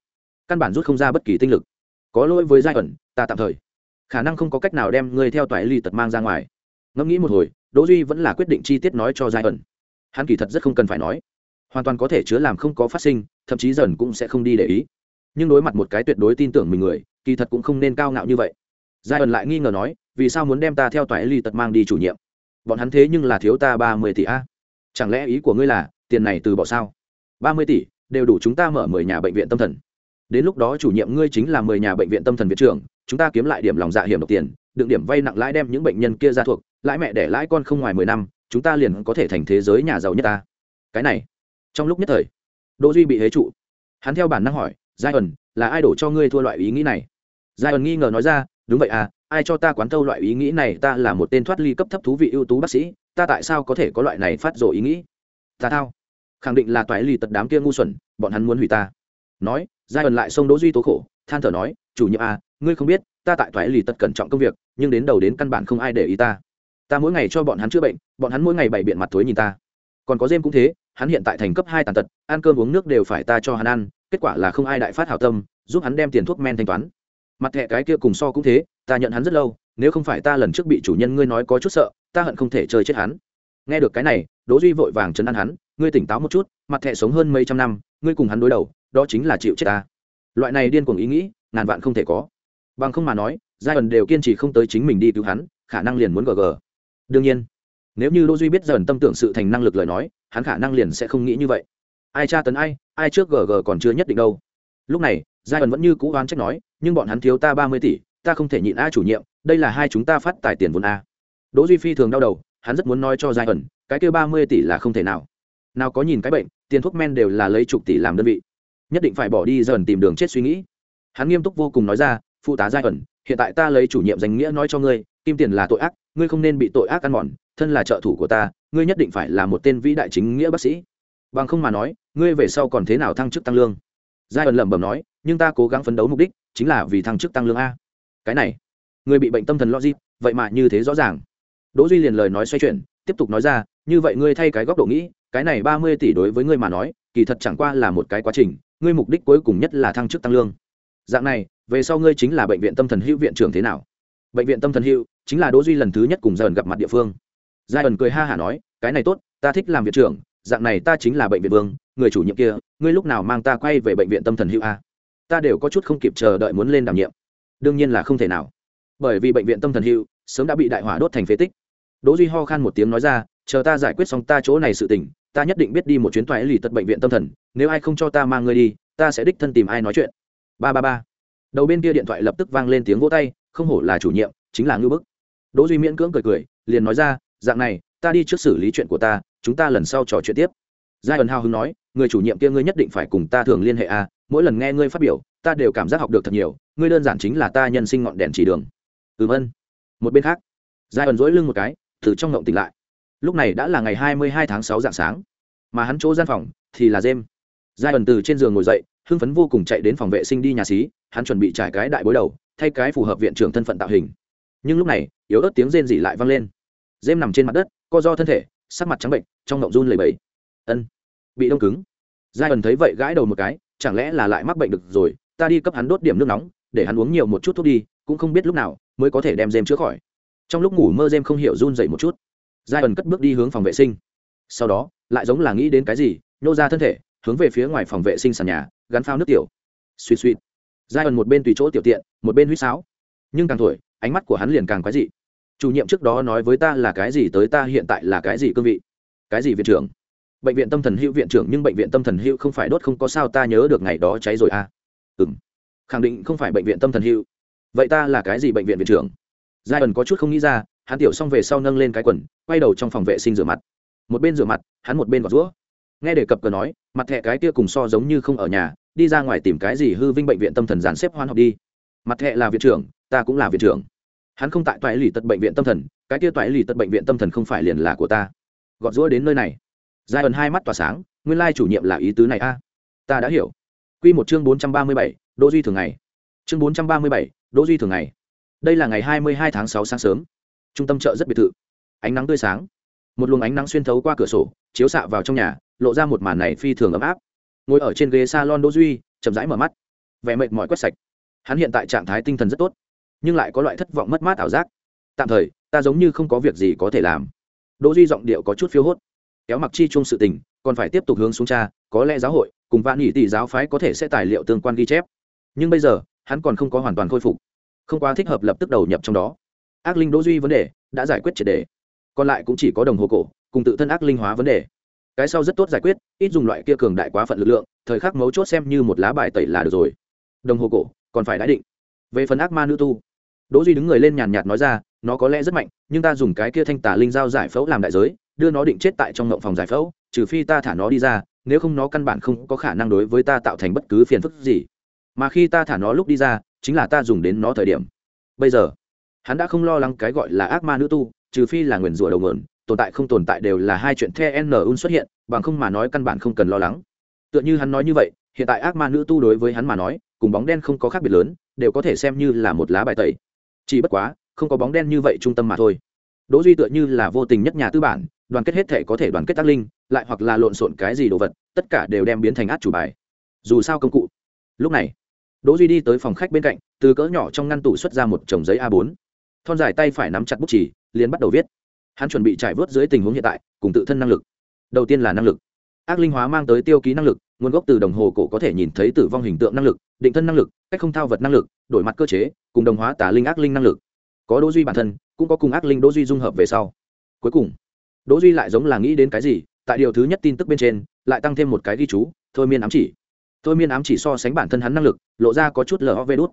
Căn bản rút không ra bất kỳ tinh lực. Có lỗi với giai ẩn ta tạm thời. Khả năng không có cách nào đem người theo toái ly tật mang ra ngoài. Ngẫm nghĩ một hồi đỗ duy vẫn là quyết định chi tiết nói cho giai ẩn. Hắn kỳ thật rất không cần phải nói. Hoàn toàn có thể chứa làm không có phát sinh thậm chí dần cũng sẽ không đi để ý. Nhưng đối mặt một cái tuyệt đối tin tưởng mình người kỳ thật cũng không nên cao ngạo như vậy giai ẩn lại nghi ngờ nói, vì sao muốn đem ta theo toại ly tật mang đi chủ nhiệm? Bọn hắn thế nhưng là thiếu ta ba mươi tỷ a. Chẳng lẽ ý của ngươi là, tiền này từ bỏ sao? Ba mươi tỷ, đều đủ chúng ta mở mười nhà bệnh viện tâm thần. Đến lúc đó chủ nhiệm ngươi chính là mười nhà bệnh viện tâm thần viện trưởng, chúng ta kiếm lại điểm lòng dạ hiểm độc tiền, đựng điểm vay nặng lãi đem những bệnh nhân kia ra thuộc, lãi mẹ để lãi con không ngoài mười năm, chúng ta liền có thể thành thế giới nhà giàu nhất ta. Cái này, trong lúc nhất thời, đỗ duy bị hế trụ. Hắn theo bản năng hỏi, giai ẩn, là ai đổ cho ngươi thua loại ý nghĩ này? Giai ẩn nghi ngờ nói ra đúng vậy à ai cho ta quán thâu loại ý nghĩ này, ta là một tên thoát ly cấp thấp thú vị ưu tú bác sĩ, ta tại sao có thể có loại này phát rồ ý nghĩ? Ta thao. Khẳng định là toái ly tật đám kia ngu xuẩn, bọn hắn muốn hủy ta. Nói giai ẩn lại xông đỗ duy tố khổ, than thở nói, chủ nhiệm à ngươi không biết, ta tại toái ly tật cẩn trọng công việc, nhưng đến đầu đến căn bản không ai để ý ta. Ta mỗi ngày cho bọn hắn chữa bệnh, bọn hắn mỗi ngày bày biện mặt thối nhìn ta. Còn có dêm cũng thế, hắn hiện tại thành cấp hai tàn tật, ăn cơm uống nước đều phải ta cho hắn ăn, kết quả là không ai đại phát hảo tâm, giúp hắn đem tiền thuốc men thanh toán mặt thẻ cái kia cùng so cũng thế, ta nhận hắn rất lâu, nếu không phải ta lần trước bị chủ nhân ngươi nói có chút sợ, ta hận không thể chơi chết hắn. Nghe được cái này, đỗ duy vội vàng chấn an hắn, ngươi tỉnh táo một chút, mặt thẻ sống hơn mấy trăm năm, ngươi cùng hắn đối đầu, đó chính là chịu chết ta. Loại này điên cuồng ý nghĩ, ngàn vạn không thể có. Bằng không mà nói, giai ẩn đều kiên trì không tới chính mình đi cứu hắn, khả năng liền muốn gg đương nhiên, nếu như đỗ duy biết dần tâm tưởng sự thành năng lực lời nói, hắn khả năng liền sẽ không nghĩ như vậy. Ai tra tấn ai ai trước gg còn chưa nhất định đâu. Lúc này giai ẩn vẫn như cũ oán trách nói, nhưng bọn hắn thiếu ta ba mươi tỷ, ta không thể nhịn a chủ nhiệm, đây là hai chúng ta phát tài tiền vốn a. Đỗ duy phi thường đau đầu, hắn rất muốn nói cho giai ẩn, cái kia ba mươi tỷ là không thể nào. Nào có nhìn cái bệnh, tiền thuốc men đều là lấy chục tỷ làm đơn vị. Nhất định phải bỏ đi dần tìm đường chết suy nghĩ. Hắn nghiêm túc vô cùng nói ra, phụ tá giai ẩn, hiện tại ta lấy chủ nhiệm danh nghĩa nói cho ngươi, kim tiền là tội ác, ngươi không nên bị tội ác ăn mòn, thân là trợ thủ của ta, ngươi nhất định phải là một tên vĩ đại chính nghĩa bác sĩ. Bằng không mà nói, ngươi về sau còn thế nào thăng chức tăng lương? Giai ẩn lẩm bẩm nói nhưng ta cố gắng phấn đấu mục đích chính là vì thăng chức tăng lương a. Cái này, người bị bệnh tâm thần logic, vậy mà như thế rõ ràng. Đỗ duy liền lời nói xoay chuyển, tiếp tục nói ra, như vậy ngươi thay cái góc độ nghĩ, cái này ba mươi tỷ đối với ngươi mà nói, kỳ thật chẳng qua là một cái quá trình, ngươi mục đích cuối cùng nhất là thăng chức tăng lương. Dạng này, về sau ngươi chính là bệnh viện tâm thần hữu viện trưởng thế nào? Bệnh viện tâm thần hữu, chính là đỗ duy lần thứ nhất cùng dần gặp mặt địa phương. Giai ẩn cười ha hả nói, cái này tốt, ta thích làm viện trưởng, dạng này ta chính là bệnh viện vương, người chủ nhiệm kia, ngươi lúc nào mang ta quay về bệnh viện tâm thần hữu a? Ta đều có chút không kịp chờ đợi muốn lên đảm nhiệm. Đương nhiên là không thể nào. Bởi vì bệnh viện tâm thần hữu, sớm đã bị đại hỏa đốt thành phế tích. Đỗ duy ho khan một tiếng nói ra, chờ ta giải quyết xong ta chỗ này sự tình, ta nhất định biết đi một chuyến thoại lì tật bệnh viện tâm thần, nếu ai không cho ta mang ngươi đi, ta sẽ đích thân tìm ai nói chuyện. Ba ba ba. Đầu bên kia điện thoại lập tức vang lên tiếng vỗ tay, không hổ là chủ nhiệm, chính là ngưu bức. Đỗ duy miễn cưỡng cười cười, liền nói ra, dạng này, ta đi trước xử lý chuyện của ta, chúng ta lần sau trò chuyện tiếp. Giai ẩn hào hứng nói, người chủ nhiệm kia ngươi nhất định phải cùng ta thường liên hệ a mỗi lần nghe ngươi phát biểu, ta đều cảm giác học được thật nhiều, ngươi đơn giản chính là ta nhân sinh ngọn đèn chỉ đường. Ừm ân. Một bên khác giai ẩn dỗi lưng một cái, từ trong ngộng tỉnh lại. Lúc này đã là ngày hai mươi hai tháng sáu dạng sáng. Mà hắn chỗ gian phòng thì là dêm giai ẩn từ trên giường ngồi dậy, hưng phấn vô cùng chạy đến phòng vệ sinh đi nhà xí, hắn chuẩn bị trải cái đại bối đầu, thay cái phù hợp viện trưởng thân phận tạo hình. Nhưng lúc này, yếu ớt tiếng rên rỉ lại vang lên. Dêm nằm trên mặt đất, co do thân thể, sắc mặt trắng bệnh trong ngộng run lầy bẫy ân, bị đông cứng. Giai ẩn thấy vậy gãi đầu một cái chẳng lẽ là lại mắc bệnh được rồi, ta đi cấp hắn đốt điểm nước nóng, để hắn uống nhiều một chút thuốc đi, cũng không biết lúc nào mới có thể đem dêm chữa khỏi. Trong lúc ngủ mơ dêm không hiểu run dậy một chút. Giai ẩn cất bước đi hướng phòng vệ sinh. Sau đó, lại giống là nghĩ đến cái gì, nhô ra thân thể, hướng về phía ngoài phòng vệ sinh sàn nhà, gắn phao nước tiểu. Suy suy. Giai ẩn một bên tùy chỗ tiểu tiện, một bên huýt sáo. Nhưng càng tuổi ánh mắt của hắn liền càng quái dị. Chủ nhiệm trước đó nói với ta là cái gì, tới ta hiện tại là cái gì cương vị? Cái gì viện trưởng? Bệnh viện tâm thần hữu viện trưởng nhưng bệnh viện tâm thần hữu không phải đốt không có sao ta nhớ được ngày đó cháy rồi à? Ừ m khẳng định không phải bệnh viện tâm thần hữu. Vậy ta là cái gì bệnh viện viện trưởng? Giai ẩn có chút không nghĩ ra, hắn tiểu xong về sau nâng lên cái quần, quay đầu trong phòng vệ sinh rửa mặt. Một bên rửa mặt, hắn một bên gọt rũa. Nghe đề cập cờ nói, mặt thẹ cái kia cùng so giống như không ở nhà, đi ra ngoài tìm cái gì hư vinh bệnh viện tâm thần dàn xếp hoan học đi. Mặt thẹ là viện trưởng, ta cũng là viện trưởng. Hắn không tại toại lì tật bệnh viện tâm thần, cái kia toại lì tật bệnh viện tâm thần không phải liền là của ta. Gọt rũa đến nơi này giai ẩn hai mắt tỏa sáng, nguyên lai chủ nhiệm là ý tứ này a. Ta đã hiểu. Q một chương bốn trăm ba mươi bảy, đỗ duy thường ngày. Chương bốn trăm ba mươi bảy, đỗ duy thường ngày. Đây là ngày hai mươi hai tháng sáu sáng sớm. Trung tâm chợ rất biệt thự. Ánh nắng tươi sáng. Một luồng ánh nắng xuyên thấu qua cửa sổ, chiếu xạ vào trong nhà, lộ ra một màn này phi thường ấm áp. Ngồi ở trên ghế s a lon đỗ duy, chậm rãi mở mắt. Vẻ mệt mỏi quét sạch. Hắn hiện tại trạng thái tinh thần rất tốt, nhưng lại có loại thất vọng mất mát ảo giác. Tạm thời, ta giống như không có việc gì có thể làm. Đỗ duy giọng điệu có chút phiếu hốt kéo mặc chi chung sự tình, còn phải tiếp tục hướng xuống cha, có lẽ giáo hội, cùng vạn nhị tỷ giáo phái có thể sẽ tài liệu tương quan ghi chép. Nhưng bây giờ, hắn còn không có hoàn toàn khôi phục. Không quá thích hợp lập tức đầu nhập trong đó. Ác linh đỗ duy vấn đề, đã giải quyết triệt đề. Còn lại cũng chỉ có đồng hồ cổ, cùng tự thân ác linh hóa vấn đề. Cái sau rất tốt giải quyết, ít dùng loại kia cường đại quá phận lực lượng, thời khắc mấu chốt xem như một lá bài tẩy là được rồi. Đồng hồ cổ, còn phải đã định. Về phần ác ma nữ tu, đỗ duy đứng người lên nhàn nhạt nói ra, nó có lẽ rất mạnh, nhưng ta dùng cái kia thanh tà linh giao giải phẫu làm đại giới đưa nó định chết tại trong ngộng phòng giải phẫu, trừ phi ta thả nó đi ra, nếu không nó căn bản không có khả năng đối với ta tạo thành bất cứ phiền phức gì. Mà khi ta thả nó lúc đi ra, chính là ta dùng đến nó thời điểm. Bây giờ, hắn đã không lo lắng cái gọi là ác ma nữ tu, trừ phi là nguyền rủa đầu mượn tồn tại không tồn tại đều là hai chuyện the n un xuất hiện, bằng không mà nói căn bản không cần lo lắng. Tựa như hắn nói như vậy, hiện tại ác ma nữ tu đối với hắn mà nói, cùng bóng đen không có khác biệt lớn, đều có thể xem như là một lá bài tẩy. Chỉ bất quá, không có bóng đen như vậy trung tâm mà thôi. Đỗ duy tựa như là vô tình nhất nhà tư bản đoàn kết hết thể có thể đoàn kết tác linh, lại hoặc là lộn xộn cái gì đồ vật, tất cả đều đem biến thành át chủ bài. Dù sao công cụ. Lúc này, đỗ duy đi tới phòng khách bên cạnh, từ cỡ nhỏ trong ngăn tủ xuất ra một chồng giấy a 4 thon dài tay phải nắm chặt bút chỉ liền bắt đầu viết. Hắn chuẩn bị trải vớt dưới tình huống hiện tại, cùng tự thân năng lực. Đầu tiên là năng lực. Ác linh hóa mang tới tiêu ký năng lực, nguồn gốc từ đồng hồ cổ có thể nhìn thấy tử vong hình tượng năng lực, định thân năng lực, cách không thao vật năng lực, đổi mặt cơ chế, cùng đồng hóa tà linh ác linh năng lực. Có đỗ duy bản thân, cũng có cùng ác linh đỗ duy dung hợp về sau. Cuối cùng đỗ duy lại giống là nghĩ đến cái gì, tại điều thứ nhất tin tức bên trên, lại tăng thêm một cái ghi chú, thôi miên ám chỉ. Thôi miên ám chỉ so sánh bản thân hắn năng lực, lộ ra có chút lờ vê đốt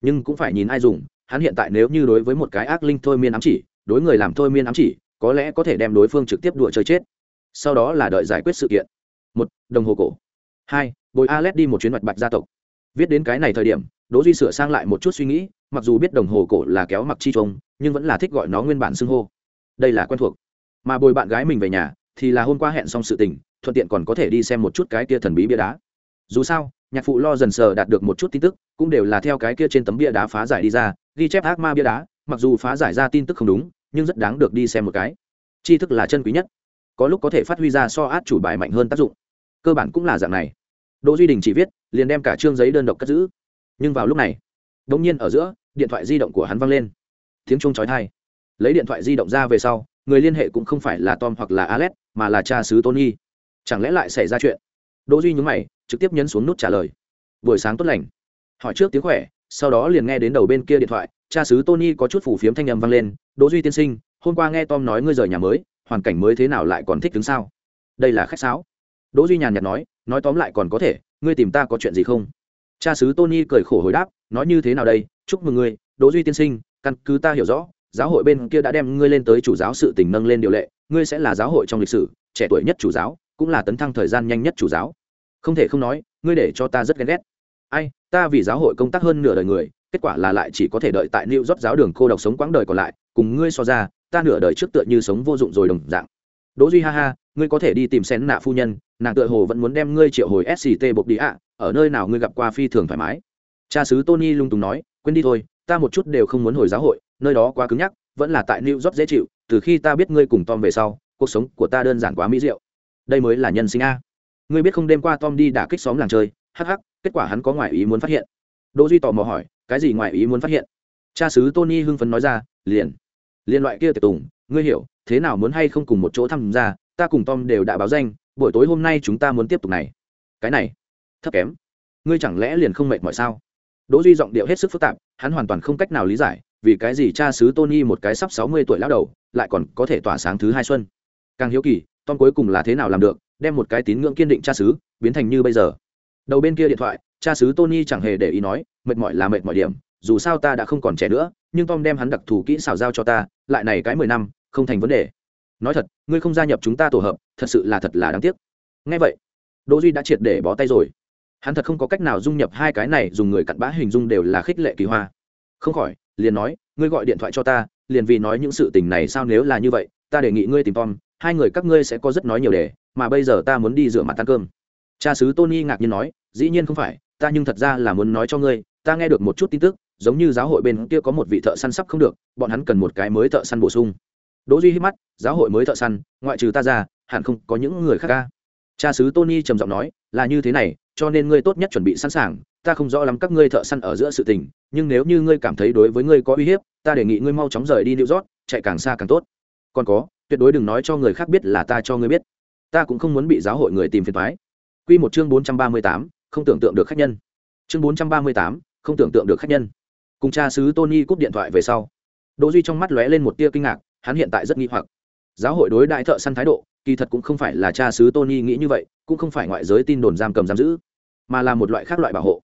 nhưng cũng phải nhìn ai dùng, hắn hiện tại nếu như đối với một cái ác linh thôi miên ám chỉ, đối người làm thôi miên ám chỉ, có lẽ có thể đem đối phương trực tiếp đùa chơi chết. Sau đó là đợi giải quyết sự kiện. Một, đồng hồ cổ. Hai, bồi alex đi một chuyến mặt bạch gia tộc. Viết đến cái này thời điểm, đỗ duy sửa sang lại một chút suy nghĩ, mặc dù biết đồng hồ cổ là kéo mặc chi trông nhưng vẫn là thích gọi nó nguyên bản xưng hô. Đây là quen thuộc mà bồi bạn gái mình về nhà thì là hôm qua hẹn xong sự tình, thuận tiện còn có thể đi xem một chút cái kia thần bí bia đá. Dù sao, nhạc phụ lo dần sờ đạt được một chút tin tức, cũng đều là theo cái kia trên tấm bia đá phá giải đi ra, ghi chép ác ma bia đá, mặc dù phá giải ra tin tức không đúng, nhưng rất đáng được đi xem một cái. Tri thức là chân quý nhất. Có lúc có thể phát huy ra so át chủ bài mạnh hơn tác dụng. Cơ bản cũng là dạng này. Đỗ duy đình chỉ viết, liền đem cả trương giấy đơn độc cất giữ. Nhưng vào lúc này đột nhiên ở giữa, điện thoại di động của hắn vang lên. Tiếng chuông chói thai lấy điện thoại di động ra về sau người liên hệ cũng không phải là tom hoặc là alex, mà là cha xứ tony. Chẳng lẽ lại xảy ra chuyện? Đỗ duy nhún mày, trực tiếp nhấn xuống nút trả lời. Buổi sáng tốt lành. Hỏi trước tiếng khỏe, sau đó liền nghe đến đầu bên kia điện thoại, cha xứ tony có chút phủ phiếm thanh âm vang lên. Đỗ duy tiên sinh, hôm qua nghe tom nói ngươi rời nhà mới, hoàn cảnh mới thế nào lại còn thích đứng sao đây là khách sáo. Đỗ duy nhàn nhạt nói nói tóm lại còn có thể, ngươi tìm ta có chuyện gì không? Cha xứ tony cười khổ hồi đáp, nói như thế nào đây? Chúc mừng ngươi, đỗ duy tiên sinh, căn cứ ta hiểu rõ giáo hội bên kia đã đem ngươi lên tới chủ giáo sự tình nâng lên điều lệ ngươi sẽ là giáo hội trong lịch sử trẻ tuổi nhất chủ giáo cũng là tấn thăng thời gian nhanh nhất chủ giáo. Không thể không nói ngươi để cho ta rất ghen ghét. Ai ta vì giáo hội công tác hơn nửa đời người kết quả là lại chỉ có thể đợi tại New York giáo đường cô độc sống quãng đời còn lại, cùng ngươi so ra, ta nửa đời trước tựa như sống vô dụng rồi đồng dạng. Đỗ Duy ha ha, ngươi có thể đi tìm xén nạ phu nhân nàng tựa hồ vẫn muốn đem ngươi triệu hồi sct bộc đi ạ ở nơi nào ngươi gặp qua phi thường thoải mái. Cha sứ tony lung tung nói quên đi thôi ta một chút đều không muốn hồi giáo hội, nơi đó quá cứng nhắc, vẫn là tại new york dễ chịu, từ khi ta biết ngươi cùng tom về sau, cuộc sống của ta đơn giản quá mỹ diệu. Đây mới là nhân sinh a. Ngươi biết không đêm qua tom đi đả kích xóm làng chơi, hắc hắc, kết quả hắn có ngoại ý muốn phát hiện. Đỗ duy tò mò hỏi, cái gì ngoại ý muốn phát hiện? Cha sứ tony hưng phấn nói ra, liền. Liên loại kia tiệc tùng, ngươi hiểu, thế nào muốn hay không cùng một chỗ tham gia, ta cùng tom đều đã báo danh, buổi tối hôm nay chúng ta muốn tiếp tục này. Cái này, thấp kém. Ngươi chẳng lẽ liền không mệt mỏi sao? Đỗ duy giọng điệu hết sức phức tạp hắn hoàn toàn không cách nào lý giải, vì cái gì cha xứ tony một cái sắp sáu mươi tuổi lão đầu lại còn có thể tỏa sáng thứ hai xuân. Càng hiếu kỳ, tom cuối cùng là thế nào làm được, đem một cái tín ngưỡng kiên định cha xứ biến thành như bây giờ. Đầu bên kia điện thoại, cha xứ tony chẳng hề để ý nói, mệt mỏi là mệt mỏi điểm, dù sao ta đã không còn trẻ nữa, nhưng tom đem hắn đặc thù kỹ xảo giao cho ta, lại này cái mười năm, không thành vấn đề. Nói thật, ngươi không gia nhập chúng ta tổ hợp, thật sự là thật là đáng tiếc. Ngay vậy đỗ duy đã triệt để bó tay rồi hắn thật không có cách nào dung nhập hai cái này, dùng người cặn bã hình dung đều là khích lệ kỳ hoa. Không khỏi, liền nói, ngươi gọi điện thoại cho ta, liền vì nói những sự tình này sao nếu là như vậy, ta đề nghị ngươi tìm tom, hai người các ngươi sẽ có rất nói nhiều đề mà bây giờ ta muốn đi rửa mặt ăn cơm. Cha sứ tony ngạc nhiên nói, dĩ nhiên không phải, ta nhưng thật ra là muốn nói cho ngươi, ta nghe được một chút tin tức, giống như giáo hội bên kia có một vị thợ săn sắp không được, bọn hắn cần một cái mới thợ săn bổ sung. Đỗ duy hít mắt, giáo hội mới thợ săn, ngoại trừ ta ra, hẳn không có những người khác ca cha sứ tony trầm giọng nói là như thế này cho nên ngươi tốt nhất chuẩn bị sẵn sàng. Ta không rõ lắm các ngươi thợ săn ở giữa sự tình nhưng nếu như ngươi cảm thấy đối với ngươi có uy hiếp ta đề nghị ngươi mau chóng rời đi New York, chạy càng xa càng tốt. Còn có tuyệt đối đừng nói cho người khác biết là ta cho ngươi biết. Ta cũng không muốn bị giáo hội người tìm phiền thoái quy một chương bốn trăm ba mươi tám, không tưởng tượng được khách nhân. Chương bốn trăm ba mươi tám, không tưởng tượng được khách nhân. Cùng cha sứ tony cúp điện thoại về sau đỗ duy trong mắt lóe lên một tia kinh ngạc hắn hiện tại rất nghi hoặc. Giáo hội đối đại thợ săn thái độ kỳ thật cũng không phải là cha xứ tony nghĩ như vậy, cũng không phải ngoại giới tin đồn giam cầm giam giữ, mà là một loại khác loại bảo hộ.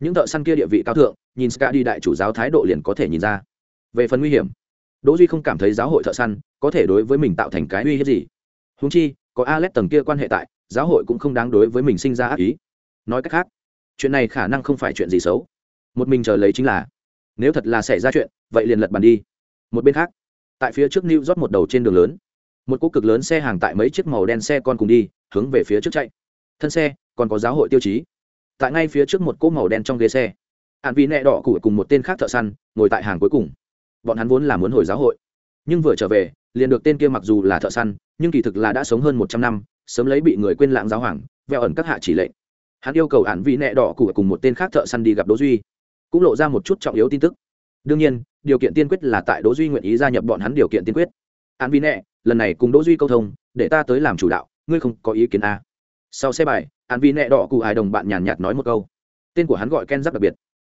Những thợ săn kia địa vị cao thượng, nhìn ska đi đại chủ giáo thái độ liền có thể nhìn ra. Về phần nguy hiểm, đỗ duy không cảm thấy giáo hội thợ săn có thể đối với mình tạo thành cái uy hiếp gì. Huống chi, có alex tầng kia quan hệ tại, giáo hội cũng không đáng đối với mình sinh ra ác ý. Nói cách khác, chuyện này khả năng không phải chuyện gì xấu. Một mình chờ lấy chính là, nếu thật là xảy ra chuyện, vậy liền lật bàn đi. Một bên khác, tại phía trước new rót một đầu trên đường lớn một cỗ cực lớn xe hàng tại mấy chiếc màu đen xe con cùng đi, hướng về phía trước chạy. Thân xe, còn có giáo hội tiêu chí. Tại ngay phía trước một cỗ màu đen trong ghế xe. Hạn vị nẹ đỏ cụ cùng một tên khác thợ săn, ngồi tại hàng cuối cùng. Bọn hắn vốn là muốn hồi giáo hội. Nhưng vừa trở về, liền được tên kia mặc dù là thợ săn, nhưng kỳ thực là đã sống hơn một trăm năm, sớm lấy bị người quên lãng giáo hoàng, veo ẩn các hạ chỉ lệnh. Hắn yêu cầu hạn vị nẹ đỏ cụ cùng một tên khác thợ săn đi gặp đỗ duy. Cũng lộ ra một chút trọng yếu tin tức. Đương nhiên, điều kiện tiên quyết là tại đỗ duy nguyện ý gia nhập bọn hắn điều kiện tiên quyết. Hạn vi nẹ lần này cùng đỗ duy câu thông, để ta tới làm chủ đạo, ngươi không có ý kiến a à. sau xe bài, an vi nẹ đỏ cụ ai đồng bạn nhàn nhạt nói một câu. Tên của hắn gọi ken rất đặc biệt.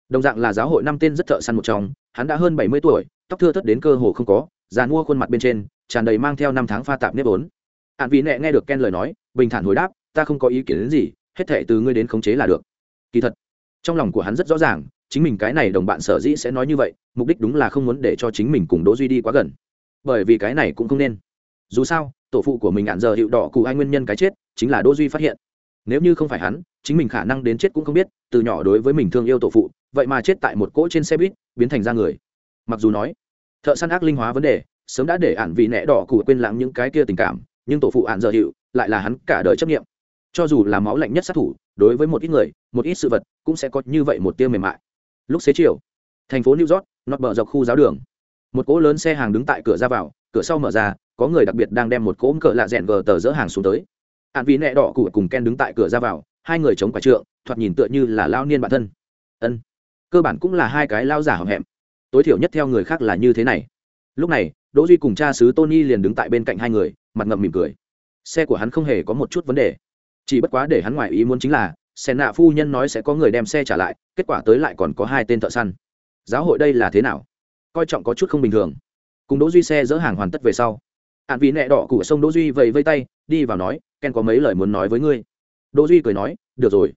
Đồng dạng là giáo hội năm tên rất thợ săn một trong, hắn đã hơn bảy mươi tuổi, tóc thưa thất đến cơ hồ không có dàn mua khuôn mặt bên trên, tràn đầy mang theo năm tháng pha tạp nếp vốn. An vi nẹ nghe được ken lời nói, bình thản hồi đáp, ta không có ý kiến đến gì, hết thệ từ ngươi đến khống chế là được. Kỳ thật, trong lòng của hắn rất rõ ràng, chính mình cái này đồng bạn sở dĩ sẽ nói như vậy, mục đích đúng là không muốn để cho chính mình cùng đỗ duy đi quá gần. Bởi vì cái này cũng không nên dù sao, tổ phụ của mình ạn giờ hiệu đỏ cụ ai nguyên nhân cái chết, chính là đỗ duy phát hiện. Nếu như không phải hắn, chính mình khả năng đến chết cũng không biết, từ nhỏ đối với mình thương yêu tổ phụ, vậy mà chết tại một cỗ trên xe buýt, biến thành ra người. Mặc dù nói, thợ săn ác linh hóa vấn đề, sớm đã để ạn vị nẹ đỏ cụ quên lãng những cái kia tình cảm, nhưng tổ phụ ạn giờ hiệu lại là hắn cả đời chấp nghiệm cho dù là máu lạnh nhất sát thủ, đối với một ít người, một ít sự vật, cũng sẽ có như vậy một tiêu mềm mại. Lúc xế chiều, thành phố new york, nọt bờ dọc khu giáo đường. Một cỗ lớn xe hàng đứng tại cửa ra vào, cửa sau mở ra có người đặc biệt đang đem một cỗ cỡ lạ rèn gờ tờ dỡ hàng xuống tới. Hạn vì nẹ đỏ cụ cùng ken đứng tại cửa ra vào, hai người chống quả trượng, thoạt nhìn tựa như là lao niên bản thân. Ân, cơ bản cũng là hai cái lao giả hậm hẹm tối thiểu nhất theo người khác là như thế này. Lúc này, đỗ duy cùng cha sứ tony liền đứng tại bên cạnh hai người, mặt ngậm mỉm cười. Xe của hắn không hề có một chút vấn đề. Chỉ bất quá để hắn ngoài ý muốn chính là xe nạ phu nhân nói sẽ có người đem xe trả lại, kết quả tới lại còn có hai tên thợ săn. Giáo hội đây là thế nào? Coi trọng có chút không bình thường. Cùng đỗ duy xe dỡ hàng hoàn tất về sau hạn vị nẹ đỏ của sông đỗ duy vẫy vây tay, đi vào nói, ken có mấy lời muốn nói với ngươi? Đỗ duy cười nói, được rồi.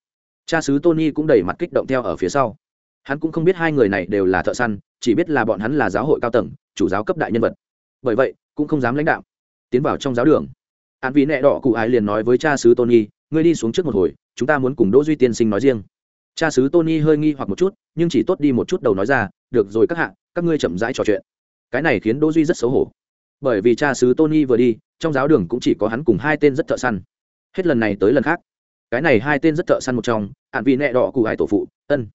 Cha sứ tony cũng đầy mặt kích động theo ở phía sau. Hắn cũng không biết hai người này đều là thợ săn, chỉ biết là bọn hắn là giáo hội cao tầng, chủ giáo cấp đại nhân vật. Bởi vậy, cũng không dám lãnh đạo, tiến vào trong giáo đường. Hạn vị nẹ đỏ cụ ái liền nói với cha sứ tony, ngươi đi xuống trước một hồi, chúng ta muốn cùng đỗ duy tiên sinh nói riêng. Cha sứ tony hơi nghi hoặc một chút, nhưng chỉ tốt đi một chút đầu nói ra, được rồi các hạ, các ngươi chậm rãi trò chuyện. Cái này khiến đỗ duy rất xấu hổ bởi vì cha xứ tony vừa đi, trong giáo đường cũng chỉ có hắn cùng hai tên rất thợ săn. Hết lần này tới lần khác. Cái này hai tên rất thợ săn một trong, hạn vị nẹ đỏ cụ hải tổ phụ, ân.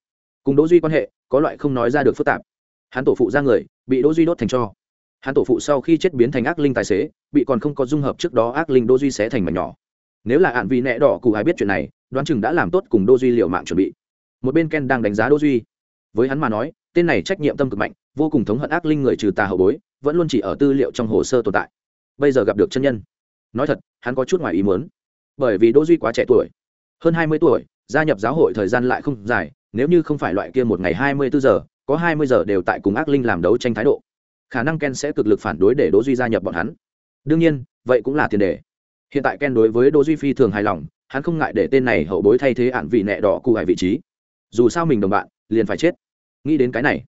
Cùng đỗ duy quan hệ, có loại không nói ra được phức tạp. Hắn tổ phụ ra người, bị đỗ duy đốt thành cho. Hắn tổ phụ sau khi chết biến thành ác linh tài xế, bị còn không có dung hợp trước đó ác linh đỗ duy xé thành mảnh nhỏ. Nếu là hạn vị nẹ đỏ cụ hải biết chuyện này, đoán chừng đã làm tốt cùng đỗ duy liệu mạng chuẩn bị. Một bên ken đang đánh giá đỗ duy. Với hắn mà nói, tên này trách nhiệm tâm cực mạnh, vô cùng thống hận ác linh người trừ tà hậu bối vẫn luôn chỉ ở tư liệu trong hồ sơ tồn tại. Bây giờ gặp được chân nhân. Nói thật, hắn có chút ngoài ý muốn. Bởi vì đỗ duy quá trẻ tuổi. Hơn hai mươi tuổi, gia nhập giáo hội thời gian lại không dài, nếu như không phải loại kia một ngày hai mươi bốn giờ, có hai mươi giờ đều tại cùng ác linh làm đấu tranh thái độ. Khả năng ken sẽ cực lực phản đối để đỗ duy gia nhập bọn hắn. Đương nhiên, vậy cũng là tiền đề. Hiện tại ken đối với đỗ duy phi thường hài lòng, hắn không ngại để tên này hậu bối thay thế ạn vị nẹ đỏ cụ hải vị trí. Dù sao mình đồng bạn, liền phải chết. Nghĩ đến cái này,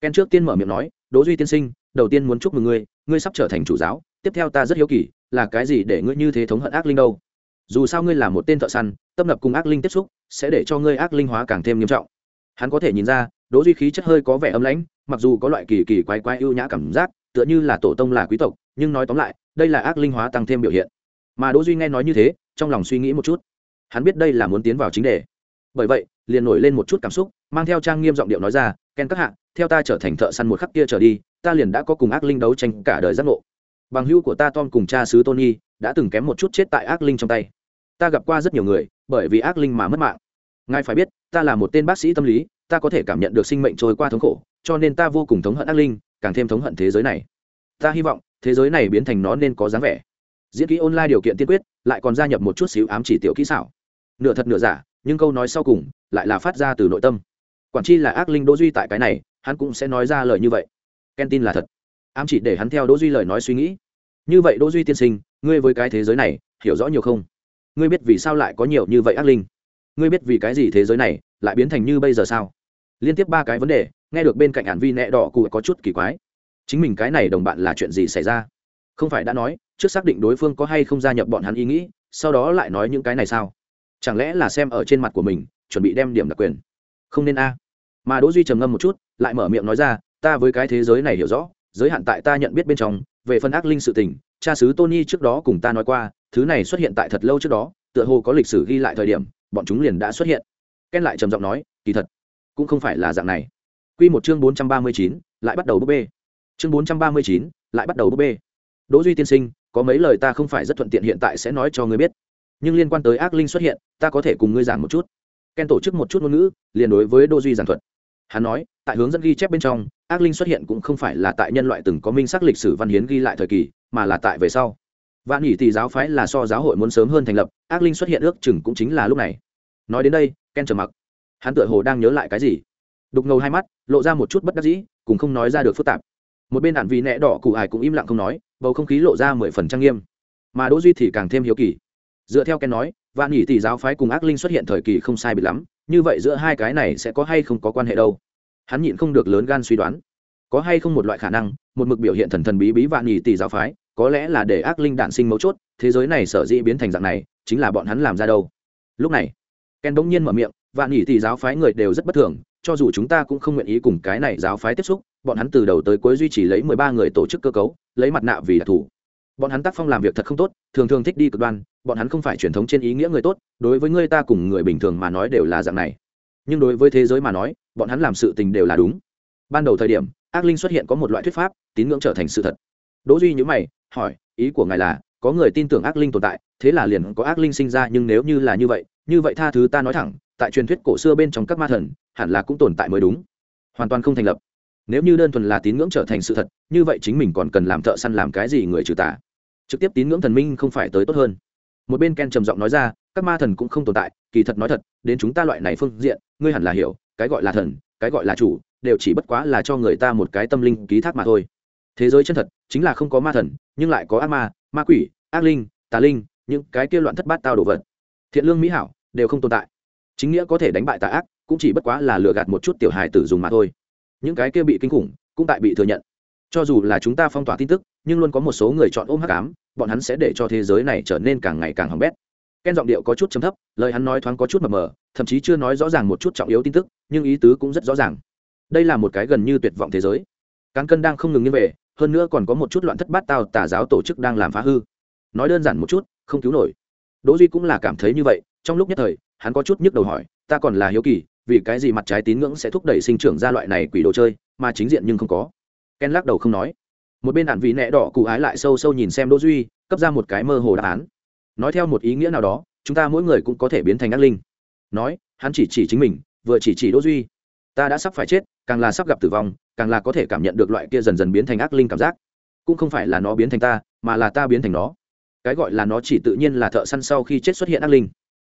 ken trước tiên mở miệng nói, đỗ duy tiên sinh đầu tiên muốn chúc mừng ngươi ngươi sắp trở thành chủ giáo, tiếp theo ta rất hiếu kỳ, là cái gì để ngươi như thế thống hận ác linh đâu? Dù sao ngươi là một tên thợ săn, tâm lập cùng ác linh tiếp xúc, sẽ để cho ngươi ác linh hóa càng thêm nghiêm trọng. Hắn có thể nhìn ra đỗ duy khí chất hơi có vẻ âm lãnh, mặc dù có loại kỳ kỳ quái quái ưu nhã cảm giác, tựa như là tổ tông là quý tộc, nhưng nói tóm lại, đây là ác linh hóa tăng thêm biểu hiện. Mà đỗ duy nghe nói như thế, trong lòng suy nghĩ một chút. Hắn biết đây là muốn tiến vào chính đề. Bởi vậy, liền nổi lên một chút cảm xúc, mang theo trang nghiêm giọng điệu nói ra, ken các hạ theo ta trở thành thợ săn một khắc kia trở đi, ta liền đã có cùng ác linh đấu tranh cả đời giác ngộ. Bằng hữu của ta tom cùng cha xứ tony đã từng kém một chút chết tại ác linh trong tay. Ta gặp qua rất nhiều người, bởi vì ác linh mà mất mạng. Ngài phải biết, ta là một tên bác sĩ tâm lý, ta có thể cảm nhận được sinh mệnh trôi qua thống khổ, cho nên ta vô cùng thống hận ác linh, càng thêm thống hận thế giới này. Ta hy vọng, thế giới này biến thành nó nên có dáng vẻ. Diễn kỹ online điều kiện tiên quyết, lại còn gia nhập một chút xíu ám chỉ tiểu kỹ xảo. Nửa thật nửa giả, nhưng câu nói sau cùng lại là phát ra từ nội tâm. Quản chi là ác linh đỗ duy tại cái này hắn cũng sẽ nói ra lời như vậy. Ken tin là thật. Ám chỉ để hắn theo đỗ duy lời nói suy nghĩ. Như vậy đỗ duy tiên sinh, ngươi với cái thế giới này, hiểu rõ nhiều không? Ngươi biết vì sao lại có nhiều như vậy ác linh? Ngươi biết vì cái gì thế giới này lại biến thành như bây giờ sao? Liên tiếp ba cái vấn đề, nghe được bên cạnh ản vi nẹ đỏ cụ có chút kỳ quái. Chính mình cái này đồng bạn là chuyện gì xảy ra? Không phải đã nói, trước xác định đối phương có hay không gia nhập bọn hắn ý nghĩ, sau đó lại nói những cái này sao? Chẳng lẽ là xem ở trên mặt của mình, chuẩn bị đem điểm đặc quyền? Không nên a mà đỗ duy trầm ngâm một chút lại mở miệng nói ra ta với cái thế giới này hiểu rõ giới hạn tại ta nhận biết bên trong về phần ác linh sự tình cha sứ tony trước đó cùng ta nói qua thứ này xuất hiện tại thật lâu trước đó tựa hồ có lịch sử ghi lại thời điểm bọn chúng liền đã xuất hiện. Ken lại trầm giọng nói kỳ thật cũng không phải là dạng này. Quy một chương bốn trăm ba mươi chín, lại bắt đầu búp bê. Chương bốn trăm ba mươi chín, lại bắt đầu búp bê. Đỗ duy tiên sinh có mấy lời ta không phải rất thuận tiện hiện tại sẽ nói cho ngươi biết. Nhưng liên quan tới ác linh xuất hiện ta có thể cùng ngươi giảng một chút. Ken tổ chức một chút ngôn ngữ liền đối với đỗ duy giảng thuật hắn nói, tại hướng dẫn ghi chép bên trong, ác linh xuất hiện cũng không phải là tại nhân loại từng có minh xác lịch sử văn hiến ghi lại thời kỳ, mà là tại về sau. Vạn nhị thì giáo phái là so giáo hội muốn sớm hơn thành lập, ác linh xuất hiện ước chừng cũng chính là lúc này. Nói đến đây, ken trầm mặc. Hắn tựa hồ đang nhớ lại cái gì. Đục ngầu hai mắt, lộ ra một chút bất đắc dĩ cùng không nói ra được phức tạp. Một bên đạn vị nẹ đỏ cụ ải cũng im lặng không nói, bầu không khí lộ ra mười phần trang nghiêm. Mà đỗ duy thì càng thêm hiếu kỳ. Dựa theo ken nói, vạn nhị tỷ giáo phái cùng ác linh xuất hiện thời kỳ không sai biệt lắm như vậy giữa hai cái này sẽ có hay không có quan hệ đâu? Hắn nhịn không được lớn gan suy đoán. Có hay không một loại khả năng, một mực biểu hiện thần thần bí bí vạn nhì tỷ giáo phái, có lẽ là để ác linh đạn sinh mấu chốt, thế giới này sở dĩ biến thành dạng này, chính là bọn hắn làm ra đâu? Lúc này, ken bỗng nhiên mở miệng, vạn nhì tỷ giáo phái người đều rất bất thường, cho dù chúng ta cũng không nguyện ý cùng cái này giáo phái tiếp xúc, bọn hắn từ đầu tới cuối duy trì lấy mười ba người tổ chức cơ cấu, lấy mặt nạ vì đặc thù bọn hắn tác phong làm việc thật không tốt, thường thường thích đi cực đoan, bọn hắn không phải truyền thống trên ý nghĩa người tốt, đối với người ta cùng người bình thường mà nói đều là dạng này. Nhưng đối với thế giới mà nói, bọn hắn làm sự tình đều là đúng. Ban đầu thời điểm, ác linh xuất hiện có một loại thuyết pháp, tín ngưỡng trở thành sự thật. Đỗ duy nhữ mày, hỏi, ý của ngài là, có người tin tưởng ác linh tồn tại, thế là liền có ác linh sinh ra, nhưng nếu như là như vậy như vậy tha thứ ta nói thẳng, tại truyền thuyết cổ xưa bên trong các ma thần, hẳn là cũng tồn tại mới đúng. Hoàn toàn không thành lập. Nếu như đơn thuần là tín ngưỡng trở thành sự thật, như vậy chính mình còn cần làm thợ săn làm cái gì người trừ tà? Trực tiếp tín ngưỡng thần minh không phải tới tốt hơn. Một bên ken trầm giọng nói ra, các ma thần cũng không tồn tại, kỳ thật nói thật, đến chúng ta loại này phương diện, ngươi hẳn là hiểu, cái gọi là thần, cái gọi là chủ, đều chỉ bất quá là cho người ta một cái tâm linh ký thác mà thôi. Thế giới chân thật, chính là không có ma thần, nhưng lại có ác ma ma quỷ, ác linh, tà linh, những cái kia loạn thất bát tao đồ vật. Thiện lương mỹ hảo, đều không tồn tại. Chính nghĩa có thể đánh bại tà ác, cũng chỉ bất quá là lừa gạt một chút tiểu hài tử dùng mà thôi. Những cái kia bị kinh khủng, cũng tại bị thừa nhận cho dù là chúng ta phong tỏa tin tức, nhưng luôn có một số người chọn ôm hắc ám, bọn hắn sẽ để cho thế giới này trở nên càng ngày càng hỏng bét. Ken giọng điệu có chút chấm thấp, lời hắn nói thoáng có chút mờ mờ, thậm chí chưa nói rõ ràng một chút trọng yếu tin tức, nhưng ý tứ cũng rất rõ ràng. Đây là một cái gần như tuyệt vọng thế giới. Cán cân đang không ngừng như về, hơn nữa còn có một chút loạn thất bát tào tà giáo tổ chức đang làm phá hư. Nói đơn giản một chút, không cứu nổi. Đỗ duy cũng là cảm thấy như vậy, trong lúc nhất thời, hắn có chút nhức đầu hỏi, ta còn là hiếu kỳ, vì cái gì mặt trái tín ngưỡng sẽ thúc đẩy sinh trưởng ra loại này quỷ đồ chơi, mà chính diện nhưng không có? Ken lắc đầu không nói. Một bên ạn vị nẹ đỏ cụ ái lại sâu sâu nhìn xem đỗ duy, cấp ra một cái mơ hồ đáp án. Nói theo một ý nghĩa nào đó, chúng ta mỗi người cũng có thể biến thành ác linh. Nói, hắn chỉ chỉ chính mình, vừa chỉ chỉ đỗ duy. Ta đã sắp phải chết, càng là sắp gặp tử vong, càng là có thể cảm nhận được loại kia dần dần biến thành ác linh cảm giác. Cũng không phải là nó biến thành ta, mà là ta biến thành nó. Cái gọi là nó chỉ tự nhiên là thợ săn sau khi chết xuất hiện ác linh.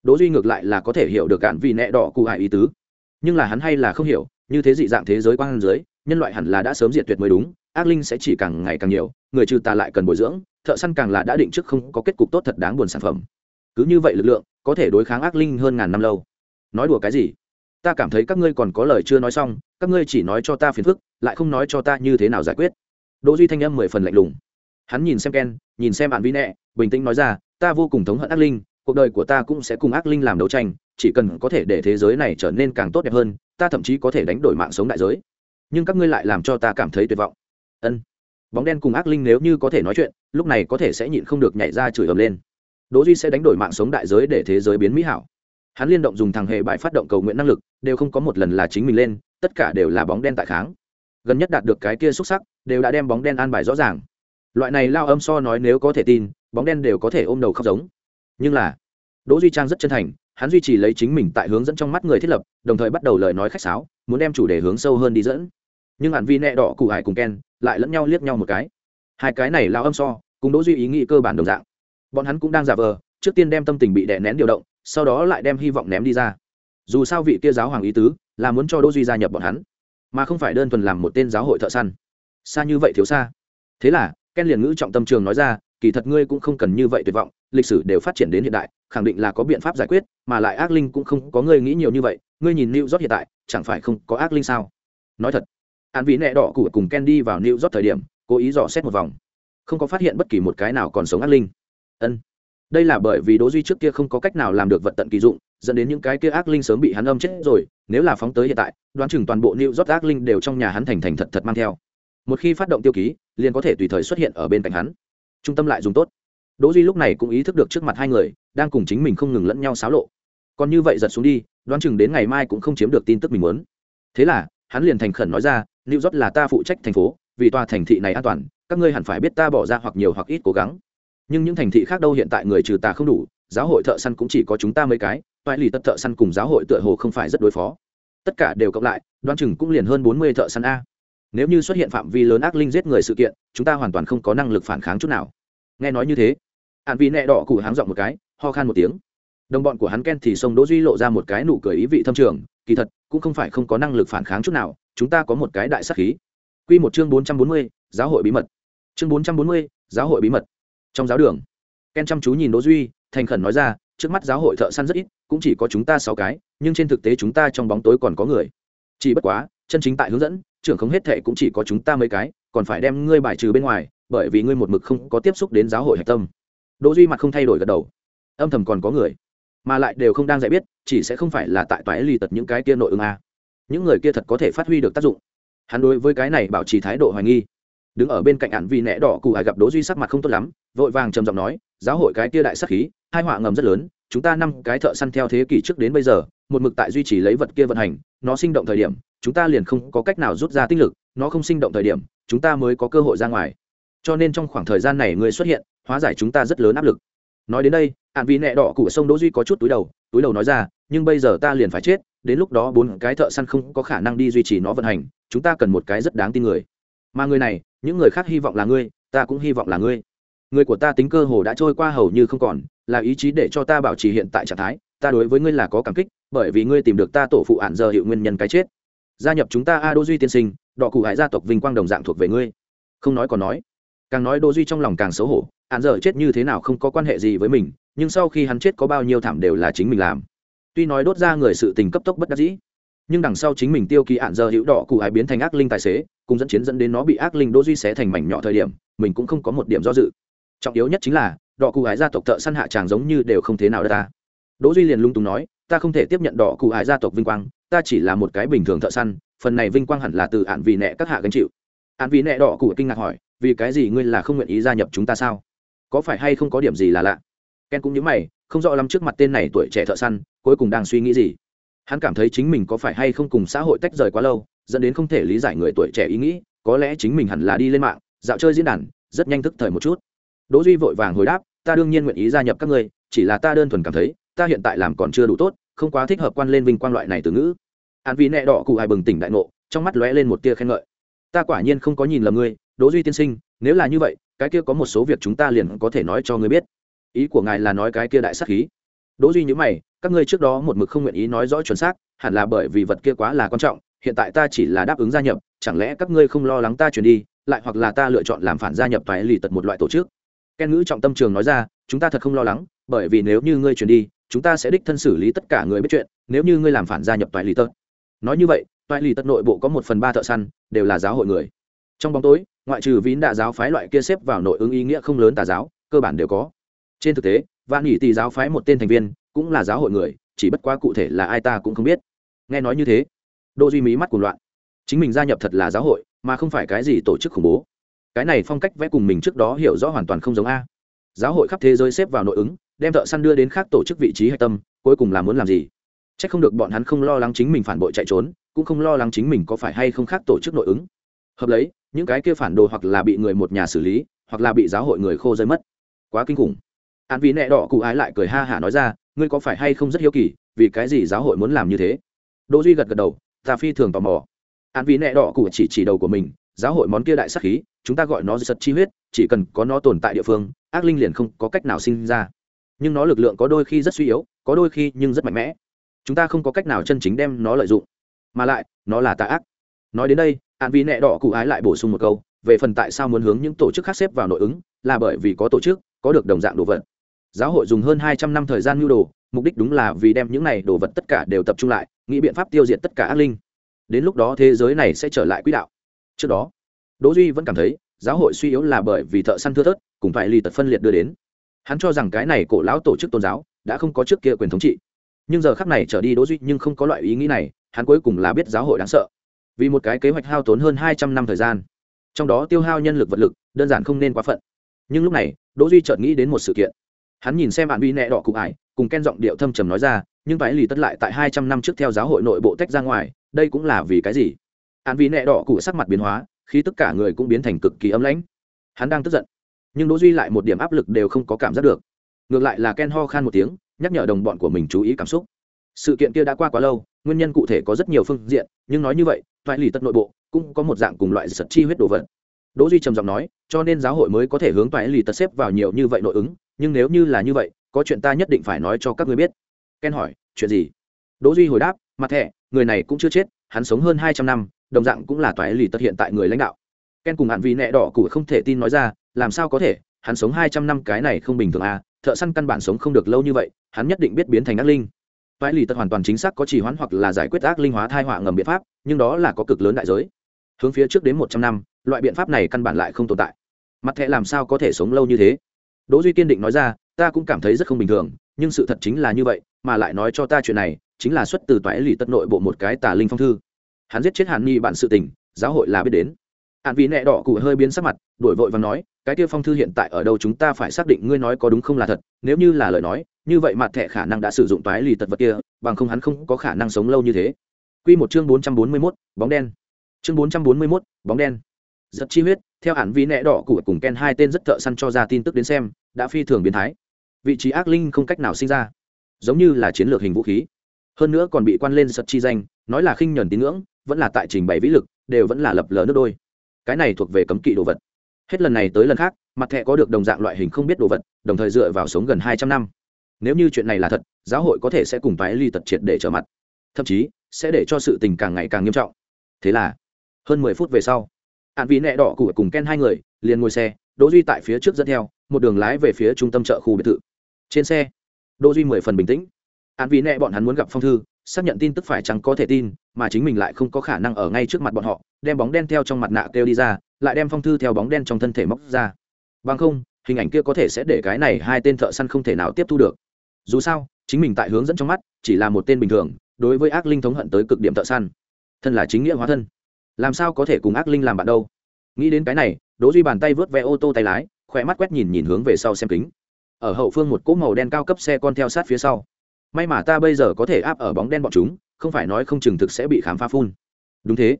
Đỗ duy ngược lại là có thể hiểu được cạn vì nẹ đỏ cụ hại ý tứ. Nhưng là hắn hay là không hiểu, như thế dị dạng thế giới quang dưới nhân loại hẳn là đã sớm diệt tuyệt mới đúng, ác linh sẽ chỉ càng ngày càng nhiều, người trừ ta lại cần bồi dưỡng, thợ săn càng là đã định trước không có kết cục tốt thật đáng buồn sản phẩm. Cứ như vậy lực lượng, có thể đối kháng ác linh hơn ngàn năm lâu. Nói đùa cái gì? Ta cảm thấy các ngươi còn có lời chưa nói xong, các ngươi chỉ nói cho ta phiền phức, lại không nói cho ta như thế nào giải quyết. Đỗ duy thanh âm mười phần lạnh lùng. Hắn nhìn xem ken, nhìn xem bạn vi nẹ, bình tĩnh nói ra, ta vô cùng thống hận ác linh, cuộc đời của ta cũng sẽ cùng ác linh làm đấu tranh, chỉ cần có thể để thế giới này trở nên càng tốt đẹp hơn, ta thậm chí có thể đánh đổi mạng sống đại giới nhưng các ngươi lại làm cho ta cảm thấy tuyệt vọng. Ân. Bóng đen cùng ác linh nếu như có thể nói chuyện, lúc này có thể sẽ nhịn không được nhảy ra chửi ầm lên. Đỗ duy sẽ đánh đổi mạng sống đại giới để thế giới biến mỹ hảo. Hắn liên động dùng thằng hệ bại phát động cầu nguyện năng lực, đều không có một lần là chính mình lên, tất cả đều là bóng đen tại kháng. Gần nhất đạt được cái kia xuất sắc, đều đã đem bóng đen an bài rõ ràng. Loại này lao âm so nói nếu có thể tin, bóng đen đều có thể ôm đầu khóc giống. Nhưng là, đỗ duy trang rất chân thành, hắn duy trì lấy chính mình tại hướng dẫn trong mắt người thiết lập, đồng thời bắt đầu lời nói khách sáo, muốn đem chủ đề hướng sâu hơn đi dẫn nhưng hạn vi nẹ đỏ cụ hải cùng ken lại lẫn nhau liếc nhau một cái. Hai cái này lao âm so, cùng đỗ duy ý nghĩ cơ bản đồng dạng. Bọn hắn cũng đang giả vờ, trước tiên đem tâm tình bị đè nén điều động, sau đó lại đem hy vọng ném đi ra. Dù sao vị kia giáo hoàng ý tứ, là muốn cho đỗ duy gia nhập bọn hắn, mà không phải đơn thuần làm một tên giáo hội thợ săn. Xa như vậy thiếu xa. Thế là, ken liền ngữ trọng tâm trường nói ra, kỳ thật ngươi cũng không cần như vậy tuyệt vọng, lịch sử đều phát triển đến hiện đại, khẳng định là có biện pháp giải quyết, mà lại ác linh cũng không có ngươi nghĩ nhiều như vậy, ngươi nhìn lưu rót hiện tại, chẳng phải không có ác linh sao? Nói thật an vị nẹ đỏ cụ cùng ken đi vào new york thời điểm, cố ý dò xét một vòng. Không có phát hiện bất kỳ một cái nào còn sống ác linh. Ân. Đây là bởi vì đỗ duy trước kia không có cách nào làm được vật tận kỳ dụng, dẫn đến những cái kia ác linh sớm bị hắn âm chết rồi, nếu là phóng tới hiện tại, đoán chừng toàn bộ new york ác linh đều trong nhà hắn thành thành thật thật mang theo. Một khi phát động tiêu ký, liền có thể tùy thời xuất hiện ở bên cạnh hắn. Trung tâm lại dùng tốt. Đỗ duy lúc này cũng ý thức được trước mặt hai người, đang cùng chính mình không ngừng lẫn nhau xáo lộ. Còn như vậy giật xuống đi, đoán chừng đến ngày mai cũng không chiếm được tin tức mình muốn. Thế là, hắn liền thành khẩn nói ra new york là ta phụ trách thành phố, vì tòa thành thị này an toàn, các ngươi hẳn phải biết ta bỏ ra hoặc nhiều hoặc ít cố gắng. Nhưng những thành thị khác đâu hiện tại người trừ tà không đủ, giáo hội thợ săn cũng chỉ có chúng ta mấy cái, toại lì tất thợ săn cùng giáo hội tựa hồ không phải rất đối phó. Tất cả đều cộng lại đoán chừng cũng liền hơn bốn mươi thợ săn a. Nếu như xuất hiện phạm vi lớn ác linh giết người sự kiện, chúng ta hoàn toàn không có năng lực phản kháng chút nào. Nghe nói như thế hạn vị nẹ đỏ cụ háng giọng một cái, ho khan một tiếng. Đồng bọn của hắn ken thì sông đỗ duy lộ ra một cái nụ cười ý vị thâm trường, kỳ thật, cũng không phải không có năng lực phản kháng chút nào chúng ta có một cái đại sắc khí. Quy một chương bốn trăm bốn mươi, giáo hội bí mật. Chương bốn trăm bốn mươi, giáo hội bí mật. Trong giáo đường, ken chăm chú nhìn đỗ duy, thành khẩn nói ra, trước mắt giáo hội thợ săn rất ít, cũng chỉ có chúng ta sáu cái, nhưng trên thực tế chúng ta trong bóng tối còn có người. Chỉ bất quá, chân chính tại hướng dẫn, trưởng không hết thệ cũng chỉ có chúng ta mấy cái, còn phải đem ngươi bài trừ bên ngoài, bởi vì ngươi một mực không có tiếp xúc đến giáo hội hạch tâm. Đỗ duy mặt không thay đổi gật đầu. Âm thầm còn có người, mà lại đều không đang dạy biết, chỉ sẽ không phải là tại toái ly tật những cái kia nội ứng a những người kia thật có thể phát huy được tác dụng. Hắn đối với cái này bảo trì thái độ hoài nghi. Đứng ở bên cạnh ạn vì nẹ đỏ cụ hải gặp đố duy sắc mặt không tốt lắm, vội vàng trầm giọng nói, giáo hội cái kia đại sắc khí, hai họa ngầm rất lớn, chúng ta năm cái thợ săn theo thế kỷ trước đến bây giờ, một mực tại duy trì lấy vật kia vận hành, nó sinh động thời điểm, chúng ta liền không có cách nào rút ra tinh lực, nó không sinh động thời điểm, chúng ta mới có cơ hội ra ngoài. Cho nên trong khoảng thời gian này người xuất hiện, hóa giải chúng ta rất lớn áp lực nói đến đây ạn vì nẹ đỏ của sông đỗ duy có chút túi đầu túi đầu nói ra, nhưng bây giờ ta liền phải chết, đến lúc đó bốn cái thợ săn không có khả năng đi duy trì nó vận hành, chúng ta cần một cái rất đáng tin người. Mà người này, những người khác hy vọng là ngươi, ta cũng hy vọng là ngươi. Người của ta tính cơ hồ đã trôi qua hầu như không còn, là ý chí để cho ta bảo trì hiện tại trạng thái, ta đối với ngươi là có cảm kích, bởi vì ngươi tìm được ta tổ phụ ạn giờ hiệu nguyên nhân cái chết. Gia nhập chúng ta a đô duy tiên sinh đọ cụ hải gia tộc vinh quang đồng dạng thuộc về ngươi. Không nói còn nói. Càng nói đô duy trong lòng càng xấu hổ hắn giờ chết như thế nào không có quan hệ gì với mình, nhưng sau khi hắn chết có bao nhiêu thảm đều là chính mình làm. Tuy nói đốt ra người sự tình cấp tốc bất đắc dĩ, nhưng đằng sau chính mình tiêu kỳ ạn giờ hữu đỏ cụ hải biến thành ác linh tài xế, cùng dẫn chiến dẫn đến nó bị ác linh đỗ duy xé thành mảnh nhỏ thời điểm, mình cũng không có một điểm do dự. Trọng yếu nhất chính là, đỏ cụ hải gia tộc thợ săn hạ tràng giống như đều không thế nào đất ta đỗ duy liền lung tung nói, ta không thể tiếp nhận đỏ cụ hải gia tộc vinh quang, ta chỉ là một cái bình thường thợ săn, phần này vinh quang hẳn là từ ạn vì nẹ các hạ gánh chịu. Ạn vì nẹ đỏ cụ kinh ngạc hỏi, vì cái gì ngươi là không nguyện ý gia nhập chúng ta sao? Có phải hay không có điểm gì là lạ? Ken cũng nhớ mày, không rõ lắm trước mặt tên này tuổi trẻ thợ săn, cuối cùng đang suy nghĩ gì. Hắn cảm thấy chính mình có phải hay không cùng xã hội tách rời quá lâu, dẫn đến không thể lý giải người tuổi trẻ ý nghĩ, có lẽ chính mình hẳn là đi lên mạng, dạo chơi diễn đàn, rất nhanh thức thời một chút. Đỗ duy vội vàng hồi đáp, ta đương nhiên nguyện ý gia nhập các ngươi, chỉ là ta đơn thuần cảm thấy, ta hiện tại làm còn chưa đủ tốt, không quá thích hợp quan lên vinh quang loại này từ ngữ. An vì nẹ đỏ cụ hài bừng tỉnh đại ngộ, trong mắt lóe lên một tia khen ngợi. Ta quả nhiên không có nhìn lầm ngươi, đỗ duy tiên sinh, nếu là như vậy cái kia có một số việc chúng ta liền có thể nói cho ngươi biết. Ý của ngài là nói cái kia đại sát khí. Đỗ duy nhíu mày, các ngươi trước đó một mực không nguyện ý nói rõ chuẩn xác, hẳn là bởi vì vật kia quá là quan trọng, hiện tại ta chỉ là đáp ứng gia nhập, chẳng lẽ các ngươi không lo lắng ta chuyển đi, lại hoặc là ta lựa chọn làm phản gia nhập toại lì tật một loại tổ chức? Ken ngữ trọng tâm trường nói ra, chúng ta thật không lo lắng, bởi vì nếu như ngươi chuyển đi, chúng ta sẽ đích thân xử lý tất cả người biết chuyện, nếu như ngươi làm phản gia nhập toại lì tật. Nói như vậy toại lì tật nội bộ có một phần ba thợ săn, đều là giáo hội người. Trong bóng tối ngoại trừ vín đạ giáo phái loại kia xếp vào nội ứng ý nghĩa không lớn tà giáo, cơ bản đều có. Trên thực tế, vạn nghỉ tì giáo phái một tên thành viên cũng là giáo hội người, chỉ bất quá cụ thể là ai ta cũng không biết. Nghe nói như thế đô duy mỹ mắt cuồng loạn. Chính mình gia nhập thật là giáo hội, mà không phải cái gì tổ chức khủng bố. Cái này phong cách vẽ cùng mình trước đó hiểu rõ hoàn toàn không giống a. Giáo hội khắp thế giới xếp vào nội ứng, đem thợ săn đưa đến khác tổ chức vị trí hạch tâm, cuối cùng là muốn làm gì? C h ắ c không được bọn hắn không lo lắng chính mình phản bội chạy trốn, cũng không lo lắng chính mình có phải hay không khác tổ chức nội ứng. Hợp lấy những cái kia phản đồ hoặc là bị người một nhà xử lý, hoặc là bị giáo hội người khô rơi mất. Quá kinh khủng. An vì nẹ đỏ cụ ái lại cười ha hả nói ra, ngươi có phải hay không rất hiếu kỳ, vì cái gì giáo hội muốn làm như thế? Đỗ duy gật gật đầu, ta phi thường tò mò. An vì nẹ đỏ cụ chỉ chỉ đầu của mình, giáo hội món kia đại sắc khí, chúng ta gọi nó giật chi huyết, chỉ cần có nó tồn tại địa phương, ác linh liền không có cách nào sinh ra. Nhưng nó lực lượng có đôi khi rất suy yếu, có đôi khi nhưng rất mạnh mẽ. Chúng ta không có cách nào chân chính đem nó lợi dụng. Mà lại, nó là tà ác. Nói đến đây an Vi nẹ đỏ cụ ái lại bổ sung một câu, về phần tại sao muốn hướng những tổ chức khác xếp vào nội ứng, là bởi vì có tổ chức, có được đồng dạng đồ vật. Giáo hội dùng hơn hai trăm năm thời gian nhu đồ, mục đích đúng là vì đem những này đồ vật tất cả đều tập trung lại, nghĩ biện pháp tiêu diệt tất cả ác linh. Đến lúc đó thế giới này sẽ trở lại quỹ đạo. Trước đó, đỗ duy vẫn cảm thấy, giáo hội suy yếu là bởi vì thợ săn thưa thớt, cùng phải lì tật phân liệt đưa đến. Hắn cho rằng cái này cổ lão tổ chức tôn giáo đã không có trước kia quyền thống trị. Nhưng giờ khắc này trở đi đỗ duy nhưng không có loại ý nghĩ này, hắn cuối cùng là biết giáo hội đáng sợ vì một cái kế hoạch hao tốn hơn hai trăm năm thời gian. Trong đó tiêu hao nhân lực vật lực, đơn giản không nên quá phận. Nhưng lúc này, đỗ duy chợt nghĩ đến một sự kiện. Hắn nhìn xem bạn vi nẹ đỏ cụ ải, cùng ken giọng điệu thâm trầm nói ra, nhưng phải lì tất lại tại hai trăm năm trước theo giáo hội nội bộ tách ra ngoài, đây cũng là vì cái gì? Án vi nẹ đỏ cụ sắc mặt biến hóa, khi tất cả người cũng biến thành cực kỳ ấm lãnh. Hắn đang tức giận. Nhưng đỗ duy lại một điểm áp lực đều không có cảm giác được. Ngược lại là ken ho khan một tiếng, nhắc nhở đồng bọn của mình chú ý cảm xúc. Sự kiện kia đã qua quá lâu, nguyên nhân cụ thể có rất nhiều phương diện, nhưng nói như vậy toại lì tất nội bộ, cũng có một dạng cùng loại sật chi huyết đồ vật. Đỗ duy trầm giọng nói, cho nên giáo hội mới có thể hướng toại lì tất xếp vào nhiều như vậy nội ứng, nhưng nếu như là như vậy, có chuyện ta nhất định phải nói cho các ngươi biết. Ken hỏi, chuyện gì? Đỗ duy hồi đáp, mặt thẻ người này cũng chưa chết, hắn sống hơn hai trăm năm, đồng dạng cũng là toại lì tất hiện tại người lãnh đạo. Ken cùng hạn vì nẹ đỏ cụ không thể tin nói ra, làm sao có thể, hắn sống hai trăm năm cái này không bình thường à thợ săn căn bản sống không được lâu như vậy, hắn nhất định biết biến thành ác linh vãi lì tật hoàn toàn chính xác có chỉ hoãn hoặc là giải quyết ác linh hóa thai họa ngầm biện pháp, nhưng đó là có cực lớn đại giới. Hướng phía trước đến một trăm năm, loại biện pháp này căn bản lại không tồn tại. Mặt thẻ làm sao có thể sống lâu như thế? Đỗ duy kiên định nói ra, ta cũng cảm thấy rất không bình thường, nhưng sự thật chính là như vậy, mà lại nói cho ta chuyện này, chính là xuất từ toái lì tất nội bộ một cái tà linh phong thư. Hắn giết chết hàn nhi bạn sự tình, giáo hội là biết đến hạn vì nẹ đỏ cụ hơi biến sắc mặt đổi vội và nói cái kia phong thư hiện tại ở đâu chúng ta phải xác định ngươi nói có đúng không là thật. Nếu như là lời nói như vậy mặt thẻ khả năng đã sử dụng toái lì tật vật kia bằng không hắn không có khả năng sống lâu như thế. Quy một chương bốn trăm bốn mươi 441, bóng đen. Chương bốn trăm bốn mươi 441, bóng đen. Giật chi huyết theo hẳn vì nẹ đỏ cụ cùng ken hai tên rất thợ săn cho ra tin tức đến xem đã phi thường biến thái. Vị trí ác linh không cách nào sinh ra. Giống như là chiến lược hình vũ khí. Hơn nữa còn bị quan lên giật chi danh nói là khinh nhẫn tín ngưỡng vẫn là tại trình bày vĩ lực đều vẫn là lập lờ nước đôi cái này thuộc về cấm kỵ đồ vật. Hết lần này tới lần khác, mặt thẹ có được đồng dạng loại hình không biết đồ vật, đồng thời dựa vào sống gần hai trăm năm. Nếu như chuyện này là thật, giáo hội có thể sẽ cùng tái ly tật triệt để trở mặt. Thậm chí, sẽ để cho sự tình càng ngày càng nghiêm trọng. Thế là, hơn mười phút về sau hạn vị nẹ đỏ cụ cùng ken hai người liền ngồi xe, đỗ duy tại phía trước dẫn theo, một đường lái về phía trung tâm chợ khu biệt thự. Trên xe, đỗ duy mười phần bình tĩnh. Hạn vị nẹ bọn hắn muốn gặp phong thư xác nhận tin tức phải chẳng có thể tin, mà chính mình lại không có khả năng ở ngay trước mặt bọn họ, đem bóng đen theo trong mặt nạ kêu đi ra, lại đem phong thư theo bóng đen trong thân thể móc ra. Bằng không, hình ảnh kia có thể sẽ để cái này hai tên thợ săn không thể nào tiếp thu được. Dù sao, chính mình tại hướng dẫn trong mắt, chỉ là một tên bình thường, đối với ác linh thống hận tới cực điểm thợ săn. Thân là chính nghĩa hóa thân. Làm sao có thể cùng ác linh làm bạn đâu? Nghĩ đến cái này, đỗ duy bàn tay vớt ve ô tô tay lái, khỏe mắt quét nhìn nhìn hướng về sau xem kính. Ở hậu phương một cỗ màu đen cao cấp xe con theo sát phía sau may mà ta bây giờ có thể áp ở bóng đen bọn chúng, không phải nói không chừng thực sẽ bị khám phá phun. Đúng thế.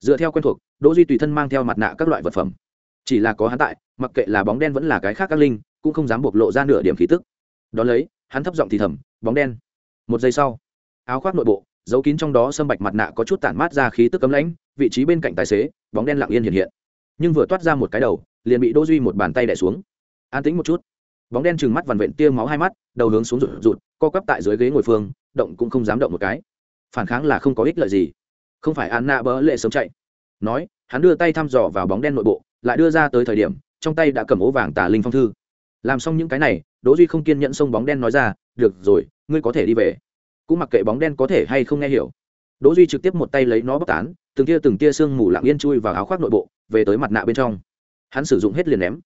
Dựa theo quen thuộc, đỗ duy tùy thân mang theo mặt nạ các loại vật phẩm. Chỉ là có hắn tại, mặc kệ là bóng đen vẫn là cái khác các linh, cũng không dám bộc lộ ra nửa điểm khí tức. Đón lấy, hắn thấp giọng thì thầm, bóng đen. Một giây sau, áo khoác nội bộ, giấu kín trong đó sâm bạch mặt nạ có chút tản mát ra khí tức cấm lãnh, vị trí bên cạnh tài xế, bóng đen lặng yên hiện hiện. Nhưng vừa toát ra một cái đầu, liền bị đỗ duy một bàn tay đè xuống. An tĩnh một chút. Bóng đen trừng mắt vằn vện tia máu hai mắt, đầu hướng xuống rụt rụt co quắp tại dưới ghế ngồi phương, động cũng không dám động một cái. Phản kháng là không có ích lợi gì. Không phải an nạ bỡ lệ sống chạy. Nói, hắn đưa tay thăm dò vào bóng đen nội bộ, lại đưa ra tới thời điểm, trong tay đã cầm ố vàng tà linh phong thư. Làm xong những cái này, đỗ duy không kiên nhẫn xông bóng đen nói ra, được rồi, ngươi có thể đi về. Cũng mặc kệ bóng đen có thể hay không nghe hiểu. Đỗ duy trực tiếp một tay lấy nó bóc tán, từng tia từng tia xương mù lặng yên chui vào áo khoác nội bộ, về tới mặt nạ bên trong. Hắn sử dụng hết liền ném.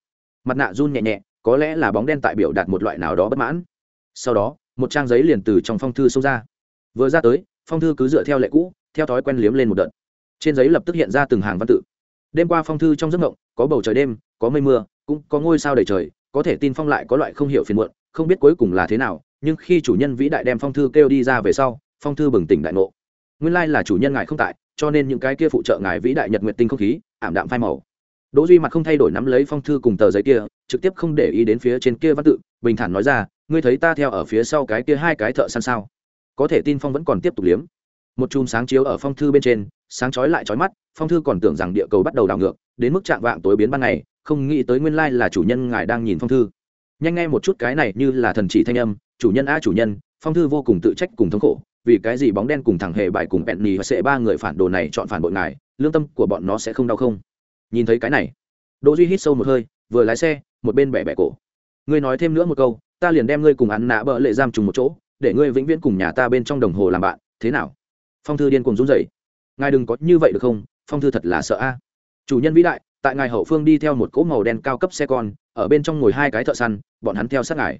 Mặt nạ run nhẹ nhẹ, có lẽ là bóng đen tại biểu đạt một loại nào đó bất mãn. Sau đó một trang giấy liền từ trong phong thư xông ra. Vừa ra tới, phong thư cứ dựa theo lệ cũ, theo thói quen liếm lên một đợt. Trên giấy lập tức hiện ra từng hàng văn tự. Đêm qua phong thư trong giấc mộng, có bầu trời đêm, có mây mưa, cũng có ngôi sao đầy trời, có thể tin phong lại có loại không hiểu phiền muộn, không biết cuối cùng là thế nào, nhưng khi chủ nhân vĩ đại đem phong thư kêu đi ra về sau, phong thư bừng tỉnh đại ngộ. Nguyên lai là chủ nhân ngài không tại, cho nên những cái kia phụ trợ ngài vĩ đại nhật nguyện tinh không khí, ảm đạm phai màu. Đỗ duy mặt không thay đổi nắm lấy phong thư cùng tờ giấy kia, trực tiếp không để ý đến phía trên kia văn tự, bình thản nói ra ngươi thấy ta theo ở phía sau cái kia hai cái thợ săn sao? Có thể tin phong vẫn còn tiếp tục liếm. Một chùm sáng chiếu ở phong thư bên trên, sáng chói lại chói mắt, phong thư còn tưởng rằng địa cầu bắt đầu đảo ngược, đến mức chạm vạng tối biến ban ngày, không nghĩ tới nguyên lai là chủ nhân ngài đang nhìn phong thư. Nhanh nghe một chút cái này như là thần chỉ thanh âm, chủ nhân a chủ nhân, phong thư vô cùng tự trách cùng thống khổ, vì cái gì bóng đen cùng thẳng hề bài cùng bẹn nì và sệ ba người phản đồ này chọn phản bội ngài, lương tâm của bọn nó sẽ không đau không? Nhìn thấy cái này, đỗ duy hít sâu một hơi, vừa lái xe, một bên bẻ bẻ cổ. Ngươi nói thêm nữa một câu ta liền đem ngươi cùng ăn nạ bợ lệ giam trùng một chỗ, để ngươi vĩnh viễn cùng nhà ta bên trong đồng hồ làm bạn, thế nào? Phong thư điên cuồng run rẩy. Ngài đừng có như vậy được không? Phong thư thật là sợ a. Chủ nhân vĩ đại, tại ngài hậu phương đi theo một cỗ màu đen cao cấp xe con, ở bên trong ngồi hai cái thợ săn, bọn hắn theo sát ngài.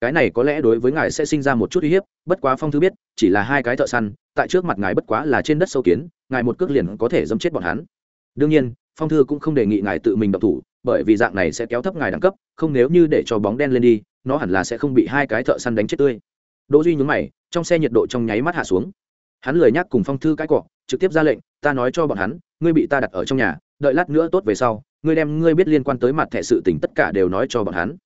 Cái này có lẽ đối với ngài sẽ sinh ra một chút uy hiếp, bất quá phong thư biết, chỉ là hai cái thợ săn, tại trước mặt ngài bất quá là trên đất sâu kiến, ngài một cước liền có thể dâm chết bọn hắn. Đương nhiên, phong thư cũng không đề nghị ngài tự mình độc thủ bởi vì dạng này sẽ kéo thấp ngài đẳng cấp, không nếu như để cho bóng đen lên đi, nó hẳn là sẽ không bị hai cái thợ săn đánh chết tươi. Đỗ duy nhún mày, trong xe nhiệt độ trong nháy mắt hạ xuống. Hắn lười nhắc cùng phong thư cái cọ, trực tiếp ra lệnh, ta nói cho bọn hắn, ngươi bị ta đặt ở trong nhà, đợi lát nữa tốt về sau, ngươi đem ngươi biết liên quan tới mặt thẻ sự tình tất cả đều nói cho bọn hắn.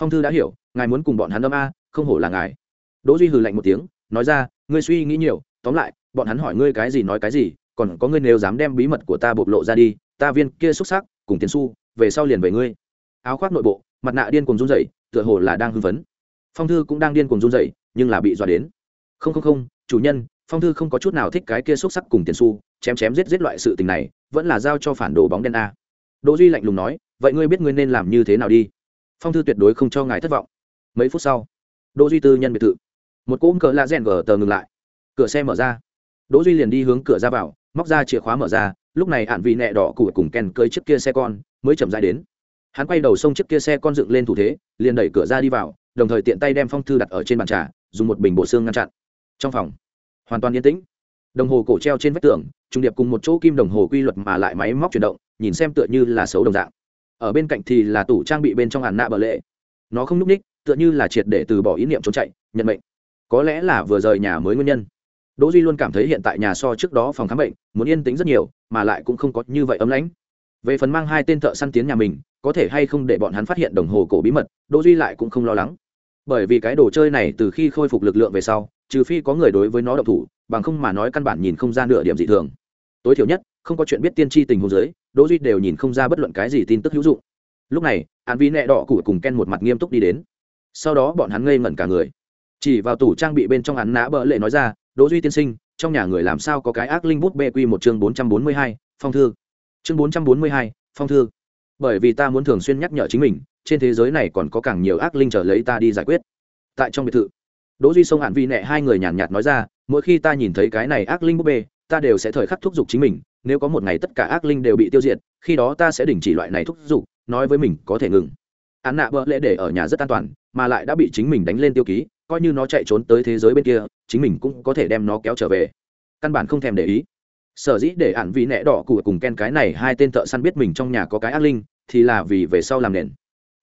Phong thư đã hiểu, ngài muốn cùng bọn hắn âm a, không hổ là ngài. Đỗ duy hừ lạnh một tiếng, nói ra, ngươi suy nghĩ nhiều, tóm lại, bọn hắn hỏi ngươi cái gì nói cái gì, còn có ngươi nếu dám đem bí mật của ta bộc lộ ra đi, ta viên kia xuất sắc cùng tiền xu về sau liền về ngươi. Áo khoác nội bộ, mặt nạ điên cuồng run rẩy, tựa hồ là đang hưng phấn. Phong thư cũng đang điên cuồng run rẩy, nhưng là bị dọa đến. Không không không, chủ nhân, phong thư không có chút nào thích cái kia xúc sắc cùng tiền xu, chém chém giết giết loại sự tình này, vẫn là giao cho phản đồ bóng đen a. Đỗ duy lạnh lùng nói, vậy ngươi biết ngươi nên làm như thế nào đi? Phong thư tuyệt đối không cho ngài thất vọng. Mấy phút sau, đỗ duy tư nhân biệt thự. Một cỗ cờ lạ rèn gờ tờ ngừng lại. Cửa xe mở ra. Đỗ duy liền đi hướng cửa ra vào, móc ra chìa khóa mở ra, lúc này hạn vị nẹ đỏ cụ cùng ken cơi chiếc kia xe con mới chậm rãi đến. Hắn quay đầu xông chiếc kia xe con dựng lên thủ thế, liền đẩy cửa ra đi vào, đồng thời tiện tay đem phong thư đặt ở trên bàn trà, dùng một bình bộ xương ngăn chặn. Trong phòng, hoàn toàn yên tĩnh. Đồng hồ cổ treo trên vách tường, trung điệp cùng một chỗ kim đồng hồ quy luật mà lại máy móc chuyển động, nhìn xem tựa như là xấu đồng dạng. Ở bên cạnh thì là tủ trang bị bên trong hàn nạ bờ lệ. Nó không n ú c ních, tựa như là triệt để từ bỏ ý niệm trốn chạy, nhận mệnh. Có lẽ là vừa rời nhà mới nguyên nhân. Đỗ duy luôn cảm thấy hiện tại nhà so trước đó phòng khám bệnh, muốn yên tĩnh rất nhiều, mà lại cũng không có như vậy ấm lãnh về phần mang hai tên thợ săn tiến nhà mình, có thể hay không để bọn hắn phát hiện đồng hồ cổ bí mật, đỗ duy lại cũng không lo lắng. Bởi vì cái đồ chơi này từ khi khôi phục lực lượng về sau, trừ phi có người đối với nó độc thủ, bằng không mà nói căn bản nhìn không ra nửa điểm dị thường. Tối thiểu nhất, không có chuyện biết tiên tri tình huống giới đỗ duy đều nhìn không ra bất luận cái gì tin tức hữu dụng. Lúc này an vi nẹ đỏ cụ cùng ken một mặt nghiêm túc đi đến. Sau đó bọn hắn ngây ngẩn cả người. Chỉ vào tủ trang bị bên trong hắn nã bỡ lệ nói ra, đỗ duy tiên sinh, trong nhà người làm sao có cái ác linh bút bê quy một chương bốn trăm bốn mươi hai, phong thư chương bốn trăm bốn mươi hai, phong thư. Bởi vì ta muốn thường xuyên nhắc nhở chính mình, trên thế giới này còn có càng nhiều ác linh chờ lấy ta đi giải quyết. Tại trong biệt thự, đỗ duy sông hạn vi nẹ hai người nhàn nhạt nói ra, mỗi khi ta nhìn thấy cái này ác linh búp bê, ta đều sẽ thời khắc thúc giục chính mình, nếu có một ngày tất cả ác linh đều bị tiêu diệt, khi đó ta sẽ đình chỉ loại này thúc giục, nói với mình có thể ngừng. Án nạ vợ lẽ để ở nhà rất an toàn, mà lại đã bị chính mình đánh lên tiêu ký, coi như nó chạy trốn tới thế giới bên kia, chính mình cũng có thể đem nó kéo trở về. Căn bản không thèm để ý sở dĩ để ạn vị nẹ đỏ cụ cùng ken cái này hai tên thợ săn biết mình trong nhà có cái ác linh, thì là vì về sau làm nền.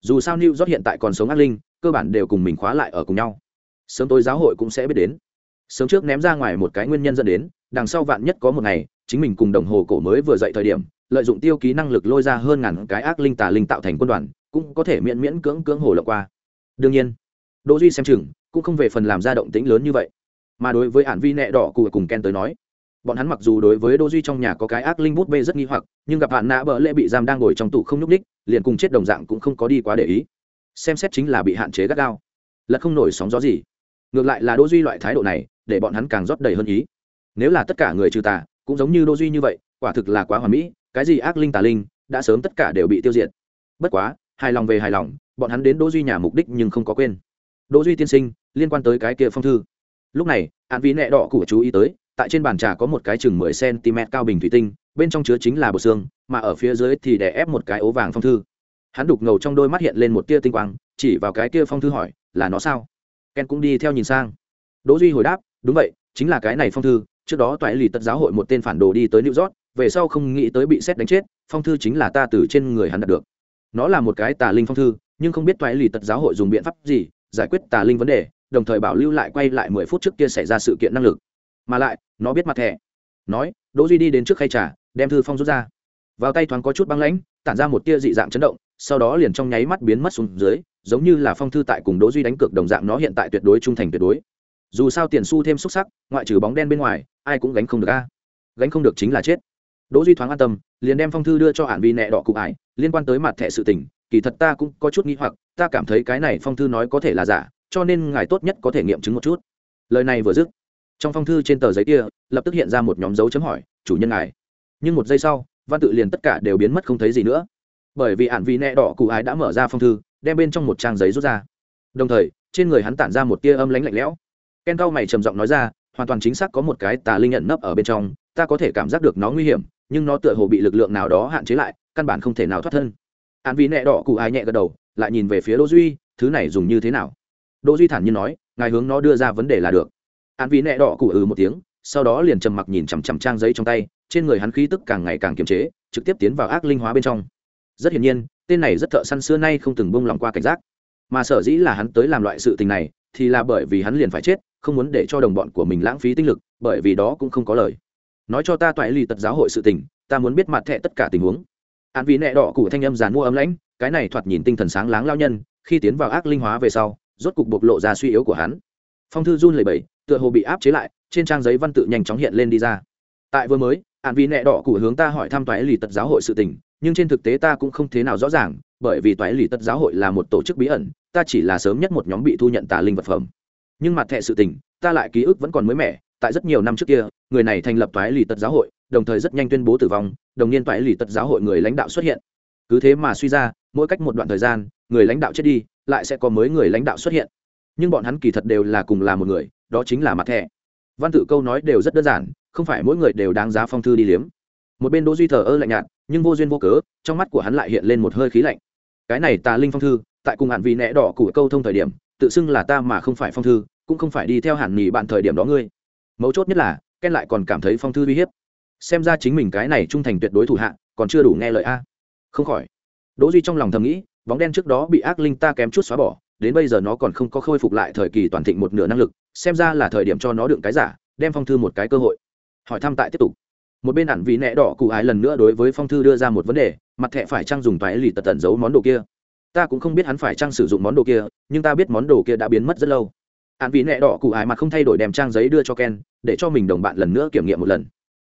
Dù sao new york hiện tại còn sống ác linh, cơ bản đều cùng mình khóa lại ở cùng nhau. Sớm tối giáo hội cũng sẽ biết đến. Sớm trước ném ra ngoài một cái nguyên nhân dẫn đến, đằng sau vạn nhất có một ngày, chính mình cùng đồng hồ cổ mới vừa dậy thời điểm, lợi dụng tiêu ký năng lực lôi ra hơn ngàn cái ác linh tà linh tạo thành quân đoàn, cũng có thể miễn miễn cưỡng cưỡng hồ lộng qua. Đương nhiên, đỗ duy xem chừng, cũng không về phần làm ra động tĩnh lớn như vậy. Mà đối với ản vi nẹ đỏ cụ cùng ken tới nói bọn hắn mặc dù đối với đô duy trong nhà có cái ác linh bút bê rất nghi hoặc, nhưng gặp hạn nã bỡ lễ bị giam đang ngồi trong tủ không nhúc ních liền cùng chết đồng dạng cũng không có đi quá để ý. Xem xét chính là bị hạn chế gắt gao. Lật không nổi sóng gió gì. Ngược lại là đô duy loại thái độ này, để bọn hắn càng rót đầy hơn ý. Nếu là tất cả người trừ tà, cũng giống như đô duy như vậy, quả thực là quá hoà mỹ, cái gì ác linh tà linh, đã sớm tất cả đều bị tiêu diệt. Bất quá, hài lòng về hài lòng, bọn hắn đến đô duy nhà mục đích nhưng không có quên. Đô duy tiên sinh, liên quan tới cái kia phong thư. Lúc này hạn ví nẹ đỏ của chú ý tới tại trên bàn trà có một cái chừng mười cm cao bình thủy tinh, bên trong chứa chính là bột xương, mà ở phía dưới thì đè ép một cái ố vàng phong thư. Hắn đục ngầu trong đôi mắt hiện lên một tia tinh quang, chỉ vào cái kia phong thư hỏi, là nó sao? Ken cũng đi theo nhìn sang. Đỗ duy hồi đáp, đúng vậy, chính là cái này phong thư, trước đó toại lì tật giáo hội một tên phản đồ đi tới new york, về sau không nghĩ tới bị xét đánh chết, phong thư chính là ta từ trên người hắn đạt được. Nó là một cái tà linh phong thư, nhưng không biết toại lì tật giáo hội dùng biện pháp gì, giải quyết tà linh vấn đề, đồng thời bảo lưu lại quay lại mười phút trước kia xảy ra sự kiện năng lực mà lại, nó biết mặt thẻ. Nói, đỗ duy đi đến trước khay trà, đem thư phong rút ra. Vào tay thoáng có chút băng lãnh, tản ra một tia dị dạng chấn động, sau đó liền trong nháy mắt biến mất xuống dưới, giống như là phong thư tại cùng đỗ duy đánh cược đồng dạng nó hiện tại tuyệt đối trung thành tuyệt đối. Dù sao tiền xu thêm xúc sắc, ngoại trừ bóng đen bên ngoài, ai cũng gánh không được a. Gánh không được chính là chết. Đỗ duy thoáng an tâm, liền đem phong thư đưa cho hạn vi nẹ đỏ cụ ải, liên quan tới mặt thẻ sự tình, kỳ thật ta cũng có chút nghi hoặc, ta cảm thấy cái này phong thư nói có thể là giả, cho nên ngài tốt nhất có thể nghiệm chứng một chút. Lời này vừa dứt trong phong thư trên tờ giấy kia, lập tức hiện ra một nhóm dấu chấm hỏi, chủ nhân ngài. Nhưng một giây sau, văn tự liền tất cả đều biến mất không thấy gì nữa. Bởi vì ạn vị nẹ đỏ cụ ái đã mở ra phong thư, đem bên trong một trang giấy rút ra. Đồng thời, trên người hắn tản ra một tia âm lánh lạnh lẽo. Ken cao mày trầm giọng nói ra, hoàn toàn chính xác có một cái tà linh nhận nấp ở bên trong, ta có thể cảm giác được nó nguy hiểm, nhưng nó tựa hồ bị lực lượng nào đó hạn chế lại, căn bản không thể nào thoát thân. Ạn vị nẹ đỏ cụ ái nhẹ gật đầu, lại nhìn về phía đỗ duy, thứ này dùng như thế nào? Đỗ duy thản nhiên nói, ngài hướng nó đưa ra vấn đề là được. An vị nẹ đỏ cụ ừ một tiếng, sau đó liền trầm mặc nhìn chằm chằm trang giấy trong tay, trên người hắn khí tức càng ngày càng kiềm chế, trực tiếp tiến vào ác linh hóa bên trong. Rất hiển nhiên, tên này rất thợ săn xưa nay không từng bông lòng qua cảnh giác. Mà sở dĩ là hắn tới làm loại sự tình này, thì là bởi vì hắn liền phải chết, không muốn để cho đồng bọn của mình lãng phí tinh lực, bởi vì đó cũng không có lời. Nói cho ta toại lì tật giáo hội sự tình, ta muốn biết mặt thẹ tất cả tình huống. An vị nẹ đỏ cụ thanh âm giàn mua ấm lãnh, cái này thoạt nhìn tinh thần sáng láng lao nhân, khi tiến vào ác linh hóa về sau, rốt cục bộc lộ ra suy yếu của hắn. Phong thư run lầy bẩy tựa hồ bị áp chế lại, trên trang giấy văn tự nhanh chóng hiện lên đi ra. Tại vừa mới hạn vì nẹ đỏ cụ hướng ta hỏi thăm Toái lì tật giáo hội sự tình, nhưng trên thực tế ta cũng không thế nào rõ ràng, bởi vì toái lì Tật giáo hội là một tổ chức bí ẩn, ta chỉ là sớm nhất một nhóm bị thu nhận tà linh vật phẩm. Nhưng mặt thẹ sự tình, ta lại ký ức vẫn còn mới mẻ, tại rất nhiều năm trước kia, người này thành lập toái lì tật giáo hội, đồng thời rất nhanh tuyên bố tử vong, đồng niên toái lì tật giáo hội người lãnh đạo xuất hiện. Cứ thế mà suy ra, mỗi cách một đoạn thời gian, người lãnh đạo chết đi, lại sẽ có mới người lãnh đạo xuất hiện nhưng bọn hắn kỳ thật đều là cùng là một người, đó chính là mặt thẻ. Văn tự câu nói đều rất đơn giản, không phải mỗi người đều đáng giá phong thư đi liếm. Một bên đỗ duy thờ ơ lạnh nhạt, nhưng vô duyên vô cớ, trong mắt của hắn lại hiện lên một hơi khí lạnh. Cái này tà linh phong thư, tại cùng hạn vị nẽ đỏ của câu thông thời điểm, tự xưng là ta mà không phải phong thư, cũng không phải đi theo hẳn nghỉ bạn thời điểm đó ngươi. Mấu chốt nhất là, ken lại còn cảm thấy phong thư uy hiếp. Xem ra chính mình cái này trung thành tuyệt đối thủ hạ, còn chưa đủ nghe lời a. Không khỏi. Đỗ duy trong lòng thầm nghĩ, bóng đen trước đó bị ác linh ta kém chút xóa bỏ đến bây giờ nó còn không có khôi phục lại thời kỳ toàn thịnh một nửa năng lực, xem ra là thời điểm cho nó đựng cái giả, đem phong thư một cái cơ hội. Hỏi thăm tại tiếp tục. Một bên ẩn vị nẹ đỏ cụ ái lần nữa đối với phong thư đưa ra một vấn đề, mặt thẹ phải trang dùng toái lì tật tận giấu món đồ kia? Ta cũng không biết hắn phải trang sử dụng món đồ kia, nhưng ta biết món đồ kia đã biến mất rất lâu. Ạn vị nẹ đỏ cụ ái mặt không thay đổi đem trang giấy đưa cho ken, để cho mình đồng bạn lần nữa kiểm nghiệm một lần.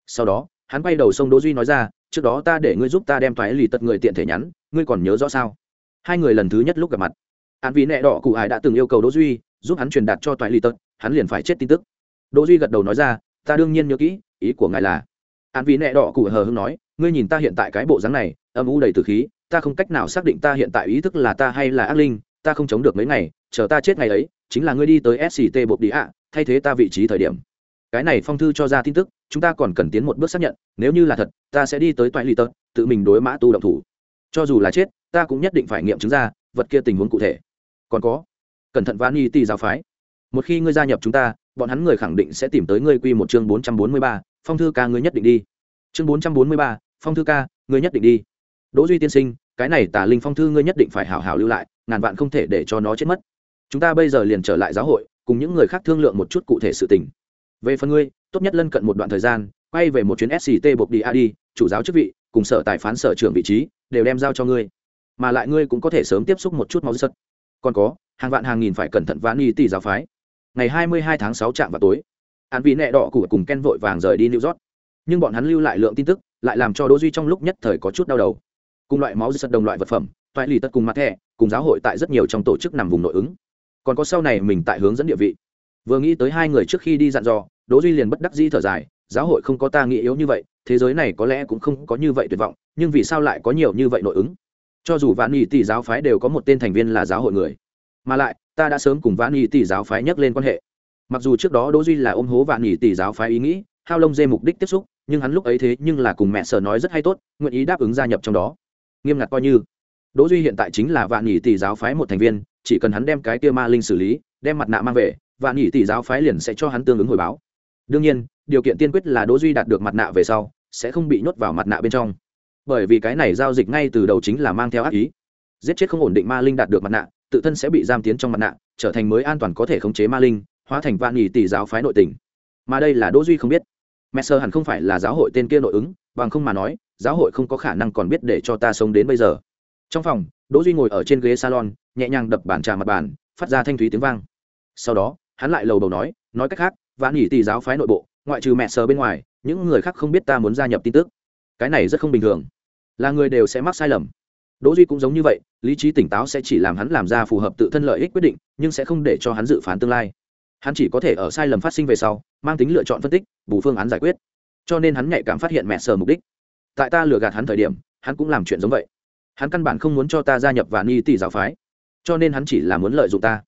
Sau đó, hắn quay đầu sông đỗ duy nói ra, trước đó ta để ngươi giúp ta đem toái lì tật người tiện thể nhắn, ngươi còn nhớ rõ sao? Hai người lần thứ nhất lúc gặp mặt ạn vì nẹ đỏ cụ ải đã từng yêu cầu đỗ duy giúp hắn truyền đạt cho Toại lì tật, hắn liền phải chết tin tức. Đỗ duy gật đầu nói ra, ta đương nhiên nhớ kỹ, ý của ngài là. An vì nẹ đỏ cụ hờ hưng nói, ngươi nhìn ta hiện tại cái bộ dáng này, âm u đầy tử khí, ta không cách nào xác định ta hiện tại ý thức là ta hay là ác linh, ta không chống được mấy ngày, chờ ta chết ngày ấy, chính là ngươi đi tới sct bột đi ạ, thay thế ta vị trí thời điểm. Cái này phong thư cho ra tin tức, chúng ta còn cần tiến một bước xác nhận, nếu như là thật, ta sẽ đi tới toại lì tật, tự mình đối mã tu động thủ. Cho dù là chết, ta cũng nhất định phải nghiệm chứng ra, vật kia tình huống cụ thể còn có. Cẩn thận vani tì giáo phái. Một khi ngươi gia nhập chúng ta, bọn hắn người khẳng định sẽ tìm tới ngươi quy một chương bốn trăm bốn mươi ba, phong thư ca ngươi nhất định đi. Chương bốn trăm bốn mươi ba, phong thư ca ngươi nhất định đi. Đỗ duy tiên sinh, cái này tà linh phong thư ngươi nhất định phải hảo hảo lưu lại, ngàn vạn không thể để cho nó chết mất. Chúng ta bây giờ liền trở lại giáo hội, cùng những người khác thương lượng một chút cụ thể sự tình. Về phần ngươi, tốt nhất lân cận một đoạn thời gian, quay về một chuyến sct bộc đi a đi chủ giáo chức vị, cùng sở tài phán sở trưởng vị trí, đều đem giao cho ngươi. Mà lại ngươi cũng có thể sớm tiếp xúc một chút máu sật còn có, hàng vạn hàng nghìn phải cẩn thận vãn y tỷ giáo phái. Ngày hai mươi hai tháng sáu trạm vào tối hắn vì nẹ đỏ của cùng ken vội vàng rời đi new york. Nhưng bọn hắn lưu lại lượng tin tức, lại làm cho đỗ duy trong lúc nhất thời có chút đau đầu. Cùng loại máu sật đồng loại vật phẩm, toại lì tất cùng mặt thẻ, cùng giáo hội tại rất nhiều trong tổ chức nằm vùng nội ứng. Còn có sau này mình tại hướng dẫn địa vị. Vừa nghĩ tới hai người trước khi đi dặn dò, đỗ duy liền bất đắc dĩ thở dài, giáo hội không có ta nghĩ yếu như vậy, thế giới này có lẽ cũng không có như vậy tuyệt vọng, nhưng vì sao lại có nhiều như vậy nội ứng? Cho dù vạn nghị tỷ giáo phái đều có một tên thành viên là giáo hội người. Mà lại, ta đã sớm cùng vạn nghị tỷ giáo phái nhắc lên quan hệ. Mặc dù trước đó đỗ duy là ôm hố vạn nghị tỷ giáo phái ý nghĩ, hao lông dê mục đích tiếp xúc, nhưng hắn lúc ấy thế nhưng là cùng mẹ sở nói rất hay tốt, nguyện ý đáp ứng gia nhập trong đó. Nghiêm ngặt coi như. Đỗ duy hiện tại chính là vạn nghị tỷ giáo phái một thành viên, chỉ cần hắn đem cái kia ma linh xử lý, đem mặt nạ mang về vạn nghị tỷ giáo phái liền sẽ cho hắn tương ứng hồi báo. Đương nhiên, điều kiện tiên quyết là đỗ duy đạt được mặt nạ về sau, sẽ không bị nhốt vào mặt nạ bên trong bởi vì cái này giao dịch ngay từ đầu chính là mang theo ác ý. Giết chết không ổn định ma linh đạt được mặt nạ, tự thân sẽ bị giam tiến trong mặt nạ, trở thành mới an toàn có thể khống chế ma linh, hóa thành vạn nhì tỷ giáo phái nội tình. Mà đây là đỗ duy không biết. Mẹ sơ hẳn không phải là giáo hội tên kia nội ứng, bằng không mà nói, giáo hội không có khả năng còn biết để cho ta sống đến bây giờ. Trong phòng, đỗ duy ngồi ở trên ghế salon, nhẹ nhàng đập bàn trà mặt bàn, phát ra thanh thúy tiếng vang. Sau đó, hắn lại lầu đầu nói nói cách khác, vạn nhì tỷ giáo phái nội bộ, ngoại trừ mẹ sơ bên ngoài, những người khác không biết ta muốn gia nhập tin tức cái này rất không bình thường. Là người đều sẽ mắc sai lầm. Đỗ duy cũng giống như vậy, lý trí tỉnh táo sẽ chỉ làm hắn làm ra phù hợp tự thân lợi ích quyết định, nhưng sẽ không để cho hắn dự phán tương lai. Hắn chỉ có thể ở sai lầm phát sinh về sau, mang tính lựa chọn phân tích, bù phương án giải quyết. Cho nên hắn nhạy cảm phát hiện mẹ sờ mục đích. Tại ta lừa gạt hắn thời điểm, hắn cũng làm chuyện giống vậy. Hắn căn bản không muốn cho ta gia nhập và ni tỷ giáo phái. Cho nên hắn chỉ là muốn lợi dụng ta.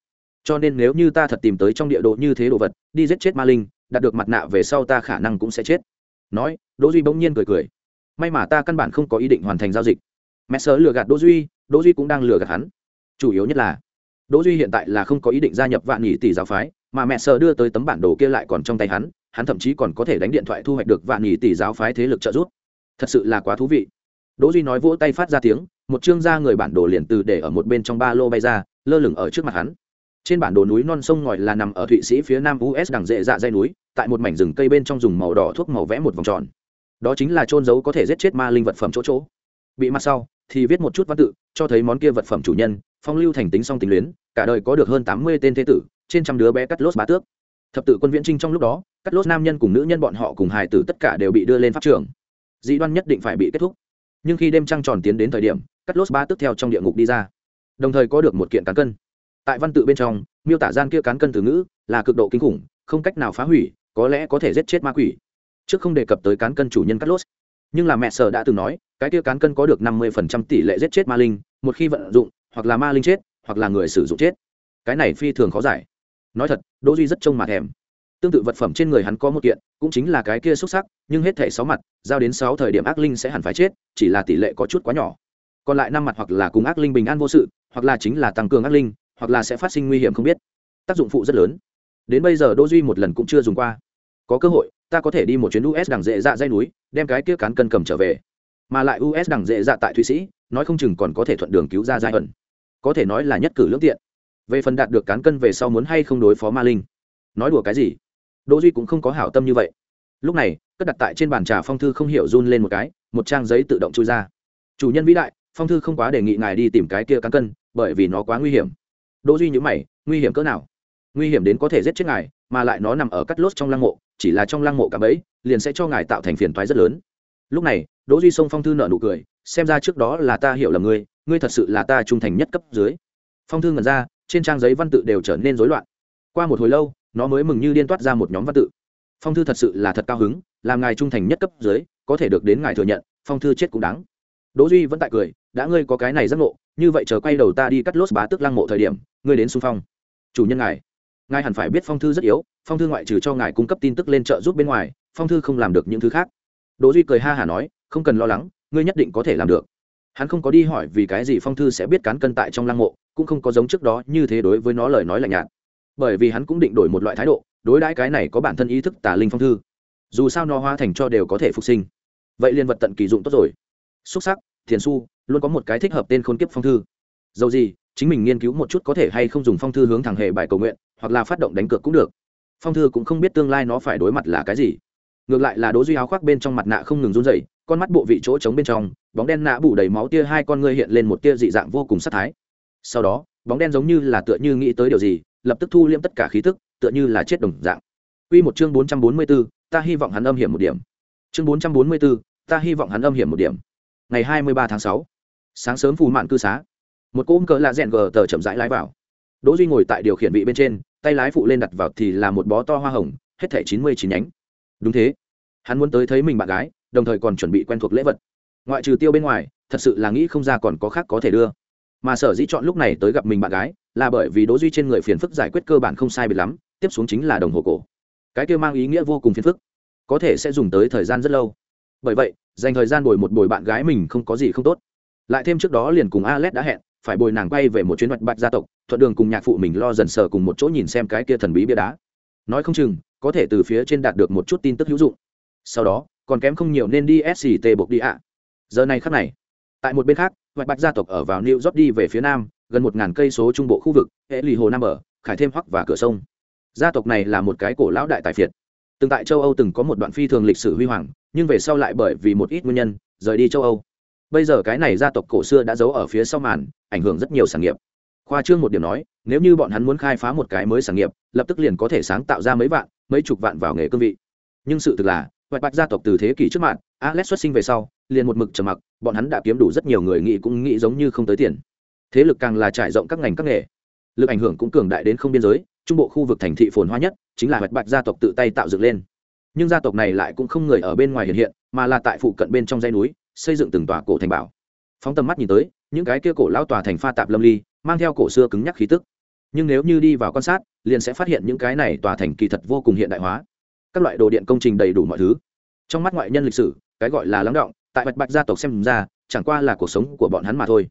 Cho nên nếu như ta thật tìm tới trong địa đồ như thế đồ vật, đi giết chết ma linh, đạt được mặt nạ về sau ta khả năng cũng sẽ chết. Nói, đỗ duy bỗng nhiên cười cười may mà ta căn bản không có ý định hoàn thành giao dịch. Mẹ sớ lừa gạt đỗ duy đỗ duy cũng đang lừa gạt hắn. Chủ yếu nhất là, đỗ duy hiện tại là không có ý định gia nhập vạn nhị tỷ giáo phái, mà mẹ sớ đưa tới tấm bản đồ kia lại còn trong tay hắn hắn thậm chí còn có thể đánh điện thoại thu hoạch được vạn nhị tỷ giáo phái thế lực trợ giúp. Thật sự là quá thú vị. Đỗ duy nói vỗ tay phát ra tiếng, một chương ra người bản đồ liền từ để ở một bên trong ba lô bay ra, lơ lửng ở trước mặt hắn. Trên bản đồ núi non sông ngòi là nằm ở thụy sĩ phía nam us đằng dệ dạ dây núi, tại một mảnh rừng cây bên trong dùng màu đỏ thuốc màu vẽ một vòng tròn đó chính là trôn giấu có thể giết chết ma linh vật phẩm chỗ chỗ. Bị mặt sau, thì viết một chút văn tự, cho thấy món kia vật phẩm chủ nhân, phong lưu thành tính song tính luyến, cả đời có được hơn tám mươi tên thế tử, trên trăm đứa bé cắt lốt bá tước. Thập tự quân viễn trinh trong lúc đó, cắt lốt nam nhân cùng nữ nhân bọn họ cùng hài tử tất cả đều bị đưa lên pháp trường. Dị đoan nhất định phải bị kết thúc. Nhưng khi đêm trăng tròn tiến đến thời điểm, cắt lốt bá tước theo trong địa ngục đi ra. Đồng thời có được một kiện cán cân. Tại văn tự bên trong, miêu tả gian kia cán cân từ ngữ là cực độ kinh khủng, không cách nào phá hủy, có lẽ có thể giết chết ma quỷ trước không đề cập tới cán cân chủ nhân cắt lốt nhưng là mẹ sở đã từng nói, cái kia cán cân có được năm mươi phần trăm tỷ lệ giết chết ma linh, một khi vận dụng, hoặc là ma linh chết, hoặc là người sử dụng chết. Cái này phi thường khó giải. Nói thật, đỗ duy rất trông mặt thèm. Tương tự vật phẩm trên người hắn có một kiện, cũng chính là cái kia xuất sắc, nhưng hết thể sáu mặt, giao đến sáu thời điểm ác linh sẽ hẳn phải chết, chỉ là tỷ lệ có chút quá nhỏ. Còn lại năm mặt hoặc là cùng ác linh bình an vô sự, hoặc là chính là tăng cường ác linh, hoặc là sẽ phát sinh nguy hiểm không biết. Tác dụng phụ rất lớn. Đến bây giờ đỗ duy một lần cũng chưa dùng qua. Có cơ hội ta có thể đi một chuyến us đằng dễ dạ dây núi, đem cái kia cán cân cầm trở về. Mà lại us đằng dễ dạ tại thụy sĩ, nói không chừng còn có thể thuận đường cứu ra giai ẩn. Có thể nói là nhất cử lưỡng tiện. Về phần đạt được cán cân về sau muốn hay không đối phó ma linh. Nói đùa cái gì? Đỗ duy cũng không có hảo tâm như vậy. Lúc này, cất đặt tại trên bàn trà phong thư không hiểu run lên một cái, một trang giấy tự động chui ra. Chủ nhân vĩ đại, phong thư không quá đề nghị ngài đi tìm cái kia cán cân, bởi vì nó quá nguy hiểm. Đỗ duy nhíu mày, nguy hiểm cỡ nào? Nguy hiểm đến có thể giết chết ngài, mà lại nó nằm ở cắt lốt trong lăng mộ, chỉ là trong lăng mộ cả bấy liền sẽ cho ngài tạo thành phiền toái rất lớn. Lúc này, đỗ duy sông phong thư nở nụ cười, xem ra trước đó là ta hiểu là ngươi ngươi thật sự là ta trung thành nhất cấp dưới. Phong thư ngẩn ra, trên trang giấy văn tự đều trở nên rối loạn. Qua một hồi lâu, nó mới mừng như điên toát ra một nhóm văn tự. Phong thư thật sự là thật cao hứng, làm ngài trung thành nhất cấp dưới, có thể được đến ngài thừa nhận, phong thư chết cũng đáng. Đỗ duy vẫn tại cười, đã ngươi có cái này rất ngộ, như vậy chờ quay đầu ta đi cắt lốt bá tức lăng mộ thời điểm, ngươi đến xung phong. Chủ nhân ngài ngài hẳn phải biết phong thư rất yếu, phong thư ngoại trừ cho ngài cung cấp tin tức lên trợ giúp bên ngoài, phong thư không làm được những thứ khác. Đỗ duy cười ha hả nói, không cần lo lắng, ngươi nhất định có thể làm được. Hắn không có đi hỏi vì cái gì phong thư sẽ biết cán cân tại trong lăng mộ, cũng không có giống trước đó như thế đối với nó lời nói lạnh nhạt. Bởi vì hắn cũng định đổi một loại thái độ, đối đãi cái này có bản thân ý thức tà linh phong thư. Dù sao nó hóa thành cho đều có thể phục sinh. Vậy liên vật tận kỳ dụng tốt rồi. Xúc sắc, thiền su, luôn có một cái thích hợp tên khôn kiếp phong thư. Dầu gì, chính mình nghiên cứu một chút có thể hay không dùng phong thư hướng thẳng hệ bài cầu nguyện hoặc là phát động đánh cược cũng được phong thư cũng không biết tương lai nó phải đối mặt là cái gì ngược lại là đố duy áo khoác bên trong mặt nạ không ngừng run dày con mắt bộ vị chỗ trống bên trong bóng đen nạ bủ đầy máu tia hai con ngươi hiện lên một tia dị dạng vô cùng sắc thái sau đó bóng đen giống như là tựa như nghĩ tới điều gì lập tức thu liễm tất cả khí tức tựa như là chết đồng dạng Quy một chương 444, ta hy vọng hắn âm hiểm một điểm. Chương 444, ta hy vọng hắn âm hiểm một điểm. Ngày 23 tháng 6, sáng sớm phù mạn cư xá. Một cỗ cỡ lạ rèn gờ tờ chậm rãi lái vào. Đỗ Duy ngồi tại điều khiển vị bên trên, tay lái phụ lên đặt vào thì là một bó to hoa hồng, hết thảy 99 nhánh. Đúng thế, hắn muốn tới thấy mình bạn gái, đồng thời còn chuẩn bị quen thuộc lễ vật. Ngoại trừ tiêu bên ngoài, thật sự là nghĩ không ra còn có khác có thể đưa. Mà sở dĩ chọn lúc này tới gặp mình bạn gái, là bởi vì Đỗ Duy trên người phiền phức giải quyết cơ bản không sai biệt lắm, tiếp xuống chính là đồng hồ cổ cái kia mang ý nghĩa vô cùng phiền phức có thể sẽ dùng tới thời gian rất lâu bởi vậy dành thời gian bồi một bồi bạn gái mình không có gì không tốt lại thêm trước đó liền cùng alex đã hẹn phải bồi nàng quay về một chuyến mặt bạch gia tộc, thuận đường cùng nhạc phụ mình lo dần sờ cùng một chỗ nhìn xem cái kia thần bí bia đá. Nói không chừng, có thể từ phía trên đạt được một chút tin tức hữu dụng. Sau đó, còn kém không nhiều nên đi sct buộc đi ạ. Giờ này khắc này, tại một bên khác hoạch bạch gia tộc ở vào new york đi về phía nam, gần một ngàn cây số trung bộ khu vực hệ lì hồ nam ở khải thêm hoắc và cửa sông. Gia tộc này là một cái cổ lão đại tài phiệt. Từng tại châu âu từng có một đoạn phi thường lịch sử huy hoàng, nhưng về sau lại bởi vì một ít nguyên nhân, rời đi châu âu bây giờ cái này gia tộc cổ xưa đã giấu ở phía sau màn, ảnh hưởng rất nhiều sản nghiệp. Khoa trương một điểm nói, nếu như bọn hắn muốn khai phá một cái mới sản nghiệp, lập tức liền có thể sáng tạo ra mấy vạn, mấy chục vạn vào nghề cương vị. Nhưng sự thực là hoạch bạch gia tộc từ thế kỷ trước mạng alex xuất sinh về sau, liền một mực trầm mặc, bọn hắn đã kiếm đủ rất nhiều người nghĩ cũng nghĩ giống như không tới tiền. Thế lực càng là trải rộng các ngành các nghề. Lực ảnh hưởng cũng cường đại đến không biên giới, trung bộ khu vực thành thị phồn hoa nhất, chính là hoạch bạch gia tộc tự tay tạo dựng lên. Nhưng gia tộc này lại cũng không người ở bên ngoài hiện hiện, mà là tại phụ cận bên trong dãy núi xây dựng từng tòa cổ thành bảo. Phóng tầm mắt nhìn tới, những cái kia cổ lao tòa thành pha tạp lâm ly, mang theo cổ xưa cứng nhắc khí tức. Nhưng nếu như đi vào quan sát, liền sẽ phát hiện những cái này tòa thành kỳ thật vô cùng hiện đại hóa. Các loại đồ điện công trình đầy đủ mọi thứ. Trong mắt ngoại nhân lịch sử, cái gọi là lắng động, tại bạch bạch gia tộc xem ra, chẳng qua là cuộc sống của bọn hắn mà thôi.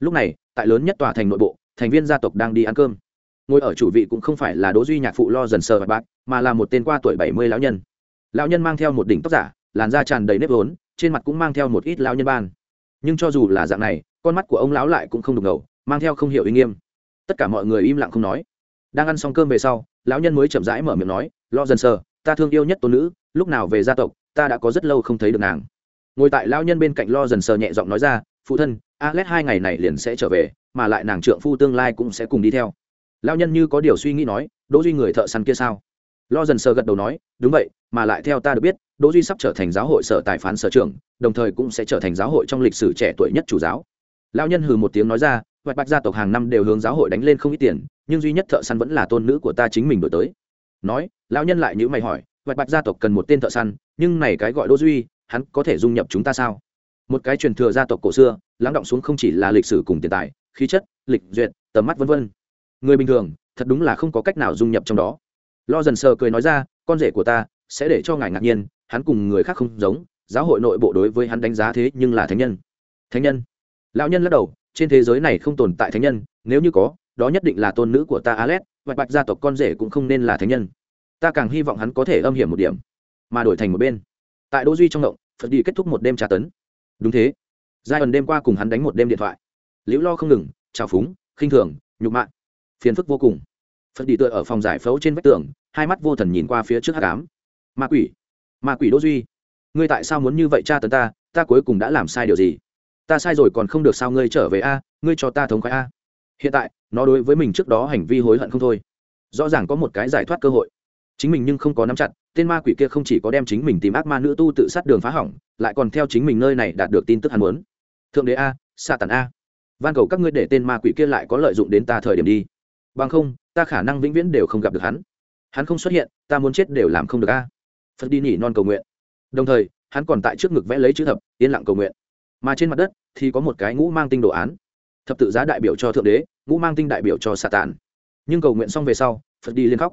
Lúc này, tại lớn nhất tòa thành nội bộ, thành viên gia tộc đang đi ăn cơm. Ngồi ở chủ vị cũng không phải là đỗ duy nhạc phụ lo dần sờ bạch bạc mà là một tên qua tuổi bảy mươi lão nhân. Lão nhân mang theo một đỉnh tóc giả, làn da tràn đầy nếp vốn trên mặt cũng mang theo một ít lão nhân ban. Nhưng cho dù là dạng này, con mắt của ông lão lại cũng không đục ngầu, mang theo không hiểu uy nghiêm. Tất cả mọi người im lặng không nói. Đang ăn xong cơm về sau, lão nhân mới chậm rãi mở miệng nói, lo dần sờ, ta thương yêu nhất tôn nữ, lúc nào về gia tộc, ta đã có rất lâu không thấy được nàng. Ngồi tại lão nhân bên cạnh lo dần sờ nhẹ giọng nói ra, phụ thân, alex hai ngày này liền sẽ trở về, mà lại nàng trượng phu tương lai cũng sẽ cùng đi theo. Lão nhân như có điều suy nghĩ nói, đỗ duy người thợ săn kia sao? Lo dần sờ gật đầu nói, đúng vậy mà lại theo ta được biết, đỗ duy sắp trở thành giáo hội sở tài phán sở trưởng, đồng thời cũng sẽ trở thành giáo hội trong lịch sử trẻ tuổi nhất chủ giáo. Lão nhân hừ một tiếng nói ra vạch bạch gia tộc hàng năm đều hướng giáo hội đánh lên không ít tiền, nhưng duy nhất thợ săn vẫn là tôn nữ của ta chính mình đổi tới. Nói, lão nhân lại nhữ mày hỏi vạch bạch gia tộc cần một tên thợ săn, nhưng này cái gọi đỗ duy, hắn có thể dung nhập chúng ta sao? Một cái truyền thừa gia tộc cổ xưa, lắng động xuống không chỉ là lịch sử cùng tiền tài, khí chất, lịch, duyệt, tầm mắt vân vân. Người bình thường, thật đúng là không có cách nào dung nhập trong đó. Lo dần sờ cười nói ra, con rể của ta sẽ để cho ngài ngạc nhiên, hắn cùng người khác không giống, giáo hội nội bộ đối với hắn đánh giá thế nhưng là thánh nhân. Thánh nhân. Lão nhân lắc đầu, trên thế giới này không tồn tại thánh nhân, nếu như có, đó nhất định là tôn nữ của ta alex vạch bạch gia tộc con rể cũng không nên là thánh nhân. Ta càng hy vọng hắn có thể âm hiểm một điểm, mà đổi thành một bên. Tại đỗ duy trong động, phật đi kết thúc một đêm tra tấn. Đúng thế. Giai ẩn đêm qua cùng hắn đánh một đêm điện thoại. Liễu lo không ngừng, trào phúng, khinh thường, nhục mạ. Phiền phức vô cùng. Phật đi tựa ở phòng giải phẫu trên vách tường, hai mắt vô thần nhìn qua phía trước hát cám ma quỷ ma quỷ đỗ duy, ngươi tại sao muốn như vậy cha tấn ta? Ta cuối cùng đã làm sai điều gì? Ta sai rồi còn không được sao ngươi trở về a? Ngươi cho ta thống khoái a. Hiện tại, nó đối với mình trước đó hành vi hối hận không thôi. Rõ ràng có một cái giải thoát cơ hội. Chính mình nhưng không có nắm chặt, tên ma quỷ kia không chỉ có đem chính mình tìm ác ma nữ tu tự sát đường phá hỏng, lại còn theo chính mình nơi này đạt được tin tức hắn muốn. Thượng đế a, xạ tàn a. Van cầu các ngươi để tên ma quỷ kia lại có lợi dụng đến ta thời điểm đi. Bằng không, ta khả năng vĩnh viễn đều không gặp được hắn. Hắn không xuất hiện, ta muốn chết đều làm không được a phật đi nỉ non cầu nguyện. Đồng thời, hắn còn tại trước ngực vẽ lấy chữ thập, yên lặng cầu nguyện. Mà trên mặt đất thì có một cái ngũ mang tinh đồ án. Thập tự giá đại biểu cho thượng đế, ngũ mang tinh đại biểu cho xà tàn nhưng cầu nguyện xong về sau, phật đi liên khóc.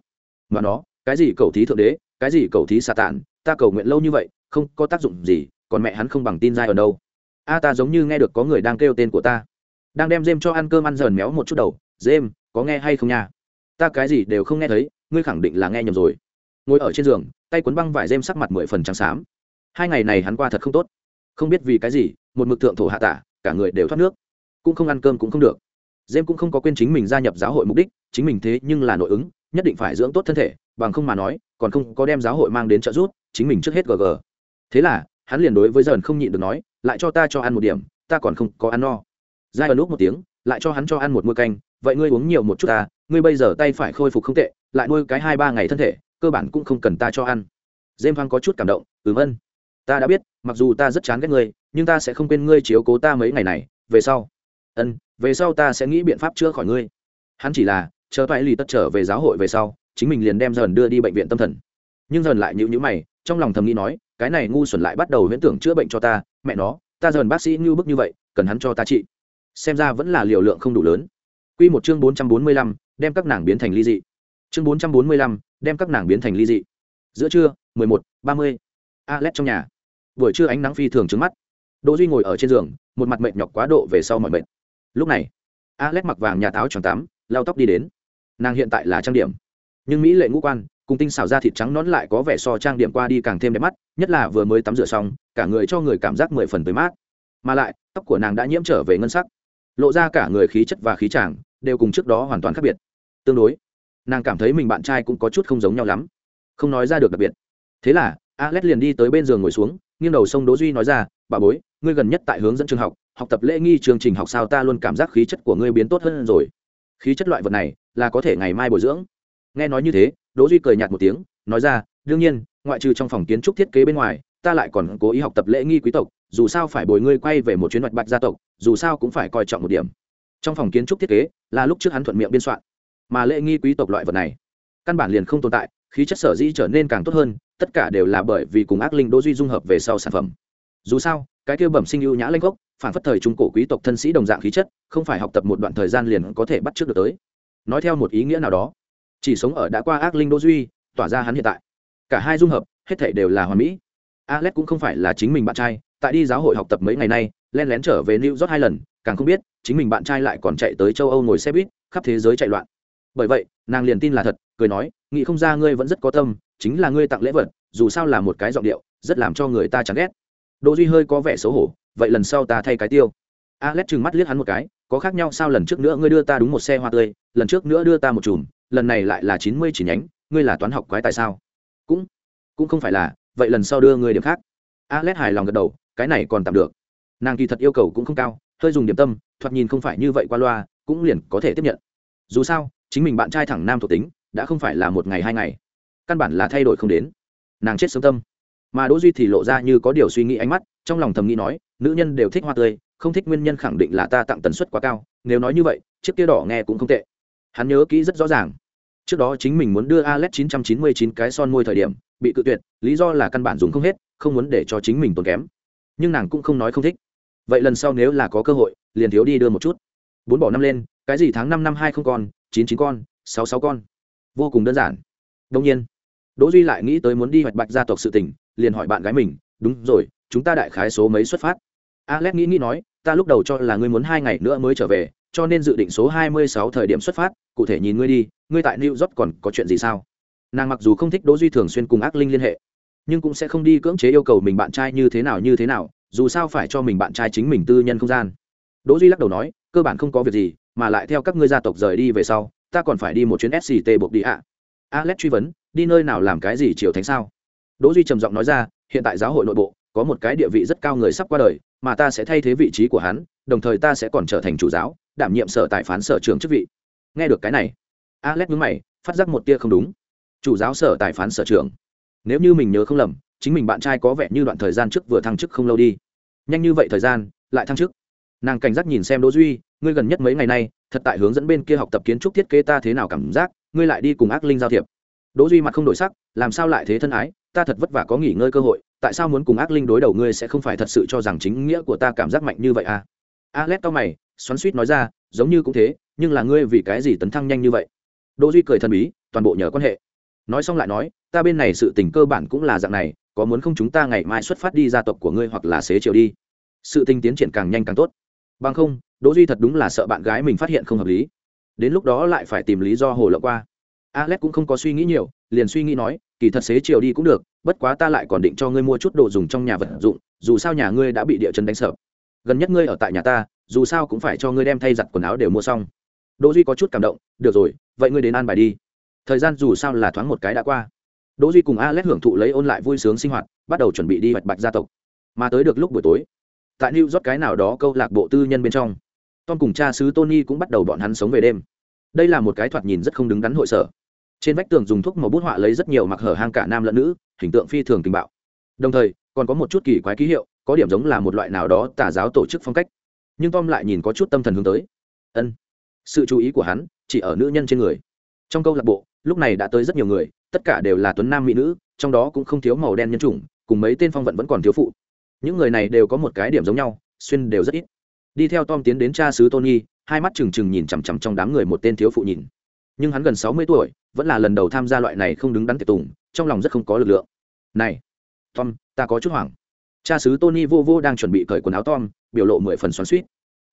Mà nó, cái gì cầu thí thượng đế, cái gì cầu thí xà tàn ta cầu nguyện lâu như vậy, không có tác dụng gì, còn mẹ hắn không bằng tin dai ở đâu. A ta giống như nghe được có người đang kêu tên của ta. Đang đem dêm cho ăn cơm ăn dờn méo một chút đầu. Dêm, có nghe hay không nha? Ta cái gì đều không nghe thấy, ngươi khẳng định là nghe nhầm rồi ngồi ở trên giường, tay cuốn băng vải dêm sắc mặt mười phần trắng xám. Hai ngày này hắn qua thật không tốt. Không biết vì cái gì, một mực thượng thổ hạ tả, cả người đều thoát nước. Cũng không ăn cơm cũng không được. Dêm cũng không có quên chính mình gia nhập giáo hội mục đích, chính mình thế nhưng là nội ứng, nhất định phải dưỡng tốt thân thể, bằng không mà nói, còn không có đem giáo hội mang đến trợ giúp, chính mình trước hết gg thế là, hắn liền đối với dần không nhịn được nói, lại cho ta cho ăn một điểm, ta còn không có ăn no. Giai ẩn lúc một tiếng, lại cho hắn cho ăn một muôi canh, vậy ngươi uống nhiều một chút ta, ngươi bây giờ tay phải khôi phục không tệ, lại nuôi cái hai ba ngày thân thể cơ bản cũng không cần ta cho ăn. Dêm hoang có chút cảm động, ừm, ân. Ta đã biết, mặc dù ta rất chán ghét ngươi, nhưng ta sẽ không quên ngươi chiếu cố ta mấy ngày này. Về sau. Ân, về sau ta sẽ nghĩ biện pháp chữa khỏi ngươi. Hắn chỉ là, chờ toại lì tất trở về giáo hội về sau, chính mình liền đem dần đưa đi bệnh viện tâm thần. Nhưng dần lại nhịu nhữ mày, trong lòng thầm nghĩ nói, cái này ngu xuẩn lại bắt đầu huyễn tưởng chữa bệnh cho ta. Mẹ nó, ta dần bác sĩ như bức như vậy, cần hắn cho ta trị. Xem ra vẫn là liều lượng không đủ lớn. Quy một chương bốn trăm bốn mươi lăm, đem các nàng biến thành ly dị chương bốn trăm bốn mươi lăm, đem các nàng biến thành ly dị. Giữa trưa, mười một, ba mươi. Alex trong nhà. Buổi trưa ánh nắng phi thường trứng mắt. Đỗ duy ngồi ở trên giường, một mặt mệt nhọc quá độ về sau mọi mệt. Lúc này, alex mặc vàng nhà táo tròn tám lau tóc đi đến. Nàng hiện tại là trang điểm. Nhưng mỹ lệ ngũ quan, cùng tinh xảo da thịt trắng nón lại có vẻ so trang điểm qua đi càng thêm đẹp mắt, nhất là vừa mới tắm rửa xong, cả người cho người cảm giác mười phần tới mát. Mà lại, tóc của nàng đã nhiễm trở về ngân sắc. Lộ ra cả người khí chất và khí tràng, đều cùng trước đó hoàn toàn khác biệt. Tương đối nàng cảm thấy mình bạn trai cũng có chút không giống nhau lắm. Không nói ra được đặc biệt. Thế là, alex liền đi tới bên giường ngồi xuống, nghiêng đầu sông đỗ duy nói ra, bà bối, ngươi gần nhất tại hướng dẫn trường học học tập lễ nghi chương trình học sao ta luôn cảm giác khí chất của ngươi biến tốt hơn rồi. Khí chất loại vật này, là có thể ngày mai bồi dưỡng. Nghe nói như thế, đỗ duy cười nhạt một tiếng, nói ra, đương nhiên, ngoại trừ trong phòng kiến trúc thiết kế bên ngoài, ta lại còn cố ý học tập lễ nghi quý tộc, dù sao phải bồi ngươi quay về một chuyến mạch bạch gia tộc, dù sao cũng phải coi trọng một điểm. Trong phòng kiến trúc thiết kế, là lúc trước hắn thuận miệng biên soạn mà lễ nghi quý tộc loại vật này. Căn bản liền không tồn tại, khí chất sở dĩ trở nên càng tốt hơn, tất cả đều là bởi vì cùng ác linh đỗ duy dung hợp về sau sản phẩm. Dù sao, cái kia bẩm sinh ưu nhã lanh gốc, phản phất thời trung cổ quý tộc thân sĩ đồng dạng khí chất, không phải học tập một đoạn thời gian liền có thể bắt trước được tới. Nói theo một ý nghĩa nào đó, chỉ sống ở đã qua ác linh đỗ duy, tỏa ra hắn hiện tại. Cả hai dung hợp, hết thảy đều là hoàn mỹ. Alex cũng không phải là chính mình bạn trai, tại đi giáo hội học tập mấy ngày nay len lén trở về new york hai lần, càng không biết, chính mình bạn trai lại còn chạy tới châu âu ngồi xe buýt, khắp thế giới chạy loạn bởi vậy, nàng liền tin là thật, cười nói, nghĩ không ra ngươi vẫn rất có tâm, chính là ngươi tặng lễ vật, dù sao là một cái giọng điệu, rất làm cho người ta chán ghét. Đỗ duy hơi có vẻ xấu hổ, vậy lần sau ta thay cái tiêu. Alex trừng mắt liếc hắn một cái, có khác nhau sao lần trước nữa ngươi đưa ta đúng một xe hoa tươi, lần trước nữa đưa ta một chùm, lần này lại là chín mươi chỉ nhánh, ngươi là toán học quái tại sao? Cũng cũng không phải là, vậy lần sau đưa ngươi điểm khác. Alex hài lòng gật đầu, cái này còn tạm được. Nàng kỳ thật yêu cầu cũng không cao, hơi dùng điểm tâm, thoạt nhìn không phải như vậy qua loa, cũng liền có thể tiếp nhận. Dù sao chính mình bạn trai thẳng nam thuộc tính, đã không phải là một ngày hai ngày. Căn bản là thay đổi không đến. Nàng chết sớm tâm. Mà đỗ duy thì lộ ra như có điều suy nghĩ ánh mắt, trong lòng thầm nghĩ nói, nữ nhân đều thích hoa tươi, không thích nguyên nhân khẳng định là ta tặng tần suất quá cao, nếu nói như vậy, chiếc kia đỏ nghe cũng không tệ. Hắn nhớ kỹ rất rõ ràng. Trước đó chính mình muốn đưa alex 999 cái son môi thời điểm, bị cự tuyệt, lý do là căn bản dùng không hết, không muốn để cho chính mình tốn kém. Nhưng nàng cũng không nói không thích. Vậy lần sau nếu là có cơ hội, liền thiếu đi đưa một chút. Bốn bỏ năm lên, cái gì tháng năm năm hai không còn chín chín con, sáu sáu con. Vô cùng đơn giản. Đông nhiên, đỗ duy lại nghĩ tới muốn đi hoạch bạch gia tộc sự tình, liền hỏi bạn gái mình, đúng rồi, chúng ta đại khái số mấy xuất phát? Alex nghĩ nghĩ nói, ta lúc đầu cho là ngươi muốn hai ngày nữa mới trở về, cho nên dự định số hai mươi sáu thời điểm xuất phát, cụ thể nhìn ngươi đi, ngươi tại new york còn có chuyện gì sao? Nàng mặc dù không thích đỗ duy thường xuyên cùng ác linh liên hệ, nhưng cũng sẽ không đi cưỡng chế yêu cầu mình bạn trai như thế nào như thế nào, dù sao phải cho mình bạn trai chính mình tư nhân không gian. Đỗ duy lắc đầu nói, cơ bản không có việc gì mà lại theo các ngươi gia tộc rời đi về sau, ta còn phải đi một chuyến sct buộc đi ạ. Alex truy vấn, đi nơi nào làm cái gì chiều thánh sao? Đỗ duy trầm giọng nói ra, hiện tại giáo hội nội bộ, có một cái địa vị rất cao người sắp qua đời, mà ta sẽ thay thế vị trí của hắn, đồng thời ta sẽ còn trở thành chủ giáo, đảm nhiệm sở tài phán sở trưởng chức vị. Nghe được cái này, alex nhướng mày, phát giác một tia không đúng. Chủ giáo sở tài phán sở trưởng. Nếu như mình nhớ không lầm, chính mình bạn trai có vẻ như đoạn thời gian trước vừa thăng chức không lâu đi. Nhanh như vậy thời gian, lại thăng chức. Nàng cảnh giác nhìn xem đỗ duy ngươi gần nhất mấy ngày nay, thật tại hướng dẫn bên kia học tập kiến trúc thiết kế ta thế nào cảm giác, ngươi lại đi cùng ác linh giao thiệp. Đỗ duy mặt không đổi sắc, làm sao lại thế thân ái, ta thật vất vả có nghỉ ngơi cơ hội, tại sao muốn cùng ác linh đối đầu ngươi sẽ không phải thật sự cho rằng chính nghĩa của ta cảm giác mạnh như vậy à? Alex tao mày, xoắn suýt nói ra, giống như cũng thế, nhưng là ngươi vì cái gì tấn thăng nhanh như vậy? Đỗ duy cười thần bí, toàn bộ nhờ quan hệ. Nói xong lại nói, ta bên này sự tình cơ bản cũng là dạng này, có muốn không chúng ta ngày mai xuất phát đi gia tộc của ngươi hoặc là xế chiều đi. Sự tình tiến triển càng nhanh càng tốt bằng không, đỗ duy thật đúng là sợ bạn gái mình phát hiện không hợp lý. Đến lúc đó lại phải tìm lý do hồ lộng qua. Alex cũng không có suy nghĩ nhiều, liền suy nghĩ nói, kỳ thật xế chiều đi cũng được, bất quá ta lại còn định cho ngươi mua chút đồ dùng trong nhà vật dụng, dù sao nhà ngươi đã bị địa chân đánh sập gần nhất ngươi ở tại nhà ta, dù sao cũng phải cho ngươi đem thay giặt quần áo đều mua xong. Đỗ duy có chút cảm động, được rồi, vậy ngươi đến an bài đi. Thời gian dù sao là thoáng một cái đã qua. Đỗ duy cùng alex hưởng thụ lấy ôn lại vui sướng sinh hoạt, bắt đầu chuẩn bị đi vạch bạch gia tộc. Mà tới được lúc buổi tối tại new york cái nào đó câu lạc bộ tư nhân bên trong, tom cùng cha xứ tony cũng bắt đầu bọn hắn sống về đêm. Đây là một cái thoạt nhìn rất không đứng đắn hội sở. Trên vách tường dùng thuốc màu bút họa lấy rất nhiều mặc hở hang cả nam lẫn nữ, hình tượng phi thường tình bạo. Đồng thời, còn có một chút kỳ quái ký hiệu, có điểm giống là một loại nào đó tà giáo tổ chức phong cách. Nhưng tom lại nhìn có chút tâm thần hướng tới. Ân. Sự chú ý của hắn chỉ ở nữ nhân trên người. Trong câu lạc bộ, lúc này đã tới rất nhiều người, tất cả đều là tuấn nam mỹ nữ, trong đó cũng không thiếu màu đen nhân chủng, cùng mấy tên phong vận vẫn còn thiếu phụ những người này đều có một cái điểm giống nhau, xuyên đều rất ít. Đi theo tom tiến đến cha xứ tony, hai mắt trừng trừng nhìn chằm chằm trong đám người một tên thiếu phụ nhìn. Nhưng hắn gần sáu mươi tuổi, vẫn là lần đầu tham gia loại này không đứng đắn tiệc tùng, trong lòng rất không có lực lượng. Này, tom, ta có chút hoảng. Cha xứ tony vô vô đang chuẩn bị cởi quần áo tom, biểu lộ mười phần xoắn suýt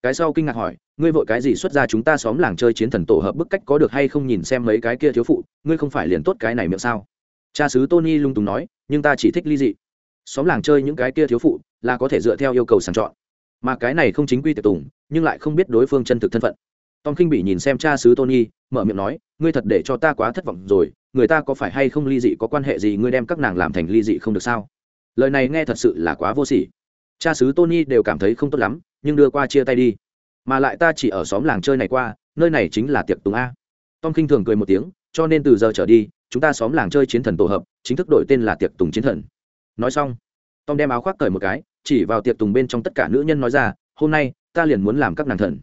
cái sau kinh ngạc hỏi, ngươi vội cái gì xuất ra chúng ta xóm làng chơi chiến thần tổ hợp bức cách có được hay không nhìn xem mấy cái kia thiếu phụ, ngươi không phải liền tốt cái này miệng sao? Cha xứ tony lung tùng nói, nhưng ta chỉ thích ly dị xóm làng chơi những cái kia thiếu phụ, là có thể dựa theo yêu cầu sàng chọn. Mà cái này không chính quy tiệc tùng, nhưng lại không biết đối phương chân thực thân phận. Tom kinh bị nhìn xem cha sứ tony, mở miệng nói, ngươi thật để cho ta quá thất vọng rồi, người ta có phải hay không ly dị có quan hệ gì ngươi đem các nàng làm thành ly dị không được sao? Lời này nghe thật sự là quá vô sỉ. Cha sứ tony đều cảm thấy không tốt lắm, nhưng đưa qua chia tay đi. Mà lại ta chỉ ở xóm làng chơi này qua, nơi này chính là tiệc tùng a. Tom kinh thường cười một tiếng, cho nên từ giờ trở đi, chúng ta xóm làng chơi chiến thần tổ hợp, chính thức đổi tên là tiệc tùng chiến thần nói xong, tom đem áo khoác cởi một cái, chỉ vào tiệc tùng bên trong tất cả nữ nhân nói ra, hôm nay, ta liền muốn làm các nàng thần.